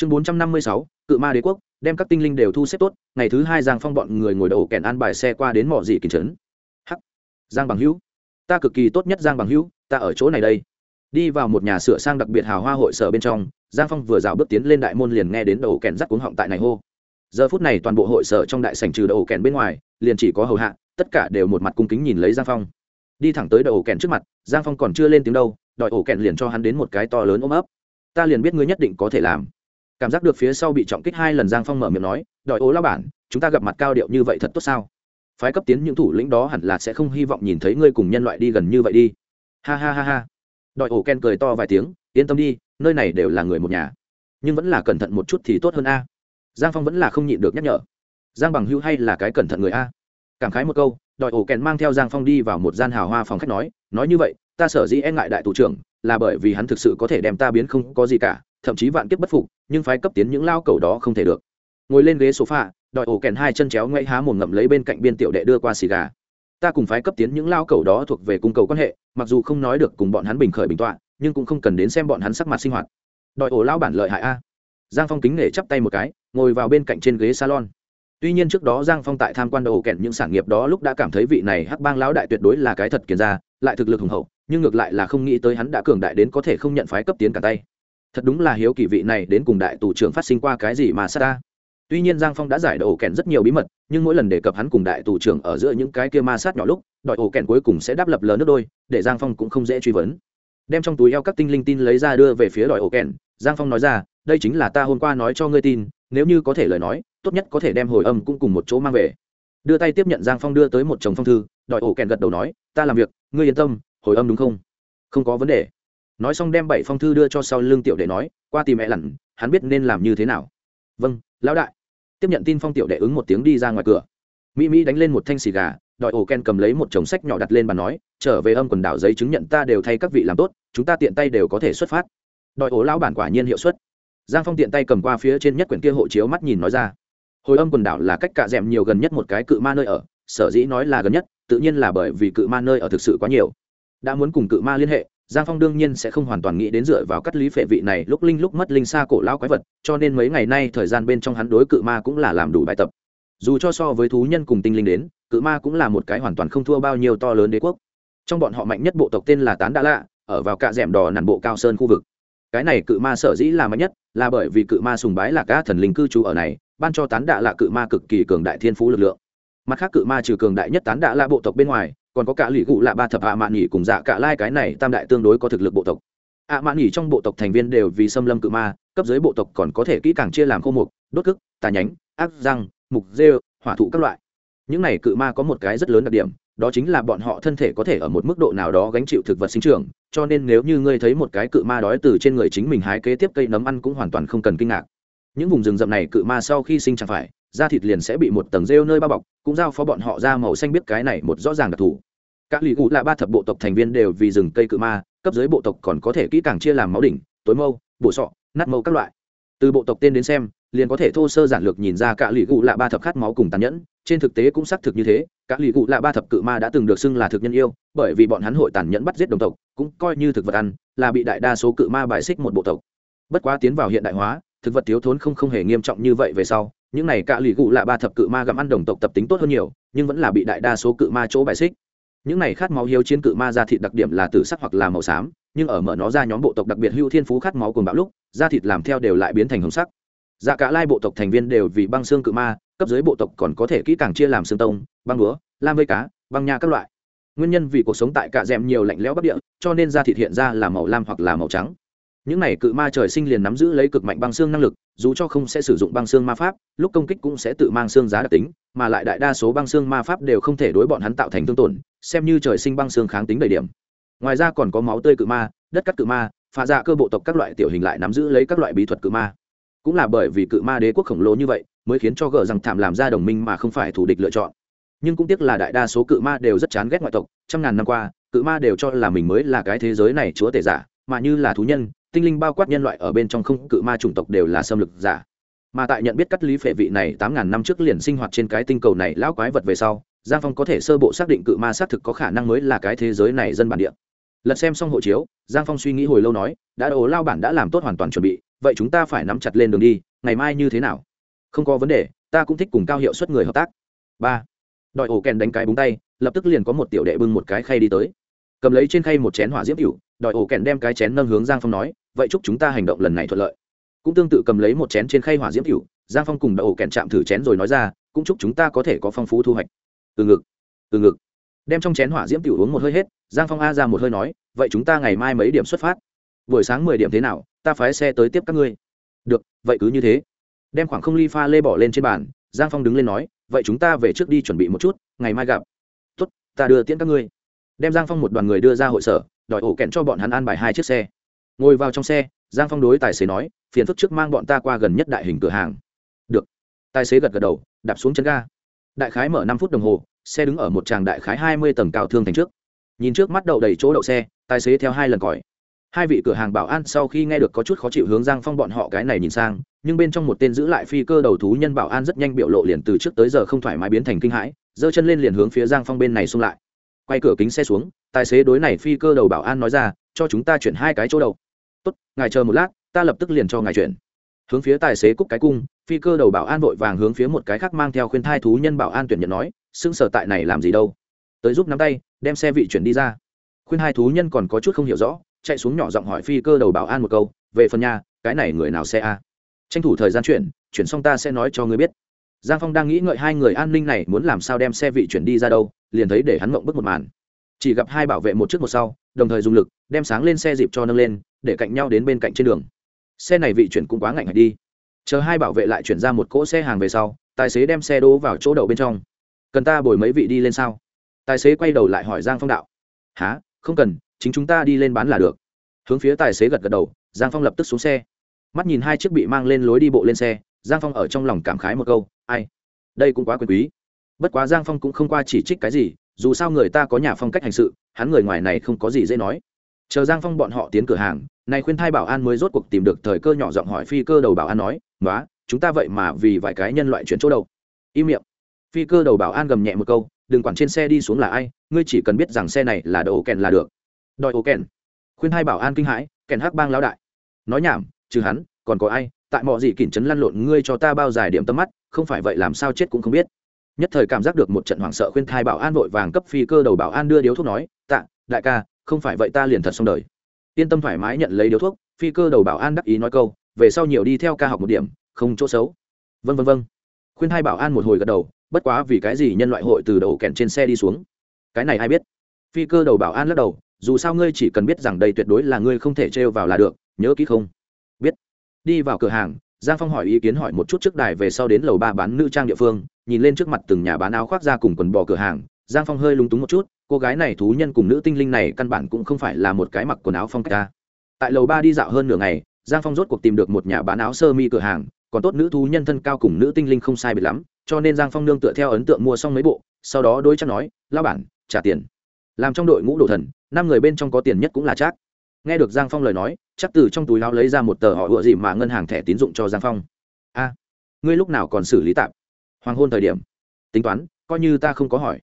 chương bốn trăm năm mươi sáu, cự ma đế quốc, đem các tinh linh đều thu xếp tốt, ngày thứ hai giang phong bọn người ngồi đầu kèn an bài xe qua đến mỏ dị kỳ trấn. Hắc! Giang bằng hữu! Ta cực kỳ tốt nhất giang bằng hữu, ta ở chỗ này đây. Đi vào một nhà sửa sang đặc biệt hào hoa hội sở bên trong, giang phong vừa rào bước tiến lên đại môn liền nghe đến đầu kèn rắc cuống họng tại này hô. Giờ phút này toàn bộ hội sở trong đại sảnh trừ đầu kèn bên ngoài, liền chỉ có hầu hạ, tất cả đều một mặt cung kính nhìn lấy giang phong. Đi thẳng tới đầu kèn trước mặt, giang phong còn chưa lên tiếng đâu, đòi ổ kèn liền cho hắn đến một cái to lớn ôm ấp. Ta liền biết ngươi nhất định có thể làm cảm giác được phía sau bị trọng kích hai lần giang phong mở miệng nói, đòi ố lao bản, chúng ta gặp mặt cao điệu như vậy thật tốt sao? Phái cấp tiến những thủ lĩnh đó hẳn là sẽ không hy vọng nhìn thấy ngươi cùng nhân loại đi gần như vậy đi. Ha ha ha ha. Đòi ổ ken cười to vài tiếng, yên tâm đi, nơi này đều là người một nhà. Nhưng vẫn là cẩn thận một chút thì tốt hơn a. Giang phong vẫn là không nhịn được nhắc nhở. Giang bằng hữu hay là cái cẩn thận người a? Cảm khái một câu, đòi ổ kèn mang theo giang phong đi vào một gian hào hoa phòng khách nói nói như vậy, ta sở dĩ e ngại đại thủ trưởng là bởi vì hắn thực sự có thể đem ta biến không có gì cả thậm chí vạn kiếp bất phục, nhưng phái cấp tiến những lao cầu đó không thể được. Ngồi lên ghế sofa, đòi ổ kèn hai chân chéo ngoáy há mồm ngậm lấy bên cạnh biên tiểu đệ đưa qua xì gà. Ta cùng phái cấp tiến những lao cầu đó thuộc về cung cầu quan hệ, mặc dù không nói được cùng bọn hắn bình khởi bình tọa, nhưng cũng không cần đến xem bọn hắn sắc mặt sinh hoạt. Đòi ổ lao bản lợi hại a. Giang phong kính nể chắp tay một cái, ngồi vào bên cạnh trên ghế salon. Tuy nhiên trước đó giang phong tại tham quan đầu kèn những sản nghiệp đó lúc đã cảm thấy vị này hắc bang lão đại tuyệt đối là cái thật kiến ra lại thực lực hùng hậu, nhưng ngược lại là không nghĩ tới hắn đã cường đại đến có thể không nhận phái cấp tiến cả tay thật đúng là hiếu kỳ vị này đến cùng đại tù trưởng phát sinh qua cái gì mà sát ta. Tuy nhiên giang phong đã giải đầu kèn rất nhiều bí mật, nhưng mỗi lần đề cập hắn cùng đại tù trưởng ở giữa những cái kia ma sát nhỏ lúc, đòi ổ kèn cuối cùng sẽ đáp lập lờ nước đôi, để giang phong cũng không dễ truy vấn. Đem trong túi eo các tinh linh tin lấy ra đưa về phía đòi ổ kèn, giang phong nói ra, đây chính là ta hôm qua nói cho ngươi tin, nếu như có thể lời nói, tốt nhất có thể đem hồi âm cũng cùng một chỗ mang về. Đưa tay tiếp nhận giang phong đưa tới một chồng phong thư, đòi ổ kèn gật đầu nói, ta làm việc, ngươi yên tâm, hồi âm đúng không? Không có vấn đề nói xong đem bảy phong thư đưa cho sau lưng tiểu đệ nói, qua tìm mẹ lặn, hắn biết nên làm như thế nào. Vâng lão đại. Tiếp nhận tin phong tiểu đệ ứng một tiếng đi ra ngoài cửa. Mỹ mỹ đánh lên một thanh xì gà, đòi ổ ken cầm lấy một chồng sách nhỏ đặt lên bàn nói, trở về âm quần đảo giấy chứng nhận ta đều thay các vị làm tốt, chúng ta tiện tay đều có thể xuất phát. Đòi ổ lão bản quả nhiên hiệu suất. Giang phong tiện tay cầm qua phía trên nhất quyển kia hộ chiếu mắt nhìn nói ra, hồi âm quần đảo là cách cạ d nhiều gần nhất một cái cự ma nơi ở, sở dĩ nói là gần nhất, tự nhiên là bởi vì cự ma nơi ở thực sự quá nhiều. Đã muốn cùng cự ma liên hệ giang phong đương nhiên sẽ không hoàn toàn nghĩ đến dựa vào cắt lý phệ vị này lúc linh lúc mất linh xa cổ lao quái vật, cho nên mấy ngày nay thời gian bên trong hắn đối cự ma cũng là làm đủ bài tập. Dù cho so với thú nhân cùng tinh linh đến, cự ma cũng là một cái hoàn toàn không thua bao nhiêu to lớn đế quốc. Trong bọn họ mạnh nhất bộ tộc tên là tán đã lạ, ở vào cạ d ẻ m đỏ nản bộ cao sơn khu vực. Cái này cự ma sở dĩ là mạnh nhất, là bởi vì cự ma sùng bái là ca thần linh cư trú ở này, ban cho tán đạ lạ cự ma cực kỳ cường đại thiên phú lực lượng. Mặt khác cự ma trừ cường đại nhất tán đạ lạ bộ tộc bên ngoài còn có cả lì cụ lạ ba thập ạ mạn nghỉ cùng dạ cả lai cái này tam đại tương đối có thực lực bộ tộc. ạ mạn nghỉ trong bộ tộc thành viên đều vì xâm lâm cự ma, cấp dưới bộ tộc còn có thể kỹ càng chia làm khô mục, đốt cức, tà nhánh, ác răng, mục rêu, hỏa thụ các loại. Những này cự ma có một cái rất lớn đặc điểm, đó chính là bọn họ thân thể có thể ở một mức độ nào đó gánh chịu thực vật sinh trưởng, cho nên nếu như ngươi thấy một cái cự ma đói từ trên người chính mình hái kế tiếp cây nấm ăn cũng hoàn toàn không cần kinh ngạc. Những vùng rừng rậm này cự ma sau khi sinh chẳng phải, da thịt liền sẽ bị một tầng rêu nơi bao bọc, cũng giao phó bọn họ ra màu xanh biết cái này một rõ ràng đặc thù các lì cụ là ba thập bộ tộc thành viên đều vì rừng cây cự ma, cấp dưới bộ tộc còn có thể kỹ càng chia làm máu đỉnh, tối mâu, bổ sọ, nát mâu các loại. Từ bộ tộc tên đến xem, liền có thể thô sơ giản lược nhìn ra cả lì cụ là ba thập khát máu cùng tàn nhẫn, trên thực tế cũng xác thực như thế, Cả lì cụ là ba thập cự ma đã từng được xưng là thực nhân yêu, bởi vì bọn hắn hội tàn nhẫn bắt giết đồng tộc, cũng coi như thực vật ăn, là bị đại đa số cự ma bài xích một bộ tộc. Bất quá tiến vào hiện đại hóa, thực vật thiếu thốn không không hề nghiêm trọng như vậy về sau, những này cả lì cụ là ba thập cự ma gặm ăn đồng tộc tập tính tốt hơn nhiều, nhưng vẫn là bị đại đa số cự ma chỗ bài xích những này khát máu hiếu chiến cự ma da thịt đặc điểm là tử sắc hoặc là màu xám nhưng ở mở nó ra nhóm bộ tộc đặc biệt hưu thiên phú khát máu cùng bão lúc da thịt làm theo đều lại biến thành hồng sắc. Dạ cả lai bộ tộc thành viên đều vì băng xương cự ma cấp dưới bộ tộc còn có thể kỹ càng chia làm xương tông băng lúa, lam vây cá băng nha các loại. Nguyên nhân vì cuộc sống tại cạ d nhiều lạnh lẽo bắc địa cho nên da thịt hiện ra là màu lam hoặc là màu trắng những này cự ma trời sinh liền nắm giữ lấy cực mạnh băng xương năng lực, dù cho không sẽ sử dụng băng xương ma pháp, lúc công kích cũng sẽ tự mang xương giá đặc tính, mà lại đại đa số băng xương ma pháp đều không thể đối bọn hắn tạo thành thương tổn, xem như trời sinh băng xương kháng tính đầy điểm. Ngoài ra còn có máu tươi cự ma, đất cắt cự ma phá dạ cơ bộ tộc các loại tiểu hình lại nắm giữ lấy các loại bí thuật cự ma. Cũng là bởi vì cự ma đế quốc khổng lồ như vậy, mới khiến cho gờ rằng thảm làm ra đồng minh mà không phải thủ địch lựa chọn. Nhưng cũng tiếc là đại đa số cự ma đều rất chán ghét ngoại tộc, trăm ngàn năm qua, cự ma đều cho là mình mới là cái thế giới này chúa tể giả, mà như là thú nhân tinh linh bao quát nhân loại ở bên trong không cự ma chủng tộc đều là xâm lược giả. Mà tại nhận biết cắt lý phệ vị này tám ngàn năm trước liền sinh hoạt trên cái tinh cầu này lão quái vật về sau, giang phong có thể sơ bộ xác định cự ma xác thực có khả năng mới là cái thế giới này dân bản địa. Lật xem xong hộ chiếu, giang phong suy nghĩ hồi lâu nói, đã ố lao bản đã làm tốt hoàn toàn chuẩn bị, vậy chúng ta phải nắm chặt lên đường đi, ngày mai như thế nào? Không có vấn đề, ta cũng thích cùng cao hiệu suất người hợp tác. Ba. Đòi ổ kèn đánh cái búng tay, lập tức liền có một tiểu đệ bưng một cái khay đi tới cầm lấy trên khay một chén hỏa diễm cựu đòi ổ kèn đem cái chén nâng hướng giang phong nói, vậy chúc chúng ta hành động lần này thuận lợi. Cũng tương tự cầm lấy một chén trên khay hỏa diễm cựu giang phong cùng đòi ổ kèn chạm thử chén rồi nói ra, cũng chúc chúng ta có thể có phong phú thu hoạch. Từ ngực từ ngực. Đem trong chén hỏa diễm cựu uống một hơi hết, giang phong a ra một hơi nói, vậy chúng ta ngày mai mấy điểm xuất phát? Buổi sáng mười điểm thế nào? Ta phái xe tới tiếp các ngươi. Được, vậy cứ như thế. Đem khoảng không ly pha lê bỏ lên trên bàn, giang phong đứng lên nói, vậy chúng ta về trước đi chuẩn bị một chút, ngày mai gặp. Tốt, ta đưa tiễn các ngươi đem giang phong một đoàn người đưa ra hội sở, đòi ổ kẹn cho bọn hắn an bài hai chiếc xe. Ngồi vào trong xe, giang phong đối tài xế nói, phiền phức trước mang bọn ta qua gần nhất đại hình cửa hàng. Được. Tài xế gật gật đầu, đạp xuống chân ga. Đại khái mở năm phút đồng hồ, xe đứng ở một tràng đại khái hai mươi tầng cao thương thành trước. Nhìn trước mắt đậu đầy chỗ đậu xe, tài xế theo hai lần còi. Hai vị cửa hàng bảo an sau khi nghe được có chút khó chịu hướng giang phong bọn họ cái này nhìn sang, nhưng bên trong một tên giữ lại phi cơ đầu thú nhân bảo an rất nhanh biểu lộ liền từ trước tới giờ không thoải mái biến thành kinh hãi, giơ chân lên liền hướng phía giang phong bên này xung lại quay cửa kính xe xuống, tài xế đối này phi cơ đầu bảo an nói ra, cho chúng ta chuyển hai cái chỗ đầu. Tốt, ngài chờ một lát, ta lập tức liền cho ngài chuyển. Hướng phía tài xế cúc cái cung, phi cơ đầu bảo an vội vàng hướng phía một cái khác mang theo khuyên thai thú nhân bảo an tuyển nhận nói xưng sở tại này làm gì đâu? Tới giúp nắm tay, đem xe vị chuyển đi ra. Khuyên hai thú nhân còn có chút không hiểu rõ, chạy xuống nhỏ giọng hỏi phi cơ đầu bảo an một câu, về phần nhà, cái này người nào xe a? Tranh thủ thời gian chuyển chuyển xong ta sẽ nói cho ngươi biết giang phong đang nghĩ ngợi hai người an ninh này muốn làm sao đem xe vị chuyển đi ra đâu, liền thấy để hắn mộng bức một màn. Chỉ gặp hai bảo vệ một trước một sau, đồng thời dùng lực, đem sáng lên xe dịp cho nâng lên, để cạnh nhau đến bên cạnh trên đường. Xe này vị chuyển cũng quá ngạnh hạch đi. Chờ hai bảo vệ lại chuyển ra một cỗ xe hàng về sau, tài xế đem xe đỗ vào chỗ đậu bên trong. Cần ta bồi mấy vị đi lên sao? Tài xế quay đầu lại hỏi giang phong đạo. Há không cần, chính chúng ta đi lên bán là được. Hướng phía tài xế gật gật đầu, giang phong lập tức xuống xe mắt nhìn hai chiếc bị mang lên lối đi bộ lên xe, giang phong ở trong lòng cảm khái một câu, ai, đây cũng quá quyền quý. Bất quá giang phong cũng không qua chỉ trích cái gì, dù sao người ta có nhà phong cách hành sự, hắn người ngoài này không có gì dễ nói. Chờ giang phong bọn họ tiến cửa hàng, này khuyên thai bảo an mới rốt cuộc tìm được thời cơ nhỏ giọng hỏi phi cơ đầu bảo an nói nói chúng ta vậy mà vì vài cái nhân loại chuyển chỗ đầu im miệng. Phi cơ đầu bảo an gầm nhẹ một câu, đừng quản trên xe đi xuống là ai, ngươi chỉ cần biết rằng xe này là đồ kèn là được. Đòi ổ kèn? Khuyên hai bảo an kinh hãi, kèn hắc bang lão đại. Nói nhảm trừ hắn, còn có ai? Tại mọi gì kỉnh chấn lăn lộn, ngươi cho ta bao dài điểm tâm mắt, không phải vậy làm sao chết cũng không biết. Nhất thời cảm giác được một trận hoảng sợ khuyên thai bảo an vội vàng cấp phi cơ đầu bảo an đưa điếu thuốc nói, tạ, đại ca, không phải vậy ta liền thật xong đời. Yên tâm thoải mái nhận lấy điếu thuốc, phi cơ đầu bảo an đắc ý nói câu, về sau nhiều đi theo ca học một điểm, không chỗ xấu. Vân vân vân khuyên thai bảo an một hồi gật đầu, bất quá vì cái gì nhân loại hội từ đầu kèn trên xe đi xuống? Cái này ai biết? Phi cơ đầu bảo an lắc đầu, dù sao ngươi chỉ cần biết rằng đây tuyệt đối là ngươi không thể trêu vào là được, nhớ kỹ không? Biết. Đi vào cửa hàng, giang phong hỏi ý kiến hỏi một chút trước đài về sau đến lầu ba bán nữ trang địa phương, nhìn lên trước mặt từng nhà bán áo khoác ra cùng quần bò cửa hàng, giang phong hơi lúng túng một chút, cô gái này thú nhân cùng nữ tinh linh này căn bản cũng không phải là một cái mặc quần áo phong cách ta. Tại lầu ba đi dạo hơn nửa ngày, giang phong rốt cuộc tìm được một nhà bán áo sơ mi cửa hàng, còn tốt nữ thú nhân thân cao cùng nữ tinh linh không sai biệt lắm, cho nên giang phong nương tựa theo ấn tượng mua xong mấy bộ, sau đó đôi chắc nói lao bản, trả tiền. Làm trong đội ngũ đồ thần, năm người bên trong có tiền nhất cũng là chắc nghe được giang phong lời nói, chắc từ trong túi lao lấy ra một tờ họ ựa gì mà ngân hàng thẻ tín dụng cho giang phong. A, ngươi lúc nào còn xử lý tạm? Hoàng hôn thời điểm. Tính toán, coi như ta không có hỏi.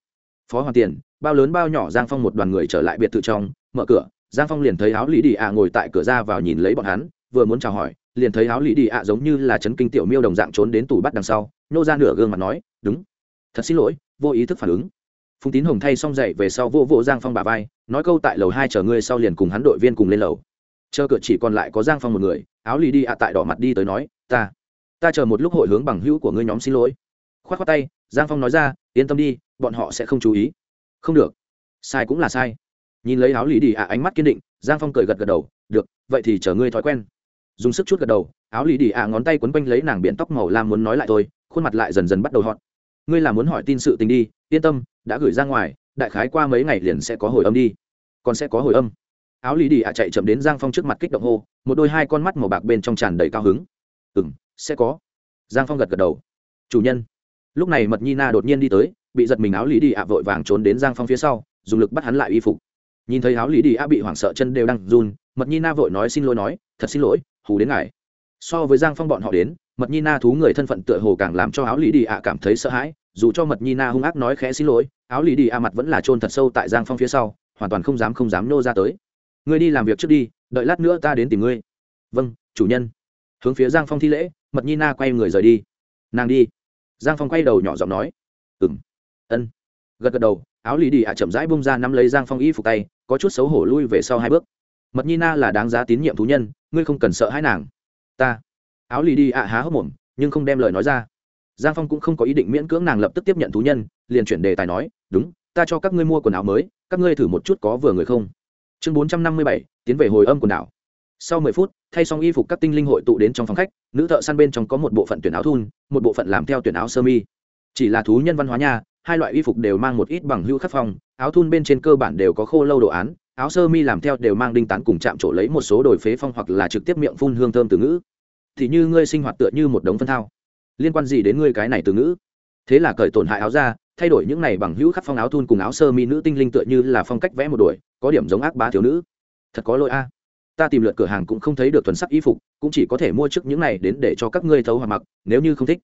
Phó hoàn tiền, bao lớn bao nhỏ? Giang phong một đoàn người trở lại biệt thự trong, mở cửa. Giang phong liền thấy áo lý đi ạ ngồi tại cửa ra vào nhìn lấy bọn hắn, vừa muốn chào hỏi, liền thấy áo lý đi ạ giống như là chấn kinh tiểu miêu đồng dạng trốn đến tủ bắt đằng sau, nô ra nửa gương mặt nói, đúng. Thật xin lỗi, vô ý thức phản ứng phùng tín hồng thay xong dậy về sau vô vô giang phong bà vai, nói câu tại lầu hai chờ ngươi sau liền cùng hắn đội viên cùng lên lầu. Chờ cửa chỉ còn lại có giang phong một người, áo lì đi ạ tại đỏ mặt đi tới nói, ta ta chờ một lúc hội hướng bằng hữu của ngươi nhóm xin lỗi. K h o á t k h o á tay, giang phong nói ra, yên tâm đi, bọn họ sẽ không chú ý. Không được. Sai cũng là sai. Nhìn lấy áo lì đi ạ ánh mắt kiên định, giang phong cười gật gật đầu, được, vậy thì chờ ngươi thói quen. Dùng sức chút gật đầu, áo lì đi ạ ngón tay quấn quanh lấy nàng biển tóc màu lam muốn nói lại tôi khuôn mặt lại dần dần bắt đầu họn ngươi là muốn hỏi tin sự tình đi, yên tâm đã gửi ra ngoài, đại khái qua mấy ngày liền sẽ có hồi âm đi. Còn sẽ có hồi âm. Áo lý đi ạ chạy chậm đến giang phong trước mặt kích động hô, một đôi hai con mắt màu bạc bên trong tràn đầy cao hứng. Ừ m sẽ có. Giang phong gật gật đầu. Chủ nhân. Lúc này mật nhi na đột nhiên đi tới, bị giật mình áo lý đi ạ vội vàng trốn đến giang phong phía sau, dùng lực bắt hắn lại y phục. Nhìn thấy áo lý đi ạ bị hoảng sợ chân đều đang run, mật nhi na vội nói xin lỗi nói, thật xin lỗi, hù đến ngài. So với giang phong bọn họ đến, mật nhi na thú người thân phận tựa hồ càng làm cho áo lý đi ạ cảm thấy sợ hãi dù cho mật nhi na hung ác nói khẽ xin lỗi, áo lý đi a mặt vẫn là trôn thật sâu tại giang phong phía sau, hoàn toàn không dám không dám nô ra tới. Ngươi đi làm việc trước đi, đợi lát nữa ta đến tìm ngươi. Vâng chủ nhân. Hướng phía giang phong thi lễ, mật nhi na quay người rời đi. Nàng đi. Giang phong quay đầu nhỏ giọng nói. Ừng ân. Gật gật đầu, áo lì đi ạ chậm rãi bông ra nắm lấy giang phong y phục tay, có chút xấu hổ lui về sau hai bước. Mật nhi na là đáng giá tín nhiệm thú nhân, ngươi không cần sợ hãi nàng. Ta. Áo lì đi ạ há hốc mồm, nhưng không đem lời nói ra giang phong cũng không có ý định miễn cưỡng nàng lập tức tiếp nhận thú nhân, liền chuyển đề tài nói, đúng, ta cho các ngươi mua quần áo mới, các ngươi thử một chút có vừa người không? Chương bốn trăm năm mươi bảy, tiến về hồi âm quần đảo. Sau mười phút, thay xong y phục các tinh linh hội tụ đến trong phòng khách, nữ thợ săn bên trong có một bộ phận tuyển áo thun, một bộ phận làm theo tuyển áo sơ mi. Chỉ là thú nhân văn hóa nha, hai loại y phục đều mang một ít bằng hưu khắc phong, áo thun bên trên cơ bản đều có khô lâu đồ án, áo sơ mi làm theo đều mang đinh tán cùng chạm trổ lấy một số đồi phế phong hoặc là trực tiếp miệng phun hương thơm từ ngữ. Thì như ngươi sinh hoạt tựa như một đống phân thao liên quan gì đến ngươi cái này từ ngữ? Thế là cởi tổn hại áo ra, thay đổi những này bằng hữu khắc phong áo thun cùng áo sơ mi nữ tinh linh tựa như là phong cách vẽ một đuổi, có điểm giống ác bá thiếu nữ. Thật có lỗi a. Ta tìm lượt cửa hàng cũng không thấy được thuần sắc y phục, cũng chỉ có thể mua trước những này đến để cho các ngươi thấu hoặc mặc, nếu như không thích.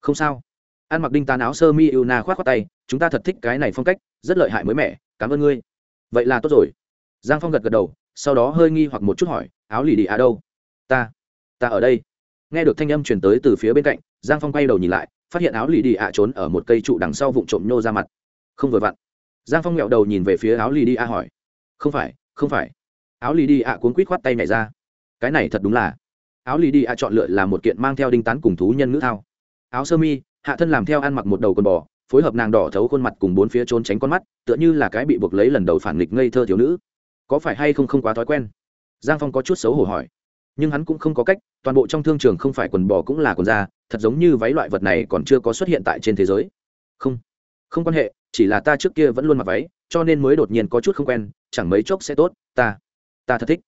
Không sao. Ăn mặc đinh tán áo sơ mi yêu na khoát khoát tay, chúng ta thật thích cái này phong cách, rất lợi hại mới mẻ, cảm ơn ngươi. Vậy là tốt rồi. Giang phong gật gật đầu, sau đó hơi nghi hoặc một chút hỏi, áo lì đi à đâu? Ta ta ở đây. Nghe được thanh âm chuyển tới từ phía bên cạnh giang phong quay đầu nhìn lại, phát hiện áo lì đi ạ trốn ở một cây trụ đằng sau vụn trộm nhô ra mặt. Không vừa vặn. Giang phong nghẹo đầu nhìn về phía áo lì đi ạ hỏi. Không phải không phải. Áo lì đi ạ cuốn quýt khoát tay nhảy ra. Cái này thật đúng là. Áo lì đi ạ chọn lựa là một kiện mang theo đinh tán cùng thú nhân ngữ thao. Áo sơ mi, hạ thân làm theo ăn mặc một đầu con bò, phối hợp nàng đỏ thấu khuôn mặt cùng bốn phía trốn tránh con mắt, tựa như là cái bị buộc lấy lần đầu phản nghịch ngây thơ thiếu nữ. Có phải hay không không quá thói quen? Giang phong có chút xấu hổ hỏi nhưng hắn cũng không có cách, toàn bộ trong thương trường không phải quần bò cũng là quần da, thật giống như váy loại vật này còn chưa có xuất hiện tại trên thế giới. Không không quan hệ, chỉ là ta trước kia vẫn luôn mặc váy, cho nên mới đột nhiên có chút không quen, chẳng mấy chốc sẽ tốt, ta ta thật thích.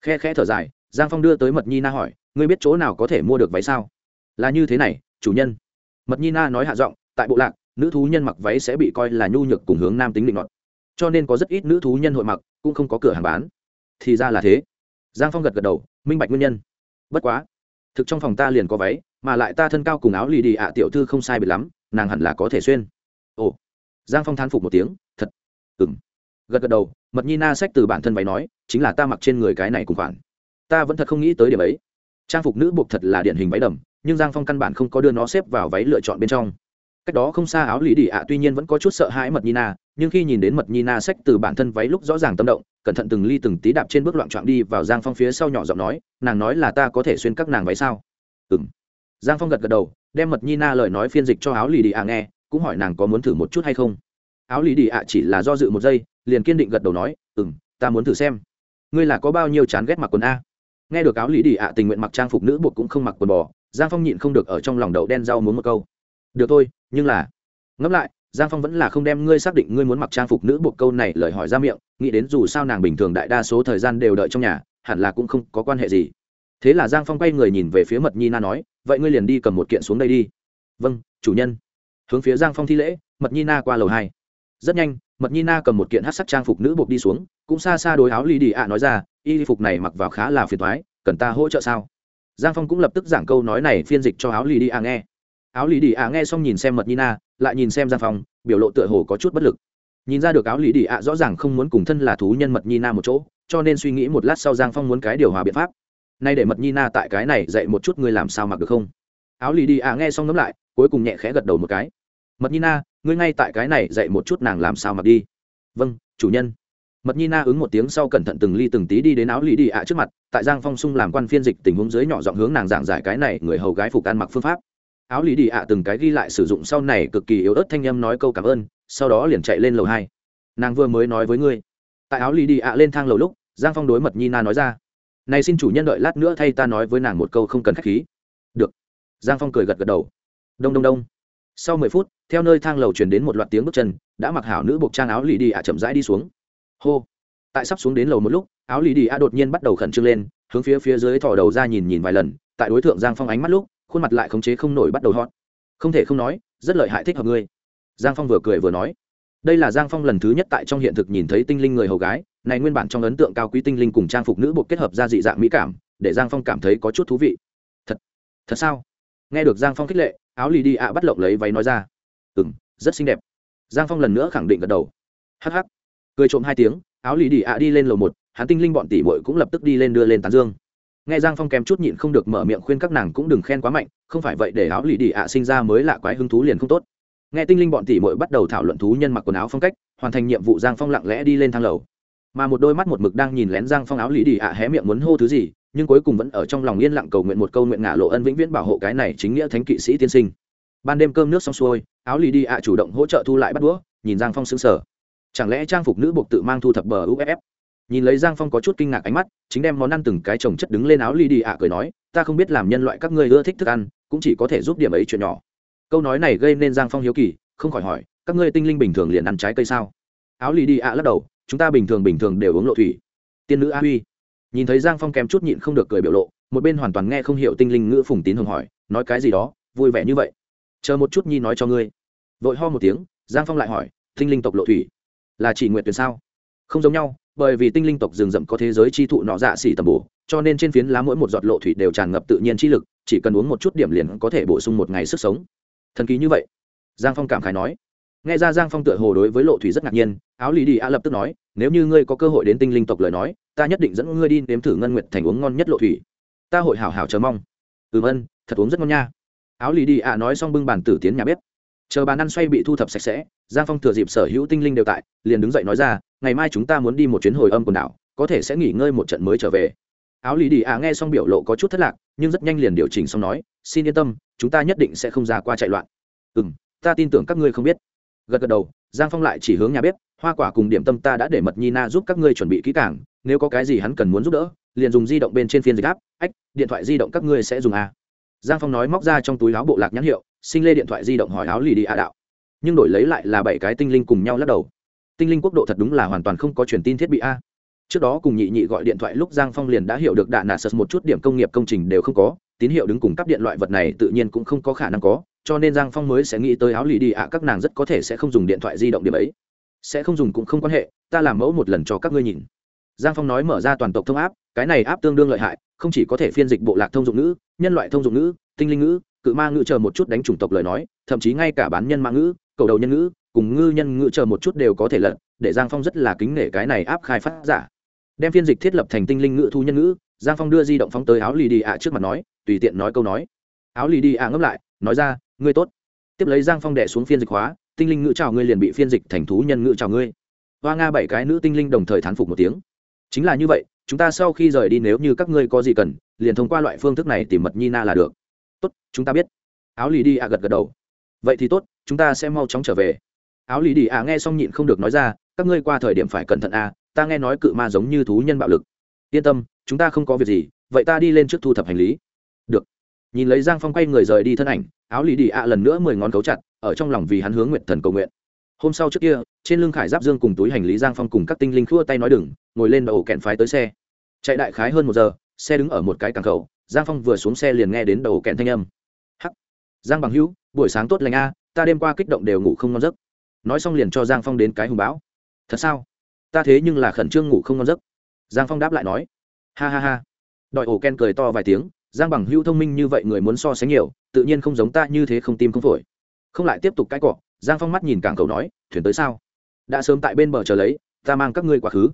Khe khe thở dài, giang phong đưa tới mật nhi na hỏi, ngươi biết chỗ nào có thể mua được váy sao? Là như thế này, chủ nhân. Mật nhi na nói hạ giọng, tại bộ lạc, nữ thú nhân mặc váy sẽ bị coi là nhu nhược cùng hướng nam tính định luận cho nên có rất ít nữ thú nhân hội mặc, cũng không có cửa hàng bán. Thì ra là thế giang phong gật gật đầu, minh bạch nguyên nhân. Bất quá, thực trong phòng ta liền có váy, mà lại ta thân cao cùng áo lì đi ạ, tiểu thư không sai biệt lắm, nàng hẳn là có thể xuyên. Ồ. Giang phong thán phục một tiếng, thật. Ừng gật gật đầu, mật nhi na sách từ bản thân váy nói, chính là ta mặc trên người cái này cùng khoản. Ta vẫn thật không nghĩ tới điểm ấy. Trang phục nữ buộc thật là điển hình váy đầm, nhưng giang phong căn bản không có đưa nó xếp vào váy lựa chọn bên trong. Cách đó không xa áo lì đi ạ, tuy nhiên vẫn có chút sợ hãi mật nhi na nhưng khi nhìn đến mật nhi na sách từ bản thân váy lúc rõ ràng tâm động, cẩn thận từng ly từng tí đạp trên bước loạn trọn đi vào giang phong phía sau nhỏ giọng nói, nàng nói là ta có thể xuyên các nàng váy sao? Ừ m giang phong gật gật đầu, đem mật nhi na lời nói phiên dịch cho áo lì đi ạ nghe, cũng hỏi nàng có muốn thử một chút hay không. Áo lì đi ạ chỉ là do dự một giây, liền kiên định gật đầu nói ừ m ta muốn thử xem. Ngươi là có bao nhiêu chán ghét mặc quần a? Nghe được áo lì đi ạ tình nguyện mặc trang phục nữ buộc cũng không mặc quần bò, giang phong nhịn không được ở trong lòng đậu đen rau muốn một câu. Được thôi, nhưng là ngẫm lại giang phong vẫn là không đem ngươi xác định ngươi muốn mặc trang phục nữ buộc câu này lời hỏi ra miệng, nghĩ đến dù sao nàng bình thường đại đa số thời gian đều đợi trong nhà, hẳn là cũng không có quan hệ gì. Thế là giang phong quay người nhìn về phía mật nhi na nói, vậy ngươi liền đi cầm một kiện xuống đây đi. Vâng chủ nhân. Hướng phía giang phong thi lễ, mật nhi na qua lầu hai. Rất nhanh, mật nhi na cầm một kiện hát sắc trang phục nữ buộc đi xuống, cũng xa xa đối áo ly đi ạ nói ra, y phục này mặc vào khá là phiền thoái cần ta hỗ trợ sao? Giang phong cũng lập tức giảng câu nói này phiên dịch cho áo ly đi ạ nghe áo lì đi ạ nghe xong nhìn xem mật nhi na lại nhìn xem gian phòng biểu lộ tựa hồ có chút bất lực. Nhìn ra được áo lì đi ạ rõ ràng không muốn cùng thân là thú nhân mật nhi na một chỗ, cho nên suy nghĩ một lát sau giang phong muốn cái điều hòa biện pháp. Nay để mật nhi na tại cái này dạy một chút ngươi làm sao mặc được không? Áo lì đi ạ nghe xong ngấm lại, cuối cùng nhẹ khẽ gật đầu một cái. Mật nhi na ngươi ngay tại cái này dạy một chút nàng làm sao mặc đi. Vâng chủ nhân. Mật nhi na ứng một tiếng sau cẩn thận từng ly từng tí đi đến áo lì đi ạ trước mặt, tại giang phong sung làm quan phiên dịch tình huống dưới nhỏ giọng hướng nàng giảng giải cái này người hầu gái phục ăn mặc phương pháp áo lý đi ạ từng cái ghi lại sử dụng sau này cực kỳ yếu ớt thanh âm nói câu cảm ơn, sau đó liền chạy lên lầu hai. Nàng vừa mới nói với ngươi. Tại áo lý đi ạ lên thang lầu lúc, giang phong đối mật nhi na nói ra. Này xin chủ nhân đợi lát nữa thay ta nói với nàng một câu không cần k h á c h khí. Được. Giang phong cười gật gật đầu. Đông đông đông. Sau mười phút, theo nơi thang lầu truyền đến một loạt tiếng bước chân, đã mặc hảo nữ buộc trang áo lì đi ạ chậm rãi đi xuống. Hô. Tại sắp xuống đến lầu một lúc, áo lì đi ạ đột nhiên bắt đầu khẩn trương lên, hướng phía phía dưới thò đầu ra nhìn nhìn vài lần, tại đối tượng giang phong ánh mắt lúc khuôn mặt lại khống chế không nổi bắt đầu hót không thể không nói, rất lợi hại thích hợp ngươi. Giang phong vừa cười vừa nói. Đây là giang phong lần thứ nhất tại trong hiện thực nhìn thấy tinh linh người hầu gái. Này nguyên bản trong ấn tượng cao quý tinh linh cùng trang phục nữ bộ kết hợp ra dị dạng mỹ cảm, để giang phong cảm thấy có chút thú vị. Thật thật sao? Nghe được giang phong khích lệ, áo lì đi ạ bắt lộng lấy váy nói ra. Ừ m rất xinh đẹp. Giang phong lần nữa khẳng định gật đầu. Hh cười trộm hai tiếng, áo lì đi ạ đi lên lầu một, hắn tinh linh bọn tỷ bội cũng lập tức đi lên đưa lên tán dương nghe giang phong kém chút nhịn không được mở miệng khuyên các nàng cũng đừng khen quá mạnh, không phải vậy để áo lì đi ạ sinh ra mới lạ quái hứng thú liền không tốt. Nghe tinh linh bọn tỷ mội bắt đầu thảo luận thú nhân mặc quần áo phong cách, hoàn thành nhiệm vụ giang phong lặng lẽ đi lên thang lầu. Mà một đôi mắt một mực đang nhìn lén giang phong áo lì đi ạ hé miệng muốn hô thứ gì, nhưng cuối cùng vẫn ở trong lòng yên lặng cầu nguyện một câu nguyện ngả lộ ân vĩnh viễn bảo hộ cái này chính nghĩa thánh kỵ sĩ tiên sinh. Ban đêm cơm nước xong xuôi, áo lì đi ạ chủ động hỗ trợ thu lại bắt đũa, nhìn giang phong xứng sở chẳng lẽ trang phục nữ buộc tự mang thu thập bờ uff nhìn lấy giang phong có chút kinh ngạc ánh mắt, chính đem món ăn từng cái trồng chất đứng lên áo lì đi ạ cười nói, ta không biết làm nhân loại các ngươi ưa thích thức ăn, cũng chỉ có thể giúp điểm ấy chuyện nhỏ. Câu nói này gây nên giang phong hiếu kỳ, không khỏi hỏi, các ngươi tinh linh bình thường liền ăn trái cây sao? Áo lì đi ạ lắc đầu, chúng ta bình thường bình thường đều uống lộ thủy. Tiên nữ a huy nhìn thấy giang phong kèm chút nhịn không được cười biểu lộ, một bên hoàn toàn nghe không hiểu tinh linh ngữ phùng tín hồng hỏi, nói cái gì đó, vui vẻ như vậy? Chờ một chút nhi nói cho ngươi. Vội ho một tiếng, giang phong lại hỏi, tinh linh tộc lộ thủy là chỉ nguyện tuyển sao? Không giống nhau bởi vì tinh linh tộc rừng rậm có thế giới chi thụ nọ dạ xỉ tầm bổ, cho nên trên phiến lá mỗi một giọt lộ thủy đều tràn ngập tự nhiên chi lực, chỉ cần uống một chút điểm liền có thể bổ sung một ngày sức sống. Thần kỳ như vậy. Giang phong cảm khái nói. Nghe ra giang phong tựa hồ đối với lộ thủy rất ngạc nhiên, áo lì đi a lập tức nói, nếu như ngươi có cơ hội đến tinh linh tộc lời nói, ta nhất định dẫn ngươi đi nếm thử ngân nguyệt thành uống ngon nhất lộ thủy. Ta hội hảo hảo chờ mong. Ừ vân thật uống rất ngon nha. Áo lì đi a nói xong bưng bàn tử tiến nhà bếp. Chờ bàn ăn xoay bị thu thập sạch sẽ, giang phong thừa dịp sở hữu tinh linh đều tại, liền đứng dậy nói ra ngày mai chúng ta muốn đi một chuyến hồi âm quần đảo, có thể sẽ nghỉ ngơi một trận mới trở về. Áo lì đi a nghe xong biểu lộ có chút thất lạc, nhưng rất nhanh liền điều chỉnh xong nói, xin yên tâm, chúng ta nhất định sẽ không ra qua chạy loạn. Ừ m ta tin tưởng các ngươi không biết. Gật gật đầu, giang phong lại chỉ hướng nhà bếp, hoa quả cùng điểm tâm ta đã để mật nhi na giúp các ngươi chuẩn bị kỹ càng, nếu có cái gì hắn cần muốn giúp đỡ, liền dùng di động bên trên phiên dịch áp ách, điện thoại di động các ngươi sẽ dùng a giang phong nói móc ra trong túi áo bộ lạc nhãn hiệu, sinh lê điện thoại di động hỏi áo lì đi a đạo. Nhưng đổi lấy lại là bảy cái tinh linh cùng nhau lắc đầu tinh linh quốc độ thật đúng là hoàn toàn không có truyền tin thiết bị a. Trước đó cùng nhị nhị gọi điện thoại lúc giang phong liền đã hiểu được đạn nạ sật một chút điểm công nghiệp công trình đều không có, tín hiệu đứng cùng cấp điện loại vật này tự nhiên cũng không có khả năng có, cho nên giang phong mới sẽ nghĩ tới áo lì đi ạ, các nàng rất có thể sẽ không dùng điện thoại di động điểm ấy. Sẽ không dùng cũng không quan hệ, ta làm mẫu một lần cho các ngươi nhìn. Giang phong nói mở ra toàn tộc thông áp cái này áp tương đương lợi hại, không chỉ có thể phiên dịch bộ lạc thông dụng ngữ, nhân loại thông dụng ngữ, tinh linh ngữ cự ma ngữ chờ một chút đánh chủng tộc lời nói, thậm chí ngay cả bán nhân ma ngữ, cầu đầu nhân ngữ, cùng ngư nhân ngữ chờ một chút đều có thể lận để giang phong rất là kính nể cái này áp khai phát giả. Đem phiên dịch thiết lập thành tinh linh ngữ thu nhân ngữ, giang phong đưa di động phóng tới áo lì đi ạ trước mặt nói, tùy tiện nói câu nói. Áo lì đi ạ ngấp lại, nói ra, ngươi tốt. Tiếp lấy giang phong đệ xuống phiên dịch hóa, tinh linh ngữ chào ngươi liền bị phiên dịch thành thú nhân ngữ chào ngươi. Hoa nga bảy cái nữ tinh linh đồng thời thán phục một tiếng. Chính là như vậy, chúng ta sau khi rời đi nếu như các ngươi có gì cần, liền thông qua loại phương thức này tìm mật nhi na là được tốt, chúng ta biết. Áo lì đi ạ gật gật đầu. Vậy thì tốt, chúng ta sẽ mau chóng trở về. Áo lì đi ạ nghe xong nhịn không được nói ra, các ngươi qua thời điểm phải cẩn thận à ta nghe nói cự ma giống như thú nhân bạo lực. Yên tâm, chúng ta không có việc gì, vậy ta đi lên trước thu thập hành lý. Được. Nhìn lấy giang phong quay người rời đi thân ảnh, áo lì đi ạ lần nữa mười ngón cấu chặt, ở trong lòng vì hắn hướng nguyện thần cầu nguyện. Hôm sau trước kia, trên lưng khải giáp dương cùng túi hành lý giang phong cùng các tinh linh khua tay nói đừng, ngồi lên đầu kẹn phái tới xe. Chạy đại khái hơn một giờ, xe đứng ở một cái cảng khẩu giang phong vừa xuống xe liền nghe đến đầu kẹn thanh âm. Hắc! Giang bằng hữu, buổi sáng tốt lành a, ta đêm qua kích động đều ngủ không ngon giấc. Nói xong liền cho giang phong đến cái hùng bão thật sao? Ta thế nhưng là khẩn trương ngủ không ngon giấc. Giang phong đáp lại nói. Ha ha ha. Đòi ổ ken cười to vài tiếng. Giang bằng hữu thông minh như vậy người muốn so sánh nhiều, tự nhiên không giống ta như thế không tim không phổi. Không lại tiếp tục cãi cọ, giang phong mắt nhìn cảng cầu nói, thuyền tới sao? Đã sớm tại bên bờ chờ lấy, ta mang các ngươi quá khứ.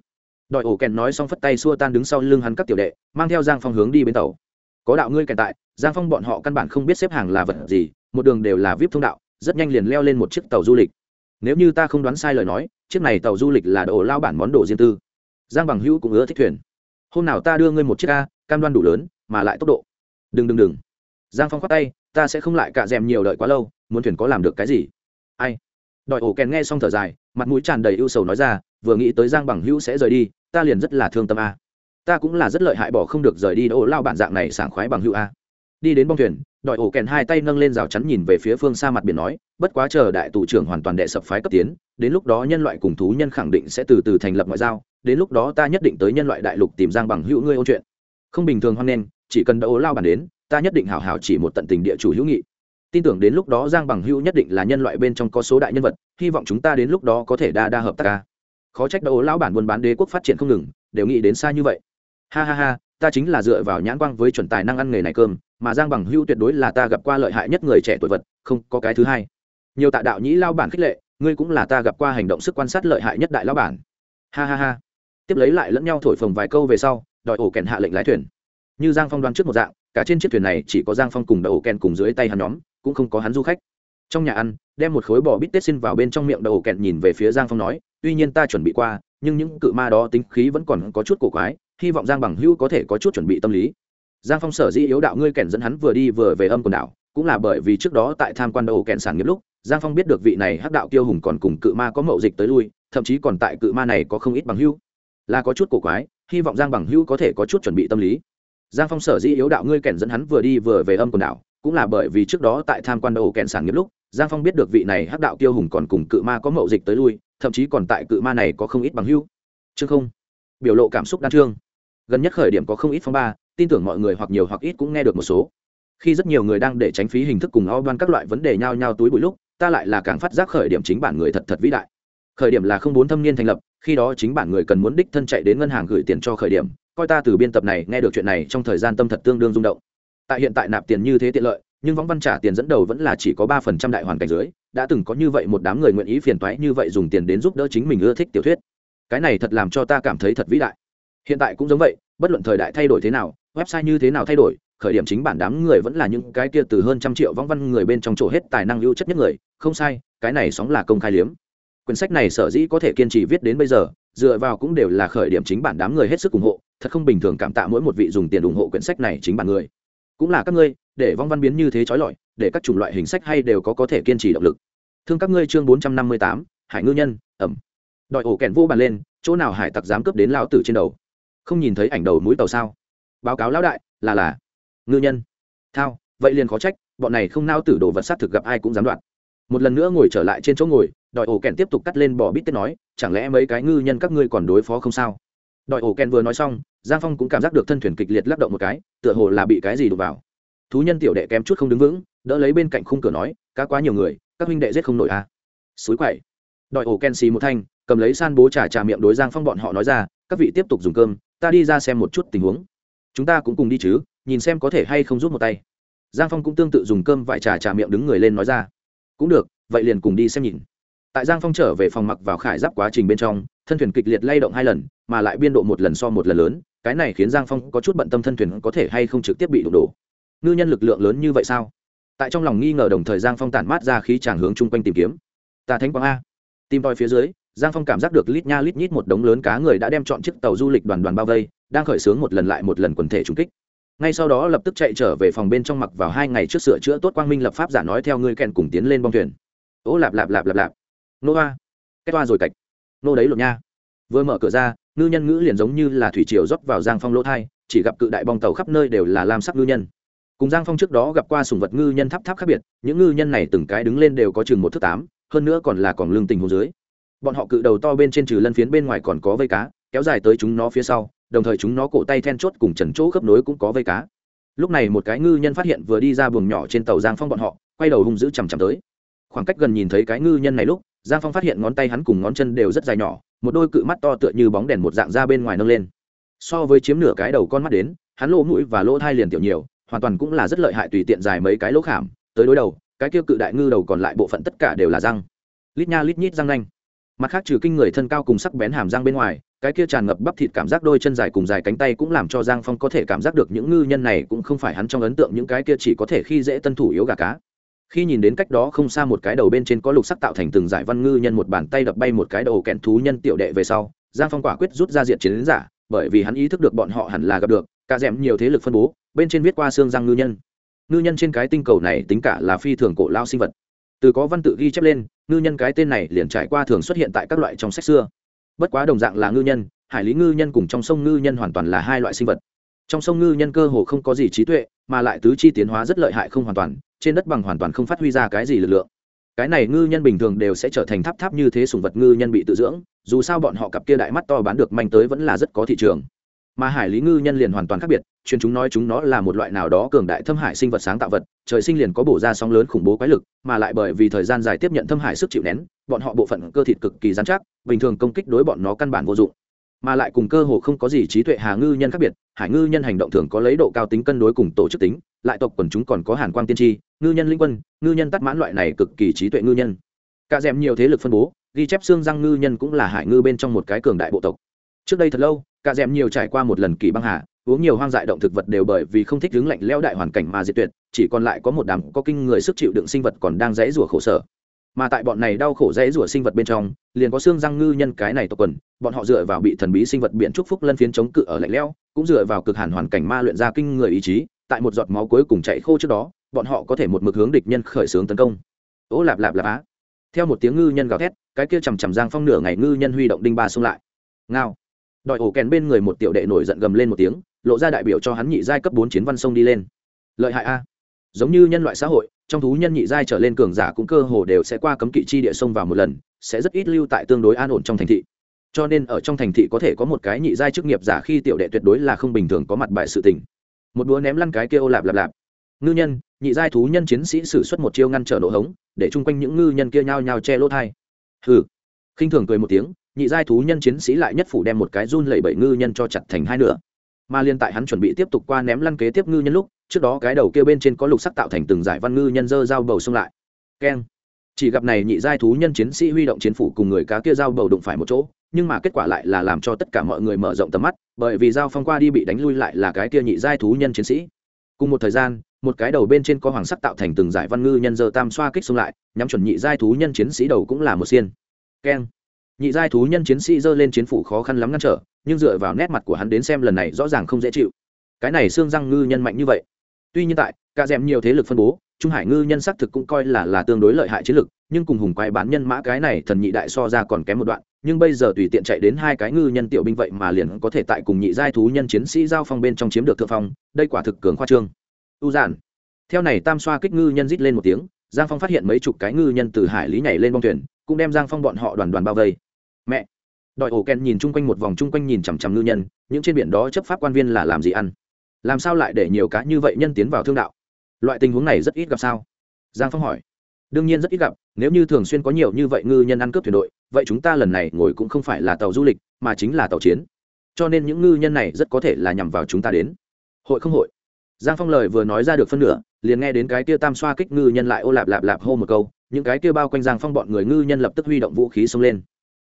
Đòi ổ kèn nói xong phất tay xua tan đứng sau lưng hắn các tiểu đệ, mang theo giang phong hướng đi bên tàu có đạo ngươi kèn tại, giang phong bọn họ căn bản không biết xếp hàng là vật gì, một đường đều là vip thông đạo, rất nhanh liền leo lên một chiếc tàu du lịch. Nếu như ta không đoán sai lời nói, chiếc này tàu du lịch là đồ lao bản món đồ riêng tư. Giang bằng hữu cũng ưa thích thuyền. Hôm nào ta đưa ngươi một chiếc a, cam đoan đủ lớn, mà lại tốc độ. Đừng đừng đừng. Giang phong khoát tay, ta sẽ không lại cạ d nhiều đợi quá lâu, muốn thuyền có làm được cái gì? Ai? Đòi ổ kèn nghe xong thở dài, mặt mũi tràn đầy ưu sầu nói ra, vừa nghĩ tới giang bằng hữu sẽ rời đi, ta liền rất là thương tâm a ta cũng là rất lợi hại bỏ không được rời đi đỗ lao bản dạng này sảng khoái bằng hữu a. Đi đến bong thuyền đòi ổ kèn hai tay nâng lên rào chắn nhìn về phía phương xa mặt biển nói, bất quá chờ đại tù trưởng hoàn toàn đệ sập phái cấp tiến, đến lúc đó nhân loại cùng thú nhân khẳng định sẽ từ từ thành lập ngoại giao, đến lúc đó ta nhất định tới nhân loại đại lục tìm giang bằng hữu ngươi ôn chuyện. Không bình thường hoan nghênh, chỉ cần đỗ lao bản đến, ta nhất định hào hào chỉ một tận tình địa chủ hữu nghị. Tin tưởng đến lúc đó giang bằng hữu nhất định là nhân loại bên trong có số đại nhân vật, hy vọng chúng ta đến lúc đó có thể đa đa hợp tác ca khó trách đỗ lão bản buôn bán đế quốc phát triển không ngừng, đều nghĩ đến xa như vậy ha ha ha, ta chính là dựa vào nhãn quang với chuẩn tài năng ăn nghề này cơm, mà giang bằng Hưu tuyệt đối là ta gặp qua lợi hại nhất người trẻ tuổi vật, không có cái thứ hai. Nhiều tạ đạo nhĩ lao bản khích lệ, ngươi cũng là ta gặp qua hành động sức quan sát lợi hại nhất đại lao bản. Ha ha ha. Tiếp lấy lại lẫn nhau thổi phồng vài câu về sau, đòi ổ kèn hạ lệnh lái thuyền. Như giang phong đoán trước một dạng, cả trên chiếc thuyền này chỉ có giang phong cùng đậu kèn cùng dưới tay hắn nhóm, cũng không có hắn du khách. Trong nhà ăn, đem một khối bò bít tết xin vào bên trong miệng đậu kèn nhìn về phía giang phong nói, tuy nhiên ta chuẩn bị qua, nhưng những cự ma đó tính khí vẫn còn có chút cổ quái hy vọng giang bằng hữu có thể có chút chuẩn bị tâm lý. Giang phong sở dĩ yếu đạo ngươi kèn dẫn hắn vừa đi vừa về âm quần đảo, cũng là bởi vì trước đó tại tham quan đầu kèn sản nghiệp lúc, giang phong biết được vị này hắc đạo kiêu hùng còn cùng cự ma có mậu dịch tới lui, thậm chí còn tại cự ma này có không ít bằng hữu. Là có chút cổ quái, hy vọng giang bằng hữu có thể có chút chuẩn bị tâm lý. Giang phong sở dĩ yếu đạo ngươi kèn dẫn hắn vừa đi vừa về âm quần đảo, cũng là bởi vì trước đó tại tham quan đầu kèn sản nghiệp lúc, giang phong biết được vị này hắc đạo kiêu hùng còn cùng cự ma có mậu dịch tới lui, thậm chí còn tại cự ma này có không ít bằng hữu. Chứ không. Biểu lộ cảm xúc đan trương gần nhất khởi điểm có không ít phong ba, tin tưởng mọi người hoặc nhiều hoặc ít cũng nghe được một số. Khi rất nhiều người đang để tránh phí hình thức cùng o đoan các loại vấn đề nhao nhao túi bụi lúc, ta lại là càng phát giác khởi điểm chính bản người thật thật vĩ đại. Khởi điểm là không bốn thâm niên thành lập, khi đó chính bản người cần muốn đích thân chạy đến ngân hàng gửi tiền cho khởi điểm, coi ta từ biên tập này nghe được chuyện này trong thời gian tâm thật tương đương rung động. Tại hiện tại nạp tiền như thế tiện lợi, nhưng võng văn trả tiền dẫn đầu vẫn là chỉ có ba phần trăm đại hoàn cảnh dưới, đã từng có như vậy một đám người nguyện ý phiền toái như vậy dùng tiền đến giúp đỡ chính mình ưa thích tiểu thuyết. Cái này thật làm cho ta cảm thấy thật vĩ đại hiện tại cũng giống vậy, bất luận thời đại thay đổi thế nào, website như thế nào thay đổi, khởi điểm chính bản đám người vẫn là những cái kia từ hơn trăm triệu vong văn người bên trong chỗ hết tài năng ưu chất nhất người, không sai, cái này sóng là công khai liếm. Quyển sách này sở dĩ có thể kiên trì viết đến bây giờ, dựa vào cũng đều là khởi điểm chính bản đám người hết sức ủng hộ, thật không bình thường cảm tạ mỗi một vị dùng tiền ủng hộ quyển sách này chính bản người. Cũng là các ngươi, để vong văn biến như thế trói lọi, để các chủng loại hình sách hay đều có có thể kiên trì động lực. Thương các ngươi chương bốn trăm năm mươi tám, hải ngư nhân, ẩm. Đòi ổ kèn vô bàn lên, chỗ nào hải tặc dám cướp đến lao tử trên đầu? Không nhìn thấy ảnh đầu mũi tàu sao? Báo cáo lão đại, là là. Ngư nhân. Thao, vậy liền khó trách, bọn này không nao tử đồ vật sát thực gặp ai cũng dám đoạt. Một lần nữa ngồi trở lại trên chỗ ngồi, đòi ổ kèn tiếp tục cắt lên bỏ bít tết nói, chẳng lẽ mấy cái ngư nhân các ngươi còn đối phó không sao? Đòi ổ kèn vừa nói xong, giang phong cũng cảm giác được thân thuyền kịch liệt lắc động một cái, tựa hồ là bị cái gì đụng vào. Thú nhân tiểu đệ kém chút không đứng vững, đỡ lấy bên cạnh khung cửa nói, cá quá nhiều người, các huynh đệ giết không nổi à. Suối quậy đòi ổ ken xì một thanh, cầm lấy san bố trà trà miệng đối giang phong bọn họ nói ra, các vị tiếp tục dùng cơm ta đi ra xem một chút tình huống. Chúng ta cũng cùng đi chứ, nhìn xem có thể hay không rút một tay. Giang phong cũng tương tự dùng cơm vải trà trà miệng đứng người lên nói ra. Cũng được, vậy liền cùng đi xem nhìn. Tại giang phong trở về phòng mặc vào khải giáp quá trình bên trong, thân thuyền kịch liệt lay động hai lần, mà lại biên độ một lần so một lần lớn, cái này khiến giang phong có chút bận tâm thân thuyền có thể hay không trực tiếp bị đụng đổ. Ngư nhân lực lượng lớn như vậy sao? Tại trong lòng nghi ngờ đồng thời giang phong tản mát ra khí tràng hướng chung quanh tìm kiếm. Ta thánh quang a. Tìm tòi phía dưới giang phong cảm giác được lít nha lít nhít một đống lớn cá người đã đem chọn chiếc tàu du lịch đoàn đoàn bao vây, đang khởi xướng một lần lại một lần quần thể trung kích. Ngay sau đó lập tức chạy trở về phòng bên trong mặc vào hai ngày trước sửa chữa tốt quang minh lập pháp giả nói theo ngươi kèn cùng tiến lên bong thuyền. Ố lạp lạp lạp lạp lạp. Nô hoa. Cái toa rồi cạch. Nô đấy lột nha. Vừa mở cửa ra, ngư nhân ngữ liền giống như là thủy triều rót vào giang phong lỗ thai, chỉ gặp cự đại bong tàu khắp nơi đều là lam sắc ngư nhân. Cùng giang phong trước đó gặp qua sùng vật ngư nhân tháp tháp khác biệt, những ngư nhân này từng cái đứng lên đều có chừng một thước tám, hơn nữa còn là còn lương tình hồ dưới bọn họ cự đầu to bên trên trừ lân phiến bên ngoài còn có vây cá, kéo dài tới chúng nó phía sau, đồng thời chúng nó cổ tay then chốt cùng trần chỗ khớp nối cũng có vây cá. Lúc này một cái ngư nhân phát hiện vừa đi ra buồng nhỏ trên tàu giang phong bọn họ, quay đầu hung dữ chằm chằm tới. Khoảng cách gần nhìn thấy cái ngư nhân này lúc, giang phong phát hiện ngón tay hắn cùng ngón chân đều rất dài nhỏ, một đôi cự mắt to tựa như bóng đèn một dạng ra bên ngoài nâng lên. So với chiếm nửa cái đầu con mắt đến, hắn lỗ mũi và lỗ thai liền tiểu nhiều, hoàn toàn cũng là rất lợi hại tùy tiện dài mấy cái lỗ khảm. Tới đối đầu, cái kia cự đại ngư đầu còn lại bộ phận tất cả đều là răng. Lít nha lít nhít răng nanh mặt khác trừ kinh người thân cao cùng sắc bén hàm răng bên ngoài, cái kia tràn ngập bắp thịt cảm giác đôi chân dài cùng dài cánh tay cũng làm cho giang phong có thể cảm giác được những ngư nhân này cũng không phải hắn trong ấn tượng những cái kia chỉ có thể khi dễ tân thủ yếu gà cá. Khi nhìn đến cách đó không xa một cái đầu bên trên có lục sắc tạo thành từng giải văn ngư nhân một bàn tay đập bay một cái đầu kẹn thú nhân tiểu đệ về sau, giang phong quả quyết rút ra diện chiến giả, bởi vì hắn ý thức được bọn họ hẳn là gặp được, cả d nhiều thế lực phân bố, bên trên viết qua xương răng ngư nhân. Ngư nhân trên cái tinh cầu này tính cả là phi thường cổ lao sinh vật từ có văn tự ghi chép lên, ngư nhân cái tên này liền trải qua thường xuất hiện tại các loại trong sách xưa. Bất quá đồng dạng là ngư nhân, hải lý ngư nhân cùng trong sông ngư nhân hoàn toàn là hai loại sinh vật. Trong sông ngư nhân cơ hồ không có gì trí tuệ, mà lại tứ chi tiến hóa rất lợi hại không hoàn toàn, trên đất bằng hoàn toàn không phát huy ra cái gì lực lượng. Cái này ngư nhân bình thường đều sẽ trở thành tháp tháp như thế sùng vật ngư nhân bị tự dưỡng, dù sao bọn họ cặp kia đại mắt to bán được manh tới vẫn là rất có thị trường mà hải lý ngư nhân liền hoàn toàn khác biệt, chuyên chúng nói chúng nó là một loại nào đó cường đại thâm hải sinh vật sáng tạo vật, trời sinh liền có bổ ra sóng lớn khủng bố quái lực, mà lại bởi vì thời gian dài tiếp nhận thâm hải sức chịu nén, bọn họ bộ phận cơ thịt cực kỳ dán chắc, bình thường công kích đối bọn nó căn bản vô dụng. Mà lại cùng cơ hồ không có gì trí tuệ hà ngư nhân khác biệt, hải ngư nhân hành động thường có lấy độ cao tính cân đối cùng tổ chức tính, lại tộc quần chúng còn có hàn quang tiên tri, ngư nhân linh quân, ngư nhân tắt mãn loại này cực kỳ trí tuệ ngư nhân. Cả dèm nhiều thế lực phân bố, ghi chép xương răng ngư nhân cũng là hải ngư bên trong một cái cường đại bộ tộc. Trước đây thật lâu cả dèm nhiều trải qua một lần kỳ băng hà, uống nhiều hoang dại động thực vật đều bởi vì không thích đứng lạnh leo đại hoàn cảnh mà diệt tuyệt, chỉ còn lại có một đám có kinh người sức chịu đựng sinh vật còn đang dãy rủa khổ sở. Mà tại bọn này đau khổ dãy rủa sinh vật bên trong, liền có xương răng ngư nhân cái này tộc quần, bọn họ dựa vào bị thần bí sinh vật biện trúc phúc lân phiến chống cự ở lạnh leo cũng dựa vào cực hàn hoàn cảnh ma luyện ra kinh người ý chí, tại một giọt máu cuối cùng chạy khô trước đó, bọn họ có thể một mực hướng địch nhân khởi xướng tấn công. Ố lạp lạp lạp á. Theo một tiếng ngư nhân gào thét, cái kia chằm chằm giang phong nửa ngày ngư nhân huy động đinh ba xông lại. Ngao đòi ổ kèn bên người một tiểu đệ nổi giận gầm lên một tiếng, lộ ra đại biểu cho hắn nhị giai cấp bốn chiến văn sông đi lên. Lợi hại a. Giống như nhân loại xã hội, trong thú nhân nhị giai trở lên cường giả cũng cơ hồ đều sẽ qua cấm kỵ chi địa sông vào một lần, sẽ rất ít lưu tại tương đối an ổn trong thành thị. Cho nên ở trong thành thị có thể có một cái nhị giai chức nghiệp giả khi tiểu đệ tuyệt đối là không bình thường có mặt bại sự tình. Một đũa ném lăn cái kia lạp lạp lạp. Ngư nhân, nhị giai thú nhân chiến sĩ sử xuất một chiêu ngăn trở nổ hống, để chung quanh những ngư nhân kia nhao nhao che lỗ thai hừ. Khinh thường cười một tiếng nhị giai thú nhân chiến sĩ lại nhất phủ đem một cái run lẩy bẩy ngư nhân cho chặt thành hai nửa. Mà liên tại hắn chuẩn bị tiếp tục qua ném lăn kế tiếp ngư nhân lúc, trước đó cái đầu kia bên trên có lục sắc tạo thành từng giải văn ngư nhân dơ dao bầu xông lại. Keng. Chỉ gặp này nhị giai thú nhân chiến sĩ huy động chiến phủ cùng người cá kia dao bầu đụng phải một chỗ, nhưng mà kết quả lại là làm cho tất cả mọi người mở rộng tầm mắt, bởi vì dao phong qua đi bị đánh lui lại là cái kia nhị giai thú nhân chiến sĩ. Cùng một thời gian, một cái đầu bên trên có hoàng sắc tạo thành từng giải văn ngư nhân dơ tam xoa kích xông lại, nhắm chuẩn nhị giai thú nhân chiến sĩ đầu cũng là một xiên. Keng nhị giai thú nhân chiến sĩ giơ lên chiến phủ khó khăn lắm ngăn trở, nhưng dựa vào nét mặt của hắn đến xem lần này rõ ràng không dễ chịu. Cái này xương răng ngư nhân mạnh như vậy. Tuy nhiên tại, cả dèm nhiều thế lực phân bố, trung hải ngư nhân xác thực cũng coi là là tương đối lợi hại chiến lực, nhưng cùng hùng quái bán nhân mã cái này thần nhị đại so ra còn kém một đoạn, nhưng bây giờ tùy tiện chạy đến hai cái ngư nhân tiểu binh vậy mà liền có thể tại cùng nhị giai thú nhân chiến sĩ giao phong bên trong chiếm được thượng phong, đây quả thực cường khoa trương. U giản. Theo này tam xoa kích ngư nhân rít lên một tiếng, giang phong phát hiện mấy chục cái ngư nhân từ hải lý nhảy lên bong thuyền, cũng đem giang phong bọn họ đoàn đoàn bao vây mẹ. Đòi ổ ken nhìn chung quanh một vòng chung quanh nhìn chằm chằm ngư nhân, những trên biển đó chấp pháp quan viên là làm gì ăn? Làm sao lại để nhiều cá như vậy nhân tiến vào thương đạo? Loại tình huống này rất ít gặp sao? Giang phong hỏi. Đương nhiên rất ít gặp, nếu như thường xuyên có nhiều như vậy ngư nhân ăn cướp thuyền đội, vậy chúng ta lần này ngồi cũng không phải là tàu du lịch, mà chính là tàu chiến. Cho nên những ngư nhân này rất có thể là nhằm vào chúng ta đến. Hội không hội? Giang phong lời vừa nói ra được phân nửa, liền nghe đến cái kia tam xoa kích ngư nhân lại ô lạp lạp lạp hô một câu, những cái kia bao quanh giang phong bọn người ngư nhân lập tức huy động vũ khí xông lên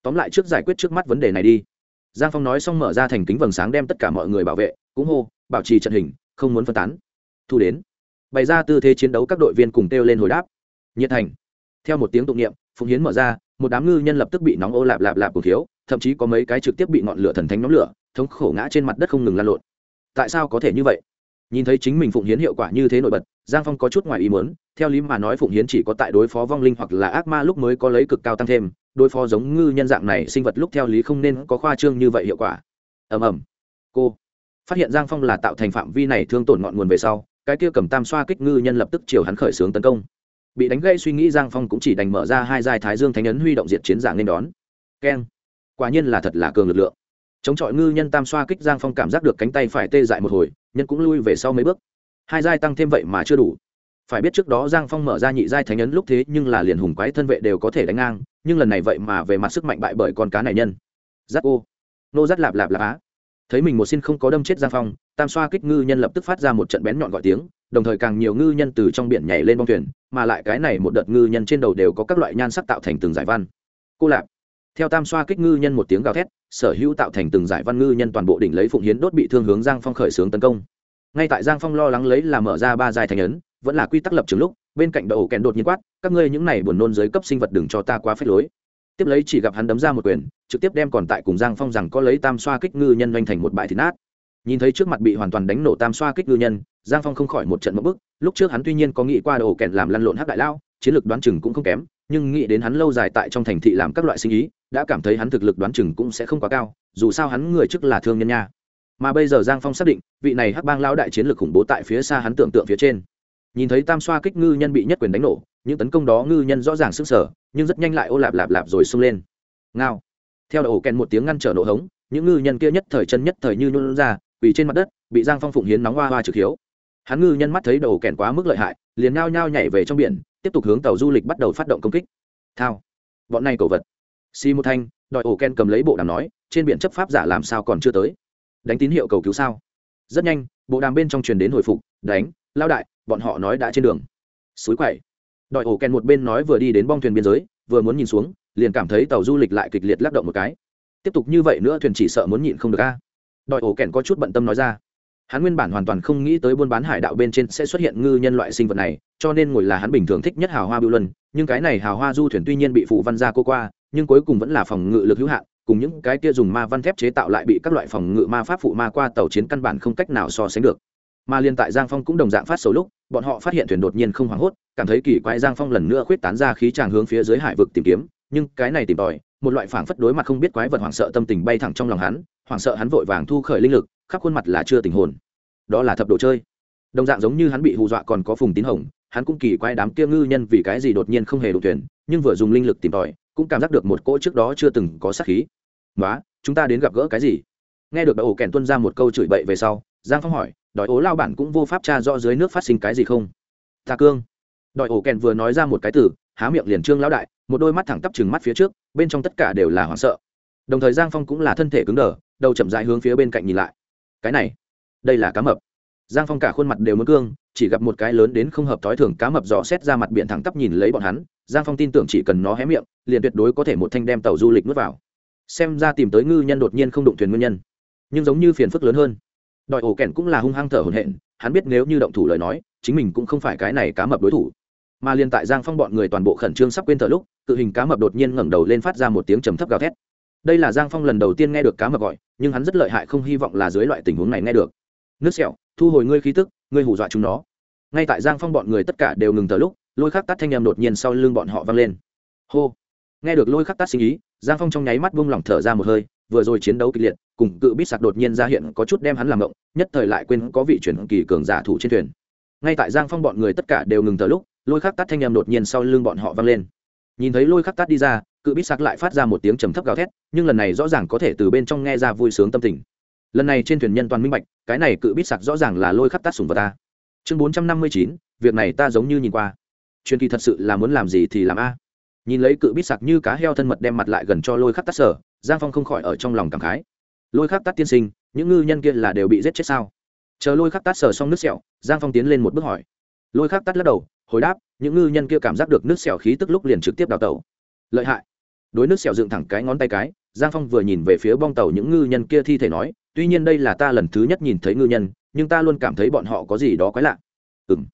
tóm lại trước giải quyết trước mắt vấn đề này đi. Giang phong nói xong mở ra thành kính vầng sáng đem tất cả mọi người bảo vệ, cũng hô, bảo trì trận hình, không muốn phân tán. Thu đến. Bày ra tư thế chiến đấu các đội viên cùng kêu lên hồi đáp. Nhiệt thành. Theo một tiếng tụng niệm, phụng hiến mở ra, một đám ngư nhân lập tức bị nóng ô lạp lạp lạp cùng thiếu, thậm chí có mấy cái trực tiếp bị ngọn lửa thần thánh nóng lửa, thống khổ ngã trên mặt đất không ngừng lan lộn. Tại sao có thể như vậy? Nhìn thấy chính mình phụng hiến hiệu quả như thế nổi bật, giang phong có chút ngoài ý muốn, theo lý mà nói phụng hiến chỉ có tại đối phó vong linh hoặc là ác ma lúc mới có lấy cực cao tăng thêm đối phó giống ngư nhân dạng này sinh vật lúc theo lý không nên có khoa trương như vậy hiệu quả. Ầm ầm. Cô. Phát hiện giang phong là tạo thành phạm vi này thương tổn ngọn nguồn về sau, cái kia cầm tam xoa kích ngư nhân lập tức chiều hắn khởi xướng tấn công. Bị đánh gây suy nghĩ, giang phong cũng chỉ đành mở ra hai giai thái dương thánh ấn huy động diệt chiến dạng nên đón. Keng. Quả nhiên là thật là cường lực lượng. Chống chọi ngư nhân tam xoa kích, giang phong cảm giác được cánh tay phải tê dại một hồi, nhân cũng lui về sau mấy bước. Hai giai tăng thêm vậy mà chưa đủ. Phải biết trước đó giang phong mở ra nhị giai thánh ấn lúc thế nhưng là liền hùng quái thân vệ đều có thể đánh ngang nhưng lần này vậy mà về mặt sức mạnh bại bởi con cá này nhân. Giáp ô. Nô giắt lạp lạp lạp á. Thấy mình một xin không có đâm chết giang phong, tam xoa kích ngư nhân lập tức phát ra một trận bén nhọn gọi tiếng, đồng thời càng nhiều ngư nhân từ trong biển nhảy lên bong thuyền, mà lại cái này một đợt ngư nhân trên đầu đều có các loại nhan sắc tạo thành từng giải văn. Cô lạp. Theo tam xoa kích ngư nhân một tiếng gào thét, sở hữu tạo thành từng giải văn ngư nhân toàn bộ đỉnh lấy phụng hiến đốt bị thương hướng giang phong khởi xướng tấn công. Ngay tại giang phong lo lắng lấy là mở ra ba dài thành ấn, vẫn là quy tắc lập trường lúc, bên cạnh đầu kèn đột nhiên quát các ngươi những này buồn nôn giới cấp sinh vật đừng cho ta quá phép lối. Tiếp lấy chỉ gặp hắn đấm ra một quyền, trực tiếp đem còn tại cùng giang phong rằng có lấy tam xoa kích ngư nhân doanh thành một bãi thịt nát. Nhìn thấy trước mặt bị hoàn toàn đánh nổ tam xoa kích ngư nhân, giang phong không khỏi một trận mất bức, lúc trước hắn tuy nhiên có nghĩ qua đồ kẹn làm lăn lộn hắc đại lao, chiến lược đoán chừng cũng không kém, nhưng nghĩ đến hắn lâu dài tại trong thành thị làm các loại sinh ý, đã cảm thấy hắn thực lực đoán chừng cũng sẽ không quá cao, dù sao hắn người trước là thương nhân nha. Mà bây giờ giang phong xác định, vị này hắc bang lao đại chiến lược khủng bố tại phía xa hắn tưởng tượng phía trên nhìn thấy tam xoa kích ngư nhân bị nhất quyền đánh nổ, những tấn công đó ngư nhân rõ ràng sức sở nhưng rất nhanh lại ô lạp lạp lạp rồi xông lên. Ngao. Theo đầu kèn một tiếng ngăn trở nổ hống, những ngư nhân kia nhất thời chân nhất thời như nôn ra, quỳ trên mặt đất, bị giang phong phụng hiến nóng hoa hoa trực hiếu. Hắn ngư nhân mắt thấy đầu kèn quá mức lợi hại, liền ngao nhao nhảy về trong biển, tiếp tục hướng tàu du lịch bắt đầu phát động công kích. Thao. Bọn này cầu vật. Si một thanh đòi ổ ken cầm lấy bộ đàm nói, trên biển chấp pháp giả làm sao còn chưa tới? Đánh tín hiệu cầu cứu sao? Rất nhanh, bộ đàm bên trong truyền đến hồi phục, đánh, lao đại bọn họ nói đã trên đường. Suối quậy đòi ổ ken một bên nói vừa đi đến bong thuyền biên giới, vừa muốn nhìn xuống, liền cảm thấy tàu du lịch lại kịch liệt lắc động một cái. Tiếp tục như vậy nữa thuyền chỉ sợ muốn nhịn không được a. Đòi ổ kèn có chút bận tâm nói ra. Hắn nguyên bản hoàn toàn không nghĩ tới buôn bán hải đạo bên trên sẽ xuất hiện ngư nhân loại sinh vật này, cho nên ngồi là hắn bình thường thích nhất hào hoa biêu luân, nhưng cái này hào hoa du thuyền tuy nhiên bị phụ văn gia cô qua, nhưng cuối cùng vẫn là phòng ngự lực hữu hạn, cùng những cái kia dùng ma văn thép chế tạo lại bị các loại phòng ngự ma pháp phụ ma qua tàu chiến căn bản không cách nào so sánh được mà liên tại giang phong cũng đồng dạng phát sầu lúc, bọn họ phát hiện thuyền đột nhiên không hoảng hốt, cảm thấy kỳ quái giang phong lần nữa khuyết tán ra khí tràng hướng phía dưới hải vực tìm kiếm, nhưng cái này tìm tòi, một loại phảng phất đối mặt không biết quái vật hoảng sợ tâm tình bay thẳng trong lòng hắn, hoảng sợ hắn vội vàng thu khởi linh lực, khắp khuôn mặt là chưa tình hồn. Đó là thập đồ chơi. Đồng dạng giống như hắn bị hù dọa còn có phùng tín hồng, hắn cũng kỳ quái đám kia ngư nhân vì cái gì đột nhiên không hề đụng thuyền, nhưng vừa dùng linh lực tìm tòi, cũng cảm giác được một cỗ trước đó chưa từng có sát khí. Nói chúng ta đến gặp gỡ cái gì? Nghe được ổ kèn tuân ra một câu chửi bậy về sau, giang phong hỏi đòi ố lao bản cũng vô pháp tra rõ dưới nước phát sinh cái gì không? Ta cương. Đòi ổ kèn vừa nói ra một cái từ, há miệng liền trương lão đại, một đôi mắt thẳng tắp chừng mắt phía trước, bên trong tất cả đều là hoảng sợ. Đồng thời giang phong cũng là thân thể cứng đờ, đầu chậm dại hướng phía bên cạnh nhìn lại. Cái này, đây là cá mập. Giang phong cả khuôn mặt đều muốn cương, chỉ gặp một cái lớn đến không hợp thói thường cá mập dò xét ra mặt biển thẳng tắp nhìn lấy bọn hắn, giang phong tin tưởng chỉ cần nó hé miệng, liền tuyệt đối có thể một thanh đem tàu du lịch nuốt vào. Xem ra tìm tới ngư nhân đột nhiên không đụng thuyền nguyên nhân, nhưng giống như phiền phức lớn hơn đòi ổ kèn cũng là hung hăng thở hổn hển, hắn biết nếu như động thủ lời nói chính mình cũng không phải cái này cá mập đối thủ. Mà liền tại giang phong bọn người toàn bộ khẩn trương sắp quên thở lúc cự hình cá mập đột nhiên ngẩng đầu lên phát ra một tiếng trầm thấp gào thét. Đây là giang phong lần đầu tiên nghe được cá mập gọi nhưng hắn rất lợi hại không hy vọng là dưới loại tình huống này nghe được. Nước sẹo thu hồi ngươi khí tức ngươi hù dọa chúng nó. Ngay tại giang phong bọn người tất cả đều ngừng thở lúc lôi khắc tắt thanh em đột nhiên sau lưng bọn họ vang lên. Hô. Nghe được lôi khắc tắt sinh ý giang phong trong nháy mắt buông lỏng thở ra một hơi vừa rồi chiến đấu kịch liệt cùng cự bít sạc đột nhiên ra hiện có chút đem hắn làm ngộng, nhất thời lại quên có vị chuyển kỳ cường giả thủ trên thuyền. Ngay tại giang phong bọn người tất cả đều ngừng thở lúc, lôi khắc tắt thanh em đột nhiên sau lưng bọn họ vang lên. Nhìn thấy lôi khắc tắt đi ra, cự bít sạc lại phát ra một tiếng trầm thấp gào thét, nhưng lần này rõ ràng có thể từ bên trong nghe ra vui sướng tâm tình. Lần này trên thuyền nhân toàn minh bạch, cái này cự bít sạc rõ ràng là lôi khắc tắt sùng vào ta. Chương bốn trăm năm mươi chín, việc này ta giống như nhìn qua. Truyền kỳ thật sự là muốn làm gì thì làm a. Nhìn lấy cự bít sạc như cá heo thân mật đem mặt lại gần cho lôi khắc tắt sở, giang phong không khỏi ở trong lòng cảm khái lôi khắc tát tiên sinh, những ngư nhân kia là đều bị giết chết sao? Chờ lôi khắc tát sờ xong nước sẹo, giang phong tiến lên một bước hỏi. Lôi khắc tát lắc đầu, hồi đáp, những ngư nhân kia cảm giác được nước sẹo khí tức lúc liền trực tiếp đào tẩu. Lợi hại. Đối nước sẹo dựng thẳng cái ngón tay cái, giang phong vừa nhìn về phía bong tàu những ngư nhân kia thi thể nói, tuy nhiên đây là ta lần thứ nhất nhìn thấy ngư nhân, nhưng ta luôn cảm thấy bọn họ có gì đó quái lạ. Ừ m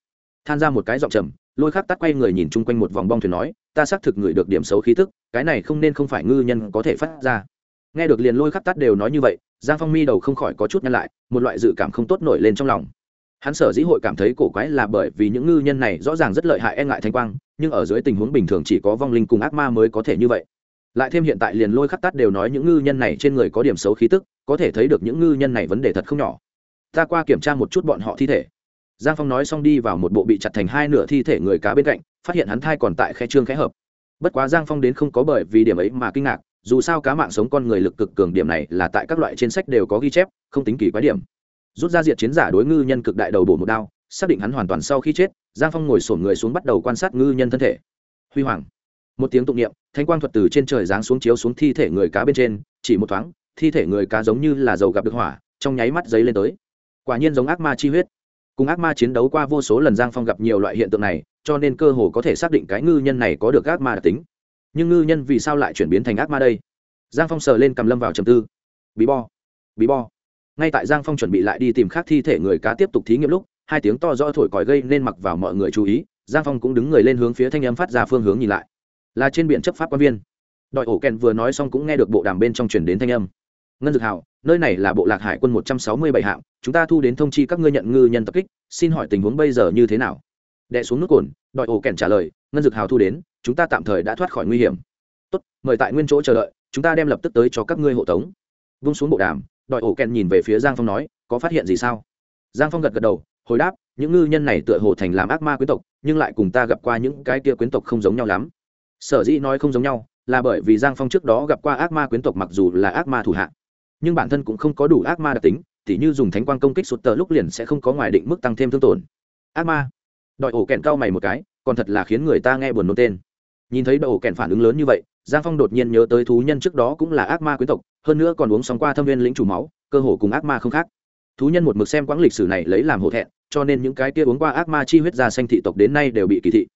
than ra một cái giọng trầm, lôi khắc tắt quay người nhìn chung quanh một vòng bong thuyền nói, ta xác thực ngửi được điểm xấu khí tức, cái này không nên không phải ngư nhân có thể phát ra nghe được liền lôi khắc tắt đều nói như vậy, giang phong mi đầu không khỏi có chút nhăn lại, một loại dự cảm không tốt nổi lên trong lòng. Hắn sở dĩ hội cảm thấy cổ quái là bởi vì những ngư nhân này rõ ràng rất lợi hại e ngại thanh quang, nhưng ở dưới tình huống bình thường chỉ có vong linh cùng ác ma mới có thể như vậy. Lại thêm hiện tại liền lôi khắc tắt đều nói những ngư nhân này trên người có điểm xấu khí tức, có thể thấy được những ngư nhân này vấn đề thật không nhỏ. Ta qua kiểm tra một chút bọn họ thi thể. Giang phong nói xong đi vào một bộ bị chặt thành hai nửa thi thể người cá bên cạnh, phát hiện hắn thai còn tại khe trương khẽ hợp. Bất quá giang phong đến không có bởi vì điểm ấy mà kinh ngạc dù sao cá mạng sống con người lực cực cường điểm này là tại các loại trên sách đều có ghi chép, không tính kỳ quái điểm. Rút ra diệt chiến giả đối ngư nhân cực đại đầu bổ một đao, xác định hắn hoàn toàn sau khi chết, giang phong ngồi sổn người xuống bắt đầu quan sát ngư nhân thân thể. Huy hoàng. Một tiếng tụng niệm, thanh quang thuật từ trên trời giáng xuống chiếu xuống thi thể người cá bên trên, chỉ một thoáng, thi thể người cá giống như là dầu gặp được hỏa, trong nháy mắt giấy lên tới. Quả nhiên giống ác ma chi huyết. Cùng ác ma chiến đấu qua vô số lần, giang phong gặp nhiều loại hiện tượng này, cho nên cơ hồ có thể xác định cái ngư nhân này có được ác ma đặc tính nhưng ngư nhân vì sao lại chuyển biến thành ác ma đây? Giang phong sờ lên cầm lâm vào trầm tư. Bí bo bí bo. Ngay tại giang phong chuẩn bị lại đi tìm khác thi thể người cá tiếp tục thí nghiệm lúc, hai tiếng to rõ thổi còi gây nên mặc vào mọi người chú ý, giang phong cũng đứng người lên hướng phía thanh âm phát ra phương hướng nhìn lại. Là trên biển chấp pháp quan viên. Đội ổ kèn vừa nói xong cũng nghe được bộ đàm bên trong chuyển đến thanh âm. Ngân dược hào, nơi này là bộ lạc hải quân một trăm sáu mươi bảy hạng, chúng ta thu đến thông chi các ngươi nhận ngư nhân tập kích, xin hỏi tình huống bây giờ như thế nào? Đệ xuống nước cồn đội ổ kèn trả lời, ngân dược hào thu đến, chúng ta tạm thời đã thoát khỏi nguy hiểm. Tốt, mời tại nguyên chỗ chờ đợi, chúng ta đem lập tức tới cho các ngươi hộ tống. Vung xuống bộ đàm đội ổ kèn nhìn về phía giang phong nói, có phát hiện gì sao? Giang phong gật gật đầu, hồi đáp, những ngư nhân này tựa hồ thành làm ác ma quyến tộc, nhưng lại cùng ta gặp qua những cái kia quyến tộc không giống nhau lắm. Sở dĩ nói không giống nhau, là bởi vì giang phong trước đó gặp qua ác ma quyến tộc mặc dù là ác ma thủ hạ, nhưng bản thân cũng không có đủ ác ma đặc tính, tỉ như dùng thánh quang công kích sụt tờ lúc liền sẽ không có ngoài định mức tăng thêm thương tổn. Ác ma đội ổ kèn cao mày một cái, còn thật là khiến người ta nghe buồn nôn tên. Nhìn thấy đội ổ kèn phản ứng lớn như vậy, giang phong đột nhiên nhớ tới thú nhân trước đó cũng là ác ma quyến tộc, hơn nữa còn uống xong qua thâm viên lĩnh chủ máu, cơ hồ cùng ác ma không khác. Thú nhân một mực xem quãng lịch sử này lấy làm hổ thẹn, cho nên những cái kia uống qua ác ma chi huyết ra xanh thị tộc đến nay đều bị kỳ thị.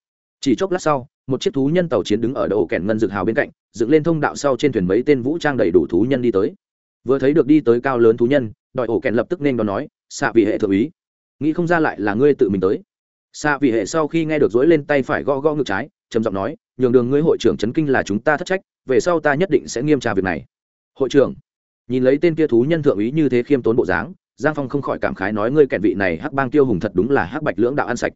Chỉ chốc lát sau, một chiếc thú nhân tàu chiến đứng ở đầu kèn ngân dược hào bên cạnh, dựng lên thông đạo sau trên thuyền mấy tên vũ trang đầy đủ thú nhân đi tới. Vừa thấy được đi tới cao lớn thú nhân, đòi ổ kèn lập tức nên đón nói xạ vị hệ thượng úy, nghĩ không ra lại là ngươi tự mình tới xạ vị hệ sau khi nghe được dối lên tay phải gõ gõ ngực trái, trầm giọng nói, nhường đường ngươi hội trưởng trấn kinh là chúng ta thất trách, về sau ta nhất định sẽ nghiêm tra việc này. Hội trưởng? Nhìn lấy tên kia thú nhân thượng úy như thế khiêm tốn bộ dáng, giang phong không khỏi cảm khái nói, ngươi kẹn vị này hắc bang tiêu hùng thật đúng là hắc bạch lưỡng đạo ăn sạch.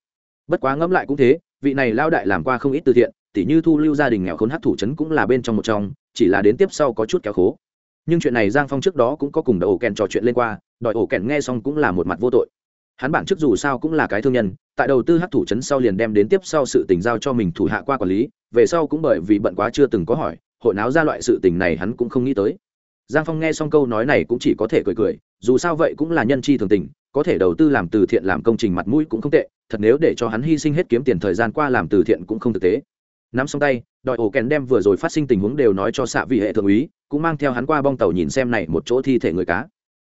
Bất quá ngẫm lại cũng thế, vị này lao đại làm qua không ít từ thiện, tỉ như thu lưu gia đình nghèo khốn hắc thủ trấn cũng là bên trong một trong, chỉ là đến tiếp sau có chút kéo khố. Nhưng chuyện này giang phong trước đó cũng có cùng đợi ổ kèn trò chuyện lên qua đòi ổ kèn nghe xong cũng là một mặt vô tội hắn bản trước dù sao cũng là cái thương nhân, tại đầu tư hát thủ trấn sau liền đem đến tiếp sau sự tình giao cho mình thủ hạ qua quản lý, về sau cũng bởi vì bận quá chưa từng có hỏi, hội náo ra loại sự tình này hắn cũng không nghĩ tới. Giang phong nghe xong câu nói này cũng chỉ có thể cười cười, dù sao vậy cũng là nhân chi thường tình, có thể đầu tư làm từ thiện làm công trình mặt mũi cũng không tệ, thật nếu để cho hắn hy sinh hết kiếm tiền thời gian qua làm từ thiện cũng không thực tế. Nắm xong tay đòi ổ kèn đem vừa rồi phát sinh tình huống đều nói cho xạ vị hệ thượng úy, cũng mang theo hắn qua bong tàu nhìn xem này một chỗ thi thể người cá.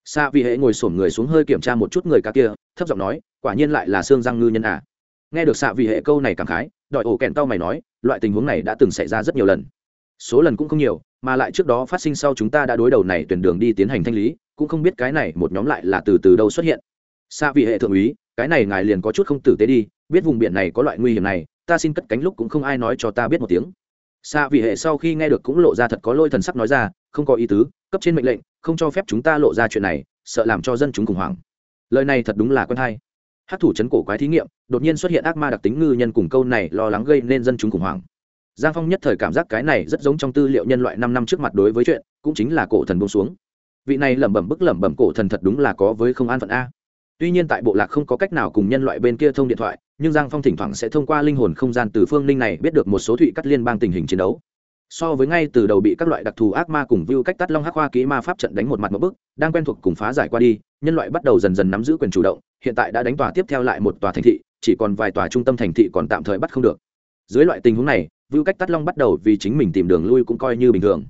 Xạ vị hệ ngồi sổm người xuống hơi kiểm tra một chút người cá kia thấp giọng nói, quả nhiên lại là xương răng ngư nhân à. nghe được xạ vì hệ câu này cảm khái, đòi ổ kèn tao mày nói, loại tình huống này đã từng xảy ra rất nhiều lần. Số lần cũng không nhiều, mà lại trước đó phát sinh sau chúng ta đã đối đầu này tuyển đường đi tiến hành thanh lý, cũng không biết cái này một nhóm lại là từ từ đâu xuất hiện. Xạ vì hệ thượng úy, cái này ngài liền có chút không tử tế đi, biết vùng biển này có loại nguy hiểm này, ta xin cất cánh lúc cũng không ai nói cho ta biết một tiếng. Xạ vì hệ sau khi nghe được cũng lộ ra thật có lôi thần sắc nói ra, không có ý tứ, cấp trên mệnh lệnh, không cho phép chúng ta lộ ra chuyện này, sợ làm cho dân chúng khủng hoảng lời này thật đúng là quen hay. Hát thủ chấn cổ quái thí nghiệm, đột nhiên xuất hiện ác ma đặc tính ngư nhân cùng câu này lo lắng gây nên dân chúng khủng hoảng. Giang phong nhất thời cảm giác cái này rất giống trong tư liệu nhân loại năm năm trước mặt đối với chuyện, cũng chính là cổ thần bông xuống. Vị này lẩm bẩm bức lẩm bẩm cổ thần thật đúng là có với không an phận a. Tuy nhiên tại bộ lạc không có cách nào cùng nhân loại bên kia thông điện thoại, nhưng giang phong thỉnh thoảng sẽ thông qua linh hồn không gian từ phương linh này biết được một số thụy cắt liên bang tình hình chiến đấu. So với ngay từ đầu bị các loại đặc thù ác ma cùng view cách tắt long hắc hoa kỹ ma pháp trận đánh một mặt một bức, đang quen thuộc cùng phá giải qua đi nhân loại bắt đầu dần dần nắm giữ quyền chủ động, hiện tại đã đánh tòa tiếp theo lại một tòa thành thị, chỉ còn vài tòa trung tâm thành thị còn tạm thời bắt không được. Dưới loại tình huống này, vưu cách tắt long bắt đầu vì chính mình tìm đường lui cũng coi như bình thường.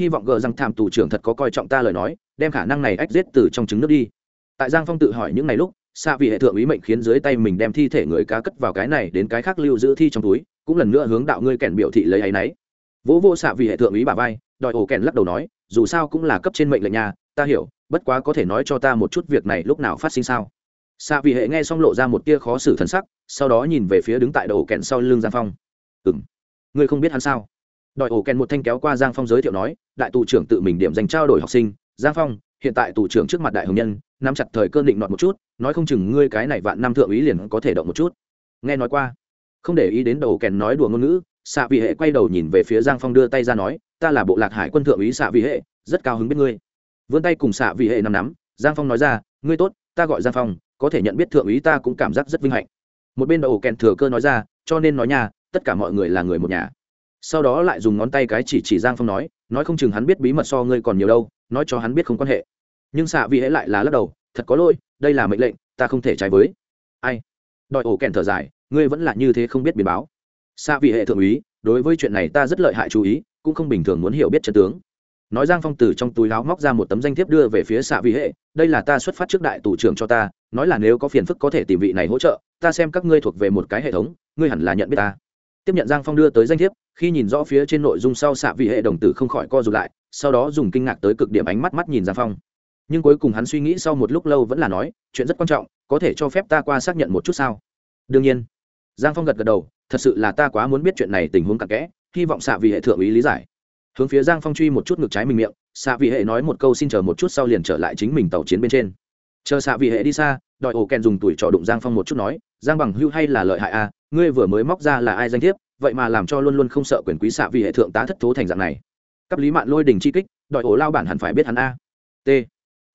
Hy vọng gờ rằng tham tù trưởng thật có coi trọng ta lời nói, đem khả năng này ách giết từ trong trứng nước đi. Tại giang phong tự hỏi những ngày lúc xa vì hệ thượng ý mệnh khiến dưới tay mình đem thi thể người cá cất vào cái này đến cái khác lưu giữ thi trong túi, cũng lần nữa hướng đạo ngươi kèn biểu thị lấy áy náy. Vỗ vô xạ vì hệ thượng ý bà vai, đòi ổ kèn lắc đầu nói, dù sao cũng là cấp trên mệnh lệnh nhà ta hiểu bất quá có thể nói cho ta một chút việc này lúc nào phát sinh sao? Xạ vị hệ nghe xong lộ ra một tia khó xử thân sắc, sau đó nhìn về phía đứng tại đầu kèn sau lưng giang phong. Ừ m ngươi không biết hắn sao? Đòi ổ kèn một thanh kéo qua giang phong giới thiệu nói, đại tù trưởng tự mình điểm dành trao đổi học sinh, giang phong, hiện tại tù trưởng trước mặt đại hồng nhân, nắm chặt thời cơn định nọt một chút, nói không chừng ngươi cái này vạn năm thượng ý liền có thể động một chút. Nghe nói qua, không để ý đến đầu kèn nói đùa ngôn ngữ xạ vị hệ quay đầu nhìn về phía giang phong đưa tay ra nói, ta là bộ lạc hải quân thượng úy xạ vị hệ, rất cao hứng biết ngươi vươn tay cùng xạ vị hệ nằm nắm, giang phong nói ra, ngươi tốt, ta gọi giang phong, có thể nhận biết thượng úy ta cũng cảm giác rất vinh hạnh. Một bên đầu kèn thừa cơ nói ra, cho nên nói nhà tất cả mọi người là người một nhà. Sau đó lại dùng ngón tay cái chỉ chỉ giang phong nói nói không chừng hắn biết bí mật so ngươi còn nhiều đâu, nói cho hắn biết không quan hệ. Nhưng xạ vị hễ lại là lắc đầu, thật có lỗi, đây là mệnh lệnh, ta không thể trái với. Ai? Đòi ổ kèn thở dài, ngươi vẫn là như thế không biết biến báo. Xạ vị hệ thượng úy, đối với chuyện này ta rất lợi hại chú ý, cũng không bình thường muốn hiểu biết trận tướng nói giang phong từ trong túi láo móc ra một tấm danh thiếp đưa về phía xạ vị hệ, đây là ta xuất phát trước đại tù trưởng cho ta, nói là nếu có phiền phức có thể tìm vị này hỗ trợ, ta xem các ngươi thuộc về một cái hệ thống, ngươi hẳn là nhận biết ta. Tiếp nhận giang phong đưa tới danh thiếp, khi nhìn rõ phía trên nội dung sau xạ vị hệ đồng tử không khỏi co rụt lại, sau đó dùng kinh ngạc tới cực điểm ánh mắt mắt nhìn giang phong. Nhưng cuối cùng hắn suy nghĩ sau một lúc lâu vẫn là nói, chuyện rất quan trọng, có thể cho phép ta qua xác nhận một chút sao? Đương nhiên. Giang phong gật gật đầu, thật sự là ta quá muốn biết chuyện này tình huống cặn kẽ, hy vọng xạ vị hệ thượng ý lý giải hướng phía giang phong truy một chút ngược trái mình miệng xạ vị hệ nói một câu xin chờ một chút sau liền trở lại chính mình tàu chiến bên trên. Chờ xạ vị hệ đi xa đòi ổ kèn dùng tuổi trọ đụng giang phong một chút nói, giang bằng hưu hay là lợi hại à ngươi vừa mới móc ra là ai danh thiếp, vậy mà làm cho luôn luôn không sợ quyền quý xạ vị hệ thượng tá thất thố thành dạng này. Cấp lý mạn lôi đình chi kích đòi ổ lao bản hẳn phải biết hắn a. T.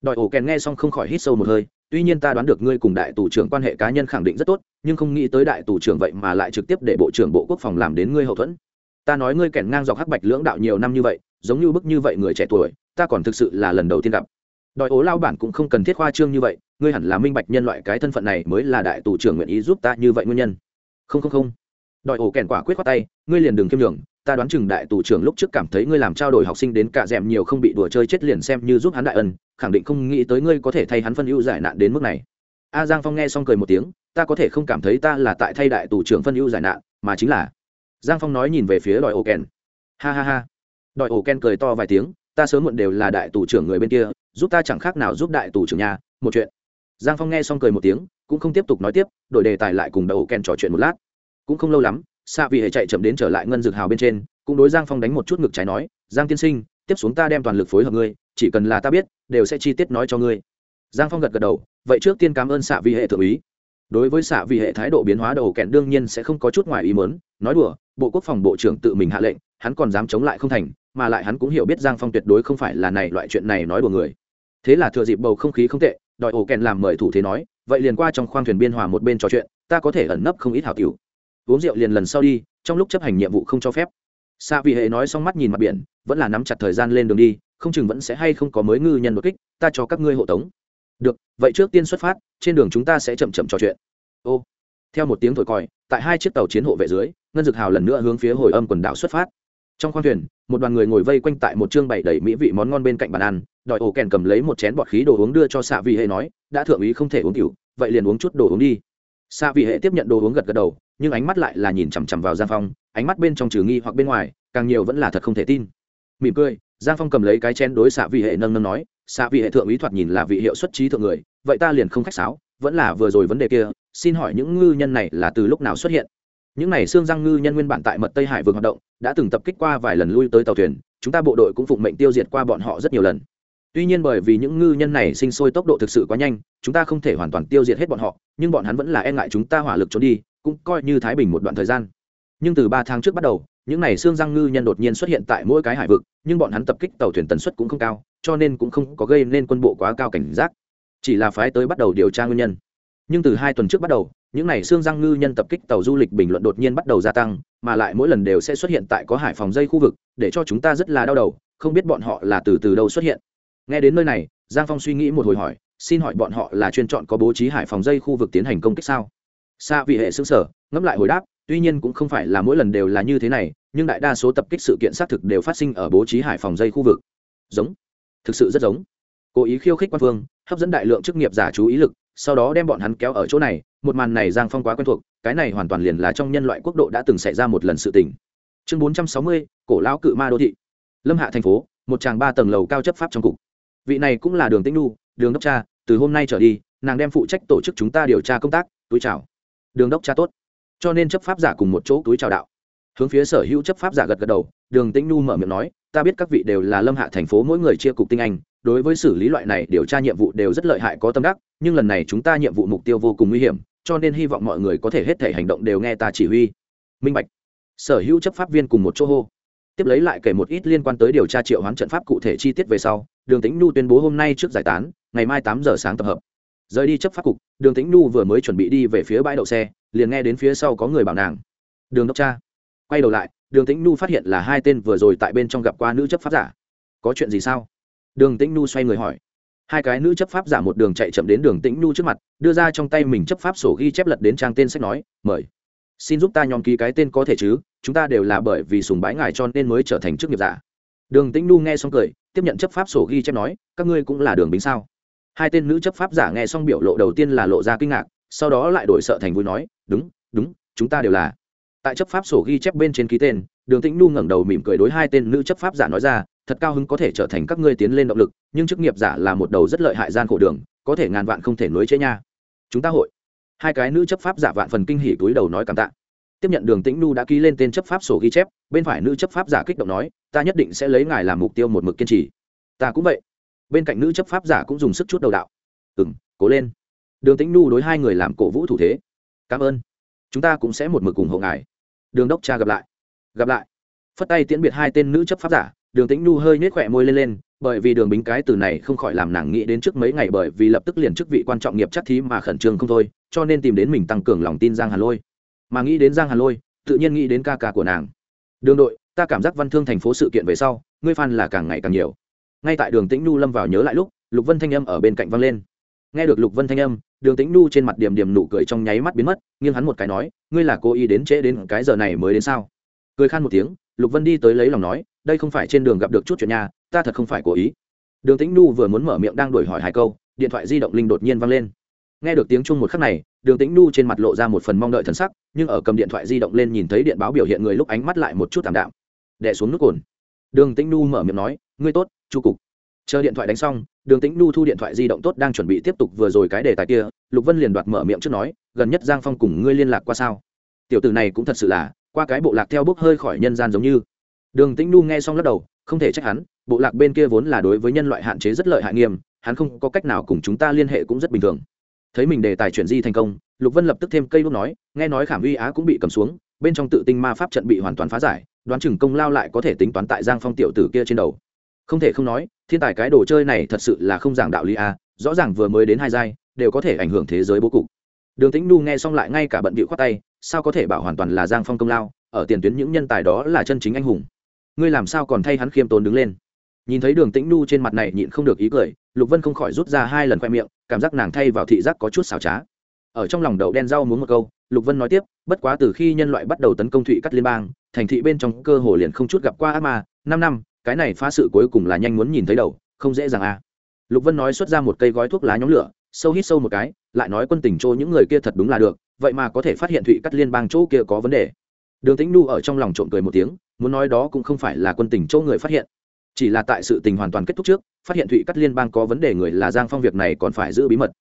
Đòi ổ kèn nghe xong không khỏi hít sâu một hơi, tuy nhiên ta đoán được ngươi cùng đại tù trưởng quan hệ cá nhân khẳng định rất tốt, nhưng không nghĩ tới đại tù trưởng vậy mà lại trực tiếp để bộ trưởng bộ quốc phòng làm đến ngươi hậu thuẫn ta nói ngươi kèn ngang dọc hắc bạch lưỡng đạo nhiều năm như vậy, giống như bức như vậy người trẻ tuổi, ta còn thực sự là lần đầu tiên gặp. Đòi ố lao bản cũng không cần thiết khoa trương như vậy, ngươi hẳn là minh bạch nhân loại cái thân phận này mới là đại tù trưởng nguyện ý giúp ta như vậy nguyên nhân. Không không không. Đòi ổ kèn quả quyết khoát tay, ngươi liền đừng kiêm đường ta đoán chừng đại tù trưởng lúc trước cảm thấy ngươi làm trao đổi học sinh đến cả rèm nhiều không bị đùa chơi chết liền xem như giúp hắn đại ân, khẳng định không nghĩ tới ngươi có thể thay hắn phân ưu giải nạn đến mức này. A giang phong nghe xong cười một tiếng, ta có thể không cảm thấy ta là tại thay đại tù trưởng phân ưu giải nạn, mà chính là giang phong nói nhìn về phía đòi ổ kèn. Ha ha ha. Đòi ổ kèn cười to vài tiếng, ta sớm muộn đều là đại tù trưởng người bên kia, giúp ta chẳng khác nào giúp đại tù trưởng nhà, một chuyện. Giang phong nghe xong cười một tiếng, cũng không tiếp tục nói tiếp, đổi đề tài lại cùng đầu kèn trò chuyện một lát. Cũng không lâu lắm xạ vị hệ chạy chậm đến trở lại ngân dược hào bên trên, cũng đối giang phong đánh một chút ngực trái nói, giang tiên sinh, tiếp xuống ta đem toàn lực phối hợp ngươi, chỉ cần là ta biết, đều sẽ chi tiết nói cho ngươi. Giang phong gật gật đầu, vậy trước tiên cảm ơn xạ vị hệ thượng úy. Đối với xạ vị hệ thái độ biến hóa đầu kẹn đương nhiên sẽ không có chút ngoài ý mớn nói đùa bộ quốc phòng bộ trưởng tự mình hạ lệnh, hắn còn dám chống lại không thành, mà lại hắn cũng hiểu biết giang phong tuyệt đối không phải là này loại chuyện này nói đùa người. Thế là thừa dịp bầu không khí không tệ, đòi ổ kèn làm mời thủ thế nói, vậy liền qua trong khoang thuyền biên hòa một bên trò chuyện, ta có thể ẩn nấp không ít hảo cửu uống rượu liền lần sau đi, trong lúc chấp hành nhiệm vụ không cho phép. Xa vì hệ nói xong mắt nhìn mặt biển, vẫn là nắm chặt thời gian lên đường đi, không chừng vẫn sẽ hay không có mới ngư nhân đột kích, ta cho các ngươi hộ tống. Được, vậy trước tiên xuất phát, trên đường chúng ta sẽ chậm chậm trò chuyện. Ô, theo một tiếng thổi còi, tại hai chiếc tàu chiến hộ vệ dưới ngân dực hào lần nữa hướng phía hồi âm quần đảo xuất phát. Trong khoang thuyền, một đoàn người ngồi vây quanh tại một chương bày đầy mỹ vị món ngon bên cạnh bàn ăn, đòi ổ kèn cầm lấy một chén bọt khí đồ uống đưa cho xạ vị hệ nói, đã thượng ý không thể uống cựu vậy liền uống chút đồ uống đi. Xạ vị hệ tiếp nhận đồ uống gật gật đầu, nhưng ánh mắt lại là nhìn chằm chằm vào giang phong, ánh mắt bên trong trừ nghi hoặc bên ngoài, càng nhiều vẫn là thật không thể tin. Mỉm cười, giang phong cầm lấy cái chén đối xạ vị hệ nâng nâng nói xạ vị hệ thượng ý thoạt nhìn là vị hiệu xuất trí thượng người, vậy ta liền không khách sáo, vẫn là vừa rồi vấn đề kia, xin hỏi những ngư nhân này là từ lúc nào xuất hiện? Những này xương răng ngư nhân nguyên bản tại mật tây hải vườn hoạt động, đã từng tập kích qua vài lần lui tới tàu thuyền, chúng ta bộ đội cũng phụng mệnh tiêu diệt qua bọn họ rất nhiều lần. Tuy nhiên bởi vì những ngư nhân này sinh sôi tốc độ thực sự quá nhanh, chúng ta không thể hoàn toàn tiêu diệt hết bọn họ, nhưng bọn hắn vẫn là e ngại chúng ta hỏa lực trốn đi, cũng coi như thái bình một đoạn thời gian. Nhưng từ ba tháng trước bắt đầu, những này xương răng ngư nhân đột nhiên xuất hiện tại mỗi cái hải vực, nhưng bọn hắn tập kích tàu thuyền tần suất cũng không cao, cho nên cũng không có gây nên quân bộ quá cao cảnh giác. Chỉ là phái tới bắt đầu điều tra nguyên nhân. Nhưng từ hai tuần trước bắt đầu những này xương răng ngư nhân tập kích tàu du lịch bình luận đột nhiên bắt đầu gia tăng, mà lại mỗi lần đều sẽ xuất hiện tại có hải phòng dây khu vực, để cho chúng ta rất là đau đầu, không biết bọn họ là từ từ đâu xuất hiện. Nghe đến nơi này, giang phong suy nghĩ một hồi hỏi, xin hỏi bọn họ là chuyên chọn có bố trí hải phòng dây khu vực tiến hành công kích sao? Xa vị hệ xương sở ngẫm lại hồi đáp, tuy nhiên cũng không phải là mỗi lần đều là như thế này, nhưng đại đa số tập kích sự kiện xác thực đều phát sinh ở bố trí hải phòng dây khu vực. Giống. Thực sự rất giống. Cố ý khiêu khích quan phương, hấp dẫn đại lượng chức nghiệp giả chú ý lực, sau đó đem bọn hắn kéo ở chỗ này một màn này giang phong quá quen thuộc, cái này hoàn toàn liền là trong nhân loại quốc độ đã từng xảy ra một lần sự tình. Chương bốn trăm sáu mươi, cổ lão cự ma đô thị. Lâm hạ thành phố, một tràng ba tầng lầu cao chấp pháp trong cục. Vị này cũng là đường tĩnh nu đường đốc cha, từ hôm nay trở đi, nàng đem phụ trách tổ chức chúng ta điều tra công tác, túi chào. Đường đốc cha tốt. Cho nên chấp pháp giả cùng một chỗ túi chào đạo. Hướng phía sở hữu chấp pháp giả gật gật đầu, đường tĩnh nu mở miệng nói, ta biết các vị đều là lâm hạ thành phố mỗi người chia cục tinh anh, đối với xử lý loại này điều tra nhiệm vụ đều rất lợi hại có tâm đắc, nhưng lần này chúng ta nhiệm vụ mục tiêu vô cùng nguy hiểm cho nên hy vọng mọi người có thể hết thể hành động đều nghe ta chỉ huy. Minh bạch. Sở hữu chấp pháp viên cùng một chỗ hô. Tiếp lấy lại kể một ít liên quan tới điều tra triệu hoán trận pháp cụ thể chi tiết về sau, đường tĩnh nhu tuyên bố hôm nay trước giải tán, ngày mai tám giờ sáng tập hợp. Rời đi chấp pháp cục, đường tĩnh nhu vừa mới chuẩn bị đi về phía bãi đậu xe, liền nghe đến phía sau có người bảo nàng. Đường đốc cha quay đầu lại, đường tĩnh nhu phát hiện là hai tên vừa rồi tại bên trong gặp qua nữ chấp pháp giả. Có chuyện gì sao? Đường tĩnh nhu xoay người hỏi hai cái nữ chấp pháp giả một đường chạy chậm đến đường tĩnh nhu trước mặt, đưa ra trong tay mình chấp pháp sổ ghi chép lật đến trang tên sách nói, mời. Xin giúp ta nhóm ký cái tên có thể chứ, chúng ta đều là bởi vì sùng bái ngài cho nên mới trở thành chức nghiệp giả. Đường tĩnh nhu nghe xong cười, tiếp nhận chấp pháp sổ ghi chép nói, các ngươi cũng là đường bính sao? Hai tên nữ chấp pháp giả nghe xong biểu lộ đầu tiên là lộ ra kinh ngạc, sau đó lại đổi sợ thành vui nói, đúng đúng, chúng ta đều là. Tại chấp pháp sổ ghi chép bên trên ký tên, đường tĩnh nhu ngẩng đầu mỉm cười đối hai tên nữ chấp pháp giả nói ra thật cao hứng có thể trở thành các ngươi tiến lên động lực, nhưng chức nghiệp giả là một đầu rất lợi hại gian khổ đường, có thể ngàn vạn không thể nối chế nha. Chúng ta hội. Hai cái nữ chấp pháp giả vạn phần kinh hỉ túi đầu nói cảm tạ. Tiếp nhận đường tĩnh nu đã ký lên tên chấp pháp sổ ghi chép, bên phải nữ chấp pháp giả kích động nói, ta nhất định sẽ lấy ngài làm mục tiêu một mực kiên trì. Ta cũng vậy. Bên cạnh nữ chấp pháp giả cũng dùng sức chút đầu đạo. Ừm, cố lên. Đường tĩnh nu đối hai người làm cổ vũ thủ thế. Cảm ơn. Chúng ta cũng sẽ một mực cùng hộ ngài. Đường đốc cha gặp lại. Gặp lại. Phất tay tiễn biệt hai tên nữ chấp pháp giả đường tĩnh nu hơi nhếch khỏe môi lên lên, bởi vì đường bính cái từ này không khỏi làm nàng nghĩ đến trước mấy ngày bởi vì lập tức liền chức vị quan trọng nghiệp chắc thí mà khẩn trương không thôi, cho nên tìm đến mình tăng cường lòng tin giang hà lôi. Mà nghĩ đến giang hà lôi, tự nhiên nghĩ đến ca ca của nàng. Đường đội, ta cảm giác văn thương thành phố sự kiện về sau, ngươi fan là càng ngày càng nhiều. Ngay tại đường tĩnh nu lâm vào nhớ lại lúc, lục vân thanh âm ở bên cạnh vang lên. Nghe được lục vân thanh âm, đường tĩnh nu trên mặt điểm điểm nụ cười trong nháy mắt biến mất, nghiêng hắn một cái nói, ngươi là cô ý đến trễ đến cái giờ này mới đến sao? Cười khan một tiếng, lục vân đi tới lấy lòng nói đây không phải trên đường gặp được chút chuyện nhà ta thật không phải cố ý. Đường tĩnh nu vừa muốn mở miệng đang đổi hỏi hai câu, điện thoại di động linh đột nhiên vang lên. Nghe được tiếng chung một khắc này, đường tĩnh nu trên mặt lộ ra một phần mong đợi thần sắc, nhưng ở cầm điện thoại di động lên nhìn thấy điện báo biểu hiện người lúc ánh mắt lại một chút thảm đạm. Đè xuống nước cồn. Đường tĩnh nu mở miệng nói, ngươi tốt, chu cục. Chờ điện thoại đánh xong, đường tĩnh nu thu điện thoại di động tốt đang chuẩn bị tiếp tục vừa rồi cái đề tài kia, lục vân liền đoạt mở miệng trước nói, gần nhất giang phong cùng ngươi liên lạc qua sao? Tiểu tử này cũng thật sự là, qua cái bộ lạc theo bước hơi khỏi nhân gian giống như đường tĩnh nu nghe xong lắc đầu, không thể trách hắn, bộ lạc bên kia vốn là đối với nhân loại hạn chế rất lợi hại nghiêm, hắn không có cách nào cùng chúng ta liên hệ cũng rất bình thường. Thấy mình đề tài chuyển di thành công, lục vân lập tức thêm cây đúc nói, nghe nói khảm uy á cũng bị cầm xuống, bên trong tự tinh ma pháp trận bị hoàn toàn phá giải, đoán chừng công lao lại có thể tính toán tại giang phong tiểu tử kia trên đầu. Không thể không nói, thiên tài cái đồ chơi này thật sự là không giảng đạo lý a, rõ ràng vừa mới đến hai giai, đều có thể ảnh hưởng thế giới bố cục. Đường tĩnh nu nghe xong lại ngay cả bận bịu khoát tay, sao có thể bảo hoàn toàn là giang phong công lao, ở tiền tuyến những nhân tài đó là chân chính anh hùng ngươi làm sao còn thay hắn khiêm tốn đứng lên? Nhìn thấy đường tĩnh nu trên mặt này nhịn không được ý cười, lục vân không khỏi rút ra hai lần khoe miệng, cảm giác nàng thay vào thị giác có chút xảo trá. Ở trong lòng đầu đen rau muốn một câu, lục vân nói tiếp, bất quá từ khi nhân loại bắt đầu tấn công thụy cắt liên bang, thành thị bên trong cơ hồ liền không chút gặp qua ác ma, năm năm, cái này phá sự cuối cùng là nhanh muốn nhìn thấy đầu, không dễ dàng à. Lục vân nói xuất ra một cây gói thuốc lá nhóm lửa, sâu hít sâu một cái, lại nói quân tình chỗ những người kia thật đúng là được, vậy mà có thể phát hiện thụy cắt liên bang chỗ kia có vấn đề. Đường tĩnh nu ở trong lòng trộm cười một tiếng muốn nói đó cũng không phải là quân tình chỗ người phát hiện. Chỉ là tại sự tình hoàn toàn kết thúc trước, phát hiện thụy cắt liên bang có vấn đề người là giang phong việc này còn phải giữ bí mật.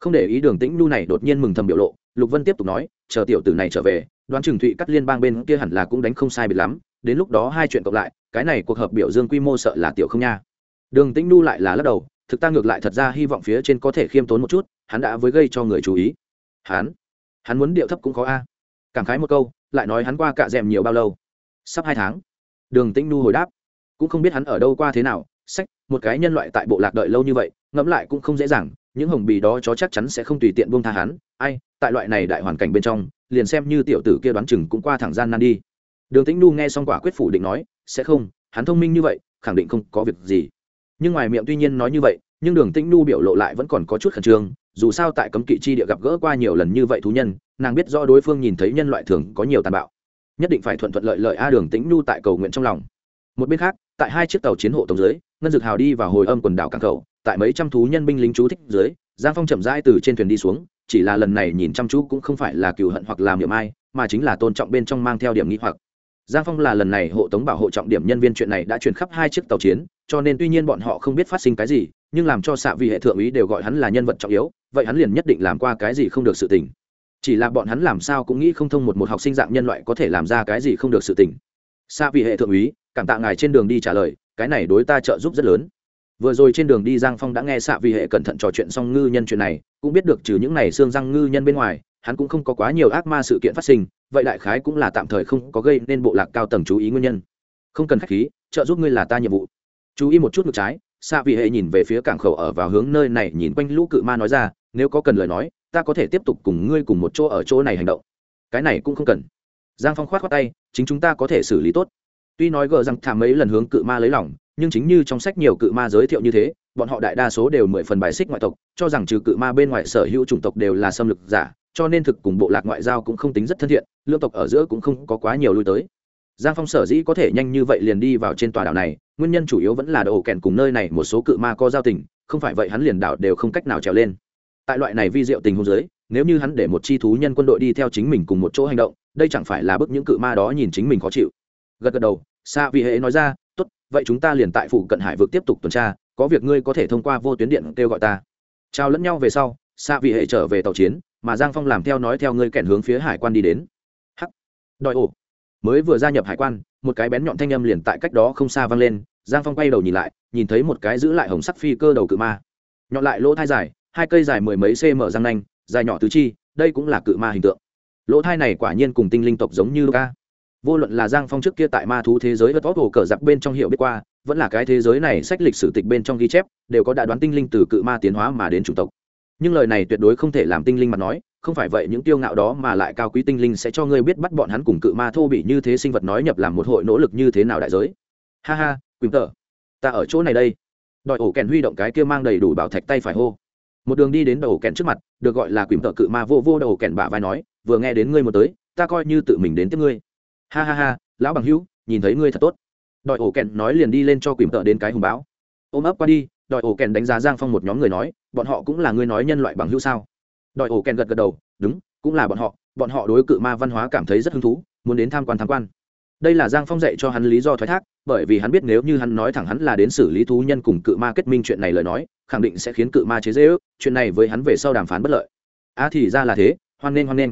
Không để ý đường tĩnh nhu này đột nhiên mừng thầm biểu lộ, lục vân tiếp tục nói, chờ tiểu tử này trở về, đoán chừng thụy cắt liên bang bên kia hẳn là cũng đánh không sai biệt lắm, đến lúc đó hai chuyện cộng lại, cái này cuộc hợp biểu dương quy mô sợ là tiểu không nha. Đường tĩnh nhu lại là lắc đầu, thực ta ngược lại thật ra hy vọng phía trên có thể khiêm tốn một chút, hắn đã với gây cho người chú ý. Hắn hắn muốn điệu thấp cũng có a. Cảm khái một câu, lại nói hắn qua cạ d nhiều bao lâu sắp hai tháng. Đường tĩnh nu hồi đáp, cũng không biết hắn ở đâu qua thế nào, sách, một cái nhân loại tại bộ lạc đợi lâu như vậy, ngẫm lại cũng không dễ dàng, những hồng bì đó chó chắc chắn sẽ không tùy tiện buông tha hắn, ai, tại loại này đại hoàn cảnh bên trong, liền xem như tiểu tử kia đoán chừng cũng qua thẳng gian nan đi. Đường tĩnh nu nghe xong quả quyết phủ định nói, sẽ không, hắn thông minh như vậy, khẳng định không có việc gì. Nhưng ngoài miệng tuy nhiên nói như vậy, nhưng đường tĩnh nu biểu lộ lại vẫn còn có chút khẩn trương, dù sao tại cấm kỵ chi địa gặp gỡ qua nhiều lần như vậy thú nhân, nàng biết rõ đối phương nhìn thấy nhân loại thường có nhiều tàn bạo nhất định phải thuận thuận lợi lợi a đường tĩnh nu tại cầu nguyện trong lòng. Một bên khác, tại hai chiếc tàu chiến hộ tổng dưới, ngân dược hào đi vào hồi âm quần đảo cảng khẩu, tại mấy trăm thú nhân binh lính chú thích dưới, giang phong chậm rãi từ trên thuyền đi xuống, chỉ là lần này nhìn chăm chú cũng không phải là cừu hận hoặc làm niệm ai, mà chính là tôn trọng bên trong mang theo điểm nghi hoặc. Giang phong là lần này hộ tống bảo hộ trọng điểm nhân viên chuyện này đã chuyển khắp hai chiếc tàu chiến, cho nên tuy nhiên bọn họ không biết phát sinh cái gì, nhưng làm cho xạ vị hệ thượng úy đều gọi hắn là nhân vật trọng yếu, vậy hắn liền nhất định làm qua cái gì không được sự tình chỉ là bọn hắn làm sao cũng nghĩ không thông một một học sinh dạng nhân loại có thể làm ra cái gì không được sự tình. Xa vì hệ thượng úy, cảm tạ ngài trên đường đi trả lời, cái này đối ta trợ giúp rất lớn. Vừa rồi trên đường đi giang phong đã nghe xạ vì hệ cẩn thận trò chuyện xong ngư nhân chuyện này, cũng biết được trừ những này xương răng ngư nhân bên ngoài, hắn cũng không có quá nhiều ác ma sự kiện phát sinh, vậy đại khái cũng là tạm thời không có gây nên bộ lạc cao tầng chú ý nguyên nhân. Không cần k h á c h khí, trợ giúp ngươi là ta nhiệm vụ. Chú ý một chút ngược trái xạ vì hệ nhìn về phía cảng khẩu ở vào hướng nơi này, nhìn quanh lũ cự ma nói ra, nếu có cần lời nói ta có thể tiếp tục cùng ngươi cùng một chỗ ở chỗ này hành động. Cái này cũng không cần. Giang phong k h o á t khoác tay, chính chúng ta có thể xử lý tốt. Tuy nói gờ rằng thả mấy lần hướng cự ma lấy lỏng nhưng chính như trong sách nhiều cự ma giới thiệu như thế, bọn họ đại đa số đều mười phần bài xích ngoại tộc, cho rằng trừ cự ma bên ngoài sở hữu chủng tộc đều là xâm lược giả, cho nên thực cùng bộ lạc ngoại giao cũng không tính rất thân thiện lương tộc ở giữa cũng không có quá nhiều lui tới. Giang phong sở dĩ có thể nhanh như vậy liền đi vào trên tòa đảo này, nguyên nhân chủ yếu vẫn là đồ kèn cùng nơi này một số cự ma có giao tình, không phải vậy hắn liền đảo đều không cách nào trèo lên tại loại này vi diệu tình hôn giới nếu như hắn để một chi thú nhân quân đội đi theo chính mình cùng một chỗ hành động, đây chẳng phải là bức những cự ma đó nhìn chính mình khó chịu. Gật gật đầu xa vị hệ nói ra, tốt, vậy chúng ta liền tại phủ cận hải vực tiếp tục tuần tra, có việc ngươi có thể thông qua vô tuyến điện kêu gọi ta. Trao lẫn nhau về sau xa vị hệ trở về tàu chiến, mà giang phong làm theo nói theo ngươi kèn hướng phía hải quan đi đến. Hắc. Đòi ổ. Mới vừa gia nhập hải quan, một cái bén nhọn thanh âm liền tại cách đó không xa vang lên, giang phong quay đầu nhìn lại, nhìn thấy một cái giữ lại hồng sắc phi cơ đầu cự ma. Nhọn lại lỗ thai dài hai cây dài mười mấy cm răng nanh, dài nhỏ tứ chi, đây cũng là cự ma hình tượng. Lỗ thai này quả nhiên cùng tinh linh tộc giống như ca vô luận là giang phong trước kia tại ma thú thế giới vật vóc hồ cờ giặc bên trong hiệu biết qua, vẫn là cái thế giới này sách lịch sử tịch bên trong ghi chép, đều có đã đoán tinh linh từ cự ma tiến hóa mà đến chủng tộc. Nhưng lời này tuyệt đối không thể làm tinh linh mặt nói, không phải vậy những tiêu ngạo đó mà lại cao quý tinh linh sẽ cho ngươi biết bắt bọn hắn cùng cự ma thô bị như thế sinh vật nói nhập làm một hội nỗ lực như thế nào đại giới. Ha ha, quỳnh tử ta ở chỗ này đây. Đòi ổ kèn huy động cái kia mang đầy đủ bảo thạch tay phải hô một đường đi đến đầu kèn trước mặt, được gọi là quỷ tợ cự ma vô vô đầu kèn bả vai nói, vừa nghe đến ngươi một tới, ta coi như tự mình đến tiếp ngươi. Ha ha ha, lão bằng hữu, nhìn thấy ngươi thật tốt. Đòi ổ kèn nói liền đi lên cho quỷ tợ đến cái hùng báo. Ôm ấp qua đi đòi ổ kèn đánh giá giang phong một nhóm người nói, bọn họ cũng là ngươi nói nhân loại bằng hữu sao? Đòi ổ kèn gật gật đầu, đúng, cũng là bọn họ bọn họ đối cự ma văn hóa cảm thấy rất hứng thú, muốn đến tham quan tham quan. Đây là giang phong dạy cho hắn lý do thoái thác, bởi vì hắn biết nếu như hắn nói thẳng hắn là đến xử lý thú nhân cùng cự ma kết minh chuyện này lời nói khẳng định sẽ khiến cự ma chế dễ ước, chuyện này với hắn về sau đàm phán bất lợi. A thì ra là thế, hoan nghênh hoan nghênh.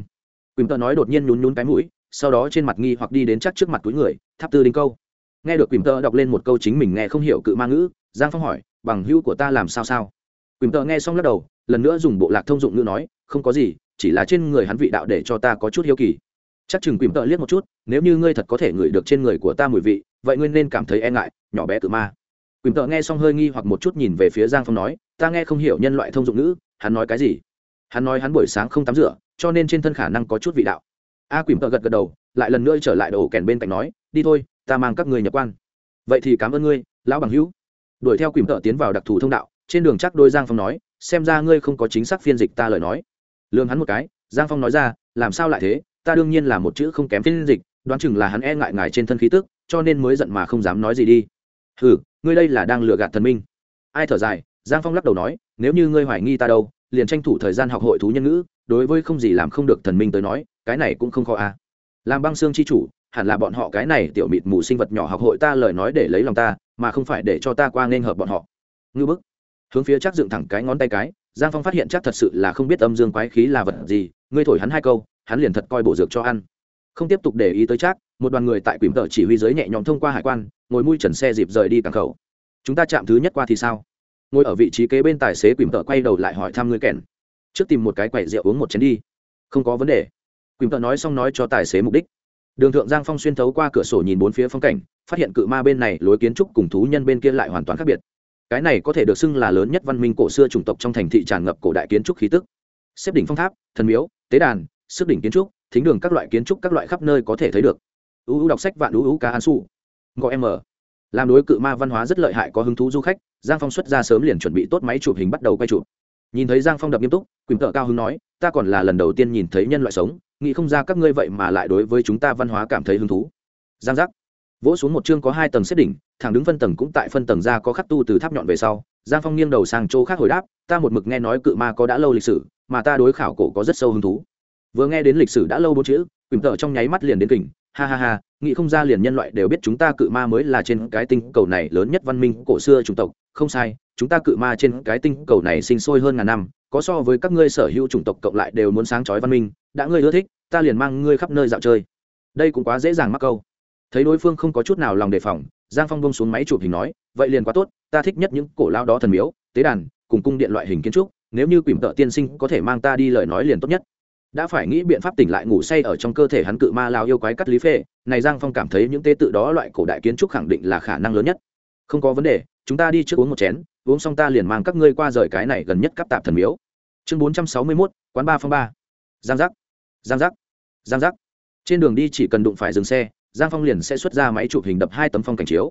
Quỳnh tợ nói đột nhiên nhún nhún cái mũi, sau đó trên mặt nghi hoặc đi đến chắc trước mặt túi người, tháp tư đinh câu. Nghe được quỳnh tợ đọc lên một câu chính mình nghe không hiểu cự ma ngữ, giang phong hỏi, bằng hữu của ta làm sao sao? Quỳnh tợ nghe xong lắc đầu, lần nữa dùng bộ lạc thông dụng ngữ nói, không có gì, chỉ là trên người hắn vị đạo để cho ta có chút hiếu kỳ. Chắc chừng quỳnh tợ liếc một chút, nếu như ngươi thật có thể ngửi được trên người của ta mùi vị, vậy ngươi nên cảm thấy e ngại, nhỏ bé cự ma quỳnh tợ nghe xong hơi nghi hoặc một chút nhìn về phía giang phong nói, ta nghe không hiểu nhân loại thông dụng ngữ, hắn nói cái gì? Hắn nói hắn buổi sáng không tắm rửa, cho nên trên thân khả năng có chút vị đạo. A quỳnh tợ gật gật đầu, lại lần nữa trở lại đầu kèn bên cạnh nói, đi thôi, ta mang các người nhập quan. Vậy thì cảm ơn ngươi, lão bằng hữu. Đuổi theo quỳnh tợ tiến vào đặc thù thông đạo, trên đường chắc đôi giang phong nói, xem ra ngươi không có chính xác phiên dịch ta lời nói. Lương hắn một cái, giang phong nói ra, làm sao lại thế? Ta đương nhiên là một chữ không kém phiên dịch, đoán chừng là hắn e ngại ngài trên thân khí tức, cho nên mới giận mà không dám nói gì đi hừ, ngươi đây là đang lừa gạt thần minh. Ai thở dài, giang phong lắc đầu nói, nếu như ngươi hoài nghi ta đâu, liền tranh thủ thời gian học hội thú nhân ngữ, đối với không gì làm không được thần minh tới nói, cái này cũng không khó à. Làm băng xương chi chủ, hẳn là bọn họ cái này tiểu mịt mù sinh vật nhỏ học hội ta lời nói để lấy lòng ta, mà không phải để cho ta qua nên hợp bọn họ. Ngư bức. Hướng phía chắc dựng thẳng cái ngón tay cái, giang phong phát hiện chắc thật sự là không biết âm dương quái khí là vật gì, ngươi thổi hắn hai câu, hắn liền thật coi bổ dược cho ăn không tiếp tục để ý tới chắc một đoàn người tại quỷ tợ chỉ huy giới nhẹ nhõm thông qua hải quan, ngồi mui trần xe dịp rời đi cảng khẩu. Chúng ta chạm thứ nhất qua thì sao? Ngồi ở vị trí kế bên tài xế quỷ tợ quay đầu lại hỏi thăm người kèn. Trước tìm một cái quầy rượu uống một chén đi. Không có vấn đề. Quỷ tợ nói xong nói cho tài xế mục đích. Đường thượng giang phong xuyên thấu qua cửa sổ nhìn bốn phía phong cảnh, phát hiện cự ma bên này lối kiến trúc cùng thú nhân bên kia lại hoàn toàn khác biệt. Cái này có thể được xưng là lớn nhất văn minh cổ xưa chủng tộc trong thành thị tràn ngập cổ đại kiến trúc khí tức. Xếp đỉnh phong tháp, thần miếu, tế đàn sức đỉnh kiến trúc thính đường các loại kiến trúc các loại khắp nơi có thể thấy được. Uu đọc sách vạn uu cá an su gọi em làm đối cự ma văn hóa rất lợi hại, có hứng thú du khách, giang phong xuất ra sớm liền chuẩn bị tốt máy chụp hình bắt đầu quay chụp. Nhìn thấy giang phong đập nghiêm túc, quỳnh tợ cao hứng nói, ta còn là lần đầu tiên nhìn thấy nhân loại sống, nghĩ không ra các ngươi vậy mà lại đối với chúng ta văn hóa cảm thấy hứng thú. Giang giác. Vỗ xuống một chương có hai tầng xếp đỉnh, thẳng đứng phân tầng cũng tại phân tầng ra có khắc tu từ tháp nhọn về sau, giang phong nghiêng đầu sang chỗ khác hồi đáp, ta một mực nghe nói cự ma có đã lâu lịch sử, mà ta đối khảo cổ có rất sâu hứng thú vừa nghe đến lịch sử đã lâu bốn chữ, quỳnh tợ trong nháy mắt liền đến kình ha ha ha, nghĩ không ra liền nhân loại đều biết chúng ta cự ma mới là trên cái tinh cầu này lớn nhất văn minh cổ xưa chủng tộc. Không sai, chúng ta cự ma trên cái tinh cầu này sinh sôi hơn ngàn năm, có so với các ngươi sở hữu chủng tộc cộng lại đều muốn sáng chói văn minh. Đã ngươi ưa thích, ta liền mang ngươi khắp nơi dạo chơi. Đây cũng quá dễ dàng mắc câu. Thấy đối phương không có chút nào lòng đề phòng, giang phong bông xuống máy chụp hình nói, vậy liền quá tốt, ta thích nhất những cổ lao đó thần miếu, tế đàn, cùng cung điện loại hình kiến trúc. Nếu như quỷ tợ tiên sinh có thể mang ta đi lời nói liền tốt nhất đã phải nghĩ biện pháp tỉnh lại ngủ say ở trong cơ thể hắn cự ma lao yêu quái cắt lý phê, này giang phong cảm thấy những tế tự đó loại cổ đại kiến trúc khẳng định là khả năng lớn nhất. Không có vấn đề, chúng ta đi trước uống một chén, uống xong ta liền mang các ngươi qua rời cái này gần nhất cắp tạp thần miếu. Chương bốn trăm sáu mươi mốt, quán ba phong ba. Giang giác. Giang giác. Giang giác. Trên đường đi chỉ cần đụng phải dừng xe, giang phong liền sẽ xuất ra máy chụp hình đập hai tấm phong cảnh chiếu.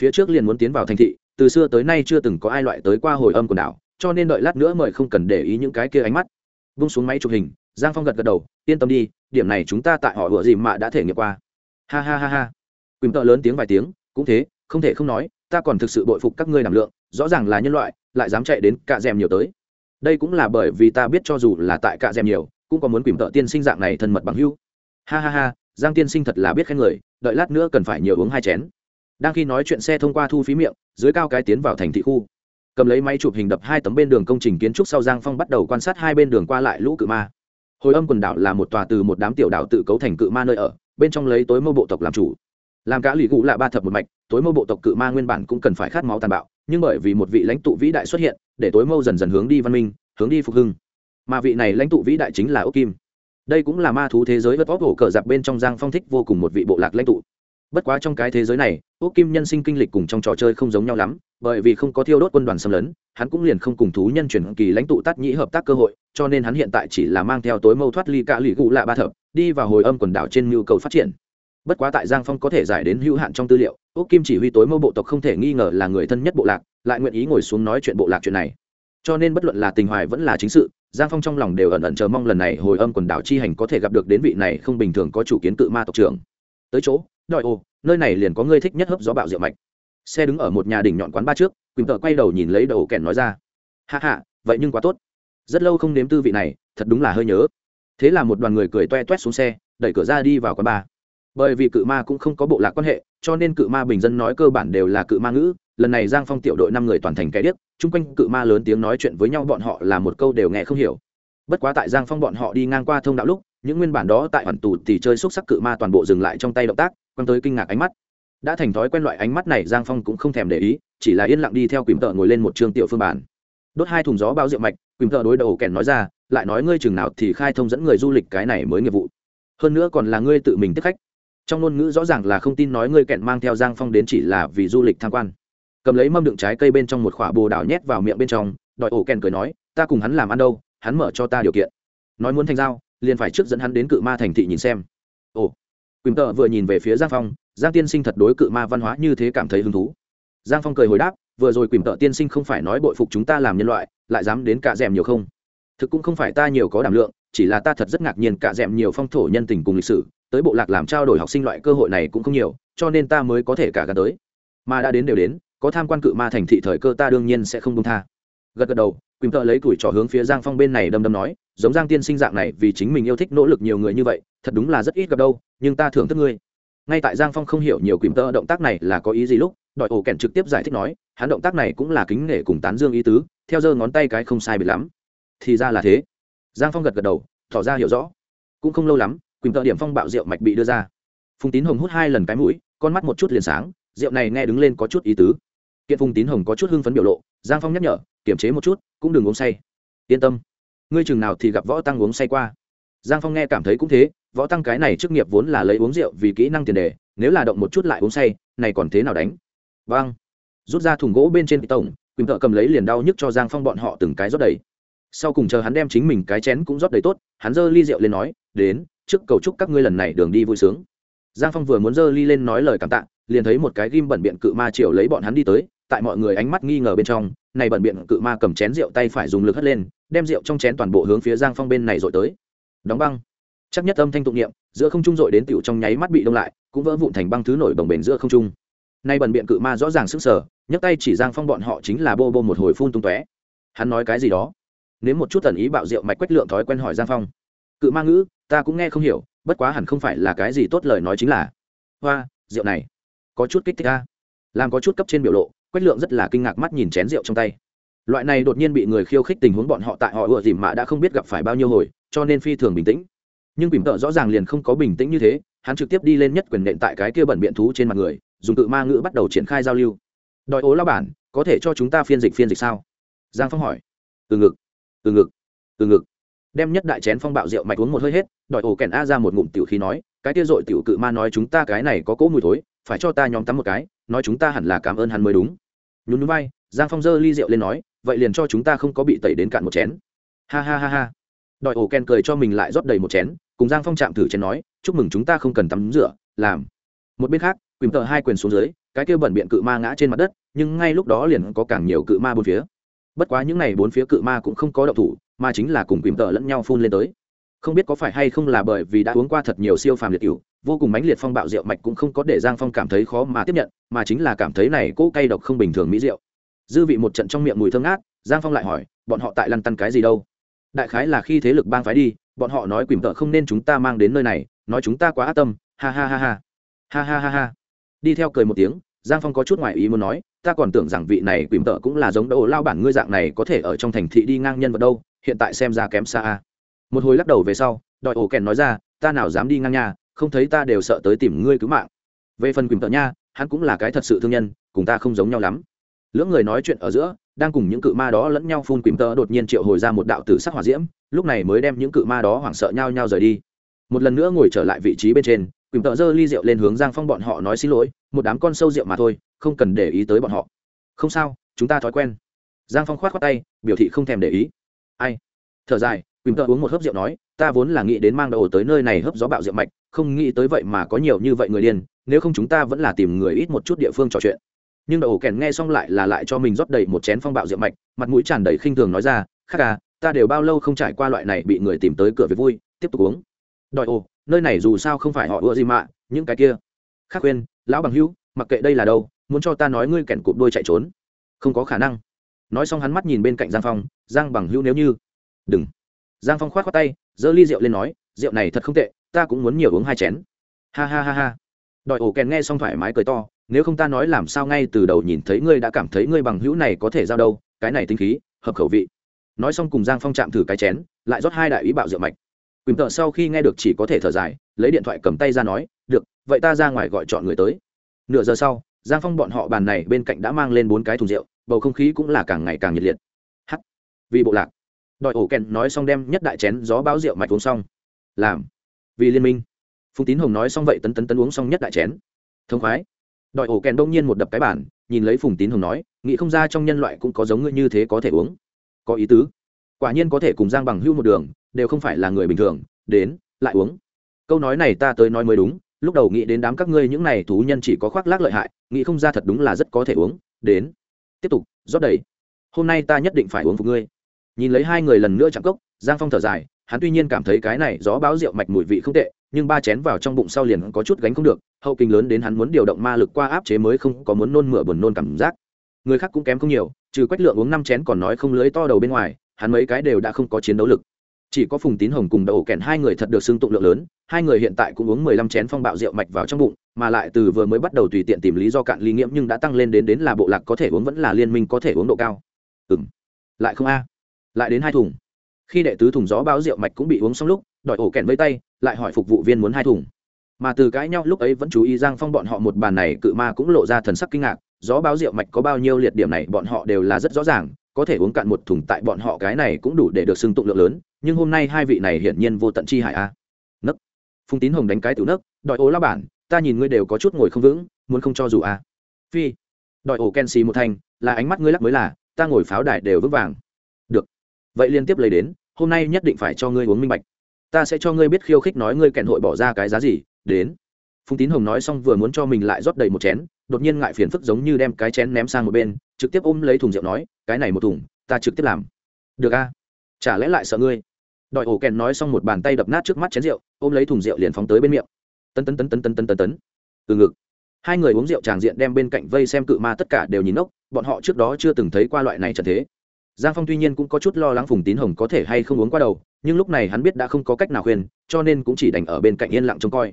Phía trước liền muốn tiến vào thành thị, từ xưa tới nay chưa từng có ai loại tới qua hồi âm của đảo, cho nên đợi lát nữa mời không cần để ý những cái kia ánh mắt. Vung xuống máy chụp hình giang phong gật gật đầu, yên tâm đi, điểm này chúng ta tại họ vừa gì mà đã thể nghiệm qua. Ha ha ha ha. Quỳnh tợ lớn tiếng vài tiếng, cũng thế, không thể không nói, ta còn thực sự bội phục các ngươi đảm lượng, rõ ràng là nhân loại, lại dám chạy đến cạ rèm nhiều tới. Đây cũng là bởi vì ta biết cho dù là tại cạ rèm nhiều, cũng có muốn quỳnh tợ tiên sinh dạng này thân mật bằng hưu ha ha ha, giang tiên sinh thật là biết khen người, đợi lát nữa cần phải nhiều uống hai chén. Đang khi nói chuyện xe thông qua thu phí miệng, dưới cao cái tiến vào thành thị khu. Cầm lấy máy chụp hình đập hai tấm bên đường công trình kiến trúc sau giang phong bắt đầu quan sát hai bên đường qua lại lũ cự ma hồi âm quần đảo là một tòa từ một đám tiểu đảo tự cấu thành cự ma nơi ở, bên trong lấy tối mô bộ tộc làm chủ. Làm cả lì cụ là ba thập một mạch, tối mô bộ tộc cự ma nguyên bản cũng cần phải khát máu tàn bạo, nhưng bởi vì một vị lãnh tụ vĩ đại xuất hiện, để tối mâu dần dần hướng đi văn minh, hướng đi phục hưng. Mà vị này lãnh tụ vĩ đại chính là ốc kim. Đây cũng là ma thú thế giới vất vóc hổ cờ giặc bên trong giang phong thích vô cùng một vị bộ lạc lãnh tụ. Bất quá trong cái thế giới này ốc kim nhân sinh kinh lịch cùng trong trò chơi không giống nhau lắm, bởi vì không có thiêu đốt quân đoàn xâm lấn hắn cũng liền không cùng thú nhân chuyển kỳ lãnh tụ tát nhĩ hợp tác cơ hội, cho nên hắn hiện tại chỉ là mang theo tối mâu thoát ly cả lì gụ lạ ba thập, đi vào hồi âm quần đảo trên nhu cầu phát triển. Bất quá tại giang phong có thể giải đến hữu hạn trong tư liệu, úc kim chỉ huy tối mâu bộ tộc không thể nghi ngờ là người thân nhất bộ lạc, lại nguyện ý ngồi xuống nói chuyện bộ lạc chuyện này. Cho nên bất luận là tình hoài vẫn là chính sự, giang phong trong lòng đều ẩn ẩn chờ mong lần này hồi âm quần đảo chi hành có thể gặp được đến vị này không bình thường có chủ kiến cự ma tộc trưởng. Tới chỗ, đòi ô, nơi này liền có người thích nhất hấp gió bạo rượu mạch. Xe đứng ở một nhà đỉnh nhọn quán ba trước quỳnh tợ quay đầu nhìn lấy đầu kèn nói ra. Hạ hạ vậy nhưng quá tốt. Rất lâu không nếm tư vị này, thật đúng là hơi nhớ. Thế là một đoàn người cười toe toét xuống xe, đẩy cửa ra đi vào quán bar. Bởi vì cự ma cũng không có bộ lạc quan hệ, cho nên cự ma bình dân nói cơ bản đều là cự ma ngữ. Lần này giang phong tiểu đội năm người toàn thành kẻ điếc, chung quanh cự ma lớn tiếng nói chuyện với nhau bọn họ là một câu đều nghe không hiểu. Bất quá tại giang phong bọn họ đi ngang qua thông đạo lúc, những nguyên bản đó tại hoàn tù thì chơi xúc sắc cự ma toàn bộ dừng lại trong tay động tác, quăng tới kinh ngạc ánh mắt đã thành thói quen loại ánh mắt này, giang phong cũng không thèm để ý, chỉ là yên lặng đi theo quỳm tợ ngồi lên một trường tiểu phương bản đốt hai thùng gió bao rượu mạch quỳm tợ đối đầu kèn nói ra, lại nói ngươi chừng nào thì khai thông dẫn người du lịch cái này mới nghiệp vụ. Hơn nữa còn là ngươi tự mình tiếp khách. Trong ngôn ngữ rõ ràng là không tin nói ngươi kẹn mang theo giang phong đến chỉ là vì du lịch tham quan. Cầm lấy mâm đựng trái cây bên trong một khoả bồ đảo nhét vào miệng bên trong, đòi ổ kèn cười nói, ta cùng hắn làm ăn đâu, hắn mở cho ta điều kiện. Nói muốn thành giao, liền phải trước dẫn hắn đến cự ma thành thị nhìn xem. Ồ quỳm tợ vừa nhìn về phía giang phong, giang tiên sinh thật đối cự ma văn hóa như thế cảm thấy hứng thú. Giang phong cười hồi đáp, vừa rồi quỳm tợ tiên sinh không phải nói bội phục chúng ta làm nhân loại, lại dám đến cả rèm nhiều không? Thực cũng không phải ta nhiều có đảm lượng, chỉ là ta thật rất ngạc nhiên cả rèm nhiều phong thổ nhân tình cùng lịch sử, tới bộ lạc làm trao đổi học sinh loại cơ hội này cũng không nhiều, cho nên ta mới có thể cả gần tới. Mà đã đến đều đến, có tham quan cự ma thành thị thời cơ ta đương nhiên sẽ không công tha. Gật gật đầu, quỳnh tợ lấy tuổi trò hướng phía giang phong bên này đâm đâm nói giống giang tiên sinh dạng này vì chính mình yêu thích nỗ lực nhiều người như vậy, thật đúng là rất ít gặp đâu, nhưng ta thưởng thức ngươi. Ngay tại giang phong không hiểu nhiều quỳnh Tơ động tác này là có ý gì lúc đòi ổ kèn trực tiếp giải thích nói, hắn động tác này cũng là kính nể cùng tán dương ý tứ, theo giơ ngón tay cái không sai bị lắm. Thì ra là thế. Giang phong gật gật đầu, tỏ ra hiểu rõ. Cũng không lâu lắm quỳnh tợ điểm phong bạo rượu mạch bị đưa ra. Phùng tín hồng hút hai lần cái mũi, con mắt một chút liền sáng, rượu này nghe đứng lên có chút ý tứ. Kiện phùng tín hồng có chút hưng phấn biểu lộ, giang phong nhắc nhở, kiềm chế một chút, cũng đừng uống say. Yên tâm ngươi chừng nào thì gặp võ tăng uống say qua. Giang phong nghe cảm thấy cũng thế, võ tăng cái này trước nghiệp vốn là lấy uống rượu vì kỹ năng tiền đề, nếu là động một chút lại uống say, này còn thế nào đánh? Vâng. Rút ra thùng gỗ bên trên tổng, quỳnh thợ cầm lấy liền đau nhức cho giang phong bọn họ từng cái rót đầy. Sau cùng chờ hắn đem chính mình cái chén cũng rót đầy tốt, hắn giơ ly rượu lên nói, đến, trước cầu chúc các ngươi lần này đường đi vui sướng. Giang phong vừa muốn giơ ly lên nói lời cảm tạ, liền thấy một cái ghim bẩn biện cự ma triều lấy bọn hắn đi tới, tại mọi người ánh mắt nghi ngờ bên trong, này bẩn biện cự ma cầm chén rượu tay phải dùng lực hất lên đem rượu trong chén toàn bộ hướng phía giang phong bên này dội tới. Đóng băng. Chắc nhất âm thanh tụng niệm, giữa không trung dội đến tiểu trong nháy mắt bị đông lại, cũng vỡ vụn thành băng thứ nổi bồng bềnh giữa không trung. Nay bẩn biện cự ma rõ ràng sức sở nhấc tay chỉ giang phong bọn họ chính là bô bô một hồi phun tung tóe. Hắn nói cái gì đó? Nếu một chút tần ý bạo rượu mạch quách lượng thói quen hỏi giang phong. Cự ma ngữ, ta cũng nghe không hiểu, bất quá hẳn không phải là cái gì tốt lời nói chính là. Hoa, rượu này, có chút kích thích ta làm có chút cấp trên biểu lộ, quách lượng rất là kinh ngạc mắt nhìn chén rượu trong tay loại này đột nhiên bị người khiêu khích tình huống bọn họ tại họ ựa dìm mạ đã không biết gặp phải bao nhiêu hồi, cho nên phi thường bình tĩnh. Nhưng bỉm tợ rõ ràng liền không có bình tĩnh như thế, hắn trực tiếp đi lên nhất quyền nện tại cái kia bẩn biện thú trên mặt người, dùng tự ma ngữ bắt đầu triển khai giao lưu. Đòi ố lao bản, có thể cho chúng ta phiên dịch phiên dịch sao? Giang phong hỏi. Từ ngực từ ngực từ ngực. Đem nhất đại chén phong bạo rượu mạch uống một hơi hết, đòi ổ kèn a ra một ngụm tiểu khí nói, cái kia dội tiểu cự ma nói chúng ta cái này có cỗ mùi thối, phải cho ta nhóm tắm một cái, nói chúng ta hẳn là cảm ơn hắn mới đúng. Nhún núi bay giang phong dơ ly rượu lên nói vậy liền cho chúng ta không có bị tẩy đến cạn một chén. Ha ha ha ha. Đòi ổ ken cười cho mình lại rót đầy một chén, cùng giang phong chạm thử chén nói, chúc mừng chúng ta không cần tắm rửa, làm. Một bên khác quỳm tợ hai quyền xuống dưới, cái kia bẩn biện cự ma ngã trên mặt đất, nhưng ngay lúc đó liền có càng nhiều cự ma bốn phía. Bất quá những n à y bốn phía cự ma cũng không có động thủ, mà chính là cùng quỳm tợ lẫn nhau phun lên tới. Không biết có phải hay không là bởi vì đã uống qua thật nhiều siêu phàm liệt cựu vô cùng mãnh liệt phong bạo rượu mạch cũng không có để giang phong cảm thấy khó mà tiếp nhận, mà chính là cảm thấy này cỗ cay độc không bình thường mỹ rượu dư vị một trận trong miệng mùi thơm ngát, giang phong lại hỏi, bọn họ tại lăn tăn cái gì đâu? Đại khái là khi thế lực bang phái đi, bọn họ nói quỳm tợ không nên chúng ta mang đến nơi này, nói chúng ta quá ác tâm, ha ha ha ha. Ha ha ha ha. Đi theo cười một tiếng, giang phong có chút ngoại ý muốn nói, ta còn tưởng rằng vị này quỳm tợ cũng là giống đỗ lao bản ngươi dạng này có thể ở trong thành thị đi ngang nhân vật đâu, hiện tại xem ra kém xa a. Một hồi lắc đầu về sau đòi ổ kèn nói ra, ta nào dám đi ngang nhà, không thấy ta đều sợ tới tìm ngươi cứu mạng. Về phần quỳm tợ nha, hắn cũng là cái thật sự thương nhân, cùng ta không giống nhau lắm lưỡng người nói chuyện ở giữa, đang cùng những cự ma đó lẫn nhau phun quỳnh tơ, đột nhiên triệu hồi ra một đạo tử sắc hỏa diễm, lúc này mới đem những cự ma đó hoảng sợ nhau nhau rời đi. Một lần nữa ngồi trở lại vị trí bên trên, quỳnh tơ giơ ly rượu lên hướng giang phong bọn họ nói xin lỗi, một đám con sâu rượu mà thôi, không cần để ý tới bọn họ. Không sao, chúng ta thói quen. Giang phong khoát khoát tay, biểu thị không thèm để ý. Ai? Thở dài, quỳnh tơ uống một hớp rượu nói, ta vốn là nghĩ đến mang đầu tới nơi này hớp gió bạo rượu mạch, không nghĩ tới vậy mà có nhiều như vậy người điên, nếu không chúng ta vẫn là tìm người ít một chút địa phương trò chuyện nhưng đậu kèn nghe xong lại là lại cho mình rót đầy một chén phong bạo rượu mạch, mặt mũi tràn đầy khinh thường nói ra khác à ta đều bao lâu không trải qua loại này bị người tìm tới cửa về vui, tiếp tục uống. Đòi ồ nơi này dù sao không phải họ ưa gì mạ những cái kia. Khác quên lão bằng hữu, mặc kệ đây là đâu, muốn cho ta nói ngươi kèn cụp đôi chạy trốn. Không có khả năng. Nói xong hắn mắt nhìn bên cạnh giang phong, giang bằng hữu nếu như đừng. Giang phong k h o á t khoác tay, giơ ly rượu lên nói, rượu này thật không tệ, ta cũng muốn nhiều uống hai chén. Ha ha ha ha. Đòi ổ kèn nghe xong thoải mái cười to nếu không ta nói làm sao ngay từ đầu nhìn thấy ngươi đã cảm thấy ngươi bằng hữu này có thể giao đâu, cái này tinh khí, hợp khẩu vị. Nói xong cùng giang phong chạm thử cái chén, lại rót hai đại ý bạo rượu mạch. Quỳnh tợ sau khi nghe được chỉ có thể thở dài, lấy điện thoại cầm tay ra nói, được, vậy ta ra ngoài gọi chọn người tới. Nửa giờ sau, giang phong bọn họ bàn này bên cạnh đã mang lên bốn cái thùng rượu, bầu không khí cũng là càng ngày càng nhiệt liệt. H vì bộ lạc. Đòi ổ kèn nói xong đem nhất đại chén gió báo rượu mạch uống xong. Làm. Vì liên minh. Phùng tín hồng nói xong vậy tấn tấn tấn uống xong nhất đại chén. Thông khoái đòi ổ kèn đông nhiên một đập cái bản nhìn lấy phùng tín hồng nói, nghĩ không ra trong nhân loại cũng có giống ngươi như thế có thể uống. Có ý tứ. Quả nhiên có thể cùng giang bằng hưu một đường, đều không phải là người bình thường, đến, lại uống. Câu nói này ta tới nói mới đúng, lúc đầu nghĩ đến đám các ngươi những này thú nhân chỉ có khoác lác lợi hại, nghĩ không ra thật đúng là rất có thể uống, đến. Tiếp tục, rót đầy. Hôm nay ta nhất định phải uống phục ngươi. Nhìn lấy hai người lần nữa chạm cốc, giang phong thở dài, hắn tuy nhiên cảm thấy cái này gió báo rượu mạch mùi vị không tệ nhưng ba chén vào trong bụng sau liền có chút gánh không được, hậu kinh lớn đến hắn muốn điều động ma lực qua áp chế mới không có muốn nôn mửa buồn nôn cảm giác. Người khác cũng kém không nhiều, trừ quách lượng uống năm chén còn nói không lưới to đầu bên ngoài, hắn mấy cái đều đã không có chiến đấu lực. Chỉ có phùng tín hồng cùng đậu kèn hai người thật được xưng tụng lượng lớn, hai người hiện tại cũng uống mười lăm chén phong bạo rượu mạch vào trong bụng, mà lại từ vừa mới bắt đầu tùy tiện tìm lý do cạn ly nghiễm nhưng đã tăng lên đến đến là bộ lạc có thể uống vẫn là liên minh có thể uống độ cao. Ừ m lại không a. Lại đến hai thùng. Khi đệ tứ thùng gió báo rượu mạch cũng bị uống xong lúc đòi ổ kèn với tay, lại hỏi phục vụ viên muốn hai thùng. Mà từ cãi nhau lúc ấy vẫn chú ý giang phong bọn họ một bàn này cự ma cũng lộ ra thần sắc kinh ngạc, gió báo rượu mạch có bao nhiêu liệt điểm này bọn họ đều là rất rõ ràng, có thể uống cạn một thùng tại bọn họ cái này cũng đủ để được xưng tụng lượng lớn, nhưng hôm nay hai vị này hiển nhiên vô tận chi hại a. Nấc. Phùng tín hồng đánh cái từ nấc, đòi ố la bản, ta nhìn ngươi đều có chút ngồi không vững, muốn không cho dù a. Phi. Đòi ổ ken xì một thanh là ánh mắt ngươi lắc mới là, ta ngồi pháo đài đều vững vàng. Được. Vậy liên tiếp lấy đến, hôm nay nhất định phải cho ngươi uống minh bạch ta sẽ cho ngươi biết khiêu khích nói ngươi kẹn hội bỏ ra cái giá gì, đến. Phùng tín hồng nói xong vừa muốn cho mình lại rót đầy một chén, đột nhiên ngại phiền phức giống như đem cái chén ném sang một bên, trực tiếp ôm lấy thùng rượu nói, cái này một thùng, ta trực tiếp làm. Được a, chả lẽ lại sợ ngươi? Đòi ổ kèn nói xong một bàn tay đập nát trước mắt chén rượu, ôm lấy thùng rượu liền phóng tới bên miệng. Tân tân tân tân tân tân tân tấn. Từ ngực, hai người uống rượu tràng diện đem bên cạnh vây xem cự ma tất cả đều nhìn ốc bọn họ trước đó chưa từng thấy qua loại này trận thế. Giang phong tuy nhiên cũng có chút lo lắng phùng tín hồng có thể hay không uống qua đầu nhưng lúc này hắn biết đã không có cách nào khuyên, cho nên cũng chỉ đành ở bên cạnh yên lặng trông coi.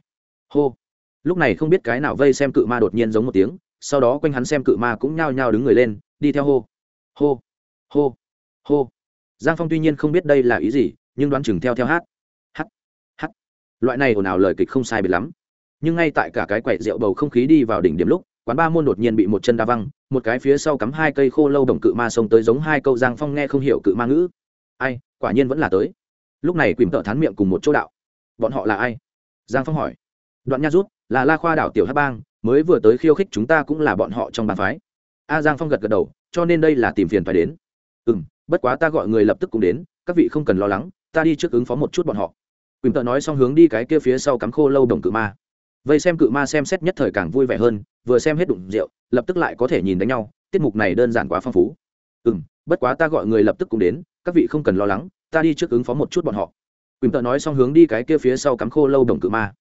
Hô. Lúc này không biết cái nào vây xem cự ma đột nhiên giống một tiếng, sau đó quanh hắn xem cự ma cũng nhao nhao đứng người lên, đi theo hô. Hô. Hô. Hô. Giang phong tuy nhiên không biết đây là ý gì, nhưng đoán chừng theo theo hát. Hát. Hát. Loại này ồn ào lời kịch không sai biệt lắm. Nhưng ngay tại cả cái quậy rượu bầu không khí đi vào đỉnh điểm lúc, quán ba môn đột nhiên bị một chân đa văng, một cái phía sau cắm hai cây khô lâu đồng cự ma xông tới giống hai câu giang phong nghe không hiểu cự ma ngữ. Ai, quả nhiên vẫn là tới lúc này quỳm tợ thán miệng cùng một chỗ đạo. Bọn họ là ai? Giang phong hỏi. Đoạn nha rút, là la khoa đảo tiểu hát bang, mới vừa tới khiêu khích chúng ta cũng là bọn họ trong bàn phái. A giang phong gật gật đầu, cho nên đây là tìm phiền phải đến. Ừ m bất quá ta gọi người lập tức cũng đến, các vị không cần lo lắng, ta đi trước ứng phó một chút bọn họ. Quỳnh tợ nói xong hướng đi cái kia phía sau cắm khô lâu đồng cự ma. Vậy xem cự ma xem xét nhất thời càng vui vẻ hơn, vừa xem hết đụng rượu, lập tức lại có thể nhìn đánh nhau, tiết mục này đơn giản quá phong phú. Ừ m bất quá ta gọi người lập tức cũng đến, các vị không cần lo lắng ta đi trước ứng phó một chút bọn họ. Quỳnh tợ nói xong hướng đi cái kia phía sau cắm khô lâu đồng cự ma.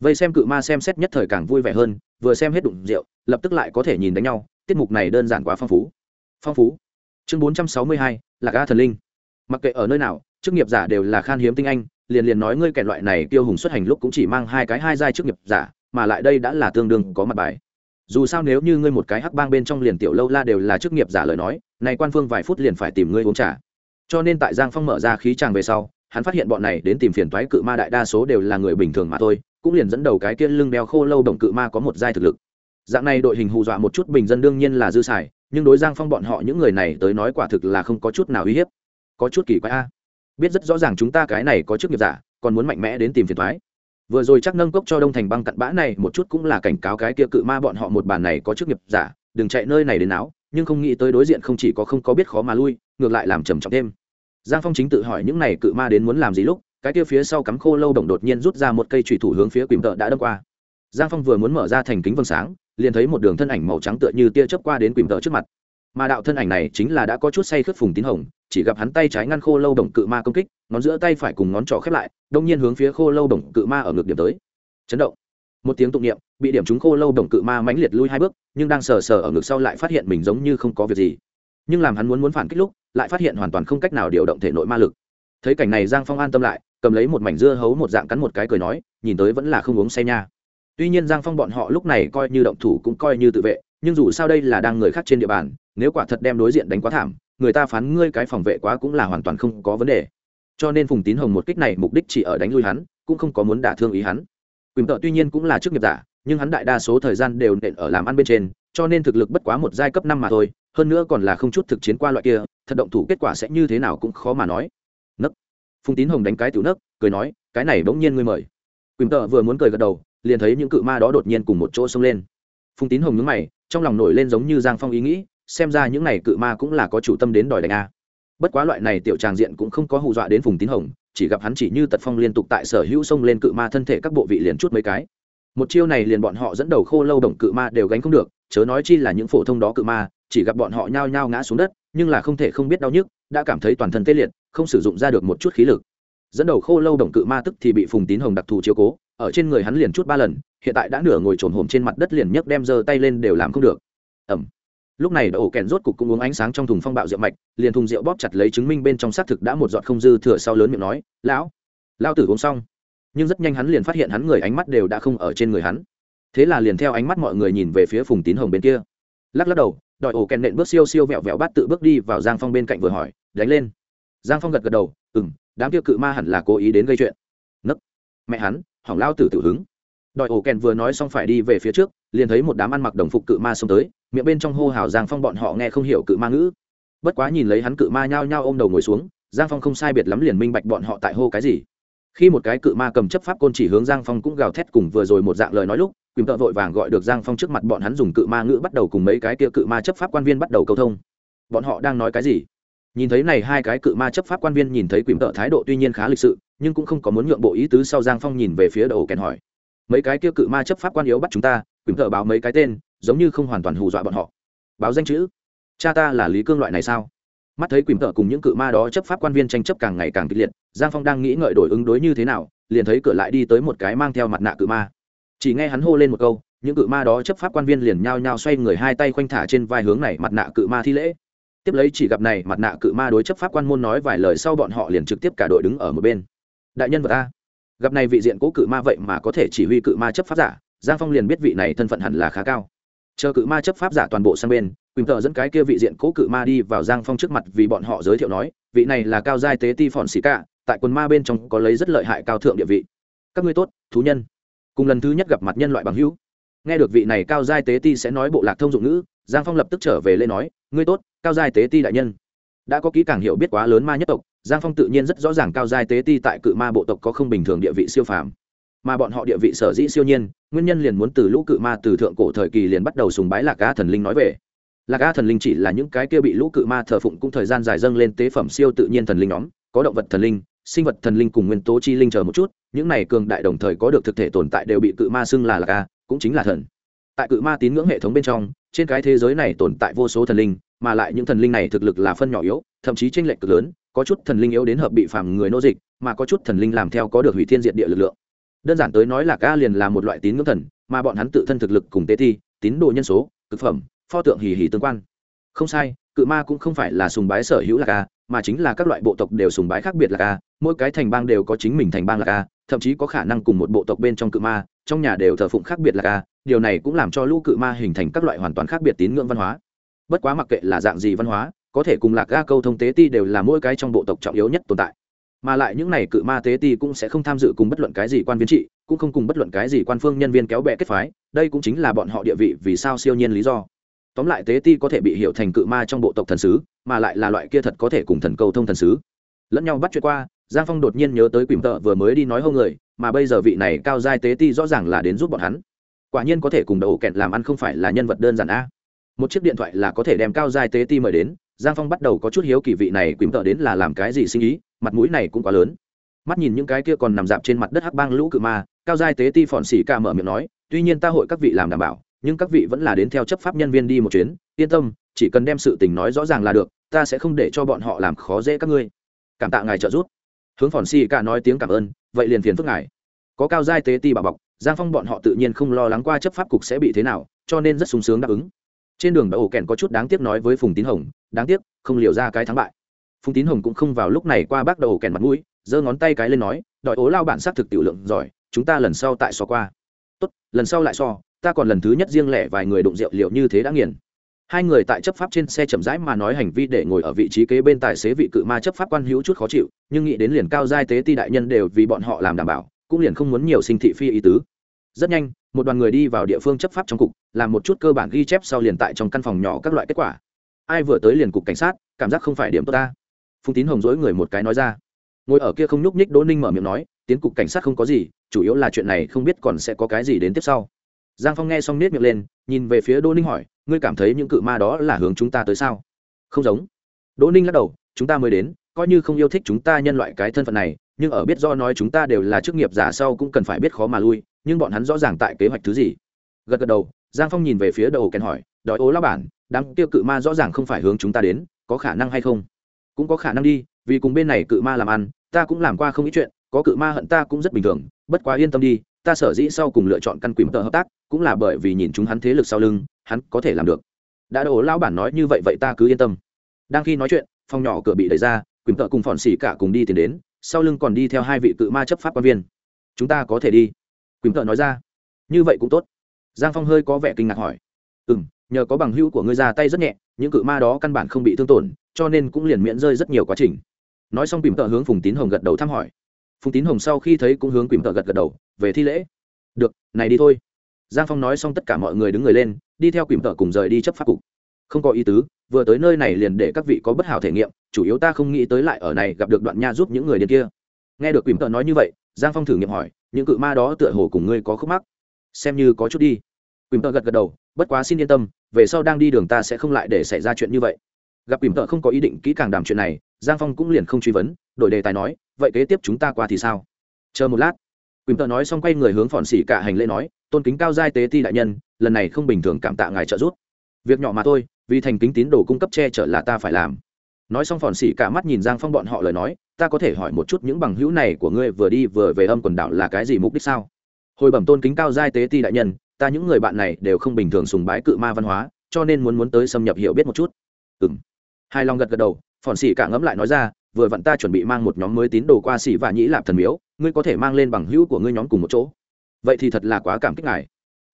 Vây xem cự ma xem xét nhất thời càng vui vẻ hơn, vừa xem hết đụng rượu, lập tức lại có thể nhìn đánh nhau, tiết mục này đơn giản quá phong phú. Phong phú. Chương bốn trăm sáu mươi hai là ga thần linh. Mặc kệ ở nơi nào, chức nghiệp giả đều là khan hiếm tinh anh, liền liền nói ngươi kẻ loại này tiêu hùng xuất hành lúc cũng chỉ mang hai cái hai giai chức nghiệp giả, mà lại đây đã là tương đương có mặt bài. Dù sao nếu như ngươi một cái hắc bang bên trong liền tiểu lâu la đều là chức nghiệp giả lời nói, này quan phương vài phút liền phải tìm ngươi uống trà cho nên tại giang phong mở ra khí tràng về sau, hắn phát hiện bọn này đến tìm phiền toái cự ma đại đa số đều là người bình thường mà thôi, cũng liền dẫn đầu cái kia lưng đeo khô lâu đồng cự ma có một giai thực lực. Dạng này đội hình hù dọa một chút bình dân đương nhiên là dư xài, nhưng đối giang phong bọn họ những người này tới nói quả thực là không có chút nào uy hiếp. Có chút kỳ quái a. Biết rất rõ ràng chúng ta cái này có chức nghiệp giả, còn muốn mạnh mẽ đến tìm phiền thoái vừa rồi chắc nâng cốc cho đông thành băng cặn bã này một chút cũng là cảnh cáo cái kia cự ma bọn họ một bàn này có chức nghiệp giả, đừng chạy nơi này đến áo nhưng không nghĩ tới đối diện không chỉ có không có biết khó mà lui ngược lại làm trầm trọng thêm. Giang phong chính tự hỏi những này cự ma đến muốn làm gì lúc, cái kia phía sau cắm khô lâu đồng đột nhiên rút ra một cây thủy thủ hướng phía quỳm tợ đã đâm qua. Giang phong vừa muốn mở ra thành kính vầng sáng, liền thấy một đường thân ảnh màu trắng tựa như tia chớp qua đến quỳm tợ trước mặt. Mà đạo thân ảnh này chính là đã có chút say khướt phùng tín hồng, chỉ gặp hắn tay trái ngăn khô lâu đồng cự ma công kích, ngón giữa tay phải cùng ngón trỏ khép lại, đông nhiên hướng phía khô lâu đồng cự ma ở ngược điểm tới. Chấn động. Một tiếng tụng niệm, bị điểm trúng khô lâu đồng cự ma mãnh liệt lui hai bước, nhưng đang sờ sờ ở ngực sau lại phát hiện mình giống như không có việc gì. Nhưng làm hắn muốn muốn phản kích lúc lại phát hiện hoàn toàn không cách nào điều động thể nội ma lực. Thấy cảnh này, giang phong an tâm lại, cầm lấy một mảnh dưa hấu một dạng cắn một cái cười nói, nhìn tới vẫn là không uống say nha. Tuy nhiên giang phong bọn họ lúc này coi như động thủ cũng coi như tự vệ, nhưng dù sao đây là đang người khác trên địa bàn, nếu quả thật đem đối diện đánh quá thảm, người ta phán ngươi cái phòng vệ quá cũng là hoàn toàn không có vấn đề. Cho nên phùng tín hồng một kích này mục đích chỉ ở đánh lui hắn, cũng không có muốn đả thương ý hắn. Quỳnh tợ tuy nhiên cũng là chức nghiệp giả, nhưng hắn đại đa số thời gian đều nện ở làm ăn bên trên, cho nên thực lực bất quá một giai cấp năm mà thôi hơn nữa còn là không chút thực chiến qua loại kia, thật động thủ kết quả sẽ như thế nào cũng khó mà nói. Nấc. Phùng tín hồng đánh cái tiểu nấc, cười nói, cái này bỗng nhiên ngươi mời. Quỳnh tợ vừa muốn cười gật đầu, liền thấy những cự ma đó đột nhiên cùng một chỗ xông lên. Phùng tín hồng nhướng mày, trong lòng nổi lên giống như giang phong ý nghĩ, xem ra những này cự ma cũng là có chủ tâm đến đòi đánh a. Bất quá loại này tiểu tràng diện cũng không có hù dọa đến phùng tín hồng, chỉ gặp hắn chỉ như tật phong liên tục tại sở hữu xông lên cự ma thân thể các bộ vị liền chút mấy cái. Một chiêu này liền bọn họ dẫn đầu khô lâu động cự ma đều gánh không được, chớ nói chi là những phổ thông đó cự ma chỉ gặp bọn họ nhao nhao ngã xuống đất, nhưng là không thể không biết đau nhức, đã cảm thấy toàn thân tê liệt, không sử dụng ra được một chút khí lực. Dẫn đầu khô lâu động cự ma tức thì bị phùng tín hồng đặc thù chiếu cố, ở trên người hắn liền chút ba lần, hiện tại đã nửa ngồi trồn hồm trên mặt đất liền nhấc đem giơ tay lên đều làm không được. Ẩm lúc này đậu kèn rốt cục cũng uống ánh sáng trong thùng phong bạo rượu mạch, liền thùng rượu bóp chặt lấy chứng minh bên trong xác thực đã một giọt không dư thừa sau lớn miệng nói, lão lao tử uống xong. Nhưng rất nhanh hắn liền phát hiện hắn người ánh mắt đều đã không ở trên người hắn. Thế là liền theo ánh mắt mọi người nhìn về phía phùng tín hồng bên kia. Lắc lắc đầu đòi ổ kèn nện bước siêu siêu vẹo vẹo bắt tự bước đi vào giang phong bên cạnh vừa hỏi, đánh lên. Giang phong gật gật đầu ừ m đám kia cự ma hẳn là cố ý đến gây chuyện. Nấc. Mẹ hắn, hỏng lao tử tử hứng. Đòi ổ kèn vừa nói xong phải đi về phía trước, liền thấy một đám ăn mặc đồng phục cự ma xông tới, miệng bên trong hô hào giang phong bọn họ nghe không hiểu cự ma ngữ. Bất quá nhìn lấy hắn cự ma nhao nhao ôm đầu ngồi xuống, giang phong không sai biệt lắm liền minh bạch bọn họ tại hô cái gì khi một cái cự ma cầm chấp pháp côn chỉ hướng giang phong cũng gào thét cùng vừa rồi một dạng lời nói lúc, quỳnh tợ vội vàng gọi được giang phong trước mặt bọn hắn dùng cự ma ngữ bắt đầu cùng mấy cái kia cự ma chấp pháp quan viên bắt đầu câu thông. Bọn họ đang nói cái gì? Nhìn thấy này hai cái cự ma chấp pháp quan viên nhìn thấy quỳnh tợ thái độ tuy nhiên khá lịch sự, nhưng cũng không có muốn nhượng bộ ý tứ sau giang phong nhìn về phía đầu kèn hỏi. Mấy cái kia cự ma chấp pháp quan yếu bắt chúng ta, quỳnh tợ báo mấy cái tên, giống như không hoàn toàn hù dọa bọn họ. Báo danh chữ. Cha ta là lý cương loại này sao? Mắt thấy quỳnh tợ cùng những cự ma đó chấp pháp quan viên tranh chấp càng ngày càng kịch liệt, giang phong đang nghĩ ngợi đổi ứng đối như thế nào, liền thấy cửa lại đi tới một cái mang theo mặt nạ cự ma. Chỉ nghe hắn hô lên một câu, những cự ma đó chấp pháp quan viên liền nhao nhao xoay người hai tay khoanh thả trên vai hướng này mặt nạ cự ma thi lễ. Tiếp lấy chỉ gặp này mặt nạ cự ma đối chấp pháp quan môn nói vài lời sau bọn họ liền trực tiếp cả đội đứng ở một bên. Đại nhân vật a, gặp này vị diện cố cự ma vậy mà có thể chỉ huy cự ma chấp pháp giả, giang phong liền biết vị này thân phận hẳn là khá cao. Chờ cự ma chấp pháp giả toàn bộ sang bên quỳnh tờ dẫn cái kia vị diện cố cự ma đi vào giang phong trước mặt vì bọn họ giới thiệu nói, vị này là cao giai tế ti phòn xì cả, tại quần ma bên trong có lấy rất lợi hại cao thượng địa vị. Các ngươi tốt, thú nhân. Cùng lần thứ nhất gặp mặt nhân loại bằng hữu. Nghe được vị này cao giai tế ti sẽ nói bộ lạc thông dụng ngữ, giang phong lập tức trở về lên nói, ngươi tốt, cao giai tế ti đại nhân. Đã có kỹ càng hiểu biết quá lớn ma nhất tộc, giang phong tự nhiên rất rõ ràng cao giai tế ti tại cự ma bộ tộc có không bình thường địa vị siêu phàm. Mà bọn họ địa vị sở dĩ siêu nhiên, nguyên nhân liền muốn từ lũ cự ma từ thượng cổ thời kỳ liền bắt đầu sùng bái lạc a thần linh nói về lạc a thần linh chỉ là những cái kia bị lũ cự ma thờ phụng cũng thời gian dài dâng lên tế phẩm siêu tự nhiên thần linh nhóm, có động vật thần linh, sinh vật thần linh cùng nguyên tố chi linh chờ một chút, những này cường đại đồng thời có được thực thể tồn tại đều bị cự ma xưng là lạc a, cũng chính là thần. Tại cự ma tín ngưỡng hệ thống bên trong, trên cái thế giới này tồn tại vô số thần linh, mà lại những thần linh này thực lực là phân nhỏ yếu, thậm chí tranh lệch cực lớn, có chút thần linh yếu đến hợp bị phàm người nô dịch, mà có chút thần linh làm theo có được hủy thiên diệt địa lực lượng. Đơn giản tới nói là ca liền là một loại tín ngưỡng thần, mà bọn hắn tự thân thực lực cùng tế thi, tín đồ nhân số thực phẩm pho tượng hì hì tương quan không sai cự ma cũng không phải là sùng bái sở hữu lạc a, mà chính là các loại bộ tộc đều sùng bái khác biệt lạc a. mỗi cái thành bang đều có chính mình thành bang lạc a, thậm chí có khả năng cùng một bộ tộc bên trong cự ma trong nhà đều thờ phụng khác biệt lạc a. điều này cũng làm cho lũ cự ma hình thành các loại hoàn toàn khác biệt tín ngưỡng văn hóa bất quá mặc kệ là dạng gì văn hóa có thể cùng lạc ga câu thông tế ti đều là mỗi cái trong bộ tộc trọng yếu nhất tồn tại mà lại những này cự ma tế ti cũng sẽ không tham dự cùng bất luận cái gì quan viên trị cũng không cùng bất luận cái gì quan phương nhân viên kéo bè kết phái đây cũng chính là bọn họ địa vị vì sao siêu nhiên lý do tóm lại tế ti có thể bị hiểu thành cự ma trong bộ tộc thần sứ, mà lại là loại kia thật có thể cùng thần cầu thông thần sứ. Lẫn nhau bắt chuyện qua, giang phong đột nhiên nhớ tới quỳnh tợ vừa mới đi nói hô người, mà bây giờ vị này cao giai tế ti rõ ràng là đến giúp bọn hắn. Quả nhiên có thể cùng đầu kẹt làm ăn không phải là nhân vật đơn giản a. Một chiếc điện thoại là có thể đem cao giai tế ti mời đến, giang phong bắt đầu có chút hiếu kỳ vị này quỳnh tợ đến là làm cái gì sinh ý, mặt mũi này cũng quá lớn. Mắt nhìn những cái kia còn nằm dạp trên mặt đất hắc bang lũ cự ma, cao giai tế ti phòn xỉ ca mở miệng nói, tuy nhiên ta hội các vị làm đảm bảo nhưng các vị vẫn là đến theo chấp pháp nhân viên đi một chuyến, yên tâm, chỉ cần đem sự tình nói rõ ràng là được, ta sẽ không để cho bọn họ làm khó dễ các ngươi. Cảm tạ ngài trợ giúp. Hướng phòn xì ca nói tiếng cảm ơn, vậy liền phiền phức ngài. Có cao giai tế ti bảo bọc, giang phong bọn họ tự nhiên không lo lắng qua chấp pháp cục sẽ bị thế nào, cho nên rất sung sướng đáp ứng. Trên đường đã ổ kèn có chút đáng tiếc nói với phùng tín hồng, đáng tiếc, không liều ra cái thắng bại. Phùng tín hồng cũng không vào lúc này qua bác đầu kèn mặt mũi, giơ ngón tay cái lên nói đòi ố lao bản xác thực tiểu lượng giỏi, chúng ta lần sau tại so qua. Tốt, lần sau lại so ta còn lần thứ nhất riêng lẻ vài người đụng rượu liệu như thế đã nghiền. Hai người tại chấp pháp trên xe chậm rãi mà nói hành vi để ngồi ở vị trí kế bên tài xế vị cự ma chấp pháp quan hữu chút khó chịu, nhưng nghĩ đến liền cao giai tế ti đại nhân đều vì bọn họ làm đảm bảo, cũng liền không muốn nhiều sinh thị phi ý tứ. Rất nhanh, một đoàn người đi vào địa phương chấp pháp trong cục, làm một chút cơ bản ghi chép sau liền tại trong căn phòng nhỏ các loại kết quả. Ai vừa tới liền cục cảnh sát, cảm giác không phải điểm tốt ta. Phùng tín hồng dỗi người một cái nói ra. Ngồi ở kia không nhúc nhích đỗ ninh mở miệng nói, tiến cục cảnh sát không có gì, chủ yếu là chuyện này không biết còn sẽ có cái gì đến tiếp sau giang phong nghe xong nết miệng lên, nhìn về phía đỗ ninh hỏi, ngươi cảm thấy những cự ma đó là hướng chúng ta tới sao? Không giống. Đỗ ninh lắc đầu, chúng ta mới đến, coi như không yêu thích chúng ta nhân loại cái thân phận này, nhưng ở biết do nói chúng ta đều là chức nghiệp giả sau cũng cần phải biết khó mà lui, nhưng bọn hắn rõ ràng tại kế hoạch thứ gì. Gật gật đầu, giang phong nhìn về phía đầu kèn hỏi, đói ố lao bản, đám tiêu cự ma rõ ràng không phải hướng chúng ta đến, có khả năng hay không? Cũng có khả năng đi, vì cùng bên này cự ma làm ăn, ta cũng làm qua không ít chuyện, có cự ma hận ta cũng rất bình thường, bất quá yên tâm đi ta sở dĩ sau cùng lựa chọn căn quỷ tờ hợp tác, cũng là bởi vì nhìn chúng hắn thế lực sau lưng, hắn có thể làm được. Đã đổ lao bản nói như vậy vậy ta cứ yên tâm. Đang khi nói chuyện, phòng nhỏ cửa bị đẩy ra, quỷ tợ cùng phòn xỉ cả cùng đi tìm đến, sau lưng còn đi theo hai vị cự ma chấp pháp quan viên. Chúng ta có thể đi. Quỳnh tợ nói ra. Như vậy cũng tốt. Giang phong hơi có vẻ kinh ngạc hỏi. Ừ m nhờ có bằng hữu của ngươi ra tay rất nhẹ, những cự ma đó căn bản không bị thương tổn, cho nên cũng liền miễn rơi rất nhiều quá trình. Nói xong quỳnh tợ hướng phùng tín hồng gật đầu thăm hỏi. Phùng tín hồng sau khi thấy cũng hướng quỳnh tợ gật gật đầu về thi lễ. Được, này đi thôi. Giang phong nói xong tất cả mọi người đứng người lên, đi theo quỳnh tợ cùng rời đi chấp pháp cục. Không có ý tứ, vừa tới nơi này liền để các vị có bất hảo thể nghiệm, chủ yếu ta không nghĩ tới lại ở này gặp được đoạn nha giúp những người điên kia. Nghe được quỳnh tợ nói như vậy, giang phong thử nghiệm hỏi, những cự ma đó tựa hồ cùng ngươi có khúc mắc? Xem như có chút đi. Quỳnh tợ gật gật đầu, bất quá xin yên tâm, về sau đang đi đường ta sẽ không lại để xảy ra chuyện như vậy. Gặp quỳnh tợ không có ý định kỹ càng đàm chuyện này, giang phong cũng liền không truy vấn, đổi đề tài nói, vậy kế tiếp chúng ta qua thì sao? Chờ một lát quỳnh tợ nói xong quay người hướng phòn xỉ cả hành lễ nói, tôn kính cao giai tế ti đại nhân, lần này không bình thường cảm tạ ngài trợ giúp. Việc nhỏ mà thôi, vì thành kính tín đồ cung cấp che chở là ta phải làm. Nói xong phòn xỉ cả mắt nhìn giang phong bọn họ lời nói, ta có thể hỏi một chút những bằng hữu này của ngươi vừa đi vừa về âm quần đảo là cái gì mục đích sao? Hồi bẩm tôn kính cao giai tế ti đại nhân, ta những người bạn này đều không bình thường sùng bái cự ma văn hóa, cho nên muốn muốn tới xâm nhập hiểu biết một chút. Ừ m hai long gật gật đầu, phòn xỉ cả ngẫm lại nói ra, vừa vặn ta chuẩn bị mang một nhóm mới tín đồ qua xỉ và nhĩ lạp thần miếu ngươi có thể mang lên bằng hữu của ngươi nhóm cùng một chỗ. Vậy thì thật là quá cảm kích ngài.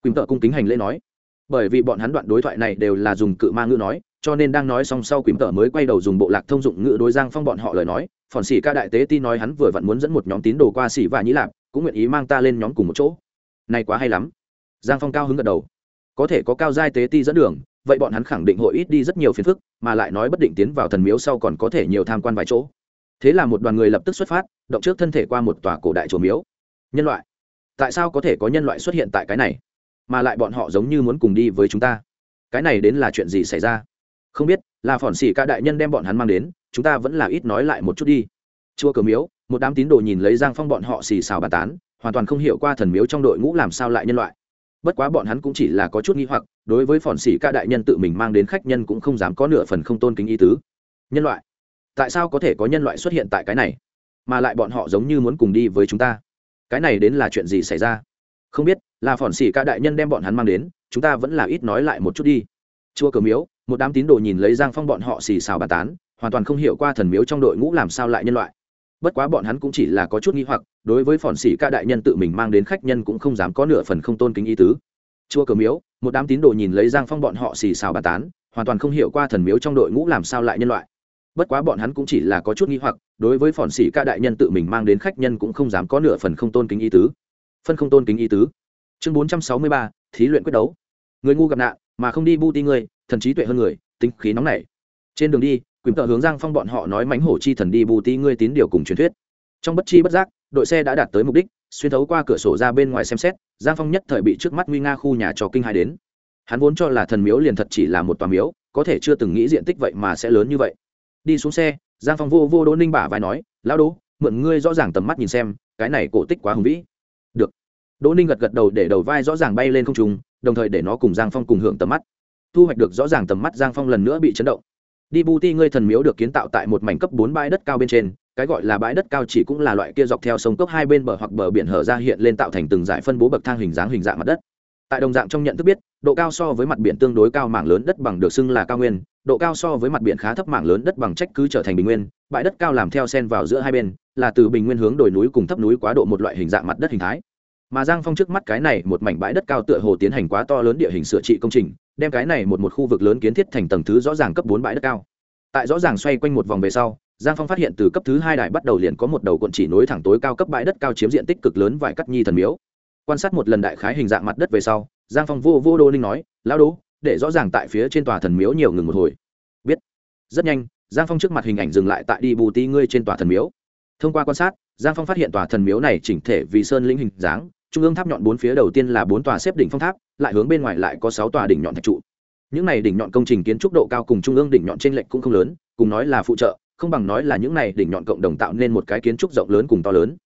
Quỳnh tợ cung kính hành lễ nói. Bởi vì bọn hắn đoạn đối thoại này đều là dùng cự ma ngữ nói, cho nên đang nói xong sau quỳnh tợ mới quay đầu dùng bộ lạc thông dụng ngữ đối giang phong bọn họ lời nói. Phòn xỉ ca đại tế ti nói hắn vừa vặn muốn dẫn một nhóm tín đồ qua xỉ và nhĩ lạp, cũng nguyện ý mang ta lên nhóm cùng một chỗ. Này quá hay lắm. Giang phong cao hứng gật đầu. Có thể có cao giai tế ti dẫn đường, vậy bọn hắn khẳng định hội ít đi rất nhiều phiền phức, mà lại nói bất định tiến vào thần miếu sau còn có thể nhiều tham quan vài chỗ thế là một đoàn người lập tức xuất phát, động trước thân thể qua một tòa cổ đại chùa miếu. Nhân loại, tại sao có thể có nhân loại xuất hiện tại cái này, mà lại bọn họ giống như muốn cùng đi với chúng ta? Cái này đến là chuyện gì xảy ra? Không biết, là phỏn xỉ ca đại nhân đem bọn hắn mang đến, chúng ta vẫn là ít nói lại một chút đi. Chùa cờ miếu, một đám tín đồ nhìn lấy giang phong bọn họ xì xào bàn tán, hoàn toàn không hiểu qua thần miếu trong đội ngũ làm sao lại nhân loại. Bất quá bọn hắn cũng chỉ là có chút nghi hoặc, đối với phỏn xỉ ca đại nhân tự mình mang đến khách nhân cũng không dám có nửa phần không tôn kính ý tứ. Nhân loại tại sao có thể có nhân loại xuất hiện tại cái này? Mà lại bọn họ giống như muốn cùng đi với chúng ta. Cái này đến là chuyện gì xảy ra? Không biết, là phỏn xỉ ca đại nhân đem bọn hắn mang đến, chúng ta vẫn là ít nói lại một chút đi. Chua cờ miếu, một đám tín đồ nhìn lấy giang phong bọn họ xì xào bàn tán, hoàn toàn không hiểu qua thần miếu trong đội ngũ làm sao lại nhân loại. Bất quá bọn hắn cũng chỉ là có chút nghi hoặc, đối với phòn xỉ ca đại nhân tự mình mang đến khách nhân cũng không dám có nửa phần không tôn kính ý tứ. Chua cờ miếu, một đám tín đồ nhìn lấy giang phong bọn họ xì xào bàn tán, hoàn toàn không hiểu qua thần miếu trong đội ngũ làm sao lại nhân loại bất quá bọn hắn cũng chỉ là có chút nghi hoặc, đối với phòn xỉ ca đại nhân tự mình mang đến khách nhân cũng không dám có nửa phần không tôn kính ý tứ. Phân không tôn kính ý tứ. Chương bốn trăm sáu mươi ba, thí luyện quyết đấu. Người ngu gặp nạn, mà không đi bu ti người, thần trí tuệ hơn người, tính khí nóng nảy. Trên đường đi, quỳnh tợ hướng giang phong bọn họ nói mánh hổ chi thần đi bù ti ngươi tín điều cùng truyền thuyết. Trong bất chi bất giác, đội xe đã đạt tới mục đích, xuyên thấu qua cửa sổ ra bên ngoài xem xét, giang phong nhất thời bị trước mắt nguy nga khu nhà trò kinh hai đến. Hắn vốn cho là thần miếu liền thật chỉ là một tòa miếu, có thể chưa từng nghĩ diện tích vậy mà sẽ lớn như vậy đi xuống xe, giang phong vô vô đỗ ninh bả vai nói, lão đỗ, mượn ngươi rõ ràng tầm mắt nhìn xem, cái này cổ tích quá hùng vĩ. Được. Đỗ ninh gật gật đầu để đầu vai rõ ràng bay lên không trùng đồng thời để nó cùng giang phong cùng hưởng tầm mắt. Thu hoạch được rõ ràng tầm mắt, giang phong lần nữa bị chấn động. Đi bu ti ngươi thần miếu được kiến tạo tại một mảnh cấp bốn bãi đất cao bên trên, cái gọi là bãi đất cao chỉ cũng là loại kia dọc theo sông cốc hai bên bờ hoặc bờ biển hở ra hiện lên tạo thành từng dải phân bố bậc thang hình dáng hình dạng mặt đất tại đồng dạng trong nhận thức biết, độ cao so với mặt biển tương đối cao mảng lớn đất bằng được xưng là cao nguyên, độ cao so với mặt biển khá thấp mảng lớn đất bằng trách cứ trở thành bình nguyên, bãi đất cao làm theo sen vào giữa hai bên, là từ bình nguyên hướng đồi núi cùng thấp núi quá độ một loại hình dạng mặt đất hình thái. Mà giang phong trước mắt cái này một mảnh bãi đất cao tựa hồ tiến hành quá to lớn địa hình sửa trị công trình, đem cái này một một khu vực lớn kiến thiết thành tầng thứ rõ ràng cấp bốn bãi đất cao. Tại rõ ràng xoay quanh một vòng về sau, giang phong phát hiện từ cấp thứ hai đài bắt đầu liền có một đầu cuộn chỉ nối thẳng tối cao cấp bãi đất cao chiếm diện tích cực lớn vài cắt nhi thần miếu quan sát một lần đại khái hình dạng mặt đất về sau, giang phong vô vô đô ninh nói lao đố để rõ ràng tại phía trên tòa thần miếu nhiều ngừng một hồi. Biết. Rất nhanh, giang phong trước mặt hình ảnh dừng lại tại đi bù ti ngươi trên tòa thần miếu. Thông qua quan sát, giang phong phát hiện tòa thần miếu này chỉnh thể vì sơn lĩnh hình dáng, trung ương tháp nhọn bốn phía đầu tiên là bốn tòa xếp đỉnh phong tháp, lại hướng bên ngoài lại có sáu tòa đỉnh nhọn thạch trụ. Những này đỉnh nhọn công trình kiến trúc độ cao cùng trung ương đỉnh nhọn trên lệnh cũng không lớn, cùng nói là phụ trợ, không bằng nói là những này đỉnh nhọn cộng đồng tạo nên một cái kiến trúc rộng lớn cùng to lớn.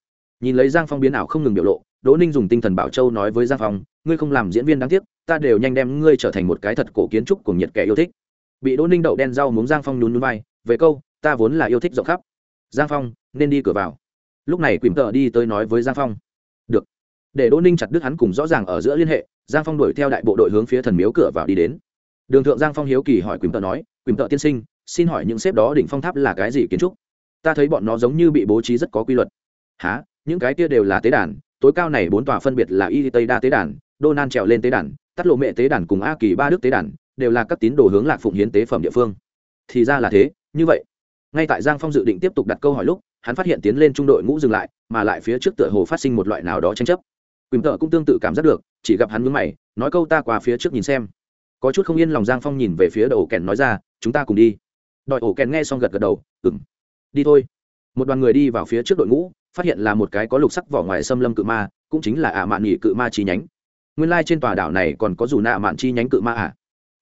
Nhìn lấy giang phong biến ảo không ngừng biểu lộ đỗ ninh dùng tinh thần bảo châu nói với giang phong, ngươi không làm diễn viên đáng tiếc, ta đều nhanh đem ngươi trở thành một cái thật cổ kiến trúc của nhiệt kẻ yêu thích. Bị đỗ ninh đậu đen rau muống, giang phong nhún núi vai, về câu, ta vốn là yêu thích rộng khắp. Giang phong, nên đi cửa vào. Lúc này quỳm tợ đi tới nói với giang phong, được. Để đỗ ninh chặt đứt hắn cùng rõ ràng ở giữa liên hệ, giang phong đuổi theo đại bộ đội hướng phía thần miếu cửa vào đi đến. Đường thượng giang phong hiếu kỳ hỏi quỳm tợ nói quỳm tợ tiên sinh, xin hỏi những xếp đó đỉnh phong tháp là cái gì kiến trúc? Ta thấy bọn nó giống như bị bố trí rất có quy luật. Há những cái kia đều là tế đàn tối cao này bốn tòa phân biệt là y tây đa tế đàn, đô nan trèo lên tế đàn tắt lộ mẹ tế đàn cùng a kỳ ba đức tế đàn, đều là các tín đồ hướng lạc phụng hiến tế phẩm địa phương. Thì ra là thế, như vậy. Ngay tại giang phong dự định tiếp tục đặt câu hỏi lúc, hắn phát hiện tiến lên trung đội ngũ dừng lại, mà lại phía trước tựa hồ phát sinh một loại nào đó tranh chấp. Quỳnh tợ cũng tương tự cảm giác được, chỉ gặp hắn mướn mày, nói câu ta qua phía trước nhìn xem. Có chút không yên lòng giang phong nhìn về phía đầu kèn nói ra, chúng ta cùng đi. Đòi ổ kèn nghe xong gật gật đầu ừng đi thôi. Một đoàn người đi vào phía trước đội ngũ phát hiện là một cái có lục sắc vỏ ngoài xâm lâm cự ma, cũng chính là ả mạn nghỉ cự ma chi nhánh. Nguyên lai trên tòa đảo này còn có dù nạ mạn chi nhánh cự ma ả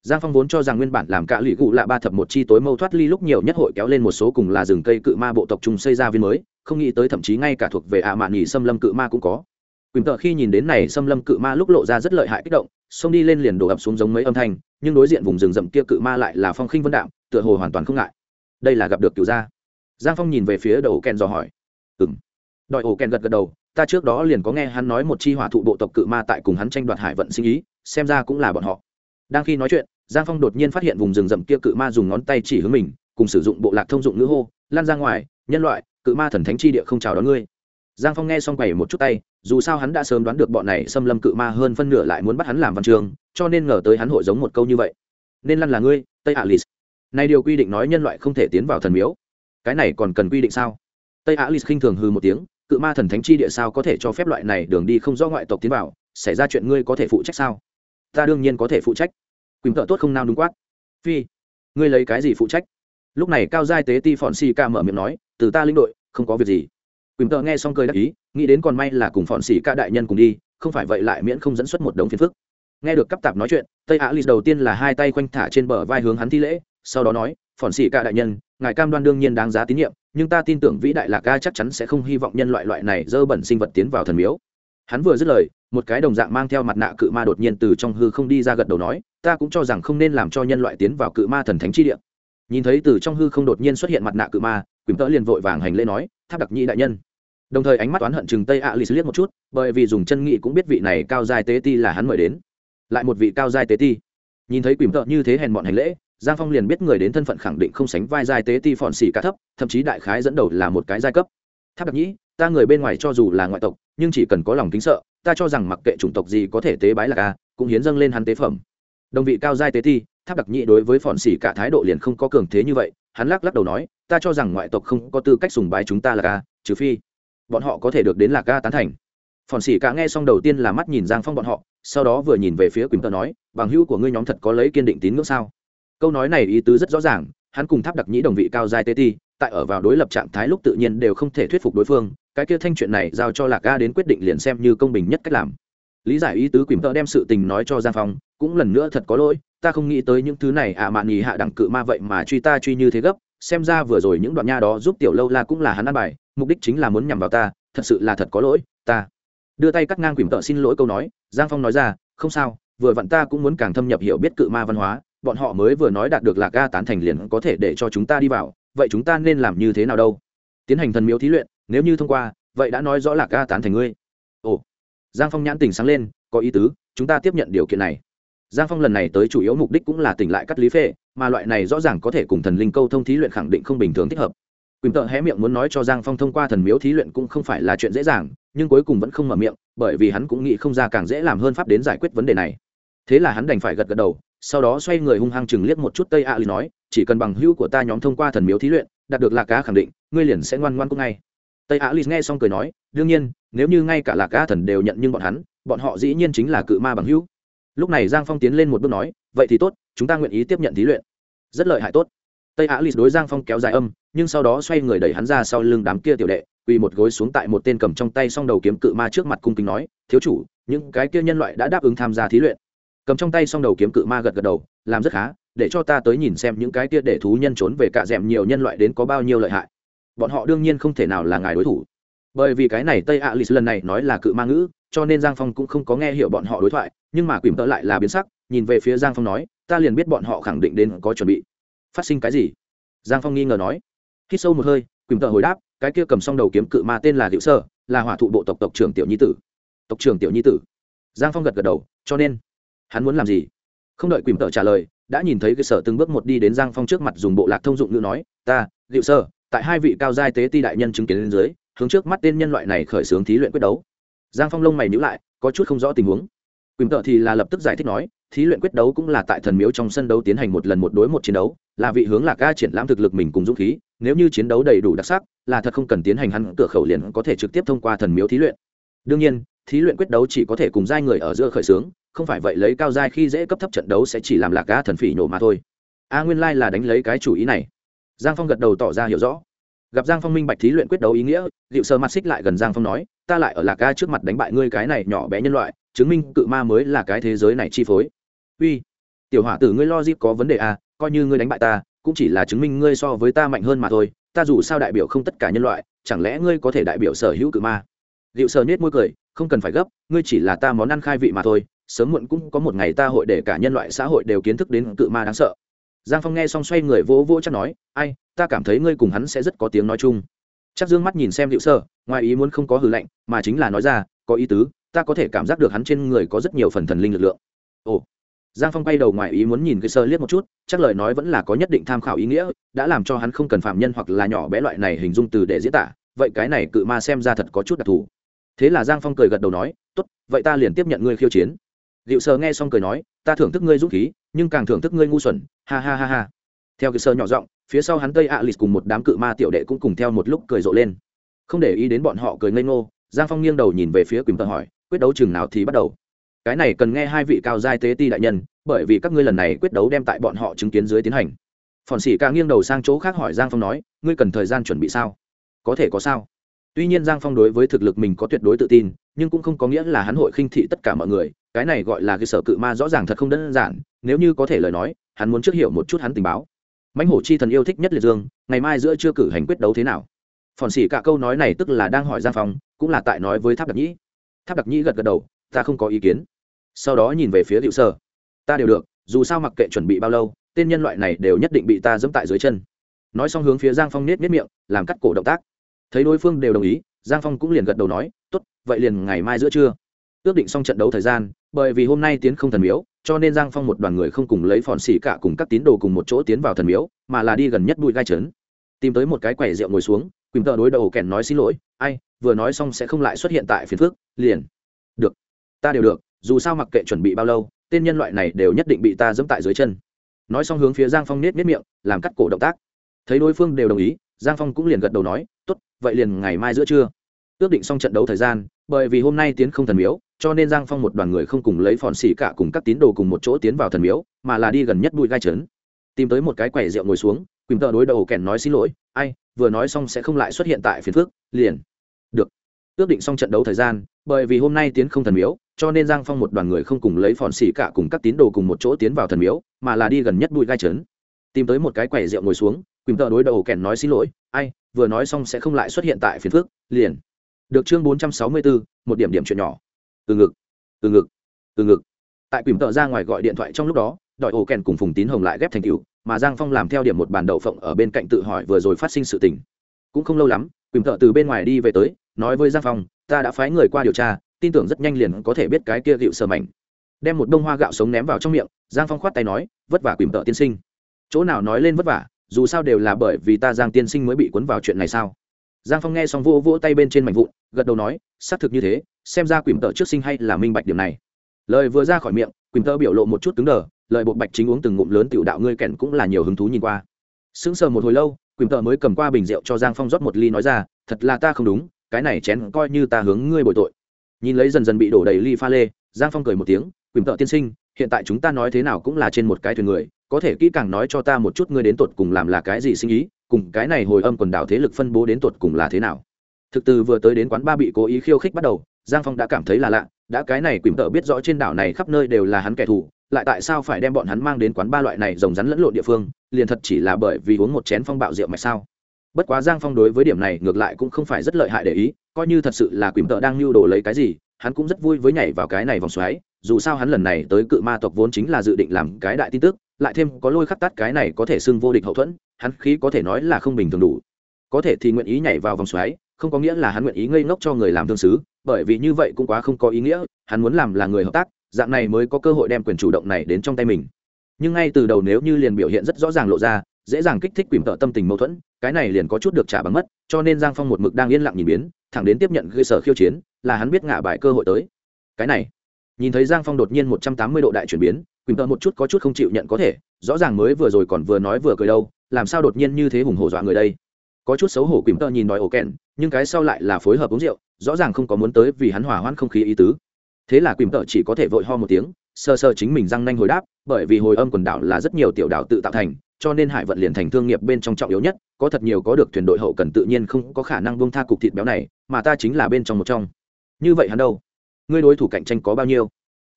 giang phong vốn cho rằng nguyên bản làm cả lụy cụ lạ ba thập một chi tối mâu thoát ly lúc nhiều nhất hội kéo lên một số cùng là rừng cây cự ma bộ tộc chung xây ra viên mới, không nghĩ tới thậm chí ngay cả thuộc về ả mạn nghỉ xâm lâm cự ma cũng có. Quỳnh tợ khi nhìn đến này xâm lâm cự ma lúc lộ ra rất lợi hại kích động, xông đi lên liền đổ ập xuống giống mấy âm thanh, nhưng đối diện vùng rừng rậm kia cự ma lại là phong khinh vân đạm, tựa hồ hoàn toàn không ngại. Đây là gặp được cựu gia. Giang phong nhìn về phía đầu ken dò hỏi. Ừng đòi ổ kèn gật gật đầu, ta trước đó liền có nghe hắn nói một chi hỏa thụ bộ tộc cự ma tại cùng hắn tranh đoạt hải vận sinh ý, xem ra cũng là bọn họ. Đang khi nói chuyện, giang phong đột nhiên phát hiện vùng rừng rậm kia cự ma dùng ngón tay chỉ hướng mình, cùng sử dụng bộ lạc thông dụng ngữ hô, lan ra ngoài, nhân loại, cự ma thần thánh chi địa không chào đón ngươi. Giang phong nghe xong quầy một chút tay, dù sao hắn đã sớm đoán được bọn này xâm lâm cự ma hơn phân nửa lại muốn bắt hắn làm văn trường, cho nên ngờ tới hắn hội giống một câu như vậy. Nên lăn là ngươi, tây alice này điều quy định nói nhân loại không thể tiến vào thần miếu. Cái này còn cần quy định sao? Tây alice khinh thường hư một tiếng cự ma thần thánh chi địa sao có thể cho phép loại này đường đi không do ngoại tộc tiến vào? Xảy ra chuyện ngươi có thể phụ trách sao? Ta đương nhiên có thể phụ trách. Quỳnh thợ tốt không nào đúng quát. Phi, ngươi lấy cái gì phụ trách? Lúc này cao giai tế ti phòn xì ca mở miệng nói, từ ta lĩnh đội, không có việc gì. Quỳnh thợ nghe xong cười đắc ý, nghĩ đến còn may là cùng phòn xì ca đại nhân cùng đi, không phải vậy lại miễn không dẫn xuất một đống phiền phức. Nghe được cấp tạp nói chuyện, tây á lì đầu tiên là hai tay quanh thả trên bờ vai hướng hắn thi lễ, sau đó nói, phòn xì ca đại nhân, ngài cam đoan đương nhiên đáng giá tín nhiệm nhưng ta tin tưởng vĩ đại lạc ca chắc chắn sẽ không hy vọng nhân loại loại này dơ bẩn sinh vật tiến vào thần miếu. Hắn vừa dứt lời, một cái đồng dạng mang theo mặt nạ cự ma đột nhiên từ trong hư không đi ra gật đầu nói, ta cũng cho rằng không nên làm cho nhân loại tiến vào cự ma thần thánh chi địa. Nhìn thấy từ trong hư không đột nhiên xuất hiện mặt nạ cự ma quỳm tỡ liền vội vàng hành lễ nói, tháp đặc nhị đại nhân. Đồng thời ánh mắt oán hận chừng tây ạ lì liếc một chút, bởi vì dùng chân nghị cũng biết vị này cao giai tế ti là hắn mời đến. Lại một vị cao giai tế ti. Nhìn thấy quỳm tợ như thế hèn bọn hành lễ giang phong liền biết người đến thân phận khẳng định không sánh vai giai tế ti phòn xỉ cả thấp, thậm chí đại khái dẫn đầu là một cái giai cấp. Tháp đặc nhĩ, ta người bên ngoài cho dù là ngoại tộc, nhưng chỉ cần có lòng kính sợ, ta cho rằng mặc kệ chủng tộc gì có thể tế bái là ca, cũng hiến dâng lên hắn tế phẩm. Đồng vị cao giai tế ti, tháp đặc nhĩ đối với phòn xỉ cả thái độ liền không có cường thế như vậy, hắn lắc lắc đầu nói, ta cho rằng ngoại tộc không có tư cách sùng bái chúng ta là ca, trừ phi bọn họ có thể được đến là ca tán thành. Phòn xỉ cả nghe xong đầu tiên là mắt nhìn giang phong bọn họ, sau đó vừa nhìn về phía quỳnh tơ nói, bằng hữu của ngươi nhóm thật có lấy kiên định tín ngưỡng sao? Câu nói này ý tứ rất rõ ràng, hắn cùng tháp đặc nhĩ đồng vị cao giai tê ti, tại ở vào đối lập trạng thái lúc tự nhiên đều không thể thuyết phục đối phương, cái kia thanh chuyện này giao cho lạc ga đến quyết định liền xem như công bình nhất cách làm. Lý giải ý tứ quỳnh tợ đem sự tình nói cho giang phong, cũng lần nữa thật có lỗi, ta không nghĩ tới những thứ này ạ à mạn nhì hạ đẳng cự ma vậy mà truy ta truy như thế gấp, xem ra vừa rồi những đoạn nha đó giúp tiểu lâu la cũng là hắn ăn bài, mục đích chính là muốn nhằm vào ta, thật sự là thật có lỗi, ta. Đưa tay cắt ngang quỳnh tợ xin lỗi câu nói, giang phong nói ra, không sao, vừa vặn ta cũng muốn càng thâm nhập hiểu biết cự ma văn hóa bọn họ mới vừa nói đạt được là ga tán thành liền có thể để cho chúng ta đi vào, vậy chúng ta nên làm như thế nào đâu? Tiến hành thần miếu thí luyện, nếu như thông qua, vậy đã nói rõ là ga tán thành ngươi. Ồ, giang phong nhãn tình sáng lên, có ý tứ, chúng ta tiếp nhận điều kiện này. Giang phong lần này tới chủ yếu mục đích cũng là tỉnh lại cắt lý phê mà loại này rõ ràng có thể cùng thần linh câu thông thí luyện khẳng định không bình thường thích hợp. Quỳnh tợ hé miệng muốn nói cho giang phong thông qua thần miếu thí luyện cũng không phải là chuyện dễ dàng, nhưng cuối cùng vẫn không mở miệng, bởi vì hắn cũng nghĩ không ra càng dễ làm hơn pháp đến giải quyết vấn đề này. Thế là hắn đành phải gật gật đầu sau đó xoay người hung hăng chừng liếc một chút tây a lì nói, chỉ cần bằng hữu của ta nhóm thông qua thần miếu thí luyện, đạt được lạc cá khẳng định, ngươi liền sẽ ngoan ngoan cũng ngay. Tây a lì nghe xong cười nói, đương nhiên, nếu như ngay cả lạc cá thần đều nhận nhưng bọn hắn, bọn họ dĩ nhiên chính là cự ma bằng hữu. Lúc này giang phong tiến lên một bước nói, vậy thì tốt, chúng ta nguyện ý tiếp nhận thí luyện. Rất lợi hại tốt. Tây á lì đối giang phong kéo dài âm, nhưng sau đó xoay người đẩy hắn ra sau lưng đám kia tiểu đệ, quỳ một gối xuống tại một tên cầm trong tay s đầu kiếm cự ma trước mặt cung kính nói, thiếu chủ, những cái kia nhân loại đã đáp ứng tham gia thí luyện cầm trong tay xong đầu kiếm cự ma gật gật đầu làm rất khá để cho ta tới nhìn xem những cái kia để thú nhân trốn về cạ d ẻ m nhiều nhân loại đến có bao nhiêu lợi hại. Bọn họ đương nhiên không thể nào là ngài đối thủ. Bởi vì cái này tây ạ lì lần này nói là cự ma ngữ cho nên giang phong cũng không có nghe hiểu bọn họ đối thoại nhưng mà quỳm tợ lại là biến sắc nhìn về phía giang phong nói ta liền biết bọn họ khẳng định đến có chuẩn bị. Phát sinh cái gì? Giang phong nghi ngờ nói. Khi sâu một hơi quỳm tợ hồi đáp cái kia cầm xong đầu kiếm cự ma tên là Diệu Sơ, là hỏa thụ bộ tộc tộc trưởng tiểu nhi tử. Tộc trưởng tiểu nhi tử. Giang Phong gật gật đầu, cho nên hắn muốn làm gì? Không đợi Quỳm Tợ trả lời, đã nhìn thấy cái sở từng bước một đi đến Giang Phong trước mặt dùng bộ lạc thông dụng ngữ nói, "Ta, liệu Sơ, tại hai vị cao giai tế ti đại nhân chứng kiến lên dưới, hướng trước mắt tên nhân loại này khởi xướng thí luyện quyết đấu." Giang Phong lông mày nhíu lại, có chút không rõ tình huống. Quỳm Tợ thì là lập tức giải thích nói, thí luyện quyết đấu cũng là tại thần miếu trong sân đấu tiến hành một lần một đối một chiến đấu, là vị hướng lạc ca triển lãm thực lực mình cùng dũng khí, nếu như chiến đấu đầy đủ đặc sắc là thật không cần tiến hành hắn cửa khẩu liền có thể trực tiếp thông qua thần miếu thí luyện đương nhiên thí luyện quyết đấu chỉ có thể cùng giai người ở giữa khởi xướng, không phải vậy lấy cao giai khi dễ cấp thấp trận đấu sẽ chỉ làm lạc cá thần phỉ nổ mà thôi. A nguyên lai là đánh lấy cái chủ ý này. Giang phong gật đầu tỏ ra hiểu rõ. Gặp giang phong minh bạch thí luyện quyết đấu ý nghĩa liệu sơ mặt xích lại gần giang phong nói, ta lại ở lạc ca trước mặt đánh bại ngươi cái này nhỏ bé nhân loại, chứng minh cự ma mới là cái thế giới này chi phối. Uy, tiểu hỏa tử ngươi lo dip có vấn đề à coi như ngươi đánh bại ta, cũng chỉ là chứng minh ngươi so với ta mạnh hơn mà thôi, ta dù sao đại biểu không tất cả nhân loại, chẳng lẽ ngươi có thể đại biểu sở hữu cự ma? Liệu sơ nết môi cười không cần phải gấp, ngươi chỉ là ta món ăn khai vị mà thôi, sớm muộn cũng có một ngày ta hội để cả nhân loại xã hội đều kiến thức đến cự ma đáng sợ. Giang phong nghe xong xoay người vỗ vỗ chắc nói, ai, ta cảm thấy ngươi cùng hắn sẽ rất có tiếng nói chung. Chắc dương mắt nhìn xem liệu sơ, ngoài ý muốn không có hư lệnh, mà chính là nói ra, có ý tứ, ta có thể cảm giác được hắn trên người có rất nhiều phần thần linh lực lượng. Ồ. Giang phong quay đầu ngoài ý muốn nhìn cái sơ liếc một chút, chắc lời nói vẫn là có nhất định tham khảo ý nghĩa, đã làm cho hắn không cần phạm nhân hoặc là nhỏ bé loại này hình dung từ để diễn tả, vậy cái này cự ma xem ra thật có chút đặc thù thế là giang phong cười gật đầu nói, tốt, vậy ta liền tiếp nhận ngươi khiêu chiến. Liệu sơ nghe xong cười nói, ta thưởng thức ngươi dũng khí, nhưng càng thưởng thức ngươi ngu xuẩn. Ha ha ha ha. Theo cái sơ nhỏ giọng, phía sau hắn tây ạ lịt cùng một đám cự ma tiểu đệ cũng cùng theo một lúc cười rộ lên. Không để ý đến bọn họ cười ngây ngô, giang phong nghiêng đầu nhìn về phía quỳnh tờ hỏi, quyết đấu chừng nào thì bắt đầu? Cái này cần nghe hai vị cao giai tế ti đại nhân, bởi vì các ngươi lần này quyết đấu đem tại bọn họ chứng kiến dưới tiến hành. Phòn xỉ ca nghiêng đầu sang chỗ khác hỏi giang phong nói, ngươi cần thời gian chuẩn bị sao? Có thể có sao? Tuy nhiên giang phong đối với thực lực mình có tuyệt đối tự tin, nhưng cũng không có nghĩa là hắn hội khinh thị tất cả mọi người, cái này gọi là cái sở cự ma rõ ràng thật không đơn giản, nếu như có thể lời nói, hắn muốn trước hiểu một chút hắn tình báo. Mãnh hổ chi thần yêu thích nhất liệt dương, ngày mai giữa chưa cử hành quyết đấu thế nào? Phòn xỉ cả câu nói này tức là đang hỏi giang phong, cũng là tại nói với tháp đặc nhĩ. Tháp đặc nhĩ gật gật đầu, ta không có ý kiến. Sau đó nhìn về phía hiệu sơ. Ta đều được, dù sao mặc kệ chuẩn bị bao lâu, tên nhân loại này đều nhất định bị ta dẫm tại dưới chân. Nói xong hướng phía giang phong nết nết miệng, làm cắt cổ động tác thấy đối phương đều đồng ý, giang phong cũng liền gật đầu nói t ố t vậy liền ngày mai giữa trưa. Ước định xong trận đấu thời gian, bởi vì hôm nay tiến không thần miếu, cho nên giang phong một đoàn người không cùng lấy phòn xỉ cả cùng các tín đồ cùng một chỗ tiến vào thần miếu, mà là đi gần nhất bụi gai trấn. Tìm tới một cái quẻ rượu ngồi xuống, quỳnh tợ đối đầu kèn nói xin lỗi, ai, vừa nói xong sẽ không lại xuất hiện tại phiền phước liền. Được, ta đều được, dù sao mặc kệ chuẩn bị bao lâu, tên nhân loại này đều nhất định bị ta dẫm tại dưới chân. Nói xong hướng phía giang phong nết nết miệng, làm cắt cổ động tác. Thấy đối phương đều đồng ý, giang phong cũng liền gật đầu nói t ố t vậy liền ngày mai giữa trưa. Ước định xong trận đấu thời gian, bởi vì hôm nay tiến không thần miếu, cho nên giang phong một đoàn người không cùng lấy phòn xỉ cả cùng các tín đồ cùng một chỗ tiến vào thần miếu, mà là đi gần nhất bụi gai trấn. Tìm tới một cái quẻ rượu ngồi xuống, quỳnh tợ đối đầu kèn nói xin lỗi, ai, vừa nói xong sẽ không lại xuất hiện tại phiền phước liền. Được. Ước định xong trận đấu thời gian, bởi vì hôm nay tiến không thần miếu, cho nên giang phong một đoàn người không cùng lấy phòn xỉ cả cùng các tín đồ cùng một chỗ tiến vào thần miếu, mà là đi gần nhất bụi gai trấn. Tìm tới một cái quẻ rượu ngồi xuống, quỳnh tợ đối đầu kèn nói xin lỗi, ai vừa nói xong sẽ không lại xuất hiện tại phiền phước liền. Được chương bốn trăm sáu mươi bốn một điểm điểm chuyện nhỏ. Từ ngực từ ngực từ ngực. Tại quỳnh tợ ra ngoài gọi điện thoại trong lúc đó đòi ổ kèn cùng phùng tín hồng lại ghép thành cựu, mà giang phong làm theo điểm một bàn đậu phộng ở bên cạnh tự hỏi vừa rồi phát sinh sự tình. Cũng không lâu lắm quỳnh tợ từ bên ngoài đi về tới, nói với giang phong, ta đã phái người qua điều tra, tin tưởng rất nhanh liền có thể biết cái kia gịu sờ mảnh. Đem một bông hoa gạo sống ném vào trong miệng, giang phong khoát tay nói, vất vả quỳm tợ tiên sinh. Chỗ nào nói lên vất vả? Dù sao đều là bởi vì ta giang tiên sinh mới bị cuốn vào chuyện này sao? Giang phong nghe xong vỗ vỗ tay bên trên mảnh vụn, gật đầu nói, xác thực như thế, xem ra quỳm tợ trước sinh hay là minh bạch điểm này. Lời vừa ra khỏi miệng quỳm tợ biểu lộ một chút cứng đờ, lời bộ bạch chính uống từng ngụm lớn tiểu đạo ngươi kèn cũng là nhiều hứng thú nhìn qua. Sững sờ một hồi lâu quỳm tợ mới cầm qua bình rượu cho giang phong rót một ly nói ra, thật là ta không đúng, cái này chén coi như ta hướng ngươi bồi tội. Nhìn lấy dần dần bị đổ đầy ly pha lê, giang phong cười một tiếng quỳm tợ tiên sinh, hiện tại chúng ta nói thế nào cũng là trên một cái thuyền người có thể kỹ càng nói cho ta một chút ngươi đến tột cùng làm là cái gì sinh ý, cùng cái này hồi âm quần đảo thế lực phân bố đến tột cùng là thế nào. Thực từ vừa tới đến quán ba bị cố ý khiêu khích bắt đầu, giang phong đã cảm thấy là lạ, đã cái này quỳm tợ biết rõ trên đảo này khắp nơi đều là hắn kẻ thù, lại tại sao phải đem bọn hắn mang đến quán ba loại này rồng rắn lẫn lộn địa phương, liền thật chỉ là bởi vì uống một chén phong bạo rượu mạch sao. Bất quá giang phong đối với điểm này ngược lại cũng không phải rất lợi hại để ý, coi như thật sự là quỳm tợ đang lưu đồ lấy cái gì, hắn cũng rất vui với nhảy vào cái này vòng xoáy, dù sao hắn lần này tới cự ma tộc vốn chính là dự định làm cái đại tin tức lại thêm có lôi khắc tắt cái này có thể xưng vô địch hậu thuẫn, hắn khí có thể nói là không bình thường đủ. Có thể thì nguyện ý nhảy vào vòng xoáy, không có nghĩa là hắn nguyện ý ngây ngốc cho người làm thương xứ bởi vì như vậy cũng quá không có ý nghĩa, hắn muốn làm là người hợp tác, dạng này mới có cơ hội đem quyền chủ động này đến trong tay mình. Nhưng ngay từ đầu nếu như liền biểu hiện rất rõ ràng lộ ra, dễ dàng kích thích quỷ tợ tâm tình mâu thuẫn, cái này liền có chút được trả bằng mất, cho nên giang phong một mực đang yên lặng nhìn biến, thẳng đến tiếp nhận cơ sở khiêu chiến, là hắn biết ngả bài cơ hội tới. Cái này, nhìn thấy giang phong đột nhiên một trăm tám mươi độ đại chuyển biến Quỳnh tợ một chút có chút không chịu nhận có thể, rõ ràng mới vừa rồi còn vừa nói vừa cười đâu, làm sao đột nhiên như thế hùng hổ dọa người đây? Có chút xấu hổ Quỳnh tợ nhìn nói ổ kèn nhưng cái sau lại là phối hợp uống rượu, rõ ràng không có muốn tới vì hắn hỏa hoãn không khí ý tứ. Thế là Quỳnh tợ chỉ có thể vội ho một tiếng sơ sơ chính mình răng nanh hồi đáp, bởi vì hồi âm quần đảo là rất nhiều tiểu đảo tự tạo thành, cho nên hải vận liền thành thương nghiệp bên trong trọng yếu nhất, có thật nhiều có được thuyền đội hậu cần tự nhiên không có khả năng buông tha cục thịt béo này, mà ta chính là bên trong một trong. Như vậy hắn đâu? Ngươi đối thủ cạnh tranh có bao nhiêu?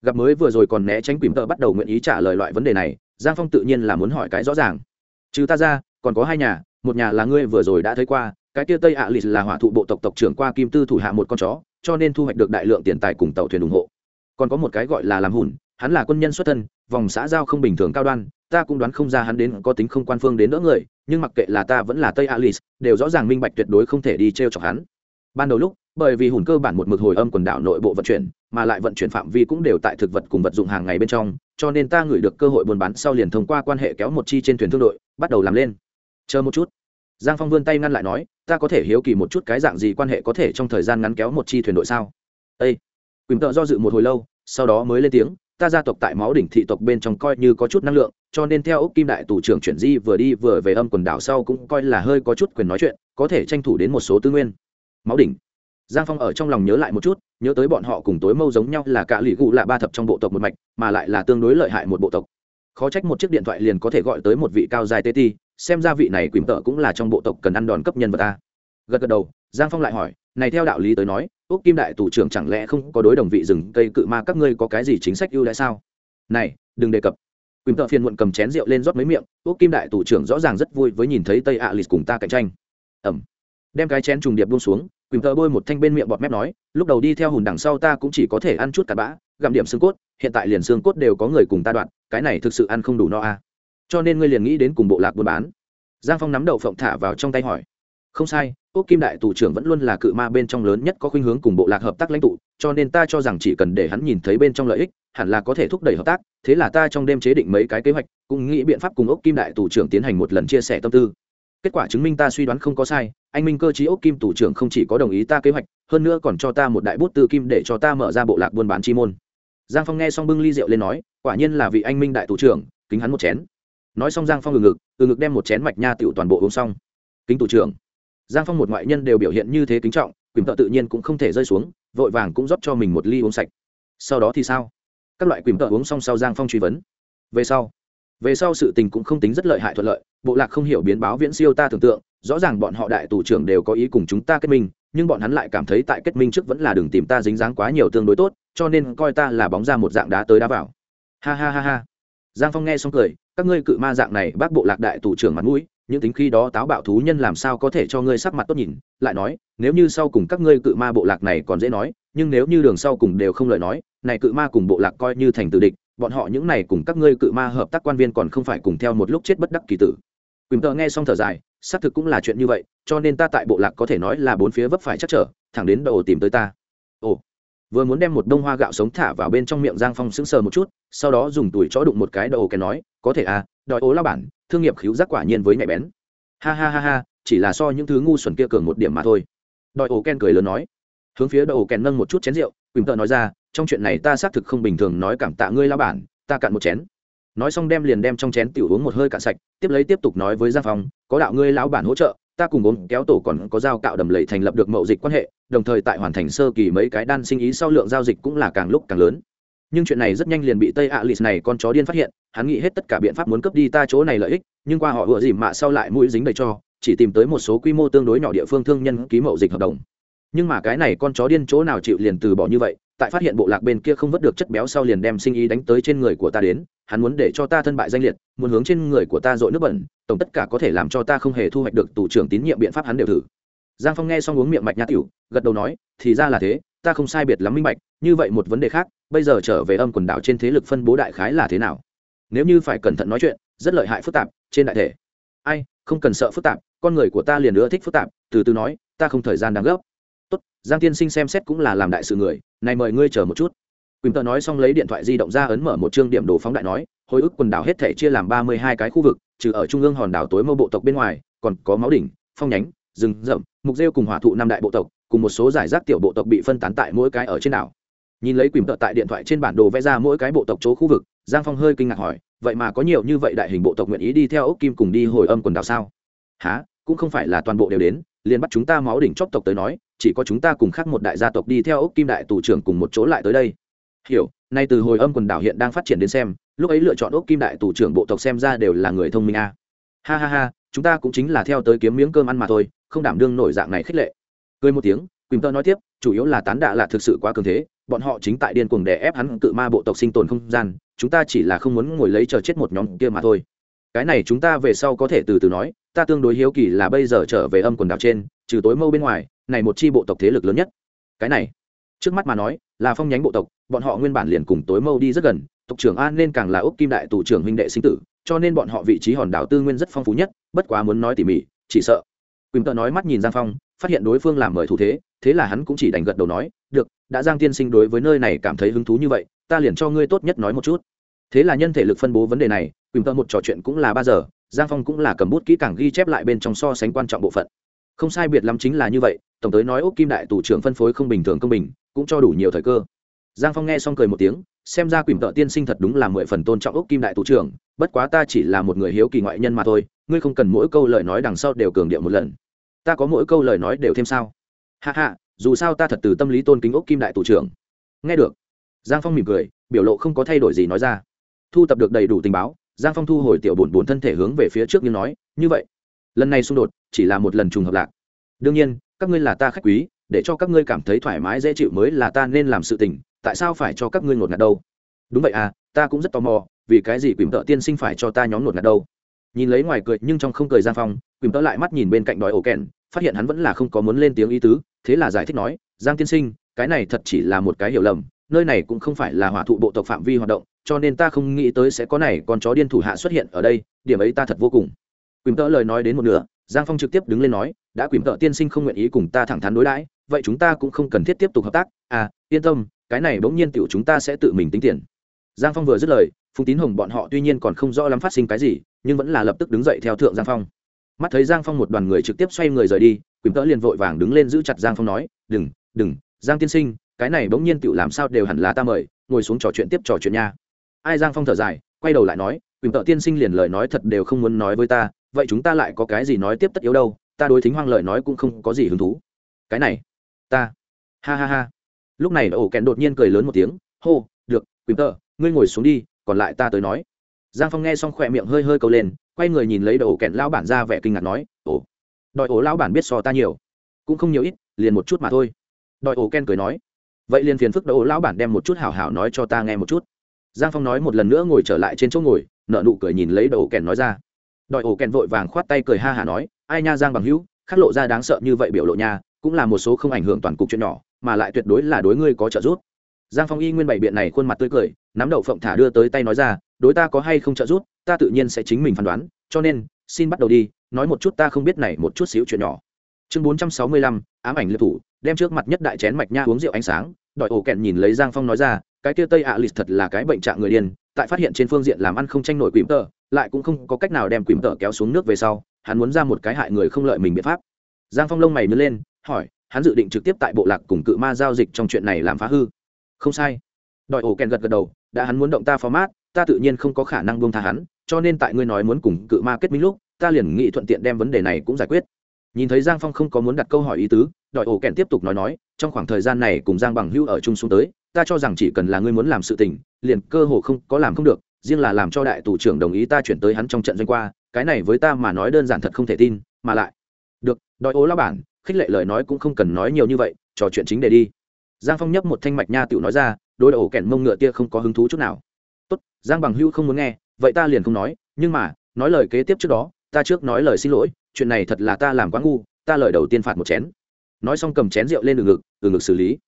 Gặp mới vừa rồi còn né tránh quỷ tợ bắt đầu nguyện ý trả lời loại vấn đề này, giang phong tự nhiên là muốn hỏi cái rõ ràng. Trừ ta ra, còn có hai nhà, một nhà là ngươi vừa rồi đã thấy qua, cái kia tây ạ à là hỏa thụ bộ tộc tộc trưởng qua kim tư thủ hạ một con chó, cho nên thu hoạch được đại lượng tiền tài cùng tàu thuyền ủng hộ. Còn có một cái gọi là làm hùn, hắn là quân nhân xuất thân, vòng xã giao không bình thường cao đoan, ta cũng đoán không ra hắn đến có tính không quan phương đến đỡ người, nhưng mặc kệ là ta vẫn là tây alice đều rõ ràng minh bạch tuyệt đối không thể đi t r e o chọc hắn. Ban đầu lúc, bởi vì hùn cơ bản một mực hồi âm quần đảo nội bộ vận chuyển mà lại vận chuyển phạm vi cũng đều tại thực vật cùng vật dụng hàng ngày bên trong, cho nên ta ngửi được cơ hội buôn bán sau liền thông qua quan hệ kéo một chi trên thuyền thương đội, bắt đầu làm lên. Chờ một chút. Giang phong vươn tay ngăn lại nói, ta có thể hiếu kỳ một chút cái dạng gì quan hệ có thể trong thời gian ngắn kéo một chi thuyền đội sao? Â Quỳnh tợ do dự một hồi lâu, sau đó mới lên tiếng, ta gia tộc tại máu đỉnh thị tộc bên trong coi như có chút năng lượng, cho nên theo ốc kim đại tù trưởng chuyển di vừa đi vừa về âm quần đảo sau cũng coi là hơi có chút quyền nói chuyện, có thể tranh thủ đến một số tư nguyên. Máu đỉnh. Giang phong ở trong lòng nhớ lại một chút nhớ tới bọn họ cùng tối mâu giống nhau là cả lì gù là ba thập trong bộ tộc một mạch, mà lại là tương đối lợi hại một bộ tộc. Khó trách một chiếc điện thoại liền có thể gọi tới một vị cao dài tê ti, xem ra vị này quỳm tợ cũng là trong bộ tộc cần ăn đòn cấp nhân vật ta. Gật gật đầu, giang phong lại hỏi, này theo đạo lý tới nói, úc kim đại tù trưởng chẳng lẽ không có đối đồng vị rừng cây cự ma các ngươi có cái gì chính sách ưu đãi sao? Này, đừng đề cập. Quỳnh tợ phiền muộn cầm chén rượu lên rót mấy miệng, úc kim đại tù trưởng rõ ràng rất vui với nhìn thấy tây ạ lịt cùng ta cạnh tranh. Ẩm. Đem cái chén trùng điệp buông xuống quỳnh tờ bôi một thanh bên miệng bọt mép nói, lúc đầu đi theo hùn đằng sau ta cũng chỉ có thể ăn chút cặn bã, gặm điểm xương cốt, hiện tại liền xương cốt đều có người cùng ta đoạn, cái này thực sự ăn không đủ no à. cho nên ngươi liền nghĩ đến cùng bộ lạc buôn bán giang phong nắm đậu phộng thả vào trong tay hỏi, không sai, úc kim đại tù trưởng vẫn luôn là cự ma bên trong lớn nhất có khuynh hướng cùng bộ lạc hợp tác lãnh tụ, cho nên ta cho rằng chỉ cần để hắn nhìn thấy bên trong lợi ích, hẳn là có thể thúc đẩy hợp tác, thế là ta trong đêm chế định mấy cái kế hoạch, cũng nghĩ biện pháp cùng úc kim đại tù trưởng tiến hành một lần chia sẻ tâm tư kết quả chứng minh ta suy đoán không có sai, anh minh cơ chí ốc kim thủ trưởng không chỉ có đồng ý ta kế hoạch, hơn nữa còn cho ta một đại bút tư kim để cho ta mở ra bộ lạc buôn bán chi môn. Giang phong nghe xong bưng ly rượu lên nói, quả nhiên là vị anh minh đại thủ trưởng, kính hắn một chén. Nói xong giang phong ngừng ngực, từ ngực đem một chén mạch nha tựu toàn bộ uống xong. Kính thủ trưởng. Giang phong một ngoại nhân đều biểu hiện như thế kính trọng, quỳnh tợ tự nhiên cũng không thể rơi xuống, vội vàng cũng rót cho mình một ly uống sạch. Sau đó thì sao? Các loại quỳnh tợ uống xong sau giang phong truy vấn. Về sau về sau sự tình cũng không tính rất lợi hại thuận lợi, bộ lạc không hiểu biến báo viễn siêu ta tưởng tượng, rõ ràng bọn họ đại tù trưởng đều có ý cùng chúng ta kết minh, nhưng bọn hắn lại cảm thấy tại kết minh trước vẫn là đừng tìm ta dính dáng quá nhiều tương đối tốt, cho nên coi ta là bóng ra một dạng đá tới đá vào. Ha ha ha ha. Giang phong nghe xong cười, các ngươi cự ma dạng này, bác bộ lạc đại tù trưởng mặt mũi, những tính khi đó táo bạo thú nhân làm sao có thể cho ngươi sắc mặt tốt nhìn, lại nói, nếu như sau cùng các ngươi cự ma bộ lạc này còn dễ nói, nhưng nếu như đường sau cùng đều không lời nói, này cự ma cùng bộ lạc coi như thành tự địch bọn họ những này cùng các ngươi cự ma hợp tác quan viên còn không phải cùng theo một lúc chết bất đắc kỳ tử. Quỳnh tờ nghe xong thở dài, xác thực cũng là chuyện như vậy, cho nên ta tại bộ lạc có thể nói là bốn phía vấp phải chắc trở, thẳng đến đầu tìm tới ta. Ồ, vừa muốn đem một đông hoa gạo sống thả vào bên trong miệng giang phong sững sờ một chút, sau đó dùng tuổi chó đụng một cái đầu cái nói, có thể à đòi ố lao bản, thương nghiệp khiếu giác quả nhiên với nhạy bén. Ha ha ha ha, chỉ là so những thứ ngu xuẩn kia cường một điểm mà thôi. Đòi ổ ken cười lớn nói. Hướng phía đòi ổ ken nâng một chút chén rượu, quỳnh tợ nói ra trong chuyện này ta xác thực không bình thường nói cảm tạ ngươi lao bản, ta cạn một chén. Nói xong đem liền đem trong chén tiểu uống một hơi cạn sạch, tiếp lấy tiếp tục nói với giang phong, có đạo ngươi lão bản hỗ trợ, ta cùng ốm kéo tổ còn có giao cạo đầm lầy thành lập được mậu dịch quan hệ, đồng thời tại hoàn thành sơ kỳ mấy cái đan sinh ý sau lượng giao dịch cũng là càng lúc càng lớn. Nhưng chuyện này rất nhanh liền bị tây ạ lịt này con chó điên phát hiện, hắn nghĩ hết tất cả biện pháp muốn cướp đi ta chỗ này lợi ích, nhưng qua họ vừa dìm mạ sau lại mũi dính đầy cho, chỉ tìm tới một số quy mô tương đối nhỏ địa phương thương nhân ký mậu dịch hợp đồng. Nhưng mà cái này con chó điên chỗ nào chịu liền từ bỏ như vậy tại phát hiện bộ lạc bên kia không vớt được chất béo sau liền đem sinh ý đánh tới trên người của ta đến, hắn muốn để cho ta thân bại danh liệt, muốn hướng trên người của ta dội nước bẩn, tổng tất cả có thể làm cho ta không hề thu hoạch được tù trưởng tín nhiệm biện pháp hắn đều thử. Giang phong nghe xong uống miệng mạch nhã tiểu, gật đầu nói, thì ra là thế, ta không sai biệt lắm minh bạch, như vậy một vấn đề khác, bây giờ trở về âm quần đảo trên thế lực phân bố đại khái là thế nào? Nếu như phải cẩn thận nói chuyện, rất lợi hại phức tạp, trên đại thể. Ai, không cần sợ phức tạp, con người của ta liền nữa thích phức tạp, từ từ nói, ta không thời gian đáng gấp tốt, giang tiên sinh xem xét cũng là làm đại sự người, này mời ngươi chờ một chút. Quỳnh tờ nói xong lấy điện thoại di động ra ấn mở một chương điểm đồ phóng đại nói, hồi ức quần đảo hết thể chia làm ba mươi hai cái khu vực, trừ ở trung ương hòn đảo tối mâu bộ tộc bên ngoài, còn có máu đỉnh, phong nhánh, rừng rậm, mục rêu cùng hỏa thụ năm đại bộ tộc, cùng một số giải rác tiểu bộ tộc bị phân tán tại mỗi cái ở trên đảo. Nhìn lấy quỳnh tợ tại điện thoại trên bản đồ vẽ ra mỗi cái bộ tộc chỗ khu vực, giang phong hơi kinh ngạc hỏi, vậy mà có nhiều như vậy đại hình bộ tộc nguyện ý đi theo ốc kim cùng đi hồi âm quần đảo sao? Há cũng không phải là toàn bộ đều đến, liền bắt chúng ta máu đỉnh chóp tộc tới nói chỉ có chúng ta cùng khác một đại gia tộc đi theo ốc kim đại tù trưởng cùng một chỗ lại tới đây. Hiểu, nay từ hồi âm quần đảo hiện đang phát triển đến xem, lúc ấy lựa chọn ốc kim đại tù trưởng bộ tộc xem ra đều là người thông minh a. À. ha ha ha, chúng ta cũng chính là theo tới kiếm miếng cơm ăn mà thôi, không đảm đương nổi dạng này khích lệ. Cười một tiếng, quỳnh tơ nói tiếp, chủ yếu là tán đạ là thực sự quá cường thế, bọn họ chính tại điên cuồng đè ép hắn tự ma bộ tộc sinh tồn không gian, chúng ta chỉ là không muốn ngồi lấy chờ chết một nhóm kia mà thôi. Cái này chúng ta về sau có thể từ từ nói, ta tương đối hiếu kỳ là bây giờ trở về âm quần đảo trên, trừ tối mâu bên ngoài này một chi bộ tộc thế lực lớn nhất. Cái này, trước mắt mà nói, là phong nhánh bộ tộc, bọn họ nguyên bản liền cùng tối mâu đi rất gần, tộc trưởng an nên càng là úc kim đại tù trưởng huynh đệ sinh tử, cho nên bọn họ vị trí hòn đảo tư nguyên rất phong phú nhất, bất quá muốn nói tỉ mỉ, chỉ sợ. Quỳnh tợ nói mắt nhìn giang phong, phát hiện đối phương làm mời thủ thế thế là hắn cũng chỉ đành gật đầu nói, được, đã giang tiên sinh đối với nơi này cảm thấy hứng thú như vậy, ta liền cho ngươi tốt nhất nói một chút. Thế là nhân thể lực phân bố vấn đề này, quỳnh tợ một trò chuyện cũng là ba giờ, giang phong cũng là cầm bút kỹ càng ghi chép lại bên trong so sánh quan trọng bộ phận không sai biệt lắm chính là như vậy, tổng tới nói úc kim đại tù trưởng phân phối không bình thường công bình, cũng cho đủ nhiều thời cơ. Giang phong nghe xong cười một tiếng, xem ra quỳnh tợ tiên sinh thật đúng là mười phần tôn trọng úc kim đại tù trưởng, bất quá ta chỉ là một người hiếu kỳ ngoại nhân mà thôi, ngươi không cần mỗi câu lời nói đằng sau đều cường điệu một lần. Ta có mỗi câu lời nói đều thêm sao? Hạ hạ dù sao ta thật từ tâm lý tôn kính úc kim đại tù trưởng. Nghe được, giang phong mỉm cười, biểu lộ không có thay đổi gì nói ra. Thu tập được đầy đủ tình báo, giang phong thu hồi tiểu bổn bổn thân thể hướng về phía trước như nói, như vậy lần này xung đột chỉ là một lần trùng hợp lạc. Đương nhiên, các ngươi là ta khách quý, để cho các ngươi cảm thấy thoải mái, dễ chịu mới là ta nên làm sự tình, tại sao phải cho các ngươi ngột ngạt đâu? Đúng vậy à ta cũng rất tò mò, vì cái gì quỳm tợ tiên sinh phải cho ta nhóm ngột ngạt đâu? Nhìn lấy ngoài cười nhưng trong không cười giang phong quỳm tợ lại mắt nhìn bên cạnh đòi ổ kèn phát hiện hắn vẫn là không có muốn lên tiếng ý tứ, thế là giải thích nói, giang tiên sinh, cái này thật chỉ là một cái hiểu lầm, nơi này cũng không phải là hỏa thụ bộ tộc phạm vi hoạt động, cho nên ta không nghĩ tới sẽ có này con chó điên thủ hạ xuất hiện ở đây, điểm ấy ta thật vô cùng. Quỳnh tợ lời nói đến một nửa, giang phong trực tiếp đứng lên nói, đã Quỳnh tợ tiên sinh không nguyện ý cùng ta thẳng thắn đối đãi, vậy chúng ta cũng không cần thiết tiếp tục hợp tác. À yên tâm, cái này bỗng nhiên tiểu chúng ta sẽ tự mình tính tiền. Giang phong vừa dứt lời, phùng tín hồng bọn họ tuy nhiên còn không rõ lắm phát sinh cái gì, nhưng vẫn là lập tức đứng dậy theo thượng giang phong. Mắt thấy giang phong một đoàn người trực tiếp xoay người rời đi, Quỳnh tợ liền vội vàng đứng lên giữ chặt giang phong nói, đừng đừng, giang tiên sinh, cái này bỗng nhiên tiểu làm sao đều hẳn là ta mời, ngồi xuống trò chuyện tiếp trò chuyện nha. Ai giang phong thở dài, quay đầu lại nói, Quỳnh tợ tiên sinh liền lời nói thật đều không muốn nói với ta vậy chúng ta lại có cái gì nói tiếp tất yếu đâu, ta đối thính hoang lời nói cũng không có gì hứng thú. Cái này, ta, ha ha ha. Lúc này ổ kèn đột nhiên cười lớn một tiếng, hô, được, quỳnh tơ ngươi ngồi xuống đi, còn lại ta tới nói. Giang phong nghe xong khỏe miệng hơi hơi câu lên, quay người nhìn lấy đầu kẹn lão bản ra vẻ kinh ngạc nói, ồ, đòi ổ lão bản biết so ta nhiều. Cũng không nhiều ít, liền một chút mà thôi. Đòi ổ ken cười nói, vậy liền phiền phức đỗ lão bản đem một chút hảo hảo nói cho ta nghe một chút. Giang phong nói một lần nữa ngồi trở lại trên chỗ ngồi nợ nụ cười nhìn lấy đầu kẹn nói ra đòi ổ kèn vội vàng khoát tay cười ha hả nói, ai nha giang bằng hữu, khắc lộ ra đáng sợ như vậy biểu lộ nha, cũng là một số không ảnh hưởng toàn cục chuyện nhỏ, mà lại tuyệt đối là đối ngươi có trợ giúp. Giang phong y nguyên bảy biện này khuôn mặt tươi cười, nắm đậu phộng thả đưa tới tay nói ra, đối ta có hay không trợ giúp, ta tự nhiên sẽ chính mình phán đoán, cho nên, xin bắt đầu đi, nói một chút ta không biết này một chút xíu chuyện nhỏ. Chương bốn trăm sáu mươi lăm, ám ảnh liệt thủ, đem trước mặt nhất đại chén mạch nha uống rượu ánh sáng, đòi ổ kẹn nhìn lấy giang phong nói ra, cái kia tây ạ à lịch thật là cái bệnh trạng người điên, tại phát hiện trên phương diện làm ăn không tranh nổi quỷ tờ lại cũng không có cách nào đem quỷ tợ kéo xuống nước về sau, hắn muốn ra một cái hại người không lợi mình biện pháp. Giang phong lông mày nứt lên, hỏi, hắn dự định trực tiếp tại bộ lạc cùng cự ma giao dịch trong chuyện này làm phá hư. Không sai. Đòi ổ kèn gật gật đầu, đã hắn muốn động ta format, ta tự nhiên không có khả năng buông tha hắn, cho nên tại ngươi nói muốn cùng cự ma kết minh lúc, ta liền nghĩ thuận tiện đem vấn đề này cũng giải quyết. Nhìn thấy giang phong không có muốn đặt câu hỏi ý tứ, đòi ổ kèn tiếp tục nói nói, trong khoảng thời gian này cùng giang bằng hưu ở chung xuống tới, ta cho rằng chỉ cần là ngươi muốn làm sự tình, liền cơ hồ không có làm không được riêng là làm cho đại tù trưởng đồng ý ta chuyển tới hắn trong trận doanh qua, cái này với ta mà nói đơn giản thật không thể tin, mà lại. Được đòi ố lao bản, khích lệ lời nói cũng không cần nói nhiều như vậy, trò chuyện chính để đi. Giang phong nhấp một thanh mạch nha tiểu nói ra đôi ổ kẹn mông ngựa tia không có hứng thú chút nào. Tốt, giang bằng hưu không muốn nghe, vậy ta liền không nói, nhưng mà, nói lời kế tiếp trước đó, ta trước nói lời xin lỗi, chuyện này thật là ta làm quá ngu, ta lời đầu tiên phạt một chén. Nói xong cầm chén rượu lên từ ngực từ ngực xử lý.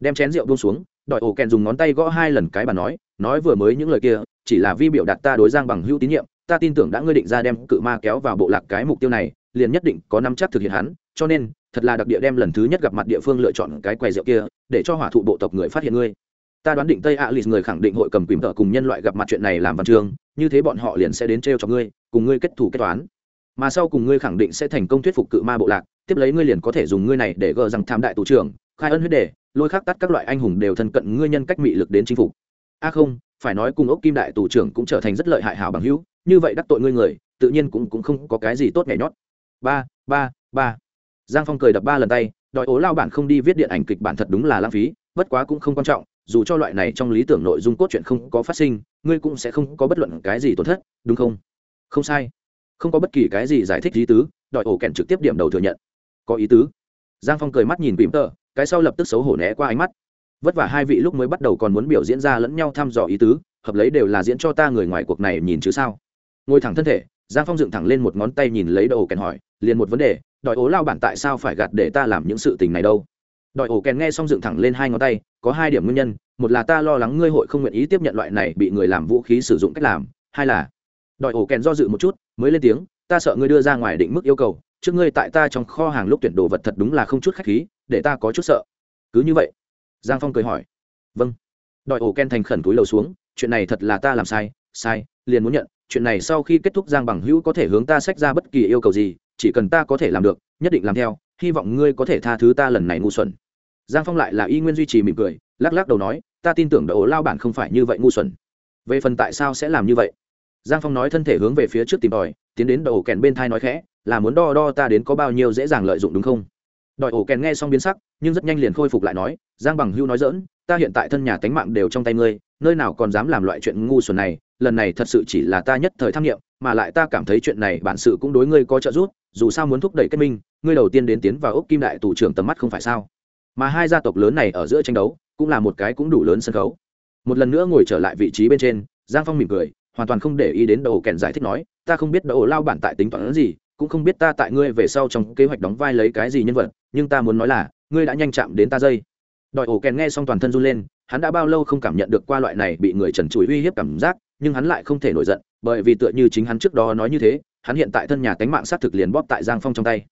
Đem chén rượu buông xuống, đòi ổ kèn dùng ngón tay gõ hai lần cái bà nói nói vừa mới những lời kia chỉ là vi biểu đạt ta đối giang bằng hữu tín nhiệm, ta tin tưởng đã ngươi định ra đem cự ma kéo vào bộ lạc cái mục tiêu này, liền nhất định có năm chắc thực hiện hắn, cho nên, thật là đặc địa đem lần thứ nhất gặp mặt địa phương lựa chọn cái quầy rượu kia, để cho hỏa thụ bộ tộc người phát hiện ngươi. Ta đoán định tây A à người khẳng định hội cầm quỳm tợ cùng nhân loại gặp mặt chuyện này làm văn chương, như thế bọn họ liền sẽ đến t cho ngươi, cùng ngươi kết thủ kết toán. Mà sau cùng ngươi khẳng định sẽ thành công thuyết phục cự ma bộ lạc, tiếp lấy ngươi liền có thể dùng ngươi này để gờ rằng tham đại tù trưởng, khai ân huyết đề, lôi khắc tắt các loại anh hùng đều thân cận ngươi nhân cách mị lực đến chinh phục. A không phải nói cùng ốc kim đại tù trưởng cũng trở thành rất lợi hại hảo bằng hữu, như vậy đắc tội ngươi người, tự nhiên cũng cũng không có cái gì tốt nhảy nhót. Ba ba ba. Giang phong cười đập ba lần tay, đòi ố lao bản không đi viết điện ảnh kịch bản thật đúng là lãng phí, bất quá cũng không quan trọng, dù cho loại này trong lý tưởng nội dung cốt truyện không có phát sinh, ngươi cũng sẽ không có bất luận cái gì tổn thất, đúng không? Không sai. Không có bất kỳ cái gì giải thích lý tứ, đòi ổ kèn trực tiếp điểm đầu thừa nhận. Có ý tứ. Giang phong cười mắt nhìn bìm tờ cái sau lập tức xấu hổ né qua ánh mắt vất vả hai vị lúc mới bắt đầu còn muốn biểu diễn ra lẫn nhau thăm dò ý tứ, hợp lấy đều là diễn cho ta người ngoài cuộc này nhìn chứ sao? Ngồi thẳng thân thể, giang phong dựng thẳng lên một ngón tay nhìn lấy đầu kèn hỏi, liền một vấn đề, đòi ố lao bản tại sao phải gạt để ta làm những sự tình này đâu? Đòi ổ kèn nghe xong dựng thẳng lên hai ngón tay, có hai điểm nguyên nhân, một là ta lo lắng ngươi hội không nguyện ý tiếp nhận loại này bị người làm vũ khí sử dụng cách làm, hai là đòi ổ kèn do dự một chút, mới lên tiếng, ta sợ ngươi đưa ra ngoài định mức yêu cầu, trước ngươi tại ta trong kho hàng lúc tuyển đồ vật thật đúng là không chút khách khí, để ta có chút sợ. Cứ như vậy giang phong cười hỏi. Vâng. Đòi ổ ken thành khẩn túi lầu xuống, chuyện này thật là ta làm sai sai, liền muốn nhận, chuyện này sau khi kết thúc giang bằng hữu có thể hướng ta sách ra bất kỳ yêu cầu gì, chỉ cần ta có thể làm được, nhất định làm theo, hy vọng ngươi có thể tha thứ ta lần này ngu xuẩn. Giang phong lại là y nguyên duy trì mỉm cười, lắc lắc đầu nói, ta tin tưởng đội ổ lao bản không phải như vậy ngu xuẩn. Về phần tại sao sẽ làm như vậy? Giang phong nói thân thể hướng về phía trước tìm tòi, tiến đến đội ổ kèn bên thai nói khẽ, là muốn đo đo ta đến có bao nhiêu dễ dàng lợi dụng đúng không? Đòi ổ kèn nghe xong biến sắc nhưng rất nhanh liền khôi phục lại nói, giang bằng hưu nói dỡn ta hiện tại thân nhà tánh mạng đều trong tay ngươi, nơi nào còn dám làm loại chuyện ngu xuẩn này, lần này thật sự chỉ là ta nhất thời tham nghiệm mà lại ta cảm thấy chuyện này bản sự cũng đối ngươi có trợ giúp, dù sao muốn thúc đẩy kết minh, ngươi đầu tiên đến tiến vào ốc kim đại tù trưởng tầm mắt không phải sao? Mà hai gia tộc lớn này ở giữa tranh đấu, cũng là một cái cũng đủ lớn sân khấu. Một lần nữa ngồi trở lại vị trí bên trên, giang phong mỉm cười, hoàn toàn không để ý đến đầu kèn giải thích nói, ta không biết đầu lao bản tại tính toán gì cũng không biết ta tại ngươi về sau trong kế hoạch đóng vai lấy cái gì nhân vật, nhưng ta muốn nói là, ngươi đã nhanh chạm đến ta dây. Đòi ổ kèn nghe xong toàn thân run lên, hắn đã bao lâu không cảm nhận được qua loại này bị người trần trụi uy hiếp cảm giác, nhưng hắn lại không thể nổi giận, bởi vì tựa như chính hắn trước đó nói như thế, hắn hiện tại thân nhà cánh mạng sát thực liền bóp tại giang phong trong tay.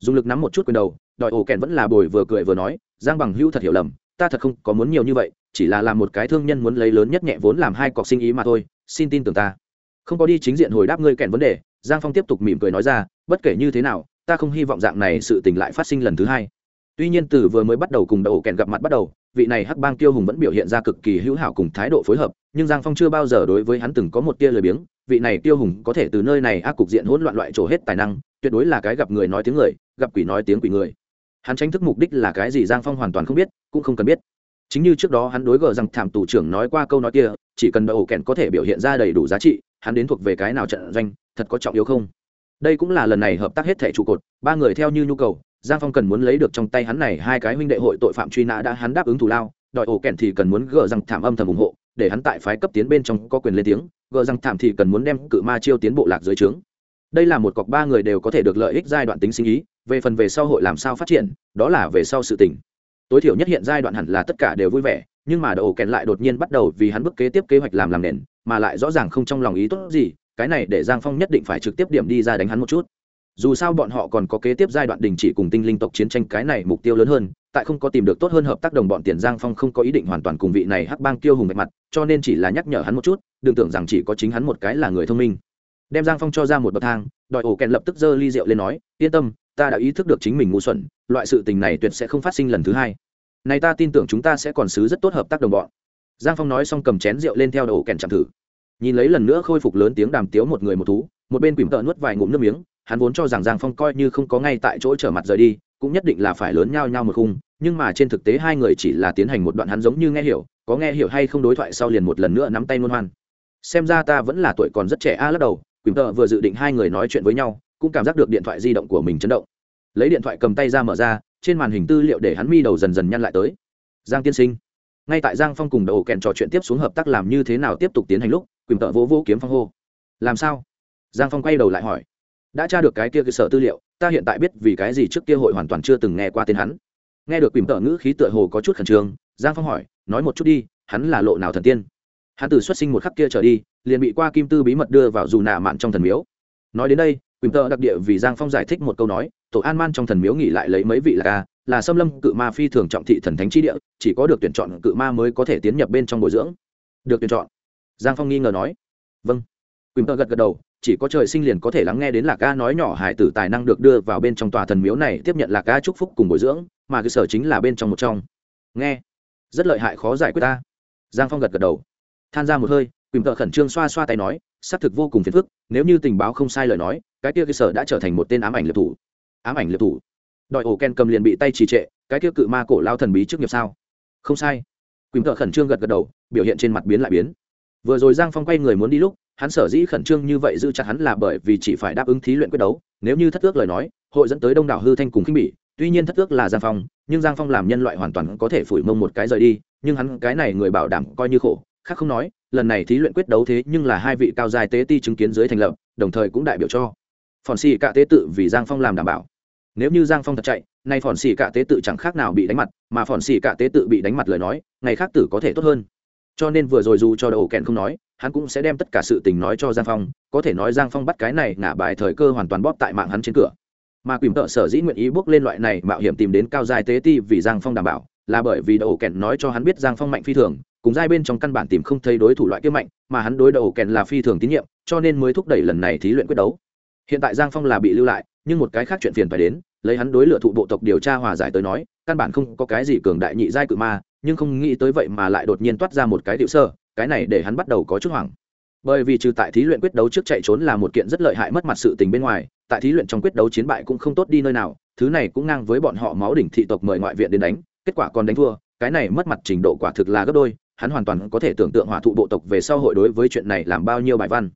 Dùng lực nắm một chút quyền đầu, đòi ổ kèn vẫn là bồi vừa cười vừa nói, giang bằng hữu thật hiểu lầm, ta thật không có muốn nhiều như vậy, chỉ là làm một cái thương nhân muốn lấy lớn nhất nhẹ vốn làm hai cọc sinh ý mà thôi, xin tin tưởng ta. Không có đi chính diện hồi đáp ngươi kèn vấn đề giang phong tiếp tục mỉm cười nói ra, bất kể như thế nào, ta không hy vọng dạng này sự tình lại phát sinh lần thứ hai. Tuy nhiên từ vừa mới bắt đầu cùng đầu kèn gặp mặt bắt đầu, vị này hắc bang tiêu hùng vẫn biểu hiện ra cực kỳ hữu hảo cùng thái độ phối hợp, nhưng giang phong chưa bao giờ đối với hắn từng có một tia lời biếng, vị này tiêu hùng có thể từ nơi này ác cục diện hỗn loạn loại trổ hết tài năng, tuyệt đối là cái gặp người nói tiếng người, gặp quỷ nói tiếng quỷ người. Hắn tranh thức mục đích là cái gì giang phong hoàn toàn không biết, cũng không cần biết. Chính như trước đó hắn đối gờ rằng thảm tù trưởng nói qua câu nói kia, chỉ cần đầu kèn có thể biểu hiện ra đầy đủ giá trị hắn đến thuộc về cái nào trận doanh, thật có trọng yếu không? Đây cũng là lần này hợp tác hết thẻ trụ cột, ba người theo như nhu cầu, giang phong cần muốn lấy được trong tay hắn này hai cái huynh đệ hội tội phạm truy nã đã hắn đáp ứng thù lao, đòi ổ kèn thì cần muốn gờ rằng thảm âm thầm ủng hộ, để hắn tại phái cấp tiến bên trong có quyền lên tiếng gờ rằng thảm thì cần muốn đem cự ma chiêu tiến bộ lạc dưới trướng. Đây là một cọc ba người đều có thể được lợi ích giai đoạn tính sinh ý, về phần về sau hội làm sao phát triển, đó là về sau sự tình. Tối thiểu nhất hiện giai đoạn hẳn là tất cả đều vui vẻ, nhưng mà đậu kèn lại đột nhiên bắt đầu vì hắn bước kế tiếp kế hoạch làm làm nền mà lại rõ ràng không trong lòng ý tốt gì, cái này để giang phong nhất định phải trực tiếp điểm đi ra đánh hắn một chút. Dù sao bọn họ còn có kế tiếp giai đoạn đình chỉ cùng tinh linh tộc chiến tranh, cái này mục tiêu lớn hơn, tại không có tìm được tốt hơn hợp tác đồng bọn tiền giang phong không có ý định hoàn toàn cùng vị này hắc bang tiêu hùng mạch mặt, cho nên chỉ là nhắc nhở hắn một chút, đừng tưởng rằng chỉ có chính hắn một cái là người thông minh. Đem giang phong cho ra một bậc thang đòi ổ kèn lập tức giơ ly rượu lên nói, yên tâm, ta đã ý thức được chính mình ngu xuẩn, loại sự tình này tuyệt sẽ không phát sinh lần thứ hai. Này ta tin tưởng chúng ta sẽ còn xứ rất tốt hợp tác đồng bọn. Giang phong nói xong cầm chén rượu lên theo đầu kèn chạm thử nhìn lấy lần nữa khôi phục lớn tiếng đàm tiếu một người một thú, một bên quỳm tợ nuốt vài ngụm nước miếng, hắn vốn cho rằng giang phong coi như không có ngay tại chỗ trở mặt rời đi, cũng nhất định là phải lớn nhau nhau một khung, nhưng mà trên thực tế hai người chỉ là tiến hành một đoạn hắn giống như nghe hiểu, có nghe hiểu hay không đối thoại sau liền một lần nữa nắm tay ngôn hoan. Xem ra ta vẫn là tuổi còn rất trẻ a, lắc đầu quỳm tợ vừa dự định hai người nói chuyện với nhau, cũng cảm giác được điện thoại di động của mình chấn động. Lấy điện thoại cầm tay ra mở ra, trên màn hình tư liệu để hắn mi đầu dần dần nhăn lại tới. Giang tiên sinh, ngay tại giang phong cùng đầu kèn trò chuyện tiếp xuống hợp tác làm như thế nào tiếp tục tiến hành lúc quỳnh tợ vỗ vỗ kiếm phong hô. Làm sao? Giang phong quay đầu lại hỏi. Đã tra được cái kia cơ sở tư liệu, ta hiện tại biết vì cái gì trước kia hội hoàn toàn chưa từng nghe qua tên hắn. Nghe được quỳnh tợ ngữ khí tựa hồ có chút khẩn trương, giang phong hỏi, nói một chút đi, hắn là lộ nào thần tiên? Hắn từ xuất sinh một khắc kia trở đi, liền bị qua kim tư bí mật đưa vào dù nạ mạn trong thần miếu. Nói đến đây, quỳnh tợ đặc địa vì giang phong giải thích một câu nói, tổ an man trong thần miếu nghỉ lại lấy mấy vị là ca, là xâm lâm cự ma phi thường trọng thị thần thánh chi địa, chỉ có được tuyển chọn cự ma mới có thể tiến nhập bên trong bồi dưỡng. Được tuyển chọn giang phong nghi ngờ nói. Vâng. Quỳnh Tơ gật gật đầu, chỉ có trời sinh liền có thể lắng nghe đến lạc ca nói nhỏ hải tử tài năng được đưa vào bên trong tòa thần miếu này tiếp nhận lạc ca chúc phúc cùng bồi dưỡng, mà cơ sở chính là bên trong một trong. Nghe. Rất lợi hại khó giải quyết ta. Giang phong gật gật đầu. Than ra một hơi, quỳnh tợ khẩn trương xoa xoa tay nói, xác thực vô cùng phiền phức, nếu như tình báo không sai lời nói, cái kia cơ sở đã trở thành một tên ám ảnh liệt thủ. Ám ảnh liệt thủ. Đòi ổ ken cầm liền bị tay trì trệ, cái kia cự ma cổ lao thần bí trước nghiệp sao? Không sai. Quỳnh Tơ khẩn trương gật gật đầu, biểu hiện trên mặt biến lại biến vừa rồi giang phong quay người muốn đi lúc, hắn sở dĩ khẩn trương như vậy giữ chặt hắn là bởi vì chỉ phải đáp ứng thí luyện quyết đấu. Nếu như thất ước lời nói, hội dẫn tới đông đảo hư thanh cùng khinh bỉ. Tuy nhiên thất ước là giang phong, nhưng giang phong làm nhân loại hoàn toàn có thể phủi mông một cái rời đi, nhưng hắn cái này người bảo đảm coi như khổ. Khác không nói, lần này thí luyện quyết đấu thế nhưng là hai vị cao dài tế ti chứng kiến dưới thành lập, đồng thời cũng đại biểu cho phòn xì cả tế tự vì giang phong làm đảm bảo. Nếu như giang phong thật chạy, nay phòn xì cả tế tự chẳng khác nào bị đánh mặt, mà phòn xì cả tế tự bị đánh mặt lời nói, ngày khác tử có thể tốt hơn cho nên vừa rồi dù cho đầu kẹn không nói, hắn cũng sẽ đem tất cả sự tình nói cho giang phong, có thể nói giang phong bắt cái này ngả bài thời cơ hoàn toàn bóp tại mạng hắn trên cửa. Mà quỳm tợ sở dĩ nguyện ý bước lên loại này mạo hiểm tìm đến cao giai tế ti vì giang phong đảm bảo, là bởi vì đầu kẹn nói cho hắn biết giang phong mạnh phi thường, cùng giai bên trong căn bản tìm không thấy đối thủ loại kia mạnh, mà hắn đối đầu kẹn là phi thường tín nhiệm, cho nên mới thúc đẩy lần này thí luyện quyết đấu. Hiện tại giang phong là bị lưu lại, nhưng một cái khác chuyện phiền phải đến, lấy hắn đối lựa thụ bộ tộc điều tra hòa giải tới nói, căn bản không có cái gì cường đại nhị giai cự ma nhưng không nghĩ tới vậy mà lại đột nhiên toát ra một cái điệu sơ, cái này để hắn bắt đầu có chút hoảng. Bởi vì trừ tại thí luyện quyết đấu trước chạy trốn là một kiện rất lợi hại mất mặt sự tình bên ngoài, tại thí luyện trong quyết đấu chiến bại cũng không tốt đi nơi nào, thứ này cũng ngang với bọn họ máu đỉnh thị tộc mời ngoại viện đến đánh, kết quả còn đánh thua, cái này mất mặt trình độ quả thực là gấp đôi, hắn hoàn toàn có thể tưởng tượng hỏa thụ bộ tộc về sau hội đối với chuyện này làm bao nhiêu bài văn.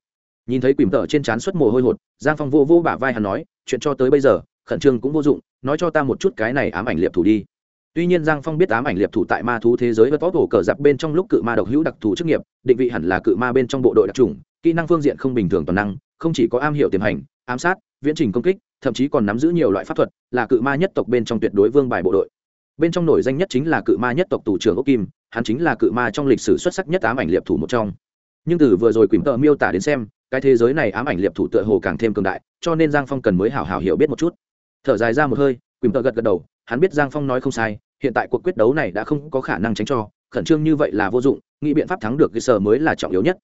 Nhìn thấy quỳm tở trên trán xuất mồ hôi hột, giang phong vô vô bả vai hắn nói, chuyện cho tới bây giờ, khẩn trương cũng vô dụng, nói cho ta một chút cái này ám ảnh liệp thủ đi tuy nhiên giang phong biết ám ảnh liệp thủ tại ma thú thế giới và tốt hổ cờ giặc bên trong lúc cự ma độc hữu đặc thù chức nghiệp, định vị hẳn là cự ma bên trong bộ đội đặc trùng kỹ năng phương diện không bình thường toàn năng, không chỉ có am hiểu tiềm hành, ám sát, viễn trình công kích, thậm chí còn nắm giữ nhiều loại pháp thuật, là cự ma nhất tộc bên trong tuyệt đối vương bài bộ đội. Bên trong nổi danh nhất chính là cự ma nhất tộc tù trưởng ốc kim, hắn chính là cự ma trong lịch sử xuất sắc nhất ám ảnh liệp thủ một trong. Nhưng từ vừa rồi quỳnh tợ miêu tả đến xem, cái thế giới này ám ảnh liệp thủ tựa hồ càng thêm cường đại, cho nên giang phong cần mới hào hào hiểu biết một chút. Thở dài ra một hơi, quỳnh tợ gật gật đầu, hắn biết giang phong nói không sai hiện tại cuộc quyết đấu này đã không có khả năng tránh cho, khẩn trương như vậy là vô dụng, nghĩ biện pháp thắng được cái sở mới là trọng yếu nhất.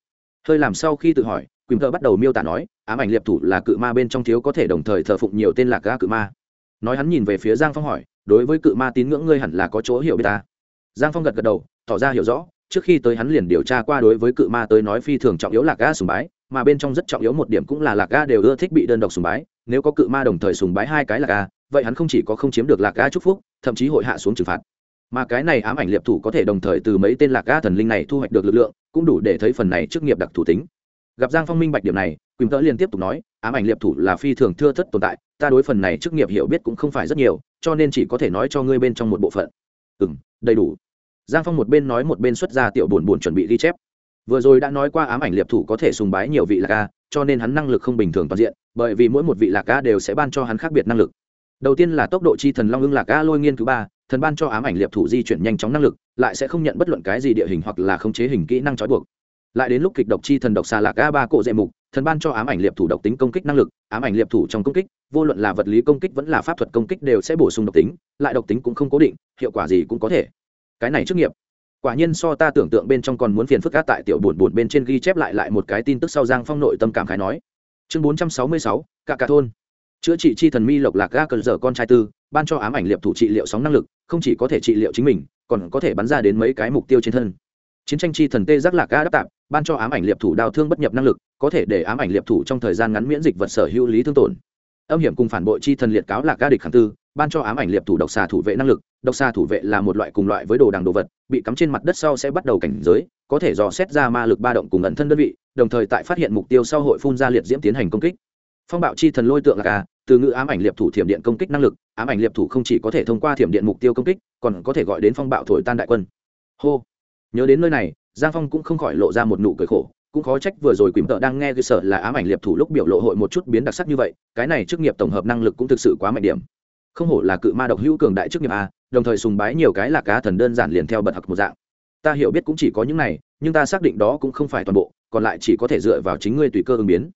Hơi làm sau khi tự hỏi, quỳnh thơ bắt đầu miêu tả nói, ám ảnh liệp thủ là cự ma bên trong thiếu có thể đồng thời thờ phụng nhiều tên lạc ga cự ma. Nói hắn nhìn về phía giang phong hỏi, đối với cự ma tín ngưỡng ngươi hẳn là có chỗ hiểu biết ta. Giang phong gật gật đầu, tỏ ra hiểu rõ, trước khi tới hắn liền điều tra qua đối với cự ma tới nói phi thường trọng yếu lạc ga sùng bái, mà bên trong rất trọng yếu một điểm cũng là lạc ga đều ưa thích bị đơn độc sùng bái, nếu có cự ma đồng thời sùng bái hai cái lạc ga vậy hắn không chỉ có không chiếm được lạc ga chúc phúc, thậm chí hội hạ xuống trừng phạt. Mà cái này ám ảnh liệp thủ có thể đồng thời từ mấy tên lạc ga thần linh này thu hoạch được lực lượng, cũng đủ để thấy phần này trước nghiệp đặc thủ tính. Gặp giang phong minh bạch điểm này, quỳnh tớ liên tiếp tục nói, ám ảnh liệp thủ là phi thường thưa thất tồn tại, ta đối phần này trước nghiệp hiểu biết cũng không phải rất nhiều, cho nên chỉ có thể nói cho ngươi bên trong một bộ phận. Ừ n đầy đủ. Giang phong một bên nói một bên xuất ra tiểu buồn buồn chuẩn bị ghi chép. Vừa rồi đã nói qua ám ảnh liệp thủ có thể sùng bái nhiều vị lạc ca cho nên hắn năng lực không bình thường toàn diện, bởi vì mỗi một vị lạc ca đều sẽ ban cho hắn khác biệt năng lực đầu tiên là tốc độ chi thần long ưng lạc a lôi nghiên thứ ba, thần ban cho ám ảnh liệp thủ di chuyển nhanh chóng năng lực, lại sẽ không nhận bất luận cái gì địa hình hoặc là khống chế hình kỹ năng trói buộc. Lại đến lúc kịch độc chi thần độc xà lạc a ba cổ dệ mục, thần ban cho ám ảnh liệp thủ độc tính công kích năng lực, ám ảnh liệp thủ trong công kích, vô luận là vật lý công kích vẫn là pháp thuật công kích đều sẽ bổ sung độc tính, lại độc tính cũng không cố định, hiệu quả gì cũng có thể. Cái này trước nghiệp. Quả nhiên so ta tưởng tượng bên trong còn muốn phiền phức cá tại tiểu buồn buồn bên trên ghi chép lại lại một cái tin tức sau giang phong nội tâm cảm khái nói. Chương bốn trăm sáu mươi sáu cả cả thôn chữa trị chi thần mi lộc lạc ga cần giờ con trai tư, ban cho ám ảnh liệp thủ trị liệu sóng năng lực, không chỉ có thể trị liệu chính mình, còn có thể bắn ra đến mấy cái mục tiêu trên thân. Chiến tranh chi thần tê giác lạc ga đáp tạp, ban cho ám ảnh liệp thủ đau thương bất nhập năng lực, có thể để ám ảnh liệp thủ trong thời gian ngắn miễn dịch vật sở hữu lý thương tổn. Âm hiểm cùng phản bội chi thần liệt cáo lạc ga địch khẳng tư, ban cho ám ảnh liệp thủ độc xà thủ vệ năng lực, độc xà thủ vệ là một loại cùng loại với đồ đằng đồ vật, bị cắm trên mặt đất sau sẽ bắt đầu cảnh giới, có thể dò xét ra ma lực ba động cùng ẩn thân đơn vị, đồng thời tại phát hiện mục tiêu sau hội phun ra liệt diễm tiến hành công kích phong bạo chi thần lôi tượng là ca từ ngữ ám ảnh liệp thủ thiểm điện công kích năng lực, ám ảnh liệp thủ không chỉ có thể thông qua thiểm điện mục tiêu công kích, còn có thể gọi đến phong bạo thổi tan đại quân. Hô. Nhớ đến nơi này, giang phong cũng không khỏi lộ ra một nụ cười khổ, cũng khó trách vừa rồi quỳnh tợ đang nghe cơ sở là ám ảnh liệp thủ lúc biểu lộ hội một chút biến đặc sắc như vậy, cái này chức nghiệp tổng hợp năng lực cũng thực sự quá mạnh điểm. Không hổ là cự ma độc hữu cường đại chức nghiệp a, đồng thời sùng bái nhiều cái là cá thần đơn giản liền theo bật học một dạng. Ta hiểu biết cũng chỉ có những này, nhưng ta xác định đó cũng không phải toàn bộ, còn lại chỉ có thể dựa vào chính ngươi tùy cơ ứng biến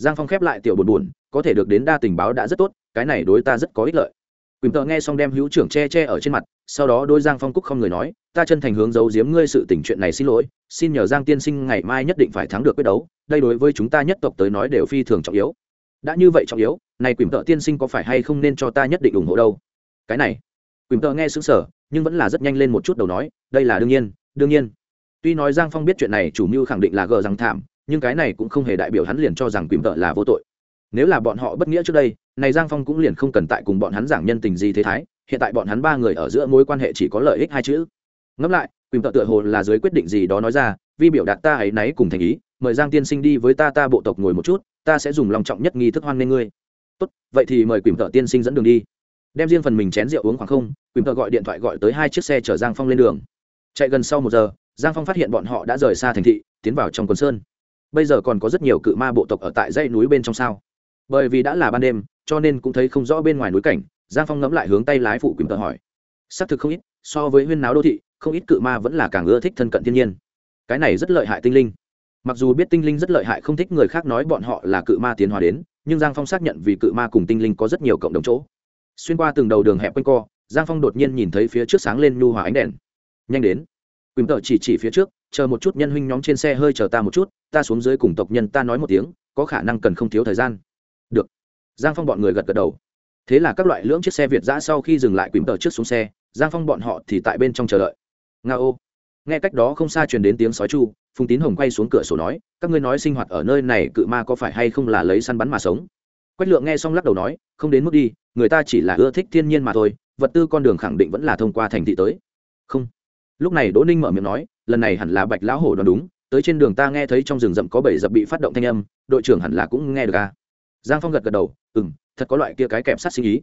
giang phong khép lại tiểu buồn buồn, có thể được đến đa tình báo đã rất tốt, cái này đối ta rất có ích lợi. Quỳnh tợ nghe xong đem hữu trưởng che che ở trên mặt, sau đó đôi giang phong cúc không người nói, ta chân thành hướng giấu giếm ngươi sự tình chuyện này xin lỗi, xin nhờ giang tiên sinh ngày mai nhất định phải thắng được quyết đấu, đây đối với chúng ta nhất tộc tới nói đều phi thường trọng yếu. Đã như vậy trọng yếu, này quỳnh tợ tiên sinh có phải hay không nên cho ta nhất định ủng hộ đâu? Cái này, quỳnh tợ nghe xứng sở nhưng vẫn là rất nhanh lên một chút đầu nói, đây là đương nhiên đương nhiên. Tuy nói giang phong biết chuyện này chủ mưu khẳng định là gờ rằng thảm nhưng cái này cũng không hề đại biểu hắn liền cho rằng quỳnh vợ là vô tội. Nếu là bọn họ bất nghĩa trước đây, này giang phong cũng liền không cần tại cùng bọn hắn giảng nhân tình gì thế thái, hiện tại bọn hắn ba người ở giữa mối quan hệ chỉ có lợi ích hai chữ. Ngẫm lại quỳnh vợ tựa hồ là dưới quyết định gì đó nói ra vi biểu đạt ta ấy náy cùng thành ý, mời giang tiên sinh đi với ta ta bộ tộc ngồi một chút, ta sẽ dùng lòng trọng nhất nghi thức hoan nghê ngươi. Tốt, vậy thì mời quỳnh vợ tiên sinh dẫn đường đi. Đem riêng phần mình chén rượu uống khoảng không quỳnh tợ gọi điện thoại gọi tới hai chiếc xe chở giang phong lên đường. Chạy gần sau một giờ, giang phong phát hiện bọn họ đã rời xa thành thị, tiến vào trong quần sơn bây giờ còn có rất nhiều cự ma bộ tộc ở tại dãy núi bên trong sao? Bởi vì đã là ban đêm, cho nên cũng thấy không rõ bên ngoài núi cảnh, giang phong ngẫm lại hướng tay lái phụ quỳnh tờ hỏi. Xác thực không ít, so với huyên náo đô thị, không ít cự ma vẫn là càng ưa thích thân cận thiên nhiên. Cái này rất lợi hại tinh linh. Mặc dù biết tinh linh rất lợi hại không thích người khác nói bọn họ là cự ma tiến hóa đến, nhưng giang phong xác nhận vì cự ma cùng tinh linh có rất nhiều cộng đồng chỗ. Xuyên qua từng đầu đường hẹp quanh co, giang phong đột nhiên nhìn thấy phía trước sáng lên nhu hòa ánh đèn. Nhanh đến quỳnh tợ chỉ chỉ phía trước, chờ một chút nhân huynh nhóm trên xe hơi chờ ta một chút, ta xuống dưới cùng tộc nhân ta nói một tiếng, có khả năng cần không thiếu thời gian. Được. Giang phong bọn người gật gật đầu. Thế là các loại lưỡng chiếc xe việt giã sau khi dừng lại quỳnh tợ trước xuống xe, giang phong bọn họ thì tại bên trong chờ đợi. Nga ô. Nghe cách đó không xa truyền đến tiếng sói chu, phùng tín hồng quay xuống cửa sổ nói, các ngươi nói sinh hoạt ở nơi này cự ma có phải hay không là lấy săn bắn mà sống? Quách lượng nghe xong lắc đầu nói, không đến mức đi, người ta chỉ là ưa thích thiên nhiên mà thôi, vật tư con đường khẳng định vẫn là thông qua thành thị tới. Không lúc này đỗ ninh mở miệng nói, lần này hẳn là bạch lão hổ đoán đúng, tới trên đường ta nghe thấy trong rừng rậm có bảy dập bị phát động thanh âm, đội trưởng hẳn là cũng nghe được à. giang phong gật gật đầu ừ m thật có loại kia cái kẹp sát sinh ý.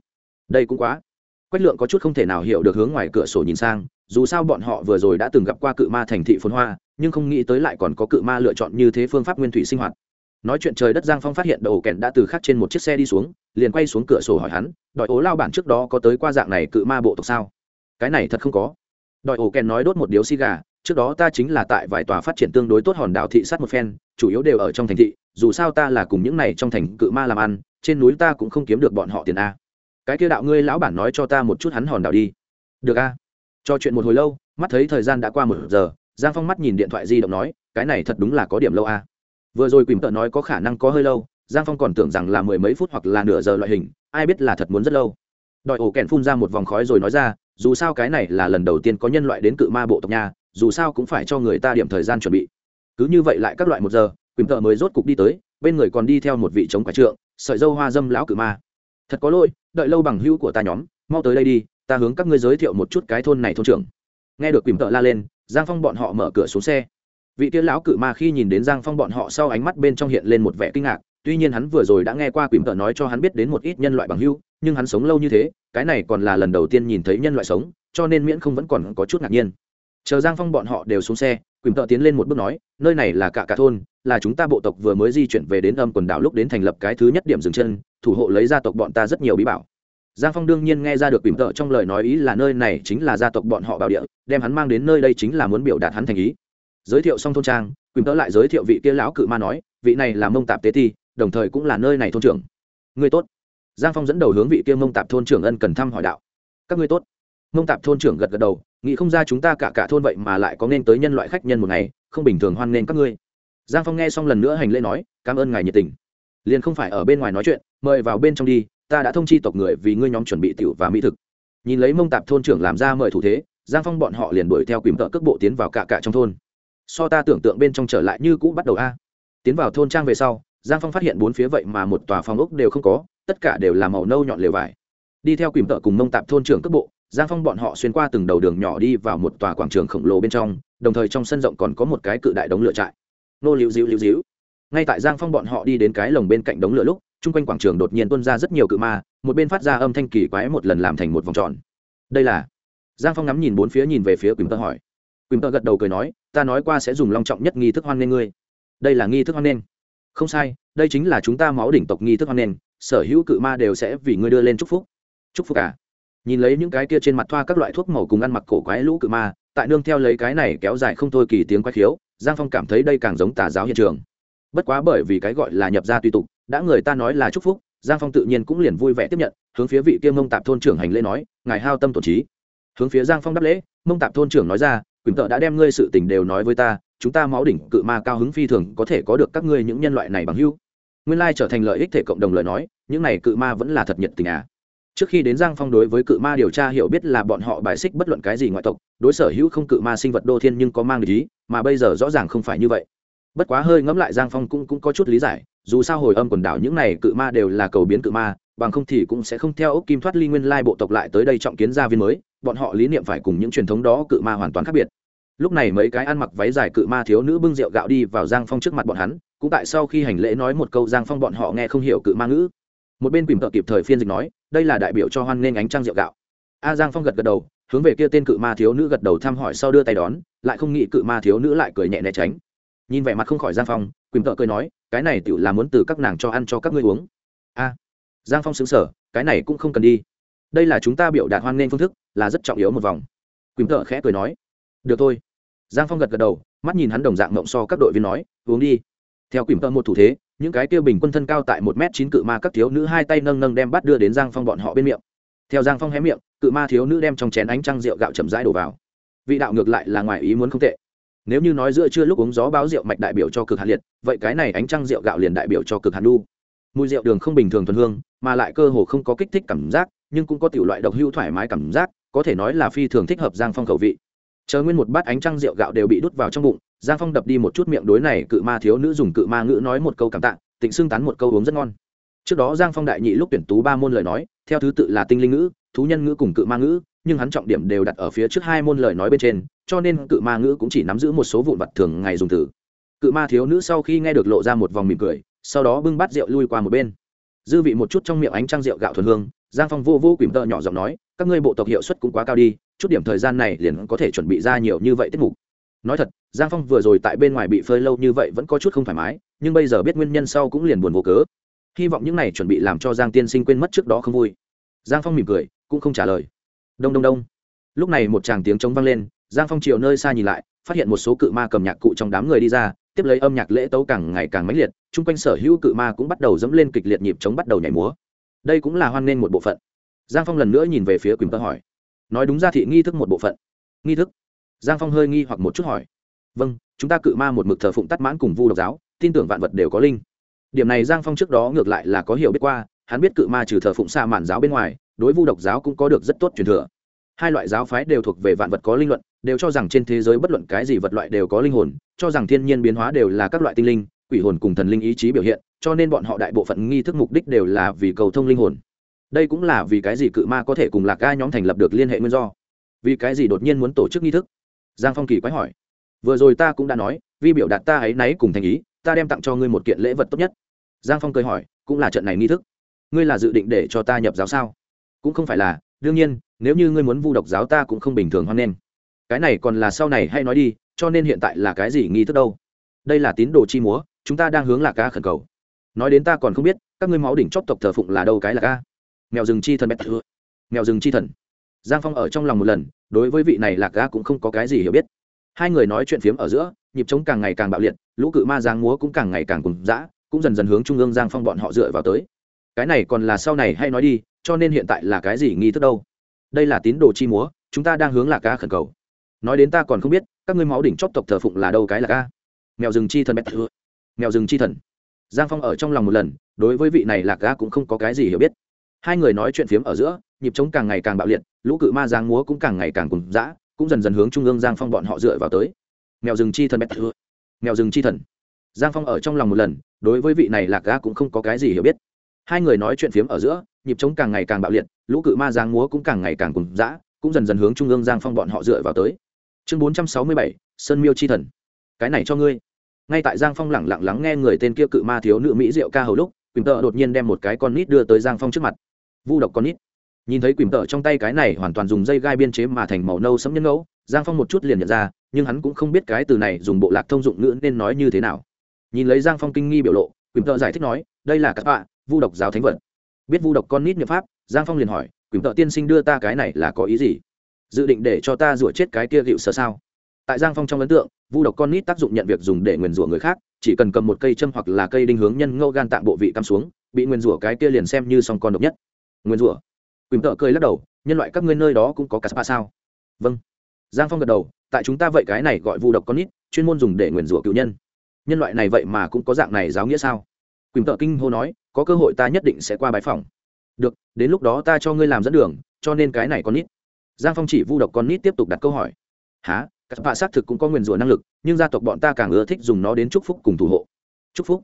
Đây cũng quá. Quách lượng có chút không thể nào hiểu được hướng ngoài cửa sổ nhìn sang, dù sao bọn họ vừa rồi đã từng gặp qua cự ma thành thị phồn hoa, nhưng không nghĩ tới lại còn có cự ma lựa chọn như thế phương pháp nguyên thủy sinh hoạt. Nói chuyện trời đất giang phong phát hiện đầu kèn đã từ khắc trên một chiếc xe đi xuống, liền quay xuống cửa sổ hỏi hắn đòi ố lao bản trước đó có tới qua dạng này cự ma bộ tộc sao? Cái này thật không có đòi ổ kèn nói đốt một điếu xi gà, trước đó ta chính là tại vài tòa phát triển tương đối tốt hòn đảo thị sát một phen, chủ yếu đều ở trong thành thị, dù sao ta là cùng những này trong thành cự ma làm ăn, trên núi ta cũng không kiếm được bọn họ tiền a. Cái kia đạo ngươi lão bản nói cho ta một chút hắn hòn đảo đi. Được a. Cho chuyện một hồi lâu, mắt thấy thời gian đã qua một giờ, giang phong mắt nhìn điện thoại di động nói, cái này thật đúng là có điểm lâu a. Vừa rồi quỳnh tợ nói có khả năng có hơi lâu, giang phong còn tưởng rằng là mười mấy phút hoặc là nửa giờ loại hình, ai biết là thật muốn rất lâu. Đòi ổ kèn phun ra một vòng khói rồi nói ra dù sao cái này là lần đầu tiên có nhân loại đến cự ma bộ tộc nha dù sao cũng phải cho người ta điểm thời gian chuẩn bị. Cứ như vậy lại các loại một giờ quỳnh tợ mới rốt cục đi tới bên người còn đi theo một vị chống quả trượng sợi dâu hoa dâm lão cự ma. Thật có lỗi đợi lâu bằng hữu của ta nhóm mau tới đây đi ta hướng các ngươi giới thiệu một chút cái thôn này thôn trưởng. Nghe được quỳnh tợ la lên giang phong bọn họ mở cửa xuống xe. Vị tiên lão cự ma khi nhìn đến giang phong bọn họ sau ánh mắt bên trong hiện lên một vẻ kinh ngạc tuy nhiên hắn vừa rồi đã nghe qua quỳnh tợ nói cho hắn biết đến một ít nhân loại bằng hữu, nhưng hắn sống lâu như thế cái này còn là lần đầu tiên nhìn thấy nhân loại sống, cho nên miễn không vẫn còn có chút ngạc nhiên. Chờ giang phong bọn họ đều xuống xe, quỳnh tợ tiến lên một bước nói, nơi này là cả cả thôn, là chúng ta bộ tộc vừa mới di chuyển về đến âm quần đảo lúc đến thành lập cái thứ nhất điểm dừng chân, thủ hộ lấy gia tộc bọn ta rất nhiều bí bảo. Giang phong đương nhiên nghe ra được quỳnh tợ trong lời nói ý là nơi này chính là gia tộc bọn họ bảo địa, đem hắn mang đến nơi đây chính là muốn biểu đạt hắn thành ý. Giới thiệu xong thôn trang, quỳnh tợ lại giới thiệu vị kia lão cự ma nói, vị này là mông tạp tế ti, đồng thời cũng là nơi này thôn trưởng. Người tốt giang phong dẫn đầu hướng vị kia mông tạp thôn trưởng ân cần thăm hỏi đạo. Các ngươi tốt. Mông tạp thôn trưởng gật gật đầu, nghĩ không ra chúng ta cả cả thôn vậy mà lại có nên tới nhân loại khách nhân một ngày, không bình thường hoan nghênh các ngươi. Giang phong nghe xong lần nữa hành lễ nói, cảm ơn ngài nhiệt tình. Liền không phải ở bên ngoài nói chuyện, mời vào bên trong đi, ta đã thông chi tộc người vì ngươi nhóm chuẩn bị tiểu và mỹ thực. Nhìn lấy mông tạp thôn trưởng làm ra mời thủ thế, giang phong bọn họ liền đuổi theo quỳm tợ cước bộ tiến vào cả cả trong thôn. So ta tưởng tượng bên trong trở lại như cũ bắt đầu a. Tiến vào thôn trang về sau, giang phong phát hiện bốn phía vậy mà một tòa phòng ốc đều không có tất cả đều là màu nâu nhọn lều vải. Đi theo quỳm tợ cùng mông tạp thôn trưởng cấp bộ, giang phong bọn họ xuyên qua từng đầu đường nhỏ đi vào một tòa quảng trường khổng lồ bên trong, đồng thời trong sân rộng còn có một cái cự đại đống lửa trại. Nô liễu dịu liễu dịu ngay tại giang phong bọn họ đi đến cái lồng bên cạnh đống lửa lúc, chung quanh quảng trường đột nhiên tuân ra rất nhiều cự ma, một bên phát ra âm thanh kỳ quái một lần làm thành một vòng tròn. Đây là? Giang phong ngắm nhìn bốn phía nhìn về phía quỳnh tơ hỏi. Quỳnh tơ gật đầu cười nói, ta nói qua sẽ dùng long trọng nhất nghi thức hoan nghê ngươi. Đây là nghi thức hoan nghênh. Không sai, đây chính là chúng ta máu đỉnh tộc nghi thức hoan nghênh sở hữu cự ma đều sẽ vì ngươi đưa lên chúc phúc. Chúc phúc cả nhìn lấy những cái kia trên mặt thoa các loại thuốc màu cùng ăn mặc cổ quái lũ cự ma, tại nương theo lấy cái này kéo dài không thôi kỳ tiếng quái khiếu, giang phong cảm thấy đây càng giống tà giáo hiện trường. Bất quá bởi vì cái gọi là nhập gia tùy tục, đã người ta nói là chúc phúc, giang phong tự nhiên cũng liền vui vẻ tiếp nhận, hướng phía vị kia mông tạp thôn trưởng hành lễ nói, ngài hao tâm tổ trí. Hướng phía giang phong đáp lễ, mông tạp thôn trưởng nói ra, quỳnh tợ đã đem ngươi sự tình đều nói với ta, chúng ta máu đỉnh cự ma cao hứng phi thường, có thể có được các ngươi những nhân loại này bằng hưu nguyên lai trở thành lợi ích thể cộng đồng lời nói những này cự ma vẫn là thật nhiệt tình à. Trước khi đến giang phong đối với cự ma điều tra hiểu biết là bọn họ bài xích bất luận cái gì ngoại tộc đối sở hữu không cự ma sinh vật đô thiên nhưng có mang lý mà bây giờ rõ ràng không phải như vậy. Bất quá hơi ngẫm lại giang phong cũng, cũng có chút lý giải dù sao hồi âm quần đảo những này cự ma đều là cầu biến cự ma bằng không thì cũng sẽ không theo ốc kim thoát ly nguyên lai bộ tộc lại tới đây trọng kiến gia viên mới bọn họ lý niệm phải cùng những truyền thống đó cự ma hoàn toàn khác biệt. Lúc này mấy cái ăn mặc váy dài cự ma thiếu nữ bưng rượu gạo đi vào giang phong trước mặt bọn hắn cũng tại sau khi hành lễ nói một câu giang phong bọn họ nghe không hiểu cự ma ngữ. Một bên quỳm tợ kịp thời phiên dịch nói, đây là đại biểu cho hoan nghênh ánh trăng rượu gạo. A giang phong gật gật đầu, hướng về kia tên cự ma thiếu nữ gật đầu thăm hỏi sau đưa tay đón, lại không nghĩ cự ma thiếu nữ lại cười nhẹ né tránh. Nhìn vẻ mặt không khỏi giang phong quỳm tợ cười nói, cái này tự là muốn từ các nàng cho ăn cho các ngươi uống. A, giang phong xứng sở cái này cũng không cần đi. Đây là chúng ta biểu đạt hoan nghênh phương thức, là rất trọng yếu một vòng. Quỳm tợ khẽ cười nói, được thôi. Giang phong gật gật đầu, mắt nhìn hắn đồng dạng mộng so các đội viên nói, uống đi theo quỷ tợ một thủ thế, những cái tiêu bình quân thân cao tại một m chín cự ma các thiếu nữ hai tay nâng nâng đem bắt đưa đến giang phong bọn họ bên miệng. Theo giang phong hé miệng, cự ma thiếu nữ đem trong chén ánh trăng rượu gạo chậm rãi đổ vào. Vị đạo ngược lại là ngoài ý muốn không tệ. Nếu như nói giữa trưa lúc uống gió báo rượu mạch đại biểu cho cực hạt liệt, vậy cái này ánh trăng rượu gạo liền đại biểu cho cực hạt đu mùi rượu đường không bình thường thuần hương, mà lại cơ hồ không có kích thích cảm giác, nhưng cũng có tiểu loại độc hưu thoải mái cảm giác, có thể nói là phi thường thích hợp giang phong khẩu vị chờ nguyên một bát ánh trăng rượu gạo đều bị đút vào trong bụng, giang phong đập đi một chút miệng đối này cự ma thiếu nữ dùng cự ma ngữ nói một câu cảm tạ, tịnh xưng tán một câu uống rất ngon. Trước đó giang phong đại nhị lúc tuyển tú ba môn lời nói, theo thứ tự là tinh linh ngữ, thú nhân ngữ cùng cự ma ngữ, nhưng hắn trọng điểm đều đặt ở phía trước hai môn lời nói bên trên, cho nên cự ma ngữ cũng chỉ nắm giữ một số vụn vặt thường ngày dùng từ. Cự ma thiếu nữ sau khi nghe được lộ ra một vòng mỉm cười, sau đó bưng bát rượu lui qua một bên. Dư vị một chút trong miệng ánh trăng rượu gạo thuần hương, giang phong vô vô quỳm tợ nhỏ giọng nói, các ngươi bộ tộc hiệu suất cũng quá cao đi chút điểm thời gian này liền có thể chuẩn bị ra nhiều như vậy tiết mục. Nói thật, giang phong vừa rồi tại bên ngoài bị phơi lâu như vậy vẫn có chút không thoải mái, nhưng bây giờ biết nguyên nhân sau cũng liền buồn vô cớ. Hy vọng những này chuẩn bị làm cho giang tiên sinh quên mất trước đó không vui. Giang phong mỉm cười, cũng không trả lời. Đông đông đông. Lúc này một tràng tiếng trống vang lên, giang phong chiều nơi xa nhìn lại, phát hiện một số cự ma cầm nhạc cụ trong đám người đi ra, tiếp lấy âm nhạc lễ tấu càng ngày càng mãnh liệt, chung quanh sở hữu cự ma cũng bắt đầu dẫm lên kịch liệt nhịp chống bắt đầu nhảy múa. Đây cũng là hoan nghênh một bộ phận. Giang phong lần nữa nhìn về phía quỳnh tơ hỏi nói đúng ra thị nghi thức một bộ phận. Nghi thức? Giang phong hơi nghi hoặc một chút hỏi. Vâng chúng ta cự ma một mực thờ phụng tắt mãn cùng vu độc giáo, tin tưởng vạn vật đều có linh. Điểm này giang phong trước đó ngược lại là có hiểu biết qua, hắn biết cự ma trừ thờ phụng xa mạn giáo bên ngoài, đối vu độc giáo cũng có được rất tốt truyền thừa. Hai loại giáo phái đều thuộc về vạn vật có linh luận, đều cho rằng trên thế giới bất luận cái gì vật loại đều có linh hồn, cho rằng thiên nhiên biến hóa đều là các loại tinh linh, quỷ hồn cùng thần linh ý chí biểu hiện, cho nên bọn họ đại bộ phận nghi thức mục đích đều là vì cầu thông linh hồn đây cũng là vì cái gì cự ma có thể cùng lạc ca nhóm thành lập được liên hệ nguyên do? Vì cái gì đột nhiên muốn tổ chức nghi thức? Giang phong kỳ quái hỏi. Vừa rồi ta cũng đã nói, Vi biểu đạt ta ấy náy cùng thành ý, ta đem tặng cho ngươi một kiện lễ vật tốt nhất. Giang phong cười hỏi, cũng là trận này nghi thức. Ngươi là dự định để cho ta nhập giáo sao? Cũng không phải là, đương nhiên, nếu như ngươi muốn vu độc giáo ta cũng không bình thường hoan nghênh. Cái này còn là sau này hay nói đi, cho nên hiện tại là cái gì nghi thức đâu? Đây là tín đồ chi múa, chúng ta đang hướng lạc ca khẩn cầu. Nói đến ta còn không biết, các ngươi máu đỉnh chóp tộc thờ phụng là đâu cái là ca mèo rừng chi thần bét thưa mèo rừng chi thần. Giang phong ở trong lòng một lần, đối với vị này lạc ga cũng không có cái gì hiểu biết. Hai người nói chuyện phiếm ở giữa, nhịp trống càng ngày càng bạo liệt, lũ cự ma giang múa cũng càng ngày càng cùng dã, cũng dần dần hướng trung ương giang phong bọn họ dựa vào tới. Cái này còn là sau này hay nói đi, cho nên hiện tại là cái gì nghi thức đâu? Đây là tín đồ chi múa, chúng ta đang hướng lạc ca khẩn cầu. Nói đến ta còn không biết, các ngươi máu đỉnh chóp tộc thờ phụng là đâu cái là ca mèo rừng chi thần bét thưa mèo rừng chi thần. Giang phong ở trong lòng một lần, đối với vị này lạc gã cũng không có cái gì hiểu biết hai người nói chuyện phiếm ở giữa, nhịp trống càng ngày càng bạo liệt, lũ cự ma giang múa cũng càng ngày càng cùng dã, cũng dần dần hướng trung ương giang phong bọn họ dựa vào tới. Mèo rừng chi thần bét. Thưa mèo rừng chi thần. Giang phong ở trong lòng một lần, đối với vị này lạc ga cũng không có cái gì hiểu biết. Hai người nói chuyện phiếm ở giữa, nhịp trống càng ngày càng bạo liệt, lũ cự ma giang múa cũng càng ngày càng cùng dã, cũng dần dần hướng trung ương giang phong bọn họ dựa vào tới. Chương bốn trăm sáu mươi bảy, sơn miêu chi thần. Cái này cho ngươi. Ngay tại giang phong lẳng lặng lắng nghe người tên kia cự ma thiếu nữ mỹ diệu ca hầu lúc, quỳnh tợ đột nhiên đem một cái con nít đưa tới giang phong trước mặt vu độc con nít. Nhìn thấy quỳm tợ trong tay cái này hoàn toàn dùng dây gai biên chế mà thành màu nâu sẫm nhân ngẫu giang phong một chút liền nhận ra nhưng hắn cũng không biết cái từ này dùng bộ lạc thông dụng ngữ nên nói như thế nào. Nhìn lấy giang phong kinh nghi biểu lộ quỳm tợ giải thích nói đây là các tọa, vu độc giáo thánh vật. Biết vu độc con nít nhập pháp giang phong liền hỏi quỳm tợ tiên sinh đưa ta cái này là có ý gì? Dự định để cho ta rủa chết cái kia hiệu sợ sao? Tại giang phong trong ấn tượng vu độc con nít tác dụng nhận việc dùng để nguyền rủa người khác chỉ cần cầm một cây châm hoặc là cây đinh hướng nhân ngâu gan tạng bộ vị cắm xuống bị nguyền rủa cái kia liền xem như song con độc nhất nguyền rủa. Quỳnh tợ cười lắc đầu, nhân loại các ngươi nơi đó cũng có cả spa sao? Vâng. Giang phong gật đầu, tại chúng ta vậy cái này gọi vu độc con nít, chuyên môn dùng để nguyền rủa cựu nhân. Nhân loại này vậy mà cũng có dạng này giáo nghĩa sao? Quỳnh tợ kinh hô nói, có cơ hội ta nhất định sẽ qua bái phòng được, đến lúc đó ta cho ngươi làm dẫn đường, cho nên cái này con nít. Giang phong chỉ vu độc con nít tiếp tục đặt câu hỏi. Há các bạn xác thực cũng có nguyền rủa năng lực, nhưng gia tộc bọn ta càng ưa thích dùng nó đến chúc phúc cùng thủ hộ. Chúc phúc?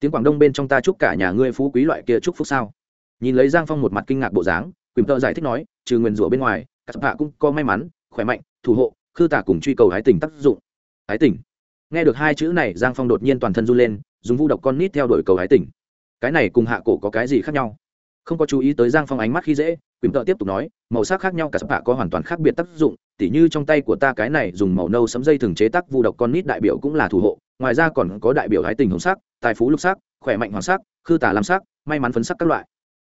Tiếng quảng đông bên trong ta chúc cả nhà ngươi phú quý loại kia chúc phúc sao? Nhìn lấy giang phong một mặt kinh ngạc bộ dáng, quỳnh tợ giải thích nói, trừ nguyền rủa bên ngoài, các hạ cũng có may mắn, khỏe mạnh, thủ hộ, khư tả cùng truy cầu hái tình tác dụng. Hái tình. Nghe được hai chữ này, giang phong đột nhiên toàn thân run lên, dùng vu độc con nít theo đuổi cầu hái tình. Cái này cùng hạ cổ có cái gì khác nhau? Không có chú ý tới giang phong ánh mắt khi dễ, quỳnh tợ tiếp tục nói, màu sắc khác nhau cả sắp hạ có hoàn toàn khác biệt tác dụng, tỉ như trong tay của ta cái này dùng màu nâu sấm dây thường chế tác vu độc con nít đại biểu cũng là thủ hộ, ngoài ra còn có đại biểu hái tình hồng sắc, tài phú lục sắc, khỏe mạnh hoàng sắc, khư tả làm sắc, may mắn phấn sắc các loại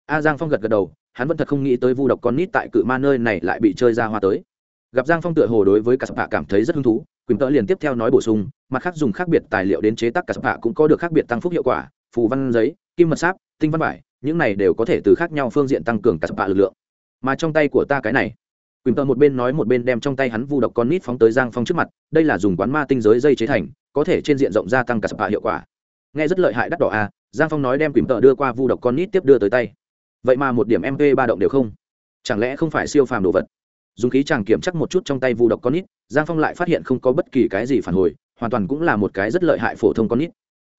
a giang phong gật gật đầu hắn vẫn thật không nghĩ tới vu độc con nít tại cự ma nơi này lại bị chơi ra hoa tới. Gặp giang phong tựa hồ đối với cả sập hạ cảm thấy rất hứng thú quỳnh tợ liền tiếp theo nói bổ sung mặt khác dùng khác biệt tài liệu đến chế tác cả sập hạ cũng có được khác biệt tăng phúc hiệu quả phù văn giấy kim mật sáp tinh văn vải những này đều có thể từ khác nhau phương diện tăng cường cả sập hạ lực lượng. Mà trong tay của ta cái này quỳnh tợ một bên nói một bên đem trong tay hắn vu độc con nít phóng tới giang phong trước mặt đây là dùng quán ma tinh giới dây chế thành có thể trên diện rộng gia tăng cả sập hạ hiệu quả. Nghe rất lợi hại đắt đỏ a à, giang phong nói đem quỳnh tợ đưa qua vu độc con nít tiếp đưa tới tay vậy mà một điểm mp ba động đều không. Chẳng lẽ không phải siêu phàm đồ vật? Dùng khí chàng kiểm chắc một chút trong tay vu độc con nít, giang phong lại phát hiện không có bất kỳ cái gì phản hồi, hoàn toàn cũng là một cái rất lợi hại phổ thông con nít.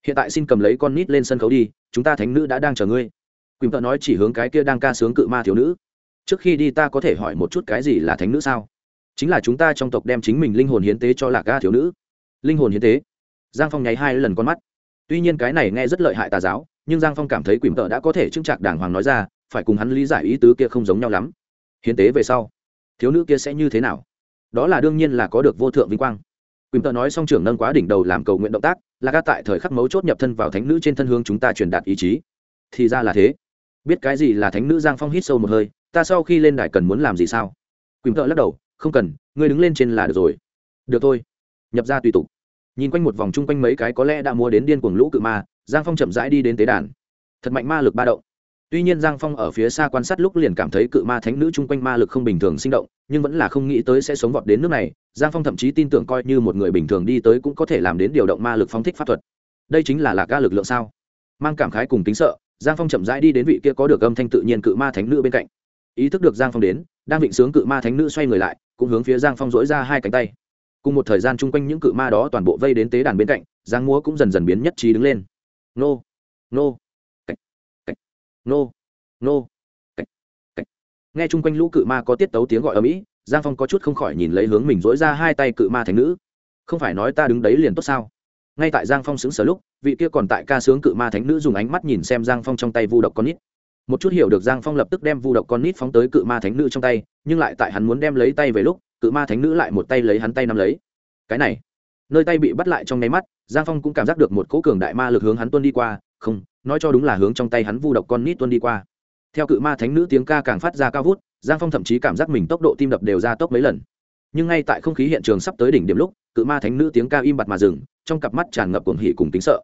Hiện tại xin cầm lấy con nít lên sân khấu đi, chúng ta thánh nữ đã đang chờ ngươi. Quỳnh tợ nói chỉ hướng cái kia đang ca sướng cự ma thiếu nữ. Trước khi đi ta có thể hỏi một chút cái gì là thánh nữ sao? Chính là chúng ta trong tộc đem chính mình linh hồn hiến tế cho lạc ca thiếu nữ. Linh hồn hiến tế. Giang phong nháy hai lần con mắt. Tuy nhiên cái này nghe rất lợi hại tà giáo nhưng giang phong cảm thấy quỳnh tợ đã có thể trưng trạc đàng hoàng nói ra, phải cùng hắn lý giải ý tứ kia không giống nhau lắm. Hiến tế về sau, thiếu nữ kia sẽ như thế nào? Đó là đương nhiên là có được vô thượng vinh quang. Quỳnh tợ nói xong trưởng nâng quá đỉnh đầu làm cầu nguyện động tác, là ca tại thời khắc mấu chốt nhập thân vào thánh nữ trên thân hướng chúng ta truyền đạt ý chí. Thì ra là thế. Biết cái gì là thánh nữ giang phong hít sâu một hơi, ta sau khi lên đài cần muốn làm gì sao? Quỳnh tợ lắc đầu, không cần, ngươi đứng lên trên là được rồi. Được thôi. Nhập ra tùy tục. Nhìn quanh một vòng chung quanh mấy cái có lẽ đã mua đến điên cuồng lũ cự ma giang phong chậm rãi đi đến tế đàn. Thật mạnh ma lực ba động. Tuy nhiên giang phong ở phía xa quan sát lúc liền cảm thấy cự ma thánh nữ chung quanh ma lực không bình thường sinh động, nhưng vẫn là không nghĩ tới sẽ sống vọt đến nước này. Giang phong thậm chí tin tưởng coi như một người bình thường đi tới cũng có thể làm đến điều động ma lực phóng thích pháp thuật. Đây chính là lạc ga lực lượng sao? Mang cảm khái cùng tính sợ, giang phong chậm rãi đi đến vị kia có được âm thanh tự nhiên cự ma thánh nữ bên cạnh. Ý thức được giang phong đến, đang vịnh sướng cự ma thánh nữ xoay người lại, cũng hướng phía giang phong dỗi ra hai cánh tay. Cùng một thời gian chung quanh những cự ma đó toàn bộ vây đến tế đàn bên cạnh, giang múa cũng dần dần biến nhất trí đứng lên nô. Nô. Cách cách nô. Nô. Cách cách nghe chung quanh lũ cự ma có tiết tấu tiếng gọi ở mỹ, giang phong có chút không khỏi nhìn lấy hướng mình dỗi ra hai tay cự ma thành nữ. Không phải nói ta đứng đấy liền tốt sao? Ngay tại giang phong xứng sở lúc, vị kia còn tại ca sướng cự ma thánh nữ dùng ánh mắt nhìn xem giang phong trong tay vu độc con nít. Một chút hiểu được giang phong lập tức đem vu độc con nít phóng tới cự ma thánh nữ trong tay, nhưng lại tại hắn muốn đem lấy tay về lúc, cự ma thánh nữ lại một tay lấy hắn tay nắm lấy. Cái này nơi tay bị bắt lại trong nháy mắt, giang phong cũng cảm giác được một cỗ cường đại ma lực hướng hắn tuân đi qua, không, nói cho đúng là hướng trong tay hắn vu độc con nít tuân đi qua. Theo cự ma thánh nữ tiếng ca càng phát ra cao vút, giang phong thậm chí cảm giác mình tốc độ tim đập đều ra tốc mấy lần. Nhưng ngay tại không khí hiện trường sắp tới đỉnh điểm lúc, cự ma thánh nữ tiếng ca im bặt mà dừng, trong cặp mắt tràn ngập cuồng hỉ cùng tính sợ.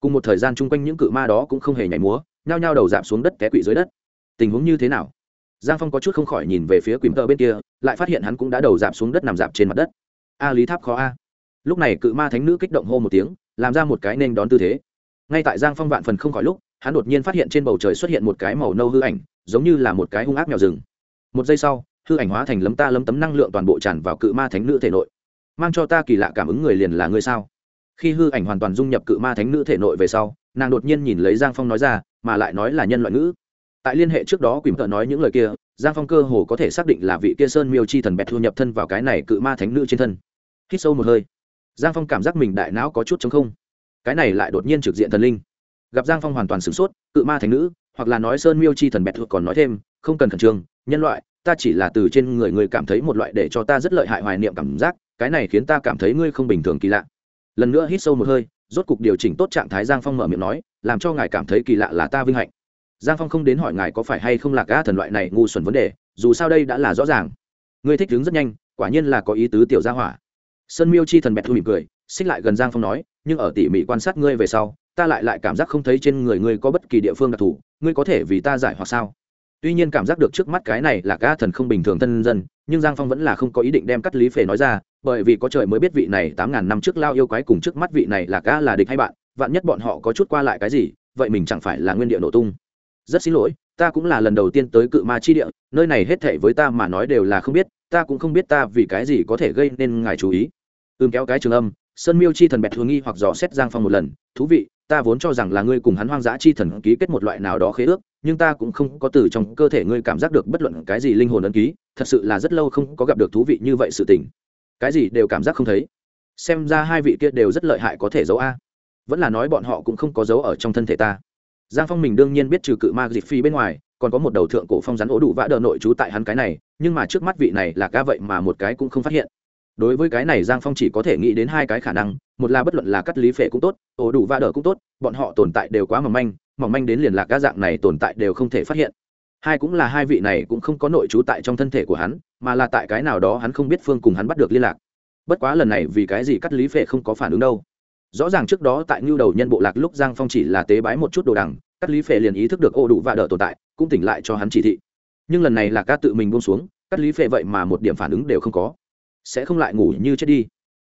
Cùng một thời gian chung quanh những cự ma đó cũng không hề nhảy múa, nhao nhao đầu dạp xuống đất té quỵ dưới đất. Tình huống như thế nào? Giang phong có chút không khỏi nhìn về phía quỳnh tợ bên kia, lại phát hiện hắn cũng đã đầu dạp xuống đất nằm dạp trên mặt đất. A lý tháp khó a lúc này cự ma thánh nữ kích động hô một tiếng, làm ra một cái nên đón tư thế. Ngay tại giang phong vạn phần không khỏi lúc, hắn đột nhiên phát hiện trên bầu trời xuất hiện một cái màu nâu hư ảnh, giống như là một cái hung ác mèo rừng. Một giây sau, hư ảnh hóa thành lấm ta lấm tấm năng lượng toàn bộ tràn vào cự ma thánh nữ thể nội. Mang cho ta kỳ lạ cảm ứng người liền là ngươi sao? Khi hư ảnh hoàn toàn dung nhập cự ma thánh nữ thể nội về sau, nàng đột nhiên nhìn lấy giang phong nói ra, mà lại nói là nhân loại ngữ. Tại liên hệ trước đó quỳnh thợ nói những lời kia, giang phong cơ hồ có thể xác định là vị kia sơn miêu chi thần bẹt thu nhập thân vào cái này cự ma thánh nữ trên thân. Hít sâu một hơi giang phong cảm giác mình đại não có chút chống không. Cái này lại đột nhiên trực diện thần linh. Gặp giang phong hoàn toàn sửng sốt, cự ma thành nữ, hoặc là nói sơn miêu chi thần bẹt thuộc còn nói thêm, không cần khẩn trương, nhân loại, ta chỉ là từ trên người người cảm thấy một loại để cho ta rất lợi hại hoài niệm cảm giác, cái này khiến ta cảm thấy ngươi không bình thường kỳ lạ. Lần nữa hít sâu một hơi, rốt cục điều chỉnh tốt trạng thái giang phong mở miệng nói, làm cho ngài cảm thấy kỳ lạ là ta vinh hạnh. Giang phong không đến hỏi ngài có phải hay không là ca thần loại này ngu xuẩn vấn đề, dù sao đây đã là rõ ràng. Ngươi thích đứng rất nhanh, quả nhiên là có ý tứ tiểu gia hỏa sơn miêu chi thần bẹt thu mỉm cười, xích lại gần giang phong nói, nhưng ở tỉ mỉ quan sát ngươi về sau, ta lại lại cảm giác không thấy trên người ngươi có bất kỳ địa phương đặc thù, ngươi có thể vì ta giải hoặc sao? Tuy nhiên cảm giác được trước mắt cái này là ca thần không bình thường thân dân, nhưng giang phong vẫn là không có ý định đem cắt lý phề nói ra, bởi vì có trời mới biết vị này tám ngàn năm trước lao yêu quái cùng trước mắt vị này là ca là địch hay bạn, vạn nhất bọn họ có chút qua lại cái gì, vậy mình chẳng phải là nguyên địa nổ tung. Rất xin lỗi, ta cũng là lần đầu tiên tới cự ma chi địa, nơi này hết thể với ta mà nói đều là không biết, ta cũng không biết ta vì cái gì có thể gây nên ngài chú ý ưm kéo cái trường âm, sơn miêu chi thần bẹt thường nghi hoặc dò xét giang phong một lần, thú vị, ta vốn cho rằng là ngươi cùng hắn hoang dã chi thần ký kết một loại nào đó khế ước, nhưng ta cũng không có từ trong cơ thể ngươi cảm giác được bất luận cái gì linh hồn ấn ký, thật sự là rất lâu không có gặp được thú vị như vậy sự tình. Cái gì đều cảm giác không thấy. Xem ra hai vị kia đều rất lợi hại có thể giấu a. Vẫn là nói bọn họ cũng không có giấu ở trong thân thể ta. Giang phong mình đương nhiên biết trừ cự ma dịp phi bên ngoài, còn có một đầu thượng cổ phong rắn ố đủ vã đờ nội trú tại hắn cái này, nhưng mà trước mắt vị này là ca vậy mà một cái cũng không phát hiện đối với cái này giang phong chỉ có thể nghĩ đến hai cái khả năng, một là bất luận là cắt lý phệ cũng tốt, ổ đủ va đỡ cũng tốt, bọn họ tồn tại đều quá mỏng manh mỏng manh đến liền lạc các dạng này tồn tại đều không thể phát hiện. Hai cũng là hai vị này cũng không có nội trú tại trong thân thể của hắn, mà là tại cái nào đó hắn không biết phương cùng hắn bắt được liên lạc. Bất quá lần này vì cái gì cắt lý phệ không có phản ứng đâu. Rõ ràng trước đó tại ngưu đầu nhân bộ lạc lúc giang phong chỉ là tế bái một chút đồ đằng, cắt lý phệ liền ý thức được ô đủ và đỡ tồn tại, cũng tỉnh lại cho hắn chỉ thị. Nhưng lần này là ca tự mình buông xuống, cắt lý phệ vậy mà một điểm phản ứng đều không có sẽ không lại ngủ như chết đi.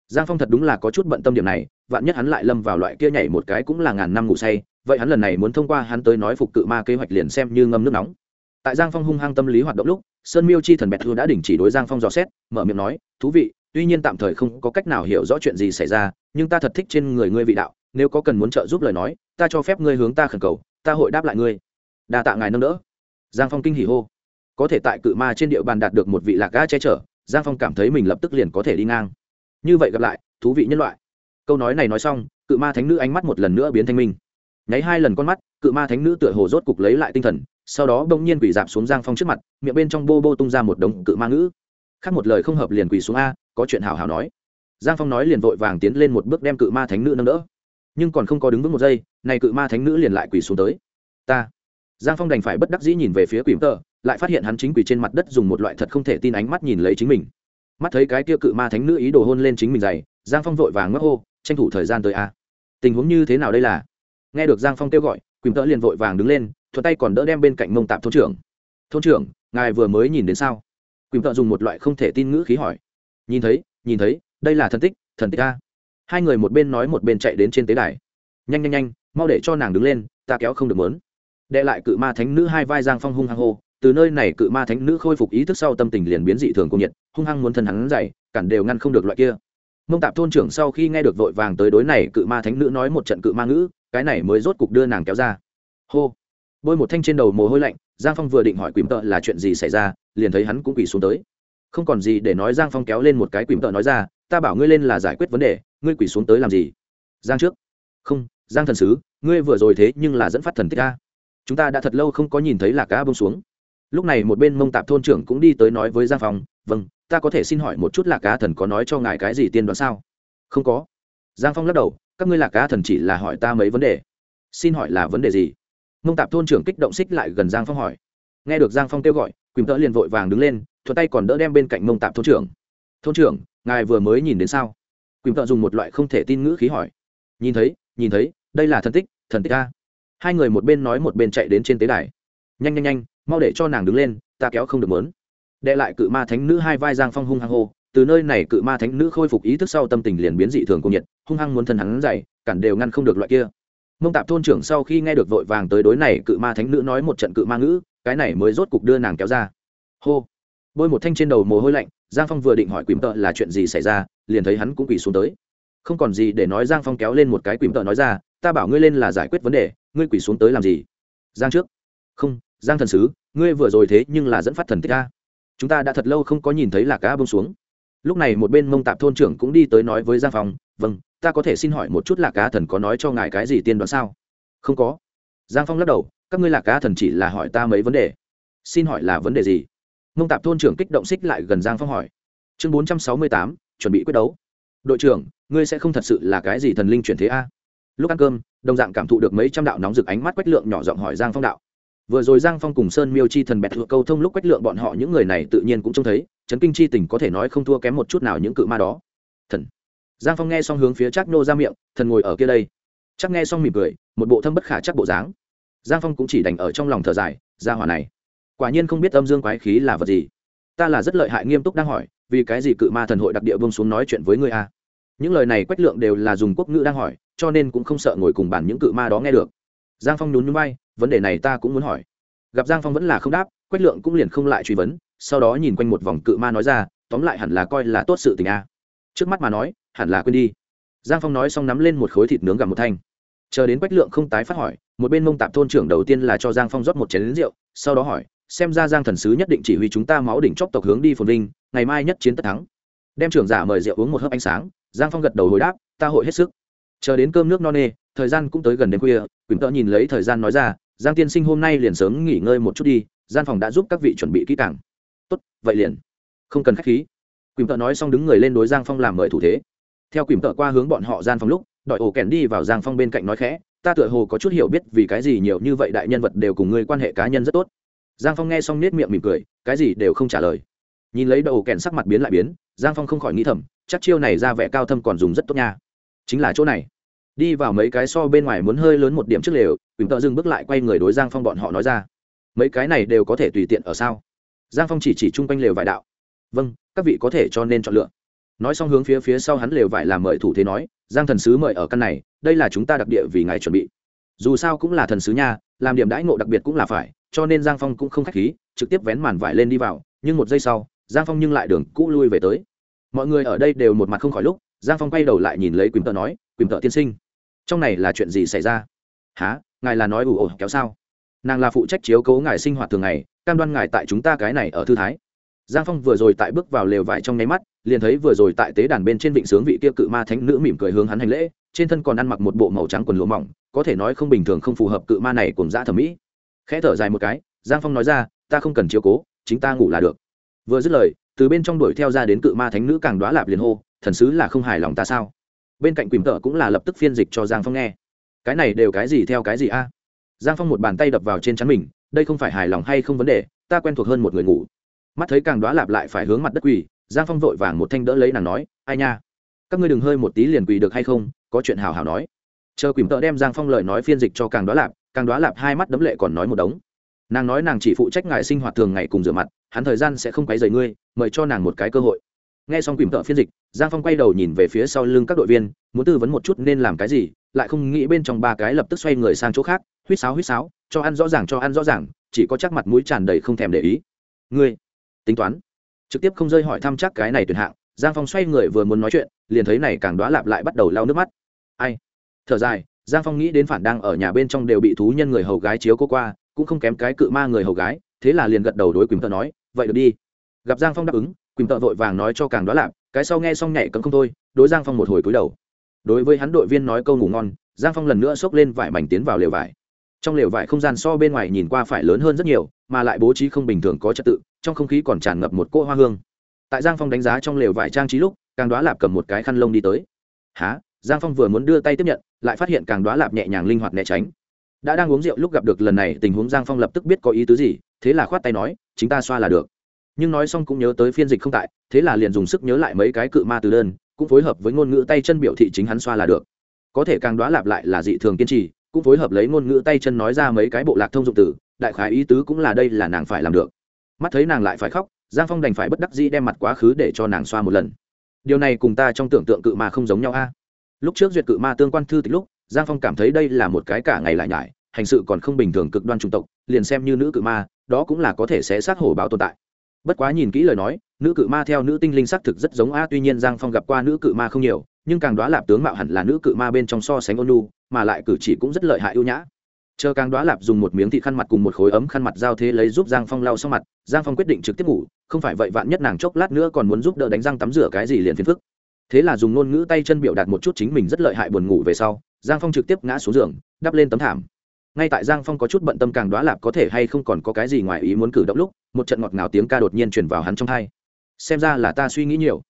Giang phong thật đúng là có chút bận tâm điểm này, vạn nhất hắn lại lâm vào loại kia nhảy một cái cũng là ngàn năm ngủ say, vậy hắn lần này muốn thông qua hắn tới nói phục cự ma kế hoạch liền xem như ngâm nước nóng. Tại giang phong hung hăng tâm lý hoạt động lúc, sơn miêu chi thần bẹt thu đã đình chỉ đối giang phong dò xét, mở miệng nói, thú vị, tuy nhiên tạm thời không có cách nào hiểu rõ chuyện gì xảy ra, nhưng ta thật thích trên người ngươi vị đạo, nếu có cần muốn trợ giúp lời nói, ta cho phép ngươi hướng ta khẩn cầu, ta hội đáp lại ngươi. Đa tạ ngài nâng đỡ. Giang phong kinh hỉ hô. Có thể tại cự ma trên địa bàn đạt được một vị lạc ga che chở giang phong cảm thấy mình lập tức liền có thể đi ngang. Như vậy gặp lại, thú vị nhân loại. Câu nói này nói xong, cự ma thánh nữ ánh mắt một lần nữa biến thanh minh. Nháy hai lần con mắt, cự ma thánh nữ tựa hồ rốt cục lấy lại tinh thần, sau đó bỗng nhiên quỳ dạp xuống giang phong trước mặt, miệng bên trong bô bô tung ra một đống cự ma ngữ. Khác một lời không hợp liền quỳ xuống a, có chuyện hào hào nói. Giang phong nói liền vội vàng tiến lên một bước đem cự ma thánh nữ nâng đỡ. Nhưng còn không có đứng vững một giây, này cự ma thánh nữ liền lại quỳ xuống tới. Ta. Giang phong đành phải bất đắc dĩ nhìn về phía quỷ tờ lại phát hiện hắn chính quỳ trên mặt đất dùng một loại thật không thể tin ánh mắt nhìn lấy chính mình. Mắt thấy cái kia cự ma thánh nữ ý đồ hôn lên chính mình dày, giang phong vội vàng ngất hô, tranh thủ thời gian tới a. Tình huống như thế nào đây là? Nghe được giang phong kêu gọi, quỳnh tợ liền vội vàng đứng lên thuật tay còn đỡ đem bên cạnh mông tạp thôn trưởng. Thôn trưởng, ngài vừa mới nhìn đến sao? Quỳnh tợ dùng một loại không thể tin ngữ khí hỏi. Nhìn thấy nhìn thấy, đây là thần tích thần tích a. Hai người một bên nói một bên chạy đến trên tế đài. Nhanh nhanh nhanh, mau để cho nàng đứng lên, ta kéo không được mớn. Đệ lại cự ma thánh nữ hai vai giang phong hung hăng hô từ nơi này cự ma thánh nữ khôi phục ý thức sau tâm tình liền biến dị thường cung nhiệt, hung hăng muốn thân hắn dày cản đều ngăn không được loại kia. Mông tạp thôn trưởng sau khi nghe được vội vàng tới đối này cự ma thánh nữ nói một trận cự ma ngữ, cái này mới rốt cục đưa nàng kéo ra. Hô. Bôi một thanh trên đầu mồ hôi lạnh, giang phong vừa định hỏi quỷ tợ là chuyện gì xảy ra, liền thấy hắn cũng quỳ xuống tới. Không còn gì để nói, giang phong kéo lên một cái quỷ tợ nói ra, ta bảo ngươi lên là giải quyết vấn đề, ngươi quỳ xuống tới làm gì? Giang trước. Không, giang thần sứ, ngươi vừa rồi thế nhưng là dẫn phát thần tích a. Chúng ta đã thật lâu không có nhìn thấy lạc cá bông xuống lúc này một bên mông tạp thôn trưởng cũng đi tới nói với giang phong vâng ta có thể xin hỏi một chút lạc cá thần có nói cho ngài cái gì tiên đoán sao? Không có. Giang phong lắc đầu, các ngươi lạc cá thần chỉ là hỏi ta mấy vấn đề. Xin hỏi là vấn đề gì? Mông tạp thôn trưởng kích động xích lại gần giang phong hỏi. Nghe được giang phong kêu gọi, quỳnh tỡ liền vội vàng đứng lên thuật tay còn đỡ đem bên cạnh mông tạp thôn trưởng. Thôn trưởng, ngài vừa mới nhìn đến sao? Quỳnh tợ dùng một loại không thể tin ngữ khí hỏi. Nhìn thấy nhìn thấy, đây là thần tích thần tích ta hai người một bên nói một bên chạy đến trên tế đài. Nhanh nhanh nhanh mau để cho nàng đứng lên, ta kéo không được mớn. Đệ lại cự ma thánh nữ hai vai giang phong hung hăng hô, từ nơi này cự ma thánh nữ khôi phục ý thức sau tâm tình liền biến dị thường cung nhiệt, hung hăng muốn thân hắn dày cản đều ngăn không được loại kia. Mông tạp thôn trưởng sau khi nghe được vội vàng tới đối này cự ma thánh nữ nói một trận cự ma ngữ, cái này mới rốt cục đưa nàng kéo ra. Hô. Bôi một thanh trên đầu mồ hôi lạnh, giang phong vừa định hỏi quỷ tợ là chuyện gì xảy ra, liền thấy hắn cũng quỳ xuống tới. Không còn gì để nói, giang phong kéo lên một cái quỷ tợ nói ra, ta bảo ngươi lên là giải quyết vấn đề, ngươi quỳ xuống tới làm gì? Giang trước. Không giang thần sứ, ngươi vừa rồi thế nhưng là dẫn phát thần tích a. Chúng ta đã thật lâu không có nhìn thấy lạc cá bông xuống. Lúc này một bên mông tạp thôn trưởng cũng đi tới nói với giang phong vâng ta có thể xin hỏi một chút lạc cá thần có nói cho ngài cái gì tiên đoán sao? Không có. Giang phong lắc đầu, các ngươi lạc cá thần chỉ là hỏi ta mấy vấn đề. Xin hỏi là vấn đề gì? Mông tạp thôn trưởng kích động xích lại gần giang phong hỏi. Chương bốn trăm sáu mươi tám, chuẩn bị quyết đấu. Đội trưởng, ngươi sẽ không thật sự là cái gì thần linh chuyển thế a? Lúc ăn cơm, đồng dạng cảm thụ được mấy trăm đạo nóng rực ánh mắt quách lượng nhỏ giọng hỏi giang phong đạo vừa rồi giang phong cùng sơn miêu chi thần bẹt thuộc câu thông lúc quách lượng bọn họ những người này tự nhiên cũng trông thấy chấn kinh chi tình có thể nói không thua kém một chút nào những cự ma đó. Thần. Giang phong nghe xong hướng phía chắc nô ra miệng, thần ngồi ở kia đây. Chắc nghe xong mỉm cười, một bộ thâm bất khả chắc bộ dáng. Giang phong cũng chỉ đành ở trong lòng thở dài, ra hỏa này, quả nhiên không biết âm dương quái khí là vật gì. Ta là rất lợi hại nghiêm túc đang hỏi, vì cái gì cự ma thần hội đặc địa vương xuống nói chuyện với ngươi a những lời này quách lượng đều là dùng quốc ngữ đang hỏi, cho nên cũng không sợ ngồi cùng bàn những cự ma đó nghe được giang phong nhún nhún bay vấn đề này ta cũng muốn hỏi. Gặp giang phong vẫn là không đáp, quách lượng cũng liền không lại truy vấn, sau đó nhìn quanh một vòng cự ma nói ra, tóm lại hẳn là coi là tốt sự tình a. Trước mắt mà nói, hẳn là quên đi. Giang phong nói xong nắm lên một khối thịt nướng gặm một thanh. Chờ đến quách lượng không tái phát hỏi, một bên mông tạp thôn trưởng đầu tiên là cho giang phong rót một chén lính rượu, sau đó hỏi, xem ra giang thần sứ nhất định chỉ huy chúng ta máu đỉnh chóc tộc hướng đi phồn vinh, ngày mai nhất chiến tất thắng. Đem trưởng giả mời rượu uống một hớp ánh sáng, giang phong gật đầu hồi đáp, ta hội hết sức. Chờ đến cơm nước no nê, thời gian cũng tới gần đêm khuya quỳnh tợ nhìn lấy thời gian nói ra, giang tiên sinh hôm nay liền sớm nghỉ ngơi một chút đi, gian phòng đã giúp các vị chuẩn bị kỹ càng. Tốt, vậy liền. Không cần khách khí. Quỳnh tợ nói xong đứng người lên đối giang phong làm mời thủ thế. Theo quỳnh tợ qua hướng bọn họ gian phòng lúc đòi ổ kèn đi vào giang phong bên cạnh nói khẽ, ta tựa hồ có chút hiểu biết vì cái gì nhiều như vậy đại nhân vật đều cùng ngươi quan hệ cá nhân rất tốt. Giang phong nghe xong nết miệng mỉm cười, cái gì đều không trả lời. Nhìn lấy đầu kèn sắc mặt biến lại biến, giang phong không khỏi nghĩ thầm, chắc chiêu này ra vẻ cao thâm còn dùng rất tốt nha. Chính là chỗ này đi vào mấy cái so bên ngoài muốn hơi lớn một điểm trước lều, quỳnh tợ dừng bước lại quay người đối giang phong bọn họ nói ra. Mấy cái này đều có thể tùy tiện ở sao? Giang phong chỉ chỉ chung quanh lều vải đạo. Vâng các vị có thể cho nên chọn lựa. Nói xong hướng phía phía sau hắn lều vải làm mời thủ thế nói, giang thần sứ mời ở căn này, đây là chúng ta đặc địa vì ngài chuẩn bị. Dù sao cũng là thần sứ nha, làm điểm đãi ngộ đặc biệt cũng là phải, cho nên giang phong cũng không k h á c h khí, trực tiếp vén màn vải lên đi vào, nhưng một giây sau, giang phong nhưng lại đường cũ lui về tới. Mọi người ở đây đều một mặt không khỏi lúc, giang phong quay đầu lại nhìn lấy quỳnh tợ nói quỳnh tợ tiên sinh. Trong này là chuyện gì xảy ra? Há ngài là nói ủ ổ kéo sao? Nàng là phụ trách chiếu cố ngài sinh hoạt thường ngày, cam đoan ngài tại chúng ta cái này ở thư thái. Giang phong vừa rồi tại bước vào lều vải trong nháy mắt, liền thấy vừa rồi tại tế đàn bên trên vịnh sướng vị kia cự ma thánh nữ mỉm cười hướng hắn hành lễ, trên thân còn ăn mặc một bộ màu trắng quần lụa mỏng, có thể nói không bình thường không phù hợp cự ma này cùng dã thẩm mỹ. Khẽ thở dài một cái, giang phong nói ra, ta không cần chiếu cố, chính ta ngủ là được. Vừa dứt lời, từ bên trong đuổi theo ra đến cự ma thánh nữ càng đoá lạp liền hô, thần sứ là không hài lòng ta sao? Bên cạnh quỳnh tợ cũng là lập tức phiên dịch cho giang phong nghe. Cái này đều cái gì theo cái gì a? Giang phong một bàn tay đập vào trên chắn mình, đây không phải hài lòng hay không vấn đề, ta quen thuộc hơn một người ngủ. Mắt thấy càng đoá lạp lại phải hướng mặt đất quỳ, giang phong vội vàng một thanh đỡ lấy nàng nói, ai nha? Các ngươi đừng hơi một tí liền quỳ được hay không? Có chuyện hào hào nói. Chờ quỳnh tợ đem giang phong lời nói phiên dịch cho càng đoá lạp, càng đoá lạp hai mắt đấm lệ còn nói một đống. Nàng nói nàng chỉ phụ trách ngài sinh hoạt thường ngày cùng rửa mặt, hắn thời gian sẽ không quấy rầy ngươi, mời cho nàng một cái cơ hội. Nghe xong quỳnh tợ phiên dịch giang phong quay đầu nhìn về phía sau lưng các đội viên, muốn tư vấn một chút nên làm cái gì, lại không nghĩ bên trong ba cái lập tức xoay người sang chỗ khác huýt sáo huýt sáo, cho ăn rõ ràng, cho ăn rõ ràng, chỉ có chắc mặt mũi tràn đầy không thèm để ý. Ngươi, tính toán. Trực tiếp không rơi hỏi thăm chắc cái này tuyệt hạng, giang phong xoay người vừa muốn nói chuyện, liền thấy này càng đoá lạp lại bắt đầu lau nước mắt. Ai? Thở dài, giang phong nghĩ đến phản đang ở nhà bên trong đều bị thú nhân người hầu gái chiếu cô qua, cũng không kém cái cự ma người hầu gái, thế là liền gật đầu đối quỳnh tợ nói, vậy được đi. Gặp giang phong đáp ứng, quỳnh tợ vội vàng nói cho càng đoá lạp cái sau nghe xong nhảy cấm không thôi, đối giang phong một hồi cúi đầu. Đối với hắn đội viên nói câu ngủ ngon, giang phong lần nữa xốc lên vải mảnh tiến vào lều vải. Trong lều vải không gian so bên ngoài nhìn qua phải lớn hơn rất nhiều, mà lại bố trí không bình thường có trật tự, trong không khí còn tràn ngập một cỗ hoa hương. Tại giang phong đánh giá trong lều vải trang trí lúc, càng đoá lạp cầm một cái khăn lông đi tới. Há giang phong vừa muốn đưa tay tiếp nhận, lại phát hiện càng đoá lạp nhẹ nhàng linh hoạt né tránh. Đã đang uống rượu lúc gặp được lần này, tình huống giang phong lập tức biết có ý tứ gì, thế là khoát tay nói, chính ta xoa là được nhưng nói xong cũng nhớ tới phiên dịch không tại, thế là liền dùng sức nhớ lại mấy cái cự ma từ đơn, cũng phối hợp với ngôn ngữ tay chân biểu thị chính hắn xoa là được. Có thể càng đoá lạp lại là dị thường kiên trì, cũng phối hợp lấy ngôn ngữ tay chân nói ra mấy cái bộ lạc thông dụng từ, đại khái ý tứ cũng là đây là nàng phải làm được. Mắt thấy nàng lại phải khóc, giang phong đành phải bất đắc dĩ đem mặt quá khứ để cho nàng xoa một lần. Điều này cùng ta trong tưởng tượng cự ma không giống nhau a. À? Lúc trước duyệt cự ma tương quan thư tịch lúc, giang phong cảm thấy đây là một cái cả ngày lại nhải, hành sự còn không bình thường cực đoan chủng tộc, liền xem như nữ cự ma, đó cũng là có thể sẽ sát hổ báo tồn tại bất quá nhìn kỹ lời nói, nữ cự ma theo nữ tinh linh xác thực rất giống a, tuy nhiên giang phong gặp qua nữ cự ma không nhiều, nhưng càng đoá lạp tướng mạo hẳn là nữ cự ma bên trong so sánh ôn lu mà lại cử chỉ cũng rất lợi hại ưu nhã. Chờ càng đoá lạp dùng một miếng thịt khăn mặt cùng một khối ấm khăn mặt giao thế lấy giúp giang phong lau sau mặt, giang phong quyết định trực tiếp ngủ, không phải vậy vạn nhất nàng chốc lát nữa còn muốn giúp đỡ đánh răng tắm rửa cái gì liền phiền phức. Thế là dùng ngôn ngữ tay chân biểu đạt một chút chính mình rất lợi hại buồn ngủ về sau, giang phong trực tiếp ngã xuống giường, đắp lên tấm thảm ngay tại giang phong có chút bận tâm càng đoá lạp có thể hay không còn có cái gì ngoài ý muốn cử động lúc, một trận ngọt ngào tiếng ca đột nhiên chuyển vào hắn trong thai xem ra là ta suy nghĩ nhiều.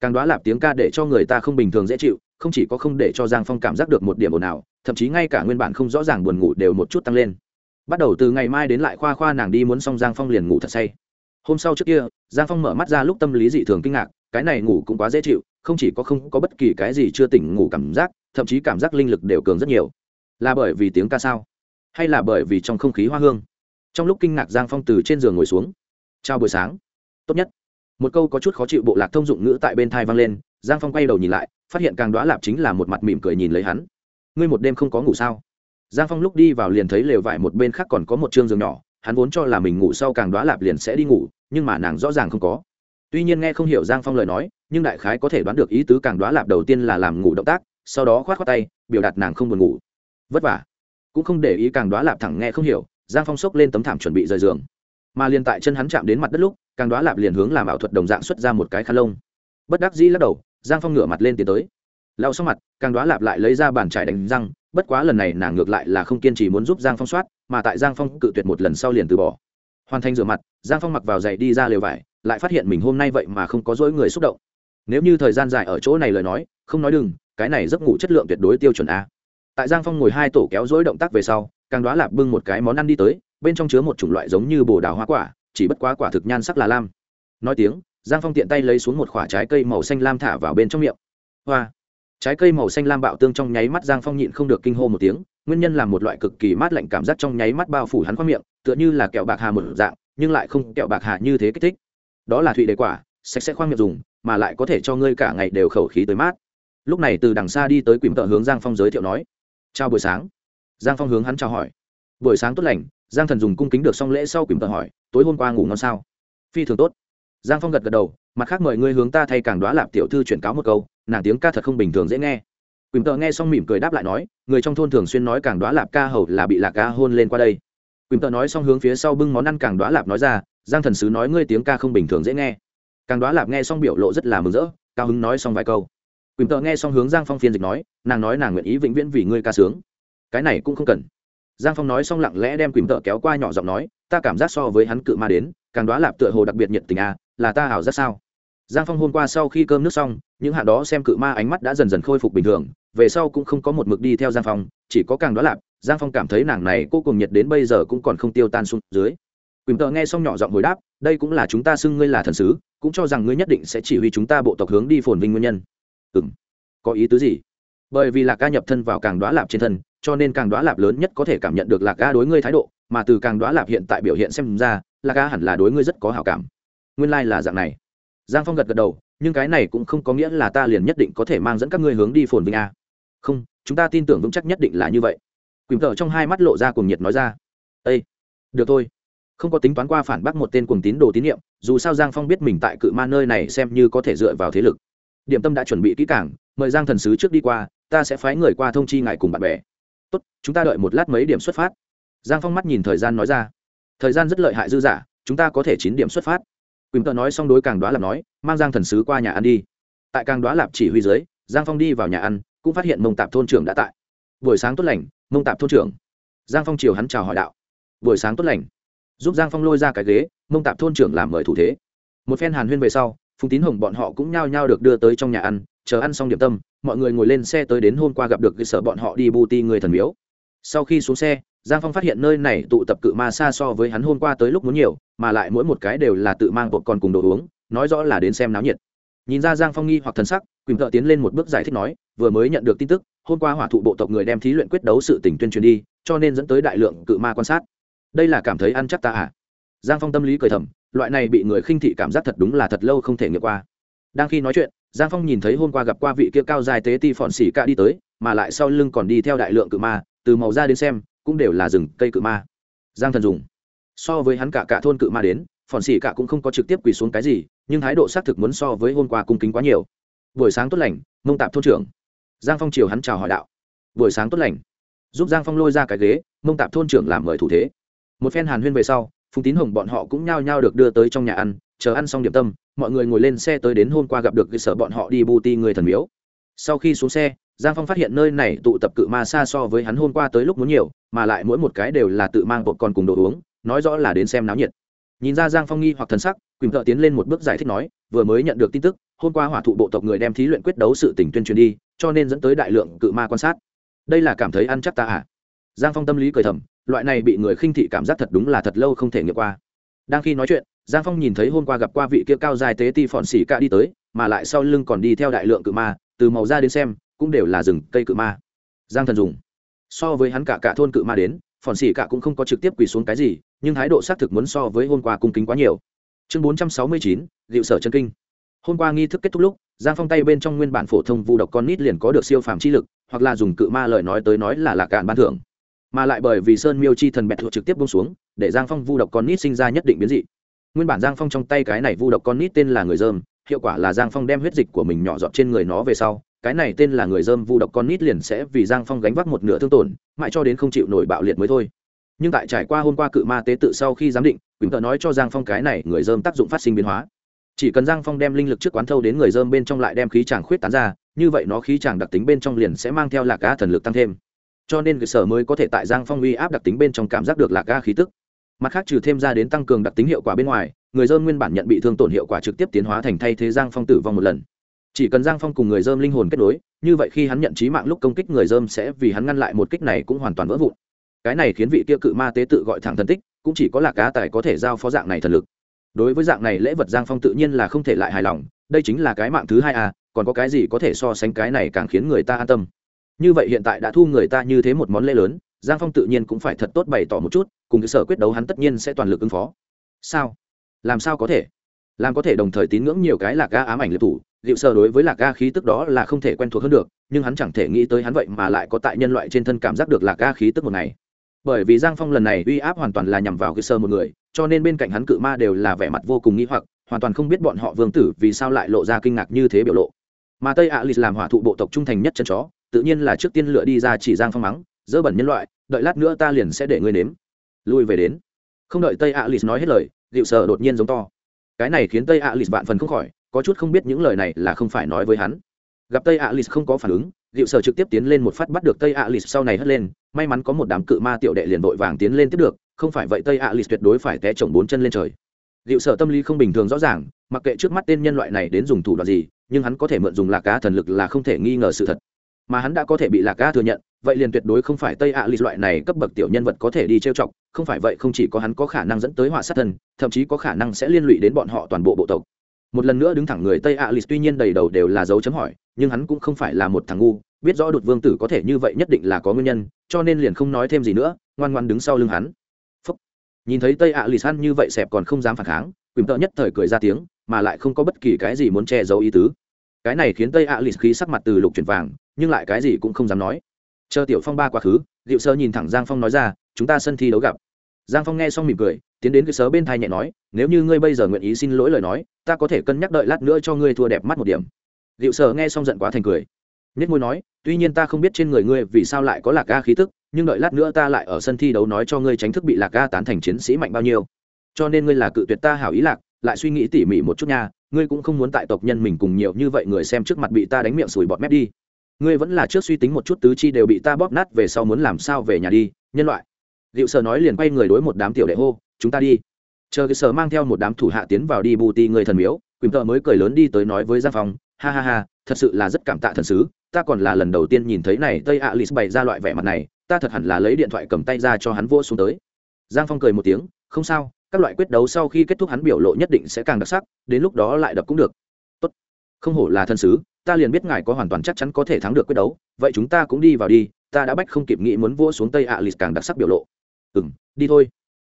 Càng đoá lạp tiếng ca để cho người ta không bình thường dễ chịu, không chỉ có không để cho giang phong cảm giác được một điểm ồn ào, thậm chí ngay cả nguyên bản không rõ ràng buồn ngủ đều một chút tăng lên. Bắt đầu từ ngày mai đến lại khoa khoa nàng đi muốn xong giang phong liền ngủ thật say. Hôm sau trước kia, giang phong mở mắt ra lúc tâm lý dị thường kinh ngạc, cái này ngủ cũng quá dễ chịu, không chỉ có không có bất kỳ cái gì chưa tỉnh ngủ cảm giác, thậm chí cảm giác linh lực đều cường rất nhiều. Là bởi vì tiếng ca sao? Hay là bởi vì trong không khí hoa hương? Trong lúc kinh ngạc giang phong từ trên giường ngồi xuống. Chào buổi sáng. Tốt nhất. Một câu có chút khó chịu bộ lạc thông dụng ngữ tại bên thai vang lên, giang phong quay đầu nhìn lại, phát hiện càng đoá lạp chính là một mặt mỉm cười nhìn lấy hắn. Ngươi một đêm không có ngủ sao? Giang phong lúc đi vào liền thấy lều vải một bên khác còn có một chương giường nhỏ, hắn vốn cho là mình ngủ sau càng đoá lạp liền sẽ đi ngủ, nhưng mà nàng rõ ràng không có. Tuy nhiên nghe không hiểu giang phong lời nói, nhưng đại khái có thể đoán được ý tứ càng đoá lạp đầu tiên là làm ngủ động tác, sau đó khoát khoát tay, biểu đạt nàng không buồn ngủ. Vất vả cũng không để ý càng đoá lạp thẳng nghe không hiểu, giang phong xốc lên tấm thảm chuẩn bị rời giường. Mà liền tại chân hắn chạm đến mặt đất lúc, càng đoá lạp liền hướng làm ảo thuật đồng dạng xuất ra một cái khăn lông. Bất đắc dĩ lắc đầu, giang phong ngửa mặt lên tiến tới. Lao sau mặt, càng đoá lạp lại lấy ra bàn trải đánh răng, bất quá lần này nàng ngược lại là không kiên trì muốn giúp giang phong soát, mà tại giang phong cự tuyệt một lần sau liền từ bỏ. Hoàn thành rửa mặt, giang phong mặc vào giày đi ra lều vải, lại phát hiện mình hôm nay vậy mà không có dỗi người xúc động. Nếu như thời gian dài ở chỗ này lời nói, không nói đừng, cái này giấc ngủ chất lượng tuyệt đối tiêu chuẩn a tại giang phong ngồi hai tổ kéo dỗi động tác về sau, càng đoá lạp bưng một cái món ăn đi tới, bên trong chứa một chủng loại giống như bồ đào hoa quả, chỉ bất quá quả thực nhan sắc là lam. Nói tiếng, giang phong tiện tay lấy xuống một khoả trái cây màu xanh lam thả vào bên trong miệng. Hoa! Trái cây màu xanh lam bạo tương trong nháy mắt giang phong nhịn không được kinh hô một tiếng, nguyên nhân là một loại cực kỳ mát lạnh cảm giác trong nháy mắt bao phủ hắn khoa miệng, tựa như là kẹo bạc hà một dạng, nhưng lại không kẹo bạc hà như thế kích thích. Đó là thụy đề quả, sạch sẽ khoang miệng dùng, mà lại có thể cho ngươi cả ngày đều khẩu khí tới mát. Lúc này từ đằng xa đi tới quỳnh tợ hướng giang phong giới thiệu nói chào buổi sáng. Giang phong hướng hắn chào hỏi. Buổi sáng tốt lành, giang thần dùng cung kính được xong lễ sau quỳnh tờ hỏi, tối hôm qua ngủ ngon sao? Phi thường tốt. Giang phong gật gật đầu, mặt khác mời ngươi hướng ta thay càng đoá lạp tiểu thư chuyển cáo một câu, nàng tiếng ca thật không bình thường dễ nghe. Quỳnh tờ nghe xong mỉm cười đáp lại nói, người trong thôn thường xuyên nói càng đoá lạp ca hầu là bị lạc ca hôn lên qua đây. Quỳnh tờ nói xong hướng phía sau bưng món ăn càng đoá lạp nói ra, giang thần sứ nói ngươi tiếng ca không bình thường dễ nghe. Càng đoá lạp nghe xong biểu lộ rất là mừng rỡ, cao hứng nói xong vài câu quỳnh tợ nghe xong hướng giang phong phiên dịch nói, nàng nói nàng nguyện ý vĩnh viễn vì ngươi ca sướng. Cái này cũng không cần. Giang phong nói xong lặng lẽ đem quỳnh tợ kéo qua nhỏ giọng nói, ta cảm giác so với hắn cự ma đến, càng đoá lạp tựa hồ đặc biệt nhiệt tình à là ta hảo rất sao? Giang phong hôm qua sau khi cơm nước xong, những hạn đó xem cự ma ánh mắt đã dần dần khôi phục bình thường, về sau cũng không có một mực đi theo giang phong, chỉ có càng đoá lạp, giang phong cảm thấy nàng này cô cùng nhiệt đến bây giờ cũng còn không tiêu tan xuống dưới. Quỳnh tợ nghe xong nhỏ giọng hồi đáp, đây cũng là chúng ta xưng ngươi là thần sứ, cũng cho rằng ngươi nhất định sẽ chỉ huy chúng ta bộ tộc hướng đi phồn vinh nguyên nhân ừ m có ý tứ gì? Bởi vì lạc ca nhập thân vào càng đoá lạp trên thân, cho nên càng đoá lạp lớn nhất có thể cảm nhận được lạc ca đối ngươi thái độ, mà từ càng đoá lạp hiện tại biểu hiện xem ra, lạc ca hẳn là đối ngươi rất có hảo cảm. Nguyên lai、like、là dạng này. Giang phong gật gật đầu, nhưng cái này cũng không có nghĩa là ta liền nhất định có thể mang dẫn các ngươi hướng đi phồn vinh a. Không, chúng ta tin tưởng vững chắc nhất định là như vậy. Quỳnh thợ trong hai mắt lộ ra cùng nhiệt nói ra. Ây được thôi. Không có tính toán qua phản bác một tên cùng tín đồ tín nhiệm, dù sao giang phong biết mình tại cự ma nơi này xem như có thể dựa vào thế lực điểm tâm đã chuẩn bị kỹ cảng mời giang thần sứ trước đi qua, ta sẽ phái người qua thông chi ngài cùng bạn bè. Tốt, chúng ta đợi một lát mấy điểm xuất phát. Giang phong mắt nhìn thời gian nói ra. Thời gian rất lợi hại dư giả chúng ta có thể chín điểm xuất phát. Quỳnh tợ nói xong đối càng đoá lạp nói, mang giang thần sứ qua nhà ăn đi. Tại càng đoá lạp chỉ huy dưới, giang phong đi vào nhà ăn, cũng phát hiện mông tạp thôn trưởng đã tại. Buổi sáng tốt lành, mông tạp thôn trưởng. Giang phong chiều hắn chào hỏi đạo. Buổi sáng tốt lành. Giúp giang phong lôi ra cái ghế, mông tạp thôn trưởng làm mời thủ thế. Một phen hàn huyên về sau phùng tín hồng bọn họ cũng nhao nhao được đưa tới trong nhà ăn, chờ ăn xong điểm tâm, mọi người ngồi lên xe tới đến hôm qua gặp được cơ sở bọn họ đi bu ti người thần miếu. Sau khi xuống xe, giang phong phát hiện nơi này tụ tập cự ma xa so với hắn hôm qua tới lúc muốn nhiều, mà lại mỗi một cái đều là tự mang bột còn cùng đồ uống, nói rõ là đến xem náo nhiệt. Nhìn ra giang phong nghi hoặc thần sắc, quỳnh thợ tiến lên một bước giải thích nói, vừa mới nhận được tin tức, hôm qua hỏa thụ bộ tộc người đem thí luyện quyết đấu sự tỉnh tuyên truyền đi, cho nên dẫn tới đại lượng cự ma quan sát. Đây là cảm thấy ăn chắc ta à? Giang phong tâm lý cười thầm loại này bị người khinh thị cảm giác thật đúng là thật lâu không thể nghiệm qua. Đang khi nói chuyện, giang phong nhìn thấy hôm qua gặp qua vị kia cao dài tế ti phòn xỉ ca đi tới, mà lại sau lưng còn đi theo đại lượng cự ma, từ màu ra đến xem, cũng đều là rừng cây cự ma. Giang thần dùng. So với hắn cả cả thôn cự ma đến, phòn xỉ cả cũng không có trực tiếp quỳ xuống cái gì, nhưng thái độ xác thực muốn so với hôm qua cung kính quá nhiều. Buổi sáng tốt lành, mông tạp thôn trưởng. Giang phong chiều hắn chào hỏi đạo. Buổi sáng tốt lành. Giúp giang phong lôi ra cái ghế, mông tạp thôn trưởng làm mời thủ thế. Một phen hàn huyên về sau phùng tín hồng bọn họ cũng nhao nhao được đưa tới trong nhà ăn, chờ ăn xong điểm tâm, mọi người ngồi lên xe tới đến hôm qua gặp được cơ sở bọn họ đi bu ti người thần miếu. Sau khi xuống xe, giang phong phát hiện nơi này tụ tập cự ma xa so với hắn hôm qua tới lúc muốn nhiều, mà lại mỗi một cái đều là tự mang bột còn cùng đồ uống, nói rõ là đến xem náo nhiệt. Nhìn ra giang phong nghi hoặc thần sắc, quỳnh thợ tiến lên một bước giải thích nói, vừa mới nhận được tin tức, hôm qua hỏa thụ bộ tộc người đem thí luyện quyết đấu sự tỉnh tuyên truyền đi, cho nên dẫn tới đại lượng cự ma quan sát. Đây là cảm thấy ăn chắc ta à? Giang phong tâm lý cười thầm loại này bị người khinh thị cảm giác thật đúng là thật lâu không thể nghiệm qua. Đang khi nói chuyện, giang phong nhìn thấy hôm qua gặp qua vị kia cao dài tế ti phòn xỉ ca đi tới, mà lại sau lưng còn đi theo đại lượng cự ma, từ màu ra đến xem, cũng đều là rừng cây cự ma. Giang thần dùng so với hắn cả cả thôn cự ma đến, phòn xỉ cả cũng không có trực tiếp quỳ xuống cái gì, nhưng thái độ xác thực muốn so với hôm qua cung kính quá nhiều. Chương bốn trăm sáu mươi chín liệu sở chân kinh. Hôm qua nghi thức kết thúc lúc, giang phong tay bên trong nguyên bản phổ thông vu độc con nít liền có được siêu phàm chi lực, hoặc là dùng cự ma lời nói tới nói là lạc cạn ban thưởng mà lại bởi vì sơn miêu chi thần bẹt thuộc trực tiếp bông xuống, để giang phong vu độc con nít sinh ra nhất định biến dị. Nguyên bản giang phong trong tay cái này vu độc con nít tên là người dơm, hiệu quả là giang phong đem huyết dịch của mình nhỏ dọt trên người nó về sau, cái này tên là người dơm vu độc con nít liền sẽ vì giang phong gánh vác một nửa thương tổn, mãi cho đến không chịu nổi bạo liệt mới thôi. Nhưng tại trải qua hôm qua cự ma tế tự sau khi giám định, quỳnh tợ nói cho giang phong cái này người dơm tác dụng phát sinh biến hóa. Chỉ cần giang phong đem linh lực trước quán thâu đến người dơm bên trong lại đem khí tràng khuyết tán ra, như vậy nó khí tràng đặc tính bên trong liền sẽ mang theo lạc cá thần lực tăng thêm cho nên cơ sở mới có thể tại giang phong uy áp đặc tính bên trong cảm giác được lạc ga khí tức. Mặt khác trừ thêm ra đến tăng cường đặc tính hiệu quả bên ngoài, người dơm nguyên bản nhận bị thương tổn hiệu quả trực tiếp tiến hóa thành thay thế giang phong tử vong một lần. Chỉ cần giang phong cùng người dơm linh hồn kết nối, như vậy khi hắn nhận trí mạng lúc công kích người dơm sẽ vì hắn ngăn lại một kích này cũng hoàn toàn vỡ vụn. Cái này khiến vị kia cự ma tế tự gọi thẳng thần tích, cũng chỉ có là cá tài có thể giao phó dạng này thần lực. Đối với dạng này lễ vật giang phong tự nhiên là không thể lại hài lòng, đây chính là cái mạng thứ hai à còn có cái gì có thể so sánh cái này càng khiến người ta an tâm như vậy hiện tại đã thu người ta như thế một món lễ lớn, giang phong tự nhiên cũng phải thật tốt bày tỏ một chút, cùng cái sở quyết đấu hắn tất nhiên sẽ toàn lực ứng phó. Sao? Làm sao có thể? Làm có thể đồng thời tín ngưỡng nhiều cái lạc ga ám ảnh liệt thủ liệu sơ đối với lạc ga khí tức đó là không thể quen thuộc hơn được, nhưng hắn chẳng thể nghĩ tới hắn vậy mà lại có tại nhân loại trên thân cảm giác được lạc ga khí tức một ngày. Bởi vì giang phong lần này uy áp hoàn toàn là nhằm vào cái sơ một người, cho nên bên cạnh hắn cự ma đều là vẻ mặt vô cùng nghĩ hoặc, hoàn toàn không biết bọn họ vương tử vì sao lại lộ ra kinh ngạc như thế biểu lộ. Mà tây ạ lịch làm hỏa thụ bộ tộc trung thành nhất chân chó tự nhiên là trước tiên lựa đi ra chỉ giang phong mắng, dỡ bẩn nhân loại, đợi lát nữa ta liền sẽ để ngươi nếm. Lui về đến. Không đợi tây ạ lịch nói hết lời liệu sợ đột nhiên giống to. Cái này khiến tây ạ lịch vạn phần không khỏi, có chút không biết những lời này là không phải nói với hắn. Gặp tây ạ lịch không có phản ứng liệu sở trực tiếp tiến lên một phát bắt được tây ạ lịch sau này hất lên, may mắn có một đám cự ma tiểu đệ liền vội vàng tiến lên tiếp được, không phải vậy tây ạ lịch tuyệt đối phải té chồng bốn chân lên trời. Liệu sở tâm lý không bình thường rõ ràng, mặc kệ trước mắt tên nhân loại này đến dùng thủ đoạn gì, nhưng hắn có thể mượn dùng lạc cá thần lực là không thể nghi ngờ sự thật mà hắn đã có thể bị lạc ga thừa nhận, vậy liền tuyệt đối không phải tây ạ lịch loại này cấp bậc tiểu nhân vật có thể đi trêu chọc, không phải vậy không chỉ có hắn có khả năng dẫn tới họa sát thân, thậm chí có khả năng sẽ liên lụy đến bọn họ toàn bộ bộ tộc. Một lần nữa đứng thẳng người tây ạ lịch tuy nhiên đầy đầu đều là dấu chấm hỏi, nhưng hắn cũng không phải là một thằng ngu, biết rõ đột vương tử có thể như vậy nhất định là có nguyên nhân, cho nên liền không nói thêm gì nữa, ngoan ngoan đứng sau lưng hắn. Phúc. nhìn thấy tây ạ lì san như vậy xẹp còn không dám phản kháng quỳm tợ nhất thời cười ra tiếng, mà lại không có bất kỳ cái gì muốn che giấu ý tứ cái này khiến tây ạ lì khí sắc mặt từ lục chuyển vàng, nhưng lại cái gì cũng không dám nói. Chờ tiểu phong ba quá khứ liệu sơ nhìn thẳng giang phong nói ra, chúng ta sân thi đấu gặp. Giang phong nghe xong mỉm cười, tiến đến cái sớ bên thai nhẹ nói, nếu như ngươi bây giờ nguyện ý xin lỗi lời nói, ta có thể cân nhắc đợi lát nữa cho ngươi thua đẹp mắt một điểm. Liệu sơ nghe xong giận quá thành cười. Nhất môi nói, tuy nhiên ta không biết trên người ngươi vì sao lại có lạc ga khí tức, nhưng đợi lát nữa ta lại ở sân thi đấu nói cho ngươi tránh thức bị lạc ga tán thành chiến sĩ mạnh bao nhiêu. Cho nên ngươi là cự tuyệt ta hảo ý lạc lại suy nghĩ tỉ mỉ một chút nha, ngươi cũng không muốn tại tộc nhân mình cùng nhiều như vậy người xem trước mặt bị ta đánh miệng sùi bọt mép đi. Ngươi vẫn là trước suy tính một chút tứ chi đều bị ta bóp nát về sau muốn làm sao về nhà đi, nhân loại. Liệu sở nói liền quay người đối một đám tiểu đệ hô, chúng ta đi. Chờ cái sở mang theo một đám thủ hạ tiến vào đi bù ti người thần miếu, quỳnh tợ mới cười lớn đi tới nói với giang phong, ha ha ha, thật sự là rất cảm tạ thần sứ, ta còn là lần đầu tiên nhìn thấy này tây ạ lì bày ra loại vẻ mặt này, ta thật hẳn là lấy điện thoại cầm tay ra cho hắn vô xuống tới. Giang phong cười một tiếng, không sao các loại quyết đấu sau khi kết thúc hắn biểu lộ nhất định sẽ càng đặc sắc, đến lúc đó lại đập cũng được. Tốt. Không hổ là thân sứ, ta liền biết ngài có hoàn toàn chắc chắn có thể thắng được quyết đấu, vậy chúng ta cũng đi vào đi, ta đã bách không kịp nghĩ muốn vua xuống tây ạ lịch càng đặc sắc biểu lộ. Ừ m đi thôi.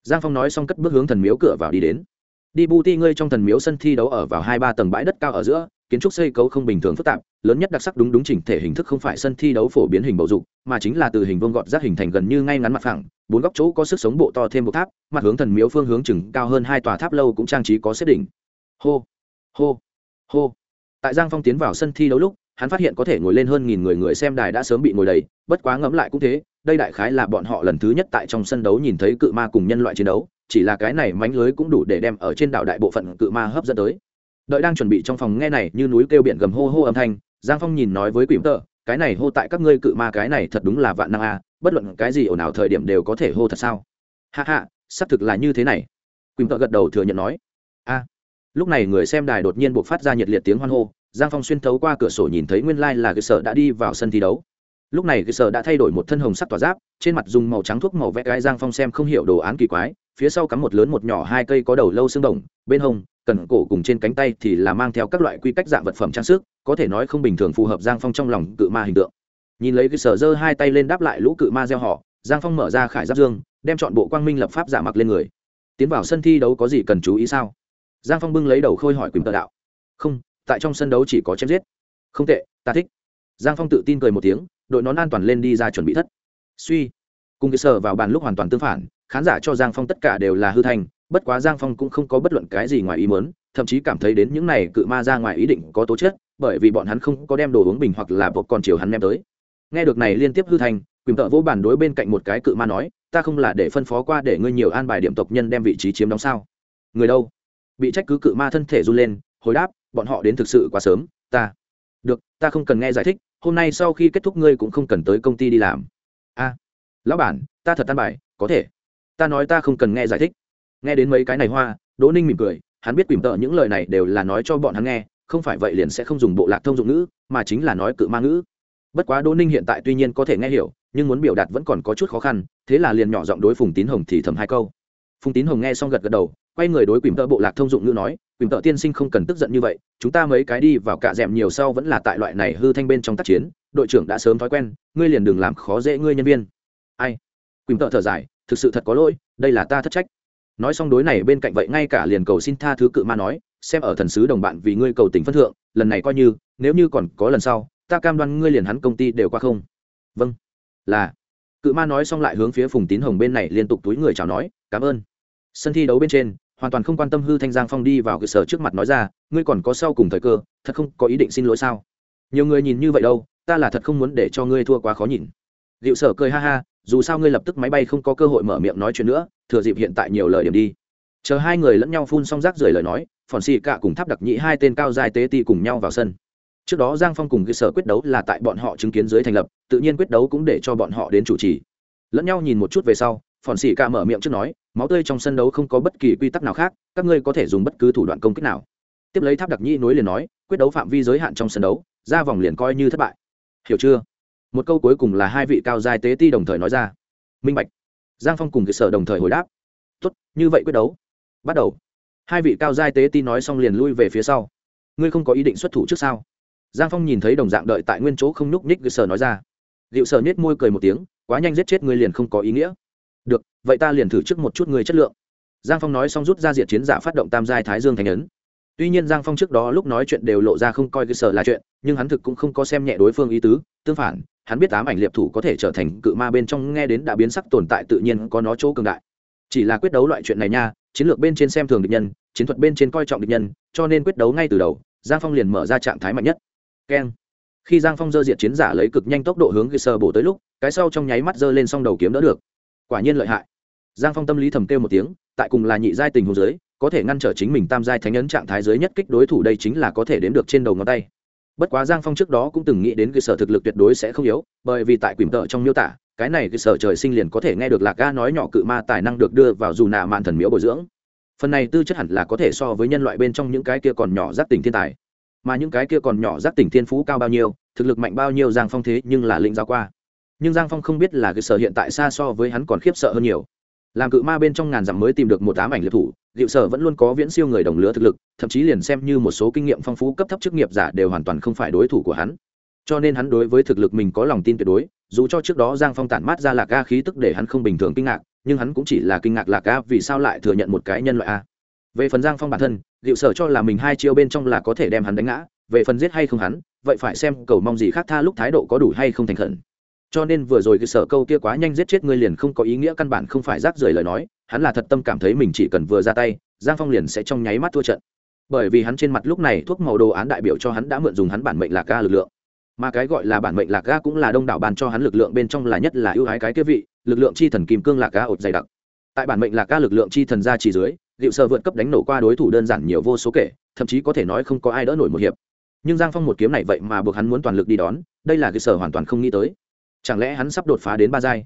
Giang phong nói xong cất bước hướng thần miếu cửa vào đi đến. Đi bu ti ngươi trong thần miếu sân thi đấu ở vào hai ba tầng bãi đất cao ở giữa kiến trúc xây cấu không bình thường phức tạp, lớn nhất đặc sắc đúng đúng chỉnh thể hình thức không phải sân thi đấu phổ biến hình bầu dục, mà chính là từ hình vuông gọt rác hình thành gần như ngay ngắn mặt phẳng, bốn góc chỗ có sức sống bộ to thêm một tháp, mặt hướng thần miếu phương hướng chừng cao hơn hai tòa tháp lâu cũng trang trí có xếp đỉnh. Hô hô hô. Tại giang phong tiến vào sân thi đấu lúc, hắn phát hiện có thể ngồi lên hơn nghìn người người xem đài đã sớm bị ngồi đầy, bất quá ngẫm lại cũng thế, đây đại khái là bọn họ lần thứ nhất tại trong sân đấu nhìn thấy cự ma cùng nhân loại chiến đấu, chỉ là cái này mánh lưới cũng đủ để đem ở trên đảo đại bộ phận cự ma hấp dẫn tới đợi đang chuẩn bị trong phòng nghe này, như núi kêu biển gầm hô hô âm thanh, giang phong nhìn nói với quỷ tợ, cái này hô tại các ngươi cự ma, cái này thật đúng là vạn năng a bất luận cái gì ồn ào thời điểm đều có thể hô thật sao? Hạ hạ xác thực là như thế này. Quỷ tợ gật đầu thừa nhận nói. A. Lúc này người xem đài đột nhiên buộc phát ra nhiệt liệt tiếng hoan hô, giang phong xuyên thấu qua cửa sổ nhìn thấy nguyên lai là cơ sở đã đi vào sân thi đấu lúc này cái sở đã thay đổi một thân hồng sắc tỏa giáp, trên mặt dùng màu trắng thuốc màu vẽ gai giang phong xem không hiểu đồ án kỳ quái, phía sau cắm một lớn một nhỏ hai cây có đầu lâu xương đồng, bên hông, cần cổ cùng trên cánh tay thì là mang theo các loại quy cách dạng vật phẩm trang sức, có thể nói không bình thường phù hợp giang phong trong lòng cự ma hình tượng. Nhìn lấy cái sở giơ hai tay lên đáp lại lũ cự ma gieo họ, giang phong mở ra khải giáp dương, đem chọn bộ quang minh lập pháp giả mặc lên người. Tiến vào sân thi đấu có gì cần chú ý sao? Giang phong bưng lấy đầu khôi hỏi quỳnh tờ đạo. Không, tại trong sân đấu chỉ có chém giết. Không tệ, ta thích. Giang phong tự tin cười một tiếng đội nón an toàn lên đi ra chuẩn bị thất. Suy. Cùng cái sờ vào bàn lúc hoàn toàn tương phản, khán giả cho giang phong tất cả đều là hư thành, bất quá giang phong cũng không có bất luận cái gì ngoài ý mớn thậm chí cảm thấy đến những này cự ma ra ngoài ý định có tố chất, bởi vì bọn hắn không có đem đồ uống bình hoặc là bột còn chiều hắn đem tới. Nghe được này liên tiếp hư thành, quỳnh tợ vô bản đối bên cạnh một cái cự ma nói, ta không là để phân phó qua để ngươi nhiều an bài điểm tộc nhân đem vị trí chiếm đóng sao? Người đâu? Bị trách cứ cự ma thân thể run lên, hồi đáp, bọn họ đến thực sự quá sớm, ta. Được, ta không cần nghe giải thích hôm nay sau khi kết thúc ngươi cũng không cần tới công ty đi làm. A lão bản, ta thật tan bài, có thể. Ta nói ta không cần nghe giải thích. Nghe đến mấy cái này hoa, đỗ ninh mỉm cười, hắn biết quỳm tợ những lời này đều là nói cho bọn hắn nghe, không phải vậy liền sẽ không dùng bộ lạc thông dụng ngữ, mà chính là nói cự ma ngữ. Bất quá đỗ ninh hiện tại tuy nhiên có thể nghe hiểu, nhưng muốn biểu đạt vẫn còn có chút khó khăn, thế là liền nhỏ giọng đối phùng tín hồng thì thầm hai câu. Phùng tín hồng nghe xong gật gật đầu, quay người đối quỳnh tợ bộ lạc thông dụng ngữ nói quỳnh tợ tiên sinh không cần tức giận như vậy, chúng ta mấy cái đi vào cạ d nhiều sau vẫn là tại loại này hư thanh bên trong tác chiến, đội trưởng đã sớm thói quen, ngươi liền đừng làm khó dễ ngươi nhân viên. Ai? Quỳnh tợ thở dài, thực sự thật có lỗi, đây là ta thất trách. Nói xong đối này bên cạnh vậy ngay cả liền cầu xin tha thứ cự ma nói, xem ở thần sứ đồng bạn vì ngươi cầu tình phân thượng, lần này coi như, nếu như còn có lần sau, ta cam đoan ngươi liền hắn công ty đều qua không. Vâng. Là. Cự ma nói xong lại hướng phía phùng tín hồng bên này liên tục túi người chào nói, cảm ơn. Sân thi đấu bên trên hoàn toàn không quan tâm hư thanh giang phong đi vào cơ sở trước mặt nói ra, ngươi còn có sau cùng thời cơ, thật không có ý định xin lỗi sao? Nhiều người nhìn như vậy đâu, ta là thật không muốn để cho ngươi thua quá khó nhìn. Liệu sở cười ha ha, dù sao ngươi lập tức máy bay không có cơ hội mở miệng nói chuyện nữa, thừa dịp hiện tại nhiều lời điểm đi. Chờ hai người lẫn nhau phun xong rác rời lời nói, phòn xì cạ cùng tháp đặc nhĩ hai tên cao dài tế ti cùng nhau vào sân. Trước đó giang phong cùng cơ sở quyết đấu là tại bọn họ chứng kiến dưới thành lập, tự nhiên quyết đấu cũng để cho bọn họ đến chủ trì. Lẫn nhau nhìn một chút về sau phòn xì cả mở miệng trước nói, máu tươi trong sân đấu không có bất kỳ quy tắc nào khác, các ngươi có thể dùng bất cứ thủ đoạn công kích nào. Tiếp lấy tháp đặc Nhi nối liền nói, quyết đấu phạm vi giới hạn trong sân đấu, ra vòng liền coi như thất bại. Hiểu chưa? Một câu cuối cùng là hai vị cao giai tế ti đồng thời nói ra. Minh bạch. Giang phong cùng cơ sở đồng thời hồi đáp. Tốt, như vậy quyết đấu. Bắt đầu. Hai vị cao giai tế ti nói xong liền lui về phía sau. Ngươi không có ý định xuất thủ trước sao? Giang phong nhìn thấy đồng dạng đợi tại nguyên chỗ không nhúc nhích cơ sở nói ra. Liệu sở nhết môi cười một tiếng, quá nhanh giết chết ngươi liền không có ý nghĩa được, vậy ta liền thử trước một chút người chất lượng. Giang phong nói xong rút ra diệt chiến giả phát động tam giai thái dương thành ấn. Tuy nhiên giang phong trước đó lúc nói chuyện đều lộ ra không coi cơ sở là chuyện, nhưng hắn thực cũng không có xem nhẹ đối phương ý tứ, tương phản, hắn biết tám ảnh liệp thủ có thể trở thành cự ma bên trong nghe đến đã biến sắc tồn tại tự nhiên có nó chỗ cường đại. Chỉ là quyết đấu loại chuyện này nha, chiến lược bên trên xem thường địch nhân, chiến thuật bên trên coi trọng địch nhân, cho nên quyết đấu ngay từ đầu, giang phong liền mở ra trạng thái mạnh nhất. Keng. Khi giang phong dơ diệt chiến giả lấy cực nhanh tốc độ hướng ghi sơ bổ tới lúc, cái sau trong nháy mắt dơ lên xong đầu kiếm đỡ được quả nhiên lợi hại. Giang phong tâm lý thầm kêu một tiếng, tại cùng là nhị giai tình hồ dưới, có thể ngăn trở chính mình tam giai thánh ấn trạng thái dưới nhất kích đối thủ đây chính là có thể đến được trên đầu ngón tay. Bất quá giang phong trước đó cũng từng nghĩ đến cơ sở thực lực tuyệt đối sẽ không yếu, bởi vì tại quỳm tợ trong miêu tả, cái này cơ sở trời sinh liền có thể nghe được lạc ga nói nhỏ cự ma tài năng được đưa vào dù nạ mạn thần miếu bồi dưỡng. Phần này tư chất hẳn là có thể so với nhân loại bên trong những cái kia còn nhỏ giác tỉnh thiên tài. Mà những cái kia còn nhỏ giác tỉnh thiên phú cao bao nhiêu, thực lực mạnh bao nhiêu giang phong thế nhưng là lĩnh giáo qua nhưng giang phong không biết là cái sở hiện tại xa so với hắn còn khiếp sợ hơn nhiều. Làm cự ma bên trong ngàn dặm mới tìm được một ám ảnh liệt thủ liệu sở vẫn luôn có viễn siêu người đồng lứa thực lực, thậm chí liền xem như một số kinh nghiệm phong phú cấp thấp chức nghiệp giả đều hoàn toàn không phải đối thủ của hắn. Cho nên hắn đối với thực lực mình có lòng tin tuyệt đối, dù cho trước đó giang phong tản mát ra lạc a khí tức để hắn không bình thường kinh ngạc, nhưng hắn cũng chỉ là kinh ngạc lạc a vì sao lại thừa nhận một cái nhân loại a. Về phần giang phong bản thân liệu sở cho là mình hai chiêu bên trong là có thể đem hắn đánh ngã, về phần giết hay không hắn, vậy phải xem cầu mong gì khác tha lúc thái độ có đủ hay không thành khẩn cho nên vừa rồi cái sở câu kia quá nhanh giết chết ngươi liền không có ý nghĩa, căn bản không phải rác rưởi lời nói. Hắn là thật tâm cảm thấy mình chỉ cần vừa ra tay, giang phong liền sẽ trong nháy mắt thua trận. Bởi vì hắn trên mặt lúc này thuốc màu đồ án đại biểu cho hắn đã mượn dùng hắn bản mệnh lạc ga lực lượng. Mà cái gọi là bản mệnh lạc ga cũng là đông đảo ban cho hắn lực lượng bên trong là nhất là ưu ái cái kế vị, lực lượng chi thần kim cương lạc ga ột dày đặc. Tại bản mệnh lạc ga lực lượng chi thần ra chỉ dưới liệu sơ vượt cấp đánh nổ qua đối thủ đơn giản nhiều vô số kể, thậm chí có thể nói không có ai đỡ nổi một hiệp. Nhưng giang phong một kiếm này vậy mà buộc hắn muốn toàn lực đi đón, đây là cái sở hoàn toàn không nghĩ tới chẳng lẽ hắn sắp đột phá đến ba giai?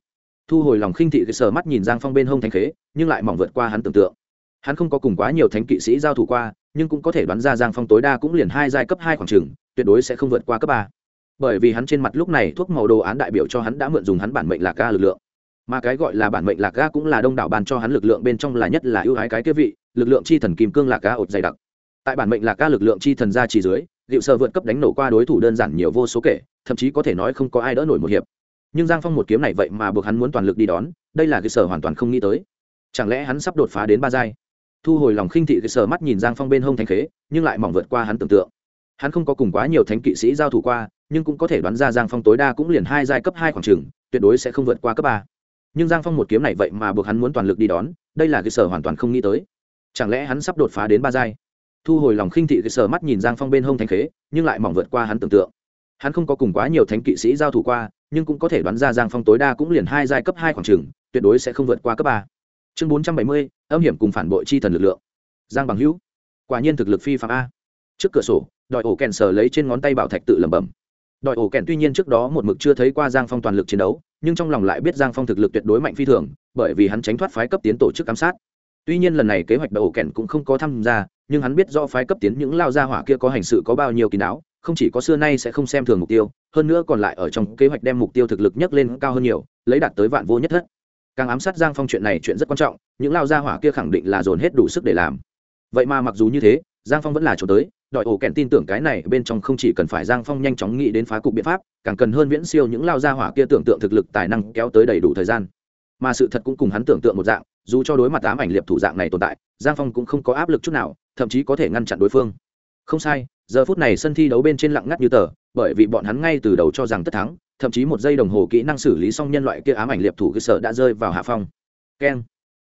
Thu hồi lòng khinh thị cái sờ mắt nhìn giang phong bên hông thanh khế, nhưng lại mỏng vượt qua hắn tưởng tượng. Hắn không có cùng quá nhiều thánh kỵ sĩ giao thủ qua, nhưng cũng có thể đoán ra giang phong tối đa cũng liền hai giai cấp hai khoảng trừng tuyệt đối sẽ không vượt qua cấp ba. Bởi vì hắn trên mặt lúc này thuốc màu đồ án đại biểu cho hắn đã mượn dùng hắn bản mệnh lạc ga lực lượng. Mà cái gọi là bản mệnh lạc ga cũng là đông đảo ban cho hắn lực lượng bên trong là nhất là ưu ái cái kế vị, lực lượng chi thần kim cương lạc ga ột dày đặc. Tại bản mệnh lạc ga lực lượng chi thần ra chỉ dưới liệu sợ vượt cấp đánh nổ qua đối thủ đơn giản nhiều vô số kể, thậm chí có thể nói không có ai đỡ nổi một hiệp nhưng giang phong một kiếm này vậy mà buộc hắn muốn toàn lực đi đón, đây là cái sở hoàn toàn không nghĩ tới. Chẳng lẽ hắn sắp đột phá đến ba giai? Thu hồi lòng khinh thị cái sở mắt nhìn giang phong bên hông thanh khế, nhưng lại mỏng vượt qua hắn tưởng tượng. Hắn không có cùng quá nhiều thánh kỵ sĩ giao thủ qua, nhưng cũng có thể đoán ra giang phong tối đa cũng liền hai giai cấp hai khoảng trường, tuyệt đối sẽ không vượt qua cấp ba. Nhưng giang phong một kiếm này vậy mà buộc hắn muốn toàn lực đi đón, đây là cái sở hoàn toàn không nghĩ tới. Chẳng lẽ hắn sắp đột phá đến ba giai? Thu hồi lòng khinh thị cái sở mắt nhìn giang phong bên hông thanh khế, nhưng lại mỏng vượt qua hắn tưởng tượng. Hắn không có cùng quá nhiều thánh kỵ sĩ giao thủ qua nhưng cũng có thể đoán ra giang phong tối đa cũng liền hai giai cấp hai khoảng trường, tuyệt đối sẽ không vượt qua cấp ba. Chương bốn trăm bảy mươi, âm hiểm cùng phản bội chi thần lực lượng. Giang bằng hữu, quả nhiên thực lực phi phạm a. Trước cửa sổ đòi ổ kèn sờ lấy trên ngón tay bảo thạch tự lẩm bẩm. Đòi ổ kèn tuy nhiên trước đó một mực chưa thấy qua giang phong toàn lực chiến đấu, nhưng trong lòng lại biết giang phong thực lực tuyệt đối mạnh phi thường, bởi vì hắn tránh thoát phái cấp tiến tổ chức ám sát. Tuy nhiên lần này kế hoạch đòi ổ kèn cũng không có tham gia, nhưng hắn biết do phái cấp tiến những lao gia hỏa kia có hành sự có bao nhiêu kín đáo không chỉ có xưa nay sẽ không xem thường mục tiêu, hơn nữa còn lại ở trong kế hoạch đem mục tiêu thực lực nhất lên cao hơn nhiều, lấy đạt tới vạn vô nhất thất. Càng ám sát giang phong chuyện này chuyện rất quan trọng, những lao gia hỏa kia khẳng định là dồn hết đủ sức để làm. Vậy mà mặc dù như thế, giang phong vẫn là chỗ tới, đòi ổ kèn tin tưởng cái này bên trong không chỉ cần phải giang phong nhanh chóng nghĩ đến phá cục biện pháp, càng cần hơn viễn siêu những lao gia hỏa kia tưởng tượng thực lực tài năng kéo tới đầy đủ thời gian. Mà sự thật cũng cùng hắn tưởng tượng một dạng, dù cho đối mặt tám ảnh liệp thủ dạng này tồn tại, giang phong cũng không có áp lực chút nào, thậm chí có thể ngăn chặn đối phương. Không sai giờ phút này sân thi đấu bên trên lặng ngắt như tờ, bởi vì bọn hắn ngay từ đầu cho rằng tất thắng, thậm chí một giây đồng hồ kỹ năng xử lý xong nhân loại kia ám ảnh liệp thủ cơ sở đã rơi vào hạ phong. Keng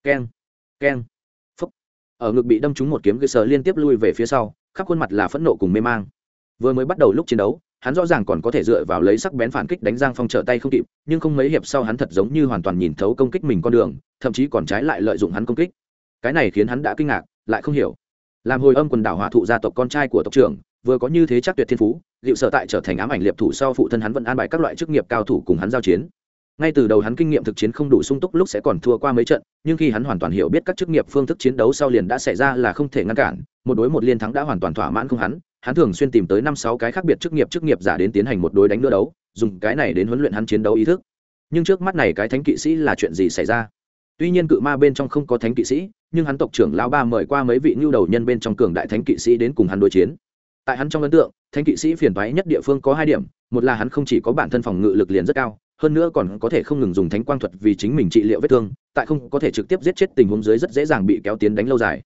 keng keng. Phúc. Ở ngực bị đâm trúng một kiếm cơ sở liên tiếp lui về phía sau, khắp khuôn mặt là phẫn nộ cùng mê mang. Vừa mới bắt đầu lúc chiến đấu, hắn rõ ràng còn có thể dựa vào lấy sắc bén phản kích đánh giang phong trở tay không kịp, nhưng không mấy hiệp sau hắn thật giống như hoàn toàn nhìn thấu công kích mình con đường, thậm chí còn trái lại lợi dụng hắn công kích. Cái này khiến hắn đã kinh ngạc, lại không hiểu làm hồi âm quần đảo hỏa thụ gia tộc con trai của tộc trưởng, vừa có như thế chắc tuyệt thiên phú liệu sở tại trở thành ám ảnh liệp thủ sau phụ thân hắn vẫn an bài các loại chức nghiệp cao thủ cùng hắn giao chiến. Ngay từ đầu hắn kinh nghiệm thực chiến không đủ sung túc lúc sẽ còn thua qua mấy trận, nhưng khi hắn hoàn toàn hiểu biết các chức nghiệp phương thức chiến đấu sau liền đã xảy ra là không thể ngăn cản, một đối một liên thắng đã hoàn toàn thỏa mãn không hắn hắn thường xuyên tìm tới năm sáu cái khác biệt chức nghiệp chức nghiệp giả đến tiến hành một đối đánh nữa đấu, dùng cái này đến huấn luyện hắn chiến đấu ý thức. Nhưng trước mắt này cái thánh kỵ sĩ là chuyện gì xảy ra? Tuy nhiên cự ma bên trong không có thánh kỵ sĩ, nhưng hắn tộc trưởng lao ba mời qua mấy vị ngưu đầu nhân bên trong cường đại thánh kỵ sĩ đến cùng hắn đối chiến. Tại hắn trong ấn tượng, thánh kỵ sĩ phiền thoái nhất địa phương có hai điểm, một là hắn không chỉ có bản thân phòng ngự lực liền rất cao, hơn nữa còn có thể không ngừng dùng thánh quang thuật vì chính mình trị liệu vết thương, tại không có thể trực tiếp giết chết tình huống dưới rất dễ dàng bị kéo tiến đánh lâu dài.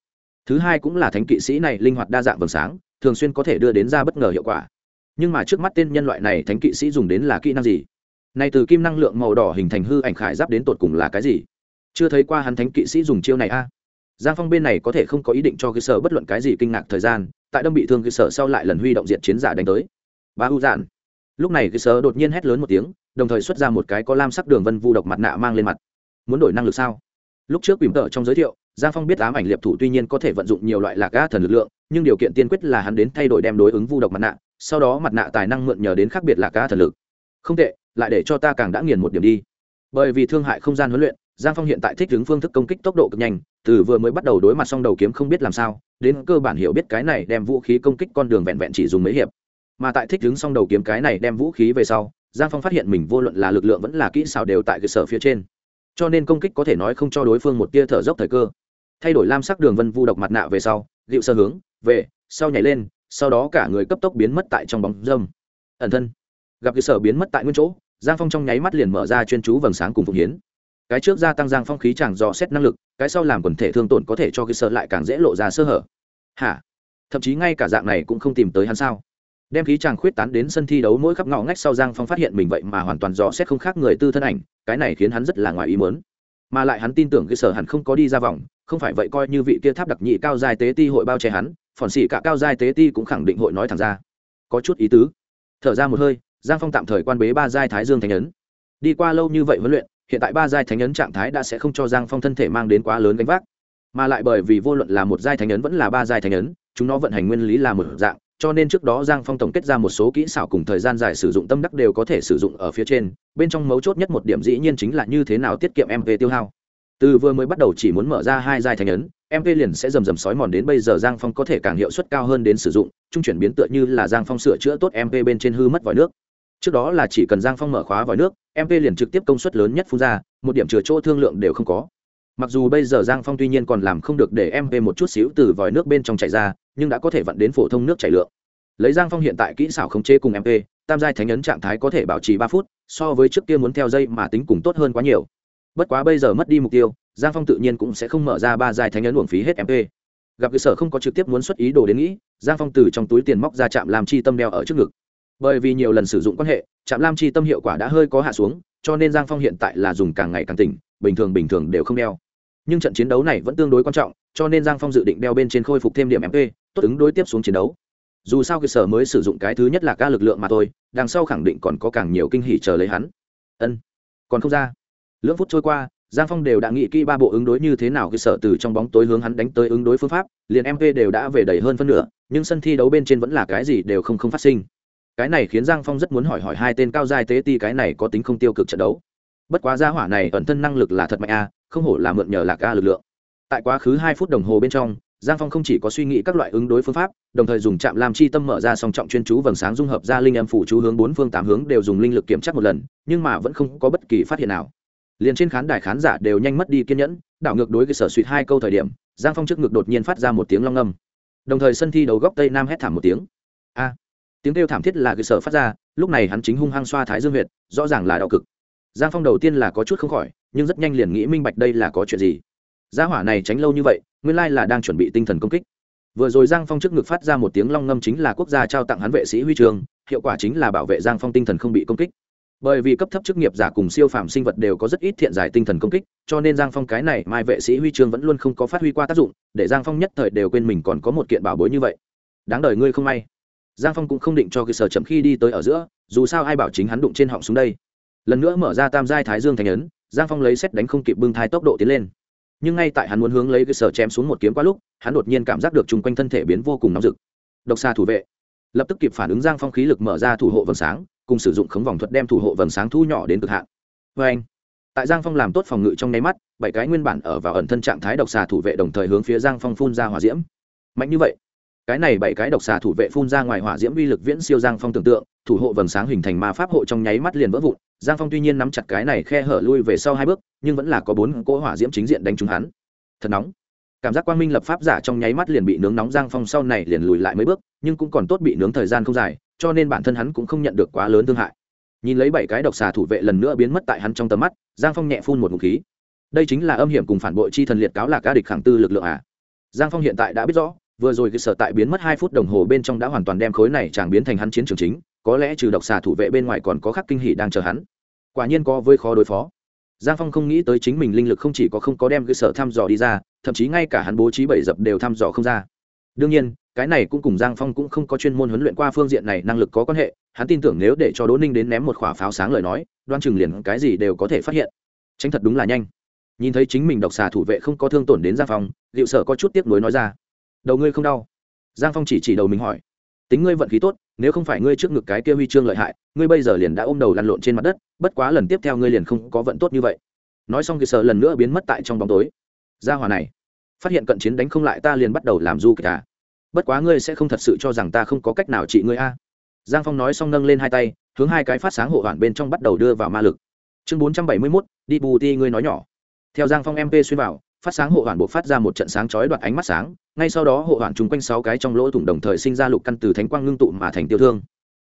Thứ hai cũng là thánh kỵ sĩ này linh hoạt đa dạng vầng sáng, thường xuyên có thể đưa đến ra bất ngờ hiệu quả. Nhưng mà trước mắt tên nhân loại này thánh kỵ sĩ dùng đến là kỹ năng gì? Này từ kim năng lượng màu đỏ hình thành hư ảnh khải giáp đến tột cùng là cái gì? Chưa thấy qua hắn thánh kỵ sĩ dùng chiêu này a. Giang phong bên này có thể không có ý định cho cơ sở bất luận cái gì kinh ngạc thời gian, tại đâm bị thương cơ sở sau lại lần huy động diện chiến giả đánh tới. Ba u dạn. Lúc này cơ sở đột nhiên hét lớn một tiếng, đồng thời xuất ra một cái có lam sắc đường vân vu độc mặt nạ mang lên mặt. Muốn đổi năng lực sao? Lúc trước bìm tợ trong giới thiệu, giang phong biết ám ảnh liệp thủ tuy nhiên có thể vận dụng nhiều loại lạc ga thần lực lượng, nhưng điều kiện tiên quyết là hắn đến thay đổi đem đối ứng vu độc mặt nạ, sau đó mặt nạ tài năng mượn nhờ đến khác biệt lạc ga thần lực. Không tệ, lại để cho ta càng đã nghiền một điểm đi. Bởi vì thương hại không gian huấn luyện giang phong hiện tại thích ứng phương thức công kích tốc độ cực nhanh, từ vừa mới bắt đầu đối mặt xong đầu kiếm không biết làm sao, đến cơ bản hiểu biết cái này đem vũ khí công kích con đường vẹn vẹn chỉ dùng mấy hiệp. Mà tại thích ứng xong đầu kiếm cái này đem vũ khí về sau, giang phong phát hiện mình vô luận là lực lượng vẫn là kỹ xảo đều tại cơ sở phía trên. Cho nên công kích có thể nói không cho đối phương một tia thở dốc thời cơ. Thay đổi lam sắc đường vân vu độc mặt nạ về sau dịu sơ hướng, về, sau nhảy lên, sau đó cả người cấp tốc biến mất tại trong bóng dâm. Ẩn thân. Gặp cơ sở biến mất tại nguyên chỗ, giang phong trong nháy mắt liền mở ra chuyên chú vầng sáng cùng phụng hiến cái trước gia tăng giang phong khí chẳng dò xét năng lực, cái sau làm quần thể thương tổn có thể cho cái sợ lại càng dễ lộ ra sơ hở. Hả? Thậm chí ngay cả dạng này cũng không tìm tới hắn sao? Đem khí chàng khuyết tán đến sân thi đấu mỗi khắp ngõ ngách sau giang phong phát hiện mình vậy mà hoàn toàn dò xét không khác người tư thân ảnh, cái này khiến hắn rất là ngoài ý mớn mà lại hắn tin tưởng cái sở hẳn không có đi ra vòng, không phải vậy coi như vị kia tháp đặc nhị cao giai tế ti hội bao che hắn, phỏn xỉ cả cao giai tế ti cũng khẳng định hội nói thẳng ra. Có chút ý tứ. Thở ra một hơi, giang phong tạm thời quan bế ba giai thái dương thành ấn. Đi qua lâu như vậy huấn luyện hiện tại ba giai thánh ấn trạng thái đã sẽ không cho giang phong thân thể mang đến quá lớn gánh vác, mà lại bởi vì vô luận là một giai thánh ấn vẫn là ba giai thánh ấn, chúng nó vận hành nguyên lý là một dạng, cho nên trước đó giang phong tổng kết ra một số kỹ xảo cùng thời gian dài sử dụng tâm đắc đều có thể sử dụng ở phía trên, bên trong mấu chốt nhất một điểm dĩ nhiên chính là như thế nào tiết kiệm mp tiêu hao. Từ vừa mới bắt đầu chỉ muốn mở ra hai giai thánh ấn mp liền sẽ rầm rầm sói mòn đến bây giờ giang phong có thể càng hiệu suất cao hơn đến sử dụng, trung chuyển biến tựa như là giang phong sửa chữa tốt mp bên trên hư mất vòi nước trước đó là chỉ cần giang phong mở khóa vòi nước mp liền trực tiếp công suất lớn nhất phun ra, một điểm chừa chỗ thương lượng đều không có. Mặc dù bây giờ giang phong tuy nhiên còn làm không được để mp một chút xíu từ vòi nước bên trong chảy ra, nhưng đã có thể vận đến phổ thông nước chảy lượng. Lấy giang phong hiện tại kỹ xảo khống chế cùng mp tam giai thánh ấn trạng thái có thể bảo trì ba phút, so với trước kia muốn theo dây mà tính cùng tốt hơn quá nhiều. Bất quá bây giờ mất đi mục tiêu, giang phong tự nhiên cũng sẽ không mở ra ba giai thánh ấn uổng phí hết mp gặp cơ sở không có trực tiếp muốn xuất ý đồ đến nghĩ, giang phong từ trong túi tiền móc ra chạm làm chi tâm đeo ở trước ngực bởi vì nhiều lần sử dụng quan hệ, trạm lam chi tâm hiệu quả đã hơi có hạ xuống, cho nên giang phong hiện tại là dùng càng ngày càng tỉnh, bình thường bình thường đều không đeo. Nhưng trận chiến đấu này vẫn tương đối quan trọng, cho nên giang phong dự định đeo bên trên khôi phục thêm điểm mp tốt ứng đối tiếp xuống chiến đấu. Dù sao cơ sở mới sử dụng cái thứ nhất là ca lực lượng mà thôi, đằng sau khẳng định còn có càng nhiều kinh hỉ chờ lấy hắn. Ân, còn không ra. Lưỡng phút trôi qua, giang phong đều đã nghĩ kỹ ba bộ ứng đối như thế nào cơ sở từ trong bóng tối hướng hắn đánh tới ứng đối phương pháp, liền mp đều đã về đầy hơn phân nửa, nhưng sân thi đấu bên trên vẫn là cái gì đều không không phát sinh cái này khiến giang phong rất muốn hỏi hỏi hai tên cao giai tế ti cái này có tính không tiêu cực trận đấu. Bất quá gia hỏa này ẩn thân năng lực là thật mạnh a, không hổ là mượn nhờ lạc a lực lượng. Tại quá khứ hai phút đồng hồ bên trong, giang phong không chỉ có suy nghĩ các loại ứng đối phương pháp, đồng thời dùng trạm làm chi tâm mở ra song trọng chuyên chú vầng sáng dung hợp ra linh âm phủ chú hướng bốn phương tám hướng đều dùng linh lực kiểm tra một lần, nhưng mà vẫn không có bất kỳ phát hiện nào. Liền trên khán đài khán giả đều nhanh mất đi kiên nhẫn, đảo ngược đối với sở suýt hai câu thời điểm, giang phong trước ngực đột nhiên phát ra một tiếng long âm. Đồng thời sân thi đấu góc tây nam hét thảm một tiếng. A! Tiếng kêu thảm thiết là cơ sở phát ra, lúc này hắn chính hung hăng xoa thái dương huyệt, rõ ràng là đau cực. Giang phong đầu tiên là có chút không khỏi, nhưng rất nhanh liền nghĩ minh bạch đây là có chuyện gì. Gia hỏa này tránh lâu như vậy, nguyên lai là đang chuẩn bị tinh thần công kích. Vừa rồi giang phong trước ngực phát ra một tiếng long ngâm chính là quốc gia trao tặng hắn vệ sĩ huy trường, hiệu quả chính là bảo vệ giang phong tinh thần không bị công kích. Bởi vì cấp thấp chức nghiệp giả cùng siêu phàm sinh vật đều có rất ít thiện giải tinh thần công kích, cho nên giang phong cái này mai vệ sĩ huy chương vẫn luôn không có phát huy qua tác dụng, để giang phong nhất thời đều quên mình còn có một kiện bảo bối như vậy. Đáng đời ngươi không may giang phong cũng không định cho cơ sở chậm khi đi tới ở giữa, dù sao ai bảo chính hắn đụng trên họng xuống đây. Lần nữa mở ra tam giai thái dương thành ấn, giang phong lấy xét đánh không kịp bưng thái tốc độ tiến lên. Nhưng ngay tại hắn muốn hướng lấy cơ sở chém xuống một kiếm qua lúc, hắn đột nhiên cảm giác được chung quanh thân thể biến vô cùng nóng rực. Độc xa thủ vệ. Lập tức kịp phản ứng giang phong khí lực mở ra thủ hộ vầng sáng, cùng sử dụng khống vòng thuật đem thủ hộ vầng sáng thu nhỏ đến cực hạn. Vê anh, tại giang phong làm tốt phòng ngự trong nháy mắt, bảy cái nguyên bản ở vào ẩn thân trạng thái độc xà thủ vệ đồng thời hướng phía giang phong phun ra hỏa diễm. Mạnh như vậy cái này bảy cái độc xà thủ vệ phun ra ngoài hỏa diễm uy lực viễn siêu giang phong tưởng tượng, thủ hộ vầng sáng hình thành ma pháp hộ trong nháy mắt liền vỡ vụn. Giang phong tuy nhiên nắm chặt cái này khe hở lui về sau hai bước, nhưng vẫn là có bốn cỗ hỏa diễm chính diện đánh trúng hắn. Thật nóng. Cảm giác quang minh lập pháp giả trong nháy mắt liền bị nướng nóng giang phong sau này liền lùi lại mấy bước, nhưng cũng còn tốt bị nướng thời gian không dài, cho nên bản thân hắn cũng không nhận được quá lớn thương hại. Nhìn lấy bảy cái độc xà thủ vệ lần nữa biến mất tại hắn trong tầm mắt, giang phong nhẹ phun một ngụ khí. Đây chính là âm hiểm cùng phản bội chi thần liệt cáo là ca địch khẳng tư lực lượng à. Giang phong hiện tại đã biết rõ vừa rồi cái sở tại biến mất hai phút đồng hồ bên trong đã hoàn toàn đem khối này chàng biến thành hắn chiến trường chính, có lẽ trừ độc xà thủ vệ bên ngoài còn có khắc kinh hỉ đang chờ hắn. Quả nhiên có với khó đối phó. Giang phong không nghĩ tới chính mình linh lực không chỉ có không có đem cái sở thăm dò đi ra, thậm chí ngay cả hắn bố trí bảy dập đều thăm dò không ra. Đương nhiên, cái này cũng cùng giang phong cũng không có chuyên môn huấn luyện qua phương diện này năng lực có quan hệ, hắn tin tưởng nếu để cho đỗ ninh đến ném một khỏa pháo sáng lời nói, đoan chừng liền cái gì đều có thể phát hiện. Tránh thật đúng là nhanh. Nhìn thấy chính mình độc xà thủ vệ không có thương tổn đến giang phong liệu sở có chút tiếc nuối nói ra đầu ngươi không đau. Giang phong chỉ chỉ đầu mình hỏi, tính ngươi vận khí tốt, nếu không phải ngươi trước ngực cái kia huy chương lợi hại, ngươi bây giờ liền đã ôm đầu lăn lộn trên mặt đất, bất quá lần tiếp theo ngươi liền không có vận tốt như vậy. Nói xong kỳ sợ lần nữa biến mất tại trong bóng tối. Gia hòa này, phát hiện cận chiến đánh không lại ta liền bắt đầu làm du kịch à. bất quá ngươi sẽ không thật sự cho rằng ta không có cách nào trị ngươi a. Giang phong nói xong nâng lên hai tay, hướng hai cái phát sáng hộ hoàn bên trong bắt đầu đưa vào ma lực. Chương bốn trăm bảy mươi mốt, đi bù ti ngươi nói nhỏ. Theo giang phong mp xuyên vào phát sáng hộ hoàn buộc phát ra một trận sáng chói đoạt ánh mắt sáng, ngay sau đó hộ hoàn chung quanh sáu cái trong lỗ thủng đồng thời sinh ra lục căn từ thánh quang ngưng tụ mà thành tiêu thương.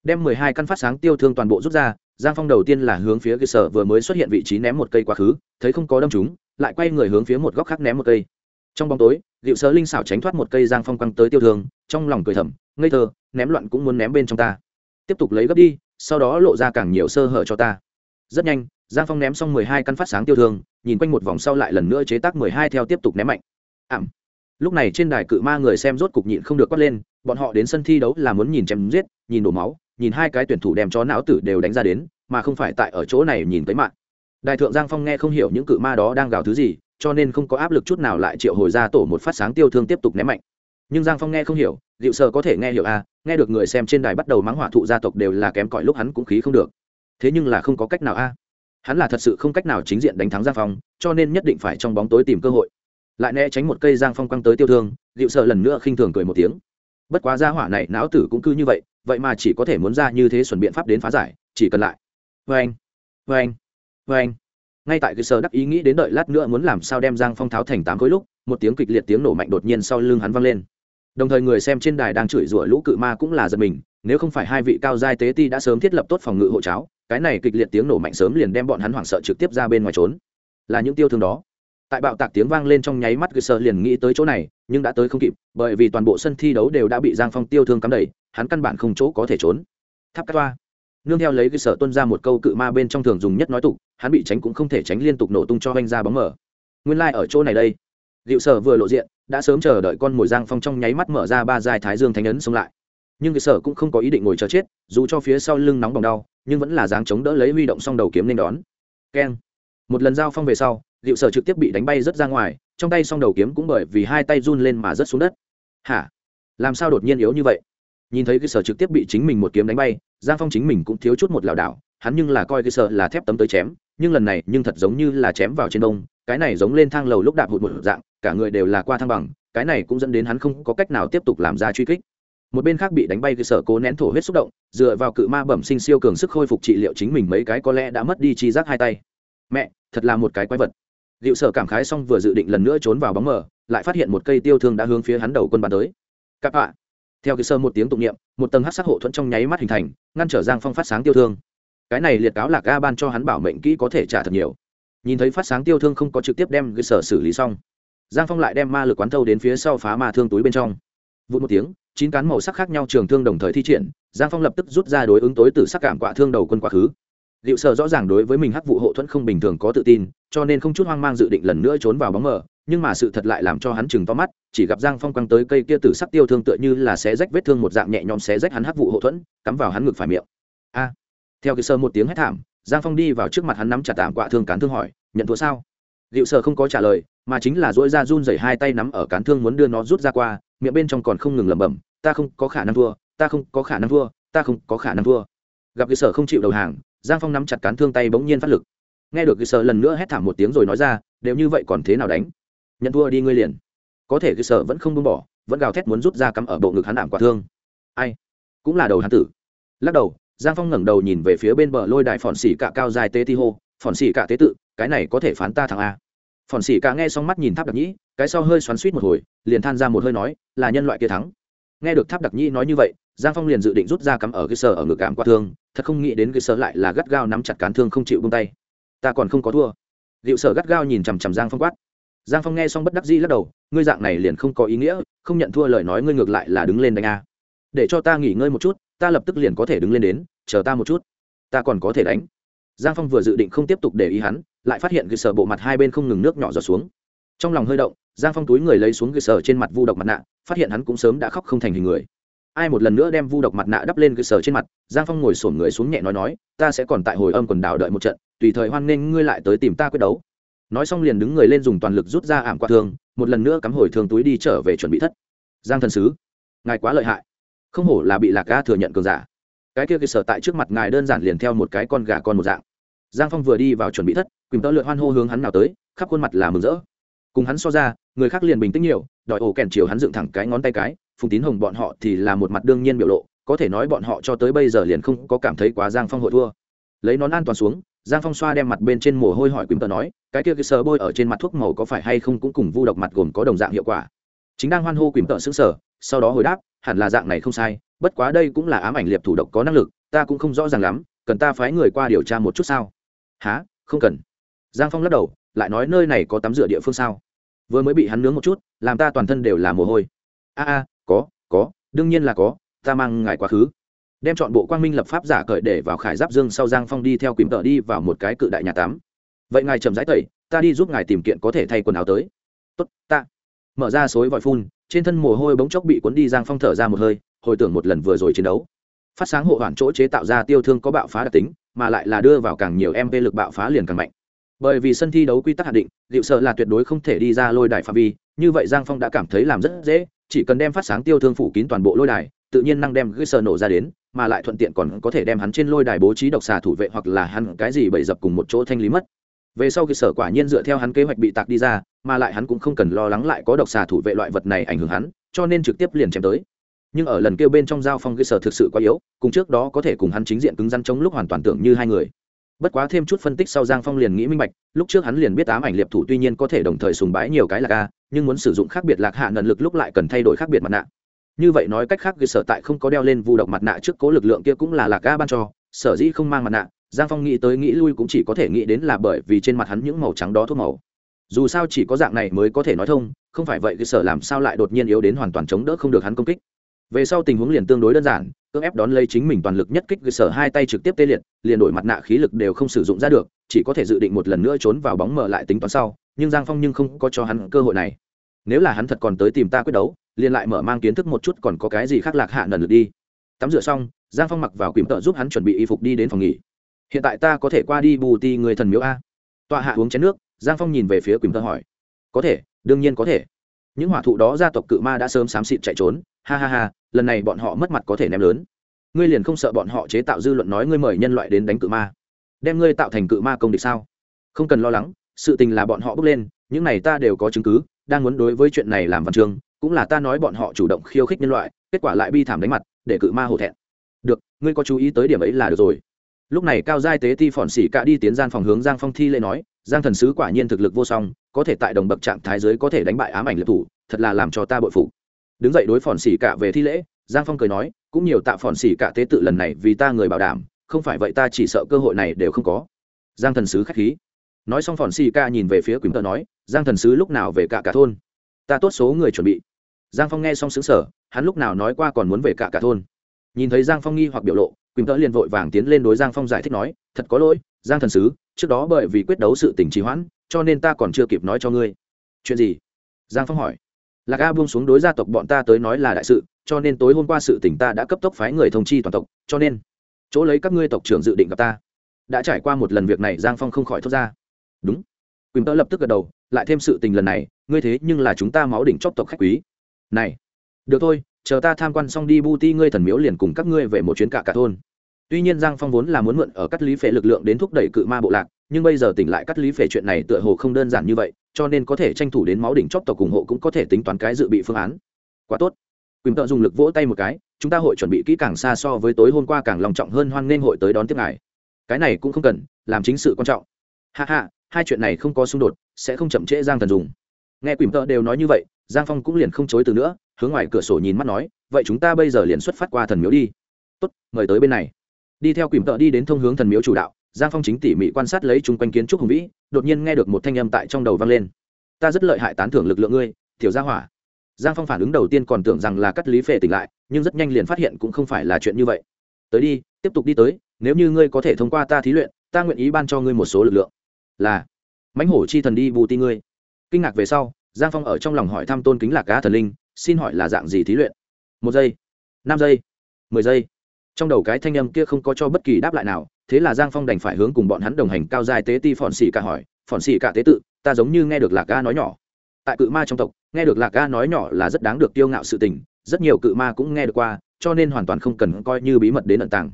Đem mười hai căn phát sáng tiêu thương toàn bộ rút ra, giang phong đầu tiên là hướng phía cơ sở vừa mới xuất hiện vị trí ném một cây quá khứ, thấy không có đâm chúng lại quay người hướng phía một góc khác ném một cây. Trong bóng tối liệu sơ linh xảo tránh thoát một cây giang phong quăng tới tiêu thương, trong lòng cười thầm, ngây thơ, ném loạn cũng muốn ném bên trong ta. Tiếp tục lấy gấp đi, sau đó lộ ra càng nhiều sơ hở cho ta. Rất nhanh, giang phong ném xong mười hai căn phát sáng tiêu thương nhìn quanh một vòng sau lại lần nữa chế tác mười hai theo tiếp tục ném mạnh. Ảm. Lúc này trên đài cự ma người xem rốt cục nhịn không được quát lên bọn họ đến sân thi đấu là muốn nhìn chém giết nhìn đổ máu nhìn hai cái tuyển thủ đem chó não tử đều đánh ra đến mà không phải tại ở chỗ này nhìn tới mạng. Đại thượng giang phong nghe không hiểu những cự ma đó đang gào thứ gì cho nên không có áp lực chút nào lại triệu hồi ra tổ một phát sáng tiêu thương tiếp tục ném mạnh. Nhưng giang phong nghe không hiểu liệu sơ có thể nghe hiểu a à, nghe được người xem trên đài bắt đầu mắng hỏa thụ gia tộc đều là kém cỏi lúc hắn cũng khí không được. Thế nhưng là không có cách nào a. à hắn là thật sự không cách nào chính diện đánh thắng giang phong, cho nên nhất định phải trong bóng tối tìm cơ hội. Lại né tránh một cây giang phong quăng tới tiêu thương dịu sợ lần nữa khinh thường cười một tiếng. Bất quá gia hỏa này, não tử cũng cứ như vậy vậy mà chỉ có thể muốn ra như thế chuẩn biện pháp đến phá giải, chỉ cần lại. Vê anh vê anh vê anh ngay tại cái sờ đắc ý nghĩ đến đợi lát nữa muốn làm sao đem giang phong tháo thành tám khối lúc, một tiếng kịch liệt tiếng nổ mạnh đột nhiên sau lưng hắn vang lên. Đồng thời người xem trên đài đang chửi rủa lũ cự ma cũng là giật mình, nếu không phải hai vị cao giai tế ti đã sớm thiết lập tốt phòng ngự hộ cháo cái này kịch liệt tiếng nổ mạnh sớm liền đem bọn hắn hoảng sợ trực tiếp ra bên ngoài trốn. Là những tiêu thương đó. Tại bạo tạc tiếng vang lên trong nháy mắt cơ sở liền nghĩ tới chỗ này, nhưng đã tới không kịp, bởi vì toàn bộ sân thi đấu đều đã bị giang phong tiêu thương cắm đầy, hắn căn bản không chỗ có thể trốn. Tháp cắt toa nương theo lấy cơ sở tuân ra một câu cự ma bên trong thường dùng nhất nói tục, hắn bị tránh cũng không thể tránh liên tục nổ tung cho anh ra bóng mở. Nguyên lai、like、ở chỗ này đây. Liệu sở vừa lộ diện, đã sớm chờ đợi con mồi giang phong trong nháy mắt mở ra ba dài thái dương thánh ấn xông lại nhưng cơ sở cũng không có ý định ngồi chờ chết, dù cho phía sau lưng nóng bỏng đau, nhưng vẫn là dáng chống đỡ lấy huy động xong đầu kiếm nên đón. Keng. Một lần giao phong về sau liệu sở trực tiếp bị đánh bay rất ra ngoài, trong tay song đầu kiếm cũng bởi vì hai tay run lên mà rớt xuống đất. Hả? Làm sao đột nhiên yếu như vậy? Nhìn thấy cái sở trực tiếp bị chính mình một kiếm đánh bay, giang phong chính mình cũng thiếu chút một lảo đảo, hắn nhưng là coi cái sở là thép tấm tới chém, nhưng lần này nhưng thật giống như là chém vào trên đông cái này giống lên thang lầu lúc đạp hụt một dạng, cả người đều là qua thang bằng, cái này cũng dẫn đến hắn không có cách nào tiếp tục làm ra truy kích một bên khác bị đánh bay cơ sở cố nén thổ huyết xúc động, dựa vào cự ma bẩm sinh siêu cường sức khôi phục trị liệu chính mình mấy cái có lẽ đã mất đi chi giác hai tay. Mẹ, thật là một cái quái vật. Liệu sở cảm khái xong vừa dự định lần nữa trốn vào bóng mờ, lại phát hiện một cây tiêu thương đã hướng phía hắn đầu quân bắn tới. Cặp ạ. Theo cơ sơ một tiếng tụng niệm, một tầng hát sắc hộ thuẫn trong nháy mắt hình thành, ngăn trở giang phong phát sáng tiêu thương. Cái này liệt cáo là ga ban cho hắn bảo mệnh kỹ có thể trả thật nhiều. Nhìn thấy phát sáng tiêu thương không có trực tiếp đem cơ sở xử lý xong, giang phong lại đem ma lực quán thâu đến phía sau phá ma thương túi bên trong. Vụt một tiếng chín cán màu sắc khác nhau trường thương đồng thời thi triển, giang phong lập tức rút ra đối ứng tối từ sắc cảm quạ thương đầu quân quá khứ. Liệu sợ rõ ràng đối với mình hắc vụ hộ thuẫn không bình thường có tự tin, cho nên không chút hoang mang dự định lần nữa trốn vào bóng mờ, nhưng mà sự thật lại làm cho hắn chừng to mắt, chỉ gặp giang phong quăng tới cây kia tử sắc tiêu thương tựa như là xé rách vết thương một dạng nhẹ nhõm xé rách hắn hắc vụ hộ thuẫn, cắm vào hắn ngực phải miệng. A! Theo cái sơ một tiếng hét thảm, giang phong đi vào trước mặt hắn nắm chặt tạm quạ thương cán thương hỏi, nhận thua sao? Liệu sở không có trả lời, mà chính là dỗi ra run rẩy hai tay nắm ở cán thương muốn đưa nó rút ra qua, miệng bên trong còn không ngừng lẩm bẩm, ta không có khả năng thua, ta không có khả năng thua, ta không có khả năng thua. Gặp cái sở không chịu đầu hàng, giang phong nắm chặt cán thương tay bỗng nhiên phát lực. Nghe được cái sở lần nữa hét thảm một tiếng rồi nói ra, đều như vậy còn thế nào đánh? Nhận thua đi ngươi liền. Có thể cái sở vẫn không buông bỏ, vẫn gào thét muốn rút ra cắm ở bộ ngực hắn đảm quả thương. Ai? Cũng là đầu hắn tử. Lắc đầu, giang phong ngẩng đầu nhìn về phía bên bờ lôi đài phòn xỉ cạ cao dài tê ti hô phòn xỉ cả tế tự, cái này có thể phán ta thằng a. Phòn xỉ cả nghe xong mắt nhìn tháp đặc nhĩ, cái sau hơi xoắn suýt một hồi, liền than ra một hơi nói, là nhân loại kia thắng. Nghe được tháp đặc nhĩ nói như vậy, giang phong liền dự định rút ra cắm ở cái sở ở ngực cảm qua thương, thật không nghĩ đến cái sở lại là gắt gao nắm chặt cán thương không chịu bông tay. Ta còn không có thua. Liệu sở gắt gao nhìn chằm chằm giang phong quát. Giang phong nghe xong bất đắc dĩ lắc đầu, ngươi dạng này liền không có ý nghĩa, không nhận thua lời nói ngươi ngược lại là đứng lên đánh a. Để cho ta nghỉ ngơi một chút, ta lập tức liền có thể đứng lên đến, chờ ta một chút. Ta còn có thể đánh giang phong vừa dự định không tiếp tục để ý hắn, lại phát hiện cái sở bộ mặt hai bên không ngừng nước nhỏ giọt xuống. Trong lòng hơi động, giang phong túi người lấy xuống cái sở trên mặt vu độc mặt nạ, phát hiện hắn cũng sớm đã khóc không thành hình người. Ai một lần nữa đem vu độc mặt nạ đắp lên cơ sở trên mặt, giang phong ngồi sổn người xuống nhẹ nói nói, ta sẽ còn tại hồi âm quần đảo đợi một trận, tùy thời hoan nghênh ngươi lại tới tìm ta quyết đấu. Nói xong liền đứng người lên dùng toàn lực rút ra ảm qua thương, một lần nữa cắm hồi thương túi đi trở về chuẩn bị thất. Giang thần sứ, ngài quá lợi hại. Không hổ là bị lạc ga thừa nhận cường giả. Cái kia cơ sở tại trước mặt ngài đơn giản liền theo một cái con gà con một dạng giang phong vừa đi vào chuẩn bị thất, quỳnh tơ lượt hoan hô hướng hắn nào tới, khắp khuôn mặt là mừng rỡ. Cùng hắn so ra, người khác liền bình tĩnh nhiều, đòi ổ kèn chiều hắn dựng thẳng cái ngón tay cái, phùng tín hồng bọn họ thì là một mặt đương nhiên biểu lộ, có thể nói bọn họ cho tới bây giờ liền không có cảm thấy quá giang phong hội thua. Lấy nón an toàn xuống, giang phong xoa đem mặt bên trên mồ hôi hỏi quỳnh tơ nói, cái kia cái sờ bôi ở trên mặt thuốc màu có phải hay không cũng cùng vu độc mặt gồm có đồng dạng hiệu quả. Chính đang hoan hô Quỳnh tờ xứng sở sau đó hồi đáp, hẳn là dạng này không sai, bất quá đây cũng là ám ảnh liệp thủ độc có năng lực, ta cũng không rõ ràng lắm, cần ta phái người qua điều tra một chút sao? Há không cần. Giang phong lắc đầu, lại nói nơi này có tắm rửa địa phương sao? Vừa mới bị hắn nướng một chút, làm ta toàn thân đều là mồ hôi. A a, có có, đương nhiên là có, ta mang ngài quá khứ. Đem chọn bộ quang minh lập pháp giả cởi để vào khải giáp dương sau giang phong đi theo quỳnh tợ đi vào một cái cự đại nhà tắm. Vậy ngài chậm rãi tẩy, ta đi giúp ngài tìm kiện có thể thay quần áo tới. Tốt, ta. Mở ra xối vòi phun, trên thân mồ hôi bỗng chốc bị cuốn đi giang phong thở ra một hơi, hồi tưởng một lần vừa rồi chiến đấu. Phát sáng hộ hoàn chỗ chế tạo ra tiêu thương có bạo phá đặc tính mà lại là đưa vào càng nhiều mp lực bạo phá liền càng mạnh. Bởi vì sân thi đấu quy tắc hạn định liệu sợ là tuyệt đối không thể đi ra lôi đài phạm vi, như vậy giang phong đã cảm thấy làm rất dễ, chỉ cần đem phát sáng tiêu thương phủ kín toàn bộ lôi đài, tự nhiên năng đem ghi sợ nổ ra đến, mà lại thuận tiện còn có thể đem hắn trên lôi đài bố trí độc xà thủ vệ hoặc là hắn cái gì bậy dập cùng một chỗ thanh lý mất. Về sau khi sở quả nhiên dựa theo hắn kế hoạch bị tạc đi ra, mà lại hắn cũng không cần lo lắng lại có độc xà thủ vệ loại vật này ảnh hưởng hắn, cho nên trực tiếp liền chém tới nhưng ở lần kêu bên trong giao phong ghi sở thực sự quá yếu, cùng trước đó có thể cùng hắn chính diện cứng rắn chống lúc hoàn toàn tưởng như hai người. Bất quá thêm chút phân tích sau giang phong liền nghĩ minh bạch, lúc trước hắn liền biết ám ảnh liệp thủ tuy nhiên có thể đồng thời sùng bái nhiều cái lạc a, nhưng muốn sử dụng khác biệt lạc hạ nần lực lúc lại cần thay đổi khác biệt mặt nạ. Như vậy nói cách khác cơ sở tại không có đeo lên vu động mặt nạ trước cố lực lượng kia cũng là lạc a ban cho, sở dĩ không mang mặt nạ, giang phong nghĩ tới nghĩ lui cũng chỉ có thể nghĩ đến là bởi vì trên mặt hắn những màu trắng đó thuốc màu. Dù sao chỉ có dạng này mới có thể nói thông, không phải vậy cơ sở làm sao lại đột nhiên yếu đến hoàn toàn chống đỡ không được hắn công kích về sau tình huống liền tương đối đơn giản, cưỡng ép đón lấy chính mình toàn lực nhất kích cơ sở hai tay trực tiếp tê liệt, liền đổi mặt nạ khí lực đều không sử dụng ra được, chỉ có thể dự định một lần nữa trốn vào bóng mở lại tính toán sau, nhưng giang phong nhưng không có cho hắn cơ hội này. Nếu là hắn thật còn tới tìm ta quyết đấu, liền lại mở mang kiến thức một chút còn có cái gì khác lạc hạ nần lượt đi. Tắm rửa xong, giang phong mặc vào quỳm tợ giúp hắn chuẩn bị y phục đi đến phòng nghỉ. Hiện tại ta có thể qua đi bù ti người thần miếu a. Tọa hạ uống chén nước, giang phong nhìn về phía quỳm tợ hỏi. Có thể, đương nhiên có thể. Những hỏa thụ đó gia tộc cự ma đã sớm xám xịt chạy trốn ha ha ha, lần này bọn họ mất mặt có thể ném lớn. Ngươi liền không sợ bọn họ chế tạo dư luận nói ngươi mời nhân loại đến đánh cự ma. Đem ngươi tạo thành cự ma công địch sao? Không cần lo lắng, sự tình là bọn họ bước lên, những này ta đều có chứng cứ, đang muốn đối với chuyện này làm văn chương, cũng là ta nói bọn họ chủ động khiêu khích nhân loại, kết quả lại bi thảm đánh mặt, để cự ma hổ thẹn. Được, ngươi có chú ý tới điểm ấy là được rồi. Lúc này cao giai tế ti phòn xỉ cả đi tiến gian phòng hướng giang phong thi lễ nói, giang thần sứ quả nhiên thực lực vô song, có thể tại đồng bậc trạng thái giới có thể đánh bại ám ảnh liệt thủ, thật là làm cho ta bội phụ đứng dậy đối phòn xỉ cả về thi lễ, giang phong cười nói, cũng nhiều tạ phòn xỉ cả tế tự lần này vì ta người bảo đảm, không phải vậy ta chỉ sợ cơ hội này đều không có. Giang thần sứ k h á c h khí. Nói xong phòn xỉ cả nhìn về phía quỳnh tờ nói, giang thần sứ lúc nào về cả cả thôn? Ta tốt số người chuẩn bị. Giang phong nghe xong xứng sở hắn lúc nào nói qua còn muốn về cả cả thôn. Nhìn thấy giang phong nghi hoặc biểu lộ, quỳnh Tơ liền vội vàng tiến lên đối giang phong giải thích nói, thật có lỗi, giang thần sứ, trước đó bởi vì quyết đấu sự tình trì hoãn, cho nên ta còn chưa kịp nói cho ngươi. Chuyện gì? Giang phong hỏi lạc a buông xuống đối gia tộc bọn ta tới nói là đại sự, cho nên tối hôm qua sự tỉnh ta đã cấp tốc phái người thông chi toàn tộc, cho nên chỗ lấy các ngươi tộc trưởng dự định gặp ta. Đã trải qua một lần việc này, giang phong không khỏi thốt ra. Đúng. Quỳnh tớ lập tức gật đầu, lại thêm sự tình lần này, ngươi thế nhưng là chúng ta máu đỉnh chóp tộc khách quý. Này, được thôi, chờ ta tham quan xong đi bu ti ngươi thần miếu liền cùng các ngươi về một chuyến cả cả thôn. Tuy nhiên giang phong vốn là muốn mượn ở cắt lý phệ lực lượng đến thúc đẩy cự ma bộ lạc, nhưng bây giờ tỉnh lại cắt lý phệ chuyện này tựa hồ không đơn giản như vậy cho nên có thể tranh thủ đến máu đỉnh chóp tộc ủng hộ cũng có thể tính toán cái dự bị phương án. Quá tốt. Quỳnh tợ dùng lực vỗ tay một cái, chúng ta hội chuẩn bị kỹ càng xa so với tối hôm qua càng lòng trọng hơn hoan nghênh hội tới đón tiếp ngài. Cái này cũng không cần, làm chính sự quan trọng. Hạ hạ hai chuyện này không có xung đột, sẽ không chậm trễ giang thần dùng. Nghe quỳnh tợ đều nói như vậy, giang phong cũng liền không chối từ nữa, hướng ngoài cửa sổ nhìn mắt nói, vậy chúng ta bây giờ liền xuất phát qua thần miếu đi. Tốt, mời tới bên này. Đi theo quỳnh tợ đi đến thông hướng thần miếu chủ đạo giang phong chính tỉ mỉ quan sát lấy chung quanh kiến trúc hùng vĩ, đột nhiên nghe được một thanh âm tại trong đầu vang lên. Ta rất lợi hại tán thưởng lực lượng ngươi, tiểu gia hỏa. Giang phong phản ứng đầu tiên còn tưởng rằng là cắt lý phệ tỉnh lại, nhưng rất nhanh liền phát hiện cũng không phải là chuyện như vậy. Tới đi, tiếp tục đi tới, nếu như ngươi có thể thông qua ta thí luyện, ta nguyện ý ban cho ngươi một số lực lượng. Là. Mãnh hổ chi thần đi bù ti ngươi. Kinh ngạc về sau, giang phong ở trong lòng hỏi thăm tôn kính lạc cá thần linh, xin hỏi là dạng gì thí luyện? Một giây, năm giây, mười giây trong đầu cái thanh âm kia không có cho bất kỳ đáp lại nào, thế là giang phong đành phải hướng cùng bọn hắn đồng hành cao dài tế ti phòn xì cả hỏi, phòn xì cả tế tự, ta giống như nghe được lạc ca nói nhỏ. Tại cự ma trong tộc, nghe được lạc ca nói nhỏ là rất đáng được tiêu ngạo sự tình, rất nhiều cự ma cũng nghe được qua, cho nên hoàn toàn không cần coi như bí mật đến ẩn tàng.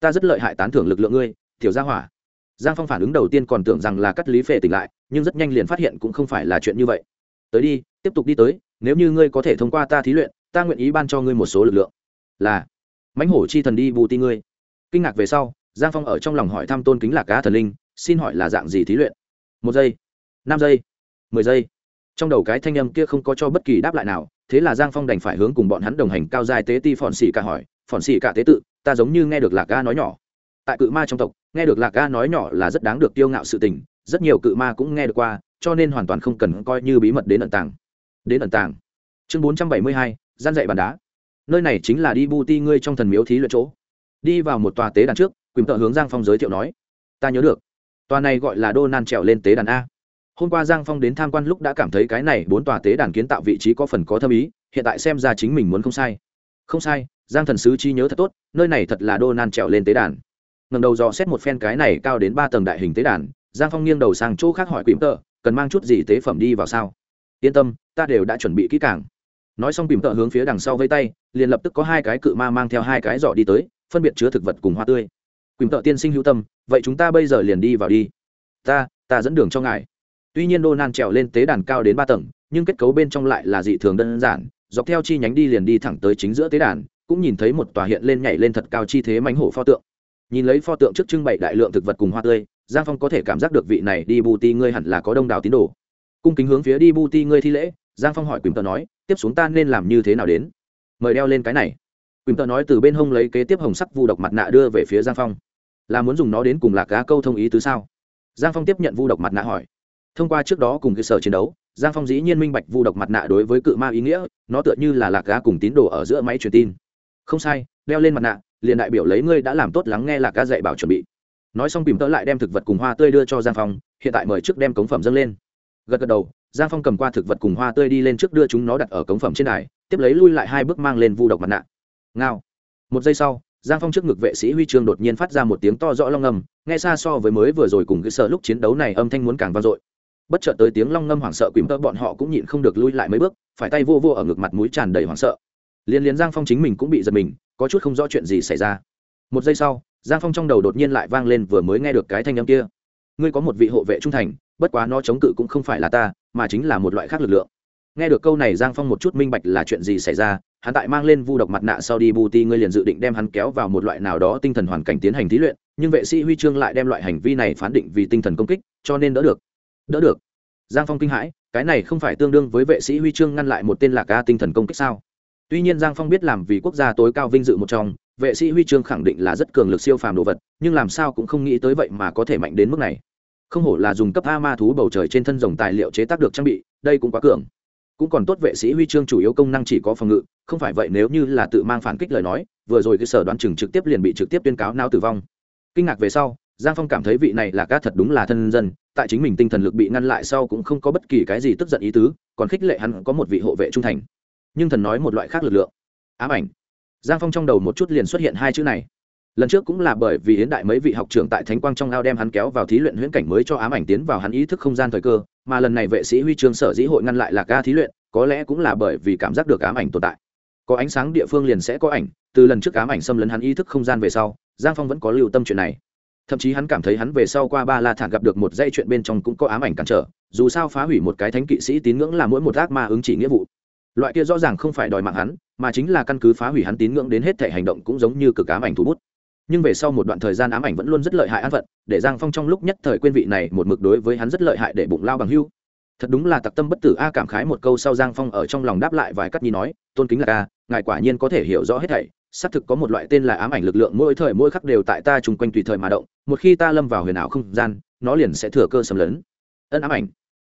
Ta rất lợi hại tán thưởng lực lượng ngươi, tiểu gia hỏa. Giang phong phản ứng đầu tiên còn tưởng rằng là cắt lý phệ tỉnh lại, nhưng rất nhanh liền phát hiện cũng không phải là chuyện như vậy. Tới đi, tiếp tục đi tới, nếu như ngươi có thể thông qua ta thí luyện, ta nguyện ý ban cho ngươi một số lực lượng. Là mãnh hổ chi thần đi bù ti ngươi. Kinh ngạc về sau, giang phong ở trong lòng hỏi thăm tôn kính lạc cá thần linh, xin hỏi là dạng gì thí luyện? Một giây, năm giây, mười giây. Trong đầu cái thanh âm kia không có cho bất kỳ đáp lại nào, thế là giang phong đành phải hướng cùng bọn hắn đồng hành cao dài tế ti phòn xỉ cả hỏi, phòn xỉ cả tế tự, ta giống như nghe được lạc ca nói nhỏ. Tại cự ma trong tộc, nghe được lạc ca nói nhỏ là rất đáng được tiêu ngạo sự tình, rất nhiều cự ma cũng nghe được qua, cho nên hoàn toàn không cần coi như bí mật đến ẩn tàng. Đến ẩn tàng. Chương bốn trăm bảy mươi hai, gian dạy bàn đá nơi này chính là đi bu ti ngươi trong thần miếu thí luyện chỗ. Đi vào một tòa tế đàn trước, quỳnh tợ hướng giang phong giới thiệu nói, ta nhớ được. Tòa này gọi là đô nan trèo lên tế đàn a. Hôm qua giang phong đến tham quan lúc đã cảm thấy cái này bốn tòa tế đàn kiến tạo vị trí có phần có thâm ý, hiện tại xem ra chính mình muốn không sai. Không sai, giang thần sứ chi nhớ thật tốt, nơi này thật là đô nan trèo lên tế đàn. Ngầm đầu dò xét một phen cái này cao đến ba tầng đại hình tế đàn, giang phong nghiêng đầu sang chỗ khác hỏi quỳnh tợ, cần mang chút gì tế phẩm đi vào sao? Yên tâm, ta đều đã chuẩn bị kỹ càng nói xong bìm tợ hướng phía đằng sau vây tay, liền lập tức có hai cái cự ma mang theo hai cái giỏ đi tới, phân biệt chứa thực vật cùng hoa tươi. Quỳnh tợ tiên sinh hữu tâm, vậy chúng ta bây giờ liền đi vào đi. Ta ta dẫn đường cho ngài. Tuy nhiên đô nan trèo lên tế đàn cao đến ba tầng, nhưng kết cấu bên trong lại là dị thường đơn giản, dọc theo chi nhánh đi liền đi thẳng tới chính giữa tế đàn, cũng nhìn thấy một tòa hiện lên nhảy lên thật cao chi thế mánh hổ pho tượng. Nhìn lấy pho tượng trước trưng bày đại lượng thực vật cùng hoa tươi, giang phong có thể cảm giác được vị này đi bù ti ngươi hẳn là có đông đảo tín đồ. Cung kính hướng phía đi bù ti ngươi thi lễ giang phong hỏi quỳnh tờ nói, tiếp xuống ta nên làm như thế nào đến? Mời đeo lên cái này. Quỳnh tờ nói từ bên hông lấy kế tiếp hồng sắc vu độc mặt nạ đưa về phía giang phong. Là muốn dùng nó đến cùng lạc cá câu thông ý tứ sao? Giang phong tiếp nhận vu độc mặt nạ hỏi. Thông qua trước đó cùng cơ sở chiến đấu, giang phong dĩ nhiên minh bạch vu độc mặt nạ đối với cự ma ý nghĩa, nó tựa như là lạc cá cùng tín đồ ở giữa máy truyền tin. Không sai, đeo lên mặt nạ, liền đại biểu lấy ngươi đã làm tốt lắng nghe lạc cá dạy bảo chuẩn bị. Nói xong tìm tớ lại đem thực vật cùng hoa tươi đưa cho giang phong, hiện tại mời trước đem cống phẩm dâng lên. Gật gật đầu giang phong cầm qua thực vật cùng hoa tươi đi lên trước đưa chúng nó đặt ở cống phẩm trên đài, tiếp lấy lui lại hai bước mang lên vu độc mặt nạ. Ngao. Một giây sau, giang phong trước ngực vệ sĩ huy chương đột nhiên phát ra một tiếng to rõ long ngầm nghe xa so với mới vừa rồi cùng cái sợ lúc chiến đấu này âm thanh muốn càng vang dội. Bất chợt tới tiếng long ngâm hoảng sợ quỳm tơ bọn họ cũng nhịn không được lui lại mấy bước, phải tay vô vô ở ngực mặt mũi tràn đầy hoảng sợ. Liên liên giang phong chính mình cũng bị giật mình, có chút không rõ chuyện gì xảy ra. Một giây sau, giang phong trong đầu đột nhiên lại vang lên vừa mới nghe được cái thanh âm kia. Ngươi có một vị hộ vệ trung thành, bất quá nó chống cự cũng không phải là ta mà chính là một loại khác lực lượng. Nghe được câu này, giang phong một chút minh bạch là chuyện gì xảy ra, hắn tại mang lên vu độc mặt nạ sau đi bù ti ngươi liền dự định đem hắn kéo vào một loại nào đó tinh thần hoàn cảnh tiến hành thí luyện, nhưng vệ sĩ huy chương lại đem loại hành vi này phán định vì tinh thần công kích, cho nên đỡ được. Đỡ được? Giang phong kinh hãi, cái này không phải tương đương với vệ sĩ huy chương ngăn lại một tên lạc ca tinh thần công kích sao? Tuy nhiên giang phong biết làm vì quốc gia tối cao vinh dự một trong, vệ sĩ huy chương khẳng định là rất cường lực siêu phàm đồ vật, nhưng làm sao cũng không nghĩ tới vậy mà có thể mạnh đến mức này không hổ là dùng cấp a ma thú bầu trời trên thân rồng tài liệu chế tác được trang bị, đây cũng quá cường. Cũng còn tốt vệ sĩ huy chương chủ yếu công năng chỉ có phòng ngự, không phải vậy nếu như là tự mang phản kích lời nói, vừa rồi cái sở đoán chừng trực tiếp liền bị trực tiếp tuyên cáo não tử vong. Kinh ngạc về sau, giang phong cảm thấy vị này là cá thật đúng là thân dân, tại chính mình tinh thần lực bị ngăn lại sau cũng không có bất kỳ cái gì tức giận ý tứ, còn khích lệ hắn có một vị hộ vệ trung thành. Nhưng thần nói một loại khác lực lượng. Ám ảnh. Giang phong trong đầu một chút liền xuất hiện hai chữ này lần trước cũng là bởi vì hiến đại mấy vị học trưởng tại thánh quang trong ao đem hắn kéo vào thí luyện huyễn cảnh mới cho ám ảnh tiến vào hắn ý thức không gian thời cơ, mà lần này vệ sĩ huy chương sở dĩ hội ngăn lại là ca thí luyện, có lẽ cũng là bởi vì cảm giác được ám ảnh tồn tại. Có ánh sáng địa phương liền sẽ có ảnh, từ lần trước ám ảnh xâm lấn hắn ý thức không gian về sau, giang phong vẫn có lưu tâm chuyện này. Thậm chí hắn cảm thấy hắn về sau qua ba la thản gặp được một dây chuyện bên trong cũng có ám ảnh cản trở, dù sao phá hủy một cái thánh kỵ sĩ tín ngưỡng là mỗi một ác ma ứng chỉ nghĩa vụ. Loại kia rõ ràng không phải đòi mạng hắn, mà chính là căn cứ phá hủy hắn tín ngưỡng đến hết thể hành động cũng giống như cực ám ảnh thu bút nhưng về sau một đoạn thời gian ám ảnh vẫn luôn rất lợi hại an phận, để giang phong trong lúc nhất thời quên vị này một mực đối với hắn rất lợi hại để bụng lao bằng hưu. Thật đúng là tặc tâm bất tử a cảm khái một câu sau giang phong ở trong lòng đáp lại vài cắt nhi nói, tôn kính là ca ngài quả nhiên có thể hiểu rõ hết thảy. Xác thực có một loại tên là ám ảnh lực lượng, mỗi thời mỗi khắc đều tại ta chung quanh tùy thời mà động, một khi ta lâm vào huyền ảo không gian, nó liền sẽ thừa cơ xâm lấn. Ân ám ảnh.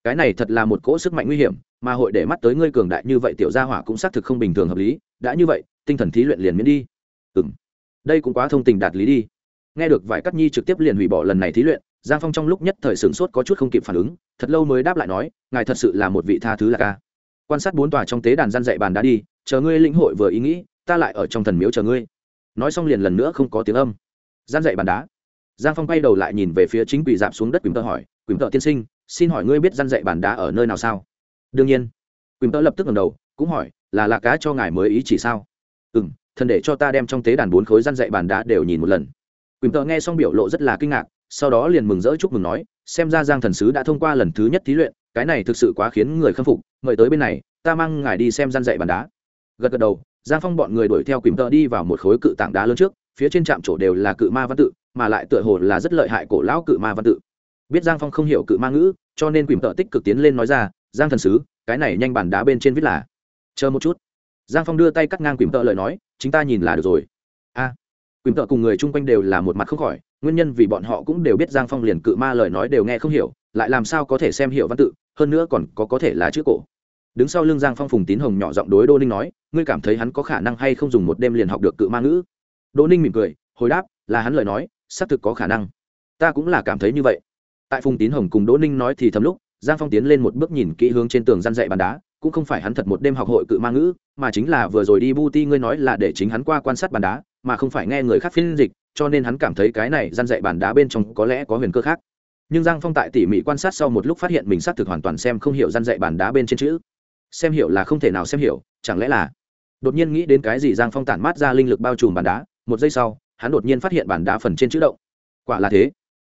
Cái này thật là một cỗ sức mạnh nguy hiểm, mà hội để mắt tới ngươi cường đại như vậy tiểu gia hỏa cũng xác thực không bình thường hợp lý. Đã như vậy, tinh thần thí luyện liền miễn đi. Ừ đây cũng quá thông tình đạt lý đi. Nghe được vải cắt nhi trực tiếp liền hủy bỏ lần này thí luyện, giang phong trong lúc nhất thời sửng sốt có chút không kịp phản ứng, thật lâu mới đáp lại nói, ngài thật sự là một vị tha thứ là ca. Quan sát bốn tòa trong tế đàn gian dạy bàn đã đi, chờ ngươi lĩnh hội vừa ý nghĩ, ta lại ở trong thần miếu chờ ngươi. Nói xong liền lần nữa không có tiếng âm. Gian dạy bàn đá. Giang phong quay đầu lại nhìn về phía chính quỷ dạp xuống đất quỳnh tơ hỏi, quỳnh tơ tiên sinh, xin hỏi ngươi biết gian dạy bàn đá ở nơi nào sao? Đương nhiên. Quỳnh tơ lập tức ngầm đầu, cũng hỏi, là lạc cá cho ngài mới ý chỉ sao? Ừ m thần để cho ta đem trong tế đàn bốn khối gian dạy bàn đá đều nhìn một lần. Quỳnh tơ nghe xong biểu lộ rất là kinh ngạc, sau đó liền mừng rỡ chúc mừng nói, xem ra giang thần sứ đã thông qua lần thứ nhất thí luyện, cái này thực sự quá khiến người khâm phục, mời tới bên này, ta mang ngài đi xem gian dạy bàn đá. Gật gật đầu, giang phong bọn người đuổi theo quỳnh tơ đi vào một khối cự tảng đá lớn trước, phía trên trạm chỗ đều là cự ma văn tự, mà lại tựa hồ là rất lợi hại cổ lão cự ma văn tự. Biết giang phong không hiểu cự ma ngữ, cho nên quỳnh tợ tích cực tiến lên nói ra, giang thần sứ, cái này nhanh bàn đá bên trên viết là, chờ một chút giang phong đưa tay cắt ngang quỳnh tợ lời nói chính ta nhìn là được rồi. A. À, quỳnh tợ cùng người chung quanh đều là một mặt không khỏi nguyên nhân vì bọn họ cũng đều biết giang phong liền cự ma lời nói đều nghe không hiểu lại làm sao có thể xem hiểu văn tự hơn nữa còn có có thể là chữ cổ. Đứng sau lưng giang phong phùng tín hồng nhỏ giọng đối đô ninh nói ngươi cảm thấy hắn có khả năng hay không dùng một đêm liền học được cự ma ngữ? Đô ninh mỉm cười hồi đáp là hắn lời nói xác thực có khả năng. Ta cũng là cảm thấy như vậy. Tại phùng tín hồng cùng đỗ ninh nói thì thầm lúc giang phong tiến lên một bước nhìn kỹ hướng trên tường răn dạy bàn đá cũng không phải hắn thật một đêm học hội cự ma ngữ, mà chính là vừa rồi đi bu ti ngươi nói là để chính hắn qua quan sát bàn đá, mà không phải nghe người khác phiên dịch, cho nên hắn cảm thấy cái này gian dạy bàn đá bên trong có lẽ có huyền cơ khác. Nhưng giang phong tại tỉ mỉ quan sát sau một lúc phát hiện mình xác thực hoàn toàn xem không hiểu gian dạy bàn đá bên trên chữ. Xem hiểu là không thể nào xem hiểu, chẳng lẽ là? Đột nhiên nghĩ đến cái gì giang phong tản mát ra linh lực bao trùm bàn đá, một giây sau, hắn đột nhiên phát hiện bàn đá phần trên chữ động. Quả là thế.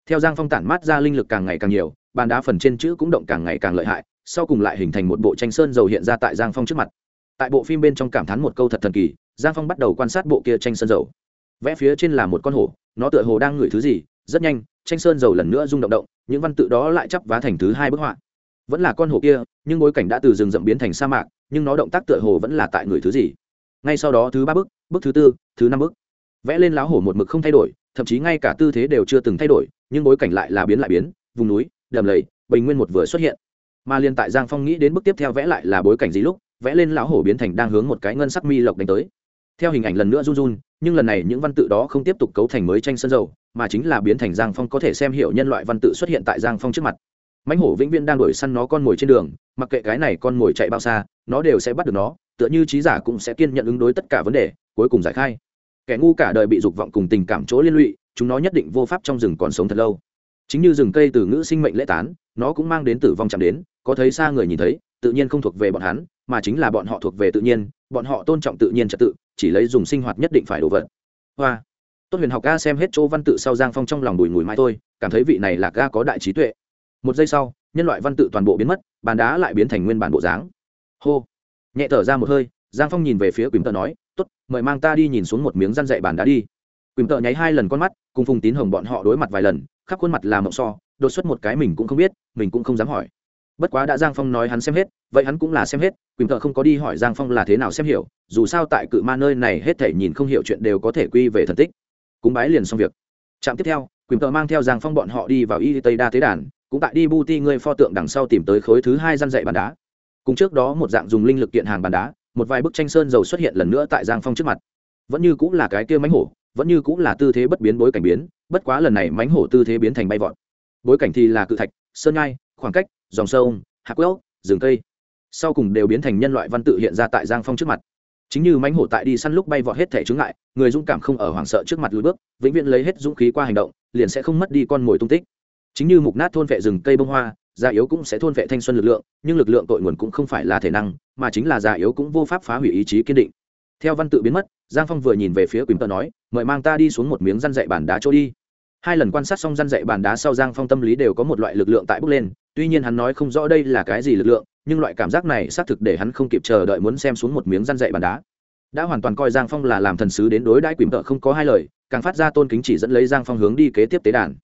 Theo giang phong tản mát ra linh lực càng ngày càng nhiều, bàn đá phần trên chữ cũng động càng ngày càng lợi hại sau cùng lại hình thành một bộ tranh sơn dầu hiện ra tại giang phong trước mặt. Tại bộ phim bên trong cảm thán một câu thật thần kỳ, giang phong bắt đầu quan sát bộ kia tranh sơn dầu. Vẽ phía trên là một con hổ, nó tựa hồ đang ngửi thứ gì, rất nhanh, tranh sơn dầu lần nữa rung động động, những văn tự đó lại chắp vá thành thứ hai bức họa. Vẫn là con hổ kia, nhưng bối cảnh đã từ rừng rậm biến thành sa mạc, nhưng nó động tác tựa hồ vẫn là tại người thứ gì. Ngay sau đó thứ ba bức bức thứ tư, thứ năm bức. Vẽ lên láo hổ một mực không thay đổi, thậm chí ngay cả tư thế đều chưa từng thay đổi, nhưng bối cảnh lại là biến lại biến, vùng núi, đầm lầy, bình nguyên một vừa xuất hiện mà liên tại giang phong nghĩ đến bước tiếp theo vẽ lại là bối cảnh gì lúc, vẽ lên lão hổ biến thành đang hướng một cái ngân sắc mi lộc đánh tới. Theo hình ảnh lần nữa run run, nhưng lần này những văn tự đó không tiếp tục cấu thành mới tranh sân dầu, mà chính là biến thành giang phong có thể xem hiểu nhân loại văn tự xuất hiện tại giang phong trước mặt. Mãnh hổ vĩnh viễn đang đuổi săn nó con mồi trên đường, mặc kệ cái này con mồi chạy bao xa, nó đều sẽ bắt được nó, tựa như trí giả cũng sẽ kiên nhận ứng đối tất cả vấn đề, cuối cùng giải khai. Kẻ ngu cả đời bị dục vọng cùng tình cảm chỗ liên lụy, chúng nó nhất định vô pháp trong rừng còn sống thật lâu. Chính như rừng cây từ ngữ sinh mệnh lễ tán, nó cũng mang đến tử vong chạm đến có thấy xa người nhìn thấy, tự nhiên không thuộc về bọn hắn, mà chính là bọn họ thuộc về tự nhiên, bọn họ tôn trọng tự nhiên trật tự, chỉ lấy dùng sinh hoạt nhất định phải đồ vật. Hoa. Tốt huyền học ca xem hết chỗ văn tự sau giang phong trong lòng đùi ngùi mãi thôi, cảm thấy vị này là ca có đại trí tuệ. Một giây sau, nhân loại văn tự toàn bộ biến mất, bàn đá lại biến thành nguyên bản bộ dáng. Hô. Nhẹ thở ra một hơi, giang phong nhìn về phía quỳnh tợ nói t ố t mời mang ta đi nhìn xuống một miếng răn dậy bàn đá đi. Quỳnh tợ nháy hai lần con mắt, cùng phùng tín hồng bọn họ đối mặt vài lần, khắp khuôn mặt làm mộng so, đột xuất một cái mình cũng không biết, mình cũng không dám hỏi bất quá đã giang phong nói hắn xem hết, vậy hắn cũng là xem hết, quỳnh thợ không có đi hỏi giang phong là thế nào xem hiểu, dù sao tại cự ma nơi này hết thể nhìn không hiểu chuyện đều có thể quy về thần tích. Cúng bái liền xong việc. Trạm tiếp theo, quỳnh thợ mang theo giang phong bọn họ đi vào y tây đa tế đàn, cũng tại đi bu ti ngươi pho tượng đằng sau tìm tới khối thứ hai răn dậy bàn đá. Cùng trước đó một dạng dùng linh lực kiện hàng bàn đá, một vài bức tranh sơn dầu xuất hiện lần nữa tại giang phong trước mặt. Vẫn như cũng là cái kia mánh hổ, vẫn như cũng là tư thế bất biến bối cảnh biến, bất quá lần này mánh hổ tư thế biến thành bay vọt. Bối cảnh thì là cự thạch, sơn ngai khoảng cách, dòng sông, hạc quốc rừng cây, sau cùng đều biến thành nhân loại văn tự hiện ra tại giang phong trước mặt. Chính như mánh hổ tại đi săn lúc bay vọt hết thể chướng ngại, người dũng cảm không ở hoảng sợ trước mặt lùi bước, vĩnh viễn lấy hết dũng khí qua hành động, liền sẽ không mất đi con mồi tung tích. Chính như mục nát thôn vệ rừng cây bông hoa, già yếu cũng sẽ thôn vệ thanh xuân lực lượng, nhưng lực lượng tội nguồn cũng không phải là thể năng, mà chính là già yếu cũng vô pháp phá hủy ý chí kiên định. Theo văn tự biến mất, giang phong vừa nhìn về phía quỳnh tờ nói, mời mang ta đi xuống một miếng răn dậy bàn đá chỗ đi hai lần quan sát xong răn dạy bàn đá sau giang phong tâm lý đều có một loại lực lượng tại bước lên, tuy nhiên hắn nói không rõ đây là cái gì lực lượng, nhưng loại cảm giác này xác thực để hắn không kịp chờ đợi muốn xem xuống một miếng răn dạy bàn đá. Đã hoàn toàn coi giang phong là làm thần sứ đến đối đãi quỳnh tợ không có hai lời, càng phát ra tôn kính chỉ dẫn lấy giang phong hướng đi kế tiếp tế đàn.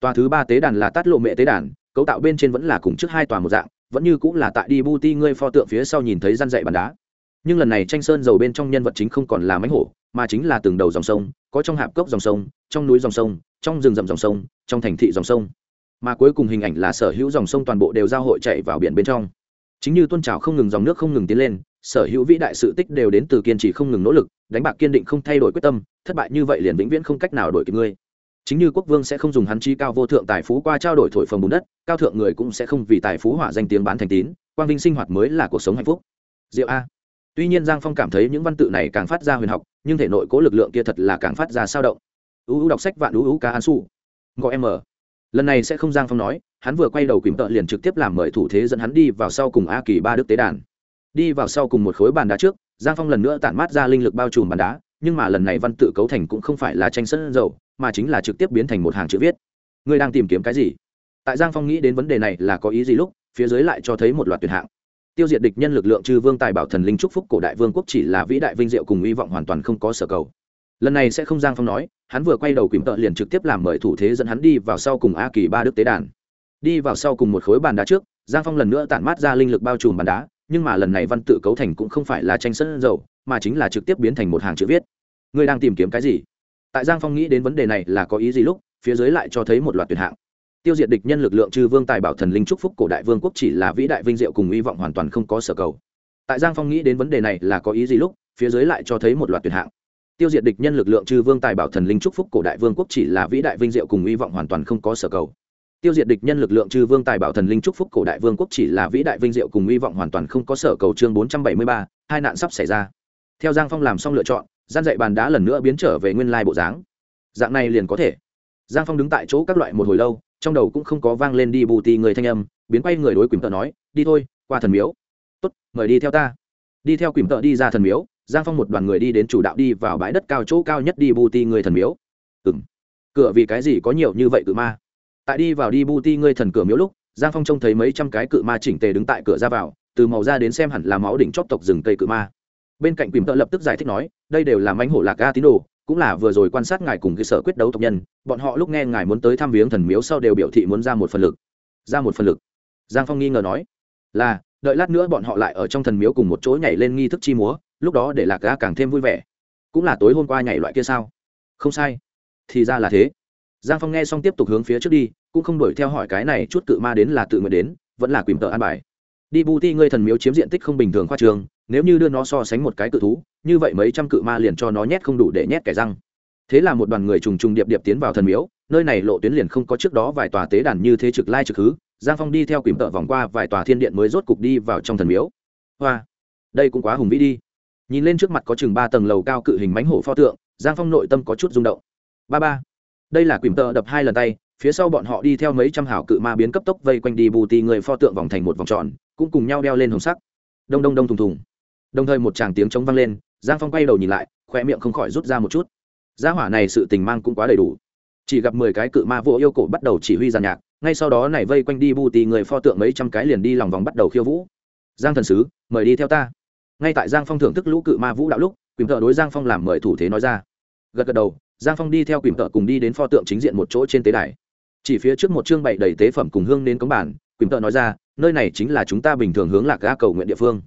Tòa thứ ba tế đàn là tát lộ mẹ tế đàn, cấu tạo bên trên vẫn là cùng trước hai tòa một dạng, vẫn như cũng là tại đi bu ti ngươi pho tượng phía sau nhìn thấy răn dạy bàn đá. Nhưng lần này tranh sơn dầu bên trong nhân vật chính không còn là mánh hổ, mà chính là từng đầu dòng sông, có trong hạp cốc dòng sông, trong núi dòng sông trong rừng rậm dòng sông, trong thành thị dòng sông. Mà cuối cùng hình ảnh là sở hữu dòng sông toàn bộ đều giao hội chạy vào biển bên trong. Chính như tôn trào không ngừng dòng nước không ngừng tiến lên, sở hữu vĩ đại sự tích đều đến từ kiên trì không ngừng nỗ lực, đánh bạc kiên định không thay đổi quyết tâm, thất bại như vậy liền vĩnh viễn không cách nào đổi kịp ngươi. Chính như quốc vương sẽ không dùng hắn chi cao vô thượng tài phú qua trao đổi thổi phồng bùn đất, cao thượng người cũng sẽ không vì tài phú hỏa danh tiếng bán thành tín, quang vinh sinh hoạt mới là cuộc sống hạnh phúc. Diệu a. Tuy nhiên giang phong cảm thấy những văn tự này càng phát ra huyền học, nhưng thể nội cố lực lượng kia thật là càng phát ra sao động uu đọc sách vạn uu ca an su gọi em ở lần này sẽ không giang phong nói, hắn vừa quay đầu quỳm tợ liền trực tiếp làm mời thủ thế dẫn hắn đi vào sau cùng a kỳ ba đức tế đàn. Đi vào sau cùng một khối bàn đá trước, giang phong lần nữa tản mát ra linh lực bao trùm bàn đá, nhưng mà lần này văn tự cấu thành cũng không phải là tranh sân dầu, mà chính là trực tiếp biến thành một hàng chữ viết. Ngươi đang tìm kiếm cái gì? Tại giang phong nghĩ đến vấn đề này là có ý gì lúc, phía dưới lại cho thấy một loạt tuyệt hạng. Tiêu diệt địch nhân lực lượng trừ vương tài bảo thần linh trúc phúc cổ đại vương quốc chỉ là vĩ đại vinh diệu cùng hy vọng hoàn toàn không có sở cầu lần này sẽ không giang phong nói, hắn vừa quay đầu quỳm tợ liền trực tiếp làm mời thủ thế dẫn hắn đi vào sau cùng a kỳ ba đức tế đàn. Đi vào sau cùng một khối bàn đá trước, giang phong lần nữa tản mát ra linh lực bao trùm bàn đá, nhưng mà lần này văn tự cấu thành cũng không phải là tranh sân dầu, mà chính là trực tiếp biến thành một hàng chữ viết. Ngươi đang tìm kiếm cái gì? Tại giang phong nghĩ đến vấn đề này là có ý gì lúc, phía dưới lại cho thấy một loạt tuyển hạng. Tiêu diệt địch nhân lực lượng trừ vương tài bảo thần linh trúc phúc cổ đại vương quốc chỉ là vĩ đại vinh diệu cùng hy vọng hoàn toàn không có sở cầu. Tại giang phong nghĩ đến vấn đề này là có ý gì lúc, phía dưới lại cho thấy một loạt tuyệt hạng tiêu diệt địch nhân lực lượng trừ vương tài bảo thần linh trúc phúc cổ đại vương quốc chỉ là vĩ đại vinh diệu cùng hy vọng hoàn toàn không có sở cầu. Tiêu diệt địch nhân lực lượng trừ vương tài bảo thần linh trúc phúc cổ đại vương quốc chỉ là vĩ đại vinh diệu cùng hy vọng hoàn toàn không có sở cầu chương bốn trăm bảy mươi ba, hai nạn sắp xảy ra. Theo giang phong làm xong lựa chọn, gian dạy bàn đá lần nữa biến trở về nguyên lai bộ dáng. Dạng này liền có thể. Giang phong đứng tại chỗ các loại một hồi lâu, trong đầu cũng không có vang lên đi bù tì người thanh âm, biến quay người đối quỳnh tợ nói, đi thôi, qua thần miếu. Tốt, mời đi theo ta. Đi theo quỳnh tợ đi ra thần miếu giang phong một đoàn người đi đến chủ đạo đi vào bãi đất cao chỗ cao nhất đi bù ti người thần miếu. Ừ m cửa vì cái gì có nhiều như vậy cự ma? Tại đi vào đi bù ti người thần cửa miếu lúc, giang phong trông thấy mấy trăm cái cự ma chỉnh tề đứng tại cửa ra vào, từ màu ra đến xem hẳn là máu đỉnh chóp tộc rừng cây cự ma. Bên cạnh quỳnh tợ lập tức giải thích nói, đây đều là mánh hổ lạc ga tín đồ, cũng là vừa rồi quan sát ngài cùng cái sở quyết đấu tộc nhân, bọn họ lúc nghe ngài muốn tới thăm viếng thần miếu sau đều biểu thị muốn ra một phần lực. Ra một phần lực. Giang phong nghi ngờ nói, là, đợi lát nữa bọn họ lại ở trong thần miếu cùng một chỗ nhảy lên nghi thức chi múa lúc đó để lạc ga càng thêm vui vẻ. Cũng là tối hôm qua nhảy loại kia sao? Không sai. Thì ra là thế. Giang phong nghe xong tiếp tục hướng phía trước đi, cũng không đuổi theo hỏi cái này chút cự ma đến là tự nguyện đến, vẫn là quỳm tợ an bài. Đi bù ti ngươi thần miếu chiếm diện tích không bình thường khoa trường, nếu như đưa nó so sánh một cái cự thú, như vậy mấy trăm cự ma liền cho nó nhét không đủ để nhét kẻ răng. Thế là một đoàn người trùng trùng điệp điệp tiến vào thần miếu, nơi này lộ tuyến liền không có trước đó vài tòa tế đàn như thế trực lai trực hứ giang phong đi theo quỳm tợ vòng qua vài tòa thiên điện mới rốt cục đi vào trong thần miếu. Hoa, đây cũng quá hùng vĩ đi nhìn lên trước mặt có chừng ba tầng lầu cao cự hình mánh hổ pho tượng, giang phong nội tâm có chút rung động. Ba ba. Đây là quỳm tợ đập hai lần tay, phía sau bọn họ đi theo mấy trăm hảo cự ma biến cấp tốc vây quanh đi bù tì người pho tượng vòng thành một vòng tròn, cũng cùng nhau đeo lên hồng sắc. Đông đông đông thùng thùng. Đồng thời một tràng tiếng chống vang lên, giang phong quay đầu nhìn lại khoe miệng không khỏi rút ra một chút. Gia hỏa này sự tình mang cũng quá đầy đủ. Chỉ gặp mười cái cự ma vô yêu cổ bắt đầu chỉ huy giàn nhạc, ngay sau đó này vây quanh đi bù tì người pho tượng mấy trăm cái liền đi lòng vòng bắt đầu khiêu vũ. Giang thần sứ, mời đi theo ta ngay tại giang phong thưởng thức lũ cự ma vũ đạo lúc quỳm thợ đối giang phong làm mời thủ thế nói ra. Gật gật đầu, giang phong đi theo quỳm thợ cùng đi đến pho tượng chính diện một chỗ trên tế đài. Chỉ phía trước một chương bày đầy tế phẩm cùng hương đến cống bản quỳm thợ nói ra, nơi này chính là chúng ta bình thường hướng lạc ga cầu nguyện địa phương.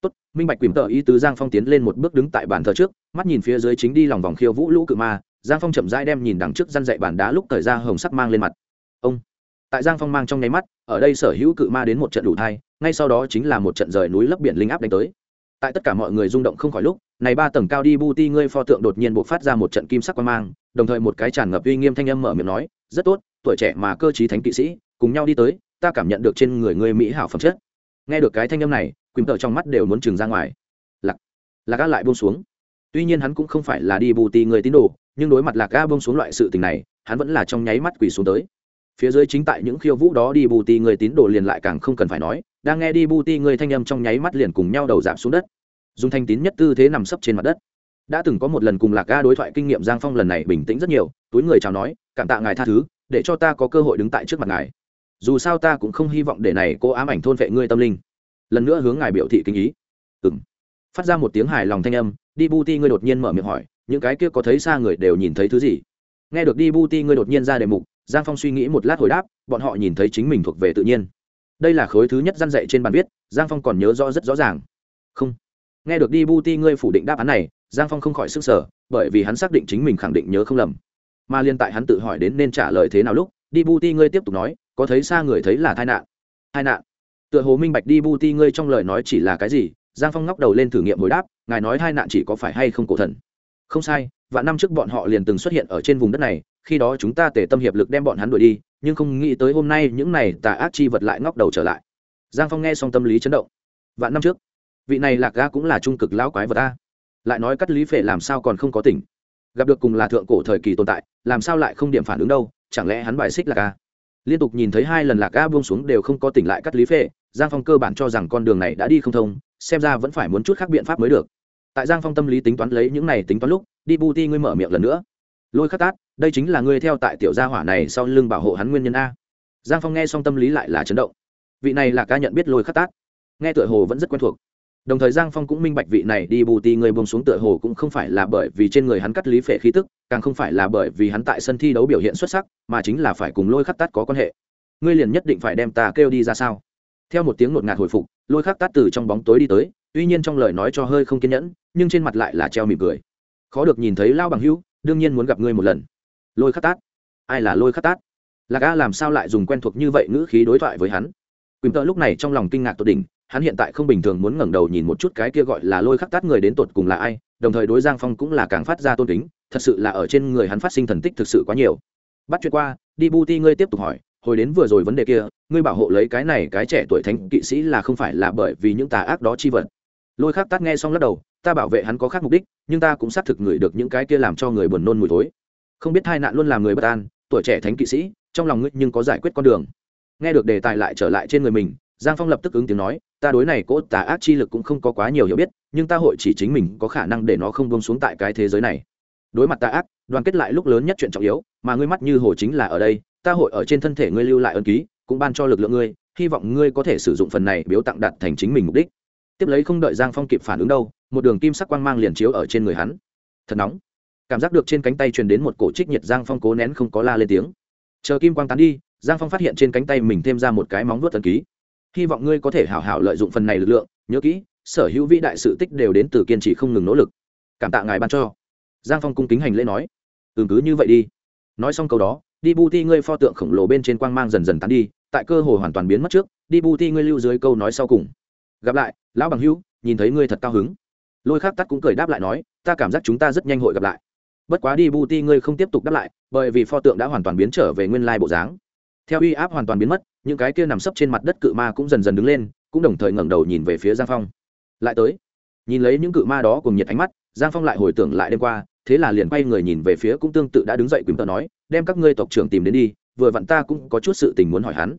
Tốt, minh bạch. Quỳm thợ ý tứ giang phong tiến lên một bước đứng tại bàn thờ trước, mắt nhìn phía dưới chính đi lòng vòng khiêu vũ lũ cự ma, giang phong chậm rãi đem nhìn đằng trước răn dậy bàn đá lúc thời ra hồng sắc mang lên mặt. Ông. Tại giang phong mang trong nháy mắt, ở đây sở hữu cự ma đến một trận đủ thai, ngay sau đó chính là một trận rời núi lấp biển linh áp đánh tới tại tất cả mọi người rung động không khỏi lúc, này ba tầng cao đi bu ti ngươi pho tượng đột nhiên buộc phát ra một trận kim sắc quan mang, đồng thời một cái tràn ngập uy nghiêm thanh âm mở miệng nói, rất tốt, tuổi trẻ mà cơ trí thánh kỵ sĩ, cùng nhau đi tới, ta cảm nhận được trên người ngươi mỹ hảo phẩm chất. Nghe được cái thanh âm này, quỳnh tợ trong mắt đều muốn trừng ra ngoài. Lạc lạc ga lại buông xuống. Tuy nhiên hắn cũng không phải là đi bù tì người tín đồ, nhưng đối mặt lạc ga buông xuống loại sự tình này, hắn vẫn là trong nháy mắt quỳ xuống tới phía dưới chính tại những khiêu vũ đó đi bù ti người tín đồ liền lại càng không cần phải nói, đang nghe đi bù ti người thanh âm trong nháy mắt liền cùng nhau đầu giảm xuống đất. Dùng thanh tín nhất tư thế nằm sấp trên mặt đất. Đã từng có một lần cùng lạc ga đối thoại kinh nghiệm giang phong lần này bình tĩnh rất nhiều, túi người chào nói, cảm tạ ngài tha thứ, để cho ta có cơ hội đứng tại trước mặt ngài. Dù sao ta cũng không hy vọng để này cô ám ảnh thôn vệ ngươi tâm linh. Lần nữa hướng ngài biểu thị kinh ý. Ừng phát ra một tiếng hài lòng thanh âm, đi bu ti ngươi đột nhiên mở miệng hỏi, những cái kia có thấy xa người đều nhìn thấy thứ gì? Nghe được đi bu ti ngươi đột nhiên ra đề mục giang phong suy nghĩ một lát hồi đáp, bọn họ nhìn thấy chính mình thuộc về tự nhiên. Đây là khối thứ nhất gian dạy trên bàn viết, giang phong còn nhớ rõ rất rõ ràng. Không. Nghe được đi bu ti ngươi phủ định đáp án này, giang phong không khỏi sức sở bởi vì hắn xác định chính mình khẳng định nhớ không lầm. Mà liên tại hắn tự hỏi đến nên trả lời thế nào lúc, đi bu ti ngươi tiếp tục nói, có thấy xa người thấy là tai nạn. Tai nạn. Tựa hồ minh bạch đi bu ti ngươi trong lời nói chỉ là cái gì, giang phong ngóc đầu lên thử nghiệm hồi đáp, ngài nói tai nạn chỉ có phải hay không cổ thần? Không sai và năm trước bọn họ liền từng xuất hiện ở trên vùng đất này, khi đó chúng ta tề tâm hiệp lực đem bọn hắn đuổi đi, nhưng không nghĩ tới hôm nay những này tà ác chi vật lại ngóc đầu trở lại. Giang phong nghe xong tâm lý chấn động. Vạn năm trước, vị này lạc ga cũng là trung cực lão quái vật ta lại nói cắt lý phệ làm sao còn không có tỉnh? Gặp được cùng là thượng cổ thời kỳ tồn tại, làm sao lại không điểm phản ứng đâu, chẳng lẽ hắn bài xích lạc ga? Liên tục nhìn thấy hai lần lạc ga buông xuống đều không có tỉnh lại cắt lý phệ, giang phong cơ bản cho rằng con đường này đã đi không thông, xem ra vẫn phải muốn chút khác biện pháp mới được tại giang phong tâm lý tính toán lấy những này tính toán lúc, đi bu ti ngươi mở miệng lần nữa. Lôi khắc tát, đây chính là ngươi theo tại tiểu gia hỏa này sau lưng bảo hộ hắn nguyên nhân a. Giang phong nghe xong tâm lý lại là chấn động. Vị này là ca nhận biết lôi khắc tát. Nghe tựa hồ vẫn rất quen thuộc. Đồng thời giang phong cũng minh bạch vị này đi bù ti người buông xuống tựa hồ cũng không phải là bởi vì trên người hắn cắt lý phệ khí tức, càng không phải là bởi vì hắn tại sân thi đấu biểu hiện xuất sắc, mà chính là phải cùng lôi khắc tát có quan hệ. Ngươi liền nhất định phải đem ta kêu đi ra sao? Theo một tiếng ngột ngạt hồi phục, lôi khắc tát từ trong bóng tối đi tới tuy nhiên trong lời nói cho hơi không kiên nhẫn, nhưng trên mặt lại là treo mỉm cười. Khó được nhìn thấy lao bằng hữu, đương nhiên muốn gặp ngươi một lần. Lôi khắc tát. Ai là lôi khắc tát? Lạc a làm sao lại dùng quen thuộc như vậy ngữ khí đối thoại với hắn? Quỳnh tợ lúc này trong lòng kinh ngạc tột đỉnh, hắn hiện tại không bình thường muốn ngẩng đầu nhìn một chút cái kia gọi là lôi khắc tát người đến tột cùng là ai, đồng thời đối giang phong cũng là càng phát ra tôn kính, thật sự là ở trên người hắn phát sinh thần tích thực sự quá nhiều. Bắt chuyện qua, đi bu ti ngươi tiếp tục hỏi, hồi đến vừa rồi vấn đề kia, ngươi bảo hộ lấy cái này cái trẻ tuổi thánh kỵ sĩ là không phải là bởi vì những tà ác đó chi vật lôi khắc tát nghe xong lắc đầu, ta bảo vệ hắn có khác mục đích, nhưng ta cũng xác thực ngửi được những cái kia làm cho người buồn nôn mùi thối. Không biết hai nạn luôn làm người bất an, tuổi trẻ thánh kỵ sĩ, trong lòng ngươi nhưng có giải quyết con đường. Nghe được đề tài lại trở lại trên người mình, giang phong lập tức ứng tiếng nói, ta đối này cỗ tà ác chi lực cũng không có quá nhiều hiểu biết, nhưng ta hội chỉ chính mình có khả năng để nó không bông xuống tại cái thế giới này. Đối mặt tà ác, đoàn kết lại lúc lớn nhất chuyện trọng yếu, mà ngươi mắt như hồ chính là ở đây, ta hội ở trên thân thể ngươi lưu lại ân ký, cũng ban cho lực lượng ngươi, hy vọng ngươi có thể sử dụng phần này biếu tặng đặt thành chính mình mục đích tiếp lấy không đợi giang phong kịp phản ứng đâu, một đường kim sắc quang mang liền chiếu ở trên người hắn. Thật nóng. Cảm giác được trên cánh tay truyền đến một cổ trích nhiệt giang phong cố nén không có la lên tiếng. Chờ kim quang tán đi, giang phong phát hiện trên cánh tay mình thêm ra một cái móng vuốt thần ký. Hy vọng ngươi có thể hảo hảo lợi dụng phần này lực lượng, nhớ kỹ, sở hữu vĩ đại sự tích đều đến từ kiên trì không ngừng nỗ lực. Cảm tạ ngài ban cho. Giang phong cung kính hành lễ nói. Ừ cứ như vậy đi. Nói xong câu đó, đi bu ti ngươi pho tượng khổng lồ bên trên quang mang dần dần tán đi, tại cơ hồ hoàn toàn biến mất trước, đi bu ti ngươi lưu dưới câu nói sau cùng gặp lại, lão bằng hữu, nhìn thấy ngươi thật cao hứng. Lôi khác tắt cũng cười đáp lại nói, ta cảm giác chúng ta rất nhanh hội gặp lại. Bất quá đi bu ti ngươi không tiếp tục đáp lại, bởi vì pho tượng đã hoàn toàn biến trở về nguyên lai bộ dáng. Theo uy áp hoàn toàn biến mất, những cái kia nằm sấp trên mặt đất cự ma cũng dần dần đứng lên, cũng đồng thời ngẩng đầu nhìn về phía giang phong. Lại tới, nhìn lấy những cự ma đó cùng nhiệt ánh mắt, giang phong lại hồi tưởng lại đêm qua, thế là liền quay người nhìn về phía cũng tương tự đã đứng dậy quỳnh tợ nói, đem các ngươi tộc trưởng tìm đến đi, vừa vặn ta cũng có chút sự tình muốn hỏi hắn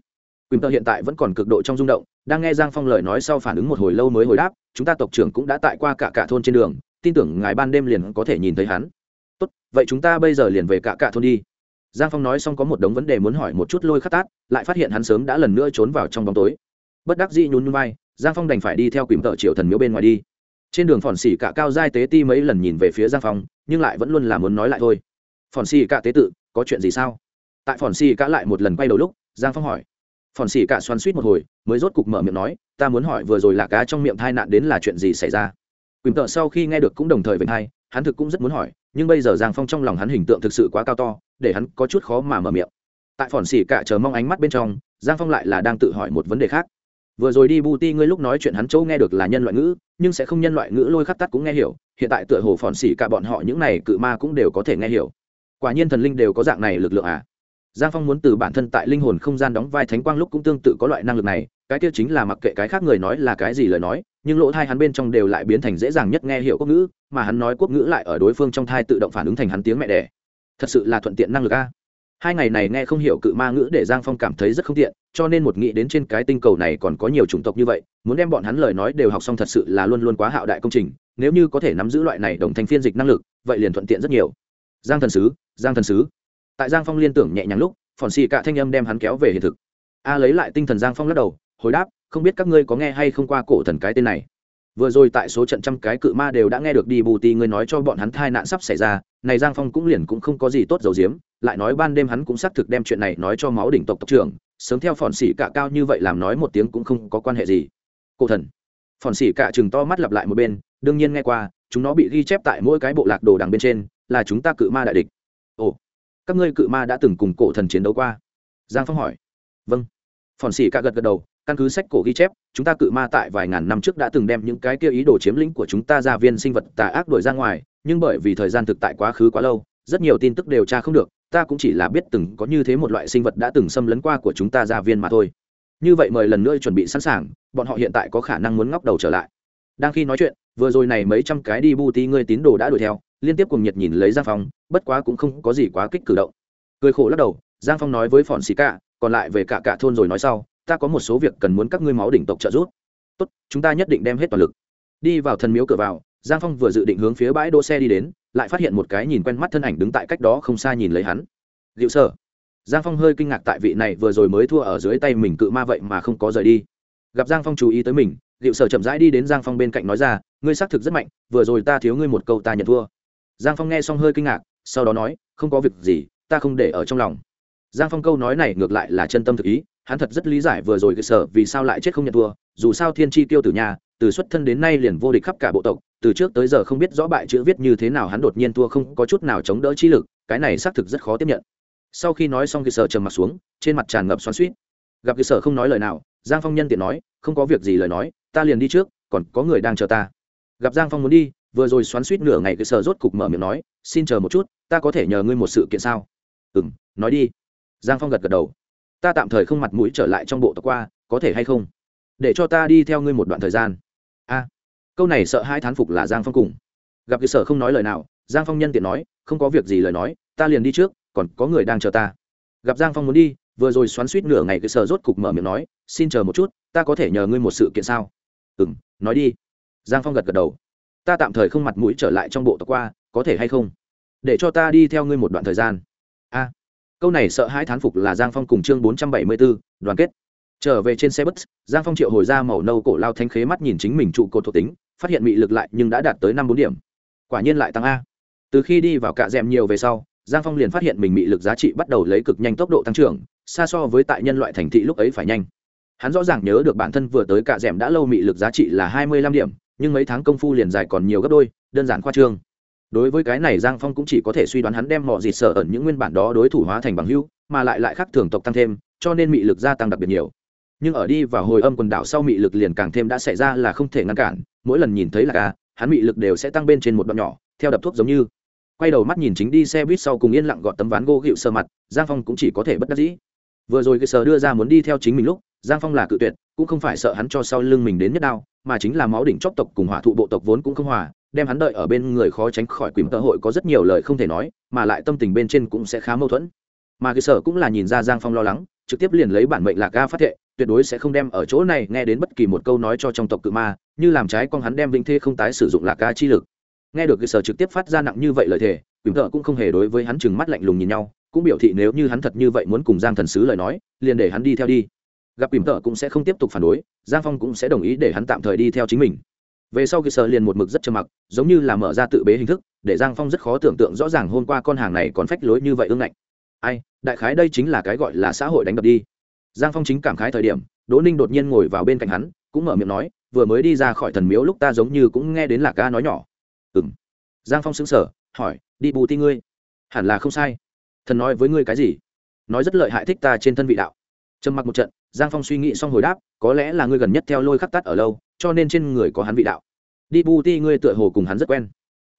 quỳnh tợ hiện tại vẫn còn cực độ trong rung động, đang nghe giang phong lời nói sau phản ứng một hồi lâu mới hồi đáp, chúng ta tộc trưởng cũng đã tại qua cả cả thôn trên đường, tin tưởng ngài ban đêm liền có thể nhìn thấy hắn. Tốt, vậy chúng ta bây giờ liền về cả cả thôn đi. Giang phong nói xong có một đống vấn đề muốn hỏi một chút lôi khắc tát, lại phát hiện hắn sớm đã lần nữa trốn vào trong bóng tối. Bất đắc dĩ nhún nhún vai, giang phong đành phải đi theo quỳnh tợ triệu thần miếu bên ngoài đi. Trên đường phòn xỉ cả cao giai tế ti mấy lần nhìn về phía giang phong, nhưng lại vẫn luôn là muốn nói lại thôi. Phòn xỉ cả tế tự, có chuyện gì sao? Tại phòn xỉ cả lại một lần quay đầu lúc, giang phong hỏi phòn xỉ cả xoắn suýt một hồi, mới rốt cục mở miệng nói, ta muốn hỏi vừa rồi là cá trong miệng thai nạn đến là chuyện gì xảy ra? Quỳnh tợ sau khi nghe được cũng đồng thời với hai hắn thực cũng rất muốn hỏi, nhưng bây giờ giang phong trong lòng hắn hình tượng thực sự quá cao to, để hắn có chút khó mà mở miệng. Tại phòn xỉ cả chờ mong ánh mắt bên trong, giang phong lại là đang tự hỏi một vấn đề khác. Vừa rồi đi bu ti ngươi lúc nói chuyện hắn châu nghe được là nhân loại ngữ, nhưng sẽ không nhân loại ngữ lôi khắc tắt cũng nghe hiểu, hiện tại tựa hồ phòn xỉ cả bọn họ những này cự ma cũng đều có thể nghe hiểu. Quả nhiên thần linh đều có dạng này lực lượng à? Giang phong muốn từ bản thân tại linh hồn không gian đóng vai thánh quang lúc cũng tương tự có loại năng lực này, cái kia chính là mặc kệ cái khác người nói là cái gì lời nói, nhưng lỗ thai hắn bên trong đều lại biến thành dễ dàng nhất nghe hiểu quốc ngữ, mà hắn nói quốc ngữ lại ở đối phương trong thai tự động phản ứng thành hắn tiếng mẹ đẻ. Thật sự là thuận tiện năng lực a. Hai ngày này nghe không hiểu cự ma ngữ để giang phong cảm thấy rất không tiện, cho nên một nghĩ đến trên cái tinh cầu này còn có nhiều chủng tộc như vậy, muốn đem bọn hắn lời nói đều học xong thật sự là luôn luôn quá hạo đại công trình, nếu như có thể nắm giữ loại này đồng thanh phiên dịch năng lực, vậy liền thuận tiện rất nhiều. Giang thần sứ, giang thần sứ tại giang phong liên tưởng nhẹ nhàng lúc, phòn xì cả thanh âm đem hắn kéo về hiện thực. A lấy lại tinh thần giang phong lắc đầu, hồi đáp, không biết các ngươi có nghe hay không qua cổ thần cái tên này. Vừa rồi tại số trận trăm cái cự ma đều đã nghe được đi bù ti ngươi nói cho bọn hắn thai nạn sắp xảy ra, này giang phong cũng liền cũng không có gì tốt dầu diếm lại nói ban đêm hắn cũng xác thực đem chuyện này nói cho máu đỉnh tộc tộc trưởng, sớm theo phòn xỉ cả cao như vậy làm nói một tiếng cũng không có quan hệ gì. Cổ thần. Phòn xỉ cả chừng to mắt lặp lại một bên, đương nhiên nghe qua, chúng nó bị ghi chép tại mỗi cái bộ lạc đồ đằng bên trên, là chúng ta cự ma đại địch các ngươi cự ma đã từng cùng cổ thần chiến đấu qua? Giang phong hỏi. Vâng. Phòn xỉ cả gật gật đầu, căn cứ sách cổ ghi chép, chúng ta cự ma tại vài ngàn năm trước đã từng đem những cái kia ý đồ chiếm lĩnh của chúng ta ra viên sinh vật tà ác đuổi ra ngoài, nhưng bởi vì thời gian thực tại quá khứ quá lâu, rất nhiều tin tức điều tra không được, ta cũng chỉ là biết từng có như thế một loại sinh vật đã từng xâm lấn qua của chúng ta ra viên mà thôi. Như vậy mời lần nữa chuẩn bị sẵn sàng, bọn họ hiện tại có khả năng muốn ngóc đầu trở lại. Đang khi nói chuyện, vừa rồi này mấy trăm cái đi bu tí ngươi tín đồ đã đuổi theo liên tiếp cùng nhiệt nhìn lấy giang phong, bất quá cũng không có gì quá kích cử động. Cười khổ lắc đầu, giang phong nói với phòn xì cả, còn lại về cả cả thôn rồi nói sau, ta có một số việc cần muốn các ngươi máu đỉnh tộc trợ giúp. Tốt, chúng ta nhất định đem hết toàn lực. Đi vào thần miếu cửa vào, giang phong vừa dự định hướng phía bãi đỗ xe đi đến, lại phát hiện một cái nhìn quen mắt thân ảnh đứng tại cách đó không xa nhìn lấy hắn. Liệu sở giang phong hơi kinh ngạc tại vị này vừa rồi mới thua ở dưới tay mình cự ma vậy mà không có rời đi. Gặp giang phong chú ý tới mình liệu sở chậm rãi đi đến giang phong bên cạnh nói ra, ngươi xác thực rất mạnh, vừa rồi ta thiếu ngươi một câu ta nhận thua giang phong nghe xong hơi kinh ngạc, sau đó nói, không có việc gì, ta không để ở trong lòng. Giang phong câu nói này ngược lại là chân tâm thực ý, hắn thật rất lý giải vừa rồi cơ sở vì sao lại chết không nhận thua, dù sao thiên tri tiêu tử nhà từ xuất thân đến nay liền vô địch khắp cả bộ tộc, từ trước tới giờ không biết rõ bại chữ viết như thế nào hắn đột nhiên thua không có chút nào chống đỡ chi lực, cái này xác thực rất khó tiếp nhận. Sau khi nói xong cơ sở trầm mặt xuống, trên mặt tràn ngập xoắn suýt gặp cơ sở không nói lời nào, giang phong nhân tiện nói, không có việc gì lời nói, ta liền đi trước, còn có người đang chờ ta. Gặp giang phong muốn đi vừa rồi xoắn suýt nửa ngày cơ sờ rốt cục mở miệng nói, xin chờ một chút, ta có thể nhờ ngươi một sự kiện sao? Ừ m nói đi. Giang phong gật gật đầu. Ta tạm thời không mặt mũi trở lại trong bộ tộc qua, có thể hay không? Để cho ta đi theo ngươi một đoạn thời gian. A, câu này sợ hai thán phục là giang phong cùng. Gặp cơ sở không nói lời nào, giang phong nhân tiện nói, không có việc gì lời nói, ta liền đi trước, còn có người đang chờ ta. Gặp giang phong muốn đi, vừa rồi xoắn suýt nửa ngày cơ sở rốt cục mở miệng nói, xin chờ một chút, ta có thể nhờ ngươi một sự kiện sao? Ừ m nói đi. Giang phong gật gật đầu ta tạm thời không mặt mũi trở lại trong bộ tộc qua, có thể hay không? Để cho ta đi theo ngươi một đoạn thời gian. A. Câu này sợ hãi thán phục là giang phong cùng chương bốn trăm bảy mươi b ố đoàn kết. Trở về trên xe bus, giang phong triệu hồi ra màu nâu cổ lao thanh khế mắt nhìn chính mình trụ cột thuộc tính, phát hiện bị lực lại nhưng đã đạt tới năm bốn điểm. Quả nhiên lại tăng a. Từ khi đi vào cạ d nhiều về sau, giang phong liền phát hiện mình bị lực giá trị bắt đầu lấy cực nhanh tốc độ tăng trưởng, xa so với tại nhân loại thành thị lúc ấy phải nhanh. Hắn rõ ràng nhớ được bản thân vừa tới cạ d đã lâu mị lực giá trị là hai mươi lăm điểm nhưng mấy tháng công phu liền dài còn nhiều gấp đôi, đơn giản khoa trương. Đối với cái này, giang phong cũng chỉ có thể suy đoán hắn đem mọi gì sở ẩn những nguyên bản đó đối thủ hóa thành bằng hưu mà lại lại khác thường tộc tăng thêm, cho nên mị lực gia tăng đặc biệt nhiều. Nhưng ở đi và hồi âm quần đảo sau, mị lực liền càng thêm đã xảy ra là không thể ngăn cản, mỗi lần nhìn thấy là ca hắn mị lực đều sẽ tăng bên trên một đoạn nhỏ, theo đập thuốc giống như. Quay đầu mắt nhìn chính đi xe buýt sau cùng yên lặng gọt tấm ván gỗ gịu sơ mặt, giang phong cũng chỉ có thể bất đắc dĩ. Vừa rồi cái sờ đưa ra muốn đi theo chính mình lúc, giang phong là cự tuyệt, cũng không phải sợ hắn cho sau lưng mình đến nhất đao mà chính là máu đỉnh chóp tộc cùng hỏa thụ bộ tộc vốn cũng không hòa, đem hắn đợi ở bên người khó tránh khỏi quỷ cơ hội có rất nhiều lời không thể nói, mà lại tâm tình bên trên cũng sẽ khá mâu thuẫn. Mà cơ sở cũng là nhìn ra giang phong lo lắng, trực tiếp liền lấy bản mệnh lạc ga phát thệ, tuyệt đối sẽ không đem ở chỗ này nghe đến bất kỳ một câu nói cho trong tộc cự ma, như làm trái con hắn đem vinh thê không tái sử dụng lạc ga chi lực. Nghe được cơ sở trực tiếp phát ra nặng như vậy lời thề, quỷ cơ cũng không hề đối với hắn chừng mắt lạnh lùng nhìn nhau, cũng biểu thị nếu như hắn thật như vậy muốn cùng giang thần sứ lời nói, liền để hắn đi theo đi gặp quỷ cơ cũng sẽ không tiếp tục phản đối, giang phong cũng sẽ đồng ý để hắn tạm thời đi theo chính mình. Về sau khi sợ liền một mực rất trầm mặc, giống như là mở ra tự bế hình thức, để giang phong rất khó tưởng tượng rõ ràng hôm qua con hàng này còn phách lối như vậy ương ngạnh. Ai, đại khái đây chính là cái gọi là xã hội đánh đập đi. Giang phong chính cảm khái thời điểm, đỗ ninh đột nhiên ngồi vào bên cạnh hắn, cũng mở miệng nói, vừa mới đi ra khỏi thần miếu lúc ta giống như cũng nghe đến lạc ca nói nhỏ. Ừ m giang phong xứng sở hỏi, đi bù ti ngươi? Hẳn là không sai. Thần nói với ngươi cái gì? Nói rất lợi hại thích ta trên thân vị đạo. Trầm mặc một trận giang phong suy nghĩ xong hồi đáp, có lẽ là ngươi gần nhất theo lôi khắc tắt ở lâu, cho nên trên người có hắn vị đạo. Đi bù ti ngươi tựa hồ cùng hắn rất quen.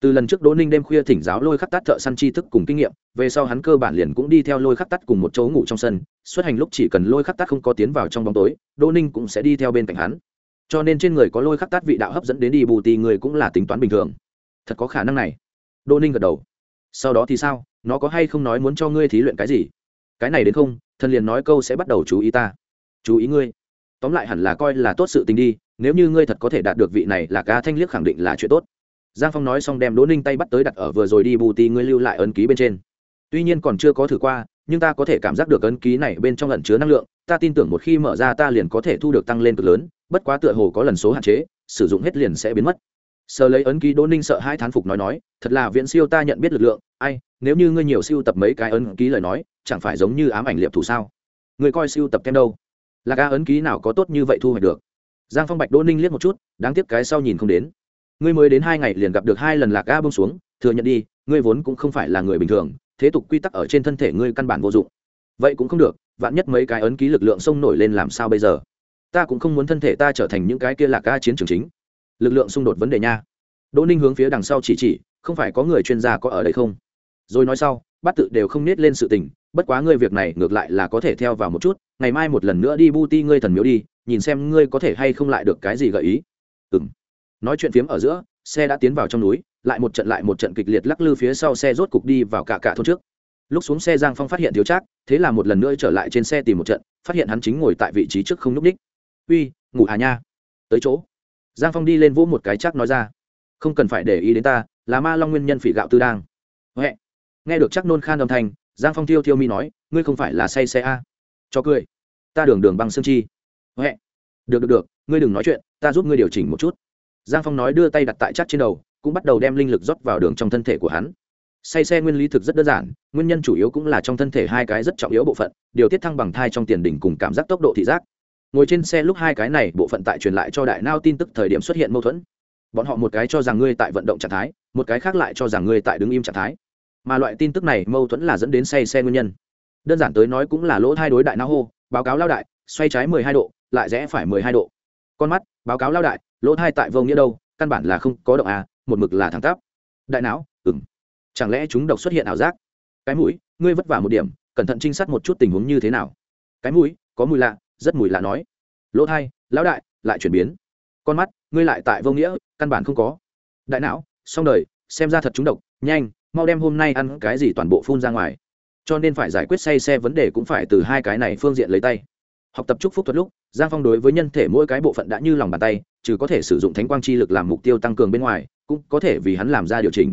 Từ lần trước đỗ ninh đêm khuya thỉnh giáo lôi khắc tắt thợ săn tri thức cùng kinh nghiệm, về sau hắn cơ bản liền cũng đi theo lôi khắc tắt cùng một chỗ ngủ trong sân, xuất hành lúc chỉ cần lôi khắc tắt không có tiến vào trong bóng tối, đỗ ninh cũng sẽ đi theo bên cạnh hắn. Cho nên trên người có lôi khắc tắt vị đạo hấp dẫn đến đi bù ti người cũng là tính toán bình thường. Thật có khả năng này. Đỗ ninh gật đầu. Sau đó thì sao, nó có hay không nói muốn cho ngươi thí luyện cái gì? Cái này đến không, thần liền nói câu sẽ bắt đầu chú ý ta chú ý ngươi. Tóm lại hẳn là coi là tốt sự tình đi, nếu như ngươi thật có thể đạt được vị này là ca thanh liếc khẳng định là chuyện tốt. Giang phong nói xong đem đỗ ninh tay bắt tới đặt ở vừa rồi đi bù ti ngươi lưu lại ấn ký bên trên. Tuy nhiên còn chưa có thử qua, nhưng ta có thể cảm giác được ấn ký này bên trong lẩn chứa năng lượng, ta tin tưởng một khi mở ra ta liền có thể thu được tăng lên cực lớn, bất quá tựa hồ có lần số hạn chế, sử dụng hết liền sẽ biến mất. Sờ lấy ấn ký, đỗ ninh sợ hai thán phục nói nói, thật là viễn siêu ta nhận biết lực lượng, ai, nếu như ngươi nhiều siêu tập mấy cái ấn ký lời nói, chẳng phải giống như ám ảnh liệp thủ sao? Người coi siêu tập kem đâu? Là ca ấn ký nào có tốt như vậy thu hoạch được. Giang phong bạch đỗ ninh liếc một chút, đáng tiếc cái sau nhìn không đến. Ngươi mới đến hai ngày liền gặp được hai lần lạc ga bông xuống, thừa nhận đi, ngươi vốn cũng không phải là người bình thường, thế tục quy tắc ở trên thân thể ngươi căn bản vô dụng. Vậy cũng không được, vạn nhất mấy cái ấn ký lực lượng sông nổi lên làm sao bây giờ? Ta cũng không muốn thân thể ta trở thành những cái kia lạc ga chiến trường chính. Lực lượng xung đột vấn đề nha. Đỗ ninh hướng phía đằng sau chỉ chỉ, không phải có người chuyên gia có ở đây không? Rồi nói sau bắt tự đều không nết lên sự tình, bất quá ngươi việc này ngược lại là có thể theo vào một chút, ngày mai một lần nữa đi bu ti ngươi thần miếu đi, nhìn xem ngươi có thể hay không lại được cái gì gợi ý. Ừ m nói chuyện phiếm ở giữa, xe đã tiến vào trong núi, lại một trận lại một trận kịch liệt lắc lư phía sau xe rốt cục đi vào cả cả thôn trước. Lúc xuống xe giang phong phát hiện thiếu trác, thế là một lần nữa trở lại trên xe tìm một trận, phát hiện hắn chính ngồi tại vị trí trước không n ú c ních. Uy, ngủ hà nha. Tới chỗ. Giang phong đi lên vỗ một cái chắc nói ra. Không cần phải để ý đến ta, là ma long nguyên nhân phỉ gạo tư đang. Huệ nghe được chắc nôn khan âm thanh, giang phong thiêu thiêu mi nói, ngươi không phải là say xe a? Cho cười. Ta đường đường băng sương chi. Huệ. Được được được, ngươi đừng nói chuyện, ta giúp ngươi điều chỉnh một chút. Giang phong nói đưa tay đặt tại chắc trên đầu, cũng bắt đầu đem linh lực rót vào đường trong thân thể của hắn. Say xe nguyên lý thực rất đơn giản, nguyên nhân chủ yếu cũng là trong thân thể hai cái rất trọng yếu bộ phận, điều tiết thăng bằng thai trong tiền đỉnh cùng cảm giác tốc độ thị giác. Ngồi trên xe lúc hai cái này bộ phận tại truyền lại cho đại nao tin tức thời điểm xuất hiện mâu thuẫn. Bọn họ một cái cho rằng ngươi tại vận động trạng thái, một cái khác lại cho rằng ngươi tại đứng im trạng thái mà loại tin tức này mâu thuẫn là dẫn đến say xe nguyên nhân. Đơn giản tới nói cũng là lỗ thai đối đại não hô, báo cáo lao đại, xoay trái mười hai độ, lại rẽ phải mười hai độ. Con mắt, báo cáo lao đại, lỗ thai tại vô nghĩa đâu, căn bản là không có động à một mực là thẳng tắp. Đại não ừng chẳng lẽ chúng độc xuất hiện ảo giác? Cái mũi, ngươi vất vả một điểm, cẩn thận trinh sát một chút tình huống như thế nào? Cái mũi, có mùi lạ, rất mùi lạ nói. Lỗ thai, lão đại, lại chuyển biến. Con mắt, ngươi lại tại vô nghĩa, căn bản không có. Đại não, xong đời, xem ra thật chúng độc, nhanh mau đem hôm nay ăn cái gì toàn bộ phun ra ngoài. Cho nên phải giải quyết say xe vấn đề cũng phải từ hai cái này phương diện lấy tay. Học tập chúc phúc thuật lúc, giang phong đối với nhân thể mỗi cái bộ phận đã như lòng bàn tay, trừ có thể sử dụng thánh quang chi lực làm mục tiêu tăng cường bên ngoài, cũng có thể vì hắn làm ra điều chỉnh.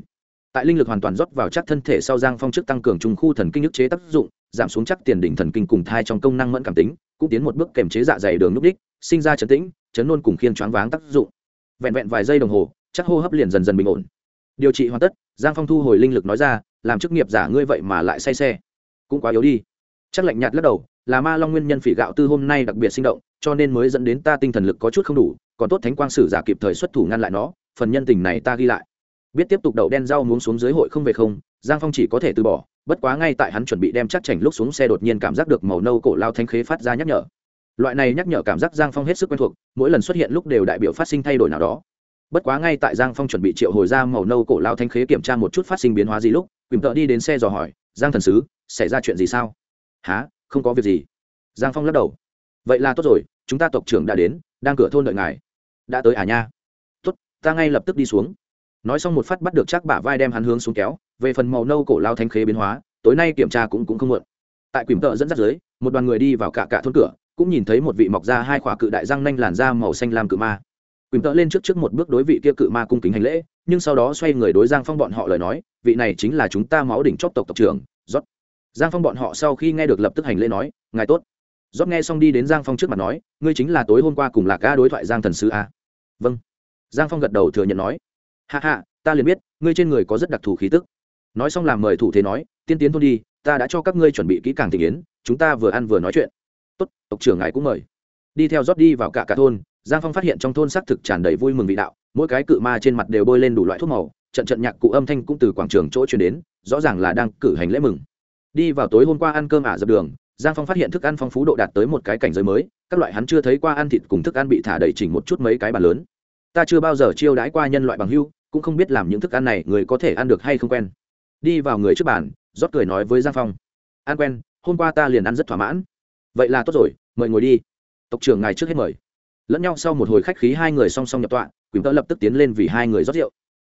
Tại linh lực hoàn toàn rót vào chắc thân thể sau giang phong trước tăng cường trung khu thần kinh ức chế tác dụng, giảm xuống chắc tiền đỉnh thần kinh cùng thai trong công năng mẫn cảm tính, cũng tiến một bước kèm chế dạ dày đường núp đích, sinh ra chấn tĩnh, chấn nôn cùng khiên choáng váng tác dụng. Vẹn vẹn vài giây đồng hồ, chắc hô hấp liền dần dần bình ổn điều trị hoàn tất, giang phong thu hồi linh lực nói ra, làm chức nghiệp giả ngươi vậy mà lại say xe. Cũng quá yếu đi. Chắc lạnh nhạt lắc đầu, là ma long nguyên nhân phỉ gạo tư hôm nay đặc biệt sinh động, cho nên mới dẫn đến ta tinh thần lực có chút không đủ, còn tốt thánh quang sử giả kịp thời xuất thủ ngăn lại nó, phần nhân tình này ta ghi lại. Biết tiếp tục đậu đen rau muốn xuống dưới hội không về không, giang phong chỉ có thể từ bỏ, bất quá ngay tại hắn chuẩn bị đem chắc chảnh lúc xuống xe đột nhiên cảm giác được màu nâu cổ lao thanh khế phát ra nhắc nhở. Loại này nhắc nhở cảm giác giang phong hết sức quen thuộc, mỗi lần xuất hiện lúc đều đại biểu phát sinh thay đổi nào đó bất quá ngay tại giang phong chuẩn bị triệu hồi ra màu nâu cổ lao thanh khế kiểm tra một chút phát sinh biến hóa gì lúc quỳm tợ đi đến xe dò hỏi, giang thần sứ, xảy ra chuyện gì sao? Há không có việc gì. Giang phong lắc đầu. Vậy là tốt rồi, chúng ta tộc trưởng đã đến, đang cửa thôn đợi ngài. Đã tới à nha? Tốt, ta ngay lập tức đi xuống. Nói xong một phát bắt được chắc bả vai đem hắn hướng xuống kéo, về phần màu nâu cổ lao thanh khế biến hóa, tối nay kiểm tra cũng cũng không muộn. Tại quỳm tợ dẫn dắt dưới, một đoàn người đi vào cả cả thôn cửa, cũng nhìn thấy một vị mọc ra hai khỏa cự đại răng nanh làn da màu xanh lam cự ma quỳnh tợ lên trước trước một bước đối vị kia cự ma cung kính hành lễ, nhưng sau đó xoay người đối giang phong bọn họ lời nói, vị này chính là chúng ta máu đỉnh chóp tộc tộc trưởng rót giang phong bọn họ sau khi nghe được lập tức hành lễ nói, ngài tốt. Rót nghe xong đi đến giang phong trước mặt nói, ngươi chính là tối hôm qua cùng lạc ca đối thoại giang thần sư a à? vâng. Giang phong gật đầu thừa nhận nói hạ hạ ta liền biết, ngươi trên người có rất đặc thù khí tức. Nói xong làm mời thủ thế nói, tiên tiến thôn đi, ta đã cho các ngươi chuẩn bị kỹ càng tình yến, chúng ta vừa ăn vừa nói chuyện. Tốt, tộc trưởng ngài cũng mời. Đi theo rót đi vào cả cả thôn giang phong phát hiện trong thôn xác thực tràn đầy vui mừng vị đạo, mỗi cái cự ma trên mặt đều bôi lên đủ loại thuốc màu, trận trận nhạc cụ âm thanh cũng từ quảng trường chỗ chuyển đến, rõ ràng là đang cử hành lễ mừng. Đi vào tối hôm qua ăn cơm ả dập đường, giang phong phát hiện thức ăn phong phú độ đạt tới một cái cảnh giới mới, các loại hắn chưa thấy qua ăn thịt cùng thức ăn bị thả đầy chỉnh một chút mấy cái bàn lớn. Ta chưa bao giờ chiêu đãi qua nhân loại bằng hưu, cũng không biết làm những thức ăn này người có thể ăn được hay không quen. Đi vào người trước bàn, rót cười nói với giang phong. Ăn quen, hôm qua ta liền ăn rất thỏa mãn. Vậy là tốt rồi, mời ngồi đi. Tộc trưởng ngài trước hết mời lẫn nhau sau một hồi khách khí hai người song song nhập tọa, quỳnh tơ lập tức tiến lên vì hai người rót rượu.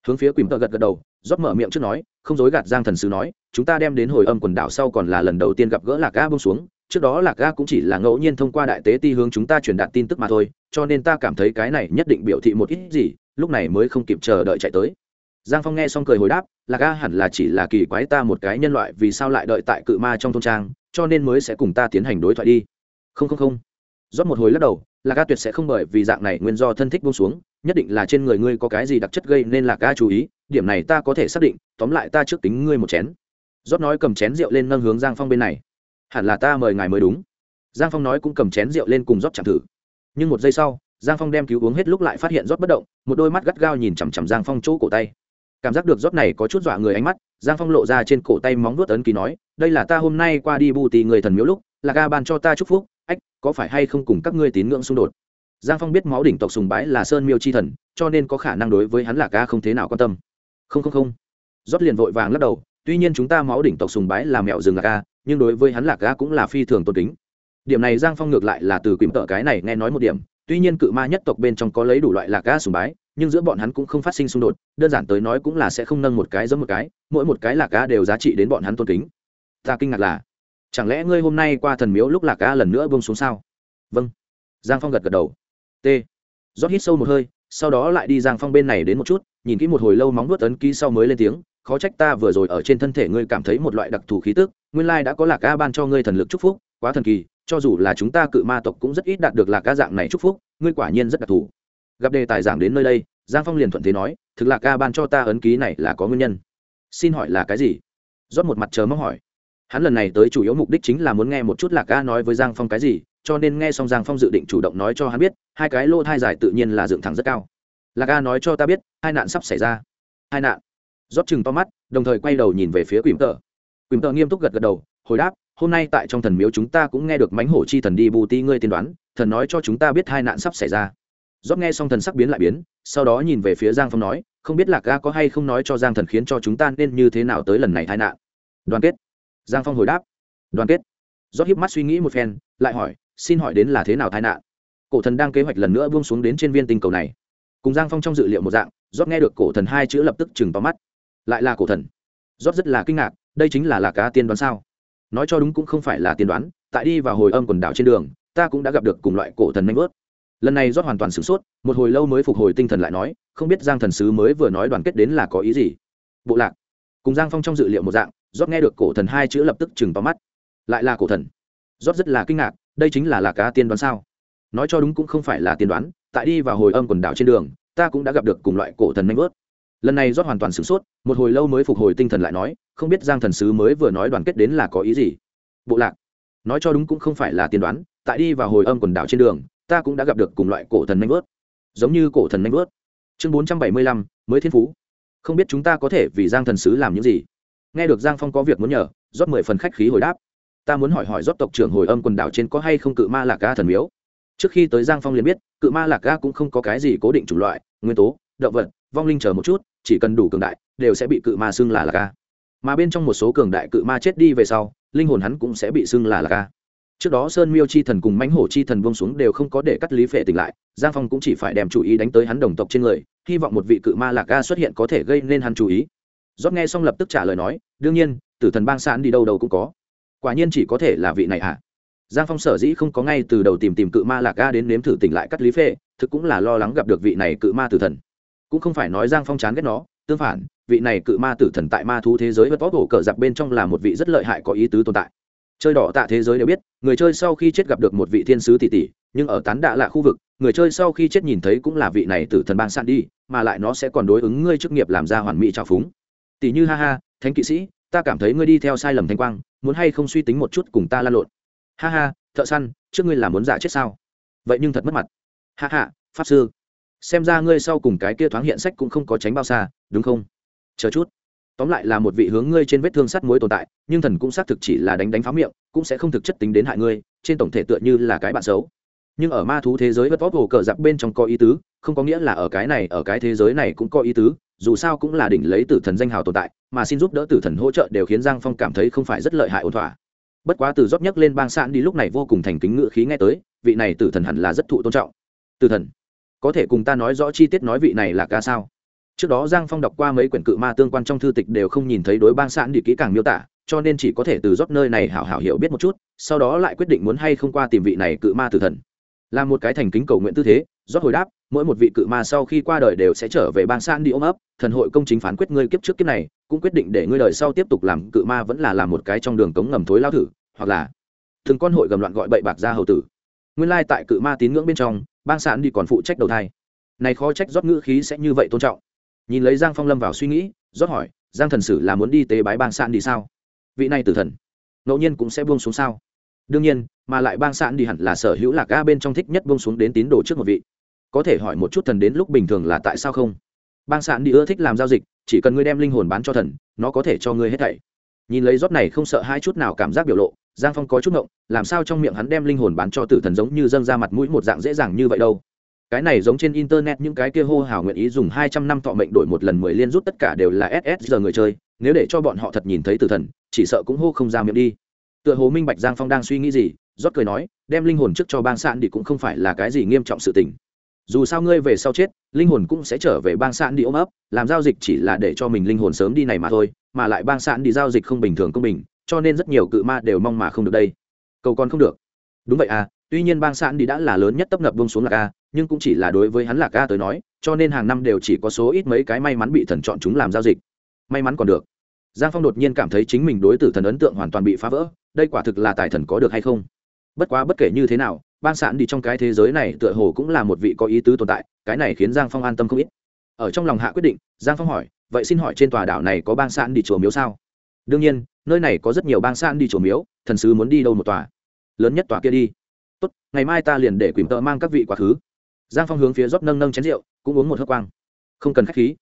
Hướng phía quỳnh tơ gật gật đầu, rót mở miệng trước nói, không dối gạt giang thần sứ nói, chúng ta đem đến hồi âm quần đảo sau còn là lần đầu tiên gặp gỡ lạc ga bông xuống, trước đó lạc ga cũng chỉ là ngẫu nhiên thông qua đại tế ti hướng chúng ta truyền đạt tin tức mà thôi, cho nên ta cảm thấy cái này nhất định biểu thị một ít gì, lúc này mới không kịp chờ đợi chạy tới. Giang phong nghe xong cười hồi đáp, lạc ga hẳn là chỉ là kỳ quái ta một cái nhân loại vì sao lại đợi tại cự ma trong thôn trang, cho nên mới sẽ cùng ta tiến hành đối thoại đi. Không không không. Rót một hồi lắc đầu là ca tuyệt sẽ không bởi vì dạng này nguyên do thân thích buông xuống, nhất định là trên người ngươi có cái gì đặc chất gây nên là ca chú ý, điểm này ta có thể xác định, tóm lại ta trước tính ngươi một chén. Rót nói cầm chén rượu lên nâng hướng giang phong bên này. Hẳn là ta mời ngài mới đúng. Giang phong nói cũng cầm chén rượu lên cùng rót chẳng thử. Nhưng một giây sau, giang phong đem cứu uống hết lúc lại phát hiện rót bất động, một đôi mắt gắt gao nhìn chằm chằm giang phong chỗ cổ tay. Cảm giác được rót này có chút dọa người ánh mắt, giang phong lộ ra trên cổ tay móng vuốt ấn ký nói, đây là ta hôm nay qua đi bù tì người thần miếu lúc, là ga ban cho ta chúc phúc có phải hay không cùng các ngươi tín ngưỡng xung đột? Giang phong biết máu đỉnh tộc sùng bái là sơn miêu chi thần cho nên có khả năng đối với hắn là ca không thế nào quan tâm. Không không không. Rót liền vội vàng lắc đầu tuy nhiên chúng ta máu đỉnh tộc sùng bái là mẹo rừng lạc ca, nhưng đối với hắn lạc ca cũng là phi thường tôn kính. Điểm này giang phong ngược lại là từ quỳm tợ cái này nghe nói một điểm tuy nhiên cự ma nhất tộc bên trong có lấy đủ loại lạc ga sùng bái nhưng giữa bọn hắn cũng không phát sinh xung đột đơn giản tới nói cũng là sẽ không nâng một cái giống một cái mỗi một cái lạc ga đều giá trị đến bọn hắn tôn kính. Ta kinh ngạc là chẳng lẽ ngươi hôm nay qua thần miếu lúc lạc a lần nữa bông xuống sao? Vâng. Giang phong gật gật đầu. T. Rót hít sâu một hơi, sau đó lại đi giang phong bên này đến một chút, nhìn kỹ một hồi lâu móng nuốt ấn ký sau mới lên tiếng, khó trách ta vừa rồi ở trên thân thể ngươi cảm thấy một loại đặc thù khí tức, nguyên lai đã có lạc ca ban cho ngươi thần lực chúc phúc, quá thần kỳ, cho dù là chúng ta cự ma tộc cũng rất ít đạt được lạc ca dạng này chúc phúc, ngươi quả nhiên rất đặc thù. Gặp đề tài giảng đến nơi đây, giang phong liền thuận thế nói, thực lạc ca ban cho ta ấn ký này là có nguyên nhân. Xin hỏi là cái gì? Rót một mặt chờ mong hỏi hắn lần này tới chủ yếu mục đích chính là muốn nghe một chút lạc ca nói với giang phong cái gì, cho nên nghe xong giang phong dự định chủ động nói cho hắn biết, hai cái lô thai dài tự nhiên là dựng thẳng rất cao. Lạc ca nói cho ta biết, hai nạn sắp xảy ra. Hai nạn. Rót chừng to mắt, đồng thời quay đầu nhìn về phía quỳm tợ. Quỳm tợ nghiêm túc gật gật đầu, hồi đáp, hôm nay tại trong thần miếu chúng ta cũng nghe được mánh hổ chi thần đi bù ti ngươi tiên đoán, thần nói cho chúng ta biết hai nạn sắp xảy ra. Rót nghe xong thần sắc biến lại biến, sau đó nhìn về phía giang phong nói, không biết lạc ga có hay không nói cho giang thần khiến cho chúng ta nên như thế nào tới lần này tai nạn? Đoàn kết giang phong hồi đáp. Đoàn kết. Rót hiếp mắt suy nghĩ một phen, lại hỏi, xin hỏi đến là thế nào tai nạn? Cổ thần đang kế hoạch lần nữa buông xuống đến trên viên tinh cầu này. Cùng giang phong trong dự liệu một dạng rót nghe được cổ thần hai chữ lập tức chừng vào mắt. Lại là cổ thần. Rót rất là kinh ngạc, đây chính là lạc cá tiên đoán sao? Nói cho đúng cũng không phải là tiên đoán, tại đi vào hồi âm quần đảo trên đường, ta cũng đã gặp được cùng loại cổ thần manh vớt lần này rót hoàn toàn sửng sốt, một hồi lâu mới phục hồi tinh thần lại nói, không biết giang thần sứ mới vừa nói đoàn kết đến là có ý gì. Bộ lạc. Cùng giang phong trong dự liệu một dạng rót nghe được cổ thần hai chữ lập tức chừng vào mắt. Lại là cổ thần. Rót rất là kinh ngạc, đây chính là lạc cá tiên đoán sao? Nói cho đúng cũng không phải là tiên đoán, tại đi vào hồi âm quần đảo trên đường, ta cũng đã gặp được cùng loại cổ thần nanh vớt lần này rót hoàn toàn sửng sốt, một hồi lâu mới phục hồi tinh thần lại nói, không biết giang thần sứ mới vừa nói đoàn kết đến là có ý gì. Bộ lạc. Nói cho đúng cũng không phải là tiên đoán, tại đi vào hồi âm quần đảo trên đường, ta cũng đã gặp được cùng loại cổ thần nanh vớt giống như cổ thần nanh vớt chương bốn trăm bảy mươi lăm, mới thiên phú. Không biết chúng ta có thể vì giang thần sứ làm những gì nghe được giang phong có việc muốn nhờ, rót mười phần khách khí hồi đáp ta muốn hỏi hỏi rót tộc trưởng hồi âm quần đảo trên có hay không cự ma lạc ca thần miếu trước khi tới giang phong liền biết, cự ma lạc ga cũng không có cái gì cố định chủng loại, nguyên tố, động vật, vong linh chờ một chút, chỉ cần đủ cường đại, đều sẽ bị cự ma xưng là lạc ga. mà bên trong một số cường đại cự ma chết đi về sau, linh hồn hắn cũng sẽ bị xưng là lạc ga. trước đó sơn miêu chi thần cùng mãnh hổ chi thần vông xuống đều không có để cắt lý phệ tỉnh lại, giang phong cũng chỉ phải đem chú ý đánh tới hắn đồng tộc trên người, hy vọng một vị cự ma lạc ga xuất hiện có thể gây nên hắn chú ý rót nghe xong lập tức trả lời nói, đương nhiên, tử thần bang sạn đi đâu đâu cũng có. Quả nhiên chỉ có thể là vị này ạ. À. giang phong sở dĩ không có ngay từ đầu tìm tìm cự ma lạc ga đến nếm thử tỉnh lại cắt lý phệ thực cũng là lo lắng gặp được vị này cự ma tử thần. Cũng không phải nói giang phong chán ghét nó, tương phản, vị này cự ma tử thần tại ma thú thế giới vật võ cổ cờ giặc bên trong là một vị rất lợi hại có ý tứ tồn tại. Chơi đỏ tạ thế giới đều biết, người chơi sau khi chết gặp được một vị thiên sứ tỷ tỷ, nhưng ở tán đạ lạ khu vực, người chơi sau khi chết nhìn thấy cũng là vị này tử thần bang sản đi, mà lại nó sẽ còn đối ứng ngươi chức nghiệp làm ra hoàn mỹ trào phúng tỷ như ha ha, thánh kỵ sĩ, ta cảm thấy ngươi đi theo sai lầm thanh quang, muốn hay không suy tính một chút cùng ta lan lộn? Ha ha, thợ săn, trước ngươi là muốn giả chết sao? Vậy nhưng thật mất mặt. Ha ha, pháp sư. Xem ra ngươi sau cùng cái kia thoáng hiện sách cũng không có tránh bao xa, đúng không? Chờ chút. Tóm lại là một vị hướng ngươi trên vết thương sắt muối tồn tại, nhưng thần cũng xác thực chỉ là đánh đánh phá miệng, cũng sẽ không thực chất tính đến hại ngươi, trên tổng thể tựa như là cái bạn xấu. Nhưng ở ma thú thế giới vất vóc hồ cờ giặc bên trong có ý tứ, không có nghĩa là ở cái này, ở cái thế giới này cũng có ý tứ dù sao cũng là đỉnh lấy tử thần danh hào tồn tại, mà xin giúp đỡ tử thần hỗ trợ đều khiến giang phong cảm thấy không phải rất lợi hại ổn thỏa. Bất quá từ rót nhắc lên bang sạn đi lúc này vô cùng thành kính ngự khí nghe tới, vị này tử thần hẳn là rất thụ tôn trọng. Tử thần, có thể cùng ta nói rõ chi tiết nói vị này là ca sao? Trước đó giang phong đọc qua mấy quyển cự ma tương quan trong thư tịch đều không nhìn thấy đối bang sạn đi kỹ càng miêu tả, cho nên chỉ có thể từ rót nơi này hảo hảo hiểu biết một chút, sau đó lại quyết định muốn hay không qua tìm vị này cự ma tử thần. Là một cái thành kính cầu nguyện tư thế, rót hồi đáp mỗi một vị cự ma sau khi qua đời đều sẽ trở về bang san đi ôm ấp. Thần hội công chính phán quyết ngươi kiếp trước kiếp này, cũng quyết định để ngươi đời sau tiếp tục làm cự ma vẫn là làm một cái trong đường cống ngầm thối lao thử, hoặc là thường con hội gầm loạn gọi bậy bạc ra hầu tử. Nguyên lai tại cự ma tín ngưỡng bên trong, bang san đi còn phụ trách đầu thai. Này khó trách rót ngữ khí sẽ như vậy tôn trọng. Nhìn lấy giang phong lâm vào suy nghĩ, rót hỏi, giang thần sử là muốn đi tế bái bang san đi sao? Vị này tử thần, ngẫu nhiên cũng sẽ buông xuống sao? Đương nhiên, mà lại bang san đi hẳn là sở hữu lạc ga bên trong thích nhất buông xuống đến tín đồ trước một vị có thể hỏi một chút thần đến lúc bình thường là tại sao không? Bang sạn đi ưa thích làm giao dịch, chỉ cần ngươi đem linh hồn bán cho thần, nó có thể cho ngươi hết thảy. Nhìn lấy rót này không sợ hai chút nào cảm giác biểu lộ, giang phong có chút ngộng, làm sao trong miệng hắn đem linh hồn bán cho tử thần giống như dâng ra mặt mũi một dạng dễ dàng như vậy đâu? Cái này giống trên internet những cái kia hô hào nguyện ý dùng hai trăm năm thọ mệnh đổi một lần mười liên rút tất cả đều là ss giờ người chơi, nếu để cho bọn họ thật nhìn thấy tử thần, chỉ sợ cũng hô không ra miệng đi. Tựa hồ minh bạch giang phong đang suy nghĩ gì, rót cười nói, đem linh hồn trước cho bang sạn đi cũng không phải là cái gì nghiêm trọng sự tình dù sao ngươi về sau chết, linh hồn cũng sẽ trở về bang sạn đi ôm ấp làm giao dịch chỉ là để cho mình linh hồn sớm đi này mà thôi, mà lại bang sạn đi giao dịch không bình thường công bình, cho nên rất nhiều cự ma đều mong mà không được đây. Cầu còn không được. Đúng vậy à tuy nhiên bang sạn đi đã là lớn nhất tấp nập bông xuống lạc a, nhưng cũng chỉ là đối với hắn lạc a tới nói, cho nên hàng năm đều chỉ có số ít mấy cái may mắn bị thần chọn chúng làm giao dịch. May mắn còn được. Giang phong đột nhiên cảm thấy chính mình đối tử thần ấn tượng hoàn toàn bị phá vỡ, đây quả thực là tài thần có được hay không? Bất quá bất kể như thế nào ban sạn đi trong cái thế giới này tựa hồ cũng là một vị có ý tứ tồn tại, cái này khiến giang phong an tâm không ít. Ở trong lòng hạ quyết định, giang phong hỏi, vậy xin hỏi trên tòa đảo này có bang sạn đi chùa miếu sao? Đương nhiên, nơi này có rất nhiều bang sạn đi chùa miếu, thần sứ muốn đi đâu một tòa? Lớn nhất tòa kia đi. Tốt, ngày mai ta liền để quỳnh tợ mang các vị quá khứ. Giang phong hướng phía rót nâng nâng chén rượu, cũng uống một hớp quang. Không cần k h á c h khí.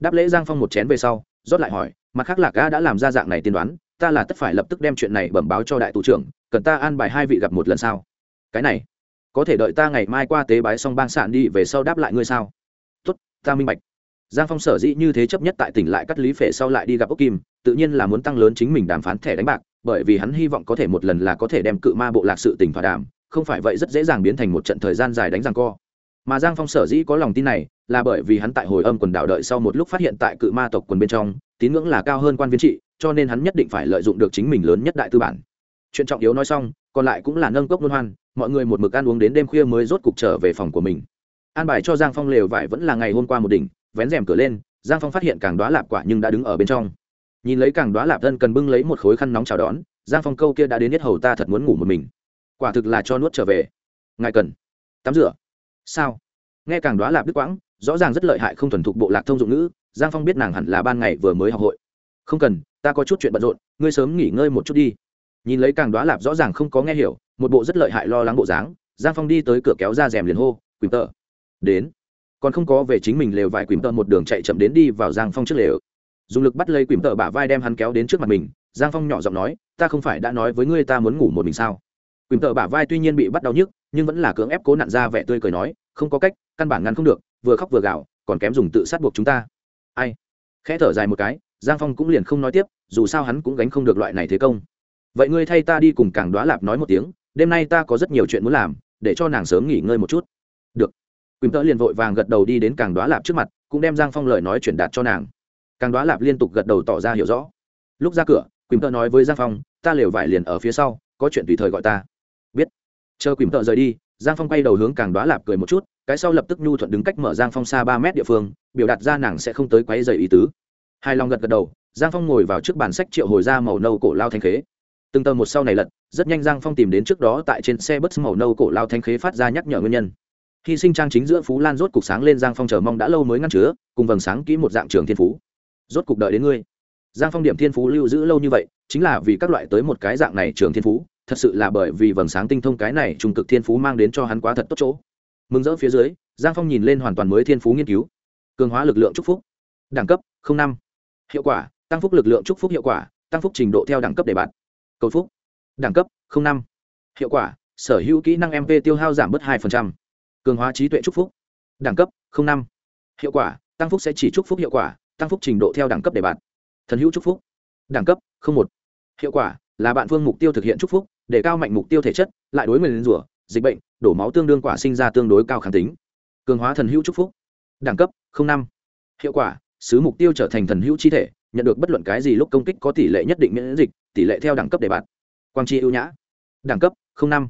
Đáp lễ giang phong một chén về sau, rót lại hỏi, mặt khác lạc ga đã làm ra dạng này tiên đoán, ta là tất phải lập tức đem chuyện này bẩm báo cho đại tù trưởng, cần ta an bài hai vị gặp một lần sau cái này, có thể đợi ta ngày mai qua tế bái xong bang sạn đi về sau đáp lại ngươi sao? Tốt, ta minh bạch. Giang phong sở dĩ như thế chấp nhất tại tỉnh lại cắt lý phệ sau lại đi gặp ốc kim, tự nhiên là muốn tăng lớn chính mình đàm phán thẻ đánh bạc, bởi vì hắn hy vọng có thể một lần là có thể đem cự ma bộ lạc sự tỉnh thỏa đàm, không phải vậy rất dễ dàng biến thành một trận thời gian dài đánh răng co. Mà giang phong sở dĩ có lòng tin này, là bởi vì hắn tại hồi âm quần đảo đợi sau một lúc phát hiện tại cự ma tộc quần bên trong, tín ngưỡng là cao hơn quan viên trị, cho nên hắn nhất định phải lợi dụng được chính mình lớn nhất đại tư bản. Chuyện trọng yếu nói xong, còn lại cũng là nâng cốc luân hoan mọi người một mực ăn uống đến đêm khuya mới rốt cục trở về phòng của mình. An bài cho giang phong lều vải vẫn là ngày hôm qua một đỉnh, vén rèm cửa lên, giang phong phát hiện càng đoá lạp quả nhưng đã đứng ở bên trong. Nhìn lấy càng đoá lạp thân cần bưng lấy một khối khăn nóng chào đón, giang phong câu kia đã đến nhất hầu ta thật muốn ngủ một mình. Quả thực là cho nuốt trở về. Ngài cần tắm rửa. Sao? Nghe càng đoá lạp đứt quãng, rõ ràng rất lợi hại không thuần thục bộ lạc thông dụng ngữ, giang phong biết nàng hẳn là ban ngày vừa mới học hội. Không cần, ta có chút chuyện bận rộn, ngươi sớm nghỉ ngơi một chút đi. Nhìn lấy càng đoá lạp rõ ràng không có nghe hiểu một bộ rất lợi hại lo lắng bộ dáng, giang phong đi tới cửa kéo ra rèm liền hô, quỳnh tợ, đến. Còn không có về chính mình lều vài quỳnh tợ một đường chạy chậm đến đi vào giang phong trước lều. Dùng lực bắt lấy quỳnh tợ bả vai đem hắn kéo đến trước mặt mình, giang phong nhỏ giọng nói, ta không phải đã nói với ngươi ta muốn ngủ một mình sao? Quỳnh tợ bả vai tuy nhiên bị bắt đau nhức, nhưng vẫn là cưỡng ép cố nặn ra vẻ tươi cười nói, không có cách, căn bản ngăn không được, vừa khóc vừa gạo còn kém dùng tự sát buộc chúng ta. Ai? Khẽ thở dài một cái, giang phong cũng liền không nói tiếp, dù sao hắn cũng gánh không được loại này thế công. Vậy ngươi thay ta đi cùng càng đoá lạp nói một tiếng đêm nay ta có rất nhiều chuyện muốn làm, để cho nàng sớm nghỉ ngơi một chút. Được. Quỳnh tợ liền vội vàng gật đầu đi đến càng đoá lạp trước mặt, cũng đem giang phong lời nói truyền đạt cho nàng. Càng đoá lạp liên tục gật đầu tỏ ra hiểu rõ. Lúc ra cửa, quỳnh tợ nói với giang phong, ta lều vải liền ở phía sau, có chuyện tùy thời gọi ta. Biết. Chờ quỳnh tợ rời đi, giang phong quay đầu hướng càng đoá lạp cười một chút, cái sau lập tức nhu thuận đứng cách mở giang phong xa ba mét địa phương, biểu đạt ra nàng sẽ không tới quấy dày ý tứ. Hai lòng gật gật đầu, giang phong ngồi vào trước bàn sách triệu hồi ra màu nâu cổ lao thanh khế từng tờ một sau này lật, rất nhanh giang phong tìm đến trước đó tại trên xe bus màu nâu cổ lao thanh khế phát ra nhắc nhở nguyên nhân. Hy sinh trang chính giữa phú lan rốt cục sáng lên, giang phong chờ mong đã lâu mới ngăn chứa, cùng vầng sáng kỹ một dạng trường thiên phú. Rốt cục đợi đến ngươi. Giang phong điểm thiên phú lưu giữ lâu như vậy, chính là vì các loại tới một cái dạng này trường thiên phú, thật sự là bởi vì vầng sáng tinh thông cái này trung cực thiên phú mang đến cho hắn quá thật tốt chỗ. Mừng rỡ phía dưới, giang phong nhìn lên hoàn toàn mới thiên phú nghiên cứu. Cường hóa lực lượng chúc phúc. Đẳng cấp năm. Hiệu quả, tăng phúc lực lượng chúc phúc hiệu quả, tăng phúc trình độ theo đẳng cấp đề bạt cầu phúc. Đẳng cấp năm. Hiệu quả, sở hữu kỹ năng mp tiêu hao giảm bớt hai cường hóa trí tuệ chúc phúc. Đẳng cấp năm. Hiệu quả, tăng phúc sẽ chỉ chúc phúc hiệu quả, tăng phúc trình độ theo đẳng cấp để bạn. thần hữu chúc phúc. Đẳng cấp một. Hiệu quả, là bạn phương mục tiêu thực hiện chúc phúc, để cao mạnh mục tiêu thể chất, lại đối nguyền rủa, dịch bệnh, đổ máu tương đương quả sinh ra tương đối cao kháng tính. Cường hóa thần hữu chúc phúc. Đẳng cấp năm. Hiệu quả, sứ mục tiêu trở thành thần hữu chi thể, nhận được bất luận cái gì lúc công kích có tỷ lệ nhất định miễn dịch tỷ lệ theo đẳng cấp đề bạt. Quang tri ưu nhã. Đẳng cấp năm.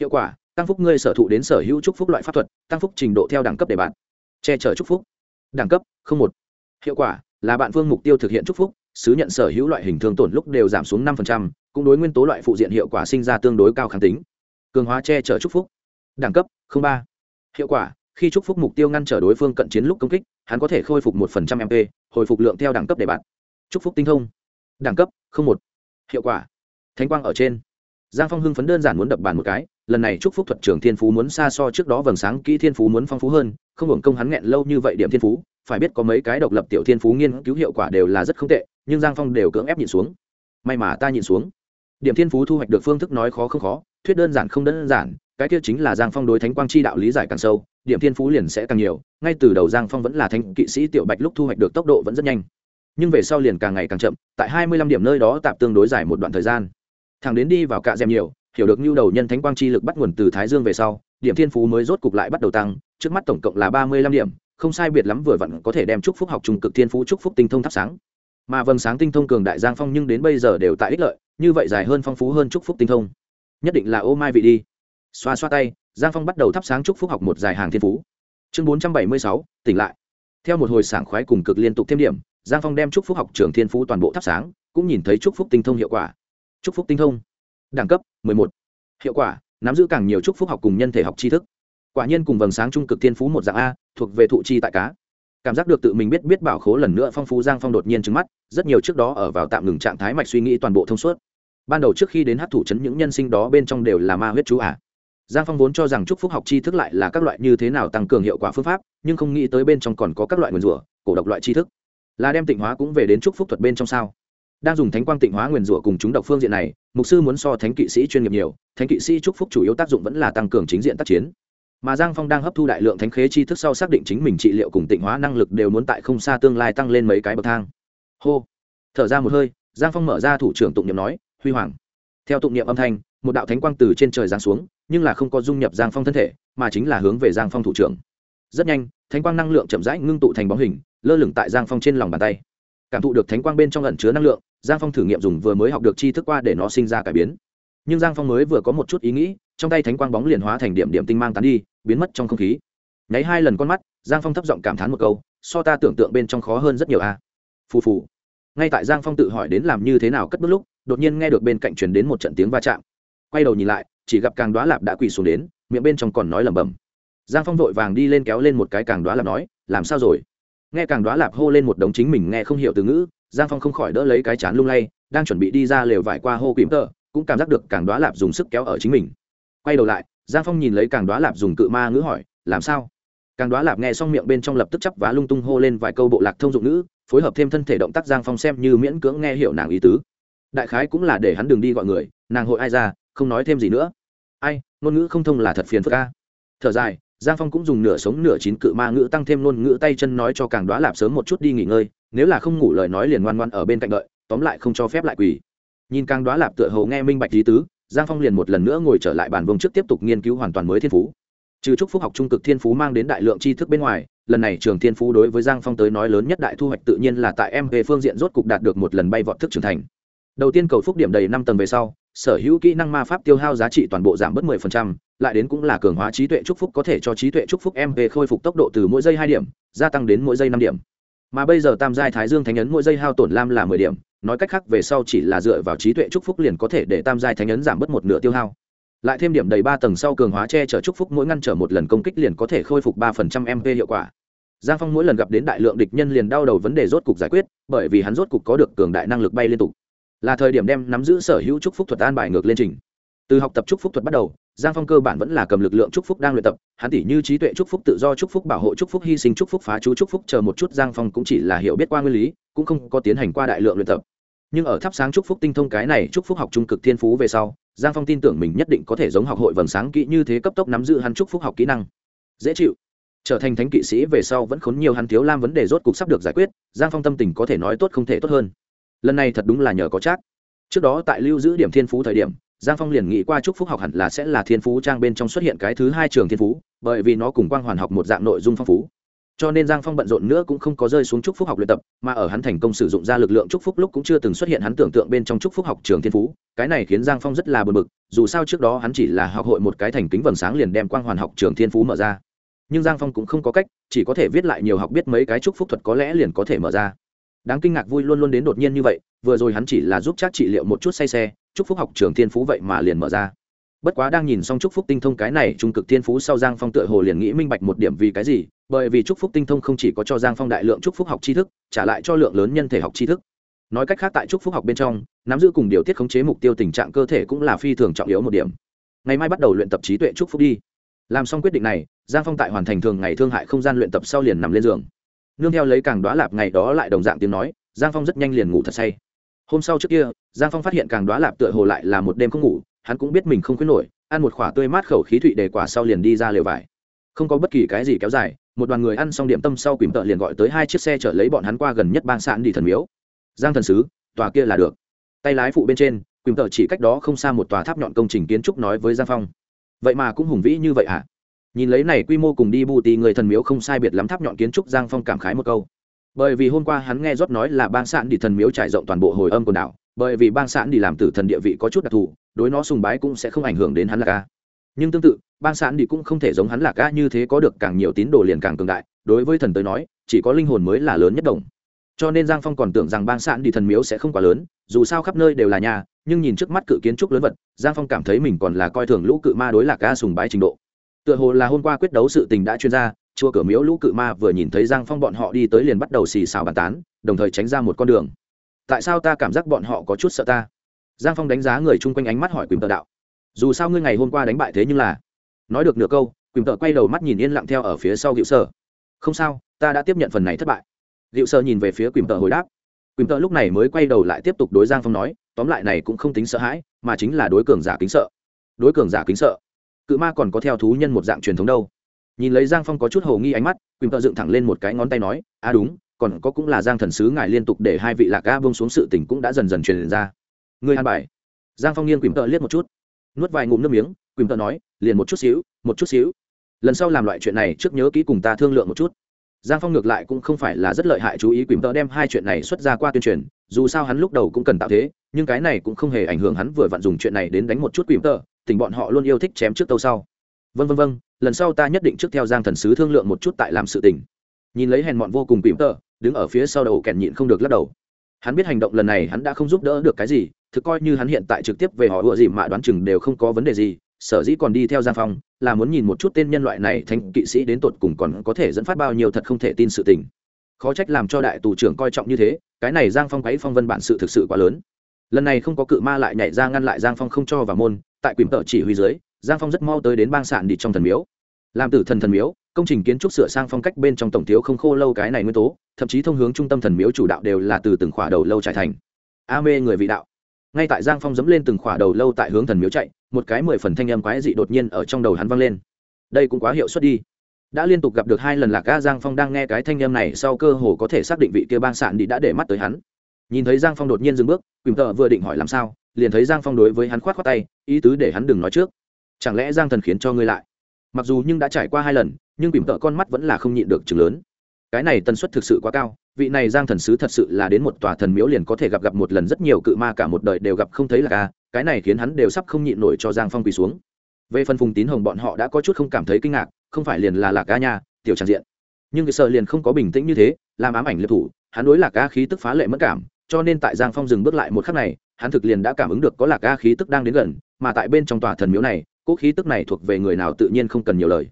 Hiệu quả, tăng phúc ngươi sở thụ đến sở hữu chúc phúc loại pháp thuật, tăng phúc trình độ theo đẳng cấp đề bạt. Che chở chúc phúc. Đẳng cấp một. Hiệu quả, là bạn vương mục tiêu thực hiện chúc phúc, sứ nhận sở hữu loại hình thương tổn lúc đều giảm xuống năm cũng đối nguyên tố loại phụ diện hiệu quả sinh ra tương đối cao kháng tính. Cường hóa che chở chúc phúc. Đẳng cấp ba. Hiệu quả, khi chúc phúc mục tiêu ngăn trở đối phương cận chiến lúc công kích, hắn có thể khôi phục một phần trăm mp hồi phục lượng theo đẳng cấp để bạn chúc phúc tinh thông. Đẳng cấp một hiệu quả. Thánh quang ở trên. Giang phong hưng phấn đơn giản muốn đập bàn một cái, lần này chúc phúc thuật trưởng thiên phú muốn xa so trước đó vầng sáng kỹ thiên phú muốn phong phú hơn, không hưởng công hắn nghẹn lâu như vậy điểm thiên phú, phải biết có mấy cái độc lập tiểu thiên phú nghiên cứu hiệu quả đều là rất không tệ, nhưng giang phong đều cưỡng ép nhịn xuống. May mà ta nhịn xuống. Điểm thiên phú thu hoạch được phương thức nói khó không khó, thuyết đơn giản không đơn giản, cái kia chính là giang phong đối thánh quang chi đạo lý giải càng sâu, điểm thiên phú liền sẽ càng nhiều, ngay từ đầu giang phong vẫn là thánh kỵ sĩ tiểu bạch lúc thu hoạch được tốc độ vẫn rất nhanh nhưng về sau liền càng ngày càng chậm, tại hai mươi lăm điểm nơi đó tạp tương đối dài một đoạn thời gian. Thằng đến đi vào cạ dèm nhiều, hiểu được nhu đầu nhân thánh quang chi lực bắt nguồn từ thái dương về sau, điểm thiên phú mới rốt cục lại bắt đầu tăng, trước mắt tổng cộng là ba mươi lăm điểm, không sai biệt lắm vừa vặn có thể đem chúc phúc học trùng cực thiên phú chúc phúc tinh thông thắp sáng. Mà vầng sáng tinh thông cường đại giang phong nhưng đến bây giờ đều tại ích lợi, như vậy dài hơn phong phú hơn chúc phúc tinh thông. Nhất định là ô mai vị đi. Xoa xoa tay, giang phong bắt đầu thắp sáng chúc phúc học một dài hàng thiên phú. Chương bốn trăm bảy mươi sáu, tỉnh lại. Theo một hồi sảng khoái cùng cực liên tục thêm điểm giang phong đem chúc phúc học trường thiên phú toàn bộ thắp sáng, cũng nhìn thấy chúc phúc tinh thông hiệu quả. Chúc phúc tinh thông. Đẳng cấp một. Hiệu quả, nắm giữ càng nhiều chúc phúc học cùng nhân thể học tri thức. Quả nhiên cùng vầng sáng trung cực thiên phú một dạng a, thuộc về thụ chi tại cá. Cảm giác được tự mình biết biết bảo khố lần nữa phong phú, giang phong đột nhiên trứng mắt, rất nhiều trước đó ở vào tạm ngừng trạng thái mạch suy nghĩ toàn bộ thông suốt. Ban đầu trước khi đến hát thủ chấn những nhân sinh đó bên trong đều là ma huyết chú ả à. giang phong vốn cho rằng chúc phúc học tri thức lại là các loại như thế nào tăng cường hiệu quả phương pháp, nhưng không nghĩ tới bên trong còn có các loại nguồn rủa, cổ độc loại tri thức là đem tịnh hóa cũng về đến chúc phúc thuật bên trong sao? Đang dùng thánh quang tịnh hóa nguyền rủa cùng chúng độc phương diện này, mục sư muốn so thánh kỵ sĩ chuyên nghiệp nhiều, thánh kỵ sĩ chúc phúc chủ yếu tác dụng vẫn là tăng cường chính diện tác chiến. Mà giang phong đang hấp thu đại lượng thánh khế chi thức sau xác định chính mình trị liệu cùng tịnh hóa năng lực đều muốn tại không xa tương lai tăng lên mấy cái bậc thang. Hô! Thở ra một hơi, giang phong mở ra thủ trưởng tụng niệm nói, huy hoàng. Theo tụng niệm âm thanh, một đạo thánh quang từ trên trời giáng xuống, nhưng là không có dung nhập giang phong thân thể, mà chính là hướng về giang phong thủ trưởng rất nhanh, thánh quang năng lượng chậm rãi ngưng tụ thành bóng hình, lơ lửng tại giang phong trên lòng bàn tay. Cảm thụ được thánh quang bên trong ẩn chứa năng lượng, giang phong thử nghiệm dùng vừa mới học được chi thức qua để nó sinh ra cải biến. Nhưng giang phong mới vừa có một chút ý nghĩ, trong tay thánh quang bóng liền hóa thành điểm điểm tinh mang tán đi, biến mất trong không khí. Nháy hai lần con mắt, giang phong thấp giọng cảm thán một câu, so ta tưởng tượng bên trong khó hơn rất nhiều a. Phù phù. Ngay tại giang phong tự hỏi đến làm như thế nào cất bước lúc, đột nhiên nghe được bên cạnh truyền đến một trận tiếng va chạm. Quay đầu nhìn lại, chỉ gặp càng đoá lạp đã quỳ xuống đến, miệng bên trong còn nói lẩm bẩm giang phong vội vàng đi lên kéo lên một cái càng đoá lạp nói làm sao rồi? Nghe càng đoá lạp hô lên một đống chính mình nghe không hiểu từ ngữ giang phong không khỏi đỡ lấy cái chán lung lay đang chuẩn bị đi ra lều vải qua hô kìm tơ, cũng cảm giác được càng đoá lạp dùng sức kéo ở chính mình. Quay đầu lại giang phong nhìn lấy càng đoá lạp dùng cự ma ngữ hỏi làm sao? Càng đoá lạp nghe xong miệng bên trong lập tức chắp vá lung tung hô lên vài câu bộ lạc thông dụng ngữ phối hợp thêm thân thể động tác giang phong xem như miễn cưỡng nghe hiểu nàng ý tứ. Đại khái cũng là để hắn đừng đi gọi người nàng hội ai ra không nói thêm gì nữa. Ai ngôn ngữ không thông là thật phiền phức ca thở dài giang phong cũng dùng nửa sống nửa chín cự ma ngữ tăng thêm ngôn ngữ tay chân nói cho càng đoá lạp sớm một chút đi nghỉ ngơi, nếu là không ngủ lời nói liền ngoan ngoan ở bên cạnh đợi, tóm lại không cho phép lại quỳ. Nhìn càng đoá lạp tựa hầu nghe minh bạch lý tứ, giang phong liền một lần nữa ngồi trở lại bàn vông trước tiếp tục nghiên cứu hoàn toàn mới thiên phú. Trừ chúc phúc học trung cực thiên phú mang đến đại lượng tri thức bên ngoài, lần này trường thiên phú đối với giang phong tới nói lớn nhất đại thu hoạch tự nhiên là tại em về phương diện rốt cục đạt được một lần bay vọt thức trưởng thành đầu tiên cầu phúc điểm đầy năm tầng về sau sở hữu kỹ năng ma pháp tiêu hao giá trị toàn bộ giảm bớt 10%, lại đến cũng là cường hóa trí tuệ chúc phúc có thể cho trí tuệ chúc phúc mv khôi phục tốc độ từ mỗi giây hai điểm gia tăng đến mỗi giây năm điểm. Mà bây giờ tam giai thái dương thánh ấn mỗi giây hao tổn lam là mười điểm nói cách khác về sau chỉ là dựa vào trí tuệ chúc phúc liền có thể để tam giai thánh ấn giảm bớt một nửa tiêu hao. Lại thêm điểm đầy ba tầng sau cường hóa che chở chúc phúc mỗi ngăn trở một lần công kích liền có thể khôi phục ba phần trăm mp hiệu quả. Giang phong mỗi lần gặp đến đại lượng địch nhân liền đau đầu vấn đề rốt cục giải quyết bởi vì hắn rốt cục có được cường đại năng lực bay liên tục là thời điểm đem nắm giữ sở hữu chúc phúc thuật an bài ngược lên trình. Từ học tập chúc phúc thuật bắt đầu, giang phong cơ bản vẫn là cầm lực lượng chúc phúc đang luyện tập, hắn tỷ như trí tuệ chúc phúc, tự do chúc phúc, bảo hộ chúc phúc, hy sinh chúc phúc, phá chú chúc phúc, chờ một chút giang phong cũng chỉ là hiểu biết qua nguyên lý, cũng không có tiến hành qua đại lượng luyện tập. Nhưng ở thắp sáng chúc phúc tinh thông cái này chúc phúc học trung cực thiên phú về sau, giang phong tin tưởng mình nhất định có thể giống học hội vầng sáng kỹ như thế cấp tốc nắm giữ hắn chúc phúc học kỹ năng. Dễ chịu. Trở thành thánh kỵ sĩ về sau vẫn khốn nhiều hắn thiếu lam vấn đề rốt cục sắp được giải quyết, giang phong tâm tình có thể nói tốt không thể tốt hơn lần này thật đúng là nhờ có chắc trước đó tại lưu giữ điểm thiên phú thời điểm, giang phong liền nghĩ qua chúc phúc học hẳn là sẽ là thiên phú trang bên trong xuất hiện cái thứ hai trường thiên phú, bởi vì nó cùng quang hoàn học một dạng nội dung phong phú. Cho nên giang phong bận rộn nữa cũng không có rơi xuống chúc phúc học luyện tập, mà ở hắn thành công sử dụng ra lực lượng chúc phúc lúc cũng chưa từng xuất hiện hắn tưởng tượng bên trong chúc phúc học trường thiên phú. Cái này khiến giang phong rất là bực bực, dù sao trước đó hắn chỉ là học hội một cái thành kính vầng sáng liền đem quang hoàn học trường thiên phú mở ra. Nhưng giang phong cũng không có cách, chỉ có thể viết lại nhiều học biết mấy cái chúc phúc thuật có lẽ liền có thể mở ra đáng kinh ngạc vui luôn luôn đến đột nhiên như vậy, vừa rồi hắn chỉ là giúp chắc trị liệu một chút say xe, chúc phúc học trường thiên phú vậy mà liền mở ra. Bất quá đang nhìn xong chúc phúc tinh thông cái này trung cực thiên phú sau giang phong tựa hồ liền nghĩ minh bạch một điểm vì cái gì, bởi vì chúc phúc tinh thông không chỉ có cho giang phong đại lượng chúc phúc học tri thức, trả lại cho lượng lớn nhân thể học tri thức. Nói cách khác tại chúc phúc học bên trong, nắm giữ cùng điều tiết khống chế mục tiêu tình trạng cơ thể cũng là phi thường trọng yếu một điểm. Ngày mai bắt đầu luyện tập trí tuệ chúc phúc đi. Làm xong quyết định này, giang phong tại hoàn thành thường ngày thương hại không gian luyện tập sau liền nằm lên giường nương theo lấy càng đoá lạp ngày đó lại đồng dạng tiếng nói, giang phong rất nhanh liền ngủ thật say. Hôm sau trước kia, giang phong phát hiện càng đoá lạp tựa hồ lại là một đêm không ngủ, hắn cũng biết mình không khuyến nổi, ăn một khoả tươi mát khẩu khí thụy để quả sau liền đi ra lều vải. Không có bất kỳ cái gì kéo dài, một đoàn người ăn xong điểm tâm sau quỳm tợ liền gọi tới hai chiếc xe chở lấy bọn hắn qua gần nhất bang sạn đi thần miếu. Giang thần sứ, tòa kia là được. Tay lái phụ bên trên quỳm tợ chỉ cách đó không xa một tòa tháp nhọn công trình kiến trúc nói với giang phong. Vậy mà cũng hùng vĩ như vậy hả? à? Nhìn lấy này quy mô cùng đi bù tì người thần miếu không sai biệt lắm tháp nhọn kiến trúc giang phong cảm khái một câu. Bởi vì hôm qua hắn nghe rót nói là bang sạn đi thần miếu trải rộng toàn bộ hồi âm quần đảo, bởi vì bang sạn đi làm tử thần địa vị có chút đặc thù, đối nó sùng bái cũng sẽ không ảnh hưởng đến hắn là ca. Nhưng tương tự, bang sạn đi cũng không thể giống hắn là ca như thế có được càng nhiều tín đồ liền càng cường đại, đối với thần tới nói, chỉ có linh hồn mới là lớn nhất đồng. Cho nên giang phong còn tưởng rằng bang sạn đi thần miếu sẽ không quá lớn, dù sao khắp nơi đều là nhà, nhưng nhìn trước mắt cự kiến trúc lớn vật, giang phong cảm thấy mình còn là coi thường lũ cự ma đối lạc ca sùng bái trình độ tựa hồ là hôm qua quyết đấu sự tình đã chuyên ra, chùa cửa miếu lũ cự ma vừa nhìn thấy giang phong bọn họ đi tới liền bắt đầu xì xào bàn tán, đồng thời tránh ra một con đường. Tại sao ta cảm giác bọn họ có chút sợ ta? Giang phong đánh giá người chung quanh ánh mắt hỏi quỳnh tờ đạo. Dù sao ngươi ngày hôm qua đánh bại thế nhưng là, nói được nửa câu, quỳnh tờ quay đầu mắt nhìn yên lặng theo ở phía sau hiệu sở không sao, ta đã tiếp nhận phần này thất bại. Hiệu sở nhìn về phía quỳnh tờ hồi đáp. Quỳnh tờ lúc này mới quay đầu lại tiếp tục đối giang phong nói, tóm lại này cũng không tính sợ hãi, mà chính là đối cường giả kính sợ. Đối cường giả kính sợ cự ma còn có theo thú nhân một dạng truyền thống đâu. Nhìn lấy giang phong có chút hồ nghi ánh mắt, quỳnh tợ dựng thẳng lên một cái ngón tay nói à đúng, còn có cũng là giang thần sứ ngài liên tục để hai vị lạc ga bông xuống sự tình cũng đã dần dần truyền ra. Người an bài. Giang phong nghiêng quỳnh tợ liếc một chút, nuốt vài ngụm nước miếng, quỳnh tợ nói, liền một chút xíu, một chút xíu. Lần sau làm loại chuyện này trước nhớ kỹ cùng ta thương lượng một chút. Giang phong ngược lại cũng không phải là rất lợi hại chú ý quỳnh tợ đem hai chuyện này xuất ra qua tuyên truyền, dù sao hắn lúc đầu cũng cần tạo thế, nhưng cái này cũng không hề ảnh hưởng hắn vừa vặn dùng chuyện này đến đánh một chút quỳnh tợ tình bọn họ luôn yêu thích chém trước tâu sau. Vân vân vân lần sau ta nhất định trước theo giang thần sứ thương lượng một chút tại làm sự tình. Nhìn lấy hèn mọn vô cùng quỳnh tợ, đứng ở phía sau đầu kèn nhịn không được lắc đầu. Hắn biết hành động lần này hắn đã không giúp đỡ được cái gì, thực coi như hắn hiện tại trực tiếp về họ ựa gì mà đoán chừng đều không có vấn đề gì, sở dĩ còn đi theo giang phong, là muốn nhìn một chút tên nhân loại này thành kỵ sĩ đến tột cùng còn có thể dẫn phát bao nhiêu thật không thể tin sự tình. Khó trách làm cho đại tù trưởng coi trọng như thế, cái này giang phong quấy phong vân bản sự thực sự quá lớn lần này không có cự ma lại nhảy ra ngăn lại giang phong không cho vào môn, tại quỳnh tợ chỉ huy dưới, giang phong rất mau tới đến bang sạn đi trong thần miếu. Làm tử thần thần miếu, công trình kiến trúc sửa sang phong cách bên trong tổng thiếu không khô lâu cái này nguyên tố, thậm chí thông hướng trung tâm thần miếu chủ đạo đều là từ từng khỏa đầu lâu trải thành. A mê người vị đạo. Ngay tại giang phong dẫm lên từng khỏa đầu lâu tại hướng thần miếu chạy, một cái mười phần thanh âm quái dị đột nhiên ở trong đầu hắn vang lên. Đây cũng quá hiệu suất đi. Đã liên tục gặp được hai lần lạc ga, giang phong đang nghe cái thanh âm này sau cơ hồ có thể xác định vị kia bang sạn đi đã để mắt tới hắn nhìn thấy giang phong đột nhiên dừng bước, quỳnh tợ vừa định hỏi làm sao, liền thấy giang phong đối với hắn khoát khoát tay, ý tứ để hắn đừng nói trước. Chẳng lẽ giang thần khiến cho ngươi lại? Mặc dù nhưng đã trải qua hai lần, nhưng quỳnh tợ con mắt vẫn là không nhịn được chừng lớn. Cái này tần suất thực sự quá cao, vị này giang thần sứ thật sự là đến một tòa thần miếu liền có thể gặp gặp một lần rất nhiều cự ma cả một đời đều gặp không thấy là ca, cái này khiến hắn đều sắp không nhịn nổi cho giang phong quỳ xuống. Về phần phùng tín hồng bọn họ đã có chút không cảm thấy kinh ngạc, không phải liền là lạc ca nha, tiểu tràng diện. Nhưng cái sợ liền không có bình tĩnh như thế, làm ám ảnh liệt thủ, hắn đối lạc ca khí tức phá lệ mất cảm cho nên tại giang phong dừng bước lại một khắc này, hắn thực liền đã cảm ứng được có lạc ga khí tức đang đến gần, mà tại bên trong tòa thần miếu này, cỗ khí tức này thuộc về người nào tự nhiên không cần nhiều lời.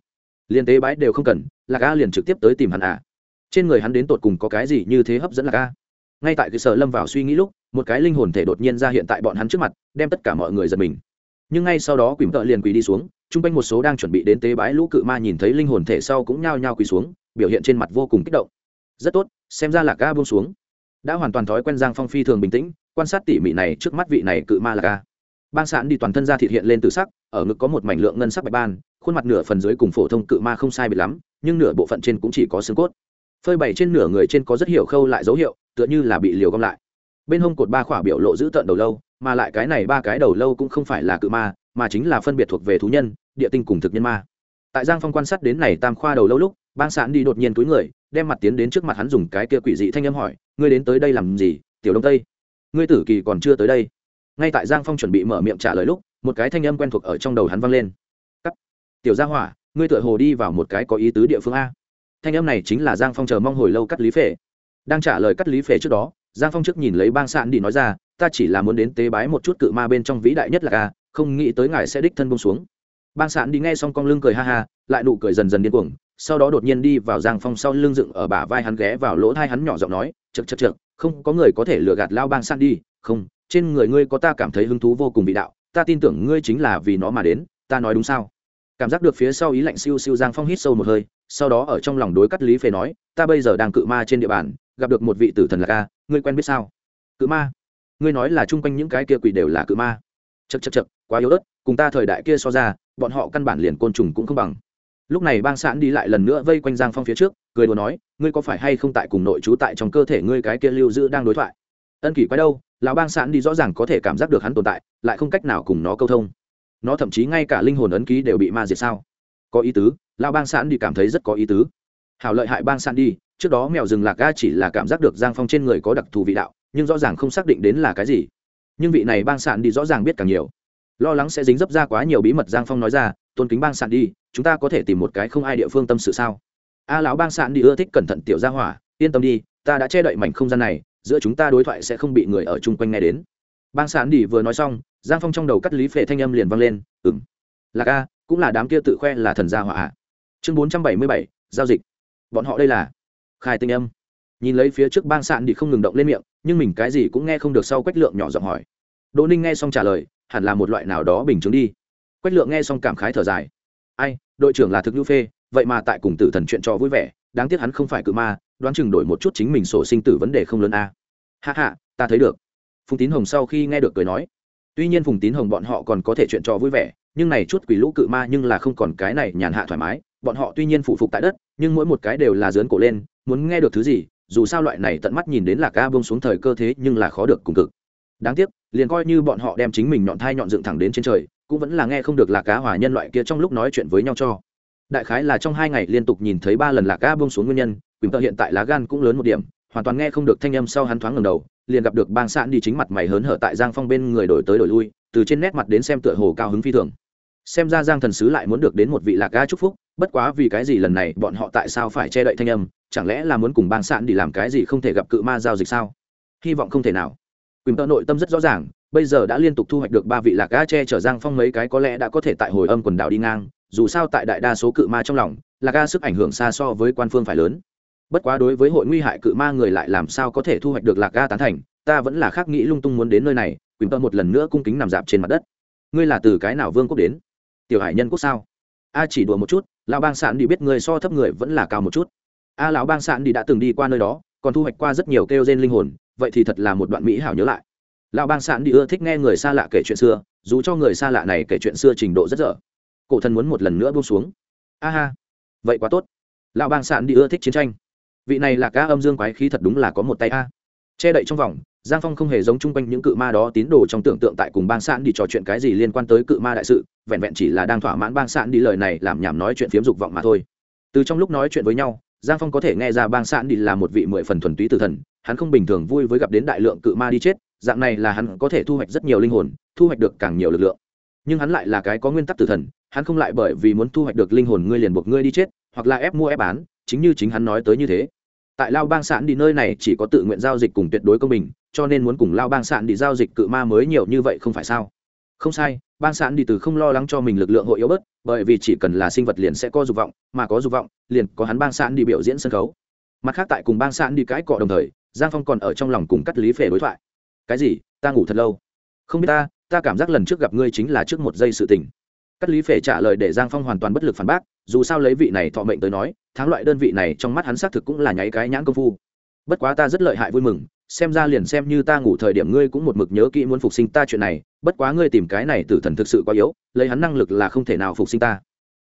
Liên tế bái đều không cần, lạc ga liền trực tiếp tới tìm hắn à. Trên người hắn đến tột cùng có cái gì như thế hấp dẫn lạc ga? ngay tại cái sở lâm vào suy nghĩ lúc, một cái linh hồn thể đột nhiên ra hiện tại bọn hắn trước mặt, đem tất cả mọi người giật mình. Nhưng ngay sau đó quỷ tợ liền quỳ đi xuống, chung quanh một số đang chuẩn bị đến tế bái lũ cự ma nhìn thấy linh hồn thể sau cũng nhao nhao quỳ xuống, biểu hiện trên mặt vô cùng kích động. Rất tốt, xem ra là ga buông xuống đã hoàn toàn thói quen giang phong phi thường bình tĩnh, quan sát tỉ mỉ này trước mắt vị này cự ma là ca bang sạn đi toàn thân ra thịt hiện lên từ sắc, ở ngực có một mảnh lượng ngân sắc bạch ban, khuôn mặt nửa phần dưới cùng phổ thông cự ma không sai bị lắm, nhưng nửa bộ phận trên cũng chỉ có xương cốt. Phơi bày trên nửa người trên có rất hiểu khâu lại dấu hiệu, tựa như là bị liều gom lại. Bên hông cột ba khỏa biểu lộ giữ tợn đầu lâu, mà lại cái này ba cái đầu lâu cũng không phải là cự ma, mà chính là phân biệt thuộc về thú nhân, địa tinh cùng thực nhân ma. Tại giang phong quan sát đến này tam khoa đầu lâu lúc, bang sạn đi đột nhiên túi người đem mặt tiến đến trước mặt hắn dùng cái kia quỷ dị thanh âm hỏi, ngươi đến tới đây làm gì, tiểu đông tây? Ngươi tử kỳ còn chưa tới đây. Ngay tại giang phong chuẩn bị mở miệng trả lời lúc, một cái thanh âm quen thuộc ở trong đầu hắn vang lên. Cắt, tiểu gia hỏa, ngươi tựa hồ đi vào một cái có ý tứ địa phương a. Thanh âm này chính là giang phong chờ mong hồi lâu cắt lý phệ. Đang trả lời cắt lý phệ trước đó, giang phong trước nhìn lấy bang sạn đi nói ra, ta chỉ là muốn đến tế bái một chút cự ma bên trong vĩ đại nhất là ca không nghĩ tới ngài sẽ đích thân bông xuống. Bang sạn đi nghe xong con lưng cười ha ha, lại nụ cười dần dần điên cuồng sau đó đột nhiên đi vào giang phong sau lưng dựng ở bả vai hắn ghé vào lỗ thai hắn nhỏ giọng nói chực chực chực không có người có thể lừa gạt lao bang san đi, không, trên người ngươi có ta cảm thấy hứng thú vô cùng vị đạo, ta tin tưởng ngươi chính là vì nó mà đến, ta nói đúng sao? Cảm giác được phía sau ý lạnh siêu siêu giang phong hít sâu một hơi, sau đó ở trong lòng đối cắt lý phê nói, ta bây giờ đang cự ma trên địa bàn, gặp được một vị tử thần là ca, ngươi quen biết sao? Cự ma? Ngươi nói là chung quanh những cái kia quỷ đều là cự ma. Chật chật chật quá yếu ớt, cùng ta thời đại kia so ra, bọn họ căn bản liền côn trùng cũng không bằng lúc này bang sạn đi lại lần nữa vây quanh giang phong phía trước, cười đùa nói, ngươi có phải hay không tại cùng nội trú tại trong cơ thể ngươi cái kia lưu giữ đang đối thoại? Ân kỷ quái đâu, lão bang sạn đi rõ ràng có thể cảm giác được hắn tồn tại, lại không cách nào cùng nó câu thông. Nó thậm chí ngay cả linh hồn ấn ký đều bị ma diệt sao? Có ý tứ, lão bang sạn đi cảm thấy rất có ý tứ. Hảo lợi hại bang sạn đi, trước đó mèo rừng lạc ga chỉ là cảm giác được giang phong trên người có đặc thù vị đạo, nhưng rõ ràng không xác định đến là cái gì. Nhưng vị này bang sạn đi rõ ràng biết càng nhiều. Lo lắng sẽ dính dấp ra quá nhiều bí mật, giang phong nói ra tôn kính bang sạn đi, chúng ta có thể tìm một cái không ai địa phương tâm sự sao? A lão bang sạn đi ưa thích cẩn thận tiểu gia hỏa, yên tâm đi, ta đã che đậy mảnh không gian này, giữa chúng ta đối thoại sẽ không bị người ở chung quanh nghe đến. Bang sạn đi vừa nói xong, giang phong trong đầu cắt lý phệ thanh âm liền vang lên ừng lạc a, cũng là đám kia tự khoe là thần gia hỏa chương bốn trăm bảy mươi bảy, giao dịch. Bọn họ đây là khai tinh âm. Nhìn lấy phía trước bang sạn đi không ngừng động lên miệng, nhưng mình cái gì cũng nghe không được sau quách lượng nhỏ giọng hỏi. Đỗ ninh nghe xong trả lời, hẳn là một loại nào đó bình chứng đi quách lượng nghe xong cảm khái thở dài. Ai, đội trưởng là thực nhu phê, vậy mà tại cùng tử thần chuyện trò vui vẻ, đáng tiếc hắn không phải cự ma, đoán chừng đổi một chút chính mình sổ sinh tử vấn đề không lớn a. Hạ hạ ta thấy được. Phùng tín hồng sau khi nghe được cười nói. Tuy nhiên phùng tín hồng bọn họ còn có thể chuyện trò vui vẻ, nhưng này chút quỷ lũ cự ma nhưng là không còn cái này nhàn hạ thoải mái. Bọn họ tuy nhiên phụ phục tại đất, nhưng mỗi một cái đều là dớn cổ lên, muốn nghe được thứ gì, dù sao loại này tận mắt nhìn đến là ca bông xuống thời cơ thế nhưng là khó được cùng cực. Đáng tiếc, liền coi như bọn họ đem chính mình nhọn thai nhọn dựng thẳng đến trên trời cũng vẫn là nghe không được là cá hòa nhân loại kia trong lúc nói chuyện với nhau cho. Đại khái là trong hai ngày liên tục nhìn thấy ba lần là cá bông xuống nguyên nhân, quỳnh tợ hiện tại lá gan cũng lớn một điểm, hoàn toàn nghe không được thanh âm sau hắn thoáng ngầm đầu, liền gặp được bang sạn đi chính mặt mày hớn hở tại giang phong bên người đổi tới đổi lui, từ trên nét mặt đến xem tựa hồ cao hứng phi thường. Xem ra giang thần sứ lại muốn được đến một vị lạc ca chúc phúc, bất quá vì cái gì lần này bọn họ tại sao phải che đậy thanh âm, chẳng lẽ là muốn cùng bang sạn đi làm cái gì không thể gặp cự ma giao dịch sao? Hy vọng không thể nào. Quỳnh tợ nội tâm rất rõ ràng bây giờ đã liên tục thu hoạch được ba vị lạc ga che chở giang phong mấy cái có lẽ đã có thể tại hồi âm quần đảo đi ngang, dù sao tại đại đa số cự ma trong lòng, lạc ga sức ảnh hưởng xa so với quan phương phải lớn. Bất quá đối với hội nguy hại cự ma người lại làm sao có thể thu hoạch được lạc ga tán thành, ta vẫn là khác nghĩ lung tung muốn đến nơi này, quỳnh tơ một lần nữa cung kính nằm dạp trên mặt đất. Ngươi là từ cái nào vương quốc đến? Tiểu hải nhân quốc sao? A chỉ đùa một chút, lão bang sạn đi biết người so thấp người vẫn là cao một chút. A lão bang sạn đi đã từng đi qua nơi đó, còn thu hoạch qua rất nhiều kêu gen linh hồn, vậy thì thật là một đoạn mỹ hảo nhớ lại lão bang sạn đi ưa thích nghe người xa lạ kể chuyện xưa, dù cho người xa lạ này kể chuyện xưa trình độ rất dở. Cổ thần muốn một lần nữa buông xuống. A ha, vậy quá tốt. Lão bang sạn đi ưa thích chiến tranh. Vị này là ca âm dương quái khí thật đúng là có một tay a. Che đậy trong vòng, giang phong không hề giống chung quanh những cự ma đó tín đồ trong tưởng tượng tại cùng bang sạn đi trò chuyện cái gì liên quan tới cự ma đại sự, vẹn vẹn chỉ là đang thỏa mãn bang sạn đi lời này làm nhảm nói chuyện phiếm dục vọng mà thôi. Từ trong lúc nói chuyện với nhau, giang phong có thể nghe ra bang sạn đi là một vị mười phần thuần túy tử thần, hắn không bình thường vui với gặp đến đại lượng cự ma đi chết dạng này là hắn có thể thu hoạch rất nhiều linh hồn, thu hoạch được càng nhiều lực lượng. Nhưng hắn lại là cái có nguyên tắc tử thần, hắn không lại bởi vì muốn thu hoạch được linh hồn ngươi liền buộc ngươi đi chết, hoặc là ép mua ép bán, chính như chính hắn nói tới như thế. Tại lao bang sạn đi nơi này chỉ có tự nguyện giao dịch cùng tuyệt đối công bình, cho nên muốn cùng lao bang sạn đi giao dịch cự ma mới nhiều như vậy không phải sao? Không sai, bang sạn đi từ không lo lắng cho mình lực lượng hội yếu bớt, bởi vì chỉ cần là sinh vật liền sẽ có dục vọng, mà có dục vọng, liền có hắn bang sạn đi biểu diễn sân khấu. Mặt khác tại cùng bang sạn đi cãi cọ đồng thời, giang phong còn ở trong lòng cùng cắt lý phể đối thoại cái gì? Ta ngủ thật lâu. Không biết ta ta cảm giác lần trước gặp ngươi chính là trước một giây sự tình. Cắt lý phể trả lời để giang phong hoàn toàn bất lực phản bác, dù sao lấy vị này thọ mệnh tới nói, tháng loại đơn vị này trong mắt hắn xác thực cũng là nháy cái nhãn công phu. Bất quá ta rất lợi hại vui mừng, xem ra liền xem như ta ngủ thời điểm ngươi cũng một mực nhớ kỹ muốn phục sinh ta chuyện này, bất quá ngươi tìm cái này tử thần thực sự quá yếu, lấy hắn năng lực là không thể nào phục sinh ta.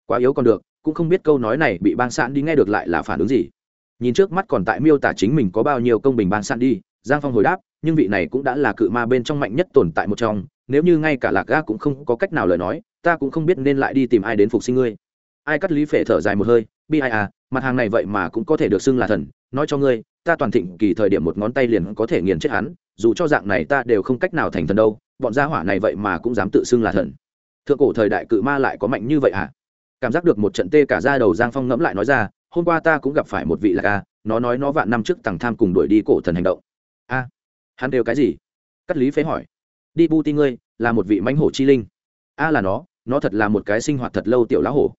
Quá yếu còn được, cũng không biết câu nói này bị bang sạn đi nghe được lại là phản ứng gì. Nhìn trước mắt còn tại miêu tả chính mình có bao nhiêu công bình bang sạn đi, giang phong hồi đáp nhưng vị này cũng đã là cự ma bên trong mạnh nhất tồn tại một trong, nếu như ngay cả lạc ga cũng không có cách nào lời nói, ta cũng không biết nên lại đi tìm ai đến phục sinh ngươi. Ai cắt lý phệ thở dài một hơi, bi ai à mặt hàng này vậy mà cũng có thể được xưng là thần, nói cho ngươi, ta toàn thịnh kỳ thời điểm một ngón tay liền có thể nghiền chết hắn, dù cho dạng này ta đều không cách nào thành thần đâu, bọn gia hỏa này vậy mà cũng dám tự xưng là thần. Thượng cổ thời đại cự ma lại có mạnh như vậy à? Cảm giác được một trận tê cả ra đầu giang phong ngẫm lại nói ra, hôm qua ta cũng gặp phải một vị lạc ca nó nói nó vạn năm trước tằng tham cùng đuổi đi cổ thần hành động hắn đều cái gì? Cắt lý phế hỏi. Đi bu ti ngươi, là một vị mãnh hổ chi linh. A là nó nó thật là một cái sinh hoạt thật lâu tiểu lá hổ.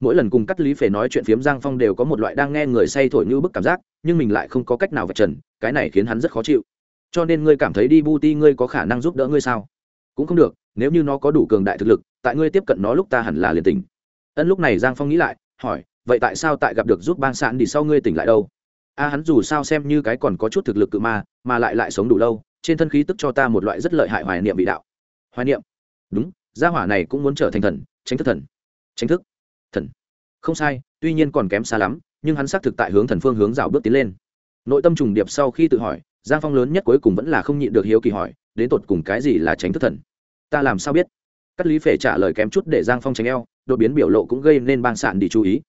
Mỗi lần cùng cắt lý phế nói chuyện phiếm giang phong đều có một loại đang nghe người say thổi như bức cảm giác, nhưng mình lại không có cách nào vạch trần, cái này khiến hắn rất khó chịu. Cho nên ngươi cảm thấy đi bu ti ngươi có khả năng giúp đỡ ngươi sao? Cũng không được, nếu như nó có đủ cường đại thực lực, tại ngươi tiếp cận nó lúc ta hẳn là liền tỉnh. Ân lúc này giang phong nghĩ lại, hỏi, vậy tại sao tại gặp được giúp bang sạn đi sau ngươi tỉnh lại đâu? A hắn dù sao xem như cái còn có chút thực lực cự ma, mà lại lại sống đủ lâu, trên thân khí tức cho ta một loại rất lợi hại hoài niệm vị đạo. Hoài niệm? Đúng, gia hỏa này cũng muốn trở thành thần, tránh thức thần. Tránh thức? Thần. Không sai, tuy nhiên còn kém xa lắm, nhưng hắn xác thực tại hướng thần phương hướng rào bước tiến lên. Nội tâm trùng điệp sau khi tự hỏi, giang phong lớn nhất cuối cùng vẫn là không nhịn được hiếu kỳ hỏi, đến tột cùng cái gì là tránh thức thần? Ta làm sao biết? Cắt lý phể trả lời kém chút để giang phong tránh eo, đột biến biểu lộ cũng gây nên bang sạn đi chú ý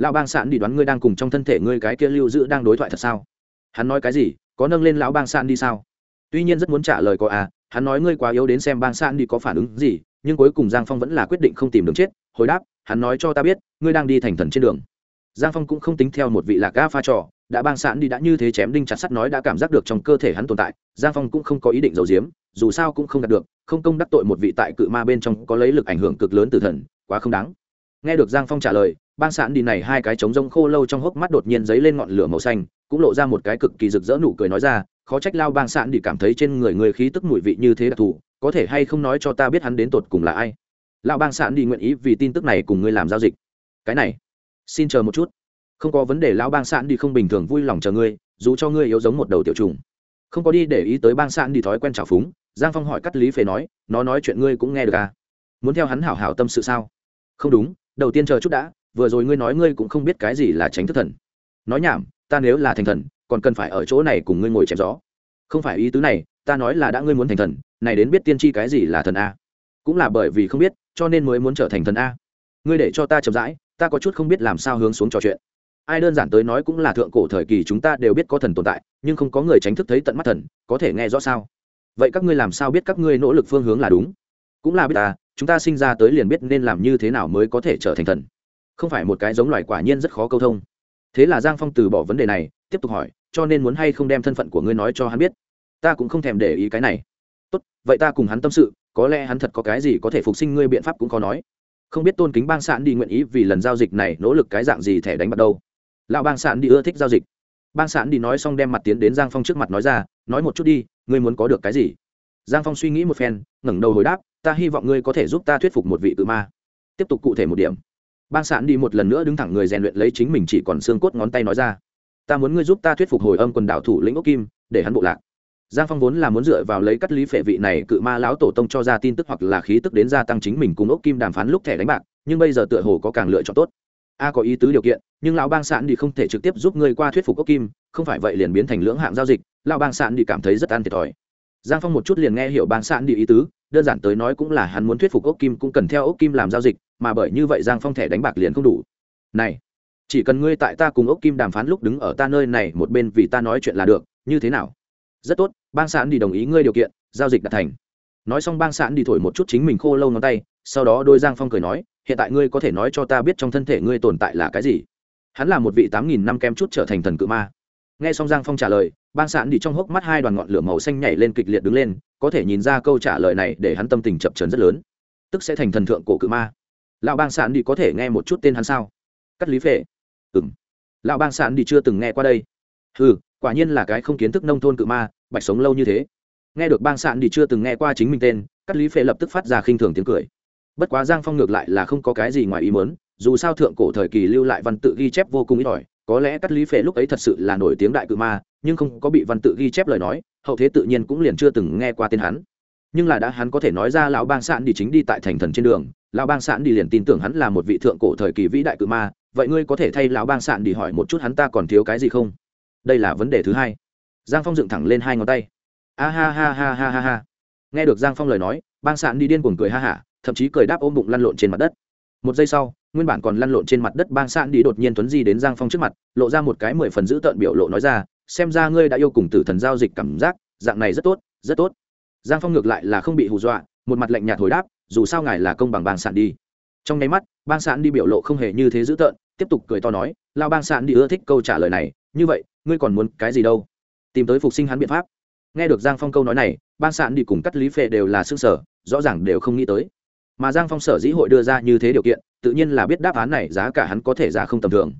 lão bang sạn đi đoán ngươi đang cùng trong thân thể ngươi cái kia lưu giữ đang đối thoại thật sao? Hắn nói cái gì? Có nâng lên lão bang sạn đi sao? Tuy nhiên rất muốn trả lời có à hắn nói ngươi quá yếu đến xem bang sạn đi có phản ứng gì, nhưng cuối cùng giang phong vẫn là quyết định không tìm đường chết. Hồi đáp, hắn nói cho ta biết, ngươi đang đi thành thần trên đường. Giang phong cũng không tính theo một vị lạc ga pha trò, đã bang sạn đi đã như thế chém đinh chặt sắt nói đã cảm giác được trong cơ thể hắn tồn tại, giang phong cũng không có ý định giấu giếm, dù sao cũng không đạt được, không công đắc tội một vị tại cự ma bên trong có lấy lực ảnh hưởng cực lớn từ thần, quá không đáng nghe được giang phong trả lời, bang sạn đi này hai cái trống rông khô lâu trong hốc mắt đột nhiên dấy lên ngọn lửa màu xanh, cũng lộ ra một cái cực kỳ rực rỡ nụ cười nói ra, khó trách lao bang sạn đi cảm thấy trên người người khí tức mùi vị như thế đặc thù, có thể hay không nói cho ta biết hắn đến tột cùng là ai? Lão bang sạn đi nguyện ý vì tin tức này cùng ngươi làm giao dịch. Cái này, xin chờ một chút. Không có vấn đề, lão bang sạn đi không bình thường vui lòng chờ ngươi, dù cho ngươi yếu giống một đầu tiểu trùng. Không có đi để ý tới bang sạn đi thói quen trào phúng, giang phong hỏi cắt lý phế nói, nó nói chuyện ngươi cũng nghe được à? Muốn theo hắn hảo hảo tâm sự sao? Không đúng đầu tiên chờ chút đã, vừa rồi ngươi nói ngươi cũng không biết cái gì là tránh thức thần. Nói nhảm, ta nếu là thành thần, còn cần phải ở chỗ này cùng ngươi ngồi chém gió. Không phải ý tứ này, ta nói là đã ngươi muốn thành thần, này đến biết tiên tri cái gì là thần a. Cũng là bởi vì không biết, cho nên mới muốn trở thành thần a. Ngươi để cho ta chậm rãi, ta có chút không biết làm sao hướng xuống trò chuyện. Ai đơn giản tới nói cũng là thượng cổ thời kỳ chúng ta đều biết có thần tồn tại, nhưng không có người tránh thức thấy tận mắt thần, có thể nghe rõ sao? Vậy các ngươi làm sao biết các ngươi nỗ lực phương hướng là đúng? Cũng là biết ta chúng ta sinh ra tới liền biết nên làm như thế nào mới có thể trở thành thần. Không phải một cái giống loài quả nhiên rất khó câu thông. Thế là giang phong từ bỏ vấn đề này, tiếp tục hỏi, cho nên muốn hay không đem thân phận của ngươi nói cho hắn biết? Ta cũng không thèm để ý cái này. Tốt, vậy ta cùng hắn tâm sự, có lẽ hắn thật có cái gì có thể phục sinh ngươi biện pháp cũng có nói. Không biết tôn kính bang sạn đi nguyện ý vì lần giao dịch này nỗ lực cái dạng gì thẻ đánh bắt đâu. Lão bang sạn đi ưa thích giao dịch. Bang sạn đi nói xong đem mặt tiến đến giang phong trước mặt nói ra, nói một chút đi, ngươi muốn có được cái gì? Giang phong suy nghĩ một phen, ngẩng đầu hồi đáp, ta hy vọng ngươi có thể giúp ta thuyết phục một vị cự ma. Tiếp tục cụ thể một điểm. Bang sạn đi một lần nữa đứng thẳng người rèn luyện lấy chính mình chỉ còn xương cốt ngón tay nói ra. Ta muốn ngươi giúp ta thuyết phục hồi âm quần đảo thủ lĩnh ốc kim, để hắn bộ lạc. Giang phong vốn là muốn dựa vào lấy cắt lý phệ vị này cự ma lão tổ tông cho ra tin tức hoặc là khí tức đến gia tăng chính mình cùng ốc kim đàm phán lúc thẻ đánh bạc, nhưng bây giờ tựa hồ có càng lựa chọn tốt. A có ý tứ điều kiện, nhưng lão bang sạn đi không thể trực tiếp giúp ngươi qua thuyết phục ốc kim, không phải vậy liền biến thành lưỡng hạng giao dịch. Lão bang sạn đi cảm thấy rất an thiệt thòi giang phong một chút liền nghe hiểu bang sạn đi ý tứ, đơn giản tới nói cũng là hắn muốn thuyết phục ốc kim cũng cần theo ốc kim làm giao dịch, mà bởi như vậy giang phong thẻ đánh bạc liền không đủ. Này, chỉ cần ngươi tại ta cùng ốc kim đàm phán lúc đứng ở ta nơi này một bên vì ta nói chuyện là được, như thế nào? Rất tốt, bang sạn đi đồng ý ngươi điều kiện, giao dịch đạt thành. Nói xong bang sạn đi thổi một chút chính mình khô lâu ngón tay, sau đó đôi giang phong cười nói, hiện tại ngươi có thể nói cho ta biết trong thân thể ngươi tồn tại là cái gì? Hắn là một vị tám nghìn năm kém chút trở thành thần cự ma nghe xong giang phong trả lời, bang sạn đi trong hốc mắt hai đoàn ngọn lửa màu xanh nhảy lên kịch liệt đứng lên, có thể nhìn ra câu trả lời này để hắn tâm tình chập trấn rất lớn. Tức sẽ thành thần thượng cổ cự ma. Lão bang sạn đi có thể nghe một chút tên hắn sao? Cắt lý phệ. Ừ m lão bang sạn đi chưa từng nghe qua đây. Ừ quả nhiên là cái không kiến thức nông thôn cự ma, bạch sống lâu như thế. Nghe được bang sạn đi chưa từng nghe qua chính mình tên, cắt lý phệ lập tức phát ra khinh thường tiếng cười. Bất quá giang phong ngược lại là không có cái gì ngoài ý mớn dù sao thượng cổ thời kỳ lưu lại văn tự ghi chép vô cùng ít ỏi có lẽ cắt lý phệ lúc ấy thật sự là nổi tiếng đại cự ma, nhưng không có bị văn tự ghi chép lời nói, hậu thế tự nhiên cũng liền chưa từng nghe qua tên hắn. Nhưng là đã hắn có thể nói ra lão bang sạn đi chính đi tại thành thần trên đường, lão bang sạn đi liền tin tưởng hắn là một vị thượng cổ thời kỳ vĩ đại cự ma, vậy ngươi có thể thay lão bang sạn đi hỏi một chút hắn ta còn thiếu cái gì không? Đây là vấn đề thứ hai. Giang phong dựng thẳng lên hai ngón tay. A ha ha ha ha ha ha. Nghe được giang phong lời nói, bang sạn đi điên cuồng cười ha hả, thậm chí cười đáp ôm bụng lăn lộn trên mặt đất. Một giây sau nguyên bản còn lăn lộn trên mặt đất bang sạn đi đột nhiên tuấn di đến giang phong trước mặt, lộ ra một cái mười phần dữ tợn biểu lộ nói ra, xem ra ngươi đã yêu cùng tử thần giao dịch cảm giác, dạng này rất tốt rất tốt. Giang phong ngược lại là không bị hù dọa, một mặt lạnh nhạt hồi đáp, dù sao ngài là công bằng bang sạn đi trong nháy mắt, bang sạn đi biểu lộ không hề như thế dữ tợn, tiếp tục cười to nói, lao bang sạn đi ưa thích câu trả lời này, như vậy, ngươi còn muốn cái gì đâu? Tìm tới phục sinh hắn biện pháp. Nghe được giang phong câu nói này, bang sạn đi cùng cắt lý phệ đều là xương sở rõ ràng đều không nghĩ tới. Mà giang phong sở dĩ hội đưa ra như thế điều kiện tự nhiên là biết đáp án này giá cả hắn có thể giá không tầm thường.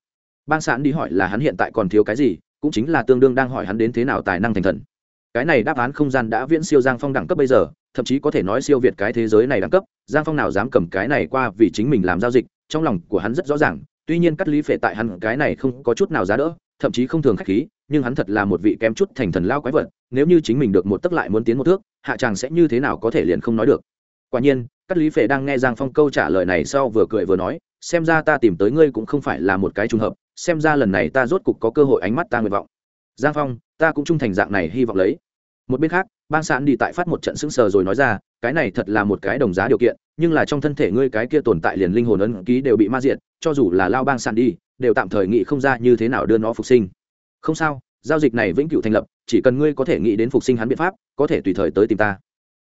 Bang sạn đi hỏi là hắn hiện tại còn thiếu cái gì, cũng chính là tương đương đang hỏi hắn đến thế nào tài năng thành thần. Cái này đáp án không gian đã viễn siêu giang phong đẳng cấp bây giờ, thậm chí có thể nói siêu việt cái thế giới này đẳng cấp, giang phong nào dám cầm cái này qua vì chính mình làm giao dịch, trong lòng của hắn rất rõ ràng, tuy nhiên cắt lý phệ tại hắn cái này không có chút nào giá đỡ, thậm chí không thường khách khí, nhưng hắn thật là một vị kém chút thành thần lao quái vật, nếu như chính mình được một tấc lại muốn tiến một thước, hạ chàng sẽ như thế nào có thể liền không nói được. Quả nhiên Cát lý phệ đang nghe giang phong câu trả lời này sau vừa cười vừa nói, xem ra ta tìm tới ngươi cũng không phải là một cái trùng hợp, xem ra lần này ta rốt cục có cơ hội ánh mắt ta nguyện vọng. Giang phong, ta cũng trung thành dạng này hy vọng lấy. Một bên khác, bang sạn đi tại phát một trận sững sờ rồi nói ra, cái này thật là một cái đồng giá điều kiện, nhưng là trong thân thể ngươi cái kia tồn tại liền linh hồn ấn ký đều bị ma diệt, cho dù là lao bang sạn đi, đều tạm thời nghĩ không ra như thế nào đưa nó phục sinh. Không sao, giao dịch này vĩnh cửu thành lập, chỉ cần ngươi có thể nghĩ đến phục sinh hắn biện pháp, có thể tùy thời tới tìm ta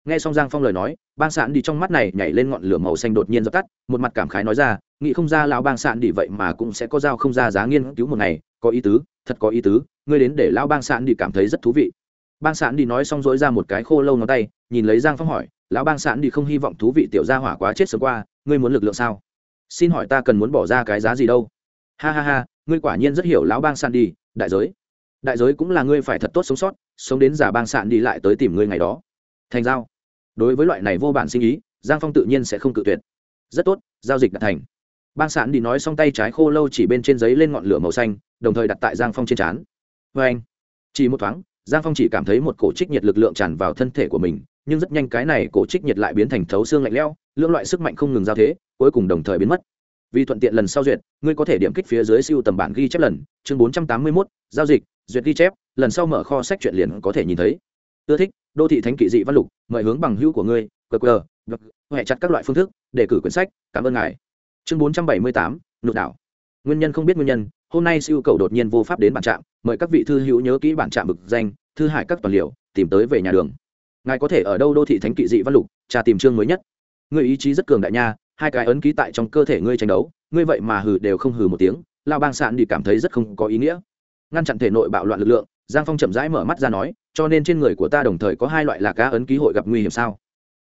nghe xong giang phong lời nói, bang sạn đi trong mắt này nhảy lên ngọn lửa màu xanh đột nhiên dập tắt, một mặt cảm khái nói ra, nghĩ không ra lão bang sạn đi vậy mà cũng sẽ có dao không ra giá nghiên cứu một ngày, có ý tứ, thật có ý tứ, ngươi đến để lão bang sạn đi cảm thấy rất thú vị. Bang sạn đi nói xong dối ra một cái khô lâu ngón tay, nhìn lấy giang phong hỏi, lão bang sạn đi không hy vọng thú vị tiểu gia hỏa quá chết sớm qua, ngươi muốn lực lượng sao? Xin hỏi ta cần muốn bỏ ra cái giá gì đâu? Ha ha ha, ngươi quả nhiên rất hiểu lão bang sạn đi, đại giới. Đại giới cũng là ngươi phải thật tốt sống sót, sống đến giả bang sạn đi lại tới tìm ngươi ngày đó. Thành giao đối với loại này vô bản sinh ý, giang phong tự nhiên sẽ không cự tuyệt. Rất tốt, giao dịch đã thành. Bang sản đi nói xong tay trái khô lâu chỉ bên trên giấy lên ngọn lửa màu xanh, đồng thời đặt tại giang phong trên trán. Vê anh, chỉ một thoáng, giang phong chỉ cảm thấy một cổ trích nhiệt lực lượng tràn vào thân thể của mình, nhưng rất nhanh cái này cổ trích nhiệt lại biến thành thấu xương lạnh lẽo, lưỡng loại sức mạnh không ngừng giao thế, cuối cùng đồng thời biến mất. Vì thuận tiện lần sau duyệt, ngươi có thể điểm kích phía dưới siêu tầm bản ghi chép lần, chương bốn trăm tám mươi mốt, giao dịch, duyệt ghi chép, lần sau mở kho sách chuyện liền có thể nhìn thấy. Ưa thích đô thị thánh kỵ dị văn lục, mời hướng bằng hữu của ngươi qr huệ chặt các loại phương thức để cử quyển sách, cảm ơn ngài. Chương bốn trăm bảy mươi tám nụ đảo nguyên nhân không biết nguyên nhân, hôm nay siêu cầu đột nhiên vô pháp đến bản trạm, mời các vị thư hữu nhớ kỹ bản trạm bực danh, thư hải các toàn liệu, tìm tới về nhà đường. Ngài có thể ở đâu đô thị thánh kỵ dị văn lục trà tìm chương mới nhất. Người ý chí rất cường đại nha, hai cái ấn ký tại trong cơ thể ngươi tranh đấu, ngươi vậy mà hừ đều không hừ một tiếng, lao bang sạn đi cảm thấy rất không có ý nghĩa ngăn chặn thể nội bạo loạn lực lượng, giang phong chậm rãi mở mắt ra nói, cho nên trên người của ta đồng thời có hai loại là cá ấn ký hội gặp nguy hiểm sao?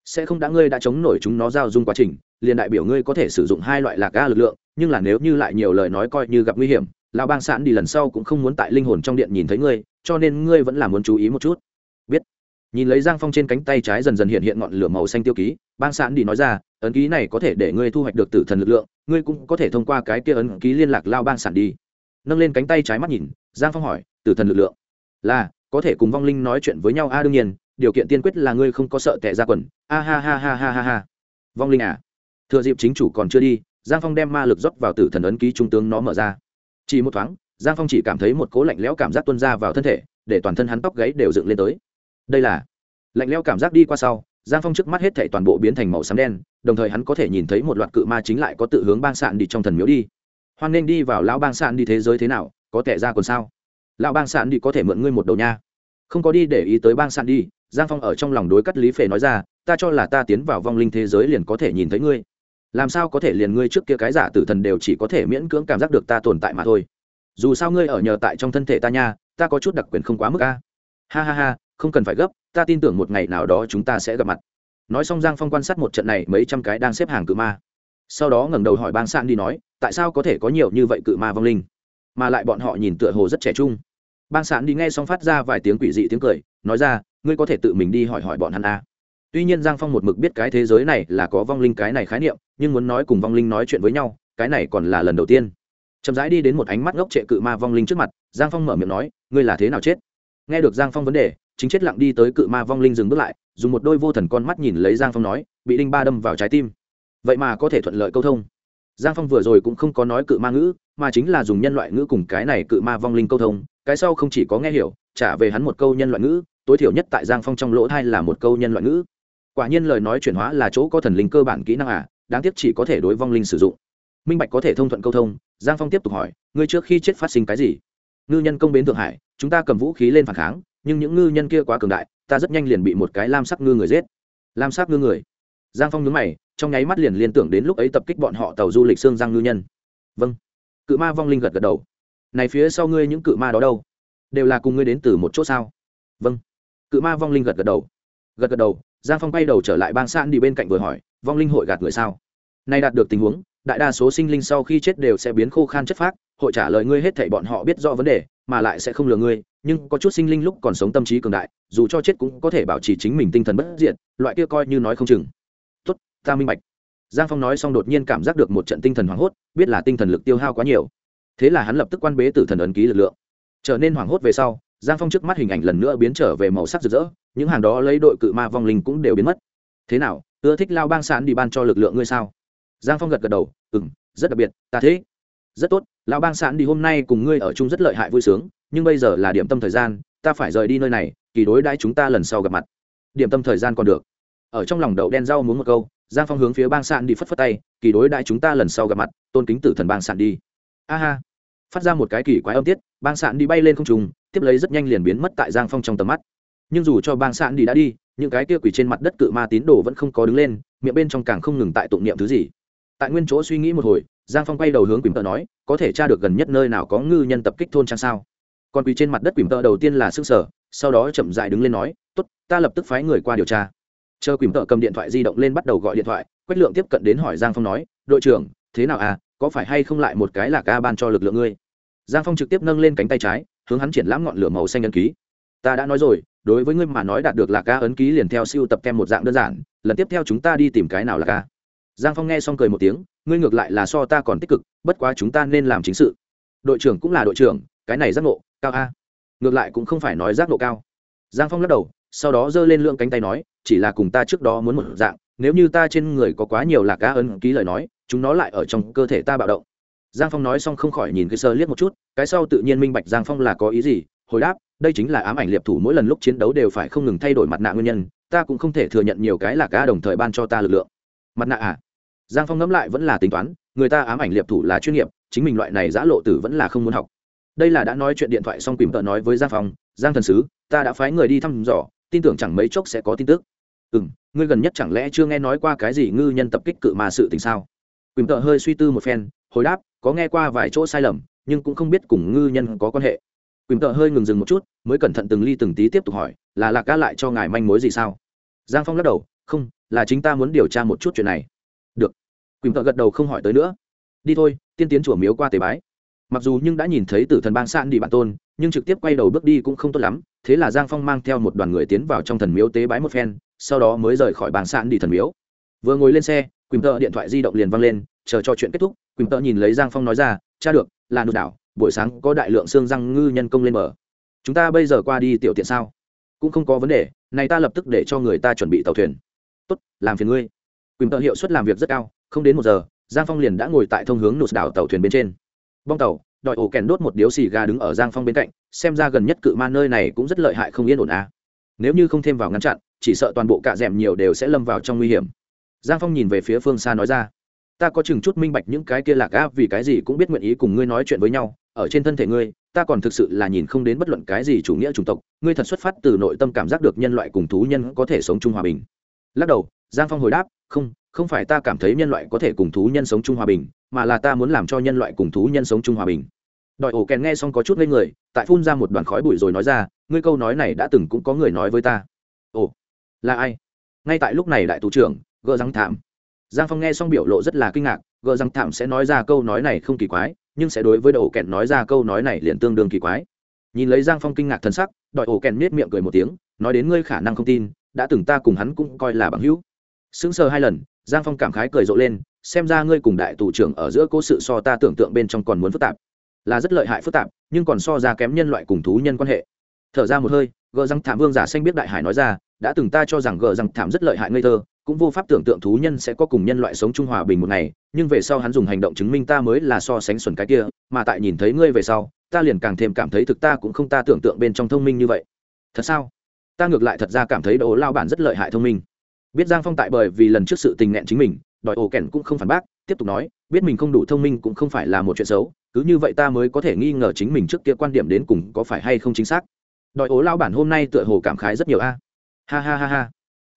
Sẽ không đã ngươi đã chống nổi chúng nó giao dung quá trình, liền đại biểu ngươi có thể sử dụng hai loại lạc ga lực lượng, nhưng là nếu như lại nhiều lời nói coi như gặp nguy hiểm, lão bang sạn đi lần sau cũng không muốn tại linh hồn trong điện nhìn thấy ngươi, cho nên ngươi vẫn là muốn chú ý một chút. Biết. Nhìn lấy giang phong trên cánh tay trái dần dần hiện hiện ngọn lửa màu xanh tiêu ký, bang sạn đi nói ra, ấn ký này có thể để ngươi thu hoạch được tử thần lực lượng, ngươi cũng có thể thông qua cái kia ấn ký liên lạc lao bang sản đi. Nâng lên cánh tay trái mắt nhìn giang phong hỏi, tử thần lực lượng? Là, có thể cùng vong linh nói chuyện với nhau. A, đương nhiên, điều kiện tiên quyết là ngươi không có sợ tệ ra quần. A, ha ha ha ha ha ha. Vong linh à? Thừa dịp chính chủ còn chưa đi, giang phong đem ma lực dốc vào tử thần ấn ký trung tướng nó mở ra. Chỉ một thoáng, giang phong chỉ cảm thấy một cố lạnh lẽo cảm giác tuân ra vào thân thể, để toàn thân hắn tóc gáy đều dựng lên tới. Đây là lạnh lẽo cảm giác đi qua sau, giang phong trước mắt hết thảy toàn bộ biến thành màu xám đen, đồng thời hắn có thể nhìn thấy một loạt cự ma chính lại có tự hướng bang sạn đi trong thần miếu đi. Hoan nên đi vào lão bang sạn đi thế giới thế nào? Có tệ ra còn sao? Lão bang sạn đi có thể mượn ngươi một đầu nha. Không có đi để ý tới bang sạn đi, giang phong ở trong lòng đối cắt lý phề nói ra, ta cho là ta tiến vào vong linh thế giới liền có thể nhìn thấy ngươi. Làm sao có thể liền ngươi trước kia cái giả tử thần đều chỉ có thể miễn cưỡng cảm giác được ta tồn tại mà thôi. Dù sao ngươi ở nhờ tại trong thân thể ta nha, ta có chút đặc quyền không quá mức a. Ha ha ha, không cần phải gấp, ta tin tưởng một ngày nào đó chúng ta sẽ gặp mặt. Nói xong giang phong quan sát một trận này mấy trăm cái đang xếp hàng cự ma. Sau đó ngẩng đầu hỏi bang san đi nói, tại sao có thể có nhiều như vậy cự ma vong linh? Mà lại bọn họ nhìn tựa hồ rất trẻ trung. Bang sản đi nghe xong phát ra vài tiếng quỷ dị tiếng cười, nói ra, ngươi có thể tự mình đi hỏi hỏi bọn hắn a tuy nhiên giang phong một mực biết cái thế giới này là có vong linh cái này khái niệm, nhưng muốn nói cùng vong linh nói chuyện với nhau, cái này còn là lần đầu tiên. Chậm rãi đi đến một ánh mắt ngốc trệ cự ma vong linh trước mặt, giang phong mở miệng nói, ngươi là thế nào chết? Nghe được giang phong vấn đề, chính chết lặng đi tới cự ma vong linh dừng bước lại, dùng một đôi vô thần con mắt nhìn lấy giang phong nói, bị đinh ba đâm vào trái tim. Vậy mà có thể thuận lợi câu thông. Giang phong vừa rồi cũng không có nói cự ma ngữ mà chính là dùng nhân loại ngữ cùng cái này cự ma vong linh câu thông, cái sau không chỉ có nghe hiểu, trả về hắn một câu nhân loại ngữ, tối thiểu nhất tại giang phong trong lỗ thai là một câu nhân loại ngữ. Quả nhiên lời nói chuyển hóa là chỗ có thần linh cơ bản kỹ năng à đáng tiếc chỉ có thể đối vong linh sử dụng. Minh bạch có thể thông thuận câu thông, giang phong tiếp tục hỏi, ngươi trước khi chết phát sinh cái gì? Ngư nhân công bến thượng hải, chúng ta cầm vũ khí lên phản kháng, nhưng những ngư nhân kia quá cường đại, ta rất nhanh liền bị một cái lam sắc ngư người giết. Lam sắc ngư người? Giang phong nhớ mày, trong nháy mắt liền liên tưởng đến lúc ấy tập kích bọn họ tàu du lịch xương giang ngư nhân. Vâng cự ma vong linh gật gật đầu. Này phía sau ngươi những cự ma đó đâu? Đều là cùng ngươi đến từ một chỗ sao? Vâng. Cự ma vong linh gật gật đầu. Gật gật đầu, giang phong quay đầu trở lại bang san đi bên cạnh vừa hỏi, vong linh hội gạt người sao? Nay đạt được tình huống, đại đa số sinh linh sau khi chết đều sẽ biến khô khan chất phác, hội trả lời ngươi hết thảy bọn họ biết rõ vấn đề, mà lại sẽ không lừa ngươi, nhưng có chút sinh linh lúc còn sống tâm trí cường đại, dù cho chết cũng có thể bảo trì chính mình tinh thần bất diệt, loại kia coi như nói không chừng. Tốt, ta minh bạch giang phong nói xong đột nhiên cảm giác được một trận tinh thần hoảng hốt, biết là tinh thần lực tiêu hao quá nhiều. Thế là hắn lập tức quan bế tử thần ấn ký lực lượng. Trở nên hoảng hốt về sau, giang phong trước mắt hình ảnh lần nữa biến trở về màu sắc rực rỡ, những hàng đó lấy đội cự ma vong linh cũng đều biến mất. Thế nào, ưa thích lao bang sán đi ban cho lực lượng ngươi sao? Giang phong gật gật đầu ừ m rất đặc biệt, ta thế rất tốt lão bang sán đi hôm nay cùng ngươi ở chung rất lợi hại vui sướng, nhưng bây giờ là điểm tâm thời gian, ta phải rời đi nơi này, kỳ đối đãi chúng ta lần sau gặp mặt. Điểm tâm thời gian còn được. Ở trong lòng đậu đen rau muốn một câu giang phong hướng phía bang sạn đi phất phất tay, kỳ đối đại chúng ta lần sau gặp mặt, tôn kính tử thần bang sạn đi. A ha. Phát ra một cái kỳ quái âm tiết, bang sạn đi bay lên không trùng tiếp lấy rất nhanh liền biến mất tại giang phong trong tầm mắt. Nhưng dù cho bang sạn đi đã đi, những cái kia quỷ trên mặt đất cự ma tín đồ vẫn không có đứng lên, miệng bên trong càng không ngừng tại tụng niệm thứ gì. Tại nguyên chỗ suy nghĩ một hồi, giang phong quay đầu hướng quỳnh tợ nói, có thể tra được gần nhất nơi nào có ngư nhân tập kích thôn trang sao? Còn quỳ trên mặt đất quỳnh tợ đầu tiên là s ư sở sau đó chậm dại đứng lên nói t ố t ta lập tức phái người qua điều tra chờ quỳnh tợ cầm điện thoại di động lên bắt đầu gọi điện thoại, quách lượng tiếp cận đến hỏi giang phong nói, đội trưởng, thế nào à? Có phải hay không lại một cái là ca ban cho lực lượng ngươi? Giang phong trực tiếp nâng lên cánh tay trái, hướng hắn triển lãm ngọn lửa màu xanh ấn ký. Ta đã nói rồi, đối với ngươi mà nói đạt được là ca ấn ký liền theo siêu tập kem một dạng đơn giản, lần tiếp theo chúng ta đi tìm cái nào là ca. Giang phong nghe xong cười một tiếng, ngươi ngược lại là so ta còn tích cực, bất quá chúng ta nên làm chính sự. Đội trưởng cũng là đội trưởng, cái này giác ngộ cao a. Ngược lại cũng không phải nói giác ngộ cao. Giang phong lắc đầu sau đó giơ lên lượng cánh tay nói, chỉ là cùng ta trước đó muốn một dạng, nếu như ta trên người có quá nhiều lạc cá ấn ký lời nói, chúng nó lại ở trong cơ thể ta bạo động. Giang phong nói xong không khỏi nhìn cái sơ liếc một chút, cái sau tự nhiên minh bạch giang phong là có ý gì, hồi đáp, đây chính là ám ảnh liệp thủ mỗi lần lúc chiến đấu đều phải không ngừng thay đổi mặt nạ nguyên nhân, ta cũng không thể thừa nhận nhiều cái là cá đồng thời ban cho ta lực lượng. Mặt nạ à? Giang phong ngẫm lại vẫn là tính toán, người ta ám ảnh liệp thủ là chuyên nghiệp, chính mình loại này giã lộ tử vẫn là không muốn học. Đây là đã nói chuyện điện thoại xong quỳnh tợ nói với giang phong, giang thần sứ, ta đã phái người đi thăm dò tin tưởng chẳng mấy chốc sẽ có tin tức. Ừ m ngươi gần nhất chẳng lẽ chưa nghe nói qua cái gì ngư nhân tập kích cự mà sự tình sao? Quỳnh tợ hơi suy tư một phen, hồi đáp, có nghe qua vài chỗ sai lầm, nhưng cũng không biết cùng ngư nhân có quan hệ. Quỳnh tợ hơi ngừng dừng một chút, mới cẩn thận từng ly từng tí tiếp tục hỏi, là lạc ca lại cho ngài manh mối gì sao? Giang phong lắc đầu, không, là chính ta muốn điều tra một chút chuyện này. Được. Quỳnh tợ gật đầu không hỏi tới nữa. Đi thôi, tiên tiến chùa miếu qua tế bái. Mặc dù nhưng đã nhìn thấy tử thần bang san đi bản tôn nhưng trực tiếp quay đầu bước đi cũng không tốt lắm, thế là giang phong mang theo một đoàn người tiến vào trong thần miếu tế bái một phen, sau đó mới rời khỏi bàn sạn đi thần miếu. Vừa ngồi lên xe, quỳnh tợ điện thoại di động liền văng lên, chờ cho chuyện kết thúc, quỳnh tợ nhìn lấy giang phong nói ra, cha được, là nụ đảo, buổi sáng có đại lượng xương răng ngư nhân công lên mở chúng ta bây giờ qua đi tiểu tiện sao? Cũng không có vấn đề, này ta lập tức để cho người ta chuẩn bị tàu thuyền. Tốt, làm phiền ngươi. Quỳnh tợ hiệu suất làm việc rất cao, không đến một giờ, giang phong liền đã ngồi tại thông hướng nụt đảo tàu thuyền bên trên. Bong tàu đòi ổ kèn đốt một điếu xì gà đứng ở giang phong bên cạnh, xem ra gần nhất cự ma nơi này cũng rất lợi hại không yên ổn à. nếu như không thêm vào ngăn chặn, chỉ sợ toàn bộ cạ d nhiều đều sẽ lâm vào trong nguy hiểm. Giang phong nhìn về phía phương xa nói ra, ta có chừng chút minh bạch những cái kia lạc á, vì cái gì cũng biết nguyện ý cùng ngươi nói chuyện với nhau, ở trên thân thể ngươi, ta còn thực sự là nhìn không đến bất luận cái gì chủ nghĩa chủng tộc, ngươi thật xuất phát từ nội tâm cảm giác được nhân loại cùng thú nhân có thể sống chung hòa bình. Lắc đầu, giang phong hồi đáp, không không phải ta cảm thấy nhân loại có thể cùng thú nhân sống chung hòa bình, mà là ta muốn làm cho nhân loại cùng thú nhân sống chung hòa bình đòi ổ kèn nghe xong có chút ngây người, tại phun ra một đoàn khói bụi rồi nói ra, ngươi câu nói này đã từng cũng có người nói với ta. Ồ, là ai? Ngay tại lúc này đại thủ trưởng gỡ răng thảm. Giang phong nghe xong biểu lộ rất là kinh ngạc gỡ răng thảm sẽ nói ra câu nói này không kỳ quái, nhưng sẽ đối với đội ổ kèn nói ra câu nói này liền tương đương kỳ quái. Nhìn lấy giang phong kinh ngạc thân sắc, đòi ổ kèn miết miệng cười một tiếng, nói đến ngươi khả năng không tin, đã từng ta cùng hắn cũng coi là bằng hữu. Sững sờ hai lần, giang phong cảm khái cười rộ lên, xem ra ngươi cùng đại tù trưởng ở giữa cố sự so ta tưởng tượng bên trong còn muốn phức tạp là rất lợi hại phức tạp, nhưng còn so ra kém nhân loại cùng thú nhân quan hệ. Thở ra một hơi, gờ răng thảm vương giả xanh biết đại hải nói ra, đã từng ta cho rằng gờ răng thảm rất lợi hại ngây thơ, cũng vô pháp tưởng tượng thú nhân sẽ có cùng nhân loại sống trung hòa bình một ngày, nhưng về sau hắn dùng hành động chứng minh ta mới là so sánh xuẩn cái kia, mà tại nhìn thấy ngươi về sau, ta liền càng thêm cảm thấy thực ta cũng không ta tưởng tượng bên trong thông minh như vậy. Thật sao? Ta ngược lại thật ra cảm thấy đồ lao bản rất lợi hại thông minh. Biết giang phong tại bởi vì lần trước sự tình nghẹn chính mình, đòi ổ kèn cũng không phản bác, tiếp tục nói, biết mình không đủ thông minh cũng không phải là một chuyện xấu cứ như vậy ta mới có thể nghi ngờ chính mình trước kia quan điểm đến cùng có phải hay không chính xác. Đòi ổ lao bản hôm nay tựa hồ cảm khái rất nhiều a. Ha ha ha ha.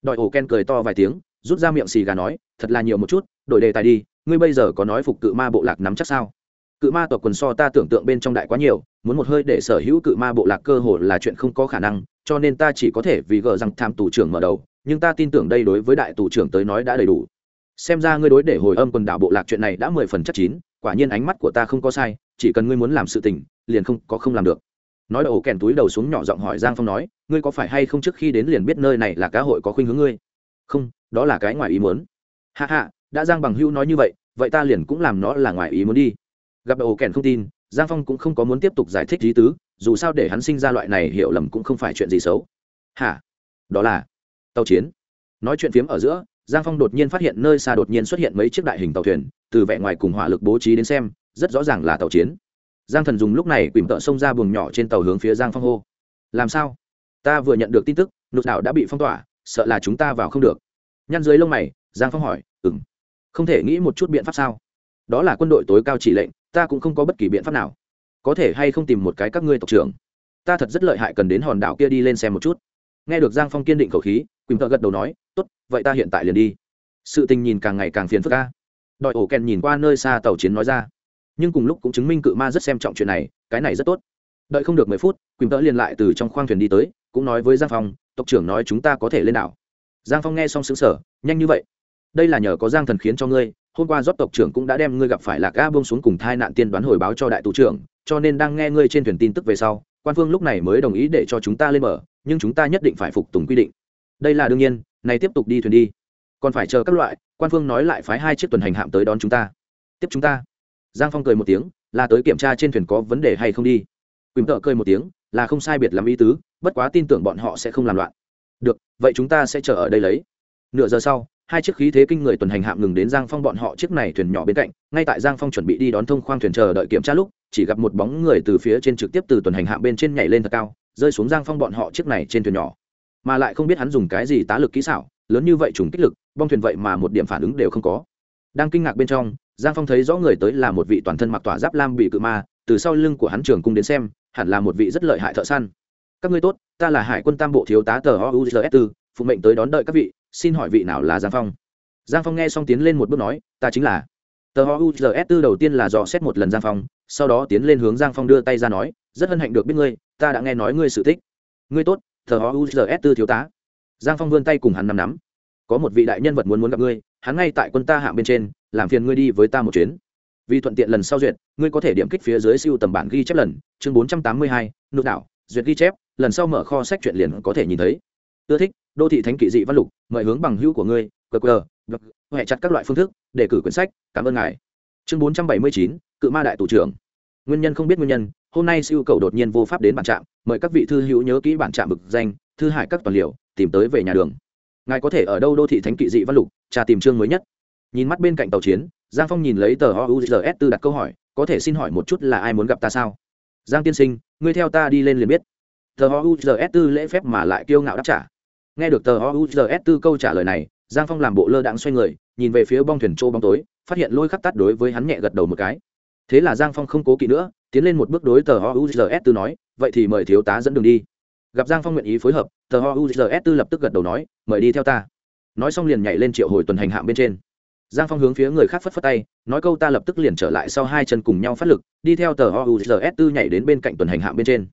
Đòi ổ ken cười to vài tiếng, rút ra miệng xì gà nói, thật là nhiều một chút, đổi đề tài đi, ngươi bây giờ có nói phục cự ma bộ lạc nắm chắc sao? Cự ma tộc quần so ta tưởng tượng bên trong đại quá nhiều, muốn một hơi để sở hữu cự ma bộ lạc cơ hồ là chuyện không có khả năng, cho nên ta chỉ có thể vì gờ rằng tham tù trưởng mở đầu, nhưng ta tin tưởng đây đối với đại tù trưởng tới nói đã đầy đủ. Xem ra ngươi đối để hồi âm quần đảo bộ lạc chuyện này đã mười phần chắc chín quả nhiên ánh mắt của ta không có sai, chỉ cần ngươi muốn làm sự tình, liền không có không làm được. Nói đầu kèn túi đầu xuống nhỏ giọng hỏi giang phong nói, ngươi có phải hay không trước khi đến liền biết nơi này là cá hội có khuynh hướng ngươi? Không, đó là cái ngoài ý muốn. Hạ hạ đã giang bằng hưu nói như vậy vậy ta liền cũng làm nó là ngoài ý muốn đi. Gặp đầu kèn không tin, giang phong cũng không có muốn tiếp tục giải thích lý tứ, dù sao để hắn sinh ra loại này hiểu lầm cũng không phải chuyện gì xấu. Hả? Đó là tàu chiến. Nói chuyện phiếm ở giữa giang phong đột nhiên phát hiện nơi xa đột nhiên xuất hiện mấy chiếc đại hình tàu thuyền, từ vẻ ngoài cùng hỏa lực bố trí đến xem, rất rõ ràng là tàu chiến. Giang thần dùng lúc này quỳm tợ xông ra buồng nhỏ trên tàu hướng phía giang phong hô. Làm sao? Ta vừa nhận được tin tức nụt đảo đã bị phong tỏa, sợ là chúng ta vào không được. Nhăn dưới lông mày, giang phong hỏi ừ m không thể nghĩ một chút biện pháp sao? Đó là quân đội tối cao chỉ lệnh, ta cũng không có bất kỳ biện pháp nào. Có thể hay không tìm một cái các ngươi tộc trưởng? Ta thật rất lợi hại cần đến hòn đảo kia đi lên xem một chút nghe được giang phong kiên định khẩu khí, quỳnh thợ gật đầu nói, tốt, vậy ta hiện tại liền đi. Sự tình nhìn càng ngày càng phiền phức ca đòi ổ kèn nhìn qua nơi xa tàu chiến nói ra. Nhưng cùng lúc cũng chứng minh cự ma rất xem trọng chuyện này, cái này rất tốt. Đợi không được mười phút, quỳnh thợ liền lại từ trong khoang thuyền đi tới, cũng nói với giang phong, tộc trưởng nói chúng ta có thể lên đảo. Giang phong nghe xong xứng sở nhanh như vậy? Đây là nhờ có giang thần khiến cho ngươi, hôm qua gióp tộc trưởng cũng đã đem ngươi gặp phải lạc ga Bông xuống cùng thai nạn tiên đoán hồi báo cho đại tù trưởng, cho nên đang nghe ngươi trên thuyền tin tức về sau, quan phương lúc này mới đồng ý để cho chúng ta lên mở nhưng chúng ta nhất định phải phục tùng quy định. Đây là đương nhiên, này tiếp tục đi thuyền đi. Còn phải chờ các loại, quan phương nói lại phái hai chiếc tuần hành hạm tới đón chúng ta. Tiếp chúng ta. Giang phong cười một tiếng, là tới kiểm tra trên thuyền có vấn đề hay không đi. Quỳnh tợ cười một tiếng, là không sai biệt làm ý tứ, bất quá tin tưởng bọn họ sẽ không làm loạn. Được, vậy chúng ta sẽ chờ ở đây lấy. Nửa giờ sau, hai chiếc khí thế kinh người tuần hành hạm ngừng đến giang phong bọn họ chiếc này thuyền nhỏ bên cạnh, ngay tại giang phong chuẩn bị đi đón thông khoang thuyền chờ đợi kiểm tra lúc, chỉ gặp một bóng người từ phía trên trực tiếp từ tuần hành hạm bên trên nhảy lên thật cao rơi xuống giang phong bọn họ chiếc này trên thuyền nhỏ. Mà lại không biết hắn dùng cái gì tá lực kỹ xảo, lớn như vậy trùng kích lực, bong thuyền vậy mà một điểm phản ứng đều không có. Đang kinh ngạc bên trong, giang phong thấy rõ người tới là một vị toàn thân mặc tỏa giáp lam bị cự ma, từ sau lưng của hắn trường cung đến xem, hẳn là một vị rất lợi hại thợ săn. Các ngươi tốt, ta là hải quân tam bộ thiếu tá tờ ouzs Tư, phụ mệnh tới đón đợi các vị, xin hỏi vị nào là giang phong? Giang phong nghe xong tiến lên một bước nói, ta chính là. Tờ ouzs Tư đầu tiên là dò xét một lần giang phong, sau đó tiến lên hướng giang phong đưa tay ra nói, rất hân hạnh được biết ngươi ta đã nghe nói ngươi sự tích. Ngươi tốt tờ ouzs 4 thiếu tá. Giang phong vươn tay cùng hắn nắm nắm. Có một vị đại nhân vật muốn muốn gặp ngươi, hắn ngay tại quân ta hạng bên trên, làm phiền ngươi đi với ta một chuyến. Vì thuận tiện lần sau duyệt, ngươi có thể điểm kích phía dưới siêu tầm bản ghi chép lần, chương bốn trăm tám mươi hai, nụ đảo, duyệt ghi chép, lần sau mở kho sách chuyện liền có thể nhìn thấy. Ưa thích, đô thị thánh kỵ dị văn lục, mời hướng bằng hữu của ngươi qr huệ chặt các loại phương thức, để cử quyển sách, cảm ơn ngài. Chương bốn trăm bảy mươi chín, cự ma đại tù trưởng. Nguyên nhân không biết nguyên nhân hôm nay siêu cầu đột nhiên vô pháp đến bản trạm, mời các vị thư hữu nhớ kỹ bản trạm bực danh, thư hải các toàn liệu tìm tới về nhà đường. Ngài có thể ở đâu đô thị thánh kỵ dị văn lục trà tìm chương mới nhất. Nhìn mắt bên cạnh tàu chiến, giang phong nhìn lấy tờ ouzs tư đặt câu hỏi, có thể xin hỏi một chút là ai muốn gặp ta sao? Giang tiên sinh, ngươi theo ta đi lên liền biết. Tờ ouzs tư lễ phép mà lại kiêu ngạo đáp trả. Nghe được tờ ouzs tư câu trả lời này, giang phong làm bộ lơ đãng xoay người, nhìn về phía bong thuyền trô bóng tối, phát hiện lôi khắc tắt đối với hắn nhẹ gật đầu một cái. Thế là giang phong không cố kỵ nữa tiến lên một bước đối tờ S tư nói, vậy thì mời thiếu tá dẫn đường đi. Gặp giang phong nguyện ý phối hợp, tờ S tư lập tức gật đầu nói, mời đi theo ta. Nói xong liền nhảy lên triệu hồi tuần hành hạng bên trên. Giang phong hướng phía người khác phất phất tay, nói câu ta lập tức liền trở lại sau hai chân cùng nhau phát lực, đi theo tờ S tư nhảy đến bên cạnh tuần hành hạng bên trên.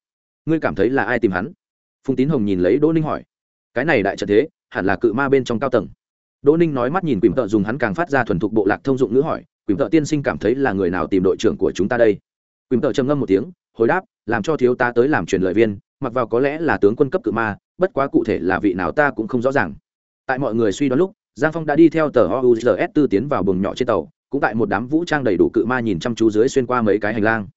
Ngươi cảm thấy là ai tìm hắn? Phùng tín hồng nhìn lấy đỗ ninh hỏi. Cái này đại trận thế, hẳn là cự ma bên trong cao tầng. Đỗ ninh nói mắt nhìn quỳm tợ dùng hắn càng phát ra thuần thục bộ lạc thông dụng ngữ hỏi quỳm tợ tiên sinh cảm thấy là người nào tìm đội trưởng của chúng ta đây? Quỳnh tợ trầm ngâm một tiếng, hồi đáp, làm cho thiếu ta tới làm truyền lợi viên, mặc vào có lẽ là tướng quân cấp cự ma, bất quá cụ thể là vị nào ta cũng không rõ ràng. Tại mọi người suy đoán lúc, giang phong đã đi theo tờ ouzs tư tiến vào buồng nhỏ trên tàu, cũng tại một đám vũ trang đầy đủ cự ma nhìn chăm chú dưới xuyên qua mấy cái hành lang.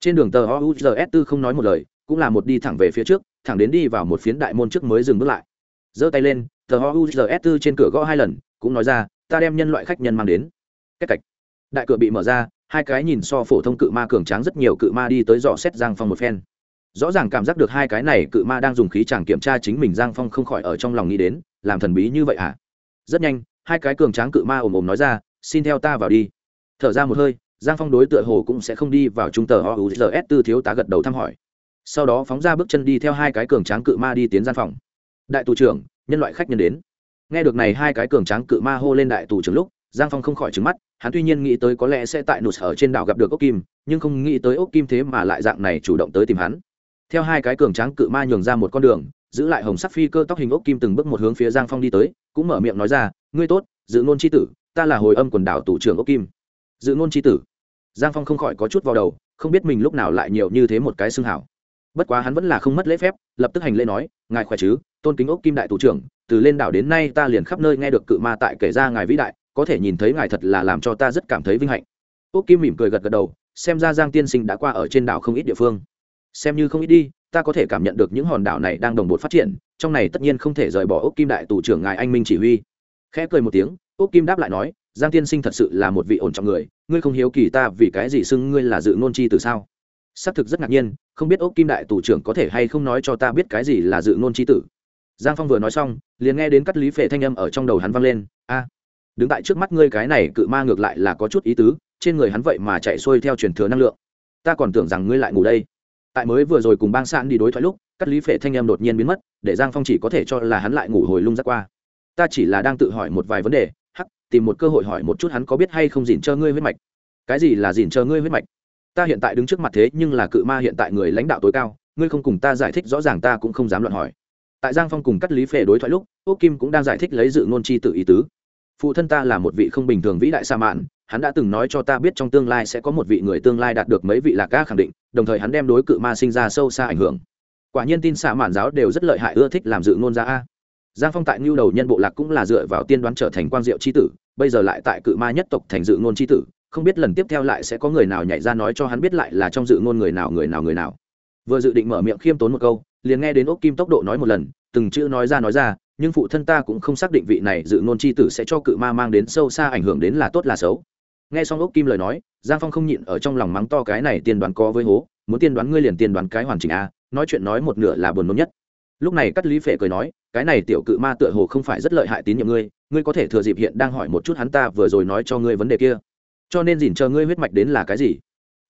Trên đường tờ ouzs tư không nói một lời, cũng là một đi thẳng về phía trước, thẳng đến đi vào một phiến đại môn trước mới dừng bước lại. Giơ tay lên, tờ ouzs tư trên cửa gõ hai lần, cũng nói ra, ta đem nhân loại khách nhân mang đến. Cách cạch. Đại cửa bị mở ra hai cái nhìn so phổ thông cự ma cường tráng rất nhiều cự ma đi tới dò xét giang phong một phen. Rõ ràng cảm giác được hai cái này cự ma đang dùng khí chàng kiểm tra chính mình, giang phong không khỏi ở trong lòng nghĩ đến, làm thần bí như vậy hả? Rất nhanh, hai cái cường tráng cự ma ồm ồm nói ra, xin theo ta vào đi. Thở ra một hơi, giang phong đối tựa hồ cũng sẽ không đi vào trung tờ ouzs tư thiếu tá gật đầu thăm hỏi. Sau đó phóng ra bước chân đi theo hai cái cường tráng cự ma đi tiến gian phòng. Đại tù trưởng, nhân loại khách nhân đến. Nghe được này hai cái cường tráng cự ma hô lên đại tù trưởng lúc giang phong không khỏi trứng mắt, hắn tuy nhiên nghĩ tới có lẽ sẽ tại nụt ở trên đảo gặp được ốc kim, nhưng không nghĩ tới ốc kim thế mà lại dạng này chủ động tới tìm hắn. Theo hai cái cường tráng cự ma nhường ra một con đường, giữ lại hồng sắc phi cơ tóc hình ốc kim từng bước một hướng phía giang phong đi tới, cũng mở miệng nói ra, ngươi tốt, dự ngôn c h i tử, ta là hồi âm quần đảo tủ trưởng ốc kim. Dự ngôn c h i tử? Giang phong không khỏi có chút vào đầu, không biết mình lúc nào lại nhiều như thế một cái xương hảo. Bất quá hắn vẫn là không mất lễ phép, lập tức hành lễ nói, ngài khỏe chứ, tôn kính ốc kim đại thủ trưởng, từ lên đảo đến nay ta liền khắp nơi nghe được cự ma tại kể ra ngài vĩ đại có thể nhìn thấy ngài thật là làm cho ta rất cảm thấy vinh hạnh. Ốc kim mỉm cười gật gật đầu, xem ra giang tiên sinh đã qua ở trên đảo không ít địa phương. Xem như không ít đi, ta có thể cảm nhận được những hòn đảo này đang đồng bộ phát triển, trong này tất nhiên không thể rời bỏ ốc kim đại tù trưởng ngài anh minh chỉ huy. Khẽ cười một tiếng ốc kim đáp lại nói, giang tiên sinh thật sự là một vị ổn trọng người, ngươi không hiếu kỳ ta vì cái gì xưng ngươi là dự ngôn chi từ sao? Xác thực rất ngạc nhiên, không biết ốc kim đại tù trưởng có thể hay không nói cho ta biết cái gì là dự ngôn chi tử. Giang phong vừa nói xong, liền nghe đến cắt lý phệ thanh âm ở trong đầu hắn vang lên, a đứng tại trước mắt ngươi cái này cự ma ngược lại là có chút ý tứ, trên người hắn vậy mà chạy xuôi theo truyền thừa năng lượng. Ta còn tưởng rằng ngươi lại ngủ đây. Tại mới vừa rồi cùng bang sạn đi đối thoại lúc, cắt lý phệ thanh em đột nhiên biến mất, để giang phong chỉ có thể cho là hắn lại ngủ hồi lung ra qua. Ta chỉ là đang tự hỏi một vài vấn đề, hắc, tìm một cơ hội hỏi một chút hắn có biết hay không dìn chờ ngươi huyết mạch. Cái gì là dìn chờ ngươi huyết mạch? Ta hiện tại đứng trước mặt thế nhưng là cự ma hiện tại người lãnh đạo tối cao, ngươi không cùng ta giải thích rõ ràng ta cũng không dám luận hỏi. Tại giang phong cùng cắt lý phệ đối thoại lúc ốc kim cũng đang giải thích lấy dự ngôn chi tự ý tứ phụ thân ta là một vị không bình thường vĩ đại sa mạn, hắn đã từng nói cho ta biết trong tương lai sẽ có một vị người tương lai đạt được mấy vị lạc ca khẳng định, đồng thời hắn đem đối cự ma sinh ra sâu xa ảnh hưởng. Quả nhiên tin xạ mạn giáo đều rất lợi hại, ưa thích làm dự ngôn ra a. Giang phong tại ngưu đầu nhân bộ lạc cũng là dựa vào tiên đoán trở thành quang diệu c h i tử, bây giờ lại tại cự ma nhất tộc thành dự ngôn c h i tử, không biết lần tiếp theo lại sẽ có người nào nhảy ra nói cho hắn biết lại là trong dự ngôn người nào người nào người nào. Vừa dự định mở miệng khiêm tốn một câu, liền nghe đến ốc kim tốc độ nói một lần, từng chữ nói ra nói ra nhưng phụ thân ta cũng không xác định vị này dự ngôn c h i tử sẽ cho cự ma mang đến sâu xa ảnh hưởng đến là tốt là xấu. Nghe xong ốc kim lời nói, giang phong không nhịn ở trong lòng mắng to cái này tiên đoán có với hố, muốn tiên đoán ngươi liền tiên đoán cái hoàn chỉnh a, nói chuyện nói một nửa là buồn nôn nhất. Lúc này cắt lý phệ cười nói, cái này tiểu cự ma tựa hồ không phải rất lợi hại tín nhiệm ngươi ngươi có thể thừa dịp hiện đang hỏi một chút hắn ta vừa rồi nói cho ngươi vấn đề kia. Cho nên dìn chờ ngươi huyết mạch đến là cái gì?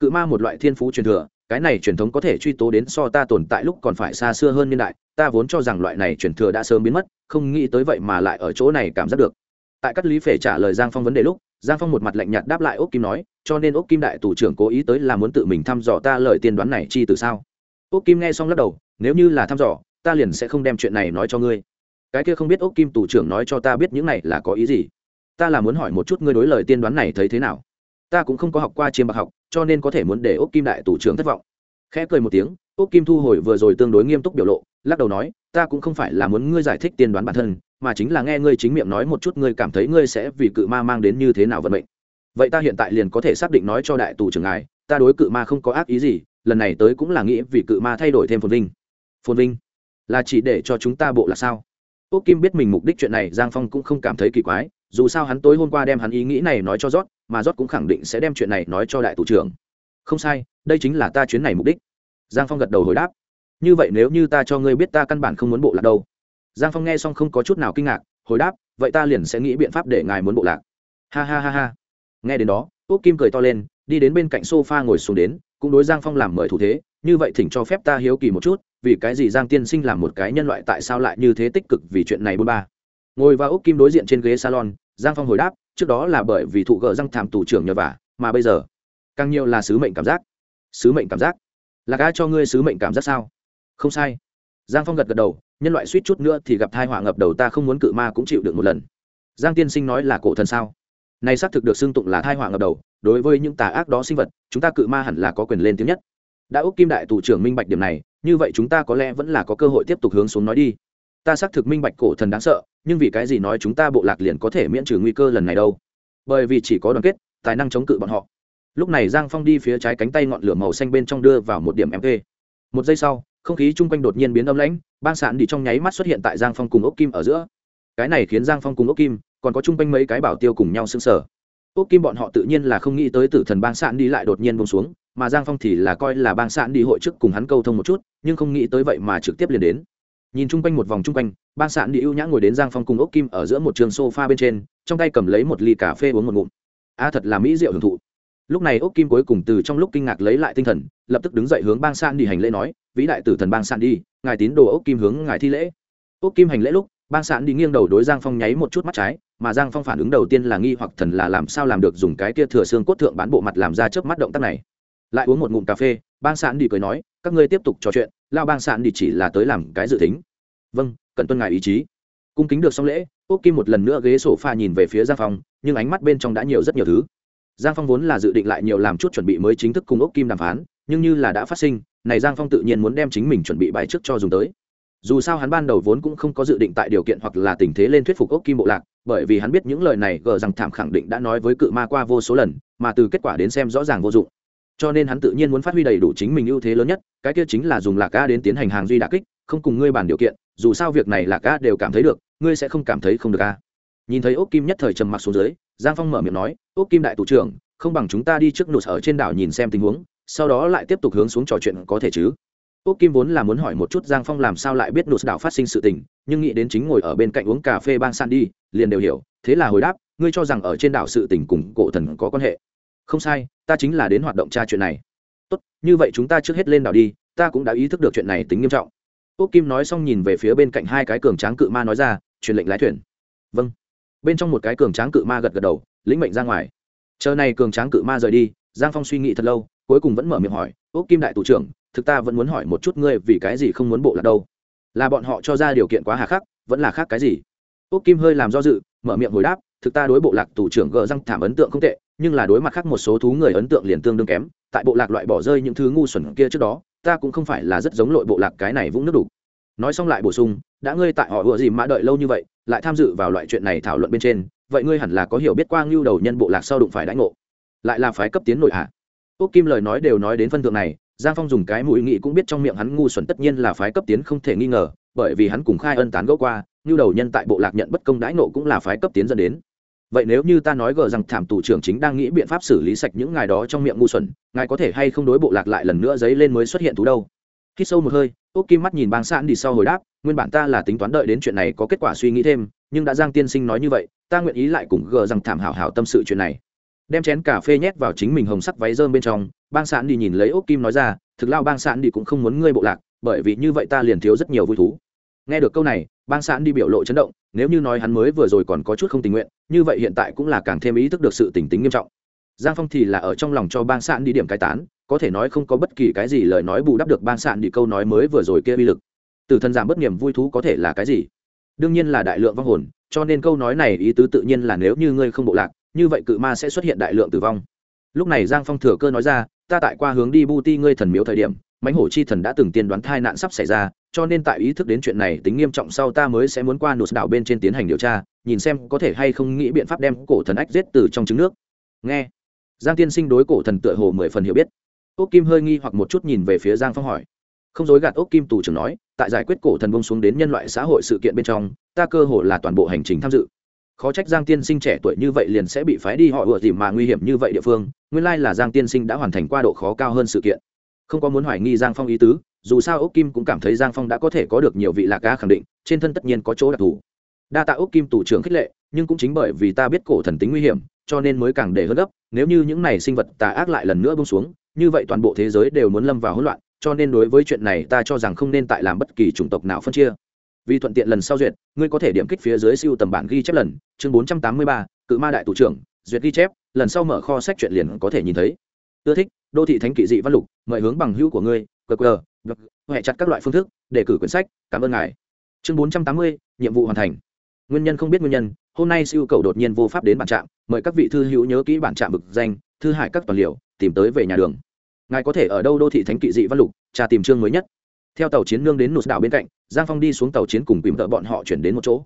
Cự ma một loại thiên phú truyền thừa, cái này truyền thống có thể truy tố đến so ta tồn tại lúc còn phải xa xưa hơn niên đại ta vốn cho rằng loại này truyền thừa đã sớm biến mất, không nghĩ tới vậy mà lại ở chỗ này cảm giác được. Tại các lý phể trả lời giang phong vấn đề lúc, giang phong một mặt lạnh nhạt đáp lại ốc kim nói, cho nên ốc kim đại tù trưởng cố ý tới là muốn tự mình thăm dò ta lời tiên đoán này chi từ sao? Ốc kim nghe xong lắc đầu, nếu như là thăm dò, ta liền sẽ không đem chuyện này nói cho ngươi. Cái kia không biết ốc kim tù trưởng nói cho ta biết những này là có ý gì? Ta là muốn hỏi một chút ngươi đối lời tiên đoán này thấy thế nào? Ta cũng không có học qua chiêm bạc học, cho nên có thể muốn để ốc kim đại tù trưởng thất vọng. Khẽ cười một tiếng ốc kim thu hồi vừa rồi tương đối nghiêm túc biểu lộ lắc đầu nói, ta cũng không phải là muốn ngươi giải thích tiên đoán bản thân, mà chính là nghe ngươi chính miệng nói một chút ngươi cảm thấy ngươi sẽ vì cự ma mang đến như thế nào vận mệnh. Vậy ta hiện tại liền có thể xác định nói cho đại tù trưởng ngài, ta đối cự ma không có ác ý gì, lần này tới cũng là nghĩ vì cự ma thay đổi thêm phồn vinh. Phồn vinh? Là chỉ để cho chúng ta bộ là sao? Ốc kim biết mình mục đích chuyện này, giang phong cũng không cảm thấy kỳ quái, dù sao hắn tối hôm qua đem hắn ý nghĩ này nói cho rót, mà rót cũng khẳng định sẽ đem chuyện này nói cho đại tù trưởng. Không sai, đây chính là ta chuyến này mục đích. Giang phong gật đầu hồi đáp như vậy nếu như ta cho ngươi biết ta căn bản không muốn bộ lạc đâu. Giang phong nghe xong không có chút nào kinh ngạc, hồi đáp, vậy ta liền sẽ nghĩ biện pháp để ngài muốn bộ lạc. Ha ha ha ha. Nghe đến đó, úc kim cười to lên, đi đến bên cạnh s o f a ngồi xuống đến, cũng đối giang phong làm mời thủ thế, như vậy thỉnh cho phép ta hiếu kỳ một chút, vì cái gì giang tiên sinh làm một cái nhân loại tại sao lại như thế tích cực vì chuyện này bôn ba? Ngồi vào úc kim đối diện trên ghế salon, giang phong hồi đáp, trước đó là bởi vì thụ gỡ răng thảm tù trưởng nhờ vả, mà bây giờ, càng nhiều là sứ mệnh cảm giác. Sứ mệnh cảm giác. Là ai cho ngươi sứ mệnh cảm giác sao? Không sai. Giang phong gật gật đầu, nhân loại suýt chút nữa thì gặp thai họa ngập đầu ta không muốn cự ma cũng chịu được một lần. Giang tiên sinh nói là cổ thần sao? Này xác thực được xưng tụng là thai họa ngập đầu, đối với những tà ác đó sinh vật, chúng ta cự ma hẳn là có quyền lên tiếng nhất. Đã úc kim đại tù trưởng minh bạch điểm này, như vậy chúng ta có lẽ vẫn là có cơ hội tiếp tục hướng xuống nói đi. Ta xác thực minh bạch cổ thần đáng sợ, nhưng vì cái gì nói chúng ta bộ lạc liền có thể miễn trừ nguy cơ lần này đâu? Bởi vì chỉ có đoàn kết, tài năng chống cự bọn họ. Lúc này giang phong đi phía trái cánh tay ngọn lửa màu xanh bên trong đưa vào một điểm mp. Một giây sau không khí chung quanh đột nhiên biến âm lãnh, bang sạn đi trong nháy mắt xuất hiện tại giang phong cùng ốc kim ở giữa. Cái này khiến giang phong cùng ốc kim còn có chung quanh mấy cái bảo tiêu cùng nhau sưng sở ốc kim bọn họ tự nhiên là không nghĩ tới tử thần bang sạn đi lại đột nhiên bông xuống, mà giang phong thì là coi là bang sạn đi hội chức cùng hắn câu thông một chút, nhưng không nghĩ tới vậy mà trực tiếp liền đến. Nhìn chung quanh một vòng chung quanh, bang sạn đi ưu nhã ngồi đến giang phong cùng ốc kim ở giữa một trường sofa bên trên, trong tay cầm lấy một ly cà phê uống một ngụm. A, thật là mỹ diệu hưởng thụ lúc này ốc kim cuối cùng từ trong lúc kinh ngạc lấy lại tinh thần, lập tức đứng dậy hướng bang san đi hành lễ nói, vĩ đại tử thần bang san đi, ngài tín đồ ốc kim hướng ngài thi lễ. Ốc kim hành lễ lúc, bang san đi nghiêng đầu đối giang phong nháy một chút mắt trái, mà giang phong phản ứng đầu tiên là nghi hoặc thần là làm sao làm được dùng cái kia thừa xương cốt thượng bán bộ mặt làm ra trước mắt động tác này. Lại uống một ngụm cà phê, bang san đi cười nói, các ngươi tiếp tục trò chuyện, lao bang san đi chỉ là tới làm cái dự tính. Vâng cần tuân ngài ý chí. Cung kính được xong lễ ốc kim một lần nữa ghế sổ pha nhìn về phía giang phong, nhưng ánh mắt bên trong đã nhiều rất nhiều thứ giang phong vốn là dự định lại nhiều làm chút chuẩn bị mới chính thức cùng ốc kim đàm phán, nhưng như là đã phát sinh, này giang phong tự nhiên muốn đem chính mình chuẩn bị bài trước cho dùng tới. Dù sao hắn ban đầu vốn cũng không có dự định tại điều kiện hoặc là tình thế lên thuyết phục ốc kim bộ lạc, bởi vì hắn biết những lời này gờ rằng thảm khẳng định đã nói với cự ma qua vô số lần, mà từ kết quả đến xem rõ ràng vô dụng. Cho nên hắn tự nhiên muốn phát huy đầy đủ chính mình ưu thế lớn nhất, cái kia chính là dùng lạc ca đến tiến hành hàng duy đà kích, không cùng ngươi bàn điều kiện, dù sao việc này lạc ca đều cảm thấy được, ngươi sẽ không cảm thấy không được ca nhìn thấy ốc kim nhất thời trầm mặc xuống dưới giang phong mở miệng nói, úc kim đại tù trưởng, không bằng chúng ta đi trước nụt ở trên đảo nhìn xem tình huống, sau đó lại tiếp tục hướng xuống trò chuyện có thể chứ? Úc kim vốn là muốn hỏi một chút giang phong làm sao lại biết nụt đảo phát sinh sự tình, nhưng nghĩ đến chính ngồi ở bên cạnh uống cà phê bang san đi, liền đều hiểu, thế là hồi đáp, ngươi cho rằng ở trên đảo sự tình cùng cổ thần có quan hệ? Không sai, ta chính là đến hoạt động tra chuyện này. Tốt, như vậy chúng ta trước hết lên đảo đi, ta cũng đã ý thức được chuyện này tính nghiêm trọng. Úc kim nói xong nhìn về phía bên cạnh hai cái cường tráng cự ma nói ra, truyền lệnh lái thuyền. Vâng bên trong một cái cường tráng cự ma gật gật đầu, lĩnh mệnh ra ngoài. Chờ này cường tráng cự ma rời đi, giang phong suy nghĩ thật lâu, cuối cùng vẫn mở miệng hỏi ốc kim đại tù trưởng, thực ta vẫn muốn hỏi một chút ngươi vì cái gì không muốn bộ lạc đâu? Là bọn họ cho ra điều kiện quá hà khắc, vẫn là khác cái gì? Ốc kim hơi làm do dự, mở miệng hồi đáp, thực ta đối bộ lạc tù trưởng gờ răng thảm ấn tượng không tệ, nhưng là đối mặt khác một số thú người ấn tượng liền tương đương kém, tại bộ lạc loại bỏ rơi những thứ ngu xuẩn kia trước đó, ta cũng không phải là rất giống lội bộ lạc cái này vũng nước đủ nói xong lại bổ sung đã ngươi tại họ ủa gì mã đợi lâu như vậy, lại tham dự vào loại chuyện này thảo luận bên trên, vậy ngươi hẳn là có hiểu biết qua ngưu đầu nhân bộ lạc sau đụng phải đãi ngộ. Lại là phái cấp tiến nội hạ úc kim lời nói đều nói đến phân thượng này, giang phong dùng cái mũi nghị cũng biết trong miệng hắn ngu xuẩn tất nhiên là phái cấp tiến không thể nghi ngờ, bởi vì hắn cùng khai ân tán gẫu qua, ngưu đầu nhân tại bộ lạc nhận bất công đãi nộ cũng là phái cấp tiến dẫn đến. Vậy nếu như ta nói gờ rằng thảm tù trưởng chính đang nghĩ biện pháp xử lý sạch những ngài đó trong miệng ngu xuẩn, ngài có thể hay không đối bộ lạc lại lần nữa dấy lên mới xuất hiện thú đâu? Khi sâu một hơi ốc kim mắt nhìn bang sạn đi sau hồi đáp, nguyên bản ta là tính toán đợi đến chuyện này có kết quả suy nghĩ thêm, nhưng đã giang tiên sinh nói như vậy, ta nguyện ý lại cùng gờ rằng thảm hảo hảo tâm sự chuyện này. Đem chén cà phê nhét vào chính mình hồng sắc váy rơm bên trong, bang sạn đi nhìn lấy ốc kim nói ra, thực lao bang sạn đi cũng không muốn ngươi bộ lạc, bởi vì như vậy ta liền thiếu rất nhiều vui thú. Nghe được câu này, bang sạn đi biểu lộ chấn động, nếu như nói hắn mới vừa rồi còn có chút không tình nguyện, như vậy hiện tại cũng là càng thêm ý thức được sự tỉnh tính nghiêm trọng. Giang phong thì là ở trong lòng cho bang sạn đi điểm cai tán có thể nói không có bất kỳ cái gì lời nói bù đắp được ban sạn đi câu nói mới vừa rồi kia uy lực. Từ thần giảm bất niềm vui thú có thể là cái gì? Đương nhiên là đại lượng vong hồn, cho nên câu nói này ý tứ tự nhiên là nếu như ngươi không bộ lạc, như vậy cự ma sẽ xuất hiện đại lượng tử vong. Lúc này giang phong thừa cơ nói ra, ta tại qua hướng đi bu ti ngươi thần miếu thời điểm, mãnh hổ chi thần đã từng tiên đoán thai nạn sắp xảy ra, cho nên tại ý thức đến chuyện này tính nghiêm trọng sau ta mới sẽ muốn qua nụt đảo bên trên tiến hành điều tra, nhìn xem có thể hay không nghĩ biện pháp đem cổ thần ách giết từ trong trứng nước. Nghe, giang tiên sinh đối cổ thần tựa hồ mười phần hiểu biết ốc kim hơi nghi hoặc một chút nhìn về phía giang phong hỏi. Không dối gạt ốc kim tù trưởng nói, tại giải quyết cổ thần bông xuống đến nhân loại xã hội sự kiện bên trong, ta cơ hồ là toàn bộ hành trình tham dự. Khó trách giang tiên sinh trẻ tuổi như vậy liền sẽ bị phái đi họ ủa tìm mà nguy hiểm như vậy địa phương, nguyên lai là giang tiên sinh đã hoàn thành qua độ khó cao hơn sự kiện. Không có muốn hoài nghi giang phong ý tứ, dù sao ốc kim cũng cảm thấy giang phong đã có thể có được nhiều vị lạc ca khẳng định, trên thân tất nhiên có chỗ đặc thù. Đa tạ ốc kim tù trưởng khích lệ, nhưng cũng chính bởi vì ta biết cổ thần tính nguy hiểm, cho nên mới càng để hơn gấp, nếu như những này sinh vật tà ác lại lần nữa bông xuống như vậy toàn bộ thế giới đều muốn lâm vào hỗn loạn, cho nên đối với chuyện này ta cho rằng không nên tại làm bất kỳ chủng tộc nào phân chia. Vì thuận tiện lần sau duyệt, ngươi có thể điểm kích phía dưới siêu tầm bản ghi chép lần, chương bốn trăm tám mươi ba, cự ma đại tù trưởng, duyệt ghi chép, lần sau mở kho sách chuyện liền có thể nhìn thấy. Ưa thích, đô thị thánh kỵ dị văn lục, mời hướng bằng hữu của ngươi qr huệ chặt các loại phương thức, để cử quyển sách, cảm ơn ngài. Chương bốn trăm tám mươi, nhiệm vụ hoàn thành. Nguyên nhân không biết nguyên nhân, hôm nay siêu cầu đột nhiên vô pháp đến bản trạm, mời các vị thư hữu nhớ kỹ bản trạm bực danh, thư hải các toàn liệu tìm tới về nhà đường ngài có thể ở đâu đô thị thánh kỵ dị văn lục, trà tìm chương mới nhất. Theo tàu chiến nương đến nụt đảo bên cạnh, giang phong đi xuống tàu chiến cùng quỳm tợ bọn họ chuyển đến một chỗ.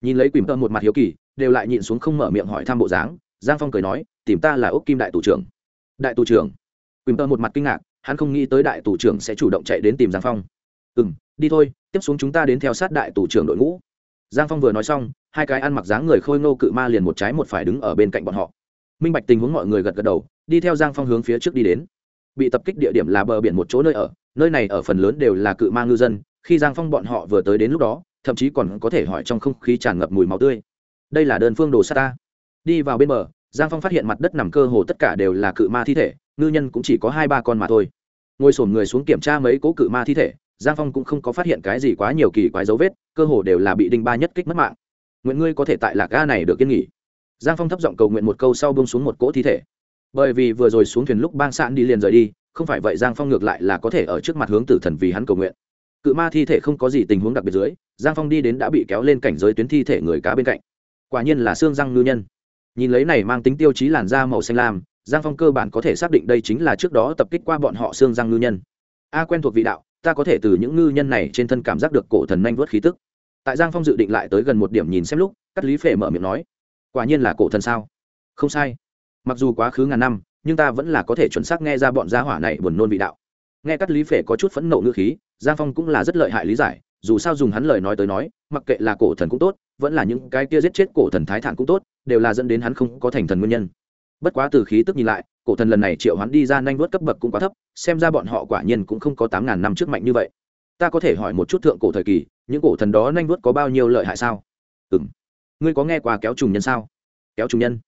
Nhìn lấy quỳm tợ một mặt hiếu kỳ, đều lại nhịn xuống không mở miệng hỏi thăm bộ dáng, giang phong cười nói, tìm ta là ốc kim đại tù trưởng. Đại tù trưởng? Quỳm tợ một mặt kinh ngạc, hắn không nghĩ tới đại tù trưởng sẽ chủ động chạy đến tìm giang phong. Ừ m đi thôi, tiếp xuống chúng ta đến theo sát đại tù trưởng đội ngũ. Giang phong vừa nói xong, hai cái ăn mặc dáng người khôi ngô cự ma liền một trái một phải đứng ở bên cạnh bọn họ. Minh bạch tình huống mọi người gật gật đầu, đi theo giang phong hướng phía trước đi đến bị tập kích địa điểm là bờ biển một chỗ nơi ở, nơi này ở phần lớn đều là cự ma ngư dân, khi giang phong bọn họ vừa tới đến lúc đó, thậm chí còn có thể hỏi trong không khí tràn ngập mùi máu tươi. Đây là đơn phương đồ sát ta. Đi vào bên bờ, giang phong phát hiện mặt đất nằm cơ hồ tất cả đều là cự ma thi thể, ngư nhân cũng chỉ có hai ba con mà thôi. Ngồi sổm người xuống kiểm tra mấy cố cự ma thi thể, giang phong cũng không có phát hiện cái gì quá nhiều kỳ quái dấu vết, cơ hồ đều là bị đinh ba nhất kích mất mạng. Nguyện ngươi có thể tại lạc ga này được yên nghỉ. Giang phong thấp giọng cầu nguyện một câu sau bông xuống một cỗ thi thể bởi vì vừa rồi xuống thuyền lúc bang sạn đi liền rời đi, không phải vậy giang phong ngược lại là có thể ở trước mặt hướng tử thần vì hắn cầu nguyện. Cự ma thi thể không có gì tình huống đặc biệt dưới, giang phong đi đến đã bị kéo lên cảnh giới tuyến thi thể người cá bên cạnh. Quả nhiên là xương răng ngư nhân. Nhìn lấy này mang tính tiêu chí làn da màu xanh lam, giang phong cơ bản có thể xác định đây chính là trước đó tập kích qua bọn họ xương răng ngư nhân. A quen thuộc vị đạo, ta có thể từ những ngư nhân này trên thân cảm giác được cổ thần nhanh vớt khí tức. Tại giang phong dự định lại tới gần một điểm nhìn xem lúc, cắt lý phệ mở miệng nói, quả nhiên là cổ thần sao? Không sai mặc dù quá khứ ngàn năm, nhưng ta vẫn là có thể chuẩn xác nghe ra bọn gia hỏa này buồn nôn vị đạo. Nghe cắt lý phệ có chút phẫn nộ ngữ khí, giang phong cũng là rất lợi hại lý giải, dù sao dùng hắn lời nói tới nói, mặc kệ là cổ thần cũng tốt, vẫn là những cái kia giết chết cổ thần thái thản cũng tốt, đều là dẫn đến hắn không có thành thần nguyên nhân. Bất quá từ khí tức nhìn lại, cổ thần lần này triệu hắn đi ra nhanh vớt cấp bậc cũng quá thấp, xem ra bọn họ quả nhiên cũng không có tám ngàn năm trước mạnh như vậy. Ta có thể hỏi một chút thượng cổ thời kỳ, những cổ thần đó nhanh vớt có bao nhiêu lợi hại sao? Ừ m ngươi có nghe qua kéo trùng nhân sao? Kéo trùng nhân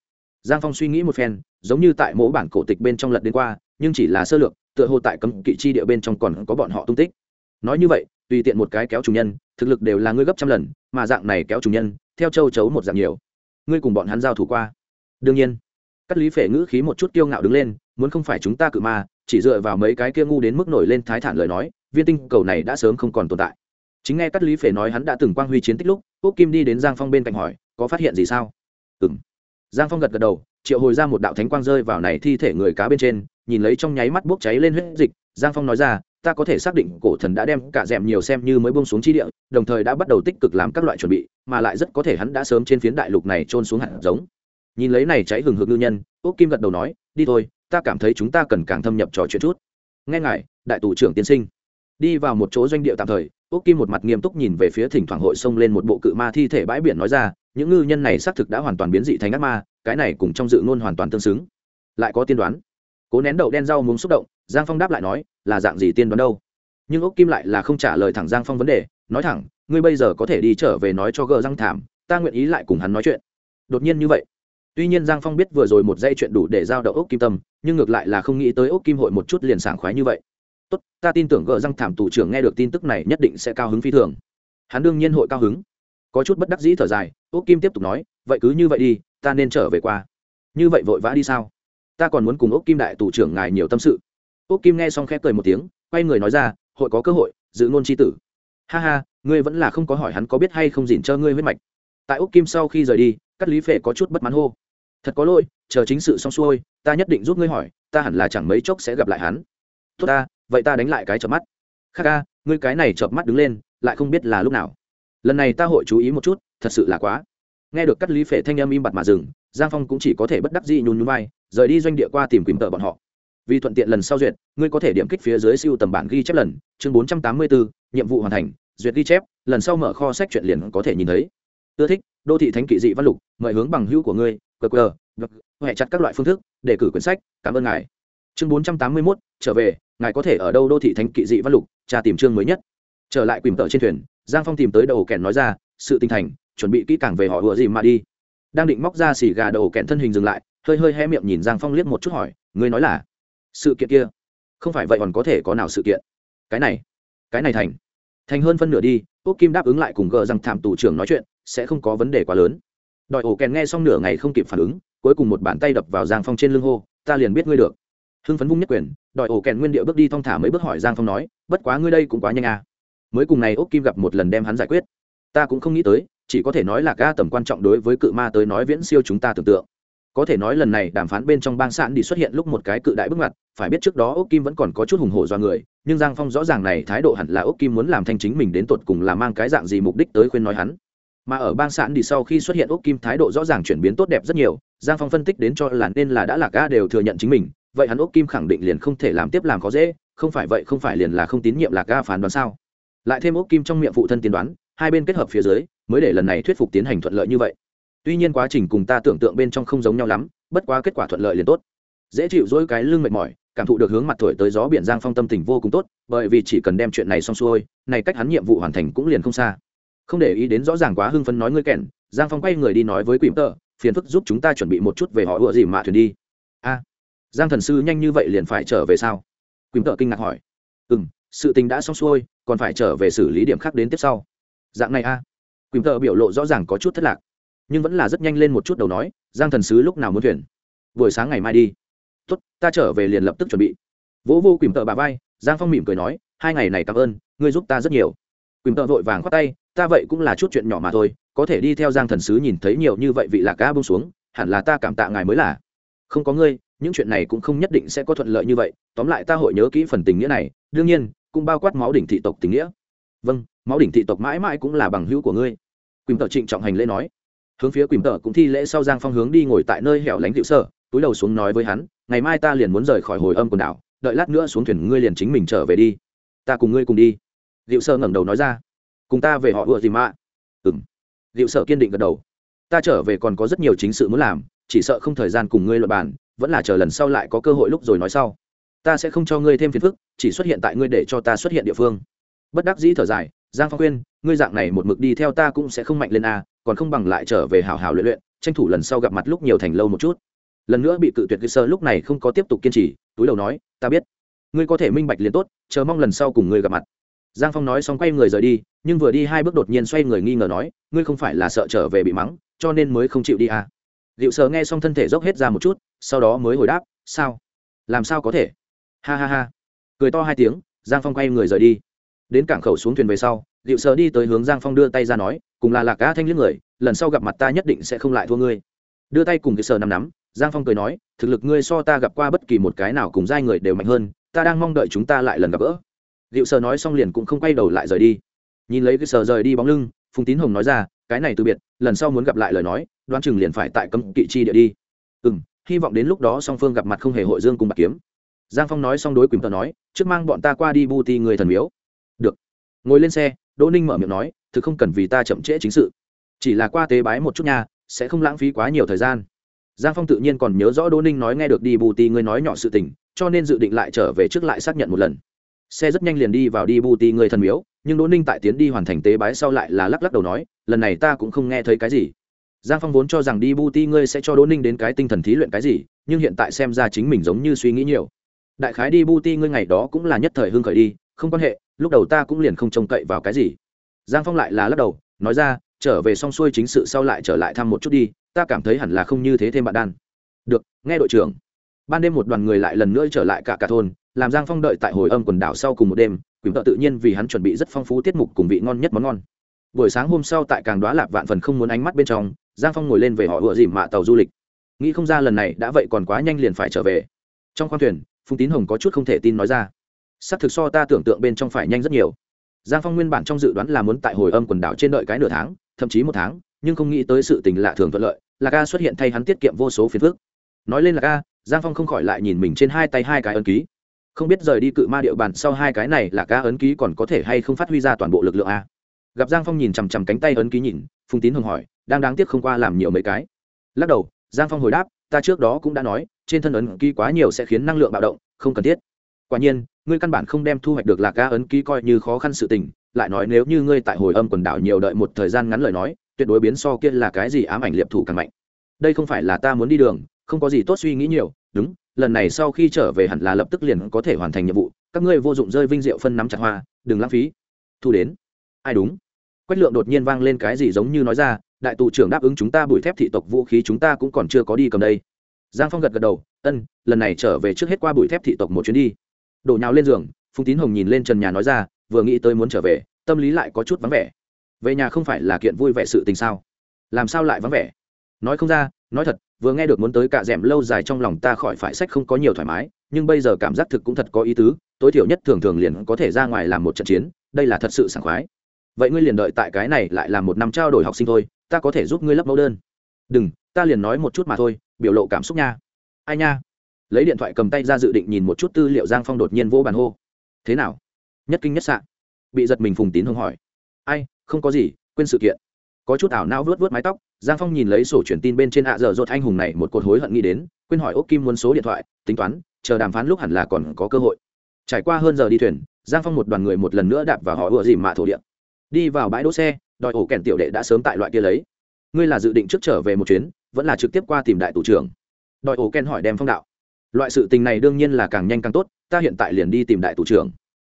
giang phong suy nghĩ một phen, giống như tại mỗi bản cổ tịch bên trong lật đến qua, nhưng chỉ là sơ lược, tựa hồ tại cấm kỵ chi địa bên trong còn có bọn họ tung tích. Nói như vậy, tùy tiện một cái kéo trùng nhân, thực lực đều là ngươi gấp trăm lần, mà dạng này kéo trùng nhân, theo châu chấu một dạng nhiều. Ngươi cùng bọn hắn giao thủ qua. Đương nhiên cắt lý phể ngữ khí một chút kiêu ngạo đứng lên, muốn không phải chúng ta cự ma, chỉ dựa vào mấy cái kia ngu đến mức nổi lên thái thản lời nói, viên tinh cầu này đã sớm không còn tồn tại. Chính nghe cắt lý phể nói hắn đã từng quang huy chiến tích lúc quốc kim đi đến giang phong bên cạnh hỏi, có phát hiện gì sao? Ừ m giang phong gật gật đầu, triệu hồi ra một đạo thánh quang rơi vào này thi thể người cá bên trên, nhìn lấy trong nháy mắt bốc cháy lên huyết dịch. Giang phong nói ra, ta có thể xác định cổ thần đã đem cả rèm nhiều xem như mới bông xuống chi địa, đồng thời đã bắt đầu tích cực làm các loại chuẩn bị, mà lại rất có thể hắn đã sớm trên phiến đại lục này trôn xuống hạt giống. Nhìn lấy này cháy hừng hực ngư nhân ốc kim gật đầu nói, đi thôi, ta cảm thấy chúng ta cần càng thâm nhập trò chuyện chút. Nghe ngài, đại tù trưởng tiên sinh. Đi vào một chỗ doanh địa tạm thời, úc kim một mặt nghiêm túc nhìn về phía thỉnh thoảng hội xông lên một bộ cự ma thi thể bãi biển nói ra những ngư nhân này xác thực đã hoàn toàn biến dị thành ác ma, cái này cùng trong dự ngôn hoàn toàn tương xứng. Lại có tiên đoán. Cố nén đậu đen rau muốn xúc động, giang phong đáp lại nói, là dạng gì tiên đoán đâu? Nhưng ốc kim lại là không trả lời thẳng giang phong vấn đề, nói thẳng, ngươi bây giờ có thể đi trở về nói cho gờ răng thảm, ta nguyện ý lại cùng hắn nói chuyện. Đột nhiên như vậy, tuy nhiên giang phong biết vừa rồi một dây chuyện đủ để giao đậu ốc kim tâm, nhưng ngược lại là không nghĩ tới ốc kim hội một chút liền sảng khoái như vậy. Tốt, ta tin tưởng gờ răng thảm tù trưởng nghe được tin tức này nhất định sẽ cao hứng phi thường. Hắn đương nhiên hội cao hứng có chút bất đắc dĩ thở dài ốc kim tiếp tục nói, vậy cứ như vậy đi, ta nên trở về qua. Như vậy vội vã đi sao? Ta còn muốn cùng ốc kim đại tù trưởng ngài nhiều tâm sự. Ốc kim nghe xong khẽ cười một tiếng, quay người nói ra, hội có cơ hội giữ ngôn c tử. Ha ha, ngươi vẫn là không có hỏi hắn có biết hay không dỉn cho ngươi huyết mạch. Tại ốc kim sau khi rời đi cắt lý phệ có chút bất mãn hô, thật có lỗi, chờ chính sự xong xuôi, ta nhất định giúp ngươi hỏi, ta hẳn là chẳng mấy chốc sẽ gặp lại hắn. Tốt ta, vậy ta đánh lại cái chợp mắt. Khác ca, ngươi cái này chợp mắt đứng lên, lại không biết là lúc nào lần này ta hội chú ý một chút, thật sự là quá. Nghe được cắt lý phệ thanh âm im bặt mà dừng, giang phong cũng chỉ có thể bất đắc dĩ nhún nhún vai, rời đi doanh địa qua tìm quỳnh tợ bọn họ. Vì thuận tiện lần sau duyệt, ngươi có thể điểm kích phía dưới siêu tầm bản ghi chép lần, chương bốn trăm tám mươi bốn nhiệm vụ hoàn thành, duyệt ghi chép, lần sau mở kho sách chuyện liền có thể nhìn thấy. Ưa thích, đô thị thánh kỵ dị văn lục, mời hướng bằng hữu của ngươi cờ cờ huệ chặt các loại phương thức, để cử quyển sách, cảm ơn ngài. Chương bốn trăm tám mươi mốt, trở về, ngài có thể ở đâu đô thị thánh kỵ dị văn lục, tra tìm chương mới nhất. Trở lại quỳnh tợ trên thuyền giang phong tìm tới đầu kẻn nói ra, sự tinh thành, chuẩn bị kỹ càng về họ ủa gì mà đi. Đang định móc ra xì gà đầu kẹn thân hình dừng lại, hơi hơi hé miệng nhìn giang phong liếc một chút hỏi, ngươi nói là sự kiện kia, không phải vậy còn có thể có nào sự kiện? Cái này cái này thành thành hơn phân nửa đi quốc kim đáp ứng lại cùng gờ rằng thảm tù trưởng nói chuyện, sẽ không có vấn đề quá lớn. Đòi ổ kèn nghe xong nửa ngày không kịp phản ứng, cuối cùng một bàn tay đập vào giang phong trên lưng hô, ta liền biết ngươi được. Hưng phấn vung nhất quyền, đòi ổ kèn nguyên điệu bước đi thong thả mấy bước hỏi giang phong nói, bất quá ngươi đây cũng quá nhanh à mới cùng này ốc kim gặp một lần đem hắn giải quyết. Ta cũng không nghĩ tới, chỉ có thể nói là ca tầm quan trọng đối với cự ma tới nói viễn siêu chúng ta tưởng tượng. Có thể nói lần này đàm phán bên trong bang sạn đi xuất hiện lúc một cái cự đại bước ngoặt phải biết trước đó ốc kim vẫn còn có chút hùng hổ do người, nhưng giang phong rõ ràng này thái độ hẳn là ốc kim muốn làm thanh chính mình đến tột cùng là mang cái dạng gì mục đích tới khuyên nói hắn. Mà ở bang sạn đi sau khi xuất hiện ốc kim thái độ rõ ràng chuyển biến tốt đẹp rất nhiều, giang phong phân tích đến cho là nên là đã là ca đều thừa nhận chính mình, vậy hắn ốc kim khẳng định liền không thể làm tiếp làm có dễ, không phải vậy không phải liền là không tín nhiệm là ca phán đoán sao? Lại thêm ốc kim trong miệng phụ thân tiên đoán, hai bên kết hợp phía dưới, mới để lần này thuyết phục tiến hành thuận lợi như vậy. Tuy nhiên quá trình cùng ta tưởng tượng bên trong không giống nhau lắm, bất quá kết quả thuận lợi liền tốt. Dễ chịu dỗi cái lưng mệt mỏi, cảm thụ được hướng mặt thổi tới gió biển giang phong tâm tình vô cùng tốt, bởi vì chỉ cần đem chuyện này xong xuôi, này cách hắn nhiệm vụ hoàn thành cũng liền không xa. Không để ý đến rõ ràng quá hưng phấn nói ngươi kèn giang phong quay người đi nói với quỷ tợ, phiền phức giúp chúng ta chuẩn bị một chút về họ ựa gì mà thuyền đi. A, giang thần sư nhanh như vậy liền phải trở về sao? Quỷ tợ kinh ngạc hỏi. Ừ m sự tình đã xong xuôi, còn phải trở về xử lý điểm khác đến tiếp sau. Dạng này a. Quỳnh thợ biểu lộ rõ ràng có chút thất lạc, nhưng vẫn là rất nhanh lên một chút đầu nói, giang thần sứ lúc nào muốn thuyền? Buổi sáng ngày mai đi. Tốt, ta trở về liền lập tức chuẩn bị. Vỗ vô quỳnh thợ bà vai, giang phong mỉm cười nói, hai ngày này cảm ơn, ngươi giúp ta rất nhiều. Quỳnh thợ vội vàng khoát tay, ta vậy cũng là chút chuyện nhỏ mà thôi, có thể đi theo giang thần sứ nhìn thấy nhiều như vậy vị lạc ca bông xuống, hẳn là ta cảm tạ ngài mới là. Không có ngươi, những chuyện này cũng không nhất định sẽ có thuận lợi như vậy, tóm lại ta hội nhớ kỹ phần tình nghĩa này, đương nhiên cũng bao quát máu đỉnh thị tộc tình nghĩa. Vâng máu đỉnh thị tộc mãi mãi cũng là bằng hữu của ngươi. Quỳm tợ trịnh trọng hành lễ nói. Hướng phía quỳm tợ cũng thi lễ sau giang phong hướng đi ngồi tại nơi hẻo lánh hiệu sở túi đầu xuống nói với hắn, ngày mai ta liền muốn rời khỏi hồi âm quần đảo, đợi lát nữa xuống thuyền ngươi liền chính mình trở về đi. Ta cùng ngươi cùng đi. Liệu sơ ngẩng đầu nói ra. Cùng ta về họ ùa gì mà. Ừng liệu sợ kiên định gật đầu. Ta trở về còn có rất nhiều chính sự muốn làm, chỉ sợ không thời gian cùng ngươi luật bàn, vẫn là chờ lần sau lại có cơ hội lúc rồi nói sau ta sẽ không cho ngươi thêm phiền phức, chỉ xuất hiện tại ngươi để cho ta xuất hiện địa phương. Bất đắc dĩ thở dài, giang phong khuyên ngươi dạng này một mực đi theo ta cũng sẽ không mạnh lên a, còn không bằng lại trở về hào hào luyện luyện, tranh thủ lần sau gặp mặt lúc nhiều thành lâu một chút. Lần nữa bị cự tuyệt cơ sơ lúc này không có tiếp tục kiên trì, túi đầu nói, ta biết, ngươi có thể minh bạch liền tốt, chờ mong lần sau cùng ngươi gặp mặt. Giang phong nói xong quay người rời đi, nhưng vừa đi hai bước đột nhiên xoay người nghi ngờ nói, ngươi không phải là sợ trở về bị mắng, cho nên mới không chịu đi à. liệu sờ nghe xong thân thể dốc hết ra một chút, sau đó mới hồi đáp, sao? Làm sao có thể? Ha ha ha. Cười to hai tiếng, giang phong quay người rời đi. Đến cảng khẩu xuống thuyền về sau liệu sờ đi tới hướng giang phong đưa tay ra nói, cùng là lạc cá thanh liếc người, lần sau gặp mặt ta nhất định sẽ không lại thua ngươi. Đưa tay cùng cái sờ nằm nắm, giang phong cười nói, thực lực ngươi so ta gặp qua bất kỳ một cái nào cùng giai người đều mạnh hơn, ta đang mong đợi chúng ta lại lần gặp gỡ. Liệu sờ nói xong liền cũng không quay đầu lại rời đi. Nhìn lấy cái sờ rời đi bóng lưng, phùng tín hồng nói ra, cái này từ biệt, lần sau muốn gặp lại lời nói, đoán chừng liền phải tại cấm kỵ chi địa đi. Ừ m hy vọng đến lúc đó song phương gặp mặt không hề hội dương cùng bạc kiếm giang phong nói xong đối quỳnh tờ nói, trước mang bọn ta qua đi bu ti người thần miếu. Được. Ngồi lên xe, đỗ ninh mở miệng nói, thực không cần vì ta chậm trễ chính sự. Chỉ là qua tế bái một chút nha, sẽ không lãng phí quá nhiều thời gian. Giang phong tự nhiên còn nhớ rõ đỗ ninh nói nghe được đi bù ti ngươi nói nhỏ sự tình, cho nên dự định lại trở về trước lại xác nhận một lần. Xe rất nhanh liền đi vào đi bù ti ngươi thần miếu, nhưng đỗ ninh tại tiến đi hoàn thành tế bái sau lại là lắc lắc đầu nói, lần này ta cũng không nghe thấy cái gì. Giang phong vốn cho rằng đi bu ti ngươi sẽ cho đỗ ninh đến cái tinh thần thí luyện cái gì, nhưng hiện tại xem ra chính mình giống như suy nghĩ nhiều đại khái đi bu ti ngươi ngày đó cũng là nhất thời hưng khởi đi, không quan hệ, lúc đầu ta cũng liền không trông cậy vào cái gì. Giang phong lại là lắc đầu, nói ra, trở về xong xuôi chính sự sau lại trở lại thăm một chút đi, ta cảm thấy hẳn là không như thế thêm bạn đan. Được, nghe đội trưởng. Ban đêm một đoàn người lại lần nữa trở lại cả cả thôn, làm giang phong đợi tại hồi âm quần đảo sau cùng một đêm, Quỷ vợ tự nhiên vì hắn chuẩn bị rất phong phú tiết mục cùng vị ngon nhất món ngon. Buổi sáng hôm sau tại càng đoá lạp vạn phần không muốn ánh mắt bên trong, giang phong ngồi lên về họ vừa dìm mạ tàu du lịch. Nghĩ không ra lần này đã vậy còn quá nhanh liền phải trở về. Trong khoang thuyền phùng tín hồng có chút không thể tin nói ra s ắ c thực so ta tưởng tượng bên trong phải nhanh rất nhiều giang phong nguyên bản trong dự đoán là muốn tại hồi âm quần đảo trên đợi cái nửa tháng thậm chí một tháng nhưng không nghĩ tới sự tình lạ thường thuận lợi là ca xuất hiện thay hắn tiết kiệm vô số phiền phức nói lên là ca giang phong không khỏi lại nhìn mình trên hai tay hai cái ấn ký không biết rời đi cự ma địa bàn sau hai cái này là ca ấn ký còn có thể hay không phát huy ra toàn bộ lực lượng a gặp giang phong nhìn chằm chằm cánh tay ấn ký nhìn phùng tín hồng hỏi đang đáng tiếc không qua làm nhiều mấy cái lắc đầu giang phong hồi đáp ta trước đó cũng đã nói, trên thân ấn ký quá nhiều sẽ khiến năng lượng bạo động, không cần thiết. Quả nhiên, ngươi căn bản không đem thu hoạch được lạc ca ấn ký coi như khó khăn sự tình, lại nói nếu như ngươi tại hồi âm quần đảo nhiều đợi một thời gian ngắn lời nói, tuyệt đối biến so kia là cái gì ám ảnh liệp thủ càng mạnh. Đây không phải là ta muốn đi đường, không có gì tốt suy nghĩ nhiều, đúng, lần này sau khi trở về hẳn là lập tức liền có thể hoàn thành nhiệm vụ, các ngươi vô dụng rơi vinh diệu phân nắm chặt hoa, đừng lãng phí. Thu đến. Ai đúng? Quách lượng đột nhiên vang lên cái gì giống như nói ra đại tù trưởng đáp ứng chúng ta bùi thép thị tộc vũ khí chúng ta cũng còn chưa có đi cầm đây. Giang phong gật gật đầu, ân, lần này trở về trước hết qua bùi thép thị tộc một chuyến đi. Đổ nhào lên giường, phùng tín hồng nhìn lên trần nhà nói ra, vừa nghĩ tới muốn trở về, tâm lý lại có chút vắng vẻ. Về nhà không phải là kiện vui vẻ sự tình sao? Làm sao lại vắng vẻ? Nói không ra, nói thật, vừa nghe được muốn tới cả m lâu dài trong lòng ta khỏi phải sách không có nhiều thoải mái, nhưng bây giờ cảm giác thực cũng thật có ý tứ, tối thiểu nhất thường thường liền có thể ra ngoài làm một trận chiến, đây là thật sự sảng khoái. Vậy ngươi liền đợi tại cái này lại là một năm trao đổi học sinh thôi ta có thể giúp ngươi lấp mẫu đơn. Đừng, ta liền nói một chút mà thôi, biểu lộ cảm xúc nha. Ai nha? Lấy điện thoại cầm tay ra dự định nhìn một chút tư liệu giang phong đột nhiên vô bàn hô. Thế nào? Nhất kinh nhất sạn bị giật mình phùng tín hưng hỏi. Ai, không có gì, quên sự kiện. Có chút ảo nao vớt vớt mái tóc, giang phong nhìn lấy sổ truyền tin bên trên ạ dở dột anh hùng này một cột hối hận nghĩ đến, quên hỏi ốc kim muốn số điện thoại, tính toán, chờ đàm phán lúc hẳn là còn có cơ hội. Trải qua hơn giờ đi thuyền, giang phong một đoàn người một lần nữa đạp vào họ ựa dìm mạ thổ điện đi vào bãi đỗ xe đòi ổ kèn tiểu đệ đã sớm tại loại kia lấy. Ngươi là dự định trước trở về một chuyến, vẫn là trực tiếp qua tìm đại tủ trưởng? Đòi ổ kèn hỏi đem phong đạo. Loại sự tình này đương nhiên là càng nhanh càng tốt, ta hiện tại liền đi tìm đại tủ trưởng.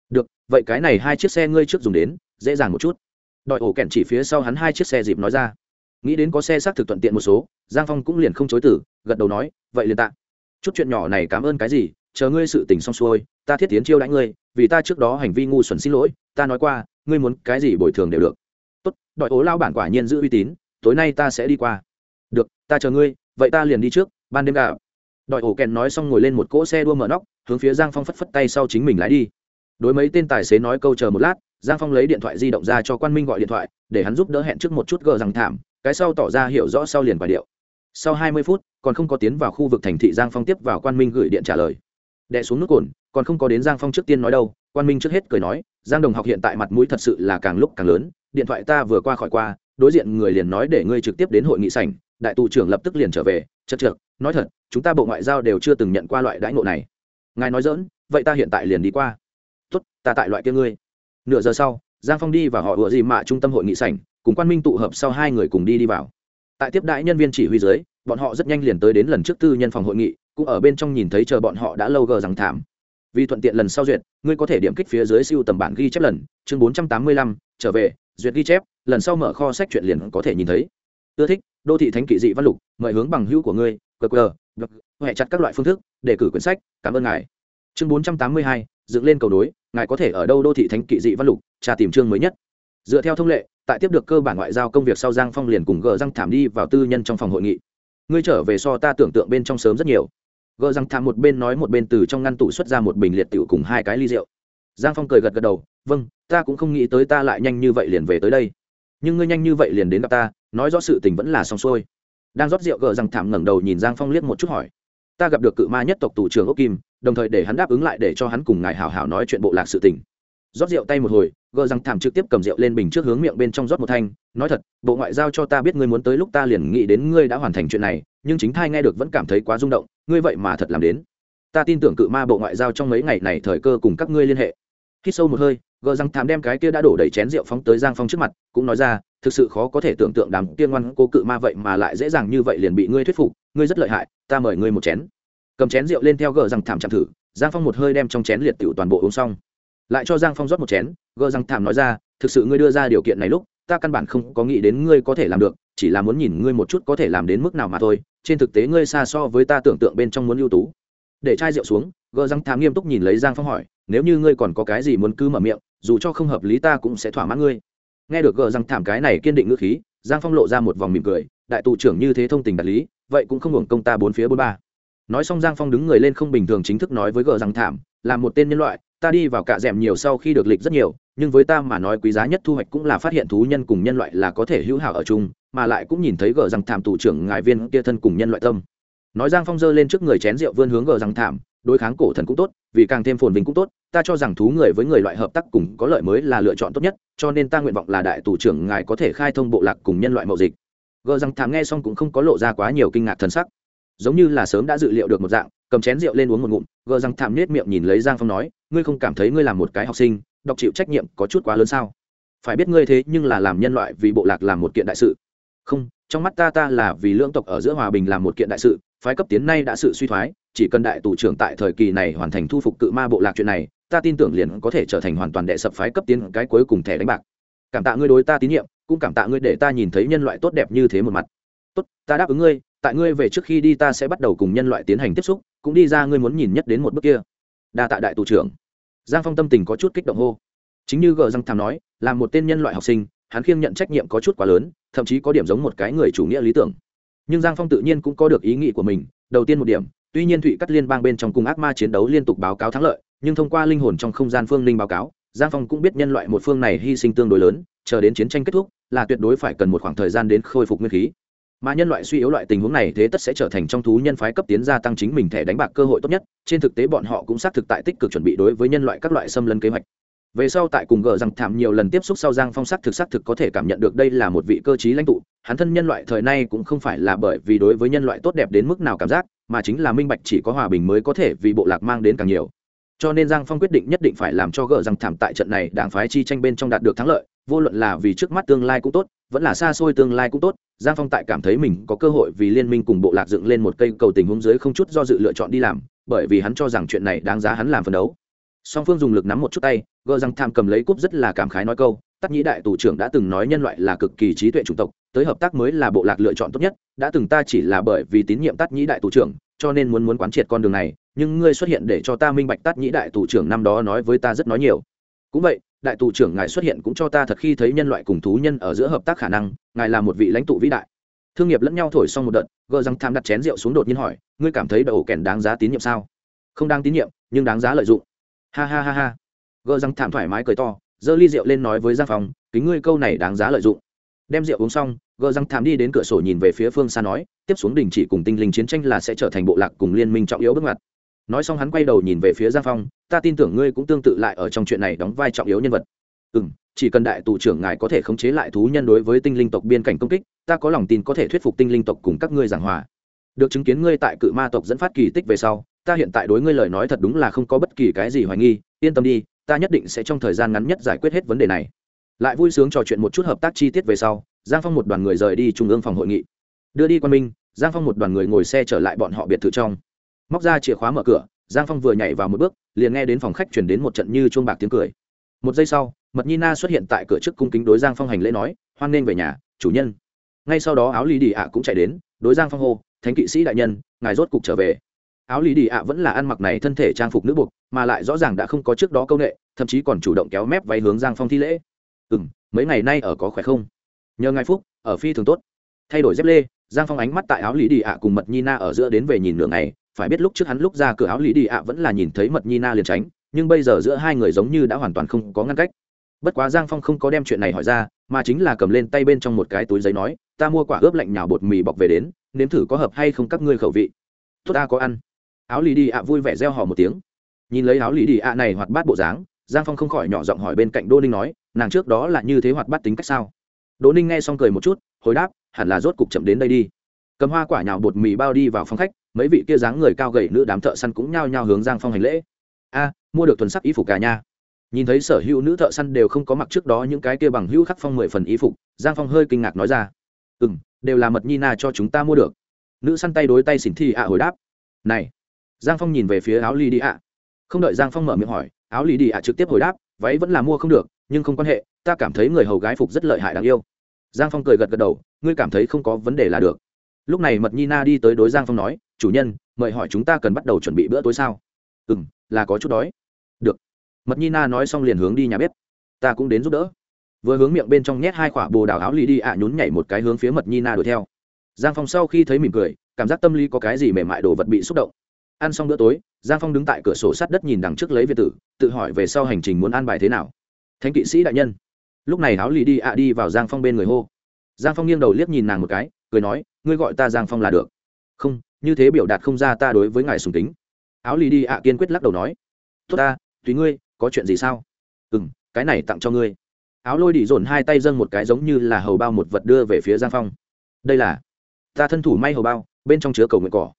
Được, vậy cái này hai chiếc xe ngươi trước dùng đến, dễ dàng một chút. Đòi ổ kèn chỉ phía sau hắn hai chiếc xe dịp nói ra. Nghĩ đến có xe xác thực thuận tiện một số, giang phong cũng liền không chối tử gật đầu nói, vậy liền tạ. Chút chuyện nhỏ này cảm ơn cái gì, chờ ngươi sự tình xong xuôi, ta thiết tiến chiêu đãi ngươi, vì ta trước đó hành vi ngu xuẩn xin lỗi, ta nói qua, ngươi muốn cái gì bồi thường đều được đòi ố lao bản quả nhiên giữ uy tín, tối nay ta sẽ đi qua. Được, ta chờ ngươi, vậy ta liền đi trước, ban đêm gạo đòi ổ kèn nói xong ngồi lên một cỗ xe đua mở nóc, hướng phía giang phong phất phất tay sau chính mình lái đi. Đối mấy tên tài xế nói câu chờ một lát, giang phong lấy điện thoại di động ra cho quan minh gọi điện thoại, để hắn giúp đỡ hẹn trước một chút gờ rằng thảm, cái sau tỏ ra hiểu rõ sau liền quả điệu. Sau hai mươi phút, còn không có tiến vào khu vực thành thị, giang phong tiếp vào quan minh gửi điện trả lời. Đệ xuống nút cồn, còn không có đến giang phong trước tiên nói đâu, quan minh trước hết cười nói, giang đồng học hiện tại mặt mũi thật sự là càng lúc càng lớn điện thoại ta vừa qua khỏi qua, đối diện người liền nói để ngươi trực tiếp đến hội nghị sảnh, đại tù trưởng lập tức liền trở về chất trượt nói thật, chúng ta bộ ngoại giao đều chưa từng nhận qua loại đãi ngộ này. Ngài nói dỡn vậy ta hiện tại liền đi qua. Tốt, ta tại loại kia ngươi. Nửa giờ sau, giang phong đi và họ vừa gì mạ trung tâm hội nghị sảnh, cùng quan minh tụ hợp sau hai người cùng đi đi vào. Tại tiếp đại nhân viên chỉ huy dưới, bọn họ rất nhanh liền tới đến lần trước tư nhân phòng hội nghị, cũng ở bên trong nhìn thấy chờ bọn họ đã lâu gờ rằng thảm. Vì thuận tiện lần sau duyệt, ngươi có thể điểm kích phía dưới siêu tầm bản ghi chép lần, chương bốn trăm tám mươi lăm, trở về duyệt ghi chép, lần sau mở kho sách chuyện liền có thể nhìn thấy. Ưa thích, đô thị thánh kỵ dị văn lục, mời hướng bằng hữu của ngươi qr huệ chặt các loại phương thức, để cử quyển sách, cảm ơn ngài. Chương bốn trăm tám mươi hai, dựng lên cầu đối ngài có thể ở đâu đô thị thánh kỵ dị văn lục, tra tìm chương mới nhất. Dựa theo thông lệ, tại tiếp được cơ bản ngoại giao công việc sau giang phong liền cùng gờ răng thảm đi vào tư nhân trong phòng hội nghị. Ngươi trở về so ta tưởng tượng bên trong sớm rất nhiều. Gờ răng thảm một bên nói một bên từ trong ngăn tủ xuất ra một bình liệt tiểu cùng hai cái ly rượu giang phong cười gật gật đầu vâng ta cũng không nghĩ tới ta lại nhanh như vậy liền về tới đây. Nhưng ngươi nhanh như vậy liền đến gặp ta, nói rõ sự tình vẫn là xong xuôi. Đang rót rượu gờ răng thảm ngẩng đầu nhìn giang phong liếc một chút hỏi, ta gặp được cự ma nhất tộc tù trưởng ốc kim, đồng thời để hắn đáp ứng lại để cho hắn cùng ngài hảo hảo nói chuyện bộ lạc sự tình. Rót rượu tay một hồi, gờ răng thảm trực tiếp cầm rượu lên bình trước hướng miệng bên trong rót một thanh, nói thật, bộ ngoại giao cho ta biết ngươi muốn tới lúc ta liền nghĩ đến ngươi đã hoàn thành chuyện này, nhưng chính thai nghe được vẫn cảm thấy quá rung động, ngươi vậy mà thật làm đến. Ta tin tưởng cự ma bộ ngoại giao trong mấy ngày này thời cơ cùng các ngươi liên hệ khi sâu một hơi, gờ răng thảm đem cái kia đã đổ đầy chén rượu phóng tới giang phong trước mặt, cũng nói ra, thực sự khó có thể tưởng tượng đám tiên ngoan cô cự ma vậy mà lại dễ dàng như vậy liền bị ngươi thuyết phục, ngươi rất lợi hại, ta mời ngươi một chén. Cầm chén rượu lên theo gờ răng thảm chạm thử, giang phong một hơi đem trong chén liệt tiểu toàn bộ uống xong. Lại cho giang phong rót một chén, gờ răng thảm nói ra, thực sự ngươi đưa ra điều kiện này lúc, ta căn bản không có nghĩ đến ngươi có thể làm được, chỉ là muốn nhìn ngươi một chút có thể làm đến mức nào mà thôi, trên thực tế ngươi xa so với ta tưởng tượng bên trong muốn ưu tú. Để chai rượu xuống gờ răng thám nghiêm túc nhìn lấy giang phong hỏi, nếu như ngươi còn có cái gì muốn cứ mở miệng, dù cho không hợp lý ta cũng sẽ thỏa mãn ngươi. Nghe được gờ răng thảm cái này kiên định ngữ khí, giang phong lộ ra một vòng mỉm cười, đại tù trưởng như thế thông tình đạt lý, vậy cũng không hưởng công ta bốn phía bốn ba. Nói xong giang phong đứng người lên không bình thường chính thức nói với gờ răng thảm là một tên nhân loại, ta đi vào cạ rèm nhiều sau khi được lịch rất nhiều, nhưng với ta mà nói quý giá nhất thu hoạch cũng là phát hiện thú nhân cùng nhân loại là có thể hữu hảo ở chung, mà lại cũng nhìn thấy gờ răng thảm tù trưởng ngài viên kia thân cùng nhân loại tâm. Nói giang phong giơ lên trước người chén rượu vươn hướng gờ răng thảm đối kháng cổ thần cũng tốt, vì càng thêm phồn vinh cũng tốt, ta cho rằng thú người với người loại hợp tác cùng có lợi mới là lựa chọn tốt nhất, cho nên ta nguyện vọng là đại tù trưởng ngài có thể khai thông bộ lạc cùng nhân loại mậu dịch. Gờ răng thảm nghe xong cũng không có lộ ra quá nhiều kinh ngạc thần sắc. Giống như là sớm đã dự liệu được một dạng, cầm chén rượu lên uống một ngụm, gờ răng thảm nết miệng nhìn lấy giang phong nói, ngươi không cảm thấy ngươi là một cái học sinh, đọc chịu trách nhiệm có chút quá lớn sao? Phải biết ngươi thế nhưng là làm nhân loại vì bộ lạc làm một kiện đại sự. Không, trong mắt ta ta là vì lưỡng tộc ở giữa hòa bình làm một kiện đại sự phái cấp tiến nay đã sự suy thoái, chỉ cần đại tù trưởng tại thời kỳ này hoàn thành thu phục cự ma bộ lạc chuyện này, ta tin tưởng liền có thể trở thành hoàn toàn đệ sập phái cấp tiến cái cuối cùng thẻ đánh bạc. Cảm tạ ngươi đối ta tín nhiệm, cũng cảm tạ ngươi để ta nhìn thấy nhân loại tốt đẹp như thế một mặt. Tốt, ta đáp ứng ngươi, tại ngươi về trước khi đi ta sẽ bắt đầu cùng nhân loại tiến hành tiếp xúc, cũng đi ra ngươi muốn nhìn nhất đến một bước kia. Đa tạ đại tù trưởng. Giang phong tâm tình có chút kích động hô. Chính như gờ răng tham nói, là một tên nhân loại học sinh, hắn khiêng nhận trách nhiệm có chút quá lớn, thậm chí có điểm giống một cái người chủ nghĩa lý tưởng nhưng giang phong tự nhiên cũng có được ý nghĩ của mình. Đầu tiên một điểm, tuy nhiên thụy cắt liên bang bên trong cùng ác ma chiến đấu liên tục báo cáo thắng lợi, nhưng thông qua linh hồn trong không gian phương linh báo cáo, giang phong cũng biết nhân loại một phương này hy sinh tương đối lớn, chờ đến chiến tranh kết thúc, là tuyệt đối phải cần một khoảng thời gian đến khôi phục nguyên khí. Mà nhân loại suy yếu loại tình huống này thế tất sẽ trở thành trong thú nhân phái cấp tiến gia tăng chính mình thẻ đánh bạc cơ hội tốt nhất, trên thực tế bọn họ cũng xác thực tại tích cực chuẩn bị đối với nhân loại các loại xâm lấn kế hoạch về sau tại cùng gờ rằng thảm nhiều lần tiếp xúc sau giang phong sắc thực sắc thực có thể cảm nhận được đây là một vị cơ chí lãnh tụ. Hắn thân nhân loại thời nay cũng không phải là bởi vì đối với nhân loại tốt đẹp đến mức nào cảm giác, mà chính là minh bạch chỉ có hòa bình mới có thể vì bộ lạc mang đến càng nhiều. Cho nên giang phong quyết định nhất định phải làm cho gờ rằng thảm tại trận này đảng phái chi tranh bên trong đạt được thắng lợi, vô luận là vì trước mắt tương lai cũng tốt, vẫn là xa xôi tương lai cũng tốt, giang phong tại cảm thấy mình có cơ hội vì liên minh cùng bộ lạc dựng lên một cây cầu tình huống dưới không chút do dự lựa chọn đi làm, bởi vì hắn cho rằng chuyện này đáng giá hắn làm phấn đấu. Song phương dùng lực nắm một chút tay gờ răng tham cầm lấy cúp rất là cảm khái nói câu, tắc nhĩ đại tù trưởng đã từng nói nhân loại là cực kỳ trí tuệ chủng tộc, tới hợp tác mới là bộ lạc lựa chọn tốt nhất, đã từng ta chỉ là bởi vì tín nhiệm tắc nhĩ đại tù trưởng, cho nên muốn muốn quán triệt con đường này, nhưng ngươi xuất hiện để cho ta minh bạch tắc nhĩ đại tù trưởng năm đó nói với ta rất nói nhiều. Cũng vậy, đại tù trưởng ngài xuất hiện cũng cho ta thật khi thấy nhân loại cùng thú nhân ở giữa hợp tác khả năng, ngài là một vị lãnh tụ vĩ đại. Thương nghiệp lẫn nhau thổi xong một đợt, gờ răng tham đặt chén rượu xuống đột nhiên hỏi, ngươi cảm thấy đầu kèn đáng giá tín nhiệm sao? Không đáng tín nhiệm, nhưng đáng giá lợi dụng. Ha ha ha ha gờ răng thảm thoải mái cười to, giơ ly rượu lên nói với giang phong, kính ngươi câu này đáng giá lợi dụng. Đem rượu uống xong gờ răng thảm đi đến cửa sổ nhìn về phía phương xa nói, tiếp xuống đình chỉ cùng tinh linh chiến tranh là sẽ trở thành bộ lạc cùng liên minh trọng yếu bước ngoặt. Nói xong hắn quay đầu nhìn về phía giang phong, ta tin tưởng ngươi cũng tương tự lại ở trong chuyện này đóng vai trọng yếu nhân vật. Ừ m chỉ cần đại tù trưởng ngài có thể khống chế lại thú nhân đối với tinh linh tộc biên cảnh công kích, ta có lòng tin có thể thuyết phục tinh linh tộc cùng các ngươi giảng hòa. Được chứng kiến ngươi tại cự ma tộc dẫn phát kỳ tích về sau, ta hiện tại đối ngươi lời nói thật đúng là không có bất kỳ cái gì hoài nghi, yên tâm đi ta nhất định sẽ trong thời gian ngắn nhất giải quyết hết vấn đề này. Lại vui sướng trò chuyện một chút hợp tác chi tiết về sau, giang phong một đoàn người rời đi trung ương phòng hội nghị. Đưa đi quan minh, giang phong một đoàn người ngồi xe trở lại bọn họ biệt thự trong. Móc ra chìa khóa mở cửa, giang phong vừa nhảy vào một bước, liền nghe đến phòng khách chuyển đến một trận như chuông bạc tiếng cười. Một giây sau, mật nhi na xuất hiện tại cửa trước cung kính đối giang phong hành lễ nói, hoan nghênh về nhà, chủ nhân. Ngay sau đó áo ly đi ạ cũng chạy đến, đối giang phong hô, thánh kỵ sĩ đại nhân, ngài rốt cục trở về áo lý đi ạ vẫn là ăn mặc này thân thể trang phục nữ buộc, mà lại rõ ràng đã không có trước đó công nghệ thậm chí còn chủ động kéo mép váy hướng giang phong thi lễ. Ừ m mấy ngày nay ở có khỏe không? Nhờ ngài phúc, ở phi thường tốt. Thay đổi dép lê, giang phong ánh mắt tại áo lý đi ạ cùng mật nhi na ở giữa đến về nhìn nửa ngày, phải biết lúc trước hắn lúc ra cửa áo lý đi ạ vẫn là nhìn thấy mật nhi na liền tránh, nhưng bây giờ giữa hai người giống như đã hoàn toàn không có ngăn cách. Bất quá giang phong không có đem chuyện này hỏi ra, mà chính là cầm lên tay bên trong một cái túi giấy nói, ta mua quả ướp lạnh nhào bột mì bọc về đến, nếm thử có hợp hay không các ngươi khẩu vị. Tốt ta có ăn áo lì đi ạ vui vẻ reo hò một tiếng. Nhìn lấy áo lì đi ạ này hoạt bát bộ dáng, giang phong không khỏi nhỏ giọng hỏi bên cạnh đô ninh nói, nàng trước đó là như thế hoạt bát tính cách sao? Đỗ ninh nghe xong cười một chút, hồi đáp, hẳn là rốt cục chậm đến đây đi. Cầm hoa quả nhào bột mì bao đi vào phòng khách, mấy vị kia dáng người cao gầy nữ đám thợ săn cũng nhao nhao hướng giang phong hành lễ. A, mua được tuần sắc y phục cả nha nhìn thấy sở hữu nữ thợ săn đều không có mặc trước đó những cái kia bằng hữu khắc phong mười phần y phục, giang phong hơi kinh ngạc nói ra ừ m đều là mật nhi na cho chúng ta mua được. Nữ săn tay đối tay xỉn thi ạ hồi đáp, này giang phong nhìn về phía áo ly đi ạ. Không đợi giang phong mở miệng hỏi, áo ly đi ạ trực tiếp hồi đáp, váy vẫn là mua không được, nhưng không quan hệ, ta cảm thấy người hầu gái phục rất lợi hại đáng yêu. Giang phong cười gật gật đầu, ngươi cảm thấy không có vấn đề là được. Lúc này mật nhi na đi tới đối giang phong nói, chủ nhân, mời hỏi chúng ta cần bắt đầu chuẩn bị bữa tối sao? Ừ m là có chút đói. Được. Mật nhi na nói xong liền hướng đi nhà bếp. Ta cũng đến giúp đỡ. Vừa hướng miệng bên trong nhét hai quả bồ đào áo ly đi ạ nhún nhảy một cái hướng phía mật nhi na đuổi theo. Giang phong sau khi thấy mỉm cười, cảm giác tâm lý có cái gì mềm mại đồ vật bị xúc động ăn xong bữa tối, giang phong đứng tại cửa sổ sát đất nhìn đằng trước lấy việt tử, tự hỏi về sau hành trình muốn an bài thế nào. Thánh kỵ sĩ đại nhân. Lúc này áo lì đi ạ à đi vào giang phong bên người hô. Giang phong nghiêng đầu liếc nhìn nàng một cái, cười nói, ngươi gọi ta giang phong là được. Không, như thế biểu đạt không ra ta đối với ngài sùng kính. Áo lì đi ạ à kiên quyết lắc đầu nói, tốt ta, tùy ngươi, có chuyện gì sao? Ừ m cái này tặng cho ngươi. Áo lôi đi dồn hai tay dâng một cái giống như là hầu bao một vật đưa về phía giang phong. Đây là, ta thân thủ may hầu bao, bên trong chứa cầu nguyện cỏ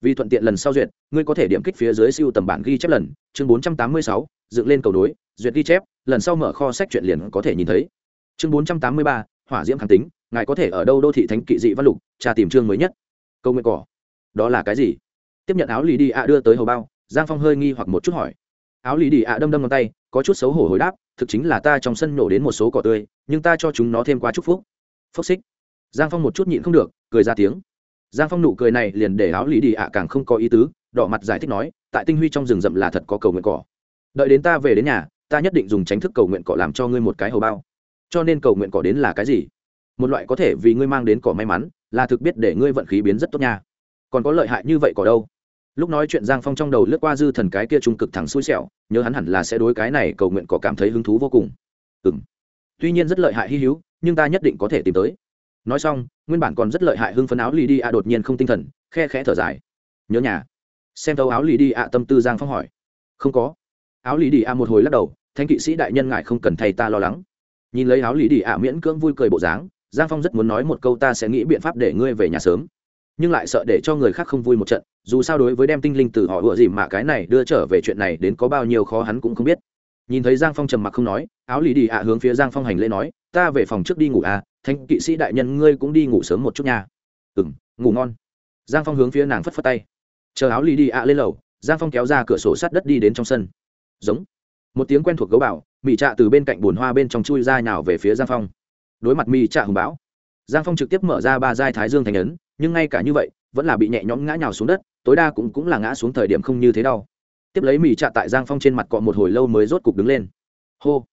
vì thuận tiện lần sau duyệt, ngươi có thể điểm kích phía dưới siêu tầm bản ghi chép lần, chương bốn trăm tám mươi sáu, dựng lên cầu đối duyệt ghi chép, lần sau mở kho sách chuyện liền có thể nhìn thấy. Chương bốn trăm tám mươi ba, hỏa diễm kháng tính, ngài có thể ở đâu đô thị thánh kỵ dị văn lục, tra tìm chương mới nhất. Câu nguyện cỏ, đó là cái gì? Tiếp nhận áo lì đi ạ đưa tới hầu bao, giang phong hơi nghi hoặc một chút hỏi. Áo lì đi ạ đâm đâm ngón tay, có chút xấu hổ hồi đáp, thực chính là ta trong sân nổ đến một số cỏ tươi, nhưng ta cho chúng nó thêm qua chúc phúc. Phúc xích. Giang phong một chút nhịn không được, cười ra tiếng giang phong nụ cười này liền để áo Lý đi ạ càng không có ý tứ, đỏ mặt giải thích nói, tại tinh huy trong rừng rậm là thật có cầu nguyện cỏ. Đợi đến ta về đến nhà, ta nhất định dùng tránh thức cầu nguyện cỏ làm cho ngươi một cái hầu bao. Cho nên cầu nguyện cỏ đến là cái gì? Một loại có thể vì ngươi mang đến cỏ may mắn, là thực biết để ngươi vận khí biến rất tốt nha. Còn có lợi hại như vậy cỏ đâu? Lúc nói chuyện giang phong trong đầu lướt qua dư thần cái kia trung cực thẳng xui xẻo, nhớ hắn hẳn là sẽ đối cái này cầu nguyện cỏ cảm thấy hứng thú vô cùng. Ừ m tuy nhiên rất lợi hại hy hữu, nhưng ta nhất định có thể tìm tới nói xong, nguyên bản còn rất lợi hại hưng phấn áo lì đi ạ đột nhiên không tinh thần, khe khẽ thở dài. Nhớ nhà. Xem thấu áo lì đi ạ tâm tư giang phong hỏi. Không có. Áo lì đi ạ một hồi lắc đầu thanh kỵ sĩ đại nhân ngại không cần thay ta lo lắng. Nhìn lấy áo lì đi ạ miễn cưỡng vui cười bộ dáng, giang phong rất muốn nói một câu ta sẽ nghĩ biện pháp để ngươi về nhà sớm. Nhưng lại sợ để cho người khác không vui một trận, dù sao đối với đem tinh linh từ họ ựa gì mà cái này đưa trở về chuyện này đến có bao nhiêu khó hắn cũng không biết. Nhìn thấy giang phong trầm mặc không nói, áo lì đi ạ hướng phía giang phong hành lễ nói, ta về phòng trước đi ngủ à thanh kỵ sĩ đại nhân ngươi cũng đi ngủ sớm một chút nha. Ừ m ngủ ngon. Giang phong hướng phía nàng phất phất tay. Chờ áo lì đi ạ lên lầu, giang phong kéo ra cửa sổ sát đất đi đến trong sân. Giống. Một tiếng quen thuộc gấu bảo mị trạ từ bên cạnh bồn hoa bên trong chui ra nào về phía giang phong. Đối mặt mị trạ hùng bão, giang phong trực tiếp mở ra ba giai thái dương thành ấn, nhưng ngay cả như vậy, vẫn là bị nhẹ nhõm ngã nhào xuống đất, tối đa cũng cũng là ngã xuống thời điểm không như thế đau tiếp lấy mị trạ tại giang phong trên mặt cọ một hồi lâu mới rốt cục đứng lên. Hô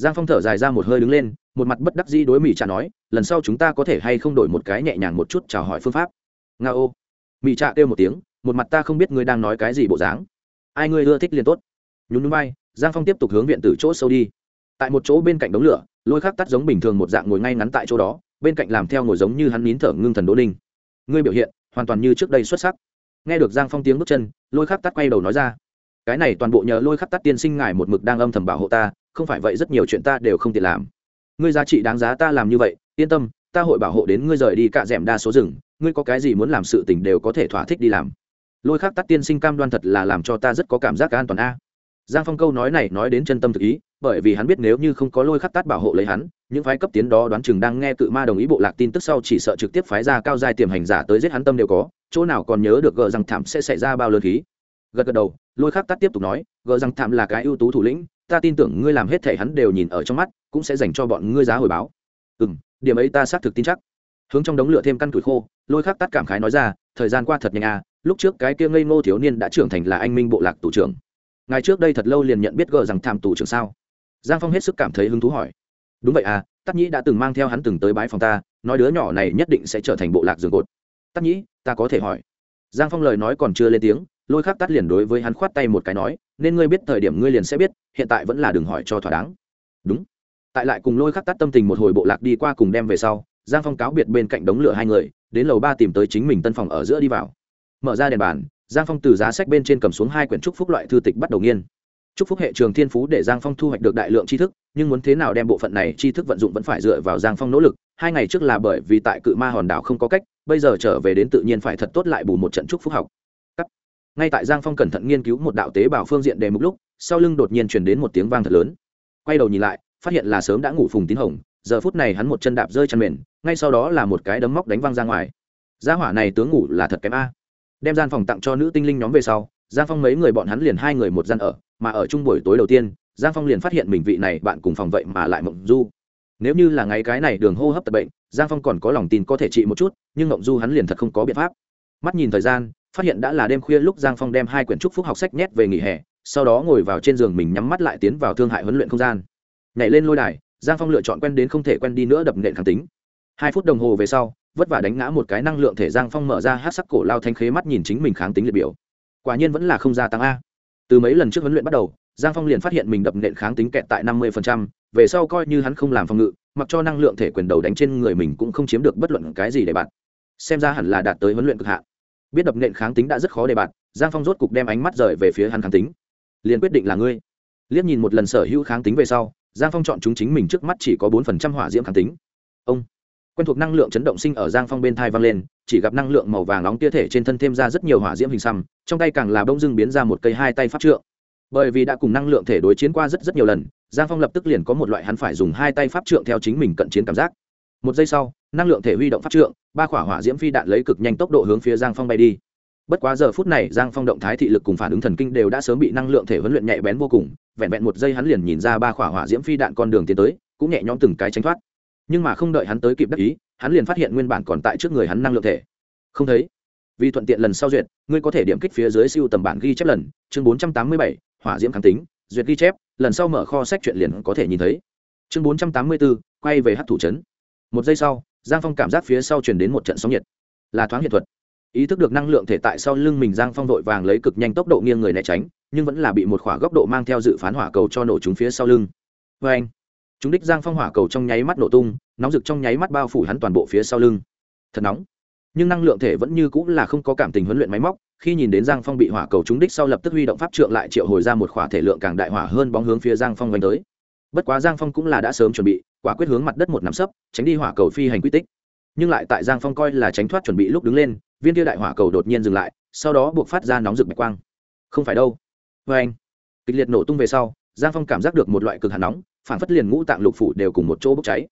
giang phong thở dài ra một hơi đứng lên, một mặt bất đắc dĩ đối mỹ trà nói, lần sau chúng ta có thể hay không đổi một cái nhẹ nhàng một chút chào hỏi phương pháp? Nga ô. Mỹ trà kêu một tiếng, một mặt ta không biết ngươi đang nói cái gì bộ dáng. Ai ngươi ưa thích liền tốt. Nhún núi bay giang phong tiếp tục hướng viện từ chỗ sâu đi. Tại một chỗ bên cạnh đống lửa, lôi khắc tắt giống bình thường một dạng ngồi ngay ngắn tại chỗ đó, bên cạnh làm theo ngồi giống như hắn nín thở ngưng thần đỗ ninh. Ngươi biểu hiện hoàn toàn như trước đây xuất sắc. Nghe được giang phong tiếng bước chân, lôi khắc tắt quay đầu nói ra, cái này toàn bộ nhờ lôi khắc tắt tiên sinh ngài một mực đang âm thầm bảo hộ ta không phải vậy rất nhiều chuyện ta đều không tiện làm. Ngươi giá trị đáng giá ta làm như vậy, yên tâm, ta hội bảo hộ đến ngươi rời đi cạ d ẻ m đa số rừng, ngươi có cái gì muốn làm sự tình đều có thể thỏa thích đi làm. Lôi khác tắt tiên sinh cam đoan thật là làm cho ta rất có cảm giác an toàn a. Giang phong câu nói này nói đến chân tâm thực ý, bởi vì hắn biết nếu như không có lôi khắc tát bảo hộ lấy hắn, những phái cấp tiến đó đoán chừng đang nghe cự ma đồng ý bộ lạc tin tức sau chỉ sợ trực tiếp phái ra cao giai tiềm hành giả tới giết hắn tâm đều có, chỗ nào còn nhớ được gờ rằng thảm sẽ xảy ra bao lớn khí. Gật gật đầu, lôi khắc tát tiếp tục nói, gờ rằng thảm là cái ưu tú thủ lĩnh ta tin tưởng ngươi làm hết thể hắn đều nhìn ở trong mắt, cũng sẽ dành cho bọn ngươi giá hồi báo. Ừ m điểm ấy ta xác thực tin chắc. Hướng trong đống lửa thêm căn củi khô, lôi khắc tắt cảm khái nói ra, thời gian qua thật nhanh à lúc trước cái kia ngây ngô thiếu niên đã trưởng thành là anh minh bộ lạc tù trưởng. Ngày trước đây thật lâu liền nhận biết gờ rằng tham tù trưởng sao? Giang phong hết sức cảm thấy hứng thú hỏi. Đúng vậy à tắc nhĩ đã từng mang theo hắn từng tới bái phòng ta, nói đứa nhỏ này nhất định sẽ trở thành bộ lạc giường cột. Tắc nhĩ, ta có thể hỏi. Giang phong lời nói còn chưa lên tiếng lôi khắc tắt liền đối với hắn khoát tay một cái nói, nên ngươi biết thời điểm ngươi liền sẽ biết, hiện tại vẫn là đừng hỏi cho thỏa đáng. Đúng. Tại lại cùng lôi khắc tắt tâm tình một hồi bộ lạc đi qua cùng đem về sau, giang phong cáo biệt bên cạnh đống lửa hai người, đến lầu ba tìm tới chính mình tân phòng ở giữa đi vào. Mở ra đèn bàn, giang phong từ giá sách bên trên cầm xuống hai quyển trúc phúc loại thư tịch bắt đầu nghiên. Trúc phúc hệ trường thiên phú để giang phong thu hoạch được đại lượng tri thức, nhưng muốn thế nào đem bộ phận này tri thức vận dụng vẫn phải dựa vào giang phong nỗ lực, hai ngày trước là bởi vì tại cự ma hòn đảo không có cách, bây giờ trở về đến tự nhiên phải thật tốt lại bù một trận Trúc phúc học ngay tại giang phong cẩn thận nghiên cứu một đạo tế bào phương diện đề mục lúc, sau lưng đột nhiên chuyển đến một tiếng vang thật lớn. Quay đầu nhìn lại, phát hiện là sớm đã ngủ phùng tín hồng, giờ phút này hắn một chân đạp rơi chăn mền, ngay sau đó là một cái đấm móc đánh văng ra ngoài. Gia hỏa này tướng ngủ là thật kém a. Đem gian phòng tặng cho nữ tinh linh nhóm về sau, giang phong mấy người bọn hắn liền hai người một gian ở, mà ở chung buổi tối đầu tiên, giang phong liền phát hiện mình vị này bạn cùng phòng vậy mà lại mộng du. Nếu như là ngày cái này đường hô hấp tập bệnh, giang phong còn có lòng tin có thể trị một chút, nhưng mộng du hắn liền thật không có biện pháp mắt nhìn thời gian, phát hiện đã là đêm khuya lúc giang phong đem hai quyển trúc phúc học sách nhét về nghỉ hè, sau đó ngồi vào trên giường mình nhắm mắt lại tiến vào thương hại huấn luyện không gian. Nhảy lên lôi đài, giang phong lựa chọn quen đến không thể quen đi nữa đập nện kháng tính. Hai phút đồng hồ về sau, vất vả đánh ngã một cái năng lượng thể giang phong mở ra hát sắc cổ lao thanh khế mắt nhìn chính mình kháng tính liệt biểu. Quả nhiên vẫn là không gia tăng a. Từ mấy lần trước huấn luyện bắt đầu, giang phong liền phát hiện mình đập nện kháng tính kẹt tại năm mươi về sau coi như hắn không làm phòng ngự, mặc cho năng lượng thể quyền đầu đánh trên người mình cũng không chiếm được bất luận cái gì để bạn. Xem ra hẳn là đạt tới huấn luyện cực hạn biết đập nện kháng tính đã rất khó để bạt, giang phong rốt cục đem ánh mắt rời về phía hắn kháng tính. Liền quyết định là ngươi. Liếc nhìn một lần sở hữu kháng tính về sau giang phong chọn chúng chính mình trước mắt chỉ có bốn phần trăm hỏa diễm kháng tính. Ông. Quen thuộc năng lượng chấn động sinh ở giang phong bên thai vang lên chỉ gặp năng lượng màu vàng nóng tia thể trên thân thêm ra rất nhiều hỏa diễm hình xăm trong tay càng là bông dưng biến ra một cây hai tay pháp trượng. Bởi vì đã cùng năng lượng thể đối chiến qua rất rất nhiều lần giang phong lập tức liền có một loại hắn phải dùng hai tay pháp trượng theo chính mình cận chiến cảm giác. Một giây sau năng lượng thể huy động pháp trượng ba khỏa hỏa diễm phi đạn lấy cực nhanh tốc độ hướng phía giang phong bay đi. Bất quá giờ phút này, giang phong động thái thị lực cùng phản ứng thần kinh đều đã sớm bị năng lượng thể huấn luyện nhạy bén vô cùng, vẹn vẹn một giây hắn liền nhìn ra ba khỏa hỏa diễm phi đạn con đường tiến tới, cũng nhẹ nhõm từng cái tránh thoát. Nhưng mà không đợi hắn tới kịp đắc ý, hắn liền phát hiện nguyên bản còn tại trước người hắn năng lượng thể. Không thấy. Vì thuận tiện lần sau duyệt, ngươi có thể điểm kích phía dưới siêu tầm bản ghi chép lần, chương bốn trăm tám mươi bảy, hỏa diễm kháng tính, duyệt ghi chép, lần sau mở kho sách chuyện liền có thể nhìn thấy. Chương bốn trăm tám mươi bốn quay về hát thủ trấn một giây sau giang phong cảm giác phía sau chuyển đến một trận sóng nhiệt. Là thoáng hiện thuật. Ý thức được năng lượng thể tại sau lưng mình, giang phong vội vàng lấy cực nhanh tốc độ nghiêng người né tránh, nhưng vẫn là bị một khỏa góc độ mang theo dự phán hỏa cầu cho nổ chúng phía sau lưng. Vê anh, chúng đích giang phong hỏa cầu trong nháy mắt nổ tung, nóng rực trong nháy mắt bao phủ hắn toàn bộ phía sau lưng. Thật nóng. Nhưng năng lượng thể vẫn như cũng là không có cảm tình huấn luyện máy móc, khi nhìn đến giang phong bị hỏa cầu trúng đích sau lập tức huy động pháp trượng lại triệu hồi ra một khỏa thể lượng càng đại hỏa hơn bóng hướng phía giang phong vánh tới. Bất quá giang phong cũng là đã sớm chuẩn bị quả quyết hướng mặt đất một nắm sấp, tránh đi hỏa cầu phi hành quy tích. Nhưng lại tại giang phong coi là tránh thoát chuẩn bị lúc đứng lên, viên kia đại hỏa cầu đột nhiên dừng lại, sau đó buộc phát ra nóng rực bạch quang. Không phải đâu. Vê anh, kịch liệt nổ tung về sau, giang phong cảm giác được một loại cực hạt nóng phản phất liền ngũ tạng lục phủ đều cùng một chỗ bốc cháy.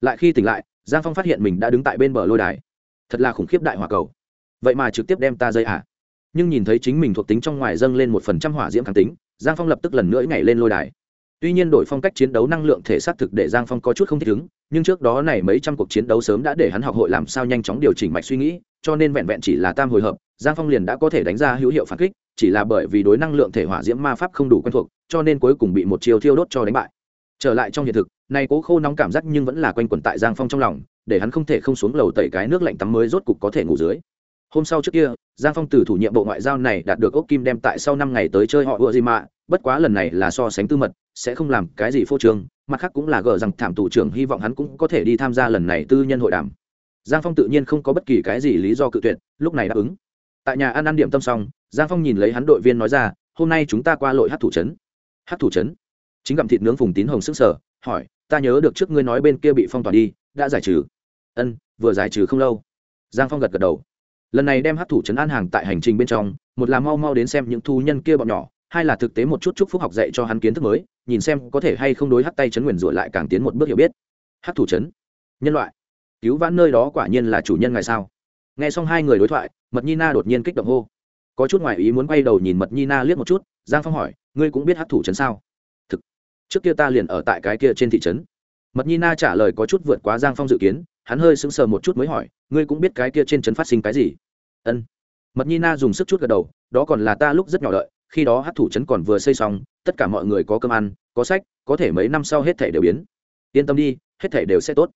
Lại khi tỉnh lại, giang phong phát hiện mình đã đứng tại bên bờ lôi đài. Thật là khủng khiếp đại hỏa cầu. Vậy mà trực tiếp đem ta dây ạ. Nhưng nhìn thấy chính mình thuộc tính trong ngoài dâng lên một phần trăm hỏa diễm kháng tính, giang phong lập tức lần nữa nhảy lên lôi đài tuy nhiên đổi phong cách chiến đấu năng lượng thể xác thực để giang phong có chút không thích ứng, nhưng trước đó này mấy trăm cuộc chiến đấu sớm đã để hắn học hội làm sao nhanh chóng điều chỉnh mạch suy nghĩ, cho nên vẹn vẹn chỉ là tam hồi hợp, giang phong liền đã có thể đánh ra hữu hiệu phản kích, chỉ là bởi vì đối năng lượng thể hỏa diễm ma pháp không đủ quen thuộc, cho nên cuối cùng bị một chiều thiêu đốt cho đánh bại. Trở lại trong hiện thực nay cố khô nóng cảm giác nhưng vẫn là quanh quẩn tại giang phong trong lòng, để hắn không thể không xuống lầu tẩy cái nước lạnh tắm mới rốt cục có thể ngủ dưới. Hôm sau trước kia, giang phong từ thủ nhiệm bộ ngoại giao này đạt được ốc kim đem tại sau năm ngày tới chơi họ ưa gì bất quá lần này là so sánh tư mật sẽ không làm cái gì phô trương, mặt khác cũng là gờ rằng thảm tù trưởng, hy vọng hắn cũng có thể đi tham gia lần này tư nhân hội đàm. Giang phong tự nhiên không có bất kỳ cái gì lý do cự tuyệt, lúc này đáp ứng. Tại nhà ăn ăn điểm tâm xong, giang phong nhìn lấy hắn đội viên nói ra, hôm nay chúng ta qua lội hát thủ trấn. Hát thủ trấn? Chính gặm thịt nướng phùng tín hồng sức sở hỏi, ta nhớ được trước ngươi nói bên kia bị phong tỏa đi, đã giải trừ. Ân, vừa giải trừ không lâu. Giang phong gật gật đầu. Lần này đem hát thủ trấn an hàng tại hành trình bên trong, một là mau mau đến xem những thu nhân kia bọn nhỏ hai là thực tế một chút chúc phúc học dạy cho hắn kiến thức mới nhìn xem có thể hay không đối Hắc tay chấn nguyền rủa lại càng tiến một bước hiểu biết. Hắc thủ Chấn, nhân loại. Cứu vãn nơi đó quả nhiên là chủ nhân ngày sao? Nghe xong hai người đối thoại mật nhi na đột nhiên kích động hô. Có chút ngoại ý muốn quay đầu nhìn mật nhi na liếc một chút giang phong hỏi ngươi cũng biết hát thủ trấn sao? Thực. Trước kia ta liền ở tại cái kia trên thị trấn. Mật nhi na trả lời có chút vượt quá giang phong dự kiến hắn hơi sững sờ một chút mới hỏi ngươi cũng biết cái kia trên trấn phát sinh cái gì? Ân. Mật nhi na dùng sức chút gật đầu đó còn là ta lúc rất nhỏ đợi khi đó hát thủ trấn còn vừa xây xong, tất cả mọi người có cơm ăn, có sách, có thể mấy năm sau hết thể đều biến. Yên tâm đi, hết thể đều sẽ tốt.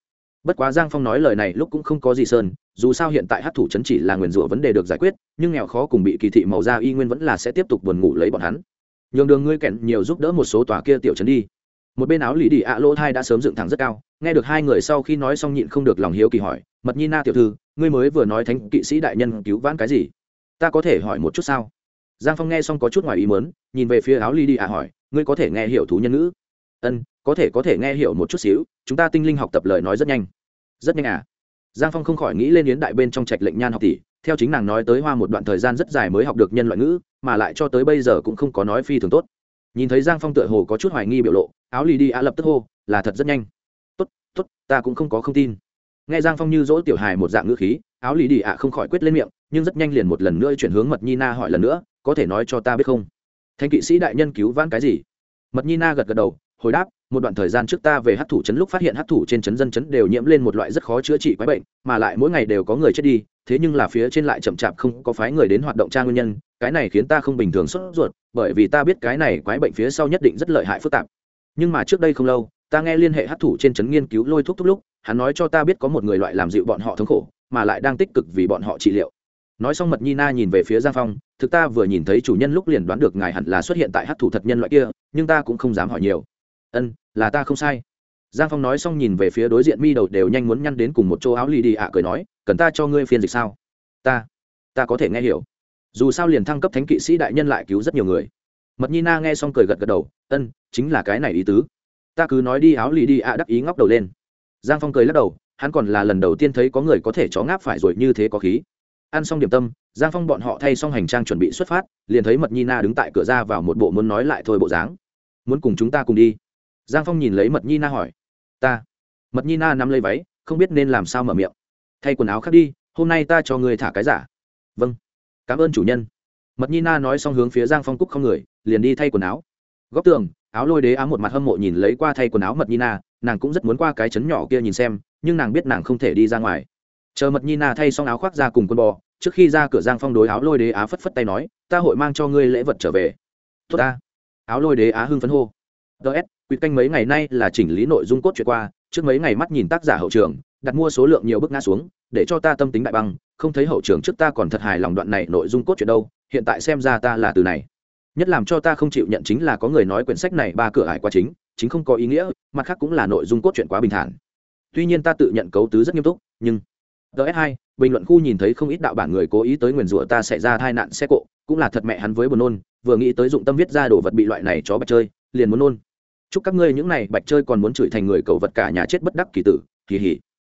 Bất quá giang phong nói lời này lúc cũng không có gì sơn, dù sao hiện tại hát thủ trấn chỉ là nguyền rủa vấn đề được giải quyết, nhưng nghèo khó cùng bị kỳ thị màu da y nguyên vẫn là sẽ tiếp tục buồn ngủ lấy bọn hắn. Nhường đường ngươi kẹn nhiều giúp đỡ một số tòa kia tiểu trấn đi. Một bên áo lì đi ạ lỗ thai đã sớm dựng thẳng rất cao, nghe được hai người sau khi nói xong nhịn không được lòng hiếu kỳ hỏi, mật nhi na tiểu thư, ngươi mới vừa nói thánh kỵ sĩ đại nhân cứu vãn cái gì? Ta có thể hỏi một chút sao? Giang phong nghe xong có chút ngoài ý mớn nhìn về phía áo ly đi ạ hỏi, ngươi có thể nghe hiểu thú nhân ngữ? Ân có thể có thể nghe hiểu một chút xíu, chúng ta tinh linh học tập lời nói rất nhanh. Rất nhanh à? Giang phong không khỏi nghĩ lên yến đại bên trong trạch lệnh nhan học tỷ, theo chính nàng nói tới hoa một đoạn thời gian rất dài mới học được nhân loại ngữ, mà lại cho tới bây giờ cũng không có nói phi thường tốt. Nhìn thấy giang phong tựa hồ có chút hoài nghi biểu lộ, áo lì đi ạ lập tức hô, là thật rất nhanh. Tốt tốt, ta cũng không có không tin. Nghe giang phong như dỗ tiểu hài một dạng ngữ khí, áo lì đi ạ không khỏi quyết lên miệng, nhưng rất nhanh liền một lần nữa chuyển hướng mật nhi na hỏi lần nữa có thể nói cho ta biết không? Thanh kỵ sĩ đại nhân cứu vãn cái gì? Mật nhi na gật gật đầu, hồi đáp, một đoạn thời gian trước ta về hát thủ trấn lúc phát hiện hát thủ trên trấn dân trấn đều nhiễm lên một loại rất khó chữa trị quái bệnh, mà lại mỗi ngày đều có người chết đi, thế nhưng là phía trên lại chậm chạp không có phái người đến hoạt động tra nguyên nhân, cái này khiến ta không bình thường sốt ruột, bởi vì ta biết cái này quái bệnh phía sau nhất định rất lợi hại phức tạp. Nhưng mà trước đây không lâu, ta nghe liên hệ hát thủ trên trấn nghiên cứu lôi thuốc thúc lúc, hắn nói cho ta biết có một người loại làm dịu bọn họ thống khổ, mà lại đang tích cực vì bọn họ trị liệu nói xong mật nhi na nhìn về phía giang phong, thực ta vừa nhìn thấy chủ nhân lúc liền đoán được ngài hẳn là xuất hiện tại hát thủ thật nhân loại kia, nhưng ta cũng không dám hỏi nhiều. Ân, là ta không sai. Giang phong nói xong nhìn về phía đối diện mi đầu đều nhanh muốn nhăn đến cùng một chỗ áo lì đi ạ cười nói, cần ta cho ngươi phiên dịch sao? Ta ta có thể nghe hiểu. Dù sao liền thăng cấp thánh kỵ sĩ đại nhân lại cứu rất nhiều người. Mật nhi na nghe xong cười gật gật đầu, ân, chính là cái này ý tứ. Ta cứ nói đi áo lì đi ạ đắc ý ngóc đầu lên. Giang phong cười lắc đầu, hắn còn là lần đầu tiên thấy có người có thể chó ngáp phải rồi như thế có khí ăn xong điểm tâm, giang phong bọn họ thay xong hành trang chuẩn bị xuất phát, liền thấy mật nhi na đứng tại cửa ra vào một bộ muốn nói lại thôi bộ dáng. Muốn cùng chúng ta cùng đi? Giang phong nhìn lấy mật nhi na hỏi. Ta. Mật nhi na nắm lấy váy, không biết nên làm sao mở miệng. Thay quần áo khác đi, hôm nay ta cho người thả cái giả. Vâng. Cảm ơn chủ nhân. Mật nhi na nói xong hướng phía giang phong cúc không người, liền đi thay quần áo. Góc tường, áo lôi đế áo một mặt hâm mộ nhìn lấy qua thay quần áo mật nhi na, nàng cũng rất muốn qua cái chấn nhỏ kia nhìn xem, nhưng nàng biết nàng không thể đi ra ngoài chờ mật nhi na thay xong áo khoác ra cùng quân bò, trước khi ra cửa giang phong đối áo lôi đế á phất phất tay nói, ta hội mang cho ngươi lễ vật trở về. Tốt ta. Áo lôi đế á hưng phấn hô. Ts quy canh mấy ngày nay là chỉnh lý nội dung cốt truyện qua, trước mấy ngày mắt nhìn tác giả hậu trường, đặt mua số lượng nhiều bức ngã xuống, để cho ta tâm tính đại băng, không thấy hậu trường trước ta còn thật hài lòng đoạn này nội dung cốt truyện đâu, hiện tại xem ra ta là từ này. Nhất làm cho ta không chịu nhận chính là có người nói quyển sách này ba cửa ải quá chính chính không có ý nghĩa, mặt khác cũng là nội dung cốt truyện quá bình thản. Tuy nhiên ta tự nhận cấu tứ rất nghiêm túc, nhưng ts2 bình luận khu nhìn thấy không ít đạo bản người cố ý tới nguyền rủa ta sẽ ra tai nạn xe cộ, cũng là thật mẹ hắn với buồn nôn, vừa nghĩ tới dụng tâm viết ra đồ vật bị loại này chó bạch chơi, liền muốn nôn. Chúc các ngươi những này bạch chơi còn muốn chửi thành người cầu vật cả nhà chết bất đắc kỳ tử, kỳ hỉ.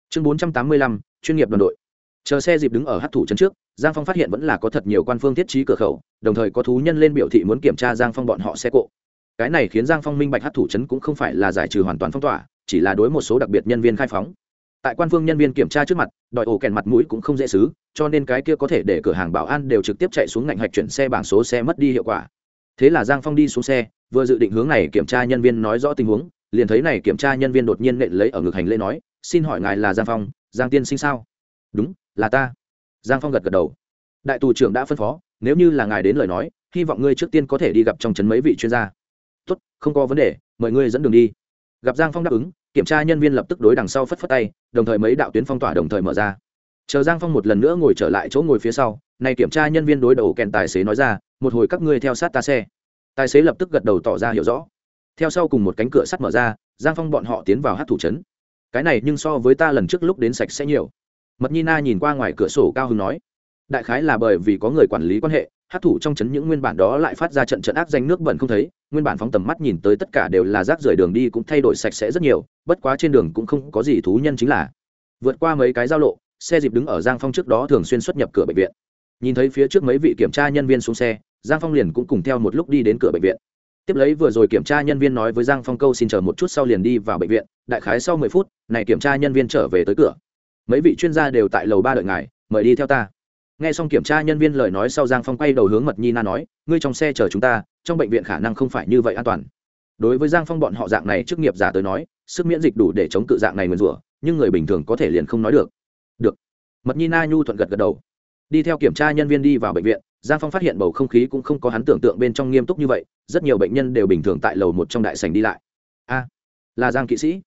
Chương bốn trăm tám mươi lăm, chuyên nghiệp đoàn đội. Chờ xe dịp đứng ở hát thủ trấn trước, giang phong phát hiện vẫn là có thật nhiều quan phương thiết trí cửa khẩu, đồng thời có thú nhân lên biểu thị muốn kiểm tra giang phong bọn họ xe cộ. Cái này khiến giang phong minh bạch hát thủ trấn cũng không phải là giải trừ hoàn toàn phong tỏa, chỉ là đối một số đặc biệt nhân viên khai phóng tại quan phương nhân viên kiểm tra trước mặt, đòi ổ kèn mặt mũi cũng không dễ xứ, cho nên cái kia có thể để cửa hàng bảo an đều trực tiếp chạy xuống ngạnh hạch chuyển xe bảng số xe mất đi hiệu quả. Thế là giang phong đi xuống xe, vừa dự định hướng này kiểm tra nhân viên nói rõ tình huống, liền thấy này kiểm tra nhân viên đột nhiên nện lấy ở ngực hành lễ nói, xin hỏi ngài là giang phong, giang tiên sinh sao? Đúng, là ta. Giang phong gật gật đầu. Đại tù trưởng đã phân phó, nếu như là ngài đến lời nói, hy vọng ngươi trước tiên có thể đi gặp trong trấn mấy vị chuyên gia. Tốt, không có vấn đề, mời ngươi dẫn đường đi. Gặp giang phong đáp ứng kiểm tra nhân viên lập tức đối đằng sau phất phất tay, đồng thời mấy đạo tuyến phong tỏa đồng thời mở ra. Chờ giang phong một lần nữa ngồi trở lại chỗ ngồi phía sau, này kiểm tra nhân viên đối đầu kèn tài xế nói ra, một hồi các ngươi theo sát ta xe. Tài xế lập tức gật đầu tỏ ra hiểu rõ. Theo sau cùng một cánh cửa sắt mở ra, giang phong bọn họ tiến vào hát thủ trấn. Cái này nhưng so với ta lần trước lúc đến sạch sẽ nhiều. Mật nhi na nhìn qua ngoài cửa sổ cao hưng nói, đại khái là bởi vì có người quản lý quan hệ hát thủ trong chấn những nguyên bản đó lại phát ra trận trận ác danh nước bẩn không thấy, nguyên bản phóng tầm mắt nhìn tới tất cả đều là rác rưởi đường đi cũng thay đổi sạch sẽ rất nhiều, bất quá trên đường cũng không có gì thú nhân chính là, vượt qua mấy cái giao lộ, xe dịp đứng ở giang phong trước đó thường xuyên xuất nhập cửa bệnh viện. Nhìn thấy phía trước mấy vị kiểm tra nhân viên xuống xe, giang phong liền cũng cùng theo một lúc đi đến cửa bệnh viện. Tiếp lấy vừa rồi kiểm tra nhân viên nói với giang phong câu xin chờ một chút sau liền đi vào bệnh viện, đại khái sau mười phút, này kiểm tra nhân viên trở về tới cửa. Mấy vị chuyên gia đều tại lầu ba đợi ngài, mời đi theo ta nghe xong kiểm tra nhân viên lời nói sau giang phong quay đầu hướng mật nhi na nói, ngươi trong xe chờ chúng ta, trong bệnh viện khả năng không phải như vậy an toàn. Đối với giang phong bọn họ dạng này chức nghiệp giả tới nói, sức miễn dịch đủ để chống cự dạng này nguyền rủa, nhưng người bình thường có thể liền không nói được. Được. Mật nhi na nhu thuận gật gật đầu. Đi theo kiểm tra nhân viên đi vào bệnh viện, giang phong phát hiện bầu không khí cũng không có hắn tưởng tượng bên trong nghiêm túc như vậy, rất nhiều bệnh nhân đều bình thường tại lầu một trong đại sành đi lại. A, là giang kỵ sĩ.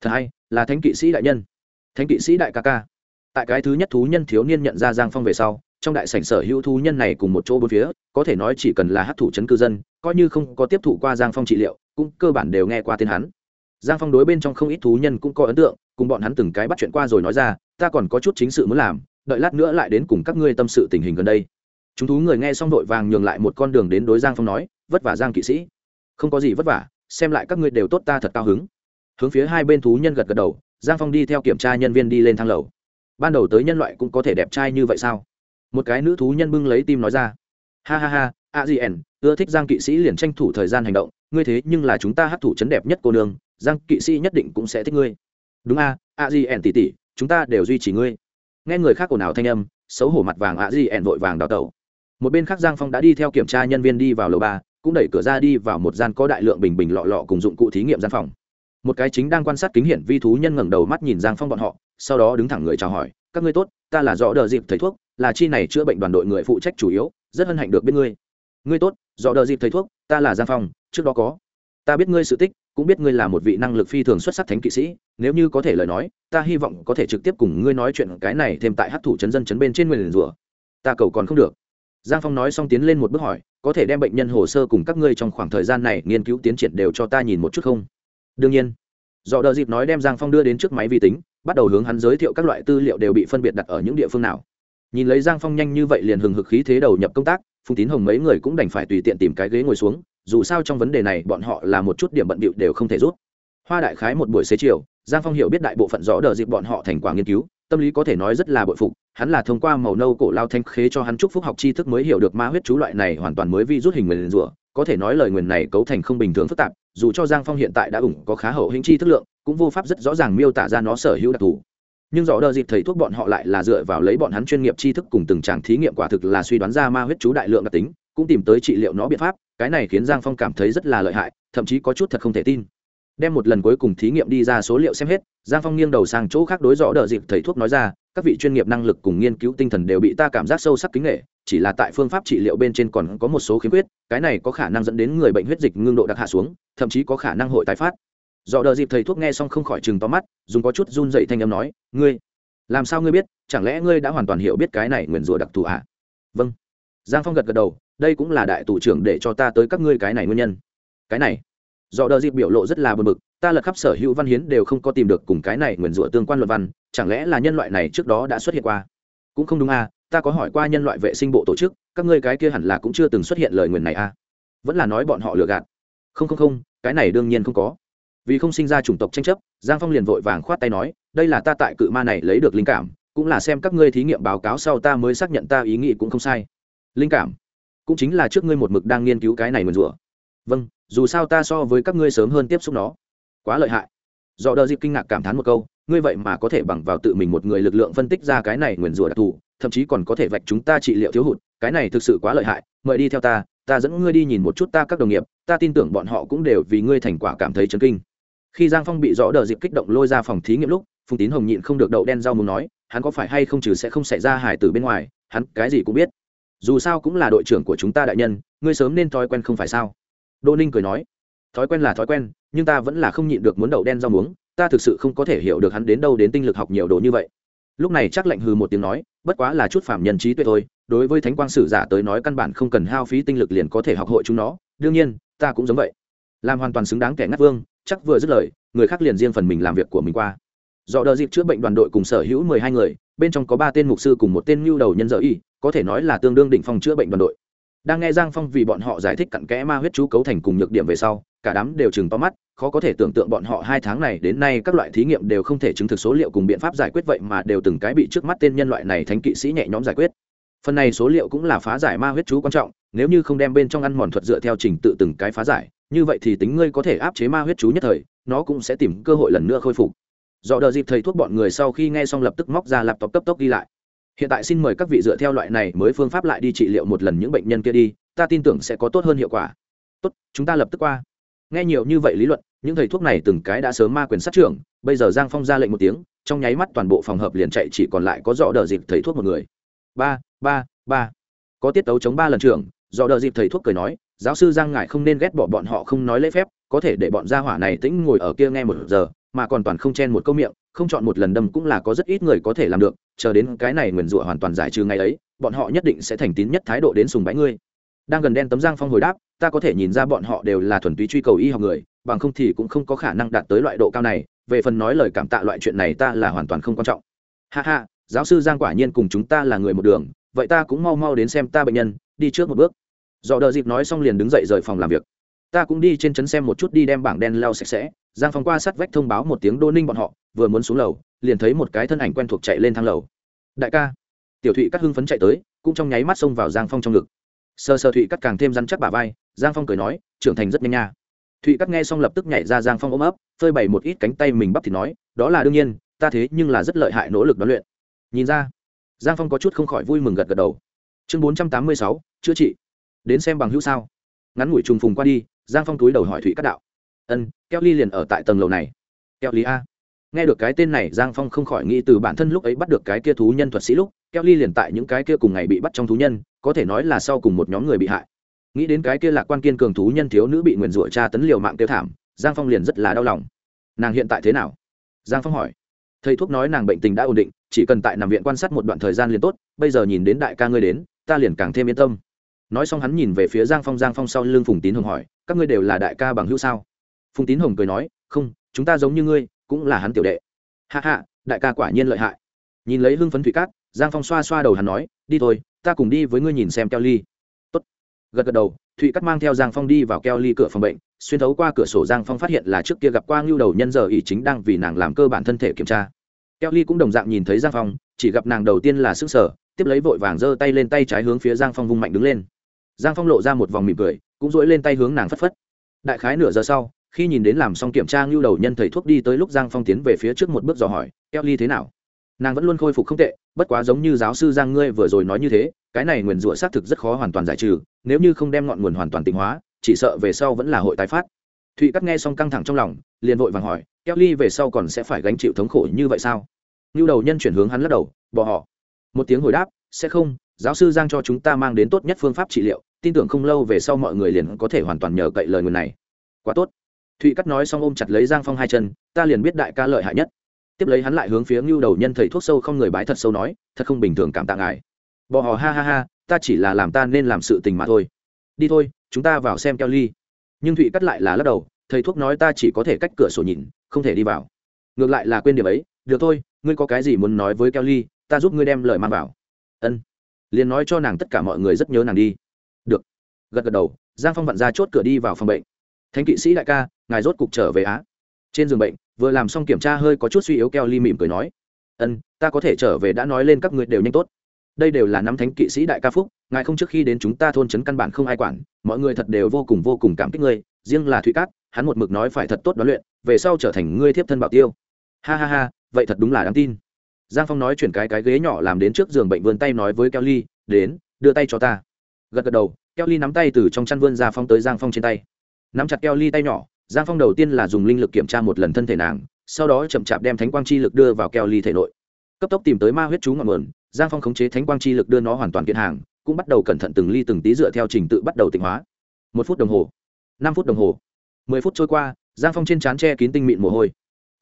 Thật hay, là thánh kỵ sĩ đại nhân. Thánh kỵ sĩ đại ca ca tại cái thứ nhất thú nhân thiếu niên nhận ra giang phong về sau, trong đại sảnh sở hữu thú nhân này cùng một chỗ bốn phía, có thể nói chỉ cần là hát thủ chấn cư dân, coi như không có tiếp thụ qua giang phong trị liệu, cũng cơ bản đều nghe qua tên hắn. Giang phong đối bên trong không ít thú nhân cũng có ấn tượng, cùng bọn hắn từng cái bắt chuyện qua rồi nói ra, ta còn có chút chính sự muốn làm, đợi lát nữa lại đến cùng các ngươi tâm sự tình hình gần đây. Chúng thú người nghe xong vội vàng nhường lại một con đường đến đối giang phong nói, vất vả giang kỵ sĩ. Không có gì vất vả, xem lại các ngươi đều tốt ta thật cao hứng. Hướng phía hai bên thú nhân gật gật đầu, giang phong đi theo kiểm tra nhân viên đi lên thang lầu ban đầu tới nhân loại cũng có thể đẹp trai như vậy sao? Một cái nữ thú nhân bưng lấy tim nói ra. Ha ha ha, a di n ưa thích giang kỵ sĩ liền tranh thủ thời gian hành động, ngươi thế nhưng là chúng ta hát thủ chấn đẹp nhất cô nương, giang kỵ sĩ nhất định cũng sẽ thích ngươi. Đúng a a di n tỉ tỉ chúng ta đều duy trì ngươi. Nghe người khác ồn ào thanh âm, xấu hổ mặt vàng a di n vội vàng đào tẩu. Một bên khác giang phong đã đi theo kiểm tra nhân viên đi vào lầu ba, cũng đẩy cửa ra đi vào một gian có đại lượng bình bình lọ lọ cùng dụng cụ thí nghiệm gian phòng một cái chính đang quan sát kính hiển vi thú nhân ngẩng đầu mắt nhìn giang phong bọn họ, sau đó đứng thẳng người chào hỏi, các ngươi tốt, ta là dọ đờ dịp thầy thuốc, là chi này chữa bệnh đoàn đội người phụ trách chủ yếu, rất hân hạnh được biết ngươi. Ngươi tốt dọ đờ dịp thầy thuốc, ta là giang phong, trước đó có. Ta biết ngươi sự tích, cũng biết ngươi là một vị năng lực phi thường xuất sắc thánh kỵ sĩ, nếu như có thể lời nói, ta hy vọng có thể trực tiếp cùng ngươi nói chuyện cái này thêm tại hát thủ chấn dân chấn bên trên nguyền rủa. Ta cầu còn không được. Giang phong nói xong tiến lên một bước hỏi, có thể đem bệnh nhân hồ sơ cùng các ngươi trong khoảng thời gian này nghiên cứu tiến triển đều cho ta nhìn một chút không? Đương nhiên do đợi dịp nói đem giang phong đưa đến trước máy vi tính, bắt đầu hướng hắn giới thiệu các loại tư liệu đều bị phân biệt đặt ở những địa phương nào. Nhìn lấy giang phong nhanh như vậy liền hừng hực khí thế đầu nhập công tác, phùng tín hồng mấy người cũng đành phải tùy tiện tìm cái ghế ngồi xuống, dù sao trong vấn đề này bọn họ là một chút điểm bận bịu đều không thể rút hoa đại khái một buổi xế chiều, giang phong hiểu biết đại bộ phận rõ đờ dịp bọn họ thành quả nghiên cứu, tâm lý có thể nói rất là bội phục, hắn là thông qua màu nâu cổ lao thanh khế cho hắn chúc phúc học tri thức mới hiểu được ma huyết chú loại này hoàn toàn mới vi rút hình mình rủa có thể nói lời nguyền này cấu thành không bình thường phức tạp, dù cho giang phong hiện tại đã ủng có khá hậu hĩnh chi thức lượng, cũng vô pháp rất rõ ràng miêu tả ra nó sở hữu đặc thù. Nhưng rõ đờ dịp thầy thuốc bọn họ lại là dựa vào lấy bọn hắn chuyên nghiệp tri thức cùng từng tràng thí nghiệm quả thực là suy đoán ra ma huyết chú đại lượng đặc tính, cũng tìm tới trị liệu nó biện pháp, cái này khiến giang phong cảm thấy rất là lợi hại, thậm chí có chút thật không thể tin. Đem một lần cuối cùng thí nghiệm đi ra số liệu xem hết, giang phong nghiêng đầu sang chỗ khác đối rõ đờ dịp thầy thuốc nói ra các vị chuyên nghiệp năng lực cùng nghiên cứu tinh thần đều bị ta cảm giác sâu sắc kính nghệ chỉ là tại phương pháp trị liệu bên trên còn có một số khiếm khuyết, cái này có khả năng dẫn đến người bệnh huyết dịch ngưng độ đặc hạ xuống, thậm chí có khả năng hội tái phát. Dọ đờ dịp thầy thuốc nghe xong không khỏi chừng to mắt, dùng có chút run dậy thanh âm nói, ngươi, làm sao ngươi biết, chẳng lẽ ngươi đã hoàn toàn hiểu biết cái này nguyền rủa đặc thù à? vâng. Giang phong gật gật đầu, đây cũng là đại tù trưởng để cho ta tới các ngươi cái này nguyên nhân. Cái này? Dọ đờ dịp biểu lộ rất là bờ bực, ta lật khắp sở hữu văn hiến đều không có tìm được cùng cái này nguyền rủa tương quan luận văn, chẳng lẽ là nhân loại này trước đó đã xuất hiện qua? Cũng không đúng à ta có hỏi qua nhân loại vệ sinh bộ tổ chức, các ngươi cái kia hẳn là cũng chưa từng xuất hiện lời nguyền này à? Vẫn là nói bọn họ lừa gạt. Không không không, cái này đương nhiên không có. Vì không sinh ra chủng tộc tranh chấp, giang phong liền vội vàng khoát tay nói, đây là ta tại cự ma này lấy được linh cảm, cũng là xem các ngươi thí nghiệm báo cáo sau ta mới xác nhận ta ý nghĩ cũng không sai. Linh cảm, cũng chính là trước ngươi một mực đang nghiên cứu cái này nguyền rủa. Vâng dù sao ta so với các ngươi sớm hơn tiếp xúc nó. Quá lợi hại. Do đờ dịp kinh ngạc cảm thán một câu, ngươi vậy mà có thể bằng vào tự mình một người lực lượng phân tích ra cái này nguyền rủa đặc thù, thậm chí còn có thể vạch chúng ta trị liệu thiếu hụt, cái này thực sự quá lợi hại, mời đi theo ta ta dẫn ngươi đi nhìn một chút ta các đồng nghiệp, ta tin tưởng bọn họ cũng đều vì ngươi thành quả cảm thấy chấn kinh. Khi giang phong bị rõ đờ dịp kích động lôi ra phòng thí nghiệm lúc, phùng tín hồng nhịn không được đậu đen rau muốn nói, hắn có phải hay không trừ sẽ không xảy ra hải từ bên ngoài, hắn cái gì cũng biết. Dù sao cũng là đội trưởng của chúng ta đại nhân, ngươi sớm nên thói quen không phải sao? Đô ninh cười nói, thói quen là thói quen, nhưng ta vẫn là không nhịn được muốn đậu đen rau muống, ta thực sự không có thể hiểu được hắn đến đâu đến tinh lực học nhiều đồ như vậy. Lúc này chắc lạnh hừ một tiếng nói, bất quá là chút phạm nhân trí tuệ thôi, đối với thánh quang sử giả tới nói căn bản không cần hao phí tinh lực liền có thể học hội chúng nó, đương nhiên, ta cũng giống vậy. Làm hoàn toàn xứng đáng kẻ ngắt vương, chắc vừa dứt lời, người khác liền riêng phần mình làm việc của mình qua. Do đợt dịp chữa bệnh đoàn đội cùng sở hữu mười hai người, bên trong có ba tên mục sư cùng một tên mưu đầu nhân dở y, có thể nói là tương đương đỉnh phong chữa bệnh đoàn đội đang nghe giang phong vì bọn họ giải thích cặn kẽ ma huyết chú cấu thành cùng nhược điểm về sau, cả đám đều chừng to mắt, khó có thể tưởng tượng bọn họ hai tháng này đến nay các loại thí nghiệm đều không thể chứng thực số liệu cùng biện pháp giải quyết vậy mà đều từng cái bị trước mắt tên nhân loại này thánh kỵ sĩ nhẹ nhõm giải quyết. Phần này số liệu cũng là phá giải ma huyết chú quan trọng, nếu như không đem bên trong ăn mòn thuật dựa theo trình tự từng cái phá giải, như vậy thì tính ngươi có thể áp chế ma huyết chú nhất thời, nó cũng sẽ tìm cơ hội lần nữa khôi phục. Do đợi dịp thầy thuốc bọn người sau khi nghe xong lập tức móc ra laptop cấp tốc ghi lại hiện tại xin mời các vị dựa theo loại này mới phương pháp lại đi trị liệu một lần những bệnh nhân kia đi, ta tin tưởng sẽ có tốt hơn hiệu quả. Tốt, chúng ta lập tức qua. Nghe nhiều như vậy lý luận, những thầy thuốc này từng cái đã sớm ma quyền sát trưởng, bây giờ giang phong ra lệnh một tiếng, trong nháy mắt toàn bộ phòng hợp liền chạy, chỉ còn lại có dọ đờ dịp thầy thuốc một người. Ba ba ba. Có tiết tấu chống ba lần trưởng, dọ đờ dịp thầy thuốc cười nói, giáo sư giang ngại không nên ghét bỏ bọn họ không nói lễ phép, có thể để bọn gia hỏa này tĩnh ngồi ở kia nghe một giờ mà còn toàn không chen một câu miệng, không chọn một lần đâm cũng là có rất ít người có thể làm được, chờ đến cái này nguyền rủa hoàn toàn giải trừ ngày ấy, bọn họ nhất định sẽ thành tín nhất thái độ đến sùng bái ngươi. Đang gần đen tấm giang phong hồi đáp, ta có thể nhìn ra bọn họ đều là thuần túy truy cầu y học người, bằng không thì cũng không có khả năng đạt tới loại độ cao này, về phần nói lời cảm tạ loại chuyện này ta là hoàn toàn không quan trọng. Ha ha, giáo sư giang quả nhiên cùng chúng ta là người một đường, vậy ta cũng mau mau đến xem ta bệnh nhân, đi trước một bước. Do đợi dịp nói xong liền đứng dậy rời phòng làm việc ta cũng đi trên trấn xem một chút đi đem bảng đen lau sạch sẽ. Giang phong qua sát vách thông báo một tiếng đô ninh bọn họ, vừa muốn xuống lầu, liền thấy một cái thân ảnh quen thuộc chạy lên thang lầu. Đại ca. Tiểu thụy cắt hưng phấn chạy tới, cũng trong nháy mắt xông vào giang phong trong ngực. Sơ sơ thụy cắt càng thêm rắn chắc bà vai, giang phong cười nói, trưởng thành rất nhanh nha. Thụy cắt nghe xong lập tức nhảy ra giang phong ôm ấp, phơi bày một ít cánh tay mình bắp thì nói, đó là đương nhiên, ta thế nhưng là rất lợi hại nỗ lực đoán luyện. Nhìn ra, giang phong có chút không khỏi vui mừng gật gật đầu. Chương bốn trăm tám mươi sáu, chữa trị. Đến xem bằng hữu sao. Ngắn ngủi trùng phùng qua đi giang phong túi đầu hỏi thụy Cát đạo ân keo ly liền ở tại tầng lầu này keo ly a nghe được cái tên này giang phong không khỏi nghĩ từ bản thân lúc ấy bắt được cái kia thú nhân thuật sĩ lúc keo ly liền tại những cái kia cùng ngày bị bắt trong thú nhân có thể nói là sau cùng một nhóm người bị hại nghĩ đến cái kia lạc quan kiên cường thú nhân thiếu nữ bị nguyền rủa tra tấn liều mạng tiêu thảm giang phong liền rất là đau lòng nàng hiện tại thế nào giang phong hỏi thầy thuốc nói nàng bệnh tình đã ổn định chỉ cần tại nằm viện quan sát một đoạn thời gian liền tốt bây giờ nhìn đến đại ca ngươi đến ta liền càng thêm yên tâm nói xong hắn nhìn về phía giang phong giang phong sau lưng phùng tín hồng hỏi các ngươi đều là đại ca bằng hữu sao? Phùng tín hồng cười nói, không, chúng ta giống như ngươi, cũng là hắn tiểu đệ. Hạ hạ đại ca quả nhiên lợi hại. Nhìn lấy hưng phấn thủy cát, giang phong xoa xoa đầu hắn nói, đi thôi, ta cùng đi với ngươi nhìn xem keo ly. Tốt. gật gật đầu thụy cắt mang theo giang phong đi vào keo ly cửa phòng bệnh, xuyên thấu qua cửa sổ giang phong phát hiện là trước kia gặp qua ngưu đầu nhân giờ ỷ chính đang vì nàng làm cơ bản thân thể kiểm tra. Keo ly cũng đồng dạng nhìn thấy giang phong, chỉ gặp nàng đầu tiên là sức sở tiếp lấy vội vàng giơ tay lên tay trái hướng phía giang phong vung mạnh đứng lên. Giang phong lộ ra một vòng mỉm cười cũng dỗi lên tay hướng nàng phất phất. Đại khái nửa giờ sau, khi nhìn đến làm xong kiểm tra ngưu đầu nhân thầy thuốc đi tới lúc giang phong tiến về phía trước một bước dò hỏi, keo ly thế nào? Nàng vẫn luôn khôi phục không tệ, bất quá giống như giáo sư giang ngươi vừa rồi nói như thế, cái này nguyền rủa xác thực rất khó hoàn toàn giải trừ, nếu như không đem ngọn nguồn hoàn toàn tịnh hóa, chỉ sợ về sau vẫn là hội tái phát. Thụy cắt nghe xong căng thẳng trong lòng, liền vội vàng hỏi, keo ly về sau còn sẽ phải gánh chịu thống khổ như vậy sao? Ngưu đầu nhân chuyển hướng hắn lắc đầu, bỏ họ. Một tiếng hồi đáp, sẽ không, giáo sư giang cho chúng ta mang đến tốt nhất phương pháp trị liệu tin tưởng không lâu về sau mọi người liền có thể hoàn toàn nhờ cậy lời người này. Quá tốt. Thụy cắt nói xong ôm chặt lấy giang phong hai chân, ta liền biết đại ca lợi hại nhất. Tiếp lấy hắn lại hướng phía ngưu đầu nhân thầy thuốc sâu không người bái thật sâu nói, thật không bình thường cảm tạ ngài. Bò hò ha ha ha, ta chỉ là làm ta nên làm sự tình mà thôi. Đi thôi, chúng ta vào xem keo ly. Nhưng thụy cắt lại là lắc đầu, thầy thuốc nói ta chỉ có thể cách cửa sổ nhìn, không thể đi vào. Ngược lại là quên điểm ấy, được thôi, ngươi có cái gì muốn nói với keo ly, ta giúp ngươi đem lời mang vào. Ân. Liền nói cho nàng tất cả mọi người rất nhớ nàng đi gật gật đầu, giang phong vặn ra chốt cửa đi vào phòng bệnh. Thánh kỵ sĩ đại ca, ngài rốt cục trở về á? Trên giường bệnh, vừa làm xong kiểm tra hơi có chút suy yếu keo ly mỉm cười nói, ân, ta có thể trở về đã nói lên các người đều nhanh tốt. Đây đều là năm thánh kỵ sĩ đại ca phúc, ngài không trước khi đến chúng ta thôn trấn căn bản không ai quản, mọi người thật đều vô cùng vô cùng cảm kích ngươi, riêng là thụy cát, hắn một mực nói phải thật tốt đoán luyện, về sau trở thành ngươi thiếp thân bảo tiêu. Ha ha ha, vậy thật đúng là đáng tin. Giang phong nói chuyển cái cái ghế nhỏ làm đến trước giường bệnh vươn tay nói với kelly đến, đưa tay cho ta. Gật gật đầu kelly nắm tay từ trong chăn vươn ra phong tới giang phong trên tay. Nắm chặt kelly tay nhỏ, giang phong đầu tiên là dùng linh lực kiểm tra một lần thân thể nàng, sau đó chậm chạp đem thánh quang chi lực đưa vào kelly thể nội. Cấp tốc tìm tới ma huyết chú ngọn nguồn, giang phong khống chế thánh quang chi lực đưa nó hoàn toàn kiện hàng, cũng bắt đầu cẩn thận từng ly từng tí dựa theo trình tự bắt đầu tịnh hóa. Một phút đồng hồ, năm phút đồng hồ, mười phút trôi qua, giang phong trên trán che kín tinh mịn mồ hôi.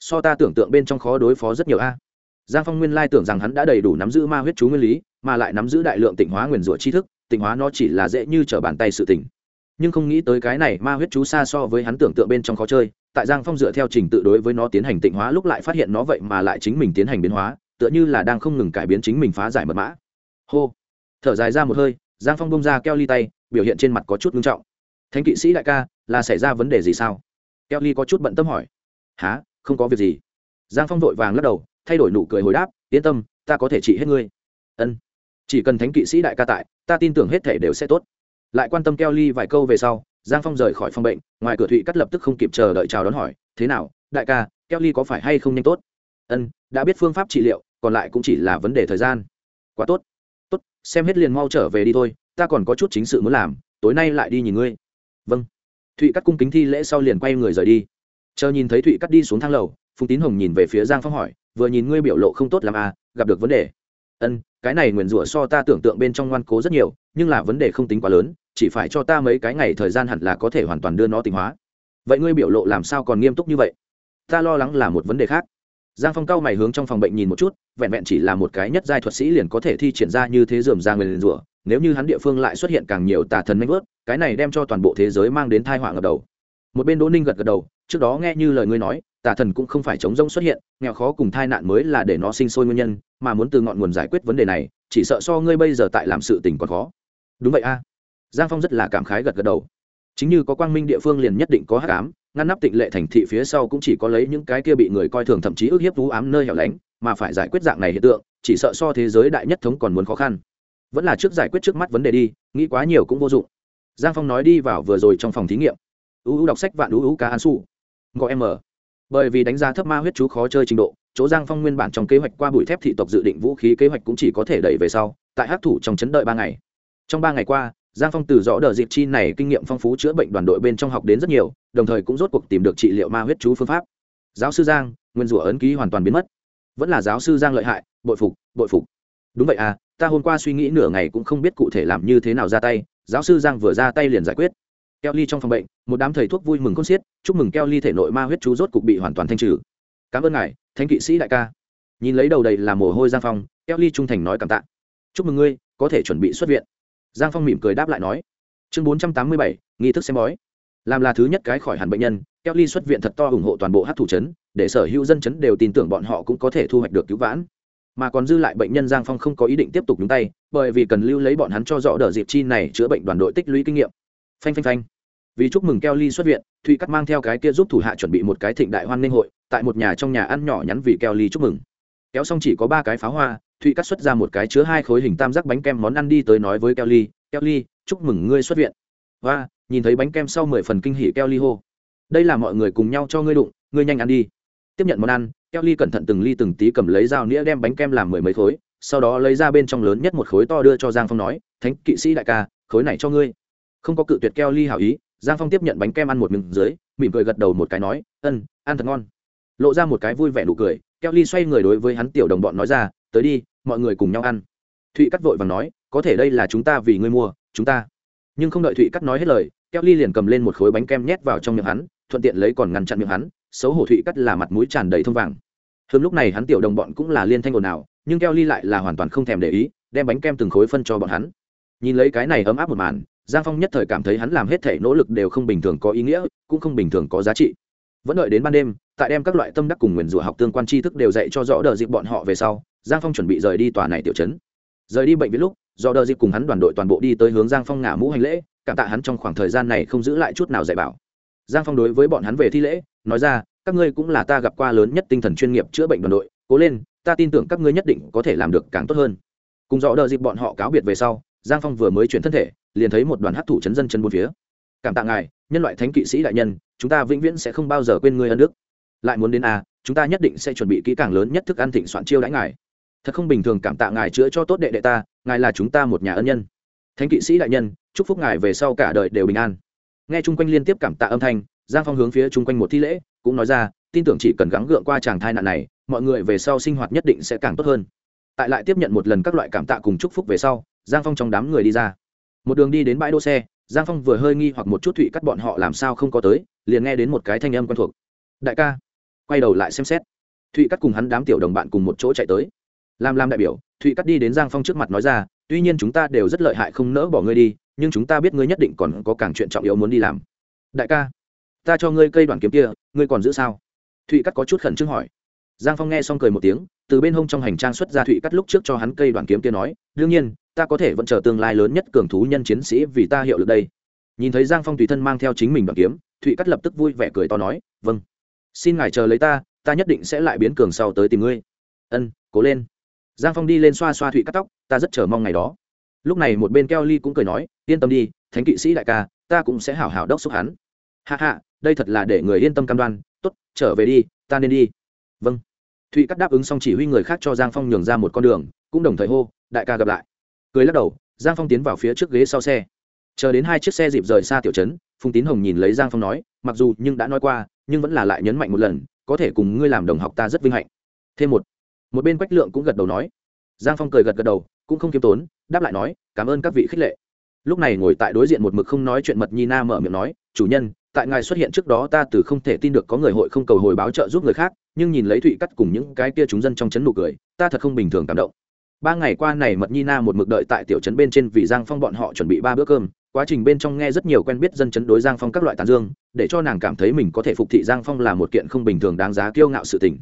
So ta tưởng tượng bên trong khó đối phó rất nhiều a. Giang phong nguyên lai tưởng rằng hắn đã đầy đủ nắm giữ ma huyết chú nguyên lý, mà lại nắm giữ đại lượng tịnh hóa nguyền rủa tri thức tịnh hóa nó chỉ là dễ như t r ở bàn tay sự tỉnh nhưng không nghĩ tới cái này ma huyết chú xa so với hắn tưởng tượng bên trong khó chơi, tại giang phong dựa theo trình tự đối với nó tiến hành tịnh hóa lúc lại phát hiện nó vậy mà lại chính mình tiến hành biến hóa, tựa như là đang không ngừng cải biến chính mình phá giải mật mã. Hô. Thở dài ra một hơi, giang phong bông ra keo ly tay, biểu hiện trên mặt có chút nghiêm trọng. Thánh kỵ sĩ đại ca, là xảy ra vấn đề gì sao? Keo ly có chút bận tâm hỏi. Há không có việc gì. Giang phong vội vàng lắc đầu, thay đổi nụ cười hồi đáp, yên tâm, ta có thể trị hết ngươi. Ân. Chỉ cần thánh kỵ sĩ đại ca tại ta tin tưởng hết thể đều sẽ tốt. Lại quan tâm keo ly vài câu về sau, giang phong rời khỏi phòng bệnh, ngoài cửa thụy cắt lập tức không kịp chờ đợi chào đón hỏi, thế nào, đại ca, keo ly có phải hay không nhanh tốt? Ân, đã biết phương pháp trị liệu, còn lại cũng chỉ là vấn đề thời gian. Quá tốt. Tốt, xem hết liền mau trở về đi thôi, ta còn có chút chính sự muốn làm, tối nay lại đi nhìn ngươi. Vâng. Thụy cắt cung kính thi lễ sau liền quay người rời đi. Chờ nhìn thấy thụy cắt đi xuống thang lầu, phùng tín hồng nhìn về phía giang phong hỏi, vừa nhìn ngươi biểu lộ không tốt làm à gặp được vấn đề? Ân, cái này nguyền rủa so ta tưởng tượng bên trong ngoan cố rất nhiều, nhưng là vấn đề không tính quá lớn, chỉ phải cho ta mấy cái ngày thời gian hẳn là có thể hoàn toàn đưa nó tỉnh hóa. Vậy ngươi biểu lộ làm sao còn nghiêm túc như vậy? Ta lo lắng là một vấn đề khác. Giang phong cao mày hướng trong phòng bệnh nhìn một chút, vẹn vẹn chỉ là một cái nhất giai thuật sĩ liền có thể thi triển ra như thế dườm ra nguyền rủa, nếu như hắn địa phương lại xuất hiện càng nhiều tà thần manh vớt, cái này đem cho toàn bộ thế giới mang đến thai họa ngập đầu một bên đỗ ninh gật gật đầu, trước đó nghe như lời ngươi nói, tà thần cũng không phải chống rông xuất hiện, nghèo khó cùng tai nạn mới là để nó sinh sôi nguyên nhân, mà muốn từ ngọn nguồn giải quyết vấn đề này, chỉ sợ so ngươi bây giờ tại làm sự tình còn khó. Đúng vậy a. Giang phong rất là cảm khái gật gật đầu. Chính như có quang minh địa phương liền nhất định có hắc ám, ngăn nắp tịnh lệ thành thị phía sau cũng chỉ có lấy những cái kia bị người coi thường thậm chí ức hiếp vũ ám nơi hẻo lánh, mà phải giải quyết dạng này hiện tượng, chỉ sợ so thế giới đại nhất thống còn muốn khó khăn. Vẫn là trước giải quyết trước mắt vấn đề đi, nghĩ quá nhiều cũng vô dụng. Giang phong nói đi vào vừa rồi trong phòng thí nghiệm uu đọc sách vạn uu ca an su gọi em ở bởi vì đánh giá thấp ma huyết chú khó chơi trình độ, chỗ giang phong nguyên bản trong kế hoạch qua bụi thép thị tộc dự định vũ khí kế hoạch cũng chỉ có thể đẩy về sau, tại hát thủ trong chấn đợi ba ngày. Trong ba ngày qua, giang phong từ rõ đờ dịp chi này kinh nghiệm phong phú chữa bệnh đoàn đội bên trong học đến rất nhiều, đồng thời cũng rốt cuộc tìm được trị liệu ma huyết chú phương pháp. Giáo sư giang, nguyên rủa ấn ký hoàn toàn biến mất. Vẫn là giáo sư giang lợi hại, bội phục bội phục. Đúng vậy à ta hôm qua suy nghĩ nửa ngày cũng không biết cụ thể làm như thế nào ra tay, giáo sư giang vừa ra tay liền giải quyết keo ly trong phòng bệnh, một đám thầy thuốc vui mừng con xiết, chúc mừng keo ly thể nội ma huyết chú rốt cục bị hoàn toàn thanh trừ. Cảm ơn ngài, thánh kỵ sĩ đại ca. Nhìn lấy đầu đầy là mồ hôi giang phong, keo ly trung thành nói cảm tạ. Chúc mừng ngươi, có thể chuẩn bị xuất viện. Giang phong mỉm cười đáp lại nói. Chương bốn trăm tám mươi bảy, nghi thức xem bói. Làm là thứ nhất cái khỏi hẳn bệnh nhân, keo ly xuất viện thật to ủng hộ toàn bộ hát thủ trấn để sở hữu dân chấn đều tin tưởng bọn họ cũng có thể thu hoạch được cứu vãn. Mà còn dư lại bệnh nhân giang phong không có ý định tiếp tục nhúng tay, bởi vì cần lưu lấy bọn hắn cho rõ đợt dịp chi này chữa bệnh đoàn đội tích lũy kinh nghiệm. Phanh phanh phanh vì chúc mừng keo ly xuất viện, thụy cắt mang theo cái kia giúp thủ hạ chuẩn bị một cái thịnh đại hoan nghênh hội, tại một nhà trong nhà ăn nhỏ nhắn vì keo ly chúc mừng. Kéo xong chỉ có ba cái pháo hoa, thụy cắt xuất ra một cái chứa hai khối hình tam giác bánh kem món ăn đi tới nói với keo ly keo ly chúc mừng ngươi xuất viện. Và nhìn thấy bánh kem sau mười phần kinh hỉ keo ly hô. Đây là mọi người cùng nhau cho ngươi đụng, ngươi nhanh ăn đi. Tiếp nhận món ăn keo ly cẩn thận từng ly từng tí cầm lấy dao nĩa đem bánh kem làm mười mấy khối, sau đó lấy ra bên trong lớn nhất một khối to đưa cho giang phong nói, thánh kỵ sĩ đại ca, khối này cho ngươi. Không có cự tuyệt keo ly hảo ý giang phong tiếp nhận bánh kem ăn một miếng dưới, mỉm cười gật đầu một cái nói, ân, ăn thật ngon. Lộ ra một cái vui vẻ nụ cười, keo ly xoay người đối với hắn tiểu đồng bọn nói ra, tới đi, mọi người cùng nhau ăn. Thụy cắt vội và nói, có thể đây là chúng ta vì ngươi mua, chúng ta. Nhưng không đợi thụy cắt nói hết lời, keo ly liền cầm lên một khối bánh kem nhét vào trong miệng hắn, thuận tiện lấy còn ngăn chặn miệng hắn, xấu hổ thụy cắt là mặt mũi tràn đầy thông vàng. Hớm lúc này hắn tiểu đồng bọn cũng là liên thanh ồn ào, nhưng keo ly lại là hoàn toàn không thèm để ý, đem bánh kem từng khối phân cho bọn hắn. Nhìn lấy cái này ấm áp một màn giang phong nhất thời cảm thấy hắn làm hết thể nỗ lực đều không bình thường có ý nghĩa, cũng không bình thường có giá trị. Vẫn đợi đến ban đêm, tại đem các loại tâm đắc cùng nguyền rủa học tương quan tri thức đều dạy cho rõ đờ dịp bọn họ về sau, giang phong chuẩn bị rời đi tòa này tiểu chấn rời đi bệnh viện lúc do đờ dịp cùng hắn đoàn đội toàn bộ đi tới hướng giang phong ngả mũ hành lễ, cảm tạ hắn trong khoảng thời gian này không giữ lại chút nào dạy bảo. Giang phong đối với bọn hắn về thi lễ, nói ra, các ngươi cũng là ta gặp qua lớn nhất tinh thần chuyên nghiệp chữa bệnh đoàn đội, cố lên, ta tin tưởng các ngươi nhất định có thể làm được càng tốt hơn. Cùng rõ đờ dịp bọn họ cáo biệt về sau giang phong vừa mới chuyển thân thể liền thấy một đoàn hát thủ chấn dân chân bốn phía. Cảm tạ ngài nhân loại thánh kỵ sĩ đại nhân chúng ta vĩnh viễn sẽ không bao giờ quên ngươi ân đức. Lại muốn đến a à, chúng ta nhất định sẽ chuẩn bị kỹ càng lớn nhất thức ăn thịnh soạn chiêu đãi ngài. Thật không bình thường cảm tạ ngài chữa cho tốt đệ đệ ta ngài là chúng ta một nhà ân nhân. Thánh kỵ sĩ đại nhân chúc phúc ngài về sau cả đời đều bình an. Nghe chung quanh liên tiếp cảm tạ âm thanh giang phong hướng phía chung quanh một thi lễ cũng nói ra tin tưởng chỉ cần gắng gượng qua chàng thai nạn này mọi người về sau sinh hoạt nhất định sẽ càng tốt hơn. Tại lại tiếp nhận một lần các loại cảm tạ cùng chúc phúc về sau giang phong trong đám người đi ra. Một đường đi đến bãi đỗ xe, giang phong vừa hơi nghi hoặc một chút thụy cắt bọn họ làm sao không có tới, liền nghe đến một cái thanh âm quen thuộc. Đại ca. Quay đầu lại xem xét. Thụy cắt cùng hắn đám tiểu đồng bạn cùng một chỗ chạy tới. Làm làm đại biểu, thụy cắt đi đến giang phong trước mặt nói ra, tuy nhiên chúng ta đều rất lợi hại không nỡ bỏ ngươi đi, nhưng chúng ta biết ngươi nhất định còn có càng chuyện trọng yếu muốn đi làm. Đại ca, ta cho ngươi cây đoàn kiếm kia, ngươi còn giữ sao? Thụy cắt có chút khẩn trương hỏi. Giang phong nghe xong cười một tiếng, từ bên hông trong hành trang xuất ra thụy cắt lúc trước cho hắn cây đoàn kiếm kia nói, đương nhiên ta có thể vẫn chờ tương lai lớn nhất cường thú nhân chiến sĩ vì ta hiệu lực đây. Nhìn thấy giang phong tùy thân mang theo chính mình đoàn kiếm, thụy cắt lập tức vui vẻ cười to nói vâng. Xin ngài chờ lấy ta ta nhất định sẽ lại biến cường sau tới tìm ngươi. Ân, cố lên. Giang phong đi lên xoa xoa thụy cắt tóc, ta rất chờ mong ngày đó. Lúc này một bên keo ly cũng cười nói, yên tâm đi, thánh kỵ sĩ đại ca, ta cũng sẽ hảo hảo đốc xúc hắn. Hạ hạ đây thật là để người yên tâm cam đoan. T ố t trở về đi, ta nên đi. Vâng. Thụy cắt đáp ứng xong chỉ huy người khác cho giang phong nhường ra một con đường, cũng đồng thời hô, đại ca gặp lại cười lắc đầu, giang phong tiến vào phía trước ghế sau xe. Chờ đến hai chiếc xe dịp rời xa tiểu trấn, phùng tín hồng nhìn lấy giang phong nói, mặc dù nhưng đã nói qua, nhưng vẫn là lại nhấn mạnh một lần, có thể cùng ngươi làm đồng học ta rất vinh hạnh. Thêm một một bên quách lượng cũng gật đầu nói. Giang phong cười gật gật đầu, cũng không k i ê m tốn, đáp lại nói, cảm ơn các vị khích lệ. Lúc này ngồi tại đối diện một mực không nói chuyện mật nhi na mở miệng nói, chủ nhân, tại ngài xuất hiện trước đó ta từ không thể tin được có người hội không cầu hồi báo trợ giúp người khác, nhưng nhìn lấy thụy cắt cùng những cái kia chúng dân trong chấn nụ cười, ta thật không bình thường cảm động ba ngày qua này mật nhi na một mực đợi tại tiểu trấn bên trên vì giang phong bọn họ chuẩn bị ba bữa cơm. Quá trình bên trong nghe rất nhiều quen biết dân chấn đối giang phong các loại tàn dương, để cho nàng cảm thấy mình có thể phục thị giang phong là một kiện không bình thường đáng giá kiêu ngạo sự tình.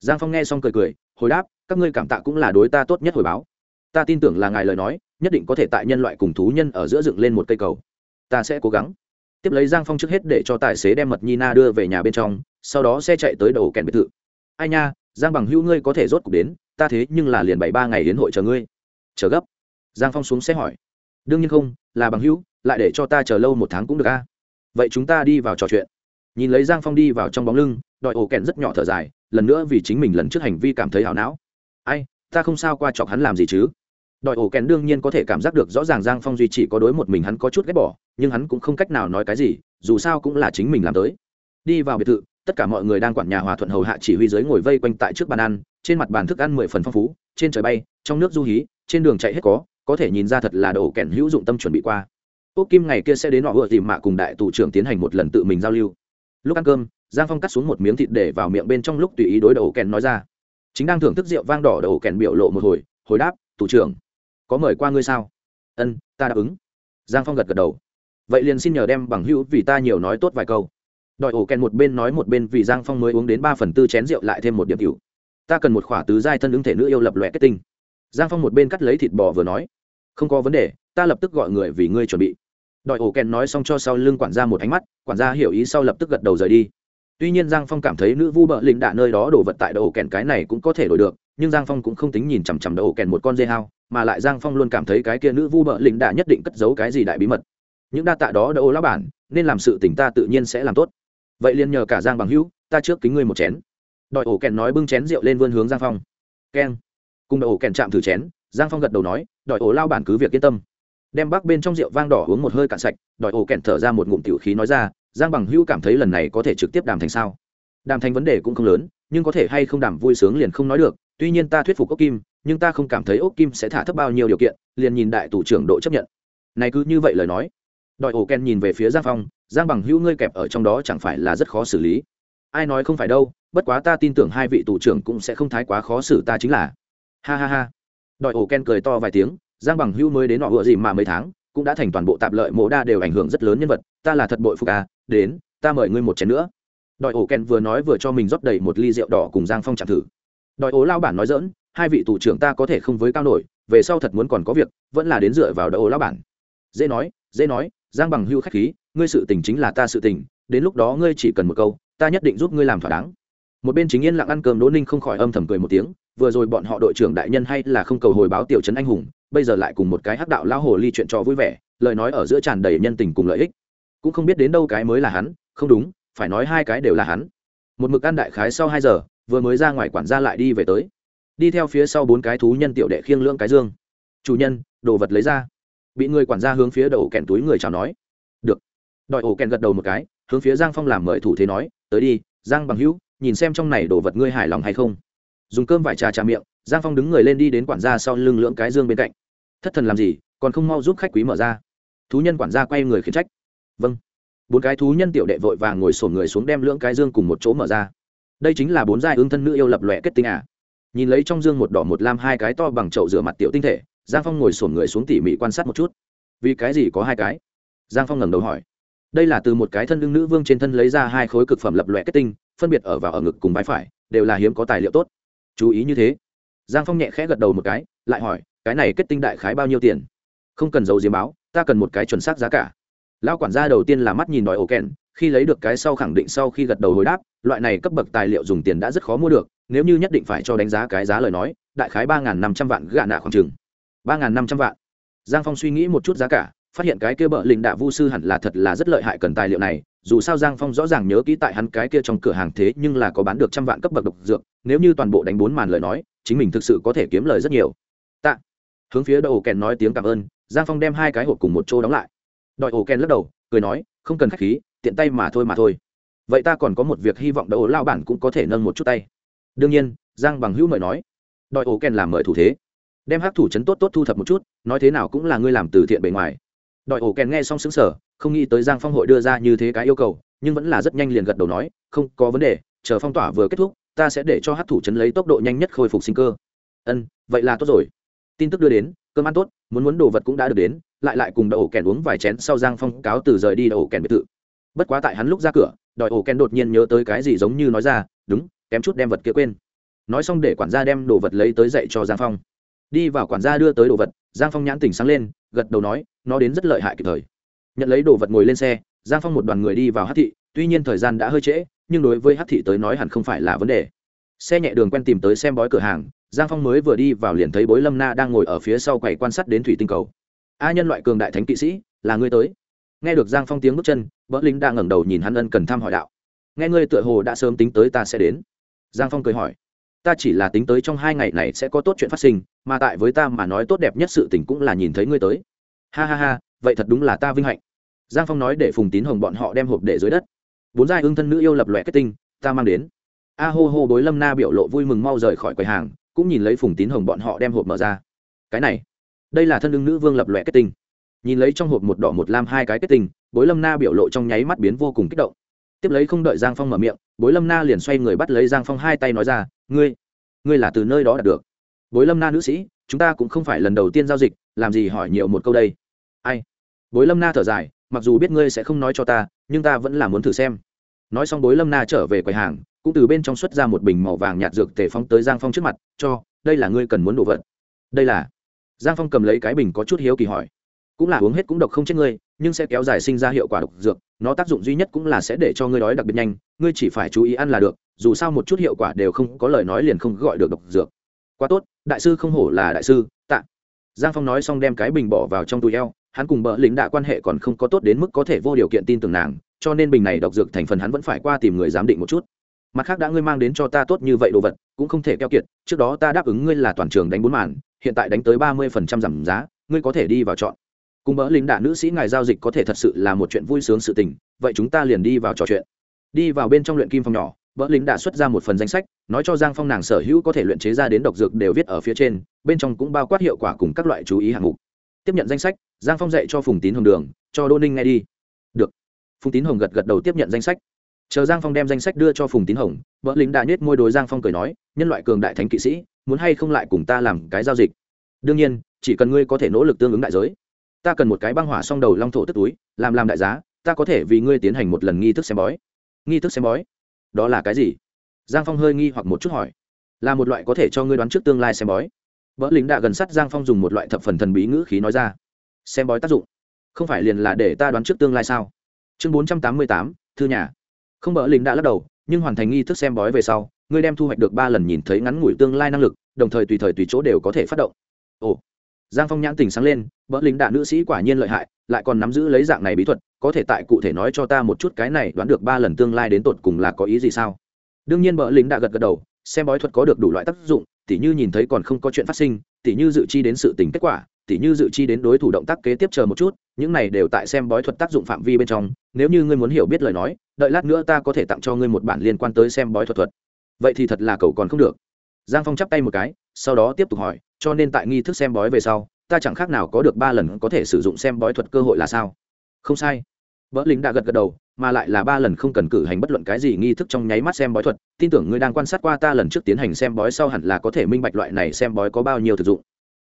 Giang phong nghe xong cười cười, hồi đáp, các ngươi cảm tạ cũng là đối ta tốt nhất hồi báo. Ta tin tưởng là ngài lời nói, nhất định có thể tại nhân loại cùng thú nhân ở giữa dựng lên một cây cầu. Ta sẽ cố gắng. Tiếp lấy giang phong trước hết để cho tài xế đem mật nhi na đưa về nhà bên trong, sau đó xe chạy tới đầu kèn biệt thự. Ai nha giang bằng hữu ngươi có thể rốt cuộc đến, ta thế nhưng là liền bảy ba ngày đến hội chờ ngươi. Chờ gấp. Giang phong xuống xe hỏi. Đương nhiên không, là bằng hữu, lại để cho ta chờ lâu một tháng cũng được a. Vậy chúng ta đi vào trò chuyện. Nhìn lấy giang phong đi vào trong bóng lưng đòi ổ kèn rất nhỏ thở dài, lần nữa vì chính mình lần trước hành vi cảm thấy hảo não. Ai, ta không sao qua chọc hắn làm gì chứ? Đòi ổ kèn đương nhiên có thể cảm giác được rõ ràng giang phong duy chỉ có đối một mình hắn có chút ghét bỏ, nhưng hắn cũng không cách nào nói cái gì, dù sao cũng là chính mình làm tới. Đi vào biệt thự tất cả mọi người đang quản nhà hòa thuận hầu hạ chỉ huy giới ngồi vây quanh tại trước bàn ăn, trên mặt bàn thức ăn mười phần phong phú, trên trời bay, trong nước du hí, trên đường chạy hết có có thể nhìn ra thật là đồ kèn hữu dụng tâm chuẩn bị qua. Ốc kim ngày kia sẽ đến họ vừa tìm mạ cùng đại tù trưởng tiến hành một lần tự mình giao lưu. Lúc ăn cơm, giang phong cắt xuống một miếng thịt để vào miệng bên trong lúc tùy ý đối đầu kèn nói ra. Chính đang thưởng thức rượu vang đỏ, đầu kèn biểu lộ một hồi hồi đáp, tù trưởng, có mời qua ngươi sao? Ân, ta đáp ứng. Giang phong gật gật đầu. Vậy liền xin nhờ đem bằng hữu vì ta nhiều nói tốt vài câu đòi ổ kèn một bên nói một bên vì giang phong mới uống đến ba phần tư chén rượu lại thêm một điểm cựu ta cần một khỏa tứ giai thân ứng thể nữ yêu lập lòe kết tinh. Giang phong một bên cắt lấy thịt bò vừa nói. Không có vấn đề, ta lập tức gọi người vì ngươi chuẩn bị. Đòi ổ kèn nói xong cho sau lưng quản gia một ánh mắt, quản gia hiểu ý sau lập tức gật đầu rời đi. Tuy nhiên giang phong cảm thấy nữ vu bợ linh đạ nơi đó đổ vật tại đầu ổ kèn cái này cũng có thể đổi được, nhưng giang phong cũng không tính nhìn chằm chằm đầu ổ kèn một con dê hao, mà lại giang phong luôn cảm thấy cái kia nữ vu bợ linh đạ nhất định cất giấu cái gì đại bí mật. Những đa tạ đó đỡ lão bản, nên làm sự tỉnh ta tự nhiên sẽ làm tốt vậy liền nhờ cả giang bằng hữu, ta trước kính ngươi một chén. Đòi ổ kèn nói bưng chén rượu lên vươn hướng giang phong. Keng. Cùng đòi ổ kèn chạm thử chén, giang phong gật đầu nói đòi ổ lao bản cứ việc yên tâm. Đem bác bên trong rượu vang đỏ uống một hơi cạn sạch đòi ổ kèn thở ra một ngụm tiểu khí nói ra, giang bằng hữu cảm thấy lần này có thể trực tiếp đàm thành sao? Đàm thành vấn đề cũng không lớn, nhưng có thể hay không đàm vui sướng liền không nói được. Tuy nhiên ta thuyết phục ốc kim, nhưng ta không cảm thấy ốc kim sẽ thả thấp bao nhiêu điều kiện, liền nhìn đại tủ trưởng độ chấp nhận. Này cứ như vậy lời nói. Đòi ổ Kèn nhìn về phía giang phong giang bằng hữu ngươi kẹp ở trong đó chẳng phải là rất khó xử lý. Ai nói không phải đâu, bất quá ta tin tưởng hai vị tù trưởng cũng sẽ không thái quá khó xử ta chính là. Ha ha ha. Đòi ổ ken cười to vài tiếng, giang bằng hữu mới đến nọ vừa gì mà mấy tháng, cũng đã thành toàn bộ tạp lợi mộ đa đều ảnh hưởng rất lớn nhân vật, ta là thật bội phục à đến, ta mời ngươi một chén nữa. Đòi ổ ken vừa nói vừa cho mình rót đầy một ly rượu đỏ cùng giang phong chạm thử. Đòi ổ lao bản nói dỡn hai vị tù trưởng ta có thể không với cao nổi, về sau thật muốn còn có việc, vẫn là đến dựa vào đòi ổ lao bản. Dễ nói dễ nói giang bằng hưu khách khí, ngươi sự tình chính là ta sự tình, đến lúc đó ngươi chỉ cần một câu, ta nhất định giúp ngươi làm thỏa đáng. Một bên chính yên lặng ăn cơm đỗ ninh không khỏi âm thầm cười một tiếng, vừa rồi bọn họ đội trưởng đại nhân hay là không cầu hồi báo tiểu trấn anh hùng, bây giờ lại cùng một cái hắc đạo lao hồ ly chuyện trò vui vẻ, lời nói ở giữa tràn đầy nhân tình cùng lợi ích. Cũng không biết đến đâu cái mới là hắn, không đúng, phải nói hai cái đều là hắn. Một mực ăn đại khái sau hai giờ, vừa mới ra ngoài quản gia lại đi về tới. Đi theo phía sau bốn cái thú nhân tiểu đệ khiêng lưỡng cái dương. Chủ nhân, đồ vật lấy ra bị người quản gia hướng phía đầu kèn túi người chào nói. Được. Đòi ổ kèn gật đầu một cái, hướng phía giang phong làm mời thủ thế nói, tới đi, giang bằng hữu, nhìn xem trong này đồ vật ngươi hài lòng hay không. Dùng cơm vải trà trà miệng, giang phong đứng người lên đi đến quản gia sau lưng lưỡng cái dương bên cạnh. Thất thần làm gì, còn không mau giúp khách quý mở ra. Thú nhân quản gia quay người khiển trách. Vâng. Bốn cái thú nhân tiểu đệ vội vàng ngồi sổn người xuống đem lưỡng cái dương cùng một chỗ mở ra. Đây chính là bốn giai ứng thân nữ yêu lập lòe kết tinh à. Nhìn lấy trong dương một đỏ một lam hai cái to bằng chậu rửa mặt tiểu tinh thể giang phong ngồi sổm người xuống tỉ mỉ quan sát một chút. Vì cái gì có hai cái? Giang phong ngẩng đầu hỏi. Đây là từ một cái thân lưng nữ vương trên thân lấy ra hai khối cực phẩm lập lòe kết tinh, phân biệt ở và ở ngực cùng vai phải, đều là hiếm có tài liệu tốt. Chú ý như thế. Giang phong nhẹ khẽ gật đầu một cái, lại hỏi, cái này kết tinh đại khái bao nhiêu tiền? Không cần dầu diếm báo, ta cần một cái chuẩn xác giá cả. Lão quản gia đầu tiên là mắt nhìn đòi ổ kèn khi lấy được cái sau khẳng định sau khi gật đầu hồi đáp, loại này cấp bậc tài liệu dùng tiền đã rất khó mua được, nếu như nhất định phải cho đánh giá cái giá lời nói, đại khái ba năm trăm vạn gạ nạ khoảng chừng ba năm trăm vạn. Giang phong suy nghĩ một chút giá cả, phát hiện cái kia bợ lĩnh đạ vu sư hẳn là thật là rất lợi hại cần tài liệu này, dù sao giang phong rõ ràng nhớ kỹ tại hắn cái kia trong cửa hàng thế nhưng là có bán được trăm vạn cấp bậc độc dược, nếu như toàn bộ đánh bốn màn lời nói, chính mình thực sự có thể kiếm lời rất nhiều. Tạ. Hướng phía đầu kèn nói tiếng cảm ơn, giang phong đem hai cái hộp cùng một chỗ đóng lại. Đội ổ kèn lắc đầu, cười nói, không cần khách khí, tiện tay mà thôi mà thôi. Vậy ta còn có một việc hy vọng đậu lao bản cũng có thể nâng một chút tay. Đương nhiên, giang bằng hữu mời nói. Đội ổ kèn làm mời thủ thế đem hát thủ chấn tốt tốt thu thập một chút, nói thế nào cũng là ngươi làm từ thiện bề ngoài. Đòi ổ kèn nghe xong xứng sở không nghĩ tới giang phong hội đưa ra như thế cái yêu cầu, nhưng vẫn là rất nhanh liền gật đầu nói, không có vấn đề, chờ phong tỏa vừa kết thúc, ta sẽ để cho hát thủ chấn lấy tốc độ nhanh nhất khôi phục sinh cơ. Ân, vậy là tốt rồi. Tin tức đưa đến, cơm ăn tốt, muốn muốn đồ vật cũng đã được đến, lại lại cùng đậu ổ kèn uống vài chén sau giang phong cáo từ rời đi đậu ổ kèn biệt thự. Bất quá tại hắn lúc ra cửa, đòi ổ kèn đột nhiên nhớ tới cái gì giống như nói ra, đúng, kém chút đem vật kia quên. Nói xong để quản gia đem đồ vật lấy tới dạy cho giang phong đi vào quản gia đưa tới đồ vật, giang phong nhãn tỉnh sáng lên, gật đầu nói, nó đến rất lợi hại kịp thời. Nhận lấy đồ vật ngồi lên xe, giang phong một đoàn người đi vào hát thị, tuy nhiên thời gian đã hơi trễ, nhưng đối với hát thị tới nói hẳn không phải là vấn đề. Xe nhẹ đường quen tìm tới xem bói cửa hàng, giang phong mới vừa đi vào liền thấy bối lâm na đang ngồi ở phía sau quầy quan sát đến thủy tinh cầu. A nhân loại cường đại thánh kỵ sĩ, là ngươi tới. Nghe được giang phong tiếng bước chân, bỡ lính đang ngẩng đầu nhìn hắn ân cần thăm hỏi đạo. Nghe ngươi tựa hồ đã sớm tính tới ta sẽ đến. Giang phong cười hỏi ta chỉ là tính tới trong hai ngày này sẽ có tốt chuyện phát sinh, mà tại với ta mà nói tốt đẹp nhất sự tình cũng là nhìn thấy ngươi tới. Ha ha ha, vậy thật đúng là ta vinh hạnh. Giang phong nói để phùng tín hồng bọn họ đem hộp để dưới đất. Bốn giai ương thân nữ yêu lập lòe kết tinh, ta mang đến. A hô hô bối lâm na biểu lộ vui mừng mau rời khỏi quầy hàng, cũng nhìn lấy phùng tín hồng bọn họ đem hộp mở ra. Cái này, đây là thân ưng nữ vương lập lòe kết tinh. Nhìn lấy trong hộp một đỏ một lam hai cái kết tinh, bối lâm na biểu lộ trong nháy mắt biến vô cùng kích động tiếp lấy không đợi giang phong mở miệng, bối lâm na liền xoay người bắt lấy giang phong hai tay nói ra, ngươi ngươi là từ nơi đó đạt được. Bối lâm na nữ sĩ, chúng ta cũng không phải lần đầu tiên giao dịch, làm gì hỏi nhiều một câu đây? Ai? Bối lâm na thở dài, mặc dù biết ngươi sẽ không nói cho ta, nhưng ta vẫn là muốn thử xem. Nói xong bối lâm na trở về quầy hàng, cũng từ bên trong xuất ra một bình màu vàng nhạt dược tể phóng tới giang phong trước mặt, cho, đây là ngươi cần muốn đồ vật. Đây là? Giang phong cầm lấy cái bình có chút hiếu kỳ hỏi. Cũng là uống hết cũng độc không chết ngươi nhưng sẽ kéo dài sinh ra hiệu quả độc dược, nó tác dụng duy nhất cũng là sẽ để cho ngươi đói đặc biệt nhanh, ngươi chỉ phải chú ý ăn là được, dù sao một chút hiệu quả đều không có lời nói liền không gọi được độc dược. Quá tốt, đại sư không hổ là đại sư, tạ. Giang phong nói xong đem cái bình bỏ vào trong túi eo, hắn cùng bỡ lính đạ quan hệ còn không có tốt đến mức có thể vô điều kiện tin tưởng nàng, cho nên bình này độc dược thành phần hắn vẫn phải qua tìm người giám định một chút. Mặt khác đã ngươi mang đến cho ta tốt như vậy đồ vật, cũng không thể keo kiệt, trước đó ta đáp ứng ngươi là toàn trường đánh bốn màn, hiện tại đánh tới ba mươi phần trăm giảm giá, ngươi có thể đi vào chọn cùng bỡ lính đạ nữ sĩ ngài giao dịch có thể thật sự là một chuyện vui sướng sự tình, vậy chúng ta liền đi vào trò chuyện. Đi vào bên trong luyện kim phong nhỏ, bỡ lính đã xuất ra một phần danh sách, nói cho giang phong nàng sở hữu có thể luyện chế ra đến độc dược đều viết ở phía trên, bên trong cũng bao quát hiệu quả cùng các loại chú ý hạng mục. Tiếp nhận danh sách, giang phong dạy cho phùng tín hồng đường, cho đô ninh nghe đi. Được. Phùng tín hồng gật gật đầu tiếp nhận danh sách. Chờ giang phong đem danh sách đưa cho phùng tín hồng vợ lính đã nhét môi đối giang phong cười nói, nhân loại cường đại thánh kỵ sĩ, muốn hay không lại cùng ta làm cái giao dịch? Đương nhiên, chỉ cần ngươi có thể nỗ lực tương ứng đại giới ta cần một cái băng hỏa song đầu long thổ tức túi, làm làm đại giá, ta có thể vì ngươi tiến hành một lần nghi thức xem bói. Nghi thức xem bói? Đó là cái gì? Giang phong hơi nghi hoặc một chút hỏi. Là một loại có thể cho ngươi đoán trước tương lai xem bói. Vợ lính đã gần sát giang phong dùng một loại thập phần thần bí ngữ khí nói ra. Xem bói tác dụng. Không phải liền là để ta đoán trước tương lai sao? Chương bốn trăm tám mươi tám, thư nhà. Không bỡ lính đã lắc đầu, nhưng hoàn thành nghi thức xem bói về sau, ngươi đem thu hoạch được ba lần nhìn thấy ngắn ngủi tương lai năng lực, đồng thời tùy thời tùy chỗ đều có thể phát động. Ồ giang phong nhãn tình sáng lên, bỡ lính đạ nữ sĩ quả nhiên lợi hại, lại còn nắm giữ lấy dạng này bí thuật, có thể tại cụ thể nói cho ta một chút cái này đoán được ba lần tương lai đến tột cùng là có ý gì sao? Đương nhiên bỡ lính đã gật gật đầu, xem bói thuật có được đủ loại tác dụng, tỉ như nhìn thấy còn không có chuyện phát sinh, tỉ như dự chi đến sự tình kết quả, tỉ như dự chi đến đối thủ động tác kế tiếp chờ một chút, những này đều tại xem bói thuật tác dụng phạm vi bên trong, nếu như ngươi muốn hiểu biết lời nói, đợi lát nữa ta có thể tặng cho ngươi một bản liên quan tới xem bói thuật thuật. Vậy thì thật là cậu còn không được. Giang phong chắp tay một cái, sau đó tiếp tục hỏi cho nên tại nghi thức xem bói về sau, ta chẳng khác nào có được ba lần có thể sử dụng xem bói thuật cơ hội là sao? Không sai. Vỡ lính đã gật gật đầu, mà lại là ba lần không cần cử hành bất luận cái gì nghi thức trong nháy mắt xem bói thuật. Tin tưởng ngươi đang quan sát qua ta lần trước tiến hành xem bói sau hẳn là có thể minh bạch loại này xem bói có bao nhiêu thực dụng.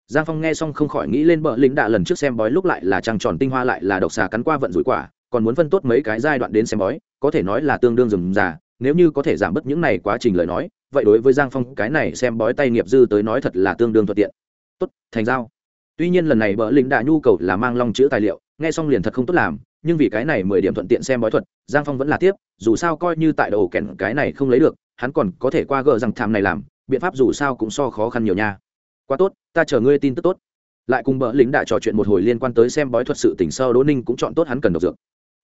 Giang phong nghe xong không khỏi nghĩ lên bờ lính đạ lần trước xem bói lúc lại là trăng tròn tinh hoa lại là độc xà cắn qua vận rủi quả, còn muốn phân tốt mấy cái giai đoạn đến xem bói, có thể nói là tương đương rừng già nếu như có thể giảm bớt những này quá trình lời nói vậy đối với giang phong, cái này xem bói tay nghiệp dư tới nói thật là tương đương thuận tiện. Tốt, thành giao. Tuy nhiên lần này bờ lính đã nhu cầu là mang long chữ tài liệu, nghe xong liền thật không tốt làm, nhưng vì cái này mười điểm thuận tiện xem bói thuật, giang phong vẫn là tiếp, dù sao coi như tại đầu kèn cái này không lấy được, hắn còn có thể qua gờ rằng tham này làm, biện pháp dù sao cũng so khó khăn nhiều nha. Quá tốt, ta chờ ngươi tin tức tốt. Lại cùng bỡ lính đại trò chuyện một hồi liên quan tới xem bói thuật sự tỉnh sơ đỗ ninh cũng chọn tốt hắn cần độc dược.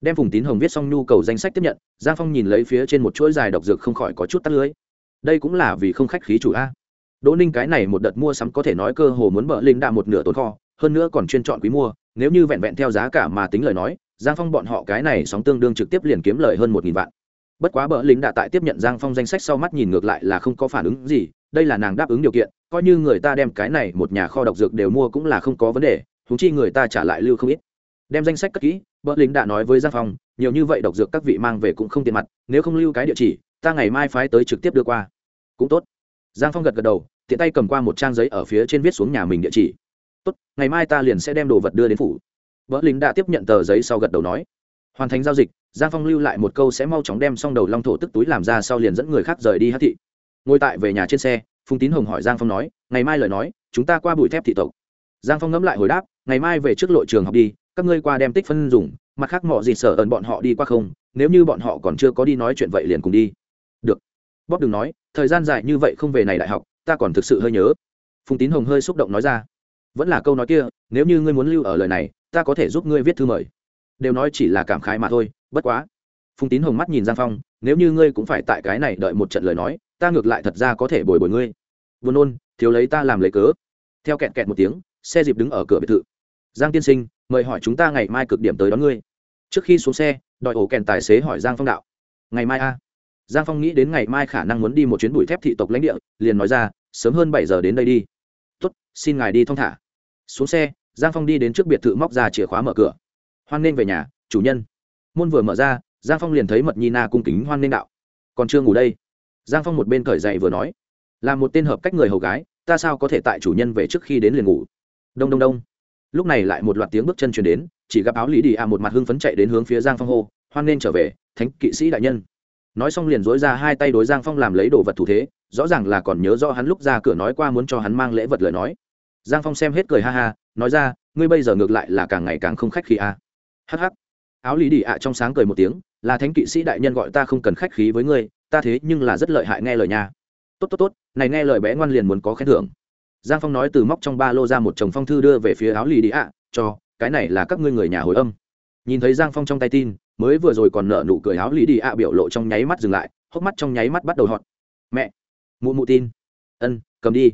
Đem phùng tín hồng viết xong nhu cầu danh sách tiếp nhận, giang phong nhìn lấy phía trên một chuỗi dài độc dược không khỏi có chút tắt lưới đây cũng là vì không khách khí chủ a. Đỗ ninh cái này một đợt mua sắm có thể nói cơ hồ muốn bỡ linh đạ một nửa tồn kho, hơn nữa còn chuyên chọn quý mua, nếu như vẹn vẹn theo giá cả mà tính lời nói, giang phong bọn họ cái này sóng tương đương trực tiếp liền kiếm lời hơn một nghìn vạn. Bất quá bỡ lính đã tại tiếp nhận giang phong danh sách sau mắt nhìn ngược lại là không có phản ứng gì, đây là nàng đáp ứng điều kiện, coi như người ta đem cái này một nhà kho độc dược đều mua cũng là không có vấn đề húng chi người ta trả lại lưu không ít. Đem danh sách cất kỹ bỡ lính đã nói với giang phong, nhiều như vậy độc dược các vị mang về cũng không tiền mặt, nếu không lưu cái địa chỉ, ta ngày mai phái tới trực tiếp đưa qua cũng tốt. Giang phong gật gật đầu, tiện tay cầm qua một trang giấy ở phía trên viết xuống nhà mình địa chỉ. Tốt, ngày mai ta liền sẽ đem đồ vật đưa đến phủ. Vợ lính đã tiếp nhận tờ giấy sau gật đầu nói. Hoàn thành giao dịch, giang phong lưu lại một câu sẽ mau chóng đem xong đầu long thổ tức túi làm ra sau liền dẫn người khác rời đi hát thị. Ngồi tại về nhà trên xe, phùng tín hồng hỏi giang phong nói, ngày mai lời nói, chúng ta qua bụi thép thị tộc. Giang phong ngẫm lại hồi đáp, ngày mai về trước lộ trường học đi, các ngươi qua đem tích phân dùng, mặt khác mọi gì sở ẩn bọn họ đi qua không, nếu như bọn họ còn chưa có đi nói chuyện vậy liền cùng đi. Được. Bóp đừng nói thời gian dài như vậy không về này đại học, ta còn thực sự hơi nhớ. Phùng tín hồng hơi xúc động nói ra. Vẫn là câu nói kia, nếu như ngươi muốn lưu ở lời này, ta có thể giúp ngươi viết thư mời. Đều nói chỉ là cảm khái mà thôi, bất quá. Phùng tín hồng mắt nhìn giang phong, nếu như ngươi cũng phải tại cái này đợi một trận lời nói, ta ngược lại thật ra có thể bồi bồi ngươi. Vừa nôn, thiếu lấy ta làm lấy cớ. Theo kẹt kẹt một tiếng, xe dịp đứng ở cửa biệt thự. Giang tiên sinh, mời hỏi chúng ta ngày mai cực điểm tới đón ngươi. Trước khi xuống xe, đòi ổ kèn tài xế hỏi giang phong đạo. Ngày mai a? Giang phong nghĩ đến ngày mai khả năng muốn đi một chuyến bụi thép thị tộc lãnh địa, liền nói ra, sớm hơn bảy giờ đến đây đi. Tuất xin ngài đi thong thả. Xuống xe, giang phong đi đến trước biệt thự móc ra chìa khóa mở cửa. Hoan nghênh về nhà, chủ nhân. Môn vừa mở ra, giang phong liền thấy mật nhi na cung kính hoan nghênh đạo. Còn chưa ngủ đây. Giang phong một bên cởi dậy vừa nói, là một tên hợp cách người hầu gái, ta sao có thể tại chủ nhân về trước khi đến liền ngủ? Đông đông đông. Lúc này lại một loạt tiếng bước chân chuyển đến, chỉ gặp áo lý đi à một mặt hưng phấn chạy đến hướng phía giang phong hô, hoan nên trở về, thánh kỵ sĩ đại nhân nói xong liền dối ra hai tay đối giang phong làm lấy đồ vật thủ thế, rõ ràng là còn nhớ rõ hắn lúc ra cửa nói qua muốn cho hắn mang lễ vật lời nói. Giang phong xem hết cười ha ha, nói ra, ngươi bây giờ ngược lại là càng ngày càng không khách khí a à. hh áo lý đi ạ trong sáng cười một tiếng, là thánh kỵ sĩ đại nhân gọi ta không cần khách khí với ngươi, ta thế nhưng là rất lợi hại nghe lời nha. Tốt tốt tốt, này nghe lời bé ngoan liền muốn có khen thưởng. Giang phong nói từ móc trong ba lô ra một chồng phong thư đưa về phía áo lì đi ạ, cho, cái này là các ngươi người nhà hồi âm nhìn thấy giang phong trong tay tin, mới vừa rồi còn nợ nụ cười áo lì đi ạ biểu lộ trong nháy mắt dừng lại, hốc mắt trong nháy mắt bắt đầu họt. Mẹ, mụ mụ tin. Ân, cầm đi.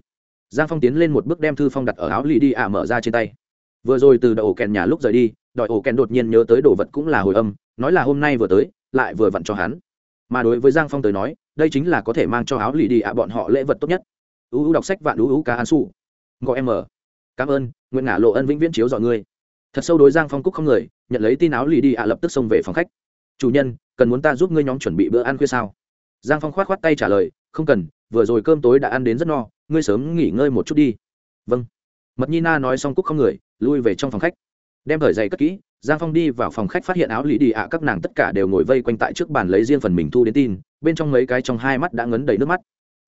Giang phong tiến lên một bước đem thư phong đặt ở áo lì đi ạ mở ra trên tay. Vừa rồi từ đậu kèn nhà lúc rời đi, đòi ổ kèn đột nhiên nhớ tới đồ vật cũng là hồi âm, nói là hôm nay vừa tới, lại vừa vặn cho hắn. Mà đối với giang phong tới nói, đây chính là có thể mang cho áo lì đi ạ bọn họ lễ vật tốt nhất. Uu đọc sách vạn uu cá an su. Gọi em ở cảm ơn, nguyện ngả lộ ân vĩnh viễn chiếu dọn ngươi thật sâu đối giang phong cúc không người, nhận lấy tin áo lì đi ạ lập tức xông về phòng khách. Chủ nhân, cần muốn ta giúp ngươi nhóm chuẩn bị bữa ăn khuya sao? Giang phong khoát khoát tay trả lời, không cần, vừa rồi cơm tối đã ăn đến rất no, ngươi sớm nghỉ ngơi một chút đi. Vâng. Mật nhi na nói xong cúc không người, lui về trong phòng khách. Đem thời giày cất kỹ, giang phong đi vào phòng khách phát hiện áo lì đi ạ các nàng tất cả đều ngồi vây quanh tại trước bàn lấy riêng phần mình thu đến tin, bên trong mấy cái trong hai mắt đã ngấn đầy nước mắt.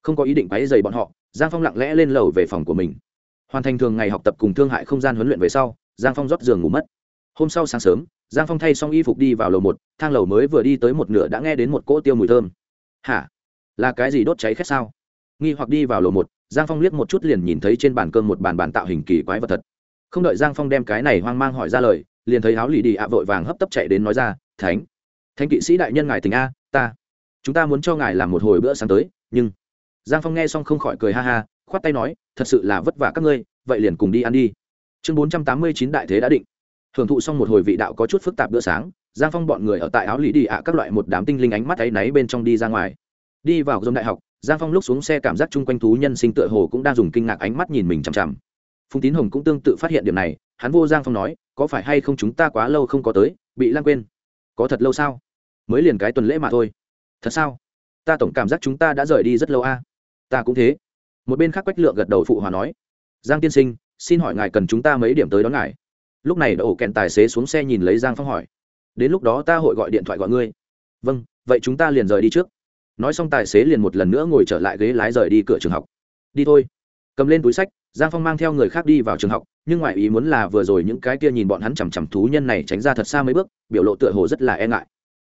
Không có ý định quáy dày bọn họ, giang phong lặng lẽ lên lầu về phòng của mình. Hoàn thành thường ngày học tập cùng thương hại không gian huấn luyện về sau giang phong rót giường ngủ mất. Hôm sau sáng sớm, giang phong thay xong y phục đi vào lầu một, thang lầu mới vừa đi tới một nửa đã nghe đến một cỗ tiêu mùi thơm. Hả? Là cái gì đốt cháy khét sao? Nghi hoặc đi vào lầu một, giang phong liếc một chút liền nhìn thấy trên bàn cơm một bàn bàn tạo hình kỳ quái vật thật. Không đợi giang phong đem cái này hoang mang hỏi ra lời, liền thấy áo lì đi ạ vội vàng hấp tấp chạy đến nói ra, thánh thánh kỵ sĩ đại nhân ngài tình a, ta, chúng ta muốn cho ngài làm một hồi bữa sáng tới, nhưng giang phong nghe xong không khỏi cười ha ha, khoát tay nói, thật sự là vất vả các ngươi, vậy liền cùng đi ăn đi chương bốn trăm tám mươi chín đại thế đã định. Hưởng thụ xong một hồi vị đạo có chút phức tạp bữa sáng, giang phong bọn người ở tại áo lý đi ạ các loại một đám tinh linh ánh mắt áy náy bên trong đi ra ngoài. Đi vào dông đại học, giang phong lúc xuống xe cảm giác chung quanh thú nhân sinh tựa hồ cũng đang dùng kinh ngạc ánh mắt nhìn mình chằm chằm. Phùng tín hồng cũng tương tự phát hiện điểm này, hắn vô giang phong nói, có phải hay không chúng ta quá lâu không có tới, bị lan quên? Có thật lâu sao? Mới liền cái tuần lễ mà thôi. Thật sao? Ta tổng cảm giác chúng ta đã rời đi rất lâu a. Ta cũng thế. Một bên khác quách lượng gật đầu phụ hòa nói. Giang tiên sinh xin hỏi ngài cần chúng ta mấy điểm tới đón ngài. Lúc này đậu kẹn tài xế xuống xe nhìn lấy giang phong hỏi. Đến lúc đó ta hội gọi điện thoại gọi ngươi. Vâng vậy chúng ta liền rời đi trước. Nói xong tài xế liền một lần nữa ngồi trở lại ghế lái rời đi cửa trường học. Đi thôi. Cầm lên túi sách, giang phong mang theo người khác đi vào trường học, nhưng ngoại ý muốn là vừa rồi những cái kia nhìn bọn hắn chằm chằm thú nhân này tránh ra thật xa mấy bước, biểu lộ tựa hồ rất là e ngại.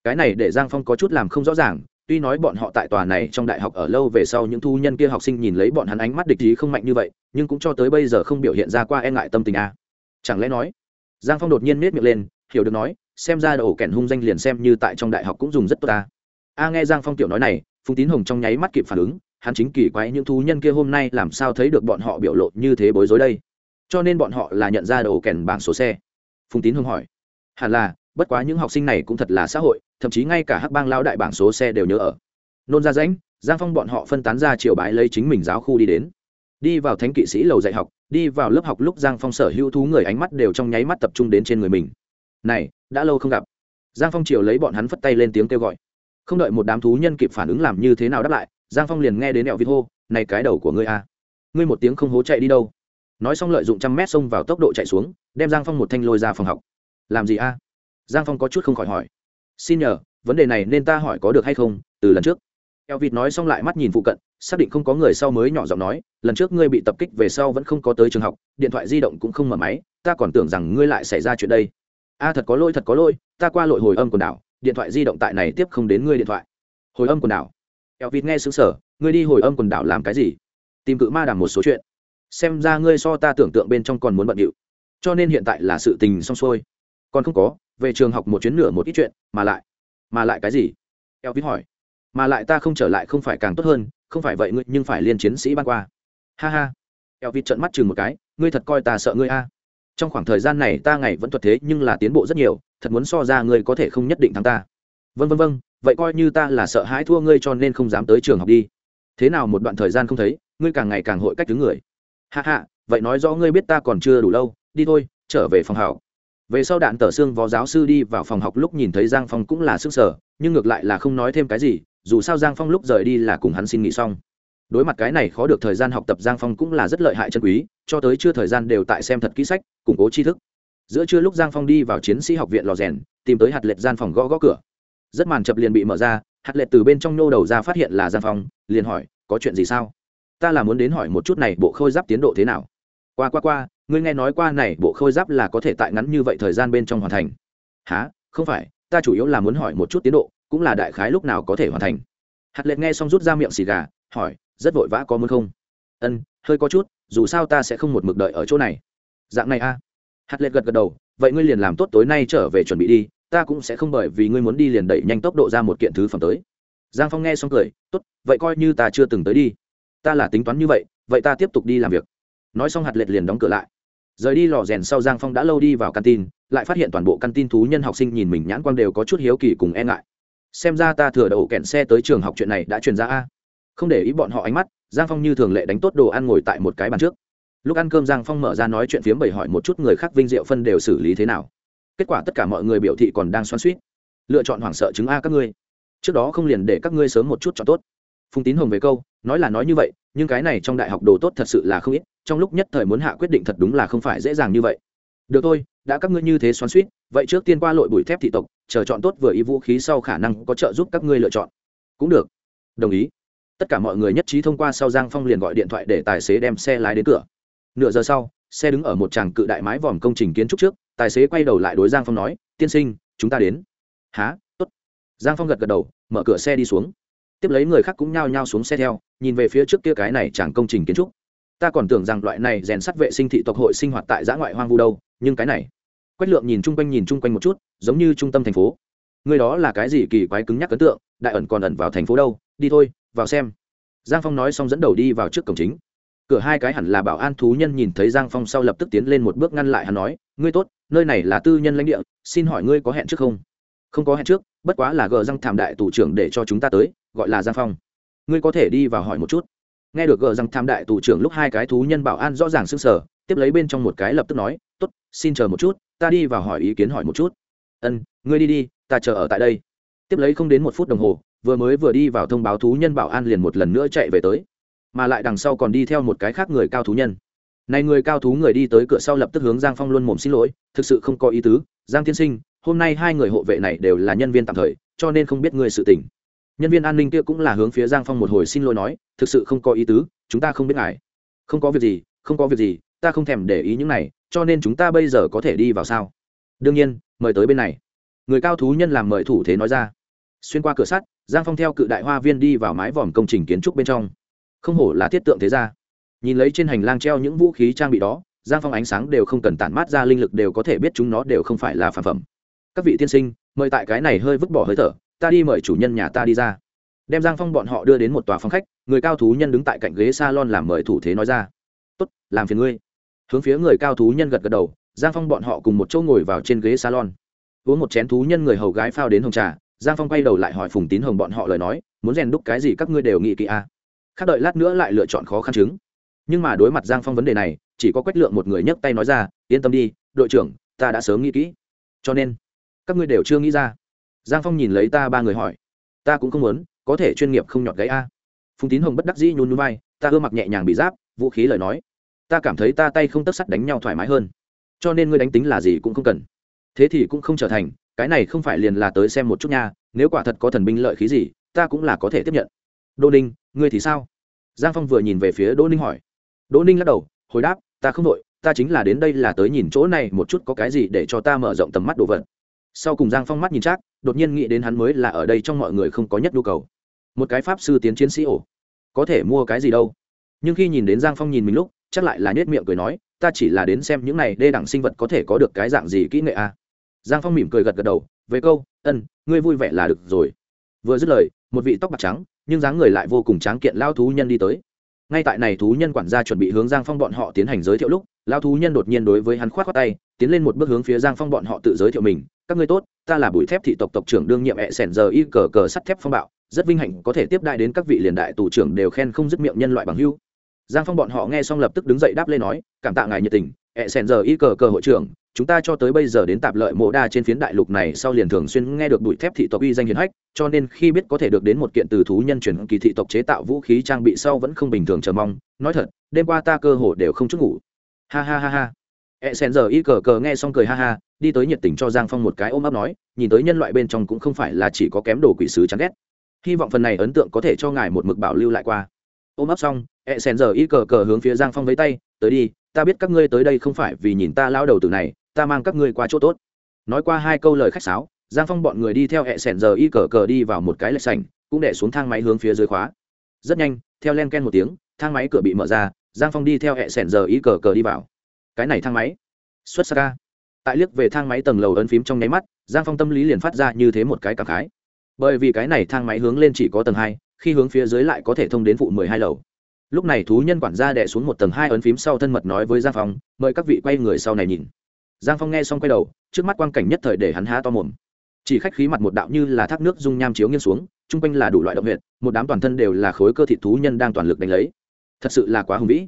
Cái này để giang phong có chút làm không rõ ràng tuy nói bọn họ tại tòa này trong đại học ở lâu về sau những thu nhân kia học sinh nhìn lấy bọn hắn ánh mắt địch ý không mạnh như vậy, nhưng cũng cho tới bây giờ không biểu hiện ra qua e ngại tâm tình a. À. chẳng lẽ nói, giang phong đột nhiên nết miệng lên, hiểu được nói, xem ra đầu kẻn hung danh liền xem như tại trong đại học cũng dùng rất tốt ta. A nghe giang phong tiểu nói này, phùng tín hồng trong nháy mắt kịp phản ứng, hắn chính kỳ quái những thú nhân kia hôm nay làm sao thấy được bọn họ biểu lộ như thế bối rối đây. Cho nên bọn họ là nhận ra đầu kèn bảng số xe. Phùng tín hồng hỏi, hẳn là bất quá những học sinh này cũng thật là xã hội, thậm chí ngay cả hắc bang lao đại bảng số xe đều nhớ ở. Nôn ra rãnh, giang phong bọn họ phân tán ra chiều bãi lấy chính mình giáo khu đi đến. Đi vào thánh kỵ sĩ lầu dạy học, đi vào lớp học lúc giang phong sở hữu thú người ánh mắt đều trong nháy mắt tập trung đến trên người mình. Này, đã lâu không gặp. Giang phong chiều lấy bọn hắn phất tay lên tiếng kêu gọi. Không đợi một đám thú nhân kịp phản ứng làm như thế nào đáp lại, giang phong liền nghe đến ẹo vịt hô, này cái đầu của ngươi a, ngươi một tiếng không hố chạy đi đâu. Nói xong lợi dụng trăm mét xông vào tốc độ chạy xuống, đem giang phong một thanh lôi ra phòng học. Làm gì a? Giang phong có chút không khỏi hỏi. Xin nhờ, vấn đề này nên ta hỏi có được hay không? Từ lần trước. Eo vịt nói xong lại mắt nhìn phụ cận, xác định không có người sau mới nhỏ giọng nói, lần trước ngươi bị tập kích về sau vẫn không có tới trường học, điện thoại di động cũng không mở máy, ta còn tưởng rằng ngươi lại xảy ra chuyện đây. A, thật có lỗi, thật có lỗi, ta qua lội hồi âm quần đảo, điện thoại di động tại này tiếp không đến ngươi điện thoại. Hồi âm quần đảo? Eo vịt nghe xứng sở ngươi đi hồi âm quần đảo làm cái gì? Tìm cự ma đàm một số chuyện. Xem ra ngươi so ta tưởng tượng bên trong còn muốn bận điệu, cho nên hiện tại là sự tình xong xuôi. Còn không có về trường học một chuyến nửa một ít chuyện, mà lại mà lại cái gì? Eo vít hỏi. Mà lại ta không trở lại không phải càng tốt hơn, không phải vậy ngươi, nhưng phải liên chiến sĩ ban qua. Ha ha. Eo vít trợn mắt chừng một cái, ngươi thật coi ta sợ ngươi a. Trong khoảng thời gian này ta ngày vẫn thuật thế nhưng là tiến bộ rất nhiều, thật muốn so ra ngươi có thể không nhất định thắng ta. Vân vân vân vậy coi như ta là sợ hãi thua ngươi cho nên không dám tới trường học đi. Thế nào một đoạn thời gian không thấy, ngươi càng ngày càng hội cách thứ người. Hạ hạ vậy nói rõ ngươi biết ta còn chưa đủ lâu, đi thôi, trở về phòng hảo về sau đạn tờ xương vó giáo sư đi vào phòng học lúc nhìn thấy giang phong cũng là sức sở, nhưng ngược lại là không nói thêm cái gì, dù sao giang phong lúc rời đi là cùng hắn xin nghỉ xong. Đối mặt cái này khó được thời gian học tập giang phong cũng là rất lợi hại chân quý, cho tới chưa thời gian đều tại xem thật kỹ sách, củng cố tri thức. Giữa trưa lúc giang phong đi vào chiến sĩ học viện lò rèn, tìm tới hạt lệch gian phòng gõ gõ cửa. Rất màn chập liền bị mở ra, hạt lệch từ bên trong nô đầu ra phát hiện là giang phong, liền hỏi, có chuyện gì sao? Ta là muốn đến hỏi một chút này, bộ khôi giáp tiến độ thế nào? Qua qua qua ngươi nghe nói qua này bộ khôi giáp là có thể tại ngắn như vậy thời gian bên trong hoàn thành. Há không phải, ta chủ yếu là muốn hỏi một chút tiến độ, cũng là đại khái lúc nào có thể hoàn thành. Hạt lệ nghe xong rút ra miệng xì gà, hỏi, rất vội vã có muốn không? Ân, hơi có chút, dù sao ta sẽ không một mực đợi ở chỗ này. Dạng này a. À. hạt lệ gật gật đầu, vậy ngươi liền làm tốt tối nay trở về chuẩn bị đi, ta cũng sẽ không bởi vì ngươi muốn đi liền đẩy nhanh tốc độ ra một kiện thứ phẩm tới. Giang phong nghe xong cười, tốt, vậy coi như ta chưa từng tới đi. Ta là tính toán như vậy vậy ta tiếp tục đi làm việc. Nói xong hạt lệch liền đóng cửa lại rời đi lò rèn sau giang phong đã lâu đi vào căn tin, lại phát hiện toàn bộ căn tin thú nhân học sinh nhìn mình nhãn quang đều có chút hiếu kỳ cùng e ngại. Xem ra ta thừa đậu kẹn xe tới trường học chuyện này đã truyền ra a. Không để ý bọn họ ánh mắt, giang phong như thường lệ đánh tốt đồ ăn ngồi tại một cái bàn trước. Lúc ăn cơm giang phong mở ra nói chuyện phiếm bày hỏi một chút người khác vinh diệu phân đều xử lý thế nào. Kết quả tất cả mọi người biểu thị còn đang xoắn suýt lựa chọn hoảng sợ chứng a các ngươi. Trước đó không liền để các ngươi sớm một chút cho tốt. Phùng tín hồng về câu, nói là nói như vậy, nhưng cái này trong đại học đồ tốt thật sự là không ít trong lúc nhất thời muốn hạ quyết định thật đúng là không phải dễ dàng như vậy. Được thôi, đã các ngươi như thế xoắn suýt vậy trước tiên qua lội bụi thép thị tộc, chờ chọn tốt vừa ý vũ khí sau khả năng có trợ giúp các ngươi lựa chọn. Cũng được. Đồng ý. Tất cả mọi người nhất trí thông qua sau giang phong liền gọi điện thoại để tài xế đem xe lái đến cửa. Nửa giờ sau, xe đứng ở một tràng cự đại mái vòm công trình kiến trúc trước, tài xế quay đầu lại đối giang phong nói, tiên sinh, chúng ta đến. Há t ố t giang phong gật gật đầu, mở cửa xe đi xuống. Tiếp lấy người khác cũng nhao nhao xuống xe theo, nhìn về phía trước kia cái này chẳng công trình kiến trúc ta còn tưởng rằng loại này rèn sắt vệ sinh thị tộc hội sinh hoạt tại giã ngoại hoang vu đâu, nhưng cái này, quách lượng nhìn chung quanh, nhìn chung quanh một chút, giống như trung tâm thành phố. Người đó là cái gì kỳ quái cứng nhắc ấn tượng, đại ẩn còn ẩn vào thành phố đâu, đi thôi, vào xem. Giang phong nói xong dẫn đầu đi vào trước cổng chính. Cửa hai cái hẳn là bảo an thú nhân nhìn thấy giang phong sau lập tức tiến lên một bước ngăn lại hắn nói, ngươi tốt, nơi này là tư nhân lãnh địa, xin hỏi ngươi có hẹn trước không? Không có hẹn trước, bất quá là gờ răng thảm đại tù trưởng để cho chúng ta tới, gọi là giang phong. Ngươi có thể đi vào hỏi một chút nghe được gờ rằng tham đại tù trưởng lúc hai cái thú nhân bảo an rõ ràng sưng sờ sở tiếp lấy bên trong một cái lập tức nói t ố t xin chờ một chút, ta đi vào hỏi ý kiến hỏi một chút. Ân, ngươi đi đi, ta chờ ở tại đây. Tiếp lấy không đến một phút đồng hồ, vừa mới vừa đi vào thông báo thú nhân bảo an liền một lần nữa chạy về tới, mà lại đằng sau còn đi theo một cái khác người cao thú nhân. Này người cao thú người đi tới cửa sau lập tức hướng giang phong luôn mồm xin lỗi, thực sự không có ý tứ, giang tiên sinh, hôm nay hai người hộ vệ này đều là nhân viên tạm thời, cho nên không biết ngươi sự tình nhân viên an ninh kia cũng là hướng phía giang phong một hồi xin lỗi nói, thực sự không có ý tứ, chúng ta không biết ngài. Không có việc gì, không có việc gì, ta không thèm để ý những này, cho nên chúng ta bây giờ có thể đi vào sao? Đương nhiên, mời tới bên này. Người cao thú nhân làm mời thủ thế nói ra. Xuyên qua cửa sắt, giang phong theo cự đại hoa viên đi vào mái vòm công trình kiến trúc bên trong. Không hổ là thiết tượng thế ra nhìn lấy trên hành lang treo những vũ khí trang bị đó, giang phong ánh sáng đều không cần tản mát ra linh lực đều có thể biết chúng nó đều không phải là phản phẩm. Các vị tiên sinh, mời tại cái này hơi vứt bỏ hơi thở ta đi mời chủ nhân nhà ta đi ra. Đem giang phong bọn họ đưa đến một tòa phòng khách, người cao thú nhân đứng tại cạnh ghế s a lon làm mời thủ thế nói ra. Tốt, làm phiền ngươi. Hướng phía người cao thú nhân gật gật đầu, giang phong bọn họ cùng một chỗ ngồi vào trên ghế salon. Uống một chén thú nhân người hầu gái phao đến hồng trà, giang phong quay đầu lại hỏi phùng tín hồng bọn họ lời nói, muốn rèn đúc cái gì các ngươi đều nghĩ kỹ a à. khác đợi lát nữa lại lựa chọn khó khăn chứng. Nhưng mà đối mặt giang phong vấn đề này, chỉ có quách lượng một người nhấc tay nói ra, yên tâm đi, đội trưởng, ta đã sớm nghĩ kỹ. Cho nên, các ngươi đều chưa nghĩ ra giang phong nhìn lấy ta ba người hỏi. Ta cũng không muốn, có thể chuyên nghiệp không nhọt gáy a. Phùng tín hồng bất đắc dĩ nhún núi vai, ta ưa mặc nhẹ nhàng bị giáp, vũ khí lời nói. Ta cảm thấy ta tay không tất sắt đánh nhau thoải mái hơn. Cho nên ngươi đánh tính là gì cũng không cần. Thế thì cũng không trở thành, cái này không phải liền là tới xem một chút nha, nếu quả thật có thần binh lợi khí gì, ta cũng là có thể tiếp nhận. Đô ninh, ngươi thì sao? Giang phong vừa nhìn về phía đỗ ninh hỏi. Đỗ ninh lắc đầu, hồi đáp, ta không đội ta chính là đến đây là tới nhìn chỗ này một chút có cái gì để cho ta mở rộng tầm mắt đồ vật sau cùng giang phong mắt nhìn chắc đột nhiên nghĩ đến hắn mới là ở đây trong mọi người không có nhất nhu cầu. Một cái pháp sư tiến chiến sĩ ổ. Có thể mua cái gì đâu. Nhưng khi nhìn đến giang phong nhìn mình lúc chắc lại là nết miệng cười nói, ta chỉ là đến xem những này đê đẳng sinh vật có thể có được cái dạng gì kỹ nghệ a à. giang phong mỉm cười gật gật đầu với câu, ân, ngươi vui vẻ là được rồi. Vừa dứt lời, một vị tóc bạc trắng, nhưng dáng người lại vô cùng tráng kiện lao thú nhân đi tới ngay tại này thú nhân quản gia chuẩn bị hướng giang phong bọn họ tiến hành giới thiệu lúc lao thú nhân đột nhiên đối với hắn k h o á t khoác tay, tiến lên một bước hướng phía giang phong bọn họ tự giới thiệu mình, các ngươi tốt, ta là bùi thép thị tộc tộc trưởng đương nhiệm ẹ sẻn giờ y cờ cờ sắt thép phong bạo, rất vinh hạnh có thể tiếp đại đến các vị liền đại tù trưởng đều khen không dứt miệng nhân loại bằng hưu giang phong bọn họ nghe xong lập tức đứng dậy đáp lên nói, cảm tạ ngài nhiệt tình, ẹ sẻn giờ y cờ cờ hội trưởng, chúng ta cho tới bây giờ đến tạp lợi mộ đa trên phiến đại lục này sau liền thường xuyên nghe được bụi thép thị tộc uy danh hiền hách, cho nên khi biết có thể được đến một kiện từ thú nhân chuyển kỳ thị tộc chế tạo vũ khí trang bị sau vẫn không bình thường chờ mong, nói thật, đêm qua ta cơ hồ đều không chút ngủ. Ha ha ha ha. E sen giờ y cờ cờ nghe xong cười ha ha, đi tới nhiệt tình cho giang phong một cái ôm ấp nói, nhìn tới nhân loại bên trong cũng không phải là chỉ có kém đồ quỷ sứ chán ghét. Hy vọng phần này ấn tượng có thể cho ngài một mực bảo lưu lại qua. Ôm ấp xong e sen giờ y cờ cờ hướng phía giang phong với tay, tới đi, ta biết các ngươi tới đây không phải vì nhìn ta lao đầu từ này, ta mang các ngươi qua chỗ tốt. Nói qua hai câu lời khách sáo, giang phong bọn người đi theo hẹ sẻn giờ y cờ cờ đi vào một cái lệch sảnh, cũng để xuống thang máy hướng phía dưới khóa. Rất nhanh, theo len ken một tiếng, thang máy cửa bị mở ra, giang phong đi theo hẹ sẻn giờ y cờ cờ đi vào. Cái này thang máy? Xuất xa ca tại liếc về thang máy tầng lầu ấn phím trong nháy mắt, giang phong tâm lý liền phát ra như thế một cái cảm khái. Bởi vì cái này thang máy hướng lên chỉ có tầng hai, khi hướng phía dưới lại có thể thông đến phụ mười hai lầu lúc này thú nhân quản gia đẻ xuống một tầng hai ấn phím sau thân mật nói với giang phong, mời các vị quay người sau này nhìn. Giang phong nghe xong quay đầu, trước mắt quang cảnh nhất thời để hắn há to mồm. Chỉ khách khí mặt một đạo như là thác nước dung nham chiếu nghiêng xuống, chung quanh là đủ loại động huyệt, một đám toàn thân đều là khối cơ thịt thú nhân đang toàn lực đánh lấy. Thật sự là quá hùng vĩ.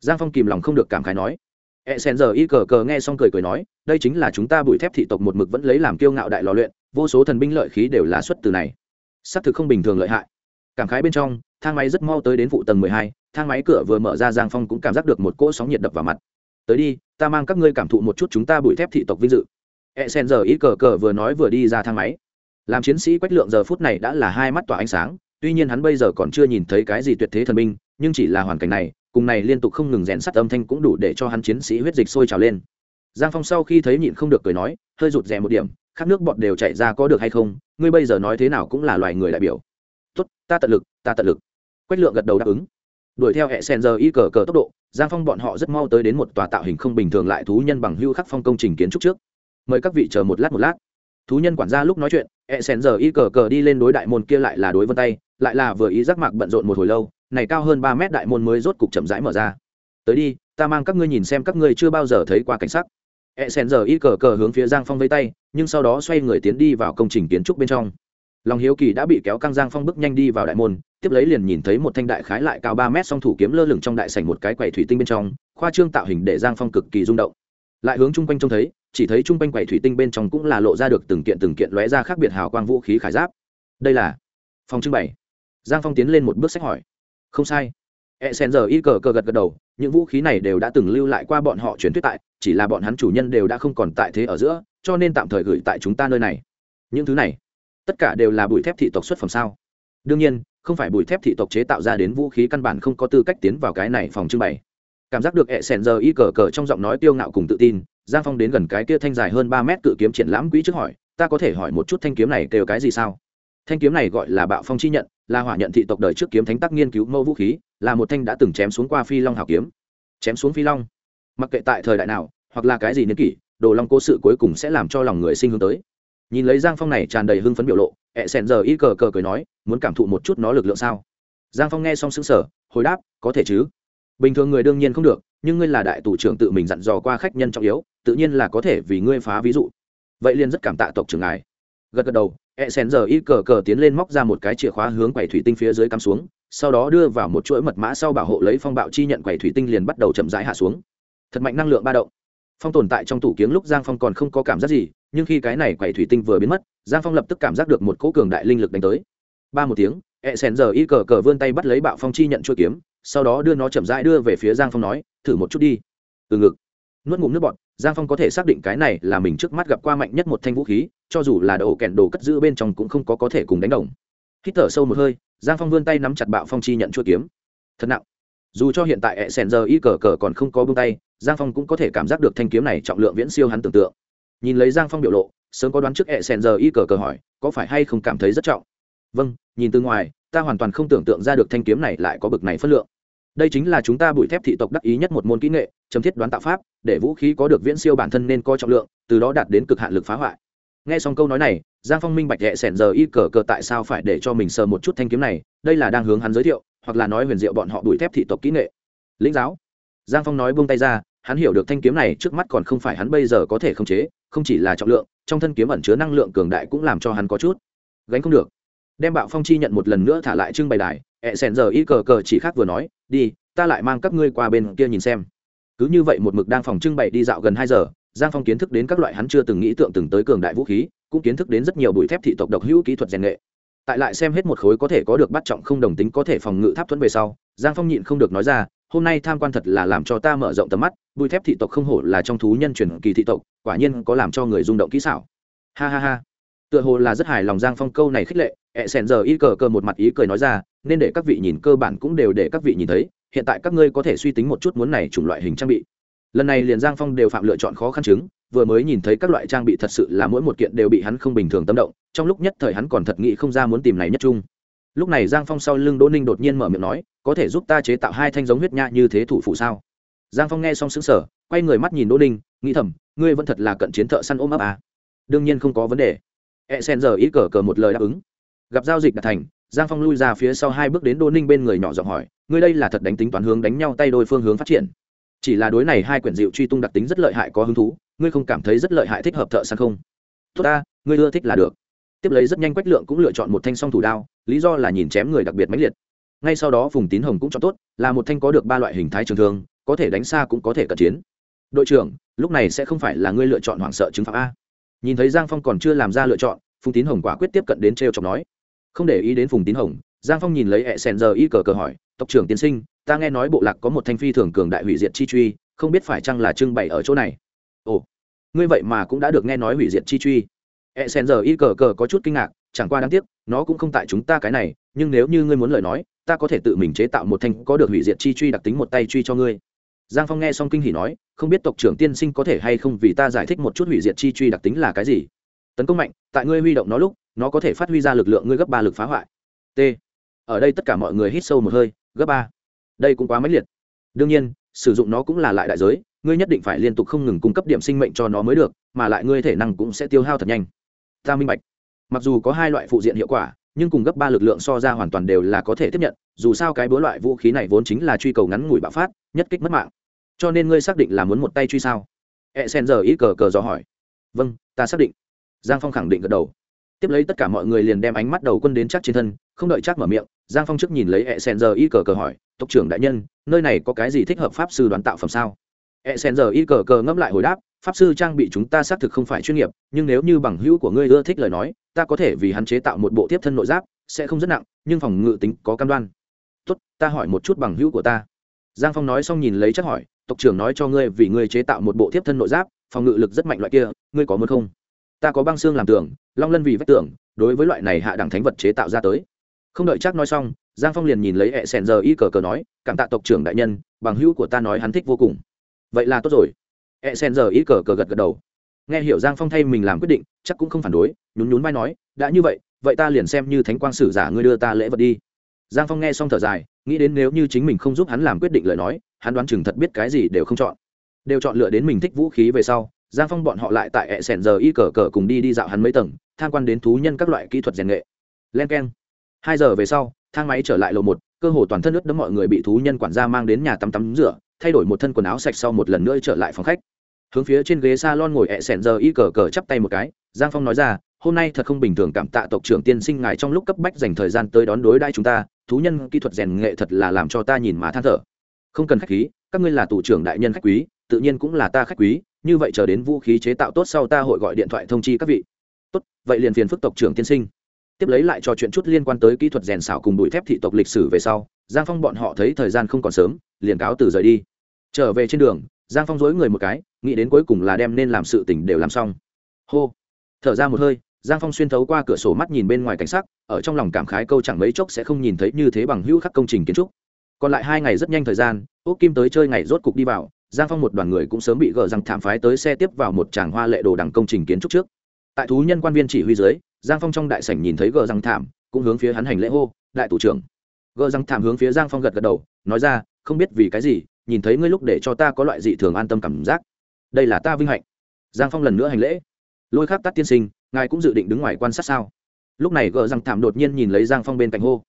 Giang phong kìm lòng không được cảm khái nói. E sen giờ y cờ cờ nghe xong cười cười nói, đây chính là chúng ta bụi thép thị tộc một mực vẫn lấy làm kiêu ngạo đại lò luyện, vô số thần binh lợi khí đều là xuất từ này. Xác thực không bình thường lợi hại cảm khái bên trong, thang máy rất mau tới đến phụ tầng mười hai, thang máy cửa vừa mở ra, giang phong cũng cảm giác được một cỗ sóng nhiệt đập vào mặt. Tới đi, ta mang các ngươi cảm thụ một chút chúng ta bụi thép thị tộc vinh dự. E sen giờ ý cờ cờ vừa nói vừa đi ra thang máy. Làm chiến sĩ quách lượng giờ phút này đã là hai mắt tỏa ánh sáng, tuy nhiên hắn bây giờ còn chưa nhìn thấy cái gì tuyệt thế thần binh, nhưng chỉ là hoàn cảnh này, cùng này liên tục không ngừng rèn sắt âm thanh cũng đủ để cho hắn chiến sĩ huyết dịch sôi trào lên. Giang phong sau khi thấy nhịn không được cười nói, hơi rụt rè một điểm, khát nước bọt đều chạy ra có được hay không? Ngươi bây giờ nói thế nào cũng là loài người đại biểu tốt, ta tận lực, ta tận lực. Quách lượng gật đầu đáp ứng. Đuổi theo hệ sen giờ y cờ cờ tốc độ, giang phong bọn họ rất mau tới đến một tòa tạo hình không bình thường lại thú nhân bằng hưu khắc phong công trình kiến trúc trước. Mời các vị chờ một lát một lát. Thú nhân quản gia lúc nói chuyện, hệ sen giờ y cờ cờ đi lên đối đại môn kia lại là đối vân tay, lại là vừa ý giác mạc bận rộn một hồi lâu, này cao hơn ba mét đại môn mới rốt cục chậm rãi mở ra. Tới đi, ta mang các ngươi nhìn xem các ngươi chưa bao giờ thấy qua cảnh sắc. Hệ sen giờ y cờ cờ hướng phía giang phong vây tay, nhưng sau đó xoay người tiến đi vào công trình kiến trúc bên trong lòng hiếu kỳ đã bị kéo căng giang phong bước nhanh đi vào đại môn, tiếp lấy liền nhìn thấy một thanh đại khái lại cao ba mét song thủ kiếm lơ lửng trong đại sảnh một cái quầy thủy tinh bên trong, khoa trương tạo hình để giang phong cực kỳ rung động. Lại hướng chung quanh trông thấy, chỉ thấy chung quanh quầy thủy tinh bên trong cũng là lộ ra được từng kiện từng kiện lóe ra khác biệt hào quang vũ khí khải giáp. Đây là phòng trưng bày. Giang phong tiến lên một bước sách hỏi. Không sai. E sen giờ y cờ cờ gật gật đầu, những vũ khí này đều đã từng lưu lại qua bọn họ truyền thuyết tại, chỉ là bọn hắn chủ nhân đều đã không còn tại thế ở giữa, cho nên tạm thời gửi tại chúng ta nơi này. Những thứ này tất cả đều là bụi thép thị tộc xuất phẩm sao? Đương nhiên, không phải bụi thép thị tộc chế tạo ra đến vũ khí căn bản không có tư cách tiến vào cái này phòng trưng bày. Cảm giác được hẹ sẻn giờ y cờ cờ trong giọng nói tiêu ngạo cùng tự tin, giang phong đến gần cái kia thanh dài hơn ba mét cự kiếm triển lãm quỹ trước hỏi, ta có thể hỏi một chút thanh kiếm này kêu cái gì sao? Thanh kiếm này gọi là bạo phong chi nhận, là hỏa nhận thị tộc đời trước kiếm thánh tắc nghiên cứu mẫu vũ khí, là một thanh đã từng chém xuống qua phi long hảo kiếm. Chém xuống phi long? Mặc kệ tại thời đại nào, hoặc là cái gì niên kỷ, đồ long cố sự cuối cùng sẽ làm cho lòng người sinh hướng tới nhìn lấy giang phong này tràn đầy hưng phấn biểu lộ, ẹ sèn giờ y cờ cờ cười nói, muốn cảm thụ một chút nó lực lượng sao? Giang phong nghe xong xứng sở hồi đáp, có thể chứ. Bình thường người đương nhiên không được, nhưng ngươi là đại tù trưởng tự mình dặn dò qua khách nhân trọng yếu, tự nhiên là có thể vì ngươi phá ví dụ. Vậy liền rất cảm tạ tộc trưởng ngài. Gật gật đầu, ẹ sèn giờ y cờ cờ tiến lên móc ra một cái chìa khóa hướng quầy thủy tinh phía dưới cắm xuống, sau đó đưa vào một chuỗi mật mã sau bảo hộ lấy phong bạo chi nhận quầy thủy tinh liền bắt đầu chậm rãi hạ xuống. Thật mạnh năng lượng ba động. Phong tồn tại trong tủ kiếng lúc giang phong còn không có cảm giác gì nhưng khi cái này quẩy thủy tinh vừa biến mất, giang phong lập tức cảm giác được một cỗ cường đại linh lực đánh tới. Ba một tiếng e sen giờ y cờ cờ vươn tay bắt lấy bạo phong chi nhận chuôi kiếm, sau đó đưa nó chậm rãi đưa về phía giang phong nói, thử một chút đi. Từ ngực, nuốt ngụm nước bọt, giang phong có thể xác định cái này là mình trước mắt gặp qua mạnh nhất một thanh vũ khí, cho dù là đồ kẹn đồ cất giữ bên trong cũng không có có thể cùng đánh đồng. Hít thở sâu một hơi, giang phong vươn tay nắm chặt bạo phong chi nhận chuỗi kiếm. Thật nặng. Dù cho hiện tại e sen giờ y cờ cờ còn không có bông tay, giang phong cũng có thể cảm giác được thanh kiếm này trọng lượng viễn siêu hắn tưởng tượng nhìn lấy giang phong biểu lộ, sớm có đoán trước hẹ sèn giờ y cờ cờ hỏi, có phải hay không cảm thấy rất trọng? Vâng nhìn từ ngoài, ta hoàn toàn không tưởng tượng ra được thanh kiếm này lại có bực này phất lượng. Đây chính là chúng ta bụi thép thị tộc đắc ý nhất một môn kỹ nghệ, chấm thiết đoán tạo pháp, để vũ khí có được viễn siêu bản thân nên có trọng lượng, từ đó đạt đến cực hạn lực phá hoại. Nghe xong câu nói này, giang phong minh bạch hẹ sẻn giờ y cờ cờ tại sao phải để cho mình sờ một chút thanh kiếm này, đây là đang hướng hắn giới thiệu, hoặc là nói huyền diệu bọn họ đuổi thép thị tộc kỹ nghệ. Lĩnh giáo. Giang phong nói buông tay ra hắn hiểu được thanh kiếm này trước mắt còn không phải hắn bây giờ có thể khống chế, không chỉ là trọng lượng, trong thân kiếm ẩn chứa năng lượng cường đại cũng làm cho hắn có chút gánh không được. Đem bạo phong chi nhận một lần nữa thả lại trưng bày đài, ẹ sẻn giờ y cờ cờ chỉ khác vừa nói, đi, ta lại mang các ngươi qua bên kia nhìn xem. Cứ như vậy một mực đang phòng trưng bày đi dạo gần hai giờ, giang phong kiến thức đến các loại hắn chưa từng nghĩ tượng từng tới cường đại vũ khí, cũng kiến thức đến rất nhiều bụi thép thị tộc độc hữu kỹ thuật rèn nghệ. Tại lại xem hết một khối có thể có được bắt trọng không đồng tính có thể phòng ngự tháp thuẫn về sau, giang phong nhịn không được nói ra hôm nay tham quan thật là làm cho ta mở rộng tầm mắt, bùi thép thị tộc không hổ là trong thú nhân truyền kỳ thị tộc, quả nhiên có làm cho người rung động kỹ xảo. Ha ha ha. Tựa hồ là rất hài lòng giang phong câu này khích lệ, ẹ sẻn giờ y cờ cờ một mặt ý cười nói ra, nên để các vị nhìn cơ bản cũng đều để các vị nhìn thấy, hiện tại các ngươi có thể suy tính một chút muốn này chủng loại hình trang bị. Lần này liền giang phong đều phạm lựa chọn khó khăn chứng, vừa mới nhìn thấy các loại trang bị thật sự là mỗi một kiện đều bị hắn không bình thường tâm động, trong lúc nhất thời hắn còn thật nghĩ không ra muốn tìm này nhất chung lúc này giang phong sau lưng đỗ ninh đột nhiên mở miệng nói, có thể giúp ta chế tạo hai thanh giống huyết nha như thế thủ phụ sao? Giang phong nghe xong xứng sở quay người mắt nhìn đỗ ninh, nghĩ thầm, ngươi vẫn thật là cận chiến thợ săn ôm ấp à. đương nhiên không có vấn đề. E sen giờ ý cờ cờ một lời đáp ứng. Gặp giao dịch đạt thành, giang phong lui ra phía sau hai bước đến đỗ ninh bên người nhỏ giọng hỏi, ngươi đây là thật đánh tính toán hướng đánh nhau tay đôi phương hướng phát triển? Chỉ là đối này hai quyển dịu truy tung đặc tính rất lợi hại có hứng thú, ngươi không cảm thấy rất lợi hại thích hợp thợ săn không? Tốt ta, ngươi ưa thích là được tiếp lấy rất nhanh quách lượng cũng lựa chọn một thanh song thủ đao, lý do là nhìn chém người đặc biệt mãnh liệt. Ngay sau đó vùng tín hồng cũng chọn tốt, là một thanh có được ba loại hình thái trường thương, có thể đánh xa cũng có thể cận chiến. Đội trưởng, lúc này sẽ không phải là ngươi lựa chọn hoảng sợ chứng phạm a. Nhìn thấy giang phong còn chưa làm ra lựa chọn, phùng tín hồng quả quyết tiếp cận đến t r e o chọc nói. Không để ý đến phùng tín hồng, giang phong nhìn lấy hẹ sèn giờ y cờ cờ hỏi, tộc trưởng tiên sinh, ta nghe nói bộ lạc có một thanh phi thường cường đại hủy diệt chi truy, không biết phải chăng là trưng bày ở chỗ này? Ồ, ngươi vậy mà cũng đã được nghe nói hủy diệt chi truy e sen giờ y cờ cờ có chút kinh ngạc, chẳng qua đáng tiếc, nó cũng không tại chúng ta cái này, nhưng nếu như ngươi muốn lời nói, ta có thể tự mình chế tạo một thanh có được hủy diệt chi truy đặc tính một tay truy cho ngươi. Giang phong nghe xong kinh hỉ nói, không biết tộc trưởng tiên sinh có thể hay không vì ta giải thích một chút hủy diệt chi truy đặc tính là cái gì. Tấn công mạnh, tại ngươi huy động nó lúc, nó có thể phát huy ra lực lượng ngươi gấp ba lực phá hoại. T. Ở đây tất cả mọi người hít sâu một hơi, gấp ba. Đây cũng quá mãnh liệt. Đương nhiên, sử dụng nó cũng là lại đại giới, ngươi nhất định phải liên tục không ngừng cung cấp điểm sinh mệnh cho nó mới được, mà lại ngươi thể năng cũng sẽ tiêu hao thật nhanh ta minh bạch. Mặc dù có hai loại phụ diện hiệu quả, nhưng cùng gấp ba lực lượng so ra hoàn toàn đều là có thể tiếp nhận, dù sao cái búa loại vũ khí này vốn chính là truy cầu ngắn ngủi bạo phát, nhất kích mất mạng. Cho nên ngươi xác định là muốn một tay truy sao? E sen giờ ý cờ cờ dò hỏi. Vâng ta xác định. Giang phong khẳng định gật đầu. Tiếp lấy tất cả mọi người liền đem ánh mắt đầu quân đến chắc trên thân, không đợi chắc mở miệng, giang phong trước nhìn lấy e sen giờ y cờ cờ hỏi, tộc trưởng đại nhân, nơi này có cái gì thích hợp pháp sư đoán tạo phẩm sao? E sen giờ y cờ cờ ngẫm lại hồi đáp pháp sư trang bị chúng ta xác thực không phải chuyên nghiệp, nhưng nếu như bằng hữu của ngươi ưa thích lời nói, ta có thể vì hắn chế tạo một bộ tiếp thân nội giáp, sẽ không rất nặng, nhưng phòng ngự tính có cam đoan. Tốt, ta hỏi một chút bằng hữu của ta. Giang phong nói xong nhìn lấy chắc hỏi, tộc trưởng nói cho ngươi vì ngươi chế tạo một bộ tiếp thân nội giáp, phòng ngự lực rất mạnh loại kia, ngươi có muốn không? Ta có băng xương làm tường, long lân vì vách tường, đối với loại này hạ đẳng thánh vật chế tạo ra tới. Không đợi chắc nói xong, giang phong liền nhìn lấy hệ sèn giờ y cờ cờ nói, cảm tạ tộc trưởng đại nhân, bằng hữu của ta nói hắn thích vô cùng. Vậy là tốt rồi e sen giờ y cờ cờ gật gật đầu. Nghe hiểu giang phong thay mình làm quyết định, chắc cũng không phản đối, nhún nhún vai nói, đã như vậy vậy ta liền xem như thánh quang sử giả ngươi đưa ta lễ vật đi. Giang phong nghe xong thở dài, nghĩ đến nếu như chính mình không giúp hắn làm quyết định lời nói, hắn đoán chừng thật biết cái gì đều không chọn. Đều chọn lựa đến mình thích vũ khí về sau, giang phong bọn họ lại tại e hệ sèn giờ y cờ cờ cùng đi đi dạo hắn mấy tầng, tham quan đến thú nhân các loại kỹ thuật rèn nghệ. Len k e n hai giờ về sau, thang máy trở lại lầu một, cơ hồ toàn thân nước đấm mọi người bị thú nhân quản gia mang đến nhà tắm tắm rửa, thay đổi một thân quần áo sạch sau một lần nữa trở lại phòng khách hướng phía trên ghế s a lon ngồi ẹ sẻn giờ y cờ cờ chắp tay một cái, giang phong nói ra, hôm nay thật không bình thường cảm tạ tộc trưởng tiên sinh ngài trong lúc cấp bách dành thời gian tới đón đối đãi chúng ta, thú nhân kỹ thuật rèn nghệ thật là làm cho ta nhìn mà than thở. Không cần khách khí, các ngươi là tù trưởng đại nhân khách quý, tự nhiên cũng là ta khách quý, như vậy chờ đến vũ khí chế tạo tốt sau ta hội gọi điện thoại thông chi các vị. Tốt, vậy liền phiền phức tộc trưởng tiên sinh. Tiếp lấy lại trò chuyện chút liên quan tới kỹ thuật rèn xảo cùng đùi thép thị tộc lịch sử về sau, giang phong bọn họ thấy thời gian không còn sớm, liền cáo từ rời đi. Trở về trên đường giang phong dối người một cái, nghĩ đến cuối cùng là đem nên làm sự tỉnh đều làm xong. Hô. Thở ra một hơi, giang phong xuyên thấu qua cửa sổ mắt nhìn bên ngoài cảnh sắc, ở trong lòng cảm khái câu chẳng mấy chốc sẽ không nhìn thấy như thế bằng hữu khắc công trình kiến trúc. Còn lại hai ngày rất nhanh thời gian, úc kim tới chơi ngày rốt cục đi vào, giang phong một đoàn người cũng sớm bị gờ răng thảm phái tới xe tiếp vào một tràng hoa lệ đồ đằng công trình kiến trúc trước. Tại thú nhân quan viên chỉ huy dưới, giang phong trong đại sảnh nhìn thấy gờ răng thảm, cũng hướng phía hắn hành lễ hô, đại thủ trưởng. Gờ răng thảm hướng phía giang phong gật gật đầu, nói ra, không biết vì cái gì nhìn thấy ngươi lúc để cho ta có loại dị thường an tâm cảm giác. Đây là ta vinh hạnh. Giang phong lần nữa hành lễ. Lôi khắc tắt tiên sinh, ngài cũng dự định đứng ngoài quan sát sao? Lúc này gờ răng thảm đột nhiên nhìn lấy giang phong bên cạnh hô.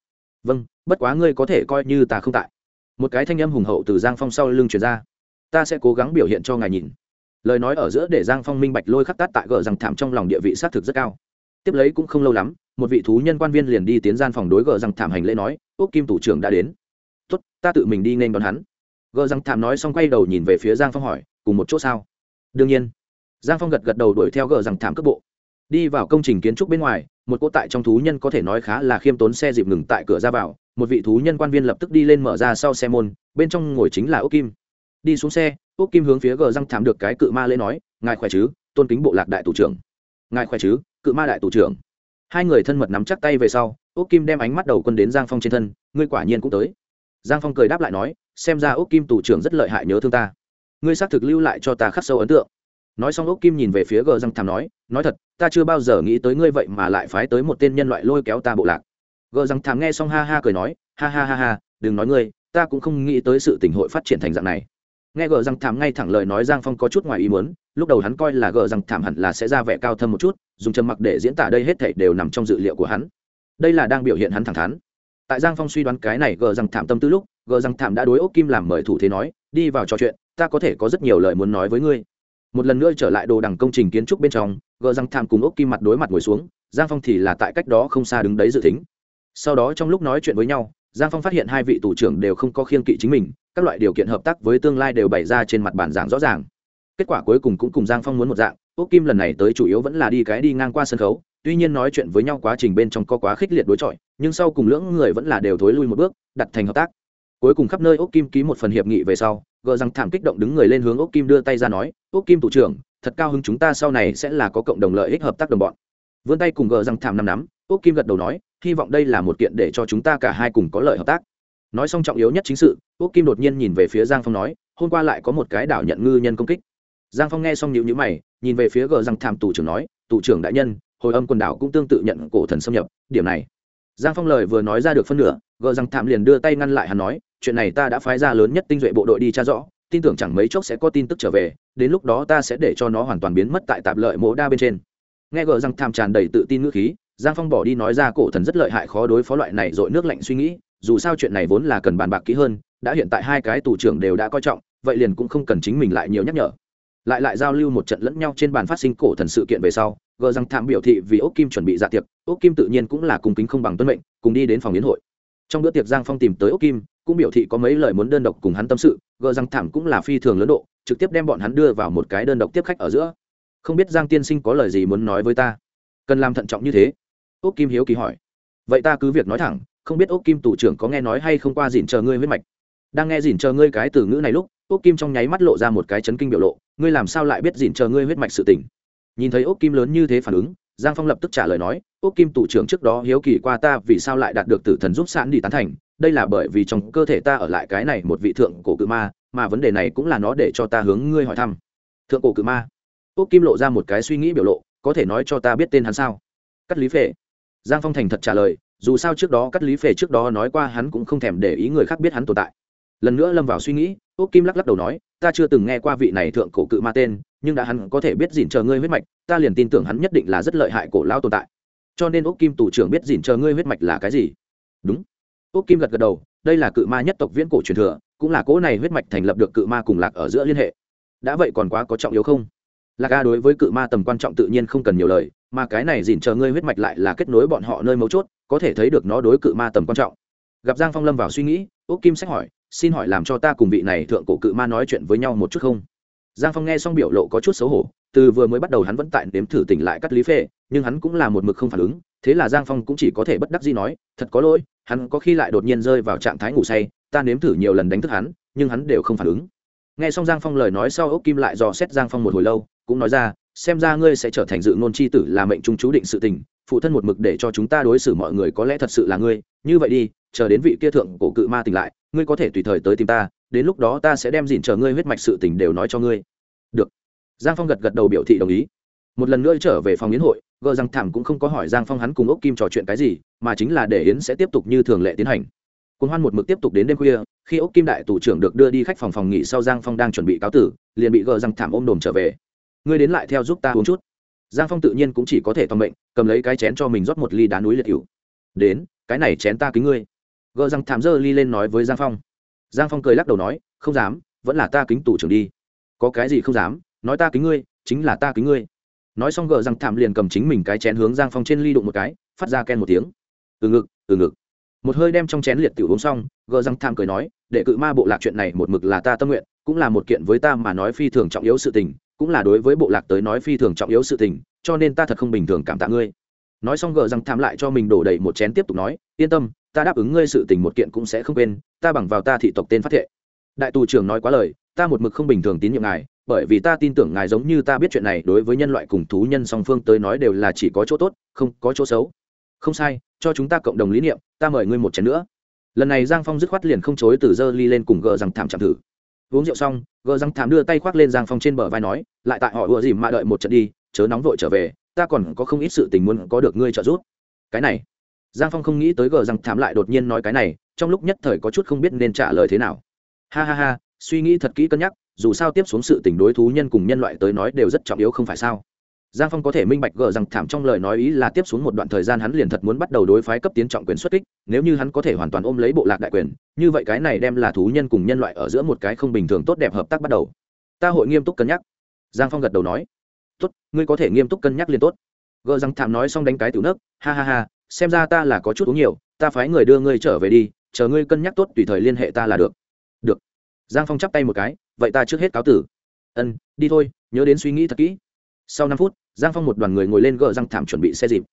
Vâng bất quá ngươi có thể coi như ta không tại. Một cái thanh âm hùng hậu từ giang phong sau lưng truyền ra. Ta sẽ cố gắng biểu hiện cho ngài nhìn. Lời nói ở giữa để giang phong minh bạch lôi khắc tát tại gờ răng thảm trong lòng địa vị xác thực rất cao. Tiếp lấy cũng không lâu lắm, một vị thú nhân quan viên liền đi tiến gian phòng đối gờ răng thảm hành lễ nói, úc kim thủ trưởng đã đến. Tuất ta tự mình đi nên đón hắn gờ răng thảm nói xong quay đầu nhìn về phía giang phong hỏi, cùng một chỗ sao? Đương nhiên. Giang phong gật gật đầu đuổi theo gờ răng thảm cước bộ. Đi vào công trình kiến trúc bên ngoài, một cô tại trong thú nhân có thể nói khá là khiêm tốn xe dịp ngừng tại cửa ra vào, một vị thú nhân quan viên lập tức đi lên mở ra sau xe môn, bên trong ngồi chính là ốc kim. Đi xuống xe ốc kim hướng phía gờ răng thảm được cái cự ma lễ nói, ngài khỏe chứ? Tôn kính bộ lạc đại thủ trưởng. Ngài khỏe chứ? Cự ma đại thủ trưởng. Hai người thân mật nắm chắc tay về sau ốc kim đem ánh mắt đầu quân đến giang phong trên thân, ngươi quả nhiên cũng tới. Giang phong cười đáp lại nói xem ra ốc kim tù trưởng rất lợi hại nhớ thương ta. Ngươi xác thực lưu lại cho ta khắc sâu ấn tượng. Nói xong ốc kim nhìn về phía gờ răng thảm nói nói thật, ta chưa bao giờ nghĩ tới ngươi vậy mà lại phái tới một tên nhân loại lôi kéo ta bộ lạc. Gờ răng thảm nghe xong ha ha cười nói, ha ha ha ha, đừng nói ngươi, ta cũng không nghĩ tới sự tình hội phát triển thành dạng này. Nghe gờ răng thảm ngay thẳng lời nói giang phong có chút ngoài ý muốn, lúc đầu hắn coi là gờ răng thảm hẳn là sẽ ra vẻ cao thâm một chút, dùng trầm mặc để diễn tả đây hết thảy đều nằm trong dự liệu của hắn. Đây là đang biểu hiện hắn thẳng thắn. Tại giang phong suy đoán cái này gờ răng thảm tâm tư lúc gờ răng thảm đã đối ốc kim làm mời thủ thế nói, đi vào trò chuyện, ta có thể có rất nhiều lời muốn nói với ngươi. Một lần nữa trở lại đồ đằng công trình kiến trúc bên trong gờ răng thảm cùng ốc kim mặt đối mặt ngồi xuống, giang phong thì là tại cách đó không xa đứng đấy dự tính. Sau đó trong lúc nói chuyện với nhau, giang phong phát hiện hai vị tù trưởng đều không có khiên kỵ chính mình, các loại điều kiện hợp tác với tương lai đều bày ra trên mặt bản giảng rõ ràng. Kết quả cuối cùng cũng cùng giang phong muốn một dạng ốc kim lần này tới chủ yếu vẫn là đi cái đi ngang qua sân khấu, tuy nhiên nói chuyện với nhau quá trình bên trong có quá khích liệt đối chọi, nhưng sau cùng lưỡng người vẫn là đều thối lui một bước, đặt thành hợp tác cuối cùng khắp nơi ốc kim ký một phần hiệp nghị về sau, gờ rằng thảm kích động đứng người lên hướng ốc kim đưa tay ra nói ốc kim thủ trưởng, thật cao hứng chúng ta sau này sẽ là có cộng đồng lợi ích hợp tác đồng bọn. Vươn tay cùng gờ rằng thảm nắm nắm ốc kim gật đầu nói, hy vọng đây là một kiện để cho chúng ta cả hai cùng có lợi hợp tác. Nói xong trọng yếu nhất chính sự ốc kim đột nhiên nhìn về phía giang phong nói, hôm qua lại có một cái đảo nhận ngư nhân công kích. Giang phong nghe xong nhịu nhữ mày, nhìn về phía gờ răng thảm tù trưởng nói, tù trưởng đại nhân, hồi âm quần đảo cũng tương tự nhận cổ thần xâm nhập, điểm này. Giang phong lời vừa nói ra được phân nửa gờ răng thảm liền đưa tay ngăn lại hắn nói, chuyện này ta đã phái ra lớn nhất tinh duệ bộ đội đi tra rõ, tin tưởng chẳng mấy chốc sẽ có tin tức trở về, đến lúc đó ta sẽ để cho nó hoàn toàn biến mất tại tạp lợi mỗ đa bên trên. Nghe gờ răng thảm tràn đầy tự tin ngữ khí, giang phong bỏ đi nói ra cổ thần rất lợi hại khó đối phó loại này dội nước lạnh suy nghĩ, dù sao chuyện này vốn là cần bàn bạc kỹ hơn, đã hiện tại hai cái tù trưởng đều đã coi trọng, vậy liền cũng không cần chính mình lại nhiều nhắc nhở. Lại lại giao lưu một trận lẫn nhau trên bàn phát sinh cổ thần sự kiện về sau, gờ rằng thảm biểu thị vì ốc kim chuẩn bị dạ tiệc ốc kim tự nhiên cũng là cùng kính không bằng tuân mệnh, cùng đi đến phòng biến hội trong bữa tiệc giang phong tìm tới ốc kim, cũng biểu thị có mấy lời muốn đơn độc cùng hắn tâm sự gờ rằng thảm cũng là phi thường lớn độ, trực tiếp đem bọn hắn đưa vào một cái đơn độc tiếp khách ở giữa. Không biết giang tiên sinh có lời gì muốn nói với ta? Cần làm thận trọng như thế? Ốc kim hiếu kỳ hỏi. Vậy ta cứ việc nói thẳng, không biết ốc kim tù trưởng có nghe nói hay không qua dìn chờ ngươi huyết mạch. Đang nghe dìn chờ ngươi cái từ ngữ này lúc ốc kim trong nháy mắt lộ ra một cái chấn kinh biểu lộ, ngươi làm sao lại biết dìn chờ ngươi huyết mạch sự tỉnh nhìn thấy ốc kim lớn như thế phản ứng giang phong lập tức trả lời nói ốc kim tủ trưởng trước đó hiếu kỳ qua ta, vì sao lại đạt được tử thần giúp sẵn đi tán thành? Đây là bởi vì trong cơ thể ta ở lại cái này một vị thượng cổ cự ma, mà vấn đề này cũng là nó để cho ta hướng ngươi hỏi thăm. Thượng cổ cự ma. Ốc kim lộ ra một cái suy nghĩ biểu lộ, có thể nói cho ta biết tên hắn sao? Cắt lý phệ. Giang phong thành thật trả lời, dù sao trước đó cắt lý phệ trước đó nói qua hắn cũng không thèm để ý người khác biết hắn tồn tại lần nữa lâm vào suy nghĩ ốc kim lắc lắc đầu nói, ta chưa từng nghe qua vị này thượng cổ cự ma tên, nhưng đã hắn có thể biết dỉn chờ ngươi huyết mạch, ta liền tin tưởng hắn nhất định là rất lợi hại cổ lao tồn tại. Cho nên ốc kim tù trưởng biết dỉn chờ ngươi huyết mạch là cái gì. Đúng. Ốc kim gật gật đầu, đây là cự ma nhất tộc viễn cổ truyền thừa, cũng là cỗ này huyết mạch thành lập được cự ma cùng lạc ở giữa liên hệ. Đã vậy còn quá có trọng yếu không? Lạc a đối với cự ma tầm quan trọng tự nhiên không cần nhiều lời, mà cái này dỉn chờ ngươi huyết mạch lại là kết nối bọn họ nơi mấu chốt, có thể thấy được nó đối cự ma tầm quan trọng. Gặp giang phong lâm vào suy nghĩ ốc kim sách hỏi xin hỏi làm cho ta cùng vị này thượng cổ cự ma nói chuyện với nhau một chút không? Giang phong nghe xong biểu lộ có chút xấu hổ, từ vừa mới bắt đầu hắn vẫn tại nếm thử tỉnh lại cắt lý phê, nhưng hắn cũng là một mực không phản ứng, thế là giang phong cũng chỉ có thể bất đắc gì nói, thật có lỗi, hắn có khi lại đột nhiên rơi vào trạng thái ngủ say, ta nếm thử nhiều lần đánh thức hắn, nhưng hắn đều không phản ứng. Nghe xong giang phong lời nói sau ốc kim lại dò xét giang phong một hồi lâu, cũng nói ra, xem ra ngươi sẽ trở thành dự ngôn c h i tử là mệnh trung chú định sự tình, phụ thân một mực để cho chúng ta đối xử mọi người có lẽ thật sự là ngươi, như vậy đi chờ đến vị kia thượng cổ cự ma tỉnh lại, ngươi có thể tùy thời tới tìm ta, đến lúc đó ta sẽ đem dìn chờ ngươi huyết mạch sự tình đều nói cho ngươi. Được. Giang phong gật gật đầu biểu thị đồng ý. Một lần nữa trở về phòng yến hội gờ rằng thảm cũng không có hỏi giang phong hắn cùng ốc kim trò chuyện cái gì, mà chính là để yến sẽ tiếp tục như thường lệ tiến hành. Cuốn hoan một mực tiếp tục đến đêm khuya, khi ốc kim đại tù trưởng được đưa đi khách phòng phòng nghỉ sau giang phong đang chuẩn bị cáo tử, liền bị gờ rằng thảm ôm đồm trở về. Ngươi đến lại theo giúp ta uống chút. Giang phong tự nhiên cũng chỉ có thể tòng mệnh, cầm lấy cái chén cho mình rót một ly đá núi liệt cựu đến, cái này chén ta kính ngươi gờ rằng thảm dơ ly lên nói với giang phong. Giang phong cười lắc đầu nói, không dám, vẫn là ta kính tủ trưởng đi. Có cái gì không dám? Nói ta kính ngươi, chính là ta kính ngươi. Nói xong gờ rằng thảm liền cầm chính mình cái chén hướng giang phong trên ly đụng một cái, phát ra ken một tiếng. Từ ngực từ ngực. Một hơi đem trong chén liệt tiểu uống xong gờ rằng thảm cười nói, để cự ma bộ lạc chuyện này một mực là ta tâm nguyện, cũng là một kiện với ta mà nói phi thường trọng yếu sự tình, cũng là đối với bộ lạc tới nói phi thường trọng yếu sự tình, cho nên ta thật không bình thường cảm tạ ngươi nói xong gờ rằng thảm lại cho mình đổ đầy một chén tiếp tục nói, yên tâm, ta đáp ứng ngươi sự tình một kiện cũng sẽ không quên, ta bằng vào ta thị tộc tên phát thệ. Đại tù trưởng nói quá lời, ta một mực không bình thường tín nhiệm ngài, bởi vì ta tin tưởng ngài giống như ta biết chuyện này đối với nhân loại cùng thú nhân song phương tới nói đều là chỉ có chỗ tốt, không có chỗ xấu. Không sai, cho chúng ta cộng đồng lý niệm, ta mời ngươi một chén nữa. Lần này giang phong dứt khoát liền không chối từ dơ ly lên cùng gờ rằng thảm chạm thử. Uống rượu xong, gờ rằng thảm đưa tay khoác lên giang phong trên bờ vai nói, lại tại họ ùa dìm mà đợi một trận đi, chớ nóng vội trở về ta còn có không ít sự tình muốn có được ngươi trợ giúp. Cái này, giang phong không nghĩ tới gờ rằng thảm lại đột nhiên nói cái này, trong lúc nhất thời có chút không biết nên trả lời thế nào. Ha ha ha, suy nghĩ thật kỹ cân nhắc, dù sao tiếp xuống sự tình đối thú nhân cùng nhân loại tới nói đều rất trọng yếu không phải sao? Giang phong có thể minh bạch gờ rằng thảm trong lời nói ý là tiếp xuống một đoạn thời gian hắn liền thật muốn bắt đầu đối phái cấp tiến trọng quyền xuất kích, nếu như hắn có thể hoàn toàn ôm lấy bộ lạc đại quyền, như vậy cái này đem là thú nhân cùng nhân loại ở giữa một cái không bình thường tốt đẹp hợp tác bắt đầu. Ta hội nghiêm túc cân nhắc. Giang phong gật đầu nói tốt ngươi có thể nghiêm túc cân nhắc liền tốt. Gờ rằng thảm nói xong đánh cái tiểu nấc, ha ha ha xem ra ta là có chút uống nhiều ta phái người đưa ngươi trở về đi chờ ngươi cân nhắc tốt tùy thời liên hệ ta là được. Được. Giang phong chắp tay một cái vậy ta trước hết cáo tử. Ân đi thôi nhớ đến suy nghĩ thật kỹ. Sau năm phút giang phong một đoàn người ngồi lên gờ răng thảm chuẩn bị xe dịp.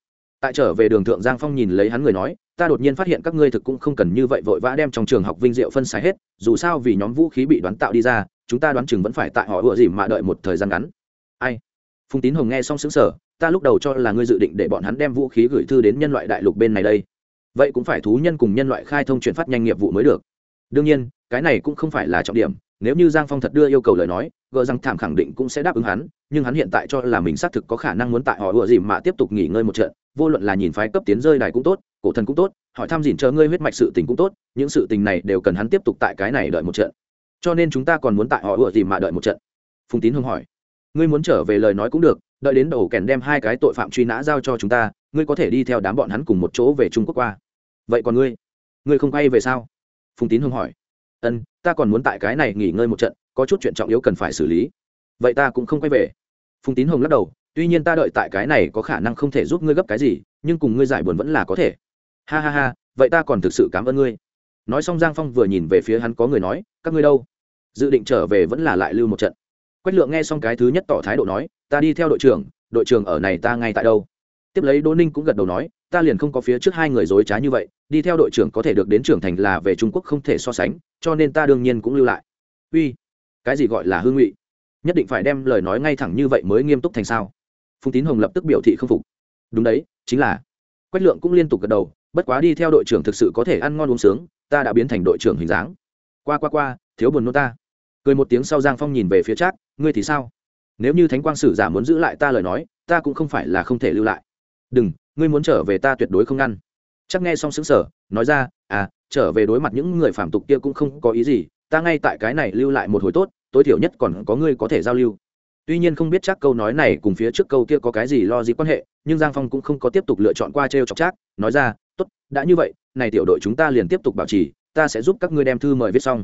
Tại trở về đường thượng giang phong nhìn lấy hắn người nói ta đột nhiên phát hiện các ngươi thực cũng không cần như vậy vội vã đem trong trường học vinh diệu phân xài hết dù sao vì nhóm vũ khí bị đoán tạo đi ra chúng ta đoán chừng vẫn phải tại họ ựa gì mà đợi một thời gian ngắn. Ai? Phùng tín hồng nghe xong xứng sở, ta lúc đầu cho là ngươi dự định để bọn hắn đem vũ khí gửi thư đến nhân loại đại lục bên này đây. Vậy cũng phải thú nhân cùng nhân loại khai thông chuyển phát nhanh nghiệp vụ mới được. Đương nhiên, cái này cũng không phải là trọng điểm, nếu như giang phong thật đưa yêu cầu lời nói, gờ rằng thảm khẳng định cũng sẽ đáp ứng hắn, nhưng hắn hiện tại cho là mình xác thực có khả năng muốn tại họ ủa dìm mà tiếp tục nghỉ ngơi một trận, vô luận là nhìn phái cấp tiến rơi đài cũng tốt, cổ thần cũng tốt, hỏi thăm dìn chờ ngươi huyết mạch sự tình cũng tốt, những sự tình này đều cần hắn tiếp tục tại cái này đợi một trận. Cho nên chúng ta còn muốn tại họ ủa dìm mà đợi một trận. Phùng tín hưng hỏi ngươi muốn trở về lời nói cũng được, đợi đến đầu kèn đem hai cái tội phạm truy nã giao cho chúng ta, ngươi có thể đi theo đám bọn hắn cùng một chỗ về trung quốc qua. Vậy còn ngươi? Ngươi không quay về sao? Phùng tín hưng hỏi. Ân, ta còn muốn tại cái này nghỉ ngơi một trận, có chút chuyện trọng yếu cần phải xử lý. Vậy ta cũng không quay về. Phùng tín hồng lắc đầu. Tuy nhiên ta đợi tại cái này có khả năng không thể giúp ngươi gấp cái gì, nhưng cùng ngươi giải buồn vẫn là có thể. Ha ha ha, vậy ta còn thực sự cảm ơn ngươi. Nói xong giang phong vừa nhìn về phía hắn có người nói, các ngươi đâu? Dự định trở về vẫn là lại lưu một trận quách lượng nghe xong cái thứ nhất tỏ thái độ nói, ta đi theo đội trưởng đội trưởng ở này ta ngay tại đâu? Tiếp lấy đỗ ninh cũng gật đầu nói, ta liền không có phía trước hai người dối trá như vậy, đi theo đội trưởng có thể được đến trưởng thành là về trung quốc không thể so sánh, cho nên ta đương nhiên cũng lưu lại. Uy, cái gì gọi là hương ngụy? Nhất định phải đem lời nói ngay thẳng như vậy mới nghiêm túc thành sao? Phùng tín hồng lập tức biểu thị không phục. Đúng đấy, chính là. Quách lượng cũng liên tục gật đầu, bất quá đi theo đội trưởng thực sự có thể ăn ngon uống sướng, ta đã biến thành đội trưởng hình dáng. Qua qua qua, thiếu buồn nô ta cười một tiếng sau giang phong nhìn về phía trác ngươi thì sao? Nếu như thánh quang sử giả muốn giữ lại ta lời nói, ta cũng không phải là không thể lưu lại. Đừng, ngươi muốn trở về ta tuyệt đối không ngăn. Chắc nghe xong xứng sở nói ra à trở về đối mặt những người phạm tục kia cũng không có ý gì, ta ngay tại cái này lưu lại một hồi tốt, tối thiểu nhất còn có ngươi có thể giao lưu. Tuy nhiên không biết chắc câu nói này cùng phía trước câu kia có cái gì lo gì quan hệ, nhưng giang phong cũng không có tiếp tục lựa chọn qua t r e o chọc chắc, nói ra, tốt, đã như vậy, này tiểu đội chúng ta liền tiếp tục bảo trì, ta sẽ giúp các ngươi đem thư mời viết xong.